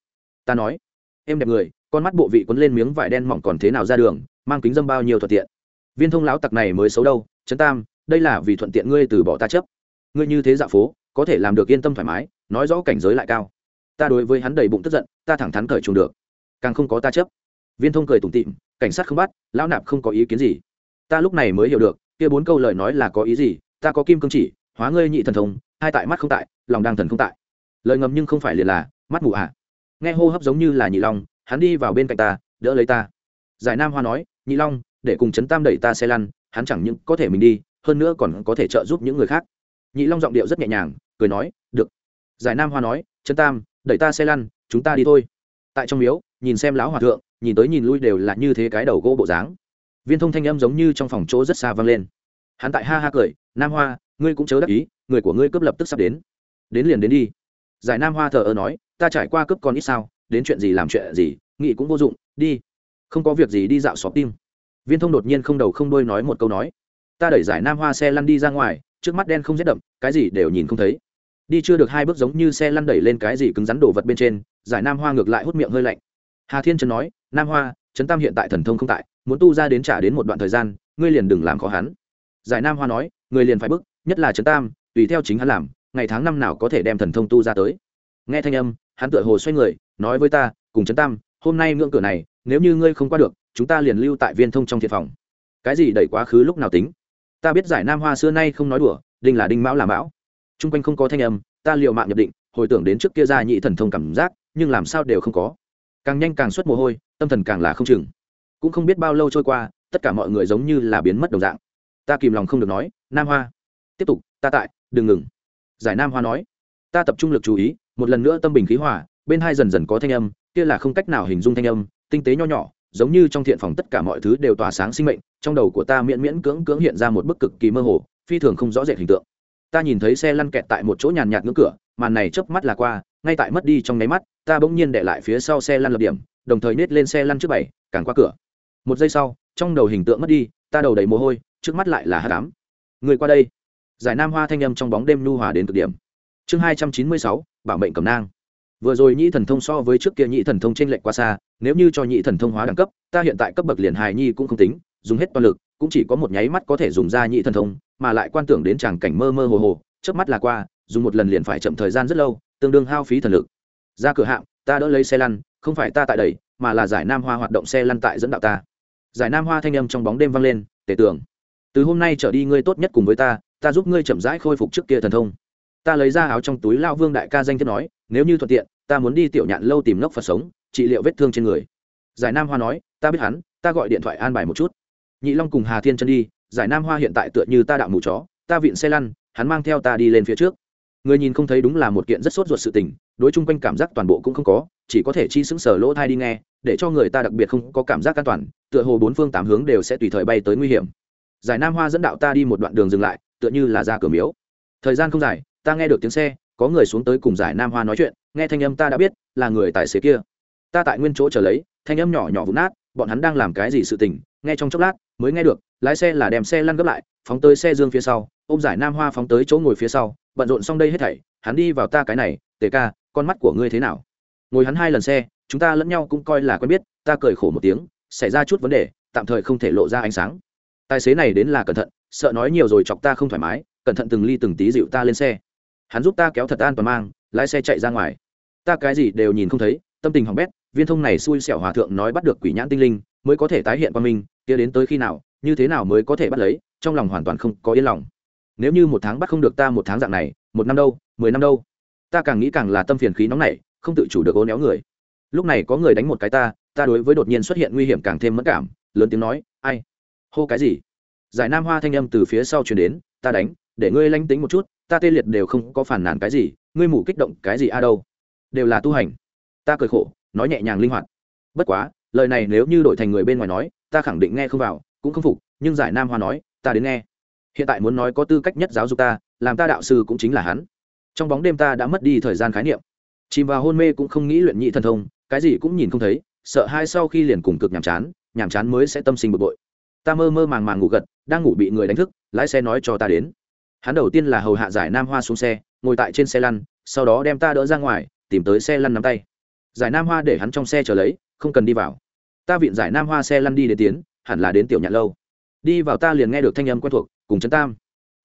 S1: Ta nói. Em đẹp người con mắt bộ vị quấn lên miếng vải đen mỏng còn thế nào ra đường mang kính dâm bao nhiêu thuận tiện? Viên thông lão tặc này mới xấu đâu trấn tam đây là vì thuận tiện ngươi từ bỏ ta chấp. Ngươi như thế dạ phố có thể làm được yên tâm thoải mái nói rõ cảnh giới lại cao. Ta đối với hắn đầy bụng tức giận ta thẳng thắn cởi trùng được. Càng không có ta chấp viên thông cười tủm tịm cảnh sát không bắt, lão nạp không có ý kiến gì. Ta lúc này mới hiểu được, kia bốn câu lời nói là có ý gì, ta có kim cương chỉ, hóa ngươi nhị thần thông, hai tại mắt không tại, lòng đang thần không tại. Lời ngầm nhưng không phải liền là, mắt mù à. Nghe hô hấp giống như là nhị long, hắn đi vào bên cạnh ta, đỡ lấy ta. Giải nam hoa nói, nhị long, để cùng chấn tam đẩy ta xe lăn, hắn chẳng những có thể mình đi, hơn nữa còn có thể trợ giúp những người khác. Nhị long giọng điệu rất nhẹ nhàng, cười nói, được. Giải nam hoa nói chấn tam, đẩy ta xe lăn, chúng ta đi thôi. Tại trong miếu, nhìn xem lão hòa thượng nhìn tới nhìn lui đều là như thế cái đầu gỗ bộ dáng. Viên thông thanh âm giống như trong phòng chỗ rất xa vang lên. Hắn tại ha ha cười, nam hoa, ngươi cũng chớ đắc ý, người của ngươi cướp lập tức sắp đến. Đến liền đến đi. Giải nam hoa thờ ơ nói, ta trải qua cướp còn ít sao, đến chuyện gì làm chuyện gì nghị cũng vô dụng, đi. Không có việc gì đi dạo xóm tim. Viên thông đột nhiên không đầu không đuôi nói một câu nói, ta đẩy giải nam hoa xe lăn đi ra ngoài, trước mắt đen không rét đậm, cái gì đều nhìn không thấy. Đi chưa được hai bước giống như xe lăn đẩy lên cái gì cứng rắn đổ vật bên trên, giải nam hoa ngược lại hút miệng hơi lạnh hà thiên trần nói, nam hoa, trấn tam hiện tại thần thông không tại, muốn tu ra đến trả đến một đoạn thời gian, ngươi liền đừng làm khó hắn. Giải nam hoa nói người liền phải bức, nhất là trấn tam, tùy theo chính hắn làm, ngày tháng năm nào có thể đem thần thông tu ra tới. Nghe thanh âm, hắn tựa hồ xoay người, nói với ta, cùng trấn tam, hôm nay ngưỡng cửa này, nếu như ngươi không qua được, chúng ta liền lưu tại viên thông trong thiệt phòng. Cái gì đẩy quá khứ lúc nào tính? Ta biết giải nam hoa xưa nay không nói đùa, đinh là đinh mão là mão. T r u n g quanh không có thanh âm, ta l i ề u mạng nhập định, hồi tưởng đến trước kia ra nhị thần thông cảm giác, nhưng làm sao đều không có càng nhanh càng xuất mồ hôi, tâm thần càng là không chừng. Cũng không biết bao lâu trôi qua, tất cả mọi người giống như là biến mất đồng dạng. Ta kìm lòng không được nói, nam hoa, tiếp tục, ta tại, đừng ngừng. Giải nam hoa nói, ta tập trung lực chú ý, một lần nữa tâm bình khí hòa, bên hai dần dần có thanh âm, kia là không cách nào hình dung thanh âm, tinh tế nho nhỏ, giống như trong thiện phòng tất cả mọi thứ đều tỏa sáng sinh mệnh, trong đầu của ta miễn miễn cưỡng cưỡng hiện ra một bức cực kỳ mơ hồ, phi thường không rõ rệt hình tượng. Ta nhìn thấy xe lăn kẹt tại một chỗ nhàn nhạt ngưỡng cửa, màn này chớp mắt là qua ngay tại mất đi trong nháy mắt, ta bỗng nhiên để lại phía sau xe lăn lập điểm, đồng thời nết lên xe lăn trước bảy, càng qua cửa. Một giây sau, trong đầu hình tượng mất đi, ta đầu đầy mồ hôi, trước mắt lại là hát đám người qua đây. Giải nam hoa thanh âm trong bóng đêm nhu hòa đến cực điểm. Chương hai trăm chín mươi sáu, bảo mệnh cầm nang. Vừa rồi nhĩ thần thông so với trước kia nhĩ thần thông trên lệch quá xa, nếu như cho nhĩ thần thông hóa đẳng cấp, ta hiện tại cấp bậc liền hài nhi cũng không tính, dùng hết toàn lực, cũng chỉ có một nháy mắt có thể dùng ra nhĩ thần thông, mà lại quan tưởng đến tràng cảnh mơ mơ hồ hồ trước mắt là qua, dùng một lần liền phải chậm thời gian rất lâu tương đương hao phí thần lực. Ra cửa hạng, ta đỡ lấy xe lăn, không phải ta tại đầy mà là giải nam hoa hoạt động xe lăn tại dẫn đạo ta. Giải nam hoa thanh âm trong bóng đêm vang lên tể tưởng từ hôm nay trở đi ngươi tốt nhất cùng với ta ta giúp ngươi chậm rãi khôi phục trước kia thần thông. Ta lấy ra áo trong túi lao vương đại ca danh thiết nói, nếu như thuận tiện, ta muốn đi tiểu nhạn lâu tìm lốc phật sống, trị liệu vết thương trên người. Giải nam hoa nói, ta biết hắn, ta gọi điện thoại an bài một chút. Nhị long cùng hà thiên chân đi, giải nam hoa hiện tại tựa như ta đạo mù chó, ta vịn xe lăn, hắn mang theo ta đi lên phía trước người nhìn không thấy đúng là một kiện rất sốt ruột sự tình, đối chung quanh cảm giác toàn bộ cũng không có, chỉ có thể chi xứng sở lỗ thai đi nghe, để cho người ta đặc biệt không có cảm giác an toàn, tựa hồ bốn phương tám hướng đều sẽ tùy thời bay tới nguy hiểm. Giải nam hoa dẫn đạo ta đi một đoạn đường dừng lại, tựa như là ra cửa miếu. Thời gian không dài, ta nghe được tiếng xe, có người xuống tới cùng giải nam hoa nói chuyện, nghe thanh âm ta đã biết, là người tài xế kia. Ta tại nguyên chỗ chờ lấy, thanh âm nhỏ nhỏ vụn nát, bọn hắn đang làm cái gì sự tình, nghe trong chốc lát, mới nghe được, lái xe là đem xe lăn gấp lại, phóng tới xe dương phía sau, ôm giải nam hoa phóng tới chỗ ngồi phía sau bận rộn xong đây hết thảy, hắn đi vào ta cái này, tề ca, con mắt của ngươi thế nào? Ngồi hắn hai lần xe, chúng ta lẫn nhau cũng coi là quen biết, ta cười khổ một tiếng, xảy ra chút vấn đề, tạm thời không thể lộ ra ánh sáng. Tài xế này đến là cẩn thận, sợ nói nhiều rồi chọc ta không thoải mái, cẩn thận từng ly từng tí dịu ta lên xe. Hắn giúp ta kéo thật an toàn mang, lái xe chạy ra ngoài. Ta cái gì đều nhìn không thấy, tâm tình hỏng bét, viên thông này xui xẻo hòa thượng nói bắt được quỷ nhãn tinh linh, mới có thể tái hiện qua mình, kia đến tới khi nào, như thế nào mới có thể bắt lấy, trong lòng hoàn toàn không có yên lòng nếu như một tháng bắt không được ta một tháng dạng này, một năm đâu, mười năm đâu. Ta càng nghĩ càng là tâm phiền khí nóng này không tự chủ được ố néo người. Lúc này có người đánh một cái ta ta đối với đột nhiên xuất hiện nguy hiểm càng thêm mất cảm, lớn tiếng nói, ai? Hô cái gì? Giải nam hoa thanh âm từ phía sau chuyển đến, ta đánh, để ngươi lanh tính một chút, ta tê liệt đều không có phản nàn cái gì, ngươi mủ kích động cái gì a đâu. Đều là tu hành. Ta cười khổ, nói nhẹ nhàng linh hoạt. Bất quá, lời này nếu như đổi thành người bên ngoài nói, ta khẳng định nghe không vào, cũng không phục, nhưng giải nam hoa nói, ta đến nghe hiện tại muốn nói có tư cách nhất giáo dục ta, làm ta đạo sư cũng chính là hắn. Trong bóng đêm ta đã mất đi thời gian khái niệm. Chìm vào hôn mê cũng không nghĩ luyện nhị thần thông, cái gì cũng nhìn không thấy, sợ hai sau khi liền cùng cực nhàm chán nhàm chán mới sẽ tâm sinh bực bội. Ta mơ mơ màng màng ngủ gật, đang ngủ bị người đánh thức, lái xe nói cho ta đến. Hắn đầu tiên là hầu hạ giải nam hoa xuống xe, ngồi tại trên xe lăn, sau đó đem ta đỡ ra ngoài, tìm tới xe lăn nắm tay. Giải nam hoa để hắn trong xe chờ lấy, không cần đi vào. Ta viện giải nam hoa xe lăn đi để tiến, hẳn là đến tiểu nhạn lâu đi vào ta liền nghe được thanh âm quen thuộc, cùng trấn tam.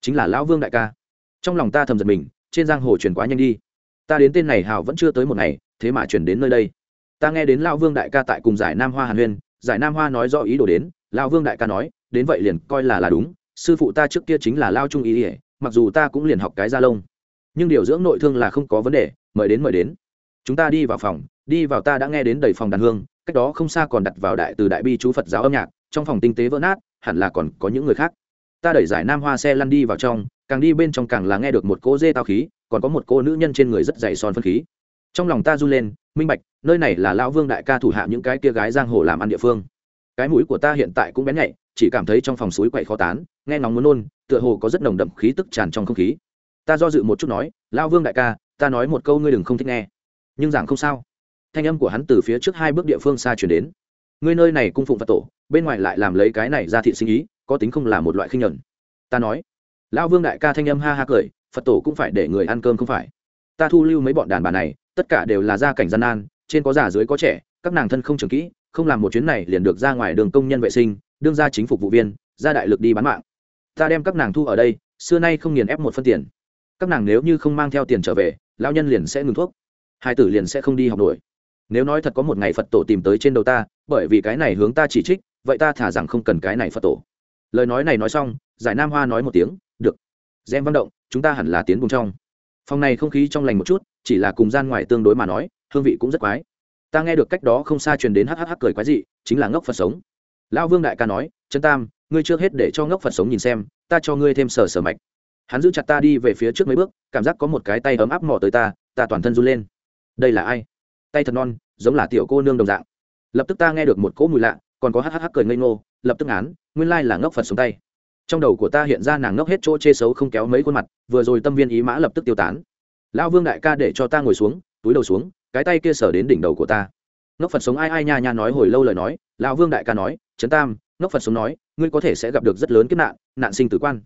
S1: Chính là lão vương đại ca. Trong lòng ta thầm giật mình, trên giang hồ chuyển quá nhanh đi. Ta đến tên này hào vẫn chưa tới một ngày, thế mà chuyển đến nơi đây. Ta nghe đến lão vương đại ca tại cùng giải nam hoa hàn huyên, giải nam hoa nói do ý đồ đến, lão vương đại ca nói, đến vậy liền coi là là đúng, sư phụ ta trước kia chính là lao trung ý ỉa mặc dù ta cũng liền học cái da lông. Nhưng điều dưỡng nội thương là không có vấn đề, mời đến mời đến. Chúng ta đi vào phòng, đi vào ta đã nghe đến đầy phòng đàn hương, cách đó không xa còn đặt vào đại từ đại bi chú phật giáo âm nhạc trong phòng tinh tế vỡ nát, hẳn là còn có những người khác. Ta đẩy giải nam hoa xe lăn đi vào trong, càng đi bên trong càng là nghe được một cô dê tao khí, còn có một cô nữ nhân trên người rất dày son phân khí. Trong lòng ta run lên, minh bạch, nơi này là lão vương đại ca thủ hạ những cái kia gái giang hồ làm ăn địa phương. Cái mũi của ta hiện tại cũng bén nhạy, chỉ cảm thấy trong phòng suối quậy khó tán, nghe nóng muốn nôn tựa hồ có rất nồng đậm khí tức tràn trong không khí. Ta do dự một chút nói, lão vương đại ca, ta nói một câu ngươi đừng không thích nghe. Nhưng giảng không sao. Thanh âm của hắn từ phía trước hai bước địa phương xa chuyển đến ngươi nơi này cung phụng phật tổ, bên ngoài lại làm lấy cái này ra thị sinh ý, có tính không là một loại khinh nhuận. Ta nói. Lão vương đại ca thanh âm ha ha cười, phật tổ cũng phải để người ăn cơm không phải. Ta thu lưu mấy bọn đàn bà này, tất cả đều là gia cảnh gian nan, trên có già dưới có trẻ, các nàng thân không trường kỹ, không làm một chuyến này liền được ra ngoài đường công nhân vệ sinh, đương ra chính phục vụ viên ra đại lực đi bán mạng. Ta đem các nàng thu ở đây, xưa nay không nghiền ép một phân tiền. Các nàng nếu như không mang theo tiền trở về, lão nhân liền sẽ ngừng thuốc. Hai tử liền sẽ không đi học nổi nếu nói thật có một ngày phật tổ tìm tới trên đầu ta, bởi vì cái này hướng ta chỉ trích, vậy ta thả rằng không cần cái này phật tổ. Lời nói này nói xong, giải nam hoa nói một tiếng, được. Gem văn động, chúng ta hẳn là tiến vùng trong. Phòng này không khí trong lành một chút, chỉ là cùng gian ngoài tương đối mà nói, hương vị cũng rất quái. Ta nghe được cách đó không xa truyền đến hhh cười quái dị, chính là ngốc phật sống. Lão vương đại ca nói, chân tam, ngươi trước hết để cho ngốc phật sống nhìn xem, ta cho ngươi thêm sờ sờ mạch. Hắn giữ chặt ta đi về phía trước mấy bước, cảm giác có một cái tay ấm áp mò tới ta ta toàn thân run lên. Đây là ai? Tay thật non, giống là tiểu cô nương đồng dạng. Lập tức ta nghe được một cỗ mùi lạ, còn có hhh cười ngây ngô, lập tức án, nguyên lai là ngốc phật xuống tay. Trong đầu của ta hiện ra nàng ngốc hết chỗ chê xấu không kéo mấy khuôn mặt, vừa rồi tâm viên ý mã lập tức tiêu tán. Lão vương đại ca để cho ta ngồi xuống, túi đầu xuống, cái tay kia sở đến đỉnh đầu của ta. Ngốc phật sống ai ai nha nha nói hồi lâu lời nói, lão vương đại ca nói, trấn tam, ngốc phật sống nói, ngươi có thể sẽ gặp được rất lớn kiếp nạn nạn sinh tử quan.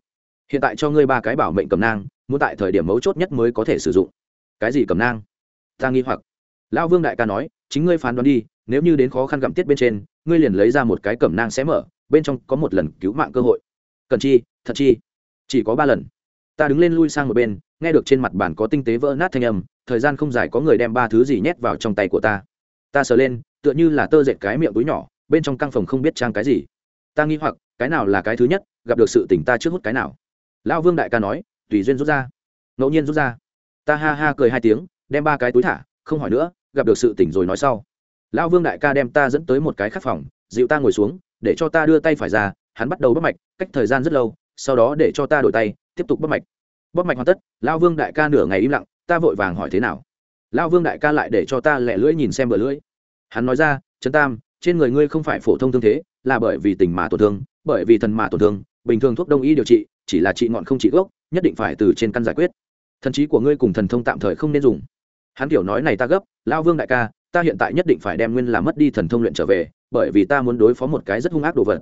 S1: Hiện tại cho ngươi ba cái bảo mệnh cầm nang, muốn tại thời điểm mấu chốt nhất mới có thể sử dụng. Cái gì cầm nang? Ta nghi hoặc lão vương đại ca nói, chính ngươi phán đoán đi, nếu như đến khó khăn gặm tiết bên trên, ngươi liền lấy ra một cái cẩm nang sẽ mở, bên trong có một lần cứu mạng cơ hội. Cần chi, thật chi? Chỉ có ba lần. Ta đứng lên lui sang một bên, nghe được trên mặt bàn có tinh tế vỡ nát thanh âm, thời gian không dài có người đem ba thứ gì nhét vào trong tay của ta. Ta sờ lên, tựa như là tơ dệt cái miệng túi nhỏ, bên trong căng phòng không biết trang cái gì. Ta nghĩ hoặc, cái nào là cái thứ nhất, gặp được sự tỉnh ta trước hút cái nào. Lão vương đại ca nói, tùy duyên rút ra. Ngẫu nhiên rút ra. Ta ha ha cười hai tiếng, đem ba cái túi thả, không hỏi nữa gặp được sự tỉnh rồi nói sau. Lão vương đại ca đem ta dẫn tới một cái khắc phòng, dịu ta ngồi xuống, để cho ta đưa tay phải ra, hắn bắt đầu bóp mạch, cách thời gian rất lâu, sau đó để cho ta đổi tay, tiếp tục bóp mạch. Bóp mạch hoàn tất, lão vương đại ca nửa ngày im lặng, ta vội vàng hỏi thế nào. Lão vương đại ca lại để cho ta lẹ lưỡi nhìn xem bờ lưỡi. Hắn nói ra, trấn tam, trên người ngươi không phải phổ thông thương thế, là bởi vì tình mà tổn thương, bởi vì thần mà tổn thương, bình thường thuốc đông y điều trị, chỉ là trị ngọn không trị gốc, nhất định phải từ trên căn giải quyết. Thần trí của ngươi cùng thần thông tạm thời không nên dùng hắn kiểu nói này ta gấp, lao vương đại ca, ta hiện tại nhất định phải đem nguyên là mất đi thần thông luyện trở về, bởi vì ta muốn đối phó một cái rất hung ác đồ vật.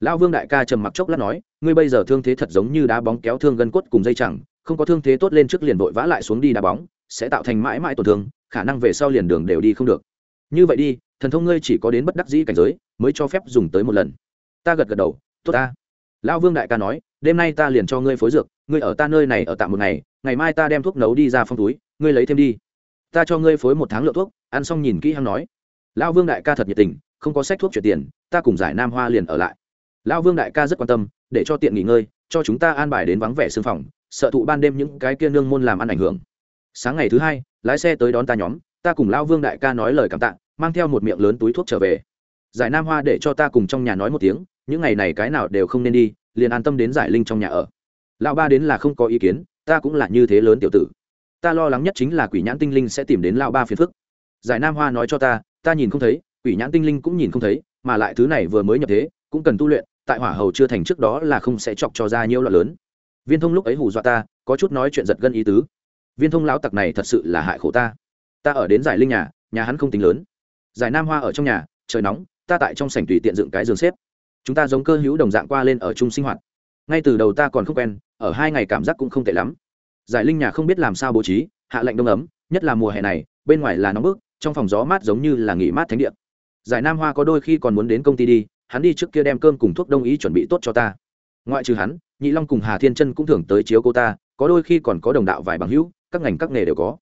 S1: Lao vương đại ca trầm mặc chốc lát nói, ngươi bây giờ thương thế thật giống như đá bóng kéo thương gân cốt cùng dây chẳng, không có thương thế tốt lên trước liền vội vã lại xuống đi đá bóng, sẽ tạo thành mãi mãi tổn thương, khả năng về sau liền đường đều đi không được. Như vậy đi, thần thông ngươi chỉ có đến bất đắc dĩ cảnh giới, mới cho phép dùng tới một lần. Ta gật gật đầu, tốt ta. Lão vương đại ca nói, đêm nay ta liền cho ngươi phối dược, ngươi ở ta nơi này ở tạm một ngày ngày mai ta đem thuốc nấu đi ra phong túi, ngươi lấy thêm đi ta cho ngươi phối một tháng lượng thuốc, ăn xong nhìn kỹ hắn nói. Lão vương đại ca thật nhiệt tình, không có sách thuốc chuyển tiền, ta cùng giải nam hoa liền ở lại. Lão vương đại ca rất quan tâm, để cho tiện nghỉ ngơi, cho chúng ta an bài đến vắng vẻ xương phòng, sợ thụ ban đêm những cái kia nương môn làm ăn ảnh hưởng. Sáng ngày thứ hai, lái xe tới đón ta nhóm, ta cùng lão vương đại ca nói lời cảm tạ, mang theo một miệng lớn túi thuốc trở về. Giải nam hoa để cho ta cùng trong nhà nói một tiếng, những ngày này cái nào đều không nên đi, liền an tâm đến giải linh trong nhà ở. Lão ba đến là không có ý kiến, ta cũng là như thế lớn tiểu tử ta lo lắng nhất chính là quỷ nhãn tinh linh sẽ tìm đến lão ba phiền phức. Giải nam hoa nói cho ta ta nhìn không thấy, quỷ nhãn tinh linh cũng nhìn không thấy, mà lại thứ này vừa mới nhập thế, cũng cần tu luyện, tại hỏa hầu chưa thành trước đó là không sẽ chọc cho ra nhiều loại lớn. Viên thông lúc ấy hù dọa ta, có chút nói chuyện giật gân ý tứ. Viên thông lão tặc này thật sự là hại khổ ta. Ta ở đến giải linh nhà nhà hắn không tính lớn. Giải nam hoa ở trong nhà, trời nóng, ta tại trong sảnh tùy tiện dựng cái giường xếp. Chúng ta giống cơ hữu đồng dạng qua lên ở chung sinh hoạt. Ngay từ đầu ta còn không quen, ở hai ngày cảm giác cũng không tệ lắm giải linh nhà không biết làm sao bố trí, hạ lạnh đông ấm, nhất là mùa hè này, bên ngoài là nóng bức, trong phòng gió mát giống như là nghỉ mát thánh địa. Giải nam hoa có đôi khi còn muốn đến công ty đi, hắn đi trước kia đem cơm cùng thuốc đông y chuẩn bị tốt cho ta. Ngoại trừ hắn, nhị long cùng hà thiên chân cũng thường tới chiếu cô ta, có đôi khi còn có đồng đạo vài bằng hữu, các ngành các nghề đều có.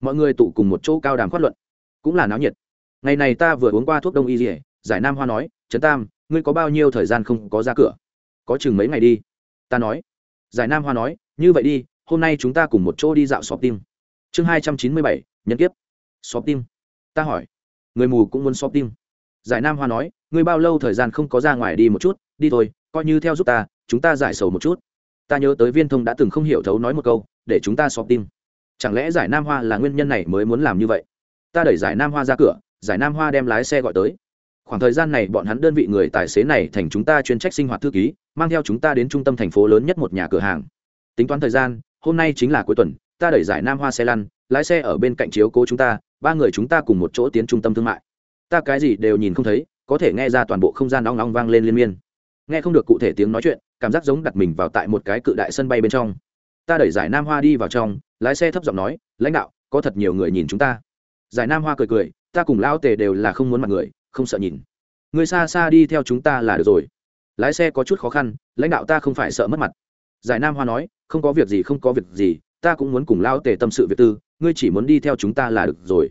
S1: Mọi người tụ cùng một chỗ cao đàm phát luận, cũng là náo nhiệt. Ngày này ta vừa uống qua thuốc đông y dỉa giải nam hoa nói, trấn tam, ngươi có bao nhiêu thời gian không có ra cửa? Có chừng mấy ngày đi? Ta nói. Giải nam hoa nói, như vậy đi hôm nay chúng ta cùng một chỗ đi dạo xóm tim. Chương hai trăm chín mươi bảy, nhân kiếp. Xóm tim. Ta hỏi. Người mù cũng muốn xóm tim. Giải nam hoa nói, ngươi bao lâu thời gian không có ra ngoài đi một chút, đi thôi, coi như theo giúp ta, chúng ta giải sầu một chút. Ta nhớ tới viên thông đã từng không hiểu thấu nói một câu, để chúng ta xóm tim. Chẳng lẽ giải nam hoa là nguyên nhân này mới muốn làm như vậy? Ta đẩy giải nam hoa ra cửa, giải nam hoa đem lái xe gọi tới. Khoảng thời gian này bọn hắn đơn vị người tài xế này thành chúng ta chuyên trách sinh hoạt thư ký, mang theo chúng ta đến trung tâm thành phố lớn nhất một nhà cửa hàng. Tính toán thời gian hôm nay chính là cuối tuần, ta đẩy giải nam hoa xe lăn, lái xe ở bên cạnh chiếu cố chúng ta, ba người chúng ta cùng một chỗ tiến trung tâm thương mại. Ta cái gì đều nhìn không thấy, có thể nghe ra toàn bộ không gian nóng nóng vang lên liên miên. Nghe không được cụ thể tiếng nói chuyện, cảm giác giống đặt mình vào tại một cái cự đại sân bay bên trong. Ta đẩy giải nam hoa đi vào trong, lái xe thấp giọng nói, lãnh đạo, có thật nhiều người nhìn chúng ta. Giải nam hoa cười cười, ta cùng Lao tề đều là không muốn mặt người, không sợ nhìn. Người xa xa đi theo chúng ta là được rồi. Lái xe có chút khó khăn, lãnh đạo, ta không phải sợ mất mặt giải nam hoa nói, không có việc gì, không có việc gì, ta cũng muốn cùng lao tề tâm sự việc tư, ngươi chỉ muốn đi theo chúng ta là được rồi.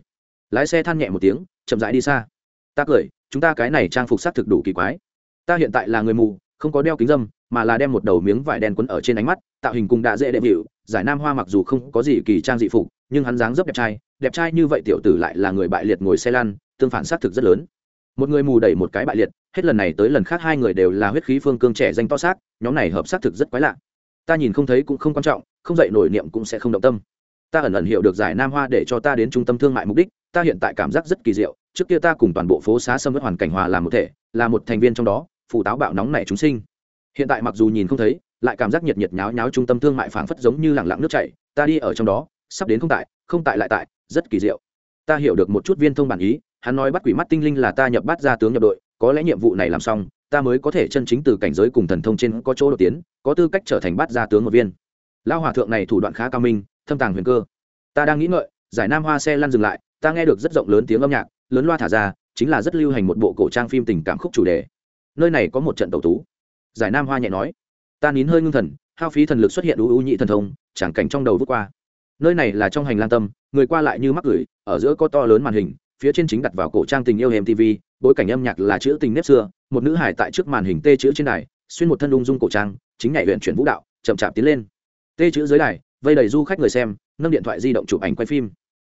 S1: Lái xe than nhẹ một tiếng, chậm rãi đi xa. Ta cười, chúng ta cái này trang phục s á t thực đủ kỳ quái. Ta hiện tại là người mù, không có đeo kính dâm, mà là đem một đầu miếng vải đen quấn ở trên ánh mắt, tạo hình cùng đã dễ đệm hiệu, giải nam hoa mặc dù không có gì kỳ trang dị phục, nhưng hắn dáng dấp đẹp trai đẹp trai như vậy tiểu tử lại là người bại liệt ngồi xe lăn, tương phản xác thực rất lớn. Một người mù đẩy một cái bại liệt, hết lần này tới lần khác hai người đều là huyết khí phương cương trẻ danh to xác, nhóm này hợp xác thực rất quái lạ ta nhìn không thấy cũng không quan trọng, không dậy nổi niệm cũng sẽ không động tâm. Ta ẩn ẩn hiểu được giải nam hoa để cho ta đến trung tâm thương mại mục đích, ta hiện tại cảm giác rất kỳ diệu, trước kia ta cùng toàn bộ phố xá sâm vất hoàn cảnh hòa làm một thể, là một thành viên trong đó phụ táo bạo nóng nảy chúng sinh. Hiện tại mặc dù nhìn không thấy, lại cảm giác nhiệt nhiệt nháo nháo trung tâm thương mại phảng phất giống như lẳng lặng nước chảy, ta đi ở trong đó, sắp đến không tại không tại lại tại, rất kỳ diệu. Ta hiểu được một chút viên thông bản ý, hắn nói bắt quỷ mắt tinh linh là ta nhập bắt ra tướng nhập đội, có lẽ nhiệm vụ này làm xong ta mới có thể chân chính từ cảnh giới cùng thần thông trên có chỗ đột tiến, có tư cách trở thành bát gia tướng một viên. Lao hòa thượng này thủ đoạn khá cao minh, thâm tàng huyền cơ. Ta đang nghĩ ngợi, giải nam hoa xe lăn dừng lại, ta nghe được rất rộng lớn tiếng âm nhạc, lớn loa thả ra, chính là rất lưu hành một bộ cổ trang phim tình cảm khúc chủ đề. Nơi này có một trận tẩu tú. Giải nam hoa nhẹ nói, ta nín hơi ngưng thần, hao phí thần lực xuất hiện ưu ưu nhị thần thông, chẳng cảnh trong đầu vút qua. Nơi này là trong hành lang tâm, người qua lại như mắc gửi, ở giữa có to lớn màn hình phía trên chính đặt vào cổ trang tình yêu hềm tv bối cảnh âm nhạc là chữ tình nếp xưa, một nữ hải tại trước màn hình tê chữ trên đài, xuyên một thân ung dung cổ trang, chính nhảy luyện chuyển vũ đạo, chậm chạp tiến lên. Tê chữ dưới đài, vây đầy du khách người xem, nâng điện thoại di động chụp ảnh quay phim.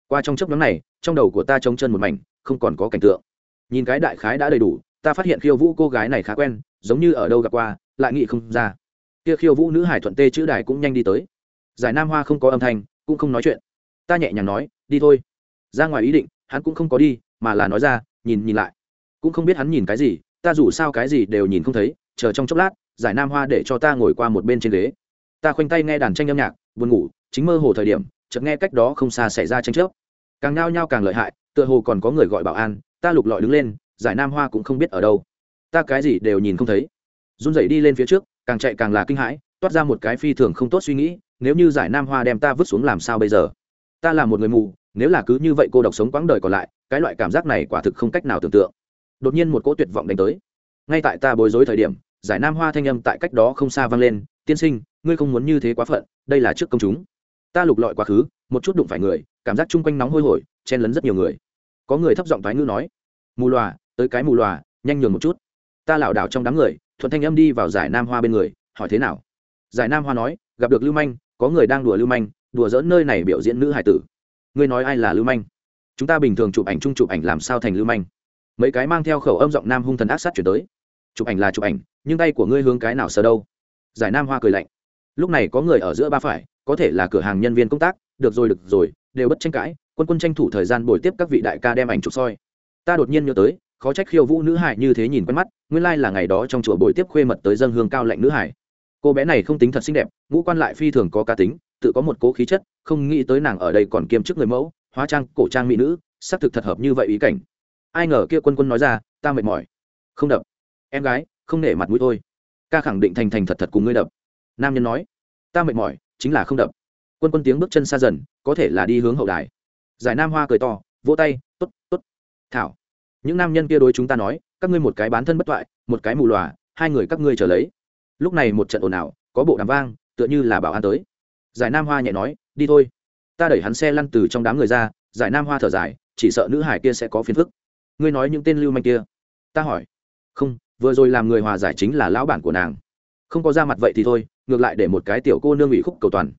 S1: Qua trong chấp nhóm này, trong đầu của ta trống chân một mảnh, không còn có cảnh tượng. Nhìn cái đại khái đã đầy đủ, ta phát hiện khiêu vũ cô gái này khá quen, giống như ở đâu gặp qua, lại nghĩ không ra. Kia khiêu vũ nữ hải thuận tê chữ đài cũng nhanh đi tới. Giải nam hoa không có âm thanh, cũng không nói chuyện. Ta nhẹ nhàng nói, đi thôi. Ra ngoài ý định hắn cũng không có đi, mà là nói ra, nhìn nhìn lại. Cũng không biết hắn nhìn cái gì, ta dù sao cái gì đều nhìn không thấy, chờ trong chốc lát, giải nam hoa để cho ta ngồi qua một bên trên ghế. Ta khoanh tay nghe đàn tranh âm nhạc, buồn ngủ, chính mơ hồ thời điểm, chợt nghe cách đó không xa xảy ra tranh chấp. Càng nao nhao càng lợi hại, tựa hồ còn có người gọi bảo an, ta lục lọi đứng lên, giải nam hoa cũng không biết ở đâu. Ta cái gì đều nhìn không thấy. Run rẩy đi lên phía trước, càng chạy càng là kinh hãi, toát ra một cái phi thường không tốt suy nghĩ, nếu như giải nam hoa đem ta vứt xuống làm sao bây giờ? Ta là một người mù nếu là cứ như vậy cô độc sống quãng đời còn lại, cái loại cảm giác này quả thực không cách nào tưởng tượng. Đột nhiên một cỗ tuyệt vọng đánh tới. Ngay tại ta bối rối thời điểm, giải nam hoa thanh âm tại cách đó không xa vang lên, tiên sinh, ngươi không muốn như thế quá phận, đây là trước công chúng. Ta lục lọi quá khứ, một chút đụng phải người, cảm giác chung quanh nóng hôi hổi, chen lấn rất nhiều người. Có người thấp giọng thoái ngữ nói, mù loà, tới cái mù loà, nhanh nhường một chút. Ta lảo đảo trong đám người, thuận thanh âm đi vào giải nam hoa bên người, hỏi thế nào? Giải nam hoa nói, gặp được lưu manh, có người đang đùa lưu manh, đùa dỡn nơi này biểu diễn nữ hải tử ngươi nói ai là lưu manh? Chúng ta bình thường chụp ảnh chung chụp ảnh làm sao thành lưu manh? Mấy cái mang theo khẩu âm giọng nam hung thần ác sát chuyển tới. Chụp ảnh là chụp ảnh, nhưng tay của ngươi hướng cái nào sờ đâu? Giải nam hoa cười lạnh. Lúc này có người ở giữa ba phải, có thể là cửa hàng nhân viên công tác, được rồi được rồi, đều bất tranh cãi, quân quân tranh thủ thời gian bồi tiếp các vị đại ca đem ảnh chụp soi. Ta đột nhiên nhớ tới, khó trách khiêu vũ nữ hải như thế nhìn quen mắt, nguyên lai là ngày đó trong chùa bồi tiếp khuê mật tới dân hương cao lạnh nữ hải. Cô bé này không tính thật xinh đẹp, ngũ quan lại phi thường có cá tính tự có một cố khí chất, không nghĩ tới nàng ở đây còn kiêm chức người mẫu, hóa trang cổ trang mỹ nữ, xác thực thật hợp như vậy ý cảnh. Ai ngờ kia quân quân nói ra, ta mệt mỏi. Không đập. Em gái, không nể mặt mũi thôi. Ca khẳng định thành thành thật thật cùng ngươi đập. Nam nhân nói, ta mệt mỏi, chính là không đập. Quân quân tiếng bước chân xa dần, có thể là đi hướng hậu đài. Giải nam hoa cười to, vỗ tay t ố t t ố t thảo. Những nam nhân kia đối chúng ta nói, các ngươi một cái bán thân bất toại, một cái mù lòa, hai người các ngươi trở lấy. Lúc này một trận ồn ào, có bộ đàm vang, tựa như là bảo an tới giải nam hoa nhẹ nói, đi thôi. Ta đẩy hắn xe lăn từ trong đám người ra, giải nam hoa thở dài, chỉ sợ nữ hải kia sẽ có phiền phức. Ngươi nói những tên lưu manh kia. Ta hỏi. Không, vừa rồi làm người hòa giải chính là lão bản của nàng. Không có ra mặt vậy thì thôi, ngược lại để một cái tiểu cô nương ủy khúc cầu toàn.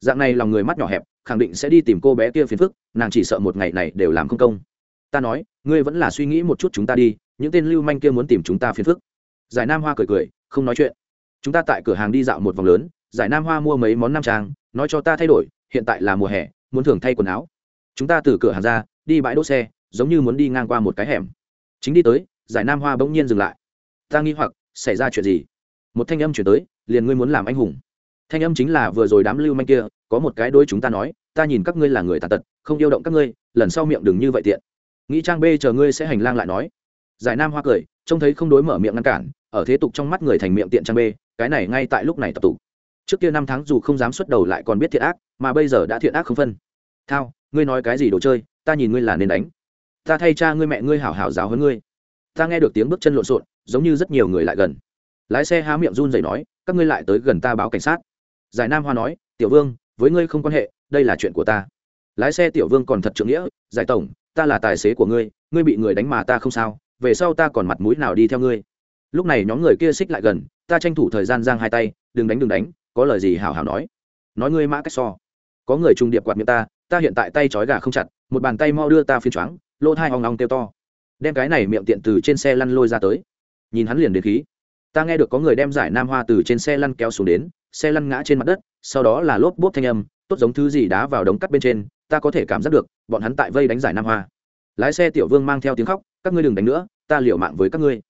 S1: Dạng này lòng người mắt nhỏ hẹp, khẳng định sẽ đi tìm cô bé kia phiền phức, nàng chỉ sợ một ngày này đều làm không công. Ta nói, ngươi vẫn là suy nghĩ một chút chúng ta đi, những tên lưu manh kia muốn tìm chúng ta phiền phức. Giải nam hoa cười cười, không nói chuyện. Chúng ta tại cửa hàng đi dạo một vòng lớn giải nam hoa mua mấy món nam trang, nói cho ta thay đổi, hiện tại là mùa hè, muốn thường thay quần áo. Chúng ta từ cửa hàng ra, đi bãi đỗ xe, giống như muốn đi ngang qua một cái hẻm. Chính đi tới, giải nam hoa bỗng nhiên dừng lại. Ta nghi hoặc, xảy ra chuyện gì? Một thanh âm chuyển tới, liền ngươi muốn làm anh hùng. Thanh âm chính là vừa rồi đám lưu manh kia, có một cái đôi chúng ta nói, ta nhìn các ngươi là người tàn tật, không yêu động các ngươi, lần sau miệng đừng như vậy tiện. Nghĩ trang b chờ ngươi sẽ hành lang lại nói. Giải nam hoa cười, trông thấy không đối mở miệng ngăn cản, ở thế tục trong mắt người thành miệng tiện trang b cái này ngay tại lúc này tập tụ trước kia năm tháng dù không dám xuất đầu lại còn biết thiện ác, mà bây giờ đã thiện ác không phân. Thao, ngươi nói cái gì đồ chơi, ta nhìn ngươi là nên đánh. Ta thay cha ngươi mẹ ngươi hảo hảo giáo hơn ngươi. Ta nghe được tiếng bước chân lộn xộn, giống như rất nhiều người lại gần. Lái xe há miệng run rẩy nói, các ngươi lại tới gần ta báo cảnh sát. Giải nam hoa nói, tiểu vương, với ngươi không quan hệ, đây là chuyện của ta. Lái xe tiểu vương còn thật trưởng nghĩa, giải tổng, ta là tài xế của ngươi ngươi bị người đánh mà ta không sao, về sau ta còn mặt mũi nào đi theo ngươi. Lúc này nhóm người kia xích lại gần, ta tranh thủ thời gian giang hai tay, đừng đánh đừng đánh có lời gì hảo hảo nói. Nói ngươi mã cách so. Có người trùng điệp quạt miệng ta ta hiện tại tay trói gà không chặt, một bàn tay mau đưa ta phiên choáng lỗ thai hoang long kêu to. Đem cái này miệng tiện từ trên xe lăn lôi ra tới. Nhìn hắn liền đến khí. Ta nghe được có người đem giải nam hoa từ trên xe lăn kéo xuống đến, xe lăn ngã trên mặt đất, sau đó là lốp bốp thanh âm, tốt giống thứ gì đá vào đống cắt bên trên, ta có thể cảm giác được, bọn hắn tại vây đánh giải nam hoa. Lái xe tiểu vương mang theo tiếng khóc, các ngươi đừng đánh nữa, ta liều mạng với các ngươi.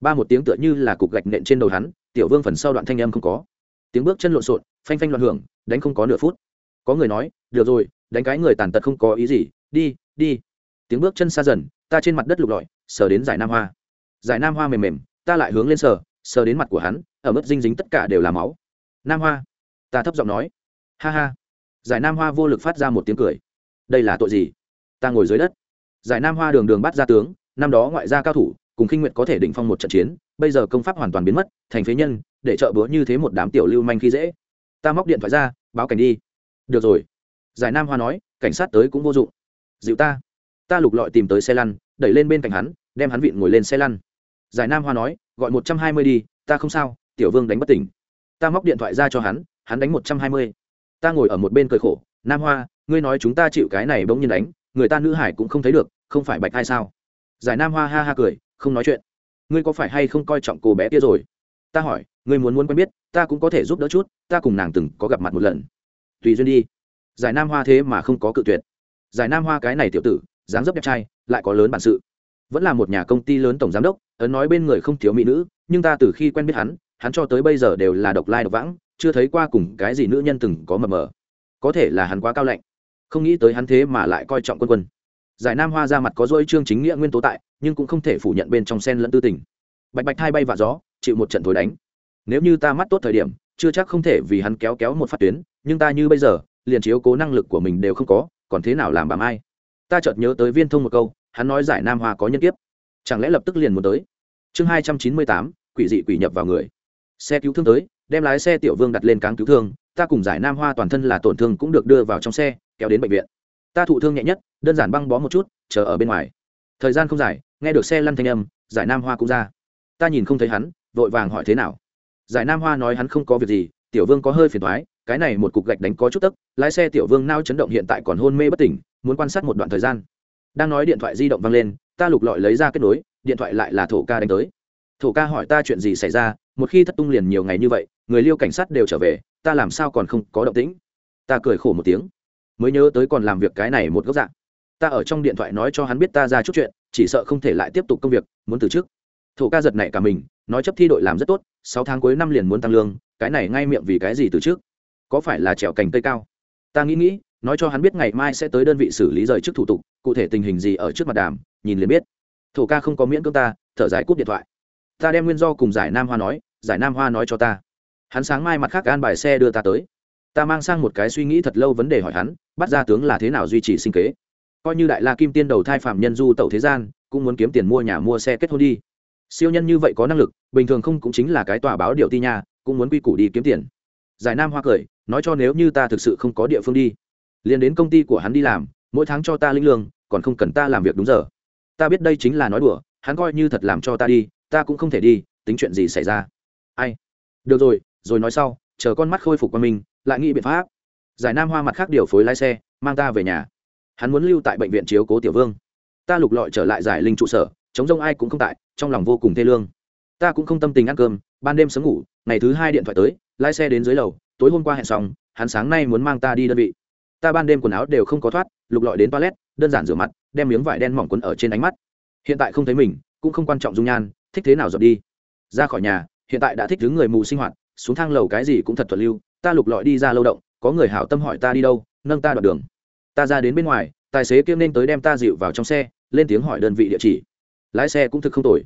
S1: Ba một tiếng tựa như là cục gạch nện trên đầu hắn, tiểu vương phần sau đoạn thanh âm không có tiếng bước chân lộn xộn, phanh phanh loạn hưởng, đánh không có nửa phút. Có người nói, được rồi, đánh cái người tàn tật không có ý gì, đi đi. Tiếng bước chân xa dần, ta trên mặt đất lục lọi, sờ đến giải nam hoa. Giải nam hoa mềm mềm, ta lại hướng lên sờ sờ đến mặt của hắn, ở mức dinh dính tất cả đều là máu. Nam hoa. Ta thấp giọng nói. Ha ha. Giải nam hoa vô lực phát ra một tiếng cười. Đây là tội gì? Ta ngồi dưới đất. Giải nam hoa đường đường bắt ra tướng, năm đó ngoại gia cao thủ, cùng khinh nguyện có thể định phong một trận chiến, bây giờ công pháp hoàn toàn biến mất, thành phế nhân để trợ búa như thế một đám tiểu lưu manh khi dễ. Ta móc điện thoại ra, báo cảnh đi. Được rồi. Giải nam hoa nói, cảnh sát tới cũng vô dụng. Dịu ta. Ta lục lọi tìm tới xe lăn, đẩy lên bên cạnh hắn, đem hắn vịn ngồi lên xe lăn. Giải nam hoa nói, gọi một trăm hai mươi đi, ta không sao, tiểu vương đánh bất tỉnh. Ta móc điện thoại ra cho hắn hắn đánh một trăm hai mươi. Ta ngồi ở một bên cười khổ, nam hoa, ngươi nói chúng ta chịu cái này bỗng nhiên đánh, người ta nữ hải cũng không thấy được, không phải bạch ai sao? Giải nam hoa ha ha cười, không nói chuyện. Ngươi có phải hay không coi trọng cô bé kia rồi? Ta hỏi, ngươi muốn muốn quen biết, ta cũng có thể giúp đỡ chút, ta cùng nàng từng có gặp mặt một lần. Tùy duyên đi. Giải nam hoa thế mà không có cự tuyệt. Giải nam hoa cái này tiểu tử, dáng dấp đẹp trai, lại có lớn bản sự. Vẫn là một nhà công ty lớn tổng giám đốc, ấn nói bên người không thiếu mỹ nữ, nhưng ta từ khi quen biết hắn hắn cho tới bây giờ đều là độc lai độc vãng, chưa thấy qua cùng cái gì nữ nhân từng có mờ mờ. Có thể là hắn quá cao lạnh. Không nghĩ tới hắn thế mà lại coi trọng quân quân. Giải nam hoa ra mặt có dỗi trương chính nghĩa nguyên tố tại, nhưng cũng không thể phủ nhận bên trong sen lẫn tư tình. Bạch bạch hai bay và gió chịu một trận thối đánh. Nếu như ta mắt tốt thời điểm, chưa chắc không thể vì hắn kéo kéo một phát tuyến, nhưng ta như bây giờ, liền chiếu cố năng lực của mình đều không có, còn thế nào làm bà mai? Ta chợt nhớ tới viên thông một câu, hắn nói giải nam hoa có nhân kiếp. Chẳng lẽ lập tức liền muốn tới? Chương hai trăm chín mươi tám, quỷ dị quỷ nhập vào người. Xe cứu thương tới, đem lái xe tiểu vương đặt lên cáng cứu thương, ta cùng giải nam hoa toàn thân là tổn thương cũng được đưa vào trong xe, kéo đến bệnh viện. Ta thụ thương nhẹ nhất, đơn giản băng bó một chút, chờ ở bên ngoài. Thời gian không dài, nghe được xe lăn thanh âm, giải nam hoa cũng ra. Ta nhìn không thấy hắn vội vàng hỏi thế nào. Giải nam hoa nói hắn không có việc gì, tiểu vương có hơi phiền thoái cái này một cục gạch đánh có chút tấc lái xe tiểu vương nao chấn động hiện tại còn hôn mê bất tỉnh, muốn quan sát một đoạn thời gian. Đang nói điện thoại di động vang lên, ta lục lọi lấy ra kết nối, điện thoại lại là thổ ca đánh tới. Thổ ca hỏi ta chuyện gì xảy ra, một khi thất tung liền nhiều ngày như vậy, người liêu cảnh sát đều trở về, ta làm sao còn không có động tĩnh? Ta cười khổ một tiếng. Mới nhớ tới còn làm việc cái này một góc dạng ta ở trong điện thoại nói cho hắn biết ta ra chút chuyện, chỉ sợ không thể lại tiếp tục công việc, muốn từ chức. Thổ ca giật nảy cả mình nói chấp thi đội làm rất tốt, sáu tháng cuối năm liền muốn tăng lương, cái này ngay miệng vì cái gì từ trước? Có phải là trèo cành cây cao? Ta nghĩ nghĩ, nói cho hắn biết ngày mai sẽ tới đơn vị xử lý rời trước thủ tục, cụ thể tình hình gì ở trước mặt đàm, nhìn liền biết. Thổ ca không có miễn cưỡng ta, thở dài cúp điện thoại. Ta đem nguyên do cùng giải nam hoa nói, giải nam hoa nói cho ta. Hắn sáng mai mặt khác an bài xe đưa ta tới. Ta mang sang một cái suy nghĩ thật lâu vấn đề hỏi hắn, bắt ra tướng là thế nào duy trì sinh kế. Coi như đại la kim tiên đầu thai phạm nhân du tẩu thế gian, cũng muốn kiếm tiền mua nhà mua xe kết hôn đi siêu nhân như vậy có năng lực, bình thường không cũng chính là cái tòa báo điệu ti nha, cũng muốn quy củ đi kiếm tiền. Giải nam hoa cười, nói cho nếu như ta thực sự không có địa phương đi, liền đến công ty của hắn đi làm, mỗi tháng cho ta linh lương, còn không cần ta làm việc đúng giờ. Ta biết đây chính là nói đùa, hắn coi như thật làm cho ta đi, ta cũng không thể đi, tính chuyện gì xảy ra. Ai? Được rồi rồi nói sau, chờ con mắt khôi phục qua mình, lại nghĩ biện pháp. Giải nam hoa mặt khác điều phối lái xe, mang ta về nhà. Hắn muốn lưu tại bệnh viện chiếu cố tiểu vương. Ta lục lọi trở lại giải linh trụ sở chống rông ai cũng không tại, trong lòng vô cùng thê lương. Ta cũng không tâm tình ăn cơm, ban đêm sớm ngủ, ngày thứ hai điện thoại tới, lái xe đến dưới lầu, tối hôm qua hẹn xong, hắn sáng nay muốn mang ta đi đơn vị. Ta ban đêm quần áo đều không có thoát, lục lọi đến toilet, đơn giản rửa mặt, đem miếng vải đen mỏng quấn ở trên ánh mắt. Hiện tại không thấy mình, cũng không quan trọng dung nhan, thích thế nào dọn đi. Ra khỏi nhà, hiện tại đã thích thứ người mù sinh hoạt, xuống thang lầu cái gì cũng thật thuận lưu, ta lục lọi đi ra lâu động, có người hảo tâm hỏi ta đi đâu, nâng ta đoạn đường. Ta ra đến bên ngoài, tài xế kiêm nên tới đem ta dịu vào trong xe, lên tiếng hỏi đơn vị địa chỉ lái xe cũng thực không tồi.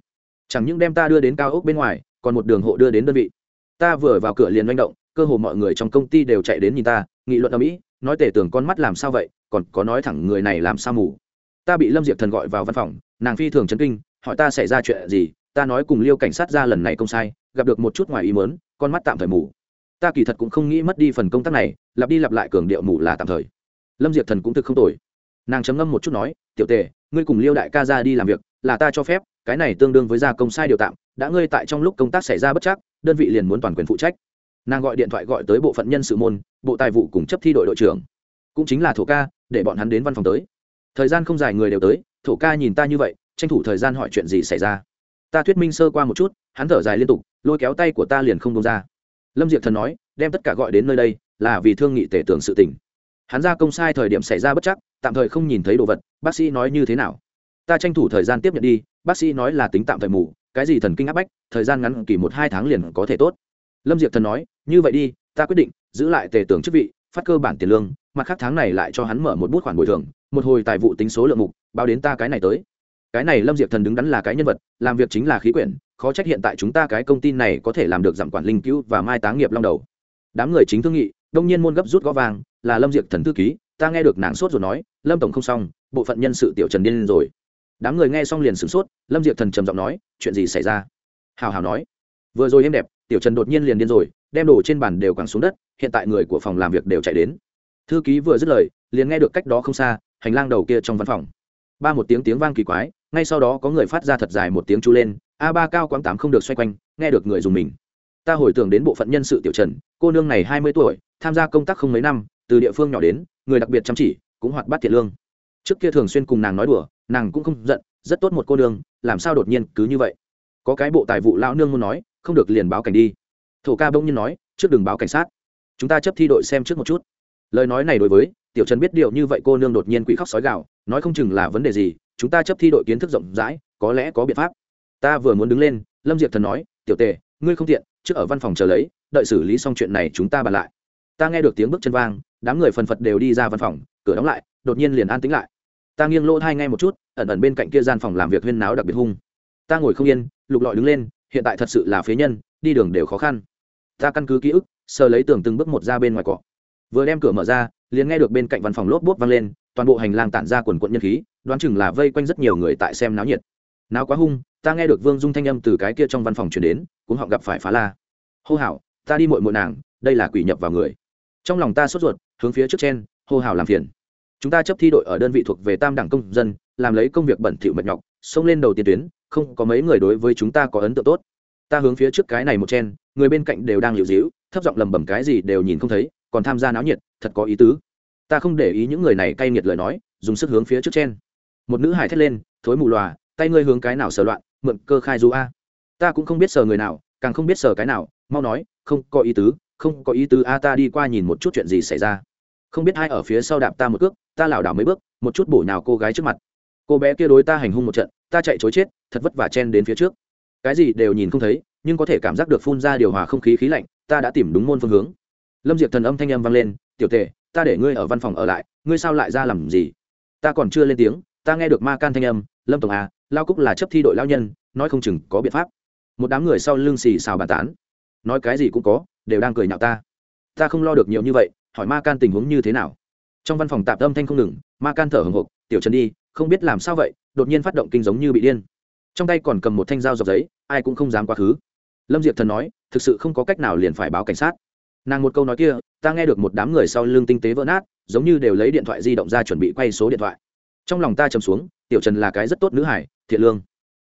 S1: Chẳng những đem ta đưa đến cao ốc bên ngoài, còn một đường hộ đưa đến đơn vị. Ta vừa vào cửa liền manh động, cơ hồ mọi người trong công ty đều chạy đến nhìn ta, nghị luận ở mỹ nói tể tưởng con mắt làm sao vậy, còn có nói thẳng người này làm sao mù. Ta bị lâm diệp thần gọi vào văn phòng, nàng phi thường chấn kinh, hỏi ta xảy ra chuyện gì, ta nói cùng liêu cảnh sát ra lần này công sai, gặp được một chút ngoài ý mớn con mắt tạm thời mù. Ta kỳ thật cũng không nghĩ mất đi phần công tác này, lặp đi lặp lại cường điệu mù là tạm thời. Lâm diệp thần cũng thực không tồi. Nàng chấm ngâm một chút nói, tiểu tề ngươi cùng liêu đại ca ra đi làm việc, là ta cho phép, cái này tương đương với gia công sai điều tạm, đã ngươi tại trong lúc công tác xảy ra bất chắc, đơn vị liền muốn toàn quyền phụ trách. Nàng gọi điện thoại gọi tới bộ phận nhân sự môn, bộ tài vụ cùng chấp thi đội đội trưởng. Cũng chính là thổ ca, để bọn hắn đến văn phòng tới. Thời gian không dài người đều tới, thổ ca nhìn ta như vậy, tranh thủ thời gian hỏi chuyện gì xảy ra. Ta thuyết minh sơ qua một chút, hắn thở dài liên tục, lôi kéo tay của ta liền không đông ra. Lâm diệp thần nói, đem tất cả gọi đến nơi đây, là vì thương nghị tể tưởng sự tình. Hắn ra công sai thời điểm xảy ra bất chắc tạm thời không nhìn thấy đồ vật, bác sĩ nói như thế nào? Ta tranh thủ thời gian tiếp nhận đi, bác sĩ nói là tính tạm thời mù, cái gì thần kinh áp bách, thời gian ngắn kỳ một hai tháng liền có thể tốt. Lâm diệp thần nói, như vậy đi, ta quyết định, giữ lại tề tưởng chức vị, phát cơ bản tiền lương, mặt khác tháng này lại cho hắn mở một bút khoản bồi thường, một hồi tài vụ tính số lượng mục, báo đến ta cái này tới. Cái này lâm diệp thần đứng đắn là cái nhân vật, làm việc chính là khí quyển, khó trách hiện tại chúng ta cái công ty này có thể làm được giảm quản linh cứu và mai táng nghiệp long đầu. Đám người chính thương nghị, đông nhiên môn gấp rút gó vàng, là lâm diệp thần thư ký ta nghe được nàng sốt rồi nói, lâm tổng không xong, bộ phận nhân sự tiểu trần điên rồi. Đám người nghe xong liền sửng sốt, lâm diệp thần trầm giọng nói, chuyện gì xảy ra? Hào hào nói, vừa rồi em đẹp, tiểu trần đột nhiên liền điên rồi, đem đồ trên bàn đều quẳng xuống đất, hiện tại người của phòng làm việc đều chạy đến. Thư ký vừa dứt lời, liền nghe được cách đó không xa, hành lang đầu kia trong văn phòng. Ba một tiếng tiếng vang kỳ quái, ngay sau đó có người phát ra thật dài một tiếng chú lên, a ba cao quãng tám không được xoay quanh, nghe được người dùng mình. Ta hồi tưởng đến bộ phận nhân sự tiểu trần, cô nương này hai mươi tuổi, tham gia công tác không mấy năm từ địa phương nhỏ đến, người đặc biệt chăm chỉ, cũng hoạt bát thiện lương. Trước kia thường xuyên cùng nàng nói đùa, nàng cũng không giận, rất tốt một cô nương, làm sao đột nhiên cứ như vậy? Có cái bộ tài vụ lão nương muốn nói, không được liền báo cảnh đi. Thổ ca bỗng nhiên nói, trước đừng báo cảnh sát. Chúng ta chấp thi đội xem trước một chút. Lời nói này đối với, tiểu trần biết điều như vậy cô nương đột nhiên quỷ khóc sói gạo nói không chừng là vấn đề gì, chúng ta chấp thi đội kiến thức rộng rãi, có lẽ có biện pháp. Ta vừa muốn đứng lên, lâm diệp thần nói, tiểu tề, ngươi không tiện, trước ở văn phòng chờ lấy, đợi xử lý xong chuyện này chúng ta bàn lại ta nghe được tiếng bước chân vang, đám người phần phật đều đi ra văn phòng, cửa đóng lại, đột nhiên liền an tính lại. Ta nghiêng lỗ thai ngay một chút, ẩn ẩn bên cạnh kia gian phòng làm việc huyên náo đặc biệt hung. Ta ngồi không yên, lục lọi đứng lên, hiện tại thật sự là phế nhân, đi đường đều khó khăn. Ta căn cứ ký ức, sờ lấy tường từng bước một ra bên ngoài cọ. Vừa đem cửa mở ra, liền nghe được bên cạnh văn phòng lốp bốp vang lên, toàn bộ hành lang tản ra quần quận nhân khí, đoán chừng là vây quanh rất nhiều người tại xem náo nhiệt. Náo quá hung, ta nghe được vương dung thanh âm từ cái kia trong văn phòng chuyển đến, cũng họ gặp phải phá la. Hô hào, ta đi mội mội nàng, đây là quỷ nhập vào người trong lòng ta sốt ruột, hướng phía trước trên, hô hào làm phiền. Chúng ta chấp thi đội ở đơn vị thuộc về tam đẳng công dân, làm lấy công việc bẩn thỉu mệt nhọc, xông lên đầu tiên tuyến, không có mấy người đối với chúng ta có ấn tượng tốt. Ta hướng phía trước cái này một chen, người bên cạnh đều đang liều dĩu, thấp giọng lầm bầm cái gì đều nhìn không thấy, còn tham gia náo nhiệt, thật có ý tứ. Ta không để ý những người này cay nghiệt lời nói, dùng sức hướng phía trước chen. Một nữ hải thét lên, thối mù lòa, tay ngươi hướng cái nào sờ loạn, mượn cơ khai du a. Ta cũng không biết sờ người nào, càng không biết sờ cái nào, mau nói, không có ý tứ không có ý tứ a, ta đi qua nhìn một chút chuyện gì xảy ra. Không biết ai ở phía sau đạp ta một cước, ta lảo đảo mấy bước, một chút bổ nhào cô gái trước mặt. Cô bé kia đối ta hành hung một trận, ta chạy chối chết, thật vất vả chen đến phía trước. Cái gì đều nhìn không thấy, nhưng có thể cảm giác được phun ra điều hòa không khí khí lạnh, ta đã tìm đúng môn phương hướng. Lâm diệp thần âm thanh âm vang lên, tiểu tề, ta để ngươi ở văn phòng ở lại, ngươi sao lại ra làm gì? Ta còn chưa lên tiếng, ta nghe được ma can thanh âm, lâm tổng à lao cúc là chấp thi đội lao nhân, nói không chừng có biện pháp. Một đám người sau lưng xì xào bàn tán. Nói cái gì cũng có đều đang cười nhạo ta. Ta không lo được nhiều như vậy, hỏi ma can tình huống như thế nào? Trong văn phòng tạp âm thanh không ngừng, ma can thở hồng hộc, tiểu trần đi, không biết làm sao vậy, đột nhiên phát động kinh giống như bị điên. Trong tay còn cầm một thanh dao dọc giấy, ai cũng không dám quá khứ. Lâm diệp thần nói, thực sự không có cách nào liền phải báo cảnh sát. Nàng một câu nói kia, ta nghe được một đám người sau lưng tinh tế vỡ nát, giống như đều lấy điện thoại di động ra chuẩn bị quay số điện thoại. Trong lòng ta trầm xuống, tiểu trần là cái rất tốt nữ hải, thiện lương,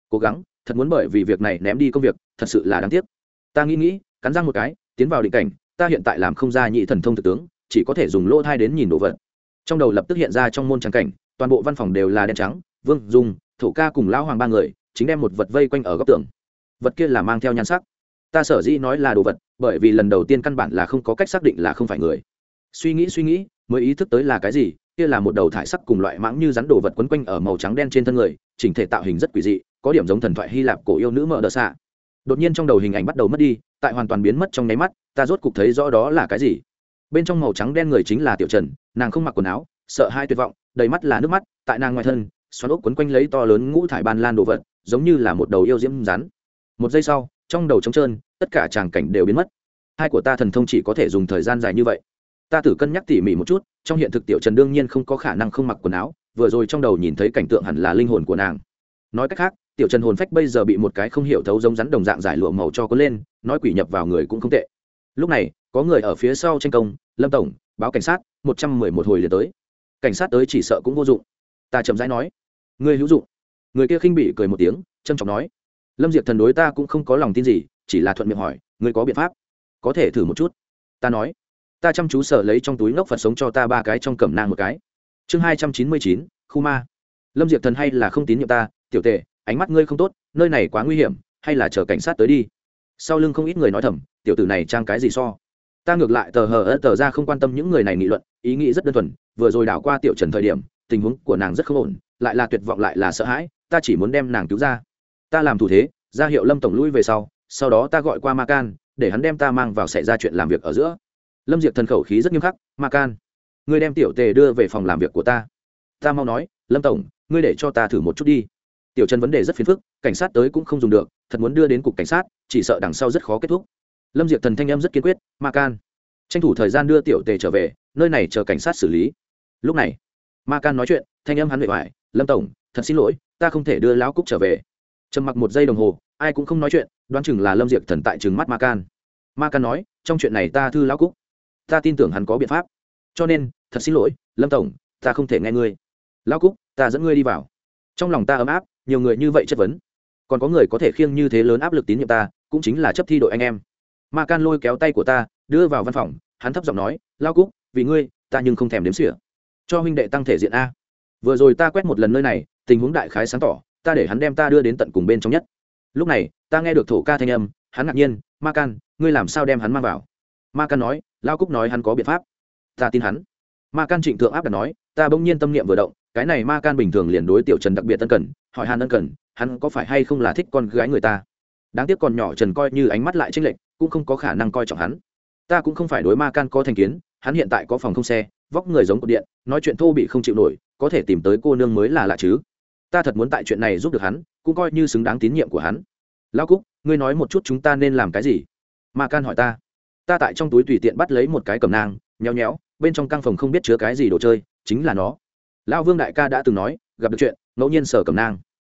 S1: cố gắng, thật muốn bởi vì việc này ném đi công việc, thật sự là đáng tiếc. Ta nghĩ nghĩ, cắn răng một cái tiến vào định cảnh, ta hiện tại làm không ra nhị thần thông thực tướng, chỉ có thể dùng lỗ thai đến nhìn đồ vật. Trong đầu lập tức hiện ra trong môn trắng cảnh, toàn bộ văn phòng đều là đen trắng, vương, dung thủ ca cùng lão hoàng ba người, chính đem một vật vây quanh ở góc tường. Vật kia là mang theo nhan sắc. Ta sở dĩ nói là đồ vật, bởi vì lần đầu tiên căn bản là không có cách xác định là không phải người. Suy nghĩ suy nghĩ, mới ý thức tới là cái gì, kia là một đầu thải sắc cùng loại mãng như rắn đồ vật quấn quanh ở màu trắng đen trên thân người, chỉnh thể tạo hình rất quỷ dị, có điểm giống thần thoại hy lạp cổ yêu nữ mợ đờ xạ đột nhiên trong đầu hình ảnh bắt đầu mất đi, tại hoàn toàn biến mất trong nháy mắt, ta rốt cục thấy rõ đó là cái gì. Bên trong màu trắng đen người chính là tiểu trần, nàng không mặc quần áo, sợ hai tuyệt vọng, đầy mắt là nước mắt, tại nàng ngoài thân, xoắn ốc quấn quanh lấy to lớn ngũ thải ban lan đồ vật, giống như là một đầu yêu diễm rắn. Một giây sau, trong đầu trống trơn, tất cả tràng cảnh đều biến mất. Hai của ta thần thông chỉ có thể dùng thời gian dài như vậy. Ta thử cân nhắc tỉ mỉ một chút, trong hiện thực tiểu trần đương nhiên không có khả năng không mặc quần áo, vừa rồi trong đầu nhìn thấy cảnh tượng hẳn là linh hồn của nàng. Nói cách khác tiểu trần hồn phách bây giờ bị một cái không hiểu thấu giống rắn đồng dạng giải lụa màu cho có lên, nói quỷ nhập vào người cũng không tệ. Lúc này, có người ở phía sau tranh công, lâm tổng, báo cảnh sát, một trăm mười một hồi liền tới. Cảnh sát tới chỉ sợ cũng vô dụng. Ta chậm rãi nói người hữu dụng. Người kia khinh bị cười một tiếng trân trọng nói, lâm diệp thần đối ta cũng không có lòng tin gì, chỉ là thuận miệng hỏi người có biện pháp? Có thể thử một chút. Ta nói, ta chăm chú sợ lấy trong túi ngốc phật sống cho ta ba cái trong cẩm nang một cái. Chương hai trăm chín mươi chín, khu ma. Lâm diệp thần hay là không tín nhiệm ta, tiểu tề ánh mắt ngươi không tốt, nơi này quá nguy hiểm, hay là chờ cảnh sát tới đi. Sau lưng không ít người nói thầm, tiểu tử này trang cái gì so? Ta ngược lại tờ hờ ớt tờ ra không quan tâm những người này nghị luận, ý nghĩ rất đơn thuần, vừa rồi đảo qua tiểu trần thời điểm, tình huống của nàng rất không ổn, lại là tuyệt vọng lại là sợ hãi, ta chỉ muốn đem nàng cứu ra. Ta làm thủ thế, ra hiệu lâm tổng lui về sau sau đó ta gọi qua ma can, để hắn đem ta mang vào xảy ra chuyện làm việc ở giữa. Lâm diệp thần khẩu khí rất nghiêm khắc, ma can, ngươi đem tiểu tề đưa về phòng làm việc của ta. Ta mau nói, lâm tổng, ngươi để cho ta thử một chút đi tiểu trần vấn đề rất phiền phức, cảnh sát tới cũng không dùng được, thật muốn đưa đến cục cảnh sát, chỉ sợ đằng sau rất khó kết thúc. Lâm diệp thần thanh em rất kiên quyết, ma can, tranh thủ thời gian đưa tiểu tề trở về, nơi này chờ cảnh sát xử lý. Lúc này, ma can nói chuyện, thanh âm hắn bề ngoài lâm tổng, thật xin lỗi, ta không thể đưa lão cúc trở về. Trầm mặc một giây đồng hồ, ai cũng không nói chuyện, đoán chừng là lâm diệp thần tại chừng mắt ma can. Ma can nói, trong chuyện này ta thư lão cúc, ta tin tưởng hắn có biện pháp. Cho nên, thật xin lỗi, lâm tổng, ta không thể nghe ngươi. Lão cúc, ta dẫn ngươi đi vào. Trong lòng ta ấm áp nhiều người như vậy chất vấn. Còn có người có thể khiêng như thế lớn áp lực tín nhiệm ta, cũng chính là chấp thi đội anh em. Ma can lôi kéo tay của ta, đưa vào văn phòng, hắn thấp giọng nói, lao cúc, vì ngươi, ta nhưng không thèm đếm xỉa. Cho huynh đệ tăng thể diện a. Vừa rồi ta quét một lần nơi này, tình huống đại khái sáng tỏ, ta để hắn đem ta đưa đến tận cùng bên trong nhất. Lúc này, ta nghe được thổ ca thanh âm, hắn ngạc nhiên, ma can, ngươi làm sao đem hắn mang vào? Ma can nói, lao cúc nói hắn có biện pháp. Ta tin hắn. Ma can trịnh thượng áp đặt nói, ta bỗng nhiên tâm niệm vừa động, cái này ma can bình thường liền đối tiểu trần đặc biệt tân cần hỏi hàn ân cần, hắn có phải hay không là thích con gái người ta? Đáng tiếc còn nhỏ trần coi như ánh mắt lại tranh lệch, cũng không có khả năng coi trọng hắn. Ta cũng không phải đối ma can có thành kiến, hắn hiện tại có phòng không xe, vóc người giống cột điện, nói chuyện thô bị không chịu nổi, có thể tìm tới cô nương mới là lạ chứ. Ta thật muốn tại chuyện này giúp được hắn, cũng coi như xứng đáng tín nhiệm của hắn. Lão cúc, ngươi nói một chút chúng ta nên làm cái gì? Ma can hỏi ta. Ta tại trong túi tùy tiện bắt lấy một cái cầm nang, nhéo nhéo, bên trong căn phòng không biết chứa cái gì đồ chơi, chính là nó. Lão vương đại ca đã từng nói, gặp được chuyện ngẫu nhiên sở cầm nang.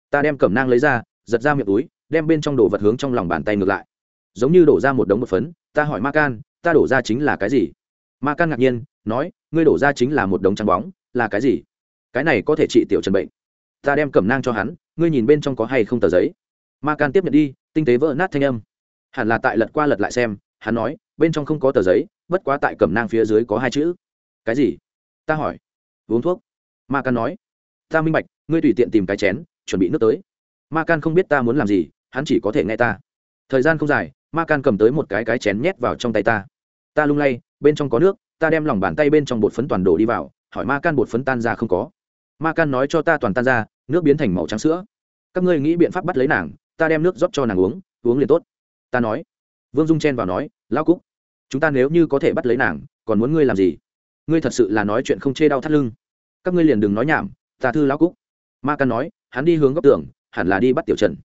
S1: Ta đem cầm nang lấy ra, giật ra miệng túi, đem bên trong đồ vật hướng trong lòng bàn tay ngược lại. Giống như đổ ra một đống một phấn, ta hỏi ma can, ta đổ ra chính là cái gì? Ma can ngạc nhiên, nói, ngươi đổ ra chính là một đống trắng bóng, là cái gì? Cái này có thể trị tiểu trần bệnh. Ta đem cẩm nang cho hắn, ngươi nhìn bên trong có hay không tờ giấy. Ma can tiếp nhận đi, tinh tế vỡ nát thanh âm. Hẳn là tại lật qua lật lại xem, hắn nói, bên trong không có tờ giấy, bất quá tại cẩm nang phía dưới có hai chữ. Cái gì? Ta hỏi. Uống thuốc. Ma can nói. Ta minh bạch ngươi tùy tiện tìm cái chén, chuẩn bị nước tới. Ma can không biết ta muốn làm gì, hắn chỉ có thể nghe ta. Thời gian không dài, ma can cầm tới một cái cái chén nhét vào trong tay ta. Ta lung lay, bên trong có nước, ta đem lòng bàn tay bên trong bột phấn toàn đổ đi vào, hỏi ma can bột phấn tan ra không có. Ma can nói cho ta toàn tan ra, nước biến thành màu trắng sữa. Các ngươi nghĩ biện pháp bắt lấy nàng, ta đem nước rót cho nàng uống uống liền tốt. Ta nói. Vương dung chen vào nói lao cúc, chúng ta nếu như có thể bắt lấy nàng, còn muốn ngươi làm gì? Ngươi thật sự là nói chuyện không chê đau thắt lưng. Các ngươi liền đừng nói nhảm, ta thư lão cúc ma căn nói, hắn đi hướng góc tường, hẳn là đi bắt tiểu trần.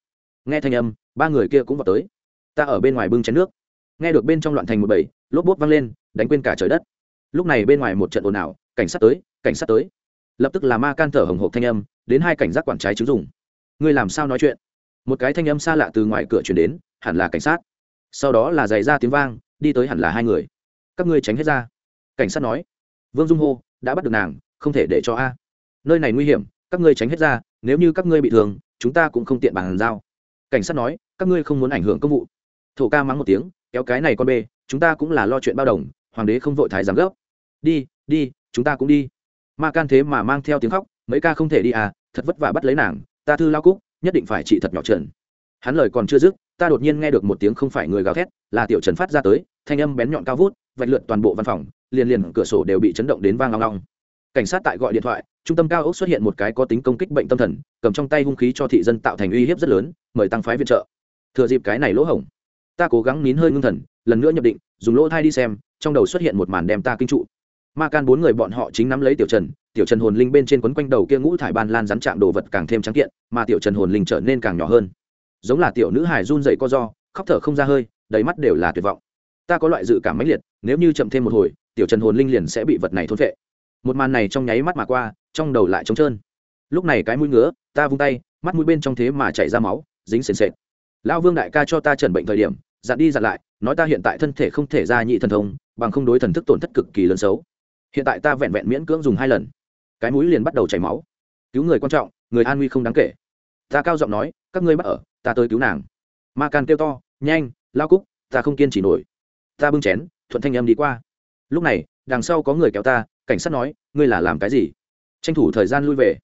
S1: Nghe thanh âm, ba người kia cũng vào tới. Ta ở bên ngoài bưng chén nước. Nghe được bên trong loạn thành một bầy, lốp bốt văng lên, đánh quên cả trời đất. Lúc này bên ngoài một trận ồn ào, cảnh sát tới, cảnh sát tới. Lập tức là ma can thở hồng hộp thanh âm, đến hai cảnh giác quản trái chứng dùng. Ngươi làm sao nói chuyện? Một cái thanh âm xa lạ từ ngoài cửa chuyển đến, hẳn là cảnh sát. Sau đó là giày ra tiếng vang, đi tới hẳn là hai người. Các ngươi tránh hết ra. Cảnh sát nói, vương dung hô, đã bắt được nàng, không thể để cho a. Nơi này nguy hiểm các ngươi tránh hết ra, nếu như các ngươi bị thương, chúng ta cũng không tiện bàn giao. Cảnh sát nói, các ngươi không muốn ảnh hưởng công vụ. Thổ ca mắng một tiếng, kéo cái này con bê, chúng ta cũng là lo chuyện bao đồng, hoàng đế không vội thái giám gấp đi đi, chúng ta cũng đi. Ma can thế mà mang theo tiếng khóc, mấy ca không thể đi à thật vất vả bắt lấy nàng, ta thư lao cúc, nhất định phải trị thật nhỏ trần hắn lời còn chưa dứt, ta đột nhiên nghe được một tiếng không phải người gào thét, là tiểu trần phát ra tới, thanh âm bén nhọn cao vút, vạch lượn toàn bộ văn phòng, liền liền cửa sổ đều bị chấn động đến vang long long cảnh sát tại gọi điện thoại, trung tâm cao ốc xuất hiện một cái có tính công kích bệnh tâm thần, cầm trong tay hung khí cho thị dân tạo thành uy hiếp rất lớn, mời tăng phái viện trợ. Thừa dịp cái này lỗ hổng, ta cố gắng nín hơi ngưng thần, lần nữa nhập định, dùng lỗ thai đi xem, trong đầu xuất hiện một màn đem ta kinh trụ. Ma can bốn người bọn họ chính nắm lấy tiểu trần tiểu trần hồn linh bên trên quấn quanh đầu kia ngũ thải ban lan rắn chạm đồ vật càng thêm trắng kiện, mà tiểu trần hồn linh trở nên càng nhỏ hơn. Giống là tiểu nữ hải run dậy co do khóc thở không ra hơi, đầy mắt đều là tuyệt vọng. Ta có loại dự cảm mãnh liệt, nếu như chậm thêm một hồi, tiểu trần hồn linh liền sẽ bị vật này thôn vệ một màn này trong nháy mắt mà qua, trong đầu lại trống trơn. Lúc này cái mũi ngứa, ta vung tay, mắt mũi bên trong thế mà chảy ra máu, dính sền sệt. Lão vương đại ca cho ta trần bệnh thời điểm, dặn đi dặn lại, nói ta hiện tại thân thể không thể ra nhị thần thông, bằng không đối thần thức tổn thất cực kỳ lớn xấu. Hiện tại ta vẹn vẹn miễn cưỡng dùng hai lần. Cái mũi liền bắt đầu chảy máu. Cứu người quan trọng, người an nguy không đáng kể. Ta cao giọng nói, các ngươi bắt ở, ta tới cứu nàng. Ma can kêu to, nhanh lao cúc, ta không kiên trì nổi. Ta bưng chén, thuận thanh em đi qua. Lúc này, đằng sau có người kéo ta cảnh sát nói, ngươi là làm cái gì? Tranh thủ thời gian lui về.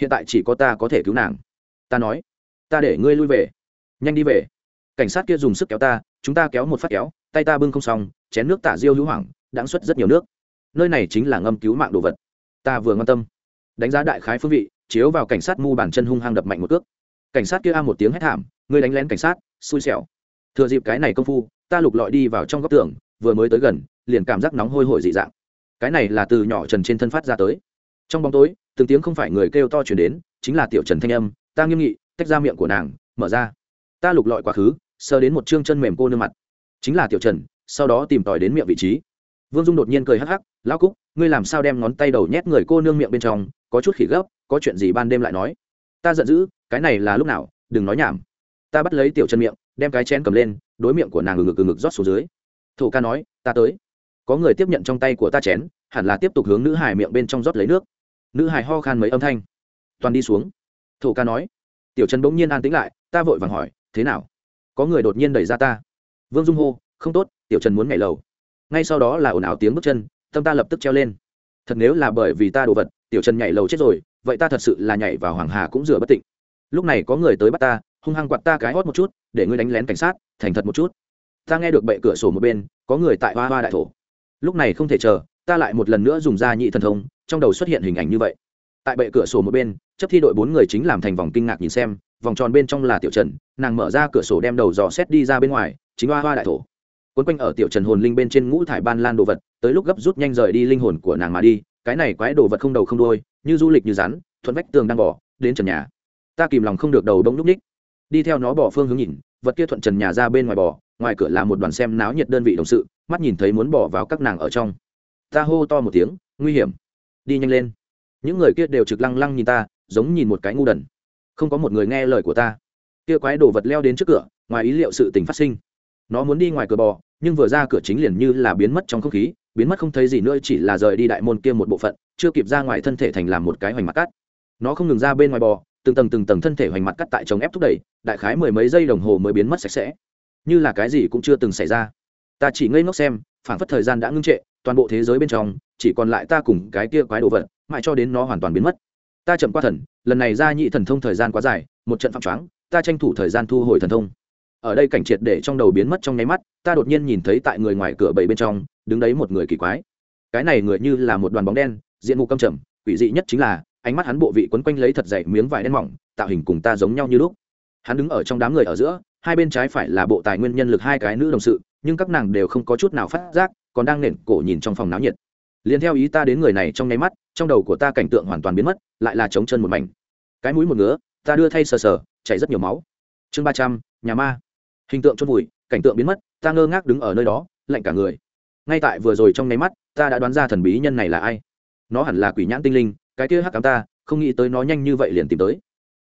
S1: Hiện tại chỉ có ta có thể cứu nàng. Ta nói, ta để ngươi lui về. Nhanh đi về. Cảnh sát kia dùng sức kéo ta, chúng ta kéo một phát kéo, tay ta bưng không xong, chén nước tả diêu hữu hoảng, đáng xuất rất nhiều nước. Nơi này chính là ngâm cứu mạng đồ vật. Ta vừa ngâm tâm, đánh giá đại khái phương vị, chiếu vào cảnh sát mu bàn chân hung hăng đập mạnh một cước. Cảnh sát kia a một tiếng hét thảm, ngươi đánh lén cảnh sát, xui xẻo. Thừa dịp cái này công phu, ta lục lọi đi vào trong góc tường, vừa mới tới gần, liền cảm giác nóng hôi hổi dị dạng cái này là từ nhỏ trần trên thân phát ra tới. Trong bóng tối, từng tiếng không phải người kêu to chuyển đến, chính là tiểu trần thanh âm, ta nghiêm nghị, tách ra miệng của nàng, mở ra. Ta lục lọi quá khứ, sờ đến một chương chân mềm cô nương mặt. Chính là tiểu trần, sau đó tìm tòi đến miệng vị trí. Vương dung đột nhiên cười hắc hắc, lão cúc, ngươi làm sao đem ngón tay đầu nhét người cô nương miệng bên trong, có chút khỉ gấp, có chuyện gì ban đêm lại nói. Ta giận dữ, cái này là lúc nào, đừng nói nhảm. Ta bắt lấy tiểu chân miệng, đem cái chén cầm lên, đối miệng của nàng ngực ngực ngực rót xuống dưới. Thổ ca nói, ta tới có người tiếp nhận trong tay của ta chén, hẳn là tiếp tục hướng nữ hải miệng bên trong rót lấy nước. Nữ hải ho khan mấy âm thanh. Toàn đi xuống. Thổ ca nói. Tiểu trần bỗng nhiên an tĩnh lại, ta vội vàng hỏi, thế nào? Có người đột nhiên đẩy ra ta? Vương dung hô, không tốt, tiểu trần muốn nhảy lầu. Ngay sau đó là ồn ào tiếng bước chân, tâm ta lập tức treo lên. Thật nếu là bởi vì ta đồ vật, tiểu trần nhảy lầu chết rồi, vậy ta thật sự là nhảy vào hoàng hà cũng rửa bất tịnh. Lúc này có người tới bắt ta, hung hăng quặt ta cái hót một chút, để ngươi đánh lén cảnh sát, thành thật một chút. Ta nghe được bệ cửa sổ một bên, có người tại hoa hoa đại thổ lúc này không thể chờ ta lại một lần nữa dùng ra nhị thần thông trong đầu xuất hiện hình ảnh như vậy. Tại bệ cửa sổ một bên chấp thi đội bốn người chính làm thành vòng kinh ngạc nhìn xem vòng tròn bên trong là tiểu trần nàng mở ra cửa sổ đem đầu dò xét đi ra bên ngoài chính hoa hoa đại thổ. Quấn quanh ở tiểu trần hồn linh bên trên ngũ thải ban lan đồ vật tới lúc gấp rút nhanh rời đi linh hồn của nàng mà đi cái này quái đồ vật không đầu không đôi như du lịch như rắn thuận vách tường đang bỏ đến trần nhà. Ta kìm lòng không được đầu bông núp ních. Đi theo nó bỏ phương hướng nhìn vật kia thuận trần nhà ra bên ngoài bỏ, ngoài cửa là một đoàn xem náo nhiệt đơn vị đồng sự mắt nhìn thấy muốn bỏ vào các nàng ở trong. Ta hô to một tiếng, nguy hiểm! Đi nhanh lên. Những người kia đều trực lăng lăng nhìn ta, giống nhìn một cái ngu đần. Không có một người nghe lời của ta. Kia quái đồ vật leo đến trước cửa, ngoài ý liệu sự tình phát sinh. Nó muốn đi ngoài cửa bò, nhưng vừa ra cửa chính liền như là biến mất trong không khí, biến mất không thấy gì nữa, chỉ là rời đi đại môn kia một bộ phận, chưa kịp ra ngoài thân thể thành làm một cái hoành mặt cắt. Nó không ngừng ra bên ngoài bò, từng tầng từng tầng thân thể hoành mặt cắt tại chống ép thúc đẩy, đại khái mười mấy giây đồng hồ mới biến mất sạch sẽ. Như là cái gì cũng chưa từng xảy ra ta chỉ ngây ngốc xem phản phất thời gian đã ngưng trệ, toàn bộ thế giới bên trong, chỉ còn lại ta cùng cái kia quái đồ vật, mãi cho đến nó hoàn toàn biến mất. Ta chậm qua thần, lần này ra nhị thần thông thời gian quá dài, một trận phạm choáng, ta tranh thủ thời gian thu hồi thần thông. Ở đây cảnh triệt để trong đầu biến mất trong nháy mắt, ta đột nhiên nhìn thấy tại người ngoài cửa bảy bên trong, đứng đấy một người kỳ quái. Cái này người như là một đoàn bóng đen, diện mục căm trầm, quỷ dị nhất chính là, ánh mắt hắn bộ vị quấn quanh lấy thật dày miếng vải đen mỏng, tạo hình cùng ta giống nhau như lúc. Hắn đứng ở trong đám người ở giữa hai bên trái phải là bộ tài nguyên nhân lực hai cái nữ đồng sự, nhưng các nàng đều không có chút nào phát giác, còn đang nện cổ nhìn trong phòng náo nhiệt. Liền theo ý ta đến người này trong nháy mắt, trong đầu của ta cảnh tượng hoàn toàn biến mất, lại là trống chân một mảnh. Cái mũi một ngứa, ta đưa thay sờ sờ, chảy rất nhiều máu. Chương ba trăm, nhà ma. Hình tượng chôn vùi, cảnh tượng biến mất, ta ngơ ngác đứng ở nơi đó, lạnh cả người. Ngay tại vừa rồi trong nháy mắt, ta đã đoán ra thần bí nhân này là ai. Nó hẳn là quỷ nhãn tinh linh, cái kia hắc cám ta, không nghĩ tới nó nhanh như vậy liền tìm tới.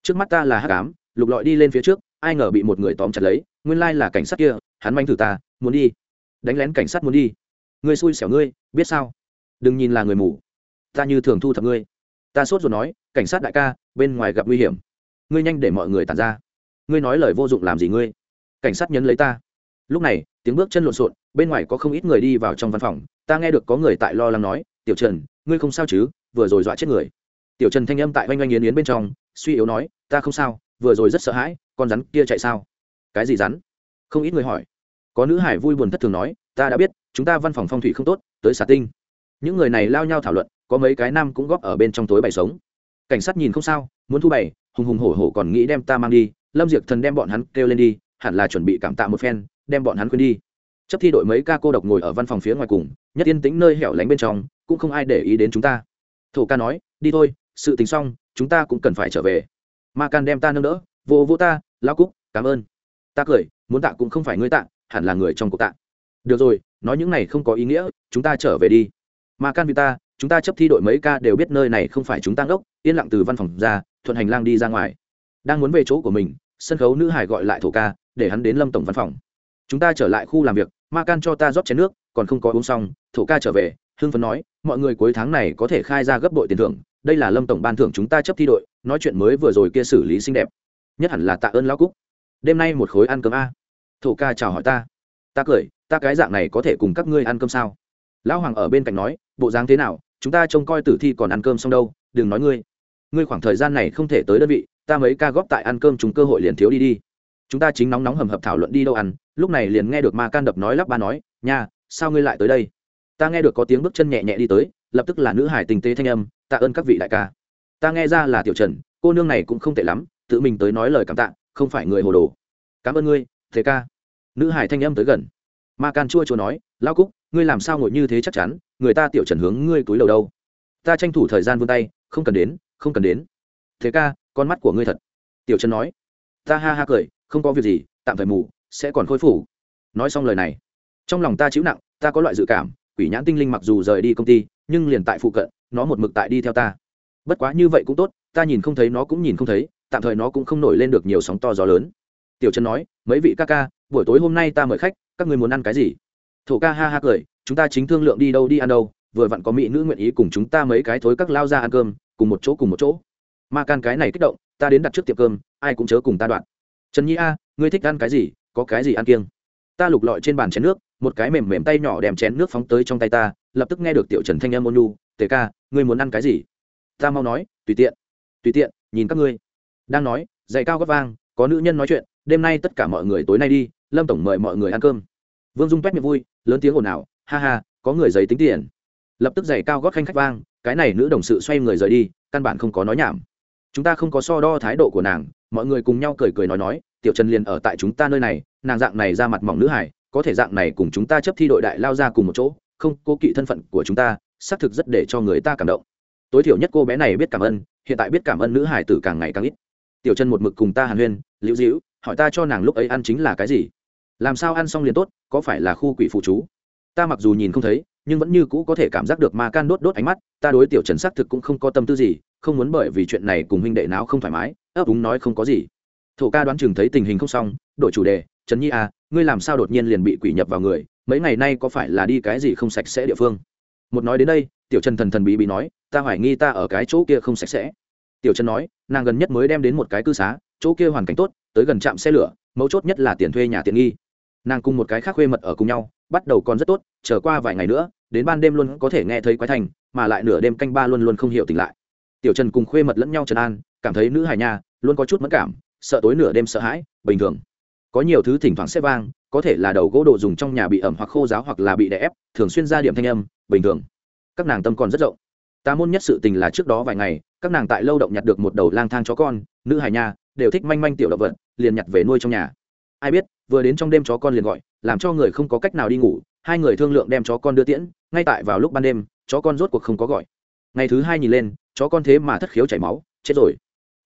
S1: Trước mắt ta là hắc cám lục lọi đi lên phía trước ai ngờ bị một người tóm chặt lấy, nguyên lai là cảnh sát kia, hắn manh thử ta, muốn đi. Đánh lén cảnh sát muốn đi. Ngươi xui xẻo ngươi, biết sao? Đừng nhìn là người mù. Ta như thường thu thập ngươi. Ta sốt rồi nói, cảnh sát đại ca, bên ngoài gặp nguy hiểm. Ngươi nhanh để mọi người tàn ra. Ngươi nói lời vô dụng làm gì ngươi? Cảnh sát nhấn lấy ta. Lúc này, tiếng bước chân lộn xộn, bên ngoài có không ít người đi vào trong văn phòng. Ta nghe được có người tại lo lắng nói, tiểu trần, ngươi không sao chứ? Vừa rồi dọa chết người. Tiểu trần thanh âm tại oanh oanh yến yến bên trong, suy yếu nói, ta không sao, vừa rồi rất sợ hãi con rắn kia chạy sao? Cái gì rắn? Không ít người hỏi. Có nữ hải vui buồn thất thường nói, ta đã biết, chúng ta văn phòng phong thủy không tốt, tới xả tinh. Những người này lao nhau thảo luận, có mấy cái nam cũng góp ở bên trong tối bày sống. Cảnh sát nhìn không sao, muốn thu bày, hùng hùng hổ hổ còn nghĩ đem ta mang đi, lâm diệc thần đem bọn hắn kêu lên đi, hẳn là chuẩn bị cảm tạ một phen, đem bọn hắn khuyên đi. Chấp thi đội mấy ca cô độc ngồi ở văn phòng phía ngoài cùng, nhất yên tĩnh nơi hẻo lánh bên trong, cũng không ai để ý đến chúng ta. Thổ ca nói, đi thôi, sự tình xong, chúng ta cũng cần phải trở về. Ma can đem ta nâng đỡ, vô vô ta lao cúc, cảm ơn. Ta cười, muốn tạ cũng không phải ngươi tạ, hẳn là người trong cuộc tạ. Được rồi, nói những này không có ý nghĩa, chúng ta trở về đi. Ma can vì ta, chúng ta chấp thi đội mấy ca đều biết nơi này không phải chúng ta ngốc, yên lặng từ văn phòng ra, thuận hành lang đi ra ngoài. Đang muốn về chỗ của mình, sân khấu nữ hải gọi lại thổ ca, để hắn đến lâm tổng văn phòng. Chúng ta trở lại khu làm việc, ma can cho ta rót chén nước, còn không có uống xong, thổ ca trở về hương phấn nói, mọi người cuối tháng này có thể khai ra gấp đội tiền thưởng, đây là lâm tổng ban thưởng chúng ta chấp thi đội, nói chuyện mới vừa rồi kia xử lý xinh đẹp nhất hẳn là tạ ơn lão cúc. Đêm nay một khối ăn cơm a. Thổ ca chào hỏi ta. Ta cười, ta cái dạng này có thể cùng các ngươi ăn cơm sao? Lão hoàng ở bên cạnh nói, bộ dáng thế nào? Chúng ta trông coi tử thi còn ăn cơm xong đâu, đừng nói ngươi. Ngươi khoảng thời gian này không thể tới đơn vị, ta mấy ca góp tại ăn cơm chúng cơ hội liền thiếu đi đi. Chúng ta chính nóng nóng hầm hập thảo luận đi đâu ăn, lúc này liền nghe được ma can đập nói lắp ba nói, nha, sao ngươi lại tới đây? Ta nghe được có tiếng bước chân nhẹ nhẹ đi tới, lập tức là nữ hải tình tế thanh âm, tạ ơn các vị đại ca. Ta nghe ra là tiểu trần, cô nương này cũng không tệ lắm tự mình tới nói lời cảm tạ, không phải người hồ đồ. Cảm ơn ngươi, thế ca. Nữ hải thanh âm tới gần. Ma can chua chua nói lao cúc, ngươi làm sao ngồi như thế chắc chắn, người ta tiểu trần hướng ngươi túi đầu đâu? Ta tranh thủ thời gian vươn tay, không cần đến, không cần đến. Thế ca, con mắt của ngươi thật. Tiểu trần nói. Ta ha ha cười, không có việc gì, tạm thời mù, sẽ còn khôi phủ nói xong lời này, trong lòng ta chịu nặng, ta có loại dự cảm, quỷ nhãn tinh linh mặc dù rời đi công ty, nhưng liền tại phụ cận, nó một mực tại đi theo ta. Bất quá như vậy cũng tốt, ta nhìn không thấy nó cũng nhìn không thấy tạm thời nó cũng không nổi lên được nhiều sóng to gió lớn. Tiểu trần nói, mấy vị ca ca, buổi tối hôm nay ta mời khách, các người muốn ăn cái gì? Thổ ca ha ha cười, chúng ta chính thương lượng đi đâu đi ăn đâu, vừa vặn có mỹ nữ nguyện ý cùng chúng ta mấy cái thối các lao ra ăn cơm, cùng một chỗ cùng một chỗ. Ma can cái này kích động, ta đến đặt trước tiệm cơm, ai cũng chớ cùng ta đoạn. Trần nhi a, ngươi thích ăn cái gì, có cái gì ăn kiêng? Ta lục lọi trên bàn chén nước, một cái mềm mềm tay nhỏ đem chén nước phóng tới trong tay ta, lập tức nghe được tiểu trần thanh âm ôn nhu, tề ca, ngươi muốn ăn cái gì? Ta mau nói, tùy tiện. Tùy tiện, nhìn các ngươi đang nói, dạy cao gấp vang, có nữ nhân nói chuyện, đêm nay tất cả mọi người tối nay đi, lâm tổng mời mọi người ăn cơm. Vương dung quét miệng vui, lớn tiếng ồn ào, ha ha, có người giấy tính tiền. Lập tức giày cao gót khanh khách vang, cái này nữ đồng sự xoay người rời đi, căn bản không có nói nhảm. Chúng ta không có so đo thái độ của nàng, mọi người cùng nhau cười cười nói nói, tiểu trần liền ở tại chúng ta nơi này, nàng dạng này ra mặt mỏng nữ hải có thể dạng này cùng chúng ta chấp thi đội đại lao ra cùng một chỗ, không cố kỵ thân phận của chúng ta, xác thực rất để cho người ta cảm động. Tối thiểu nhất cô bé này biết cảm ơn, hiện tại biết cảm ơn nữ hải tử càng ngày càng ít tiểu trần một mực cùng ta hàn huyên, liễu dĩu hỏi ta cho nàng lúc ấy ăn chính là cái gì? Làm sao ăn xong liền tốt, có phải là khu quỷ phụ chú? Ta mặc dù nhìn không thấy, nhưng vẫn như cũ có thể cảm giác được ma can đốt đốt ánh mắt, ta đối tiểu trần xác thực cũng không có tâm tư gì, không muốn bởi vì chuyện này cùng huynh đệ não không thoải mái, ấp úng nói không có gì. Thổ ca đoán chừng thấy tình hình không xong, đổi chủ đề, trần nhi à ngươi làm sao đột nhiên liền bị quỷ nhập vào người, mấy ngày nay có phải là đi cái gì không sạch sẽ địa phương? Một nói đến đây, tiểu trần thần thần bí bí nói, ta hoài nghi ta ở cái chỗ kia không sạch sẽ tiểu trần nói, nàng gần nhất mới đem đến một cái cư xá, chỗ kia hoàn cảnh tốt, tới gần trạm xe lửa, mấu chốt nhất là tiền thuê nhà tiện nghi. Nàng cùng một cái khác khuê mật ở cùng nhau, bắt đầu còn rất tốt trở qua vài ngày nữa, đến ban đêm luôn có thể nghe thấy quái thành mà lại nửa đêm canh ba luôn luôn không hiểu tỉnh lại. Tiểu trần cùng khuê mật lẫn nhau trần an, cảm thấy nữ hài nha, luôn có chút mất cảm, sợ tối nửa đêm sợ hãi, bình thường. Có nhiều thứ thỉnh thoảng xếp vang, có thể là đầu gỗ đồ dùng trong nhà bị ẩm hoặc khô giáo hoặc là bị đè ép, thường xuyên ra điểm thanh âm, bình thường. Các nàng tâm còn rất rộng ta môn nhất sự tình là trước đó vài ngày, các nàng tại lâu động nhặt được một đầu lang thang chó con, nữ hài nha, đều thích manh manh tiểu động vật, liền nhặt về nuôi trong nhà. Ai biết, vừa đến trong đêm chó con liền gọi, làm cho người không có cách nào đi ngủ, hai người thương lượng đem chó con đưa tiễn, ngay tại vào lúc ban đêm, chó con rốt cuộc không có gọi. Ngày thứ hai nhìn lên, chó con thế mà thất khiếu chảy máu, chết rồi.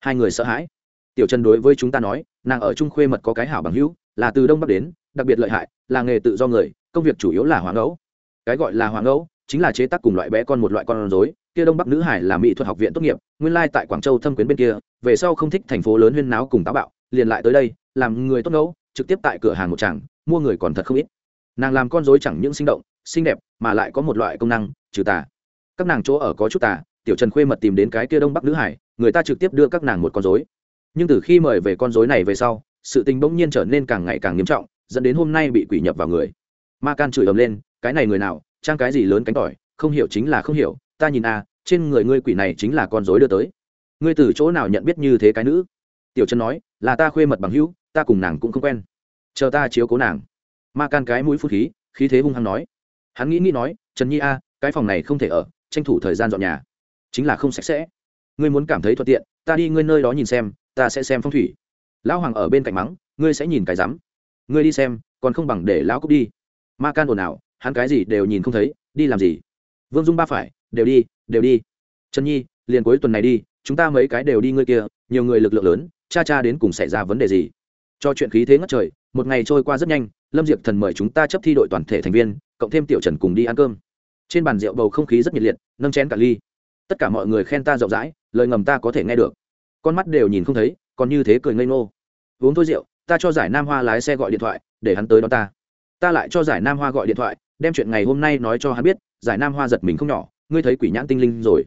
S1: Hai người sợ hãi. Tiểu trần đối với chúng ta nói, nàng ở trung khuê mật có cái hảo bằng hữu, là từ đông bắc đến, đặc biệt lợi hại, là nghề tự do người, công việc chủ yếu là hoàng ấu cái gọi là hoàng ấu chính là chế tác cùng loại bé con một loại con rối, kia đông bắc nữ hải là mỹ thuật học viện tốt nghiệp, nguyên lai tại quảng châu thâm quyến bên kia, về sau không thích thành phố lớn huyên náo cùng táo bạo, liền lại tới đây, làm người tốt ngẫu, trực tiếp tại cửa hàng một tràng, mua người còn thật không ít. Nàng làm con dối chẳng những sinh động, xinh đẹp, mà lại có một loại công năng, trừ tà. Các nàng chỗ ở có chút tà, tiểu trần khuê mật tìm đến cái kia đông bắc nữ hải, người ta trực tiếp đưa các nàng một con dối nhưng từ khi mời về con dối này về sau, sự tình bỗng nhiên trở nên càng ngày càng nghiêm trọng, dẫn đến hôm nay bị quỷ nhập vào người. Ma can chửi ầm lên, cái này người nào trang cái gì lớn cánh tỏi, không hiểu chính là không hiểu, ta nhìn a, trên người ngươi quỷ này chính là con dối đưa tới. Ngươi từ chỗ nào nhận biết như thế cái nữ? Tiểu trần nói, là ta khuê mật bằng hữu, ta cùng nàng cũng không quen. Chờ ta chiếu cố nàng. Ma can cái mũi phút khí khí thế hung hăng nói. Hắn nghĩ nghĩ nói, trần nhi a, cái phòng này không thể ở, tranh thủ thời gian dọn nhà. Chính là không sạch sẽ. Ngươi muốn cảm thấy thuận tiện, ta đi ngươi nơi đó nhìn xem, ta sẽ xem phong thủy. Lão hoàng ở bên cạnh mắng, ngươi sẽ nhìn cái rắm. Ngươi đi xem, còn không bằng để lão cúc đi. Ma can ồn ào hắn cái gì đều nhìn không thấy, đi làm gì? Vương dung ba phải, đều đi đều đi. Trần nhi, liền cuối tuần này đi, chúng ta mấy cái đều đi ngươi kia, nhiều người lực lượng lớn, cha cha đến cùng xảy ra vấn đề gì? Cho chuyện khí thế ngất trời, một ngày trôi qua rất nhanh, lâm diệp thần mời chúng ta chấp thi đội toàn thể thành viên, cộng thêm tiểu trần cùng đi ăn cơm. Trên bàn rượu bầu không khí rất nhiệt liệt, nâng chén cả ly. Tất cả mọi người khen ta rộng rãi, lời ngầm ta có thể nghe được. Con mắt đều nhìn không thấy, còn như thế cười ngây ngô. Uống thôi rượu, ta cho giải nam hoa lái xe gọi điện thoại, để hắn tới đón ta. Ta lại cho giải nam hoa gọi điện thoại đem chuyện ngày hôm nay nói cho hắn biết, giải nam hoa giật mình không nhỏ, ngươi thấy quỷ nhãn tinh linh rồi.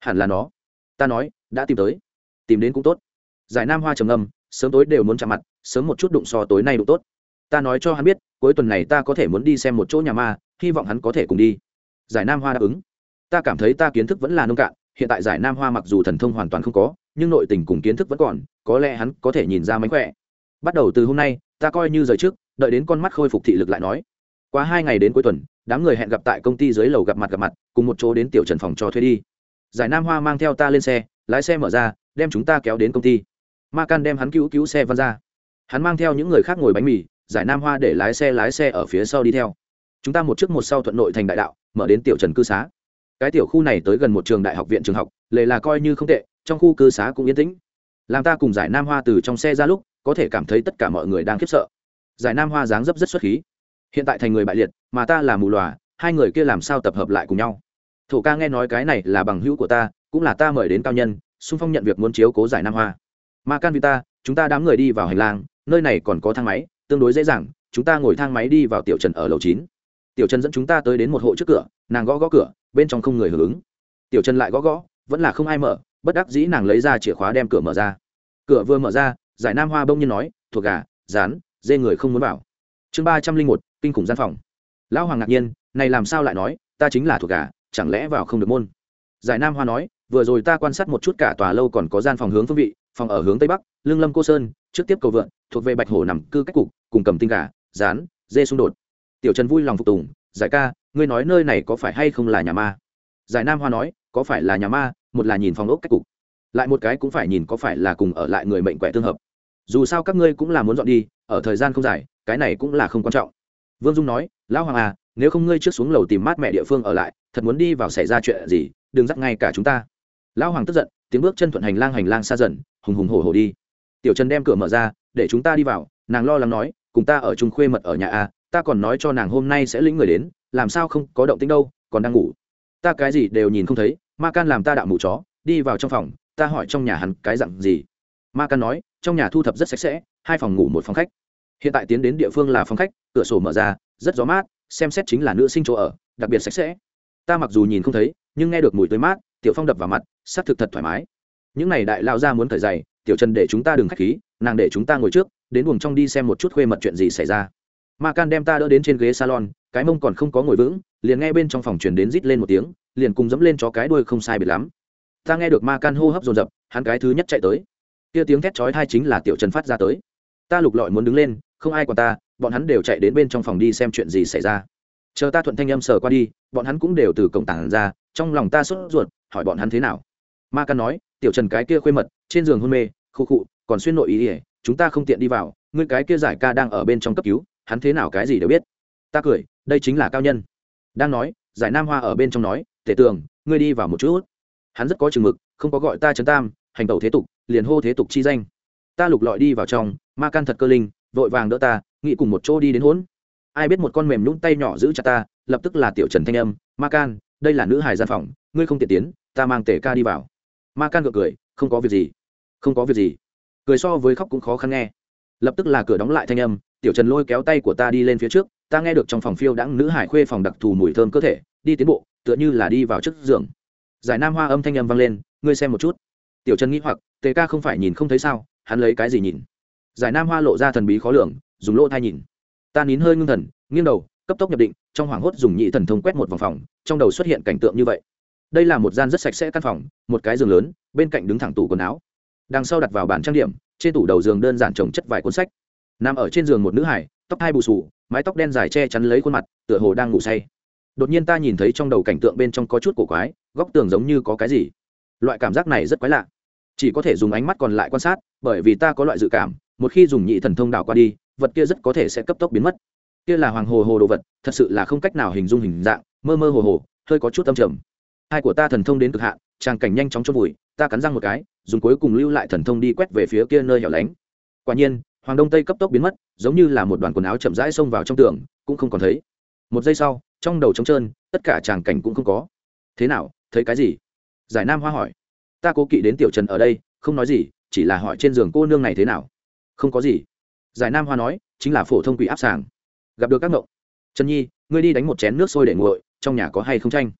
S1: Hẳn là nó. Ta nói, đã tìm tới. Tìm đến cũng tốt. Giải nam hoa trầm ngâm, sớm tối đều muốn chạm mặt, sớm một chút đụng so tối nay đụng tốt. Ta nói cho hắn biết, cuối tuần này ta có thể muốn đi xem một chỗ nhà ma, hy vọng hắn có thể cùng đi. Giải nam hoa đáp ứng. Ta cảm thấy ta kiến thức vẫn là nông cạn, hiện tại giải nam hoa mặc dù thần thông hoàn toàn không có, nhưng nội tình cùng kiến thức vẫn còn, có lẽ hắn có thể nhìn ra mánh khỏe. Bắt đầu từ hôm nay, ta coi như rời trước, đợi đến con mắt khôi phục thị lực lại nói qua hai ngày đến cuối tuần, đám người hẹn gặp tại công ty dưới lầu gặp mặt gặp mặt, cùng một chỗ đến tiểu trần phòng cho thuê đi. Giải nam hoa mang theo ta lên xe, lái xe mở ra, đem chúng ta kéo đến công ty. Ma can đem hắn cứu cứu xe văn ra. Hắn mang theo những người khác ngồi bánh mì, giải nam hoa để lái xe lái xe ở phía sau đi theo. Chúng ta một trước một sau thuận nội thành đại đạo, mở đến tiểu trần cư xá. Cái tiểu khu này tới gần một trường đại học viện trường học, lề là coi như không tệ, trong khu cư xá cũng yên tĩnh. Làm ta cùng giải nam hoa từ trong xe ra lúc, có thể cảm thấy tất cả mọi người đang khiếp sợ. Giải nam hoa dáng dấp rất xuất khí hiện tại thành người bại liệt, mà ta là mù lòa, hai người kia làm sao tập hợp lại cùng nhau? Thổ ca nghe nói cái này là bằng hữu của ta, cũng là ta mời đến cao nhân, xung phong nhận việc muốn chiếu cố giải nam hoa. Mà can vì ta, chúng ta đám người đi vào hành lang, nơi này còn có thang máy, tương đối dễ dàng, chúng ta ngồi thang máy đi vào tiểu trần ở lầu chín. Tiểu trần dẫn chúng ta tới đến một hộ trước cửa, nàng gõ gõ cửa, bên trong không người hưởng ứng. Tiểu trần lại gõ gõ, vẫn là không ai mở, bất đắc dĩ nàng lấy ra chìa khóa đem cửa mở ra. Cửa vừa mở ra, giải nam hoa bông nhiên nói thuộc gà, rán, dê người không muốn vào chương ba trăm linh một, kinh khủng gian phòng. Lão hoàng ngạc nhiên, này làm sao lại nói, ta chính là thuộc gà, chẳng lẽ vào không được môn? Giải nam hoa nói, vừa rồi ta quan sát một chút cả tòa lâu còn có gian phòng hướng phương vị, phòng ở hướng tây bắc, lương lâm cô sơn, trước tiếp cầu vượn, thuộc về bạch hổ nằm cư cách cục, cùng cầm tinh gà, rán, dê xung đột. Tiểu trần vui lòng phục tùng, giải ca, ngươi nói nơi này có phải hay không là nhà ma? Giải nam hoa nói, có phải là nhà ma, một là nhìn phòng ốc cách cục, lại một cái cũng phải nhìn có phải là cùng ở lại người mệnh quẻ tương hợp dù sao các ngươi cũng là muốn dọn đi, ở thời gian không dài, cái này cũng là không quan trọng. Vương dung nói, lão hoàng à nếu không ngươi trước xuống lầu tìm mát mẹ địa phương ở lại, thật muốn đi vào xảy ra chuyện gì, đừng dắt ngay cả chúng ta. Lão hoàng tức giận, tiếng bước chân thuận hành lang hành lang xa dần, hùng hùng hổ hổ đi. Tiểu trần đem cửa mở ra, để chúng ta đi vào. Nàng lo lắng nói, cùng ta ở chung khuê mật ở nhà a ta còn nói cho nàng hôm nay sẽ lĩnh người đến, làm sao không có động tĩnh đâu, còn đang ngủ. Ta cái gì đều nhìn không thấy, ma can làm ta đạo mù chó, đi vào trong phòng, ta hỏi trong nhà hắn cái dặn gì. Ma can nói trong nhà thu thập rất sạch sẽ, hai phòng ngủ một phòng khách. Hiện tại tiến đến địa phương là phòng khách, cửa sổ mở ra, rất gió mát, xem xét chính là nữ sinh chỗ ở, đặc biệt sạch sẽ. Ta mặc dù nhìn không thấy, nhưng nghe được mùi tươi mát, tiểu phong đập vào mặt s ắ c thực thật thoải mái. Những n à y đại lao ra muốn thời dày tiểu trần để chúng ta đừng k h á c h khí, nàng để chúng ta ngồi trước, đến buồng trong đi xem một chút khuê mật chuyện gì xảy ra. Ma can đem ta đỡ đến trên ghế salon, cái mông còn không có ngồi vững, liền nghe bên trong phòng chuyển đến rít lên một tiếng, liền cùng dẫm lên cho cái đuôi không sai biệt lắm. Ta nghe được ma can hô hấp dồn dập, hắn cái thứ nhất chạy tới kia tiếng thét chói tai chính là tiểu trần phát ra tới. Ta lục lọi muốn đứng lên, không ai còn ta, bọn hắn đều chạy đến bên trong phòng đi xem chuyện gì xảy ra. Chờ ta thuận thanh âm sờ qua đi, bọn hắn cũng đều từ cổng tảng ra, trong lòng ta sốt ruột, hỏi bọn hắn thế nào. Ma căn nói, tiểu trần cái kia khuê mật, trên giường hôn mê, khu khụ còn xuyên nội ý ỉa chúng ta không tiện đi vào, ngươi cái kia giải ca đang ở bên trong cấp cứu, hắn thế nào cái gì đều biết. Ta cười, đây chính là cao nhân. Đang nói, giải nam hoa ở bên trong nói tể tường, ngươi đi vào một chút. Hắn rất có chừng mực, không có gọi ta trấn tam hành tẩu thế tục, liền hô thế tục chi danh. Ta lục lọi đi vào trong, ma can thật cơ linh, vội vàng đỡ ta, nghĩ cùng một chỗ đi đến hỗn ai biết một con mềm nhũng tay nhỏ giữ chặt ta, lập tức là tiểu trần thanh âm, ma can, đây là nữ hài gian phòng, ngươi không tiện tiến, ta mang tể ca đi vào. Ma can gượng cười, không có việc gì, không có việc gì. Cười so với khóc cũng khó khăn nghe. Lập tức là cửa đóng lại thanh âm, tiểu trần lôi kéo tay của ta đi lên phía trước, ta nghe được trong phòng phiêu đãng nữ hải khuê phòng đặc thù mùi thơm cơ thể, đi tiến bộ, tựa như là đi vào trước giường. Giải nam hoa âm thanh âm vang lên, ngươi xem một chút tiểu trần nghĩ hoặc, tề ca không phải nhìn không thấy sao, hắn lấy cái gì nhìn? Giải nam hoa lộ ra thần bí khó lường, dùng lỗ thai nhìn. Ta nín hơi ngưng thần, nghiêng đầu, cấp tốc nhập định, trong hoảng hốt dùng nhị thần thông quét một vòng phòng, trong đầu xuất hiện cảnh tượng như vậy. Đây là một gian rất sạch sẽ căn phòng, một cái giường lớn, bên cạnh đứng thẳng tủ quần áo. Đằng sau đặt vào bàn trang điểm, trên tủ đầu giường đơn giản trồng chất vài cuốn sách. Nằm ở trên giường một nữ hải tóc hai bù sù mái tóc đen dài che chắn lấy khuôn mặt, tựa hồ đang ngủ say. Đột nhiên ta nhìn thấy trong đầu cảnh tượng bên trong có chút cổ quái, góc tường giống như có cái gì. Loại cảm giác này rất quái lạ chỉ có thể dùng ánh mắt còn lại quan sát, bởi vì ta có loại dự cảm, một khi dùng nhị thần thông đảo qua đi, vật kia rất có thể sẽ cấp tốc biến mất. Kia là hoàng hồ hồ đồ vật, thật sự là không cách nào hình dung hình dạng, mơ mơ hồ hồ, hơi có chút tâm trầm. Hai của ta thần thông đến cực hạn, tràng cảnh nhanh chóng chôn vùi, ta cắn răng một cái, dùng cuối cùng lưu lại thần thông đi quét về phía kia nơi hẻo lánh. Quả nhiên, hoàng đông tây cấp tốc biến mất, giống như là một đoàn quần áo chậm rãi xông vào trong tường, cũng không còn thấy. Một giây sau, trong đầu trống trơn, tất cả tràng cảnh cũng không có. Thế nào, thấy cái gì? Giải nam hoa hỏi ta cố kỵ đến tiểu trần ở đây, không nói gì, chỉ là hỏi trên giường cô nương này thế nào. Không có gì. Giải nam hoa nói, chính là phổ thông quỷ áp sàng. Gặp được các ngộng. Trần nhi, ngươi đi đánh một chén nước sôi để nguội, trong nhà có hay không tranh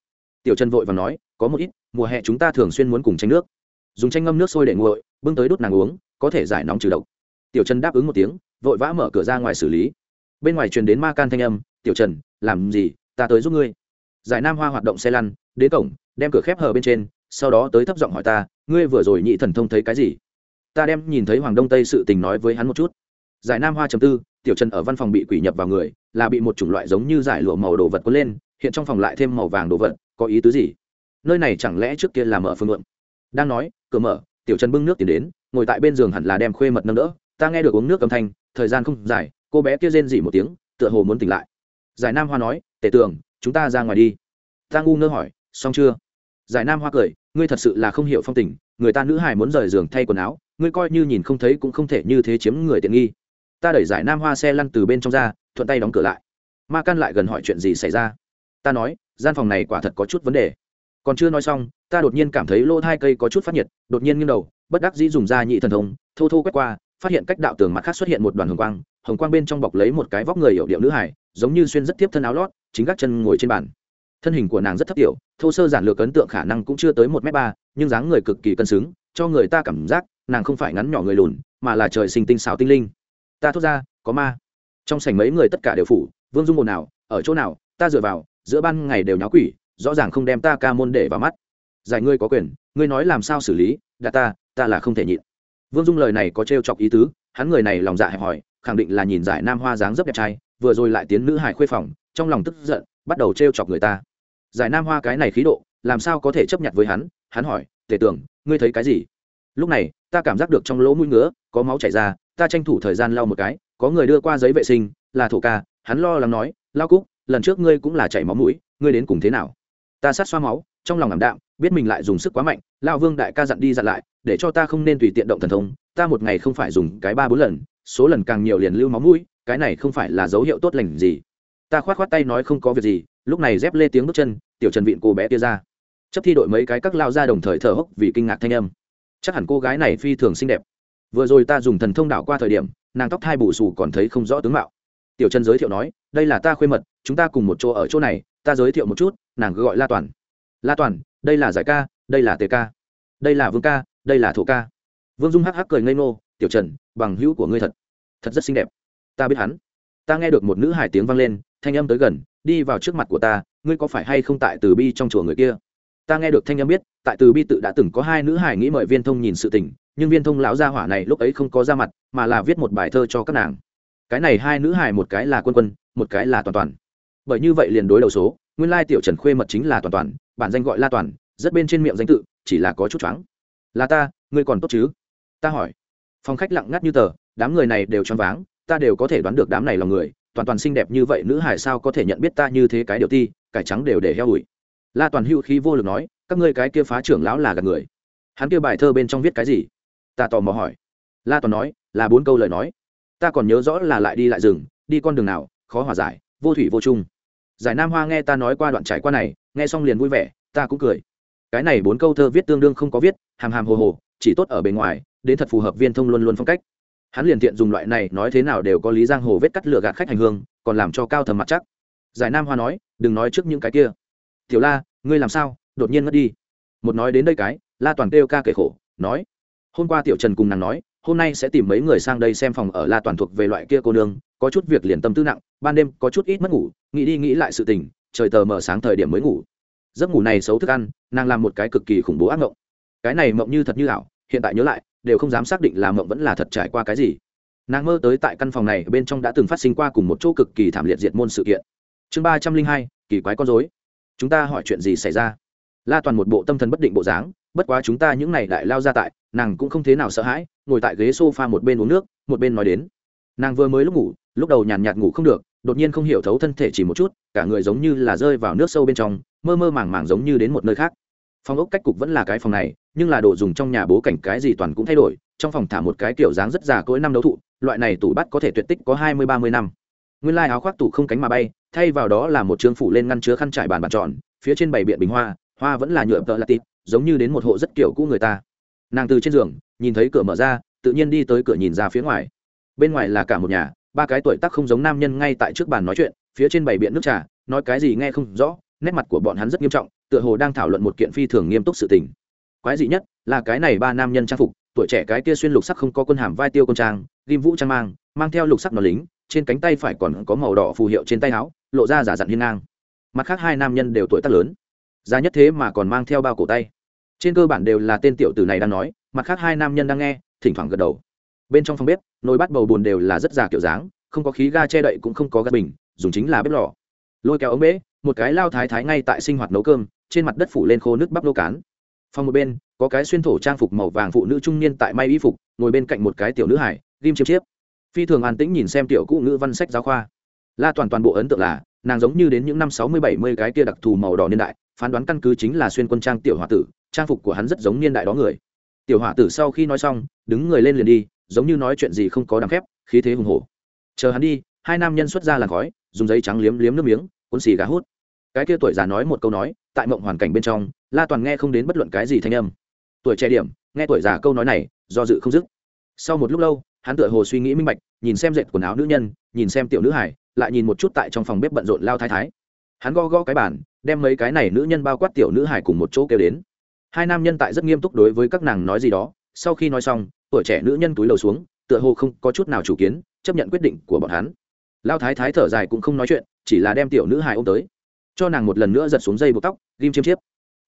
S1: tiểu trần vội và nói, có một ít, mùa hè chúng ta thường xuyên muốn cùng tranh nước. Dùng tranh ngâm nước sôi để nguội, bưng tới đốt nàng uống, có thể giải nóng trừ độc. Tiểu trần đáp ứng một tiếng, vội vã mở cửa ra ngoài xử lý. Bên ngoài truyền đến ma can thanh âm, tiểu trần, làm gì, ta tới giúp ngươi. Giải nam hoa hoạt động xe lăn đến cổng, đem cửa khép hờ bên trên sau đó tới thấp giọng hỏi ta, ngươi vừa rồi nhị thần thông thấy cái gì? Ta đem nhìn thấy hoàng đông tây sự tình nói với hắn một chút. Giải nam hoa chấm tư, tiểu trần ở văn phòng bị quỷ nhập vào người, là bị một chủng loại giống như giải lụa màu đồ vật có lên, hiện trong phòng lại thêm màu vàng đồ vật, có ý tứ gì? Nơi này chẳng lẽ trước kia là mở phương lượng đang nói, cửa mở, tiểu trần bưng nước tiến đến, ngồi tại bên giường hẳn là đem khuê mật nâng đỡ. Ta nghe được uống nước âm thanh, thời gian không dài, cô bé kia rên dỉ một tiếng, tựa hồ muốn tỉnh lại. Giải nam hoa nói tể tưởng chúng ta ra ngoài đi. Ta ngu ngơ hỏi, xong chưa? Giải nam hoa cười ngươi thật sự là không hiểu phong tình, người ta nữ hài muốn rời giường thay quần áo, ngươi coi như nhìn không thấy cũng không thể như thế chiếm người tiện nghi. Ta đẩy giải nam hoa xe lăn từ bên trong ra, thuận tay đóng cửa lại. Ma căn lại gần hỏi chuyện gì xảy ra? Ta nói, gian phòng này quả thật có chút vấn đề. Còn chưa nói xong, ta đột nhiên cảm thấy lỗ hai cây có chút phát nhiệt, đột nhiên nghiêng đầu, bất đắc dĩ dùng da nhị thần thông, thô thô quét qua, phát hiện cách đạo tường mặt khác xuất hiện một đoàn hồng quang hồng quang bên trong bọc lấy một cái vóc người hiệu điệu nữ hải giống như xuyên rất tiếp thân áo lót, chính các chân ngồi trên bàn thân hình của nàng rất thấp tiểu, thô sơ giản lược ấn tượng khả năng cũng chưa tới một m ba, nhưng dáng người cực kỳ cân xứng, cho người ta cảm giác, nàng không phải ngắn nhỏ người lùn, mà là trời sinh tinh xào tinh linh. Ta thốt ra, có ma. Trong sảnh mấy người tất cả đều phủ, vương dung ồn nào ở chỗ nào? Ta dựa vào, giữa ban ngày đều nháo quỷ, rõ ràng không đem ta ca môn để vào mắt. Giải ngươi có quyền, ngươi nói làm sao xử lý đã ta ta là không thể nhịn. Vương dung lời này có trêu chọc ý tứ, hắn người này lòng dạ hẹp hòi, khẳng định là nhìn giải nam hoa dáng dấp đẹp trai, vừa rồi lại tiến nữ hải khuê phòng, trong lòng tức giận, bắt đầu trêu chọc người ta giải nam hoa cái này khí độ, làm sao có thể chấp nhận với hắn? Hắn hỏi, tề tưởng ngươi thấy cái gì? Lúc này, ta cảm giác được trong lỗ mũi ngứa, có máu chảy ra, ta tranh thủ thời gian lau một cái, có người đưa qua giấy vệ sinh, là thổ ca, hắn lo lắng nói, lao cúc, lần trước ngươi cũng là chảy máu mũi, ngươi đến cùng thế nào? Ta sát xoa máu, trong lòng ảm đạm, biết mình lại dùng sức quá mạnh, lao vương đại ca dặn đi dặn lại, để cho ta không nên tùy tiện động thần thông, ta một ngày không phải dùng cái ba bốn lần, số lần càng nhiều liền lưu máu mũi, cái này không phải là dấu hiệu tốt lành gì. Ta khoát khoát tay nói không có việc gì lúc này dép lê tiếng bước chân, tiểu trần vịn cô bé kia ra. Chấp thi đội mấy cái các lao ra đồng thời thở hốc vì kinh ngạc thanh âm. Chắc hẳn cô gái này phi thường xinh đẹp. Vừa rồi ta dùng thần thông đảo qua thời điểm, nàng tóc thai bù xù còn thấy không rõ tướng mạo. Tiểu trần giới thiệu nói, đây là ta khuê mật, chúng ta cùng một chỗ ở chỗ này, ta giới thiệu một chút, nàng cứ gọi la toàn. La toàn, đây là giải ca, đây là tề ca, đây là vương ca, đây là thổ ca. Vương dung hắc hắc cười ngây ngô, tiểu trần, bằng hữu của ngươi thật thật rất xinh đẹp. Ta biết hắn. Ta nghe được một nữ hải tiếng vang lên, thanh âm tới gần đi vào trước mặt của ta, ngươi có phải hay không tại từ bi trong chùa người kia? Ta nghe được thanh âm biết, tại từ bi tự đã từng có hai nữ hải nghĩ mời viên thông nhìn sự tình, nhưng viên thông lão gia hỏa này lúc ấy không có ra mặt, mà là viết một bài thơ cho các nàng. Cái này hai nữ hải một cái là quân quân, một cái là toàn toàn. Bởi như vậy liền đối đầu số, nguyên lai tiểu trần khuê mật chính là toàn toàn, bản danh gọi la toàn, rất bên trên miệng danh tự, chỉ là có chút choáng. Là ta, ngươi còn tốt chứ? Ta hỏi. Phòng khách lặng ngắt như tờ, đám người này đều choáng váng, ta đều có thể đoán được đám này là người toàn toàn xinh đẹp như vậy, nữ hải sao có thể nhận biết ta như thế cái điều ti, cải trắng đều để heo ủi. La toàn hữu khí vô lực nói, các ngươi cái kia phá trưởng lão là gạt người. Hắn kia bài thơ bên trong viết cái gì? Ta tò mò hỏi. La toàn nói, là bốn câu lời nói. Ta còn nhớ rõ là lại đi lại rừng, đi con đường nào, khó hòa giải, vô thủy vô chung. Giải nam hoa nghe ta nói qua đoạn trải qua này, nghe xong liền vui vẻ, ta cũng cười. Cái này bốn câu thơ viết tương đương không có viết, hàm hàm hồ hồ, chỉ tốt ở bề ngoài, đến thật phù hợp viên thông luôn luôn phong cách hắn liền tiện dùng loại này, nói thế nào đều có lý giang hồ vết cắt lửa gạt khách hành hương, còn làm cho cao thầm mặt chắc. Giải nam hoa nói, đừng nói trước những cái kia. Tiểu la, ngươi làm sao? Đột nhiên mất đi. Một nói đến đây cái, la toàn kêu ca kể khổ, nói, hôm qua tiểu trần cùng nàng nói, hôm nay sẽ tìm mấy người sang đây xem phòng ở la toàn thuộc về loại kia cô nương, có chút việc liền tâm tư nặng, ban đêm có chút ít mất ngủ, nghĩ đi nghĩ lại sự tình, trời tờ mở sáng thời điểm mới ngủ. Giấc ngủ này xấu thức ăn, nàng làm một cái cực kỳ khủng bố ác mộng. Cái này mộng như thật như ảo, hiện tại nhớ lại đều không dám xác định là mộng vẫn là thật trải qua cái gì. Nàng mơ tới tại căn phòng này, bên trong đã từng phát sinh qua cùng một chỗ cực kỳ thảm liệt diệt môn sự kiện. Chương ba trăm linh hai, kỳ quái con dối chúng ta hỏi chuyện gì xảy ra? La toàn một bộ tâm thần bất định bộ dáng, bất quá chúng ta những n à y đại lao ra tại, nàng cũng không thế nào sợ hãi, ngồi tại ghế s o f a một bên uống nước, một bên nói đến. Nàng vừa mới lúc ngủ, lúc đầu nhàn nhạt ngủ không được, đột nhiên không hiểu thấu thân thể chỉ một chút, cả người giống như là rơi vào nước sâu bên trong, mơ mơ màng màng giống như đến một nơi khác phòng ốc cách cục vẫn là cái phòng này, nhưng là đồ dùng trong nhà bố cảnh cái gì toàn cũng thay đổi, trong phòng thả một cái kiểu dáng rất già cỗi năm đấu thụ, loại này tủ bắt có thể tuyệt tích có hai mươi, ba mươi năm. Nguyên lai áo khoác tủ không cánh mà bay, thay vào đó là một chương phủ lên ngăn chứa khăn trải bàn bàn tròn, phía trên bảy biện bình hoa hoa vẫn là nhựa tợ là tịt giống như đến một hộ rất kiểu cũ người ta. Nàng từ trên giường, nhìn thấy cửa mở ra, tự nhiên đi tới cửa nhìn ra phía ngoài. Bên ngoài là cả một nhà, ba cái tuổi tác không giống nam nhân ngay tại trước bàn nói chuyện, phía trên bảy biện nước trà, nói cái gì nghe không rõ, nét mặt của bọn hắn rất nghiêm trọng tựa hồ đang thảo luận một kiện phi thường nghiêm túc sự tình. Quái dị nhất là cái này ba nam nhân trang phục, tuổi trẻ cái kia xuyên lục sắc không có quân hàm vai tiêu quân trang, ghim vũ trang mang mang theo lục sắc nó lính, trên cánh tay phải còn có màu đỏ phù hiệu trên tay áo, lộ ra giả dặn hiên ngang. Mặt khác hai nam nhân đều tuổi tác lớn. Già nhất thế mà còn mang theo bao cổ tay. Trên cơ bản đều là tên tiểu tử này đang nói, mặt khác hai nam nhân đang nghe, thỉnh thoảng gật đầu. Bên trong phòng bếp, nồi bắt bầu bùn đều là rất già kiểu dáng, không có khí ga che đậy cũng không có ga bình, dùng chính là bếp lò. Lôi kéo ống bế một cái lao thái thái ngay tại sinh hoạt nấu cơm trên mặt đất phủ lên khô nước bắp lô cán. Phòng một bên, có cái xuyên thổ trang phục màu vàng phụ nữ trung niên tại may y phục, ngồi bên cạnh một cái tiểu nữ hải ghim chiếm chiếp. Phi thường an tĩnh nhìn xem tiểu cụ ngữ văn sách giáo khoa. La toàn toàn bộ ấn tượng là, nàng giống như đến những năm sáu mươi bảy mươi cái kia đặc thù màu đỏ niên đại, phán đoán căn cứ chính là xuyên quân trang tiểu h a tử, trang phục của hắn rất giống niên đại đó người. Tiểu h a tử sau khi nói xong, đứng người lên liền đi, giống như nói chuyện gì không có đằng phép khí thế hùng hổ. Chờ hắn đi, hai nam nhân xuất ra làn khói, dùng giấy trắng liếm liếm nước miếng, cuốn xì gà hút. Cái kia tuổi già nói một câu nói tại mộng hoàn cảnh bên trong, la toàn nghe không đến bất luận cái gì thanh âm. Tuổi trẻ điểm, nghe tuổi già câu nói này, do dự không dứt. Sau một lúc lâu, hắn tựa hồ suy nghĩ minh bạch, nhìn xem dệt quần áo nữ nhân, nhìn xem tiểu nữ hải, lại nhìn một chút tại trong phòng bếp bận rộn lao thái thái. Hắn go go cái bản đem mấy cái này nữ nhân bao quát tiểu nữ hải cùng một chỗ kêu đến. Hai nam nhân tại rất nghiêm túc đối với các nàng nói gì đó, sau khi nói xong, tuổi trẻ nữ nhân túi lầu xuống, tựa hồ không có chút nào chủ kiến, chấp nhận quyết định của bọn hắn. Lao thái thái thở dài cũng không nói chuyện, chỉ là đem tiểu nữ hải ôm tới cho nàng một lần nữa giật xuống dây buộc tóc, ghim chiêm chiếp.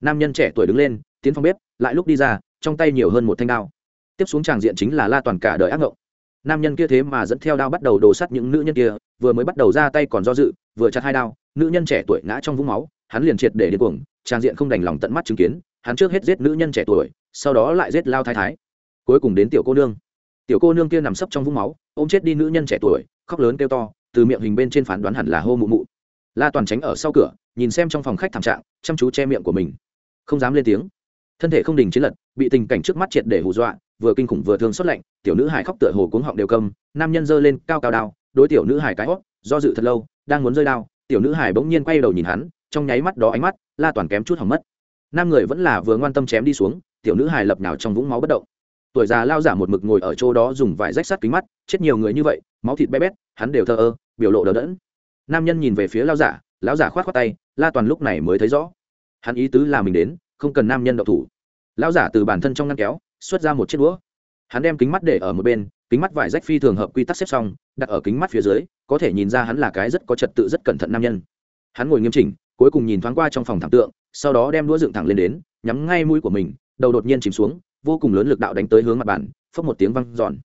S1: Nam nhân trẻ tuổi đứng lên, tiến phòng bếp, lại lúc đi ra, trong tay nhiều hơn một thanh đao. Tiếp xuống tràng diện chính là la toàn cả đời ác ngộng. Nam nhân kia thế mà dẫn theo đao bắt đầu đồ sắt những nữ nhân kia, vừa mới bắt đầu ra tay còn do dự, vừa chặt hai đao, nữ nhân trẻ tuổi ngã trong vũng máu, hắn liền triệt để điên cuồng trang diện không đành lòng tận mắt chứng kiến, hắn trước hết giết nữ nhân trẻ tuổi, sau đó lại giết lao thái thái. Cuối cùng đến tiểu cô nương. Tiểu cô nương kia nằm sấp trong vũng máu, ôm chết đi nữ nhân trẻ tuổi, khóc lớn kêu to, từ miệng hình bên trên phán đoán hẳn là hô mụ mụ la toàn tránh ở sau cửa, nhìn xem trong phòng khách thảm trạng, chăm chú che miệng của mình. Không dám lên tiếng. Thân thể không đình chiến lật, bị tình cảnh trước mắt triệt để hù dọa, vừa kinh khủng vừa thương xuất lạnh, tiểu nữ hải khóc tựa hồ cuống họng đều câm, nam nhân giơ lên cao cao đao, đối tiểu nữ hải cái hót, do dự thật lâu, đang muốn rơi đao, tiểu nữ hải bỗng nhiên quay đầu nhìn hắn, trong nháy mắt đó ánh mắt, la toàn kém chút hỏng mất. Nam người vẫn là vừa ngoan tâm chém đi xuống, tiểu nữ hải lập nào trong vũng máu bất động. Tuổi già lao giả một mực ngồi ở chỗ đó dùng vải rách sắt kính mắt, chết nhiều người như vậy, máu thịt bé bét, hắn đều thờ ơ, biểu lộ đờ đẫn nam nhân nhìn về phía lao giả, lão giả khoát khoát tay, la toàn lúc này mới thấy rõ. Hắn ý tứ là mình đến, không cần nam nhân đậu thủ. Lão giả từ bản thân trong ngăn kéo, xuất ra một chiếc đũa. Hắn đem kính mắt để ở một bên, kính mắt vải rách phi thường hợp quy tắc xếp xong, đặt ở kính mắt phía dưới, có thể nhìn ra hắn là cái rất có trật tự rất cẩn thận nam nhân. Hắn ngồi nghiêm chỉnh, cuối cùng nhìn thoáng qua trong phòng thảm tượng, sau đó đem đũa dựng thẳng lên đến, nhắm ngay mũi của mình, đầu đột nhiên chìm xuống, vô cùng lớn lực đạo đánh tới hướng mặt bàn, phốc một tiếng văng giòn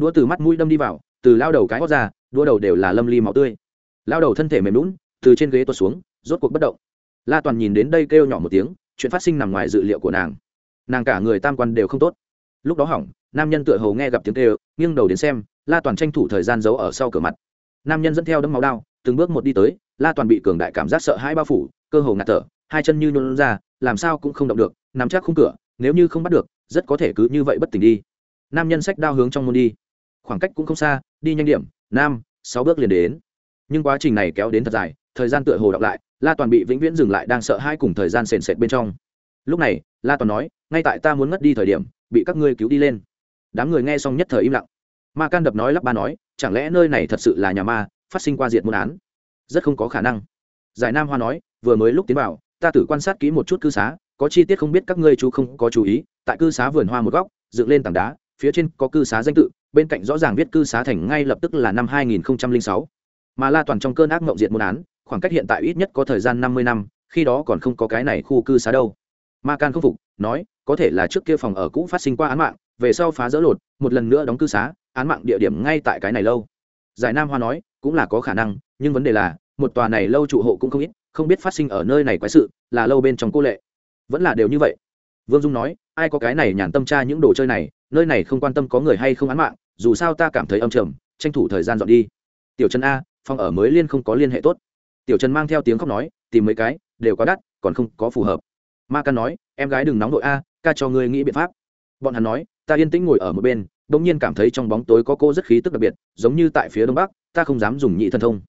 S1: đũa từ mắt mũi đâm đi vào, từ lao đầu cái hót ra, đũa đầu đều là lâm ly máu tươi lao đầu thân thể mềm lún từ trên ghế tuột xuống, rốt cuộc bất động. La toàn nhìn đến đây kêu nhỏ một tiếng, chuyện phát sinh nằm ngoài dự liệu của nàng. Nàng cả người tam quan đều không tốt. Lúc đó hỏng, nam nhân tựa hầu nghe gặp tiếng kêu, nghiêng đầu đến xem, la toàn tranh thủ thời gian giấu ở sau cửa mặt. Nam nhân dẫn theo đấm máu đao, từng bước một đi tới, la toàn bị cường đại cảm giác sợ hãi bao phủ, cơ hồ ngạt thở, hai chân như nôn ra, làm sao cũng không động được nằm chắc khung cửa, nếu như không bắt được, rất có thể cứ như vậy bất tỉnh đi. Nam nhân sách đao hướng trong môn đi. Khoảng cách cũng không xa, đi nhanh điểm, nam, sáu bước liền đến nhưng quá trình này kéo đến thật dài, thời gian tựa hồ đọc lại, la toàn bị vĩnh viễn dừng lại đang sợ hai cùng thời gian sền sệt bên trong. Lúc này, la toàn nói, ngay tại ta muốn ngất đi thời điểm, bị các ngươi cứu đi lên. Đám người nghe xong nhất thời im lặng. Ma can đập nói lắp ba nói, chẳng lẽ nơi này thật sự là nhà ma, phát sinh qua diệt môn án? Rất không có khả năng. Giải nam hoa nói, vừa mới lúc tiến vào, ta tử quan sát kỹ một chút cư xá, có chi tiết không biết các ngươi chú không có chú ý, tại cư xá vườn hoa một góc, dựng lên tảng đá, phía trên có cư xá danh tự, bên cạnh rõ ràng viết cư xá thành ngay lập tức là năm 2006 mà la toàn trong cơn ác mộng diệt môn án, khoảng cách hiện tại ít nhất có thời gian năm mươi năm, khi đó còn không có cái này khu cư xá đâu. Ma can không phục, nói, có thể là trước kia phòng ở cũ phát sinh qua án mạng, về sau phá rỡ lột, một lần nữa đóng cư xá, án mạng địa điểm ngay tại cái này lâu. Giải nam hoa nói, cũng là có khả năng, nhưng vấn đề là, một tòa này lâu trụ hộ cũng không ít, không biết phát sinh ở nơi này quái sự, là lâu bên trong cô lệ. Vẫn là đều như vậy. Vương dung nói, ai có cái này nhàn tâm tra những đồ chơi này, nơi này không quan tâm có người hay không án mạng, dù sao ta cảm thấy âm trầm, tranh thủ thời gian dọn đi. Tiểu trần a phòng ở mới liên không có liên hệ tốt. Tiểu trần mang theo tiếng khóc nói, tìm mấy cái, đều quá đắt, còn không có phù hợp. Ma ca nói, em gái đừng nóng đội a, ca cho ngươi nghĩ biện pháp. Bọn hắn nói, ta yên tĩnh ngồi ở một bên đ ỗ n g nhiên cảm thấy trong bóng tối có cô rất khí tức đặc biệt, giống như tại phía đông bắc, ta không dám dùng nhị thân thông.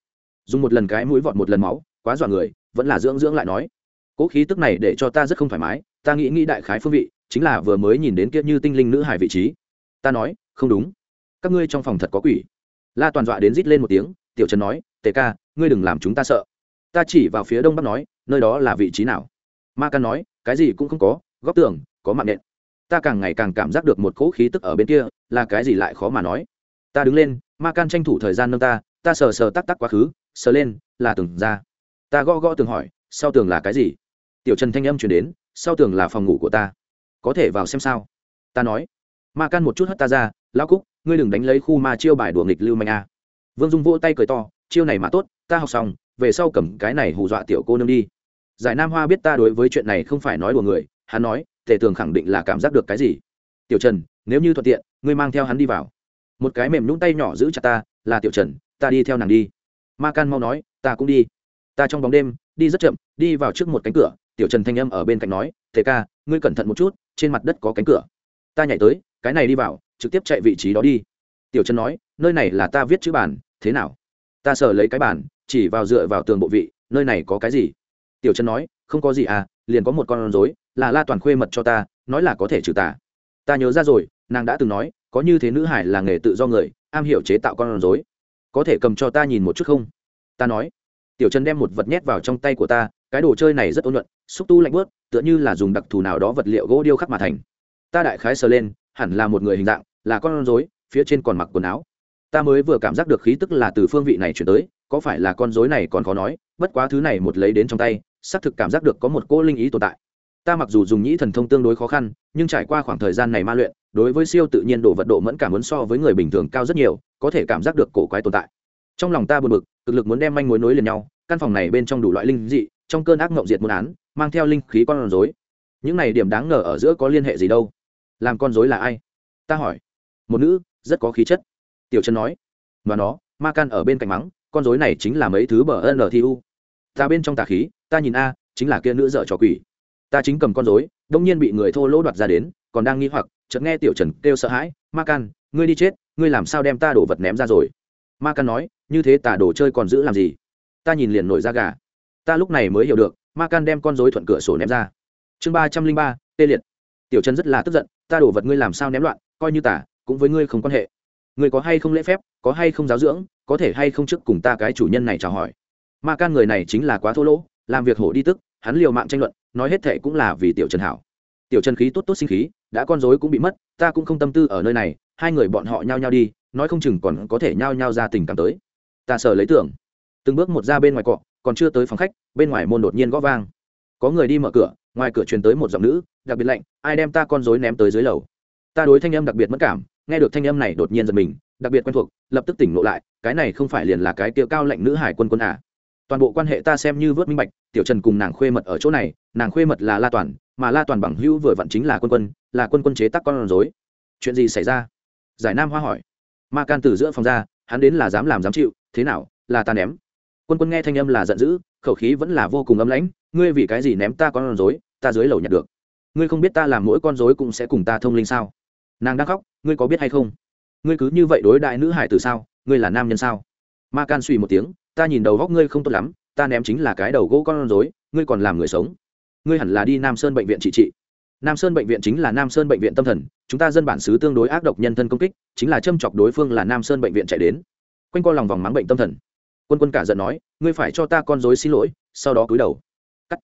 S1: Dùng một lần cái mũi vọt một lần máu, quá dọa người, vẫn là dưỡng dưỡng lại nói. Cỗ khí tức này để cho ta rất không thoải mái, ta nghĩ nghĩ đại khái phương vị, chính là vừa mới nhìn đến kiếp như tinh linh nữ hải vị trí. Ta nói, không đúng. Các ngươi trong phòng thật có quỷ. La toàn dọa đến rít lên một tiếng tiểu trần nói, tề ca, ngươi đừng làm chúng ta sợ. Ta chỉ vào phía đông bắc nói, nơi đó là vị trí nào? Ma căn nói, cái gì cũng không có, góc tường, có mạng nện. Ta càng ngày càng cảm giác được một cỗ khí tức ở bên kia, là cái gì lại khó mà nói. Ta đứng lên, ma can tranh thủ thời gian nâng ta ta sờ sờ tắc tắc quá khứ, sờ lên, là tường ra. Ta gõ gõ tường hỏi, sau tường là cái gì? Tiểu trần thanh âm chuyển đến, sau tường là phòng ngủ của ta. Có thể vào xem sao? Ta nói. Ma can một chút hất ta ra lao cúc, ngươi đừng đánh lấy khu ma chiêu bài đùa nghịch lưu manh a vương dung vỗ tay cười to, chiêu này mà tốt, ta học xong, về sau cầm cái này hù dọa tiểu cô nương đi. Giải nam hoa biết ta đối với chuyện này không phải nói đùa người, hắn nói, tề tường khẳng định là cảm giác được cái gì? Tiểu trần, nếu như thuận tiện, ngươi mang theo hắn đi vào. Một cái mềm nhũng tay nhỏ giữ chặt ta, là tiểu trần, ta đi theo nàng đi. Ma can mau nói, ta cũng đi. Ta trong bóng đêm, đi rất chậm, đi vào trước một cánh cửa, tiểu trần thanh âm ở bên cạnh nói thế ca, ngươi cẩn thận một chút, trên mặt đất có cánh cửa. Ta nhảy tới, cái này đi vào, trực tiếp chạy vị trí đó đi. Tiểu trần nói, nơi này là ta viết chữ bản thế nào? Ta sờ lấy cái bản chỉ vào dựa vào tường bộ vị, nơi này có cái gì? Tiểu trần nói, không có gì à liền có một con rối, là la toàn khuê mật cho ta, nói là có thể trừ tà. Ta nhớ ra rồi, nàng đã từng nói, có như thế nữ hải là nghề tự do người, am hiểu chế tạo con rối. Có thể cầm cho ta nhìn một chút không? Ta nói. Tiểu trần đem một vật nhét vào trong tay của ta, cái đồ chơi này rất ôn nhuận, xúc tu lạnh bớt tựa như là dùng đặc thù nào đó vật liệu gỗ điêu khắc mà thành. Ta đại khái sờ lên, hẳn là một người hình dạng, là con rối, phía trên còn mặc quần áo ta mới vừa cảm giác được khí tức là từ phương vị này chuyển tới, có phải là con rối này còn khó nói, bất quá thứ này một lấy đến trong tay, xác thực cảm giác được có một cô linh ý tồn tại. Ta mặc dù dùng nhĩ thần thông tương đối khó khăn, nhưng trải qua khoảng thời gian này ma luyện, đối với siêu tự nhiên độ vật độ mẫn cảm muốn so với người bình thường cao rất nhiều, có thể cảm giác được cổ quái tồn tại. Trong lòng ta buồn bực, cực lực muốn đem manh mối nối liền nhau, căn phòng này bên trong đủ loại linh dị, trong cơn ác mộng diệt muôn án, mang theo linh khí con rối. Những này điểm đáng ngờ ở giữa có liên hệ gì đâu? Làm con rối là ai? Ta hỏi. Một nữ, rất có khí chất tiểu trần nói và nó, ma can ở bên cạnh mắng, con rối này chính là mấy thứ bờ ân thi ta bên trong tà khí, ta nhìn a, chính là kia nữ dợ trò quỷ. Ta chính cầm con rối, đông nhiên bị người thô lỗ đoạt ra đến, còn đang nghi hoặc, chợt nghe tiểu trần kêu sợ hãi, ma can, ngươi đi chết, ngươi làm sao đem ta đổ vật ném ra rồi? Ma can nói, như thế tà đồ chơi còn giữ làm gì? Ta nhìn liền nổi ra gà. Ta lúc này mới hiểu được, ma can đem con rối thuận cửa sổ ném ra. Chương ba trăm linh ba, tê liệt. Tiểu trần rất là tức giận, ta đổ vật ngươi làm sao ném loạn, coi như tả cũng với ngươi không quan hệ. Người có hay không lễ phép, có hay không giáo dưỡng, có thể hay không trước cùng ta cái chủ nhân này chào hỏi. Ma can người này chính là quá thô lỗ, làm việc hổ đi tức, hắn liều mạng tranh luận, nói hết thệ cũng là vì tiểu trần hảo. Tiểu trần khí tốt tốt sinh khí, đã con dối cũng bị mất, ta cũng không tâm tư ở nơi này, hai người bọn họ nhao nhao đi, nói không chừng còn có thể nhao nhao ra tình cảm tới. Ta sợ lấy tưởng. Từng bước một ra bên ngoài cọ, còn chưa tới phòng khách, bên ngoài môn đột nhiên gõ vang. Có người đi mở cửa, ngoài cửa truyền tới một giọng nữ, đặc biệt lạnh, ai đem ta con dối ném tới dưới lầu. Ta đối thanh âm đặc biệt mất cảm nghe được thanh âm này đột nhiên giật mình, đặc biệt quen thuộc, lập tức tỉnh ngộ lại, cái này không phải liền là cái tiêu cao lệnh nữ hải quân quân à. Toàn bộ quan hệ ta xem như vớt minh bạch, tiểu trần cùng nàng khuê mật ở chỗ này, nàng khuê mật là la toàn, mà la toàn bằng hữu vừa vặn chính là quân quân, là quân quân chế tác con rối. Chuyện gì xảy ra? Giải nam hoa hỏi. Ma can từ giữa phòng ra, hắn đến là dám làm dám chịu, thế nào, là ta ném? Quân quân nghe thanh âm là giận dữ, khẩu khí vẫn là vô cùng ấm lãnh, ngươi vì cái gì ném ta con rối, ta dưới lầu nhặt được. Ngươi không biết ta làm mỗi con rối cũng sẽ cùng ta thông linh sao? Nàng đang khóc, ngươi có biết hay không? Ngươi cứ như vậy đối đại nữ hải từ sao? Ngươi là nam nhân sao? Ma can suy một tiếng, ta nhìn đầu góc ngươi không tốt lắm, ta ném chính là cái đầu gỗ con rối, ngươi còn làm người sống. Ngươi hẳn là đi nam sơn bệnh viện trị trị. Nam sơn bệnh viện chính là nam sơn bệnh viện tâm thần, chúng ta dân bản xứ tương đối ác độc nhân thân công kích, chính là châm chọc đối phương là nam sơn bệnh viện chạy đến. Quanh co lòng vòng mắng bệnh tâm thần. Quân quân cả giận nói, ngươi phải cho ta con dối xin lỗi, sau đó cúi đầu. Cắt.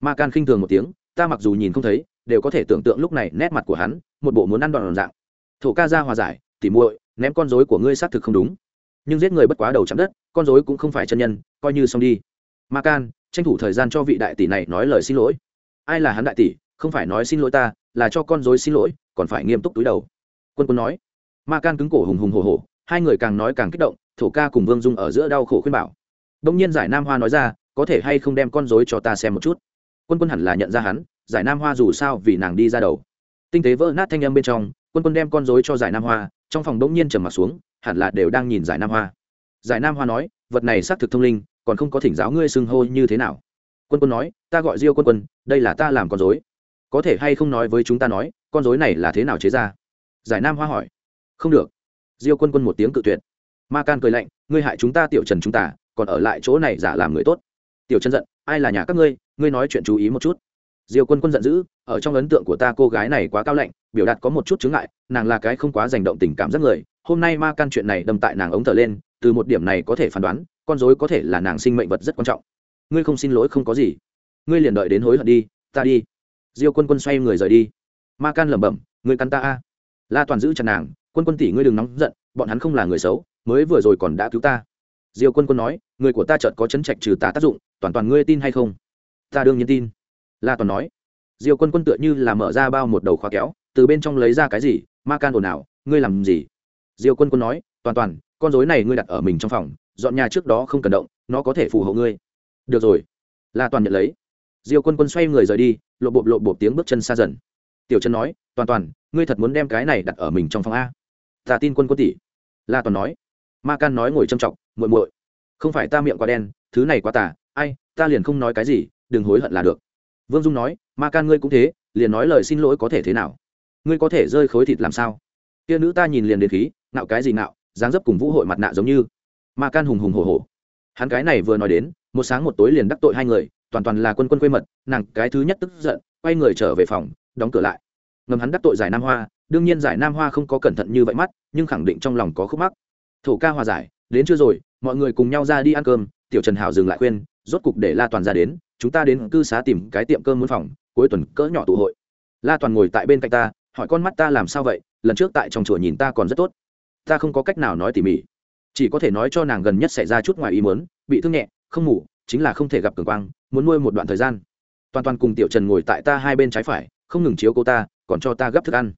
S1: Ma can khinh thường một tiếng, ta mặc dù nhìn không thấy, đều có thể tưởng tượng lúc này nét mặt của hắn một bộ muốn ăn đòn dạng. Thổ ca ra hòa giải, tỉ muội, ném con dối của ngươi xác thực không đúng. Nhưng giết người bất quá đầu chạm đất, con dối cũng không phải chân nhân, coi như xong đi. Ma can, tranh thủ thời gian cho vị đại tỷ này nói lời xin lỗi. Ai là hắn đại tỷ, không phải nói xin lỗi ta, là cho con dối xin lỗi, còn phải nghiêm túc túi đầu. Quân quân nói. Ma can cứng cổ hùng hùng hồ hồ hai người càng nói càng kích động, thổ ca cùng vương dung ở giữa đau khổ khuyên bảo. Đông nhiên giải nam hoa nói ra, có thể hay không đem con dối cho ta xem một chút. Quân quân hẳn là nhận ra hắn, giải nam hoa dù sao vì nàng đi ra đầu tinh tế vỡ nát thanh âm bên trong, quân quân đem con dối cho giải nam hoa, trong phòng đông nhiên trầm mặt xuống, hẳn là đều đang nhìn giải nam hoa. Giải nam hoa nói, vật này xác thực thông linh, còn không có thỉnh giáo ngươi xưng hô như thế nào. Quân quân nói, ta gọi diêu quân quân, đây là ta làm con dối có thể hay không nói với chúng ta nói, con dối này là thế nào chế ra? Giải nam hoa hỏi. Không được. Diêu quân quân một tiếng cự tuyệt. Ma can cười lạnh, ngươi hại chúng ta tiểu trần chúng ta, còn ở lại chỗ này giả làm người tốt. Tiểu trần giận, ai là nhà các ngươi? Ngươi nói chuyện chú ý một chút diêu quân quân giận dữ, ở trong ấn tượng của ta cô gái này quá cao lạnh, biểu đạt có một chút chướng ngại, nàng là cái không quá dành động tình cảm rất người, hôm nay ma can chuyện này đâm tại nàng ống thở lên, từ một điểm này có thể phán đoán, con dối có thể là nàng sinh mệnh vật rất quan trọng. Ngươi không xin lỗi không có gì. Ngươi liền đợi đến hối hận đi, ta đi. Diêu quân quân xoay người rời đi. Ma can lẩm bẩm, ngươi căn ta a. La toàn giữ chặt nàng, quân quân tỷ, ngươi đừng nóng giận, bọn hắn không là người xấu, mới vừa rồi còn đã cứu ta. Diêu quân quân nói, người của ta chợt có chấn trạch trừ tà tác dụng, toàn toàn ngươi tin hay không? Ta đương nhiên tin la toàn nói Diều quân quân tựa như là mở ra bao một đầu khóa kéo, từ bên trong lấy ra cái gì, ma can ồn ào, ngươi làm gì? Diều quân quân nói, toàn toàn, con dối này ngươi đặt ở mình trong phòng, dọn nhà trước đó không cần động, nó có thể phù hộ ngươi. Được rồi. La toàn nhận lấy. Diều quân quân xoay người rời đi, lộ bộp lộ bộp tiếng bước chân xa dần. Tiểu trần nói, toàn toàn, ngươi thật muốn đem cái này đặt ở mình trong phòng a? Ta tin quân quân tỷ. La toàn nói. Ma can nói ngồi châm trọng, muội muội, không phải ta miệng quá đen, thứ này quá tà, ai, ta liền không nói cái gì, đừng hối hận là được vương dung nói, ma can ngươi cũng thế, liền nói lời xin lỗi có thể thế nào? Ngươi có thể rơi khối thịt làm sao? Kia nữ ta nhìn liền đến khí nạo cái gì nạo dáng dấp cùng vũ hội mặt nạ giống như. Ma can hùng hùng hổ hổ. Hắn cái này vừa nói đến, một sáng một tối liền đắc tội hai người, toàn toàn là quân quân quê mật, nàng cái thứ nhất tức giận, quay người trở về phòng, đóng cửa lại. Ngầm hắn đắc tội giải nam hoa, đương nhiên giải nam hoa không có cẩn thận như vậy mắt, nhưng khẳng định trong lòng có khúc mắc. Thổ ca hòa giải, đến chưa rồi, mọi người cùng nhau ra đi ăn cơm, tiểu trần hảo dừng lại khuyên, rốt cục để la toàn ra đến chúng ta đến cư xá tìm cái tiệm cơm muốn phòng, cuối tuần cỡ nhỏ tụ hội. La toàn ngồi tại bên cạnh ta, hỏi con mắt ta làm sao vậy, lần trước tại trong chùa nhìn ta còn rất tốt. Ta không có cách nào nói tỉ mỉ. Chỉ có thể nói cho nàng gần nhất xảy ra chút ngoài ý muốn, bị thương nhẹ, không ngủ, chính là không thể gặp cường quang, muốn nuôi một đoạn thời gian. Toàn toàn cùng tiểu trần ngồi tại ta hai bên trái phải, không ngừng chiếu cô ta, còn cho ta gấp thức ăn.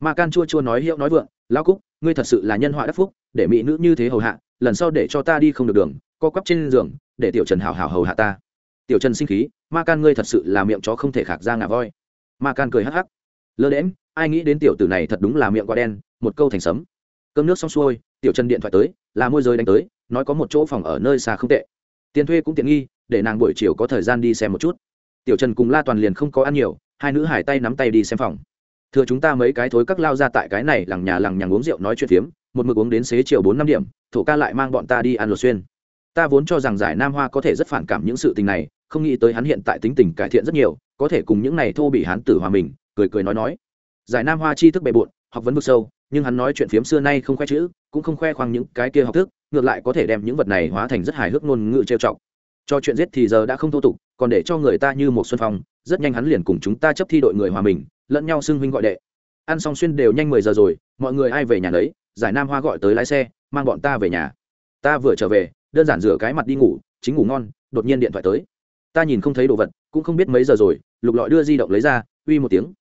S1: Ma can chua chua nói hiệu nói vượng lao cúc, ngươi thật sự là nhân họa đắc phúc, để mỹ nữ như thế hầu hạ, lần sau để cho ta đi không được đường, co quắp trên giường, để tiểu trần hào hào hầu hạ ta tiểu trần sinh khí, ma can ngươi thật sự là miệng chó không thể khạc ra ngà voi. Ma can cười hắc hắc. Lơ đễm ai nghĩ đến tiểu tử này thật đúng là miệng quá đen, một câu thành sấm. Cơm nước xong xuôi, tiểu trần điện thoại tới, là môi giới đánh tới, nói có một chỗ phòng ở nơi xa không tệ. Tiền thuê cũng tiện nghi, để nàng buổi chiều có thời gian đi xem một chút. Tiểu trần cùng la toàn liền không có ăn nhiều, hai nữ hải tay nắm tay đi xem phòng. Thừa chúng ta mấy cái thối các lao ra tại cái này lằng nhà lằng nhằng uống rượu nói chuyện phiếm, một mực uống đến xế chiều bốn năm điểm, thổ ca lại mang bọn ta đi ăn lột xuyên. Ta vốn cho rằng giải nam hoa có thể rất phản cảm những sự tình này không nghĩ tới hắn hiện tại tính tình cải thiện rất nhiều, có thể cùng những này thô bị hắn tử hòa mình, cười cười nói nói. Giải nam hoa tri thức bề bộn, học vấn vực sâu, nhưng hắn nói chuyện phiếm xưa nay không khoe chữ, cũng không khoe khoang những cái kia học thức, ngược lại có thể đem những vật này hóa thành rất hài hước ngôn ngữ trêu chọc. Cho chuyện giết thì giờ đã không thô tục, còn để cho người ta như một xuân phong, rất nhanh hắn liền cùng chúng ta chấp thi đội người hòa mình, lẫn nhau xưng huynh gọi đệ. Ăn xong xuyên đều nhanh mười giờ rồi, mọi người ai về nhà đấy giải nam hoa gọi tới lái xe, mang bọn ta về nhà. Ta vừa trở về, đơn giản rửa cái mặt đi ngủ, chính ngủ ngon, đột nhiên điện thoại tới ta nhìn không thấy đồ vật, cũng không biết mấy giờ rồi, lục lọi đưa di động lấy ra, uy một tiếng.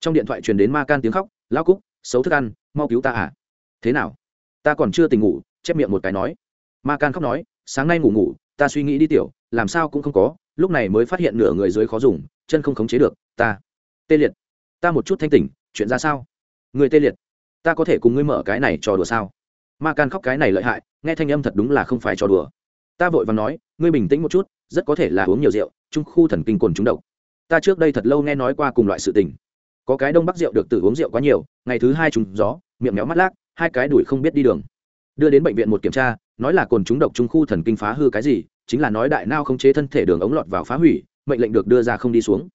S1: Trong điện thoại truyền đến ma can tiếng khóc lao cúc, xấu thức ăn, mau cứu ta à? Thế nào? Ta còn chưa tỉnh ngủ, chép miệng một cái nói. Ma can khóc nói, sáng nay ngủ ngủ, ta suy nghĩ đi tiểu, làm sao cũng không có, lúc này mới phát hiện nửa người dưới khó dùng, chân không khống chế được, ta, tê liệt. Ta một chút thanh tỉnh, chuyện ra sao? Người tê liệt, ta có thể cùng ngươi mở cái này trò đùa sao? Ma can khóc cái này lợi hại, nghe thanh âm thật đúng là không phải trò đùa. Ta vội và nói, ngươi bình tĩnh một chút rất có thể là uống nhiều rượu, trung khu thần kinh cồn trúng độc. Ta trước đây thật lâu nghe nói qua cùng loại sự tình. Có cái đông bắc rượu được tự uống rượu quá nhiều, ngày thứ hai trúng gió, miệng méo mắt lác, hai cái đuổi không biết đi đường. Đưa đến bệnh viện một kiểm tra, nói là cồn trúng độc trung khu thần kinh phá hư cái gì, chính là nói đại nao không chế thân thể đường ống lọt vào phá hủy, mệnh lệnh được đưa ra không đi xuống.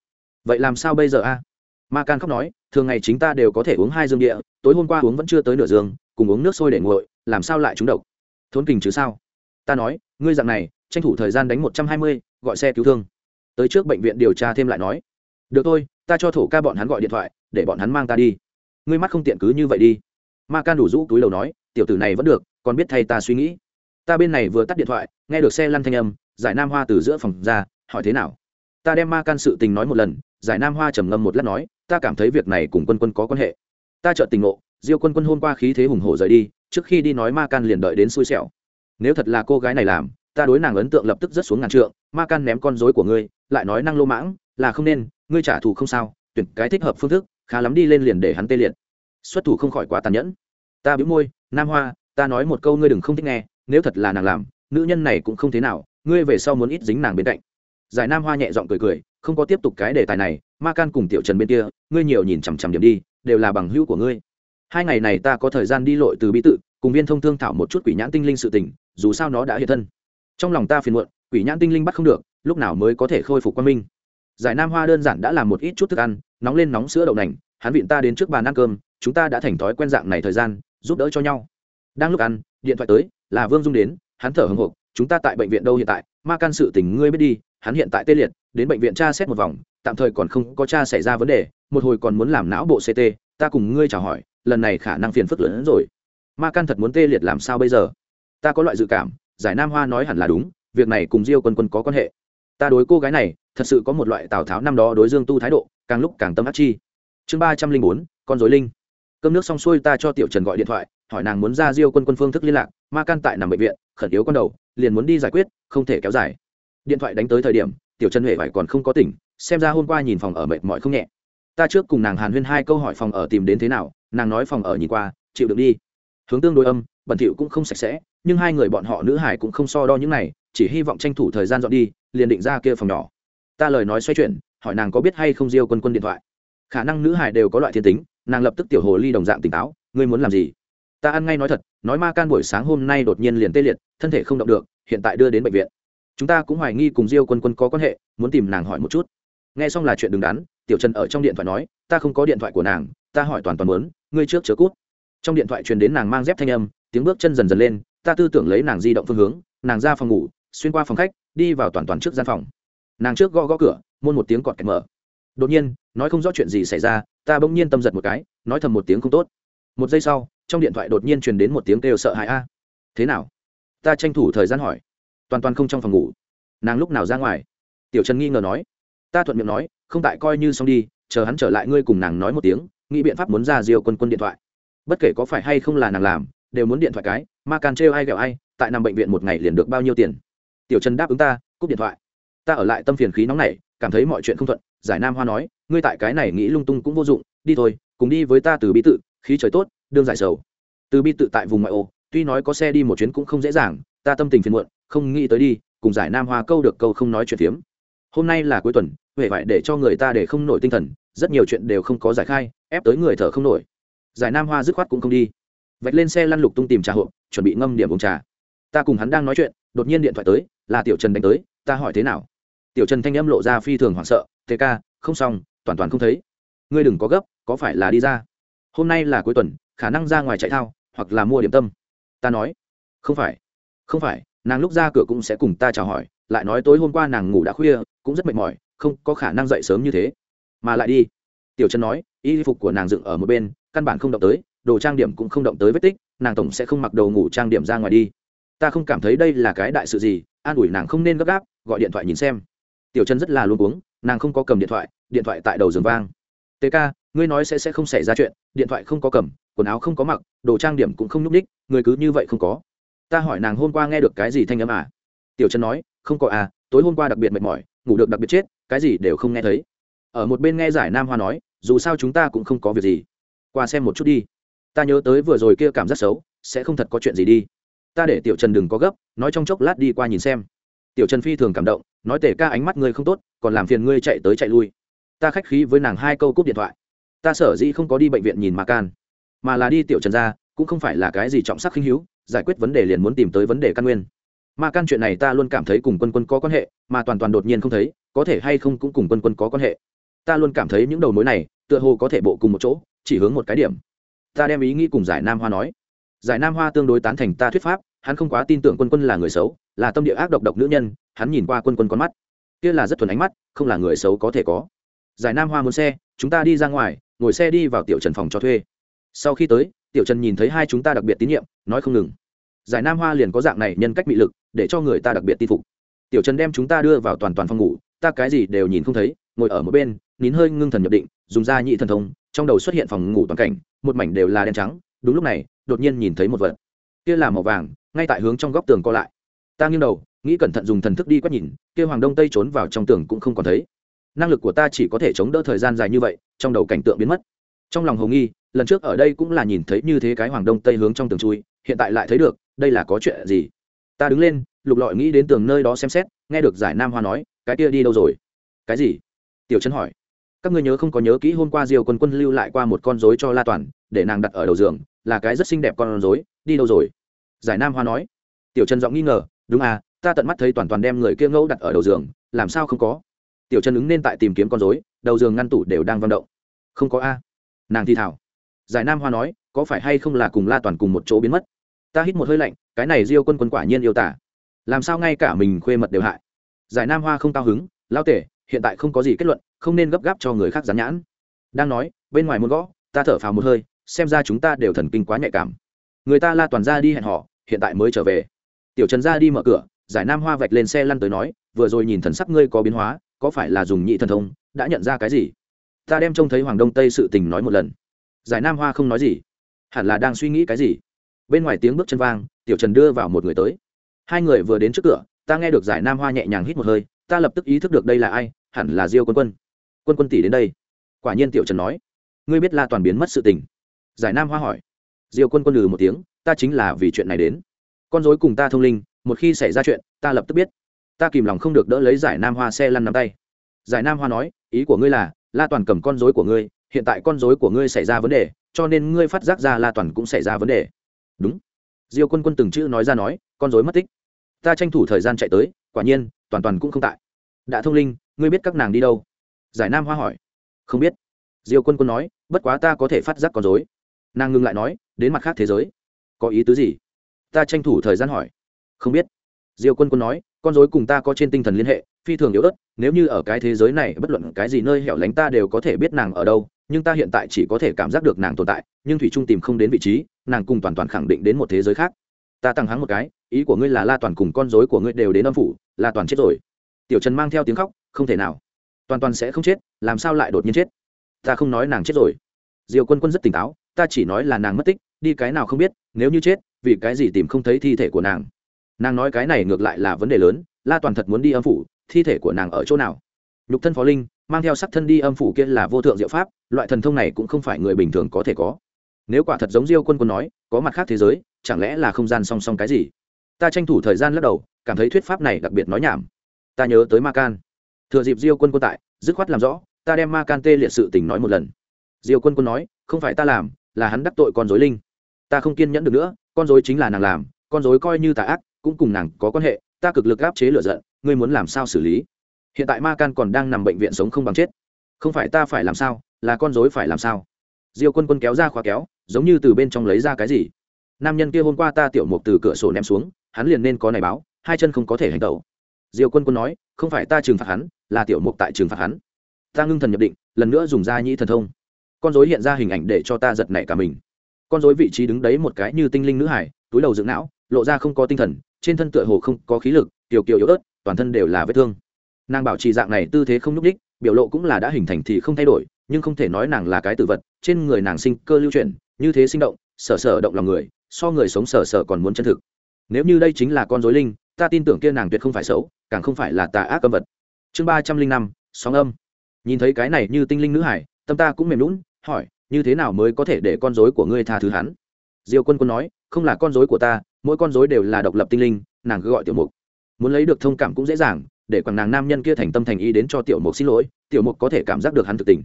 S1: Vậy làm sao bây giờ a? Ma can khóc nói, thường ngày chính ta đều có thể uống hai dương địa, tối hôm qua uống vẫn chưa tới nửa dương, cùng uống nước sôi để nguội, làm sao lại trúng độc? Thốn kình chứ sao? Ta nói, ngươi dạng này tranh thủ thời gian đánh một trăm hai mươi, gọi xe cứu thương. Tới trước bệnh viện điều tra thêm lại nói, được thôi, ta cho thổ ca bọn hắn gọi điện thoại, để bọn hắn mang ta đi. Ngươi mắt không tiện cứ như vậy đi. Ma can đủ rũ túi đầu nói, tiểu tử này vẫn được, còn biết thay ta suy nghĩ. Ta bên này vừa tắt điện thoại, nghe được xe lăn thanh âm, giải nam hoa từ giữa phòng ra, hỏi thế nào? Ta đem ma can sự tình nói một lần, giải nam hoa trầm ngâm một lát nói, ta cảm thấy việc này cùng quân quân có quan hệ. Ta chợt tình ngộ, diêu quân quân hôm qua khí thế hùng hổ rời đi, trước khi đi nói ma can liền đợi đến xui xẻo. Nếu thật là cô gái này làm ta đối nàng ấn tượng lập tức rất xuống ngàn trượng, ma can ném con dối của ngươi, lại nói năng lô mãng, là không nên, ngươi trả thù không sao, tuyển cái thích hợp phương thức, khá lắm đi lên liền để hắn tê liệt. Xuất thủ không khỏi quá tàn nhẫn. Ta bĩu môi, nam hoa, ta nói một câu ngươi đừng không thích nghe, nếu thật là nàng làm, nữ nhân này cũng không thế nào, ngươi về sau muốn ít dính nàng bên cạnh. Giải nam hoa nhẹ giọng cười cười, không có tiếp tục cái đề tài này, ma can cùng tiểu trần bên kia, ngươi nhiều nhìn chằm chằm điểm đi, đều là bằng hữu của ngươi. Hai ngày này ta có thời gian đi lội từ bí tự, cùng viên thông thương thảo một chút quỷ nhãn tinh linh sự tình, dù sao nó đã hiện thân trong lòng ta phiền muộn, quỷ nhãn tinh linh bắt không được, lúc nào mới có thể khôi phục quan minh? Giải nam hoa đơn giản đã làm một ít chút thức ăn, nóng lên nóng sữa đậu nành, hắn vịn ta đến trước bàn ăn cơm, chúng ta đã thành thói quen dạng này thời gian, giúp đỡ cho nhau. Đang lúc ăn, điện thoại tới, là vương dung đến, hắn thở hồng hộc, chúng ta tại bệnh viện đâu hiện tại? Ma can sự tình ngươi biết đi, hắn hiện tại tê liệt, đến bệnh viện tra xét một vòng, tạm thời còn không có cha xảy ra vấn đề, một hồi còn muốn làm não bộ ct ta cùng ngươi chào hỏi, lần này khả năng phiền phức lớn hơn rồi. Ma can thật muốn tê liệt làm sao bây giờ? Ta có loại dự cảm giải nam hoa nói hẳn là đúng, việc này cùng diêu quân quân có quan hệ. Ta đối cô gái này, thật sự có một loại tào tháo năm đó đối dương tu thái độ, càng lúc càng tâm ác chi. Chương ba trăm linh bốn, con dối linh. Cơm nước xong xuôi ta cho tiểu trần gọi điện thoại, hỏi nàng muốn ra diêu quân quân phương thức liên lạc, ma can tại nằm bệnh viện, khẩn yếu con đầu, liền muốn đi giải quyết, không thể kéo dài. Điện thoại đánh tới thời điểm, tiểu trần huệ phải còn không có tỉnh, xem ra hôm qua nhìn phòng ở mệt mỏi không nhẹ. Ta trước cùng nàng hàn huyên hai câu hỏi phòng ở tìm đến thế nào, nàng nói phòng ở nhìn qua, chịu được đi. Hướng tương đối âm, bẩn thỉu cũng không sạch sẽ nhưng hai người bọn họ nữ hải cũng không so đo những này, chỉ hy vọng tranh thủ thời gian dọn đi, liền định ra kia phòng nhỏ. Ta lời nói xoay chuyển, hỏi nàng có biết hay không diêu quân quân điện thoại. Khả năng nữ hải đều có loại thiên tính, nàng lập tức tiểu hồ ly đồng dạng tỉnh táo, ngươi muốn làm gì? Ta ăn ngay nói thật, nói ma can buổi sáng hôm nay đột nhiên liền tê liệt, thân thể không động được, hiện tại đưa đến bệnh viện. Chúng ta cũng hoài nghi cùng diêu quân quân có quan hệ, muốn tìm nàng hỏi một chút. Nghe xong là chuyện đứng đắn, tiểu trần ở trong điện thoại nói, ta không có điện thoại của nàng, ta hỏi toàn toàn muốn, ngươi trước chớ cút. Trong điện thoại truyền đến nàng mang dép thanh âm, tiếng bước chân dần dần lên ta tư tưởng lấy nàng di động phương hướng, nàng ra phòng ngủ, xuyên qua phòng khách, đi vào toàn toàn trước gian phòng. Nàng trước gõ gõ cửa, môn một tiếng cọt kẹt mở. Đột nhiên, nói không rõ chuyện gì xảy ra, ta bỗng nhiên tâm giật một cái, nói thầm một tiếng không tốt. Một giây sau, trong điện thoại đột nhiên truyền đến một tiếng kêu sợ hãi a. Thế nào? Ta tranh thủ thời gian hỏi. Toàn toàn không trong phòng ngủ. Nàng lúc nào ra ngoài? Tiểu trần nghi ngờ nói. Ta thuận miệng nói, không tại coi như xong đi, chờ hắn trở lại ngươi cùng nàng nói một tiếng, nghĩ biện pháp muốn ra diêu quân quân điện thoại. Bất kể có phải hay không là nàng làm đều muốn điện thoại cái, ma can trêu ai ghẹo ai, tại nằm bệnh viện một ngày liền được bao nhiêu tiền? Tiểu trần đáp ứng ta, cúp điện thoại. Ta ở lại tâm phiền khí nóng này, cảm thấy mọi chuyện không thuận, giải nam hoa nói, ngươi tại cái này nghĩ lung tung cũng vô dụng, đi thôi, cùng đi với ta từ bi tự, khí trời tốt, đương giải sầu. Từ bi tự tại vùng ngoại ô, tuy nói có xe đi một chuyến cũng không dễ dàng, ta tâm tình phiền muộn, không nghĩ tới đi, cùng giải nam hoa câu được câu không nói chuyện phiếm. Hôm nay là cuối tuần, huệ vải để cho người ta để không nổi tinh thần, rất nhiều chuyện đều không có giải khai, ép tới người thở không nổi. Giải nam hoa dứt khoát cũng không đi vạch lên xe lăn lục tung tìm trà hộp, chuẩn bị ngâm điểm uống trà. Ta cùng hắn đang nói chuyện, đột nhiên điện thoại tới, là tiểu trần đánh tới, ta hỏi thế nào? Tiểu trần thanh âm lộ ra phi thường hoảng sợ tê ca, không xong, toàn toàn không thấy. Ngươi đừng có gấp, có phải là đi ra? Hôm nay là cuối tuần, khả năng ra ngoài chạy thao, hoặc là mua điểm tâm. Ta nói, không phải không phải, nàng lúc ra cửa cũng sẽ cùng ta chào hỏi, lại nói tối hôm qua nàng ngủ đã khuya, cũng rất mệt mỏi, không có khả năng dậy sớm như thế. Mà lại đi. Tiểu trần nói, y phục của nàng dựng ở một bên, căn bản không động tới đồ trang điểm cũng không động tới vết tích, nàng tổng sẽ không mặc đồ ngủ trang điểm ra ngoài đi. Ta không cảm thấy đây là cái đại sự gì, an ủi nàng không nên gấp gáp, gọi điện thoại nhìn xem. Tiểu chân rất là luôn uống nàng không có cầm điện thoại điện thoại tại đầu giường vang. Tk ngươi nói sẽ sẽ không xảy ra chuyện, điện thoại không có cầm, quần áo không có mặc, đồ trang điểm cũng không nhúc ních người cứ như vậy không có. Ta hỏi nàng hôm qua nghe được cái gì thanh âm à? Tiểu chân nói, không có à tối hôm qua đặc biệt mệt mỏi, ngủ được đặc biệt chết, cái gì đều không nghe thấy. Ở một bên nghe giải nam hoa nói, dù sao chúng ta cũng không có việc gì. Qua xem một chút đi ta nhớ tới vừa rồi kia cảm giác xấu, sẽ không thật có chuyện gì đi. Ta để tiểu trần đừng có gấp, nói trong chốc lát đi qua nhìn xem. Tiểu trần phi thường cảm động, nói tể ca ánh mắt ngươi không tốt, còn làm phiền ngươi chạy tới chạy lui. Ta khách khí với nàng hai câu cúp điện thoại. Ta sở dĩ không có đi bệnh viện nhìn mà can, mà là đi tiểu trần ra, cũng không phải là cái gì trọng sắc khinh hữu, giải quyết vấn đề liền muốn tìm tới vấn đề căn nguyên. Mà can chuyện này ta luôn cảm thấy cùng quân quân có quan hệ, mà toàn toàn đột nhiên không thấy, có thể hay không cũng cùng quân quân có quan hệ. Ta luôn cảm thấy những đầu mối này, tựa hồ có thể bộ cùng một chỗ, chỉ hướng một cái điểm ta đem ý nghĩ cùng giải nam hoa nói. Giải nam hoa tương đối tán thành ta thuyết pháp, hắn không quá tin tưởng quân quân là người xấu, là tâm địa ác độc độc nữ nhân, hắn nhìn qua quân quân con mắt. Kia là rất thuần ánh mắt, không là người xấu có thể có. Giải nam hoa muốn xe, chúng ta đi ra ngoài, ngồi xe đi vào tiểu trần phòng cho thuê. Sau khi tới, tiểu trần nhìn thấy hai chúng ta đặc biệt tín nhiệm, nói không ngừng. Giải nam hoa liền có dạng này nhân cách bị lực, để cho người ta đặc biệt tin phục. Tiểu trần đem chúng ta đưa vào toàn toàn phòng ngủ, ta cái gì đều nhìn không thấy, ngồi ở một bên, nín hơi ngưng thần nhập định, dùng da nhị thần thông trong đầu xuất hiện phòng ngủ toàn cảnh, một mảnh đều là đen trắng, đúng lúc này, đột nhiên nhìn thấy một vật. Kia là màu vàng, ngay tại hướng trong góc tường co lại. Ta nghiêng đầu, nghĩ cẩn thận dùng thần thức đi quét nhìn, kia hoàng đông tây trốn vào trong tường cũng không còn thấy. Năng lực của ta chỉ có thể chống đỡ thời gian dài như vậy, trong đầu cảnh tượng biến mất. Trong lòng hồ nghi, lần trước ở đây cũng là nhìn thấy như thế cái hoàng đông tây hướng trong tường chui, hiện tại lại thấy được, đây là có chuyện gì? Ta đứng lên, lục lọi nghĩ đến tường nơi đó xem xét, nghe được giải nam hoa nói, cái kia đi đâu rồi? Cái gì? Tiểu trấn hỏi các ngươi nhớ không có nhớ kỹ hôm qua diều quân quân lưu lại qua một con rối cho la toàn để nàng đặt ở đầu giường là cái rất xinh đẹp con rối, đi đâu rồi? Giải nam hoa nói. Tiểu trần giọng nghi ngờ đúng à ta tận mắt thấy toàn toàn đem người kia ngẫu đặt ở đầu giường làm sao không có? Tiểu trần ứng nên tại tìm kiếm con rối, đầu giường ngăn tủ đều đang vận động. Không có a. À. Nàng thi thảo. Giải nam hoa nói có phải hay không là cùng la toàn cùng một chỗ biến mất? Ta hít một hơi lạnh cái này diêu quân quân quả nhiên yêu tả. Làm sao ngay cả mình khuê mật đều hại? Giải nam hoa không cao hứng lao tể hiện tại không có gì kết luận, không nên gấp gáp cho người khác gián nhãn. Đang nói, bên ngoài muốn gõ, ta thở phào một hơi, xem ra chúng ta đều thần kinh quá nhạy cảm. Người ta la toàn ra đi hẹn họ, hiện tại mới trở về. Tiểu trần ra đi mở cửa, giải nam hoa vạch lên xe lăn tới nói, vừa rồi nhìn thần sắc ngươi có biến hóa, có phải là dùng nhị thần thông, đã nhận ra cái gì? Ta đem trông thấy hoàng đông tây sự tình nói một lần. Giải nam hoa không nói gì, hẳn là đang suy nghĩ cái gì? Bên ngoài tiếng bước chân vang, tiểu trần đưa vào một người tới. Hai người vừa đến trước cửa, ta nghe được giải nam hoa nhẹ nhàng hít một hơi ta lập tức ý thức được đây là ai, hẳn là diêu quân quân. Quân quân tỷ đến đây. Quả nhiên tiểu trần nói. Ngươi biết la toàn biến mất sự tình. Giải nam hoa hỏi. Diêu quân quân lừ một tiếng, ta chính là vì chuyện này đến. Con dối cùng ta thông linh, một khi xảy ra chuyện, ta lập tức biết. Ta kìm lòng không được đỡ lấy giải nam hoa xe lăn nắm tay. Giải nam hoa nói, ý của ngươi là, la toàn cầm con dối của ngươi, hiện tại con dối của ngươi xảy ra vấn đề, cho nên ngươi phát giác ra la toàn cũng xảy ra vấn đề. Đúng. Diêu quân quân từng chữ nói ra nói, con dối mất tích. Ta tranh thủ thời gian chạy tới, quả nhiên toàn toàn cũng không tại. Đã thông linh, ngươi biết các nàng đi đâu? Giải nam hoa hỏi. Không biết. Diêu quân quân nói, bất quá ta có thể phát giác con dối nàng ngưng lại nói, đến mặt khác thế giới. Có ý tứ gì? Ta tranh thủ thời gian hỏi. Không biết. Diêu quân quân nói, con dối cùng ta có trên tinh thần liên hệ, phi thường yếu ớt, nếu như ở cái thế giới này, bất luận cái gì nơi hẻo lánh ta đều có thể biết nàng ở đâu, nhưng ta hiện tại chỉ có thể cảm giác được nàng tồn tại, nhưng thủy trung tìm không đến vị trí, nàng cùng toàn toàn khẳng định đến một thế giới khác ta tăng hắng một cái, ý của ngươi là la toàn cùng con dối của ngươi đều đến âm phủ, la toàn chết rồi. Tiểu trần mang theo tiếng khóc, không thể nào. Toàn toàn sẽ không chết, làm sao lại đột nhiên chết? Ta không nói nàng chết rồi. Diều quân quân rất tỉnh táo, ta chỉ nói là nàng mất tích, đi cái nào không biết, nếu như chết, vì cái gì tìm không thấy thi thể của nàng? Nàng nói cái này ngược lại là vấn đề lớn, la toàn thật muốn đi âm phủ, thi thể của nàng ở chỗ nào? Nhục thân phó linh, mang theo sắc thân đi âm phủ kia là vô thượng diệu pháp, loại thần thông này cũng không phải người bình thường có thể có. Nếu quả thật giống diêu quân quân nói, có mặt khác thế giới chẳng lẽ là không gian song song cái gì? Ta tranh thủ thời gian lắc đầu, cảm thấy thuyết pháp này đặc biệt nói nhảm. Ta nhớ tới ma can. Thừa dịp diêu quân quân tại, dứt khoát làm rõ, ta đem ma can tê liệt sự tình nói một lần. Diêu quân quân nói, không phải ta làm, là hắn đắc tội con dối linh. Ta không kiên nhẫn được nữa, con dối chính là nàng làm, con dối coi như tà ác, cũng cùng nàng có quan hệ, ta cực lực áp chế lựa giận, ngươi muốn làm sao xử lý? Hiện tại ma can còn đang nằm bệnh viện sống không bằng chết. Không phải ta phải làm sao, là con dối phải làm sao? Diêu quân quân kéo ra khóa kéo, giống như từ bên trong lấy ra cái gì? Nam nhân kia hôm qua ta tiểu mục từ cửa sổ ném xuống, hắn liền nên có này báo, hai chân không có thể hành tẩu. Diều quân quân nói, không phải ta trừng phạt hắn, là tiểu mục tại trừng phạt hắn. Ta ngưng thần nhập định, lần nữa dùng ra nhĩ thần thông. Con dối hiện ra hình ảnh để cho ta giật nảy cả mình. Con dối vị trí đứng đấy một cái như tinh linh nữ hải, túi đầu dựng não, lộ ra không có tinh thần, trên thân tựa hồ không có khí lực, tiểu kiều yếu ớt, toàn thân đều là vết thương. Nàng bảo trì dạng này tư thế không nhúc đích biểu lộ cũng là đã hình thành thì không thay đổi, nhưng không thể nói nàng là cái tử vật, trên người nàng sinh cơ lưu chuyển, như thế sinh động, sở sở động lòng người so người sống sờ sờ còn muốn chân thực. Nếu như đây chính là con dối linh, ta tin tưởng kia nàng tuyệt không phải xấu, càng không phải là tà ác âm vật. Chương ba trăm linh năm, sóng âm. Nhìn thấy cái này như tinh linh nữ hải, tâm ta cũng mềm lún hỏi, như thế nào mới có thể để con dối của ngươi tha thứ hắn? Diêu quân quân nói, không là con dối của ta, mỗi con dối đều là độc lập tinh linh, nàng cứ gọi tiểu mục. Muốn lấy được thông cảm cũng dễ dàng, để quảng nàng nam nhân kia thành tâm thành ý đến cho tiểu mục xin lỗi, tiểu mục có thể cảm giác được hắn thực tình.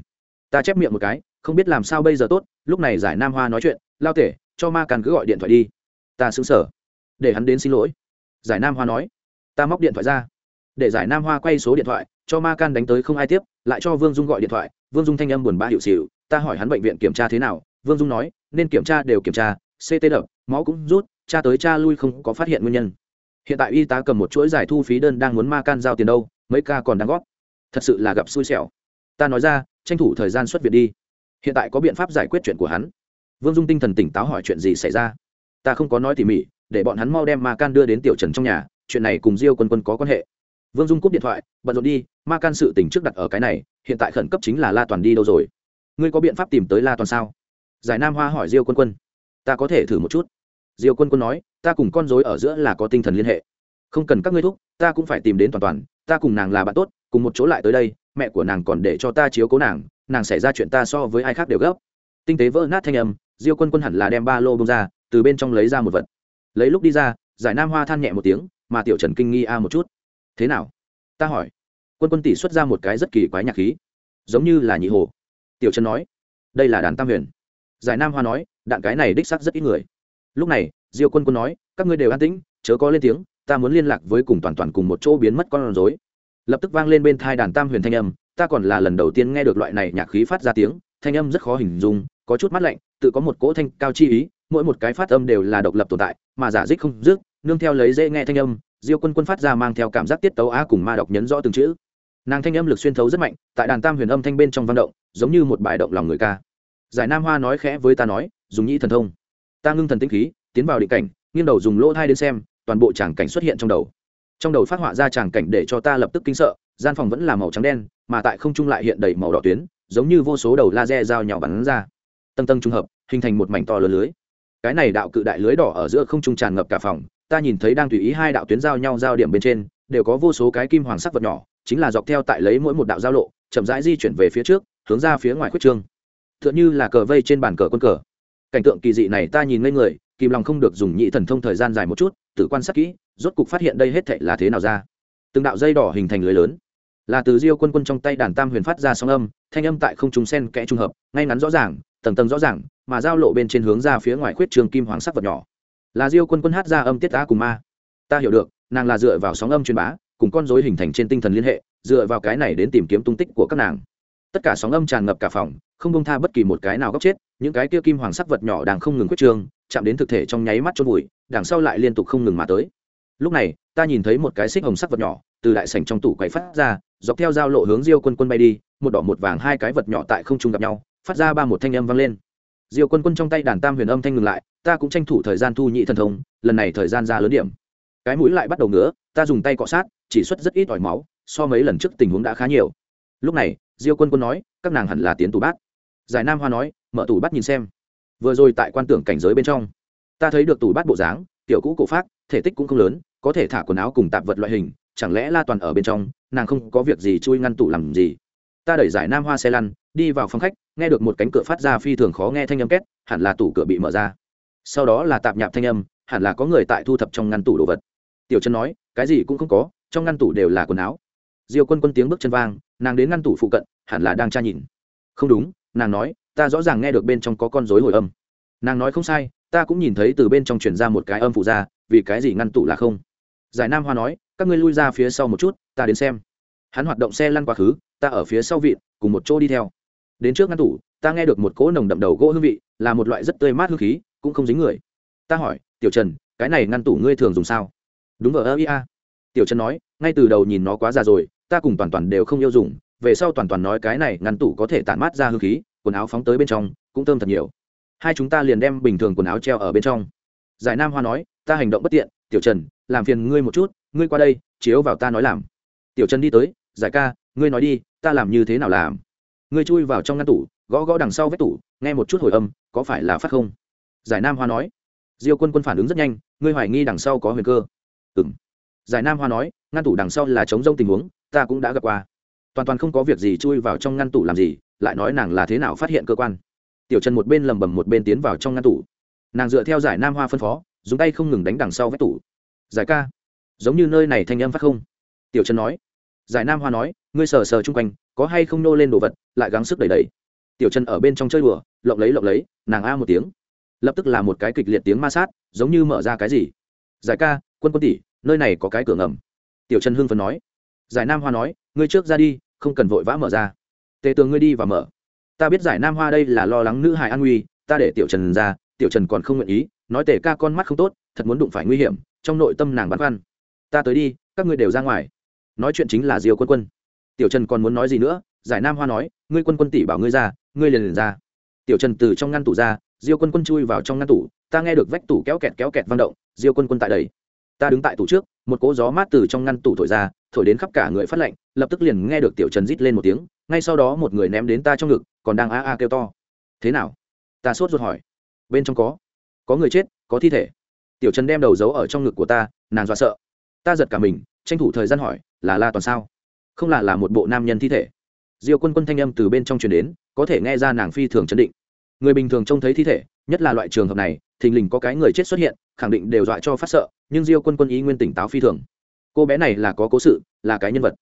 S1: Ta chép miệng một cái, không biết làm sao bây giờ tốt, lúc này giải nam hoa nói chuyện, lao tể cho ma càn cứ gọi điện thoại đi. Ta xứng sở để hắn đến xin lỗi. Giải nam hoa nói. Ta móc điện thoại ra. Để giải nam hoa quay số điện thoại, cho ma can đánh tới không ai tiếp, lại cho vương dung gọi điện thoại. Vương dung thanh âm buồn bã hiệu xịu. Ta hỏi hắn bệnh viện kiểm tra thế nào. Vương dung nói, nên kiểm tra đều kiểm tra ct đập, máu cũng rút, cha tới cha lui không có phát hiện nguyên nhân. Hiện tại y tá cầm một chuỗi giải thu phí đơn đang muốn ma can giao tiền đâu, mấy ca còn đang góp. Thật sự là gặp xui xẻo. Ta nói ra, tranh thủ thời gian xuất viện đi. Hiện tại có biện pháp giải quyết chuyện của hắn vương dung tinh thần tỉnh táo hỏi chuyện gì xảy ra? Ta không có nói tỉ mỉ, để bọn hắn mau đem ma can đưa đến tiểu trần trong nhà, chuyện này cùng diêu quân quân có quan hệ. Vương dung cúp điện thoại, bận rộn đi, ma can sự tỉnh trước đặt ở cái này, hiện tại khẩn cấp chính là la toàn đi đâu rồi? Ngươi có biện pháp tìm tới la toàn sao? Giải nam hoa hỏi diêu quân quân. Ta có thể thử một chút. Diêu quân quân nói, ta cùng con dối ở giữa là có tinh thần liên hệ. Không cần các ngươi thúc, ta cũng phải tìm đến toàn toàn, ta cùng nàng là bạn tốt, cùng một chỗ lại tới đây, mẹ của nàng còn để cho ta chiếu cố nàng nàng xảy ra chuyện ta so với ai khác đều gấp. Tinh tế vỡ nát thanh âm diêu quân quân hẳn là đem ba lô bông ra, từ bên trong lấy ra một vật. Lấy lúc đi ra, giải nam hoa than nhẹ một tiếng, mà tiểu trần kinh nghi a một chút. Thế nào? Ta hỏi. Quân quân tỷ xuất ra một cái rất kỳ quái nhạc khí. Giống như là nhị hồ. Tiểu trần nói. Đây là đàn tam huyền. Giải nam hoa nói, đạn cái này đích sắc rất ít người. Lúc này, diêu quân quân nói, các ngươi đều an tĩnh, chớ có lên tiếng, ta muốn liên lạc với cùng toàn toàn cùng một chỗ biến mất con rối. Lập tức vang lên bên thai đàn tam huyền thanh âm, ta còn là lần đầu tiên nghe được loại này nhạc khí phát ra tiếng, thanh âm rất khó hình dung có chút mắt lạnh, tự có một cỗ thanh cao chi ý, mỗi một cái phát âm đều là độc lập tồn tại, mà giả dích không dứt, nương theo lấy dễ nghe thanh âm, diêu quân quân phát ra mang theo cảm giác tiết tấu á cùng ma đọc nhấn rõ từng chữ. Nàng thanh âm lực xuyên thấu rất mạnh, tại đàn tam huyền âm thanh bên trong văn động, giống như một bài động lòng người ca. Giải nam hoa nói khẽ với ta nói, dùng nhĩ thần thông. Ta ngưng thần tĩnh khí, tiến vào định cảnh, nghiêng đầu dùng lỗ thai đến xem, toàn bộ tràng cảnh xuất hiện trong đầu. Trong đầu phát họa ra tràng cảnh để cho ta lập tức kinh sợ, gian phòng vẫn là màu trắng đen, mà tại không trung lại hiện đầy màu đỏ tuyến, giống như vô số đầu laser dao nhỏ bắn ra tầng tầng trung hợp, hình thành một mảnh to lớn lưới. Cái này đạo cự đại lưới đỏ ở giữa không trung tràn ngập cả phòng, ta nhìn thấy đang tùy ý hai đạo tuyến giao nhau giao điểm bên trên, đều có vô số cái kim hoàng sắc vật nhỏ, chính là dọc theo tại lấy mỗi một đạo giao lộ, chậm rãi di chuyển về phía trước, hướng ra phía ngoài khuyết trương. T h ư ợ n h ư là cờ vây trên bàn cờ quân cờ. Cảnh tượng kỳ dị này ta nhìn ngây người, kìm lòng không được dùng nhị thần thông thời gian dài một chút, tự quan sát kỹ, rốt cục phát hiện đây hết thệ là thế nào ra. Từng đạo dây đỏ hình thành lưới lớn. Là từ diêu quân quân trong tay đàn tam huyền phát ra sóng âm, thanh âm tại không trùng sen kẽ trung hợp, ngay ngắn rõ ràng tầng tầng rõ ràng, mà giao lộ bên trên hướng ra phía ngoài khuyết trường kim hoàng sắc vật nhỏ. Là diêu quân quân hát ra âm tiết tá cùng ma. Ta hiểu được, nàng là dựa vào sóng âm truyền bá, cùng con dối hình thành trên tinh thần liên hệ, dựa vào cái này đến tìm kiếm tung tích của các nàng. Tất cả sóng âm tràn ngập cả phòng, không bông tha bất kỳ một cái nào góc chết, những cái kia kim hoàng sắc vật nhỏ đang không ngừng quyết trương chạm đến thực thể trong nháy mắt chôn vùi, đằng sau lại liên tục không ngừng mà tới. Lúc này, ta nhìn thấy một cái xích hồng sắc vật nhỏ, từ đại sảnh trong tủ quậy phát ra, dọc theo giao lộ hướng diêu quân quân bay đi, một đỏ một vàng hai cái vật nhỏ tại không trung gặp nhau phát ra ba một thanh âm vang lên. Diêu quân quân trong tay đàn tam huyền âm thanh ngừng lại, ta cũng tranh thủ thời gian thu nhị thần thông, lần này thời gian ra lớn điểm. Cái mũi lại bắt đầu ngứa, ta dùng tay cọ sát, chỉ xuất rất ít ỏi máu, so mấy lần trước tình huống đã khá nhiều. Lúc này, diêu quân quân nói, các nàng hẳn là tiến tủ bát. Giải nam hoa nói, mở tủ bát nhìn xem. Vừa rồi tại quan tưởng cảnh giới bên trong, ta thấy được tủ bát bộ dáng, tiểu cũ cổ phát thể tích cũng không lớn, có thể thả quần áo cùng tạp vật loại hình, chẳng lẽ la toàn ở bên trong, nàng không có việc gì chui ngăn tủ làm gì? Ta đẩy giải nam hoa xe lăn, đi vào phòng khách, nghe được một cánh cửa phát ra phi thường khó nghe thanh âm két, hẳn là tủ cửa bị mở ra. Sau đó là tạp nhạp thanh âm, hẳn là có người tại thu thập trong ngăn tủ đồ vật. Tiểu chân nói, cái gì cũng không có, trong ngăn tủ đều là quần áo. Diêu quân quân tiếng bước chân vang, nàng đến ngăn tủ phụ cận, hẳn là đang tra nhìn. Không đúng, nàng nói, ta rõ ràng nghe được bên trong có con dối hồi âm. Nàng nói, không sai, ta cũng nhìn thấy từ bên trong chuyển ra một cái âm phụ ra, vì cái gì ngăn tủ là không? Giải nam hoa nói, các ngươi lui ra phía sau một chút, ta đến xem hắn hoạt động xe lăn quá khứ, ta ở phía sau vịn, cùng một chỗ đi theo. Đến trước ngăn tủ, ta nghe được một cỗ nồng đậm đầu gỗ hương vị, là một loại rất tươi mát hương khí, cũng không dính người. Ta hỏi, tiểu trần, cái này ngăn tủ ngươi thường dùng sao? Đúng vờ ơ ia tiểu trần nói, ngay từ đầu nhìn nó quá già rồi, ta cùng toàn toàn đều không yêu dùng, về sau toàn toàn nói cái này ngăn tủ có thể tản mát ra hương khí, quần áo phóng tới bên trong, cũng thơm thật nhiều. Hai chúng ta liền đem bình thường quần áo treo ở bên trong. Giải nam hoa nói, ta hành động bất tiện, tiểu trần, làm phiền ngươi một chút, ngươi qua đây, chiếu vào ta nói làm. Tiểu trần đi tới giải ca, ngươi nói đi, ta làm như thế nào làm? Ngươi chui vào trong ngăn tủ, gõ gõ đằng sau vách tủ, nghe một chút hồi âm, có phải là phát không? Giải nam hoa nói. Diêu quân quân phản ứng rất nhanh, ngươi hoài nghi đằng sau có huyền cơ. Ừng giải nam hoa nói, ngăn tủ đằng sau là chống rông tình huống, ta cũng đã gặp qua. Toàn toàn không có việc gì chui vào trong ngăn tủ làm gì, lại nói nàng là thế nào phát hiện cơ quan. Tiểu trần một bên lầm bầm một bên tiến vào trong ngăn tủ. Nàng dựa theo giải nam hoa phân phó, dùng tay không ngừng đánh đằng sau vách tủ. Giải ca, giống như nơi này thanh âm phát không? Tiểu trần nói giải nam hoa nói, ngươi sờ sờ chung quanh, có hay không nô lên đồ vật, lại gắng sức đẩy đẩy. Tiểu trần ở bên trong chơi đùa, lộng lấy lộng lấy, nàng a một tiếng. Lập tức là một cái kịch liệt tiếng ma sát, giống như mở ra cái gì. Giải ca, quân quân tỷ, nơi này có cái cửa ngầm. Tiểu trần hưng phấn nói. Giải nam hoa nói, ngươi trước ra đi, không cần vội vã mở ra. Tề tường ngươi đi và mở. Ta biết giải nam hoa đây là lo lắng nữ hài an nguy, ta để tiểu trần ra, tiểu trần còn không nguyện ý, nói tề ca con mắt không tốt, thật muốn đụng phải nguy hiểm, trong nội tâm nàng băn khoăn. Ta tới đi, các ngươi đều ra ngoài nói chuyện chính là diêu quân quân. Tiểu trần còn muốn nói gì nữa? Giải nam hoa nói, ngươi quân quân tỷ bảo ngươi ra, ngươi liền liền ra. Tiểu trần từ trong ngăn tủ ra, diêu quân quân chui vào trong ngăn tủ, ta nghe được vách tủ kéo kẹt kéo kẹt vang động, diêu quân quân tại đây. Ta đứng tại tủ trước, một cỗ gió mát từ trong ngăn tủ thổi ra, thổi đến khắp cả người phát lạnh, lập tức liền nghe được tiểu trần rít lên một tiếng, ngay sau đó một người ném đến ta trong ngực, còn đang a a kêu to. Thế nào? Ta sốt ruột hỏi. Bên trong có có người chết, có thi thể. Tiểu trần đem đầu giấu ở trong ngực của ta, nàng dọa sợ ta giật cả mình, tranh thủ thời gian hỏi, là la toàn sao? Không là là một bộ nam nhân thi thể. Diêu quân quân thanh âm từ bên trong truyền đến, có thể nghe ra nàng phi thường chấn định. Người bình thường trông thấy thi thể, nhất là loại trường hợp này, thình lình có cái người chết xuất hiện, khẳng định đều dọa cho phát sợ, nhưng diêu quân quân ý nguyên tỉnh táo phi thường. Cô bé này là có cố sự, là cái nhân vật.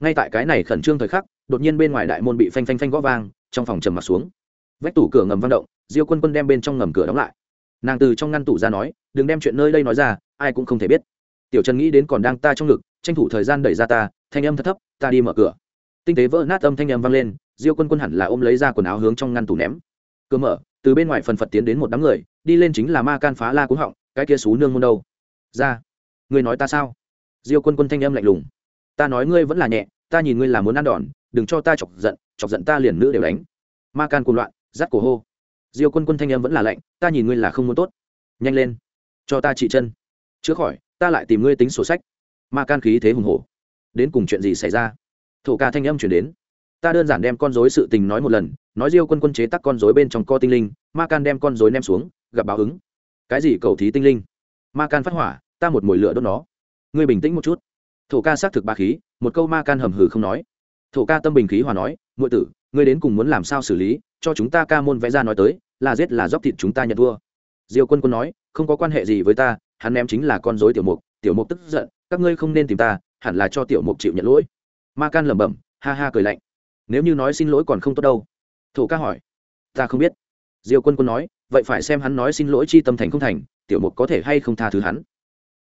S1: Ngay tại cái này khẩn trương thời khắc, đột nhiên bên ngoài đại môn bị phanh phanh phanh gõ vang, trong phòng trầm mặt xuống. Vách tủ cửa ngầm vang động, diêu quân quân đem bên trong ngầm cửa đóng lại. Nàng từ trong ngăn tủ ra nói, đừng đem chuyện nơi đây nói ra, ai cũng không thể biết tiểu trần nghĩ đến còn đang ta trong ngực, tranh thủ thời gian đẩy ra ta, thanh âm thất thấp, ta đi mở cửa. Tinh tế vỡ nát âm thanh âm vang lên, diêu quân quân hẳn là ôm lấy ra quần áo hướng trong ngăn tủ ném. Cửa mở, từ bên ngoài phần phật tiến đến một đám người, đi lên chính là ma can phá la cúng họng, cái kia xú nương môn đâu? Ra, ngươi nói ta sao? Diêu quân quân thanh âm lạnh lùng. Ta nói ngươi vẫn là nhẹ, ta nhìn ngươi là muốn ăn đòn, đừng cho ta chọc giận chọc giận ta liền nữ đều đánh. Ma can cuồng loạn, rắt cổ hô. Diêu quân quân thanh âm vẫn là lạnh, ta nhìn ngươi là không muốn tốt. Nhanh lên, cho ta trị chân. Chữa khỏi ta lại tìm ngươi tính sổ sách. Ma can khí thế hùng hổ. Đến cùng chuyện gì xảy ra? Thổ ca thanh âm chuyển đến. Ta đơn giản đem con dối sự tình nói một lần, nói diêu quân quân chế tắc con dối bên trong co tinh linh, ma can đem con dối ném xuống, gặp báo ứng. Cái gì cầu thí tinh linh? Ma can phát hỏa, ta một mồi lửa đốt nó. Ngươi bình tĩnh một chút. Thổ ca xác thực ba khí, một câu ma can hầm hừ không nói. Thổ ca tâm bình khí hòa nói ngụy tử, ngươi đến cùng muốn làm sao xử lý, cho chúng ta ca môn vẽ ra nói tới, là giết là dóc thịt chúng ta nhận thua. Diêu quân quân nói, không có quan hệ gì với ta hắn ném chính là con dối tiểu mục tiểu mục tức giận, các ngươi không nên tìm ta, hẳn là cho tiểu mục chịu nhận lỗi. Ma can lẩm bẩm, ha ha cười lạnh. Nếu như nói xin lỗi còn không tốt đâu. Thổ ca hỏi. Ta không biết. Diêu quân quân nói, vậy phải xem hắn nói xin lỗi chi tâm thành không thành, tiểu mục có thể hay không tha thứ hắn.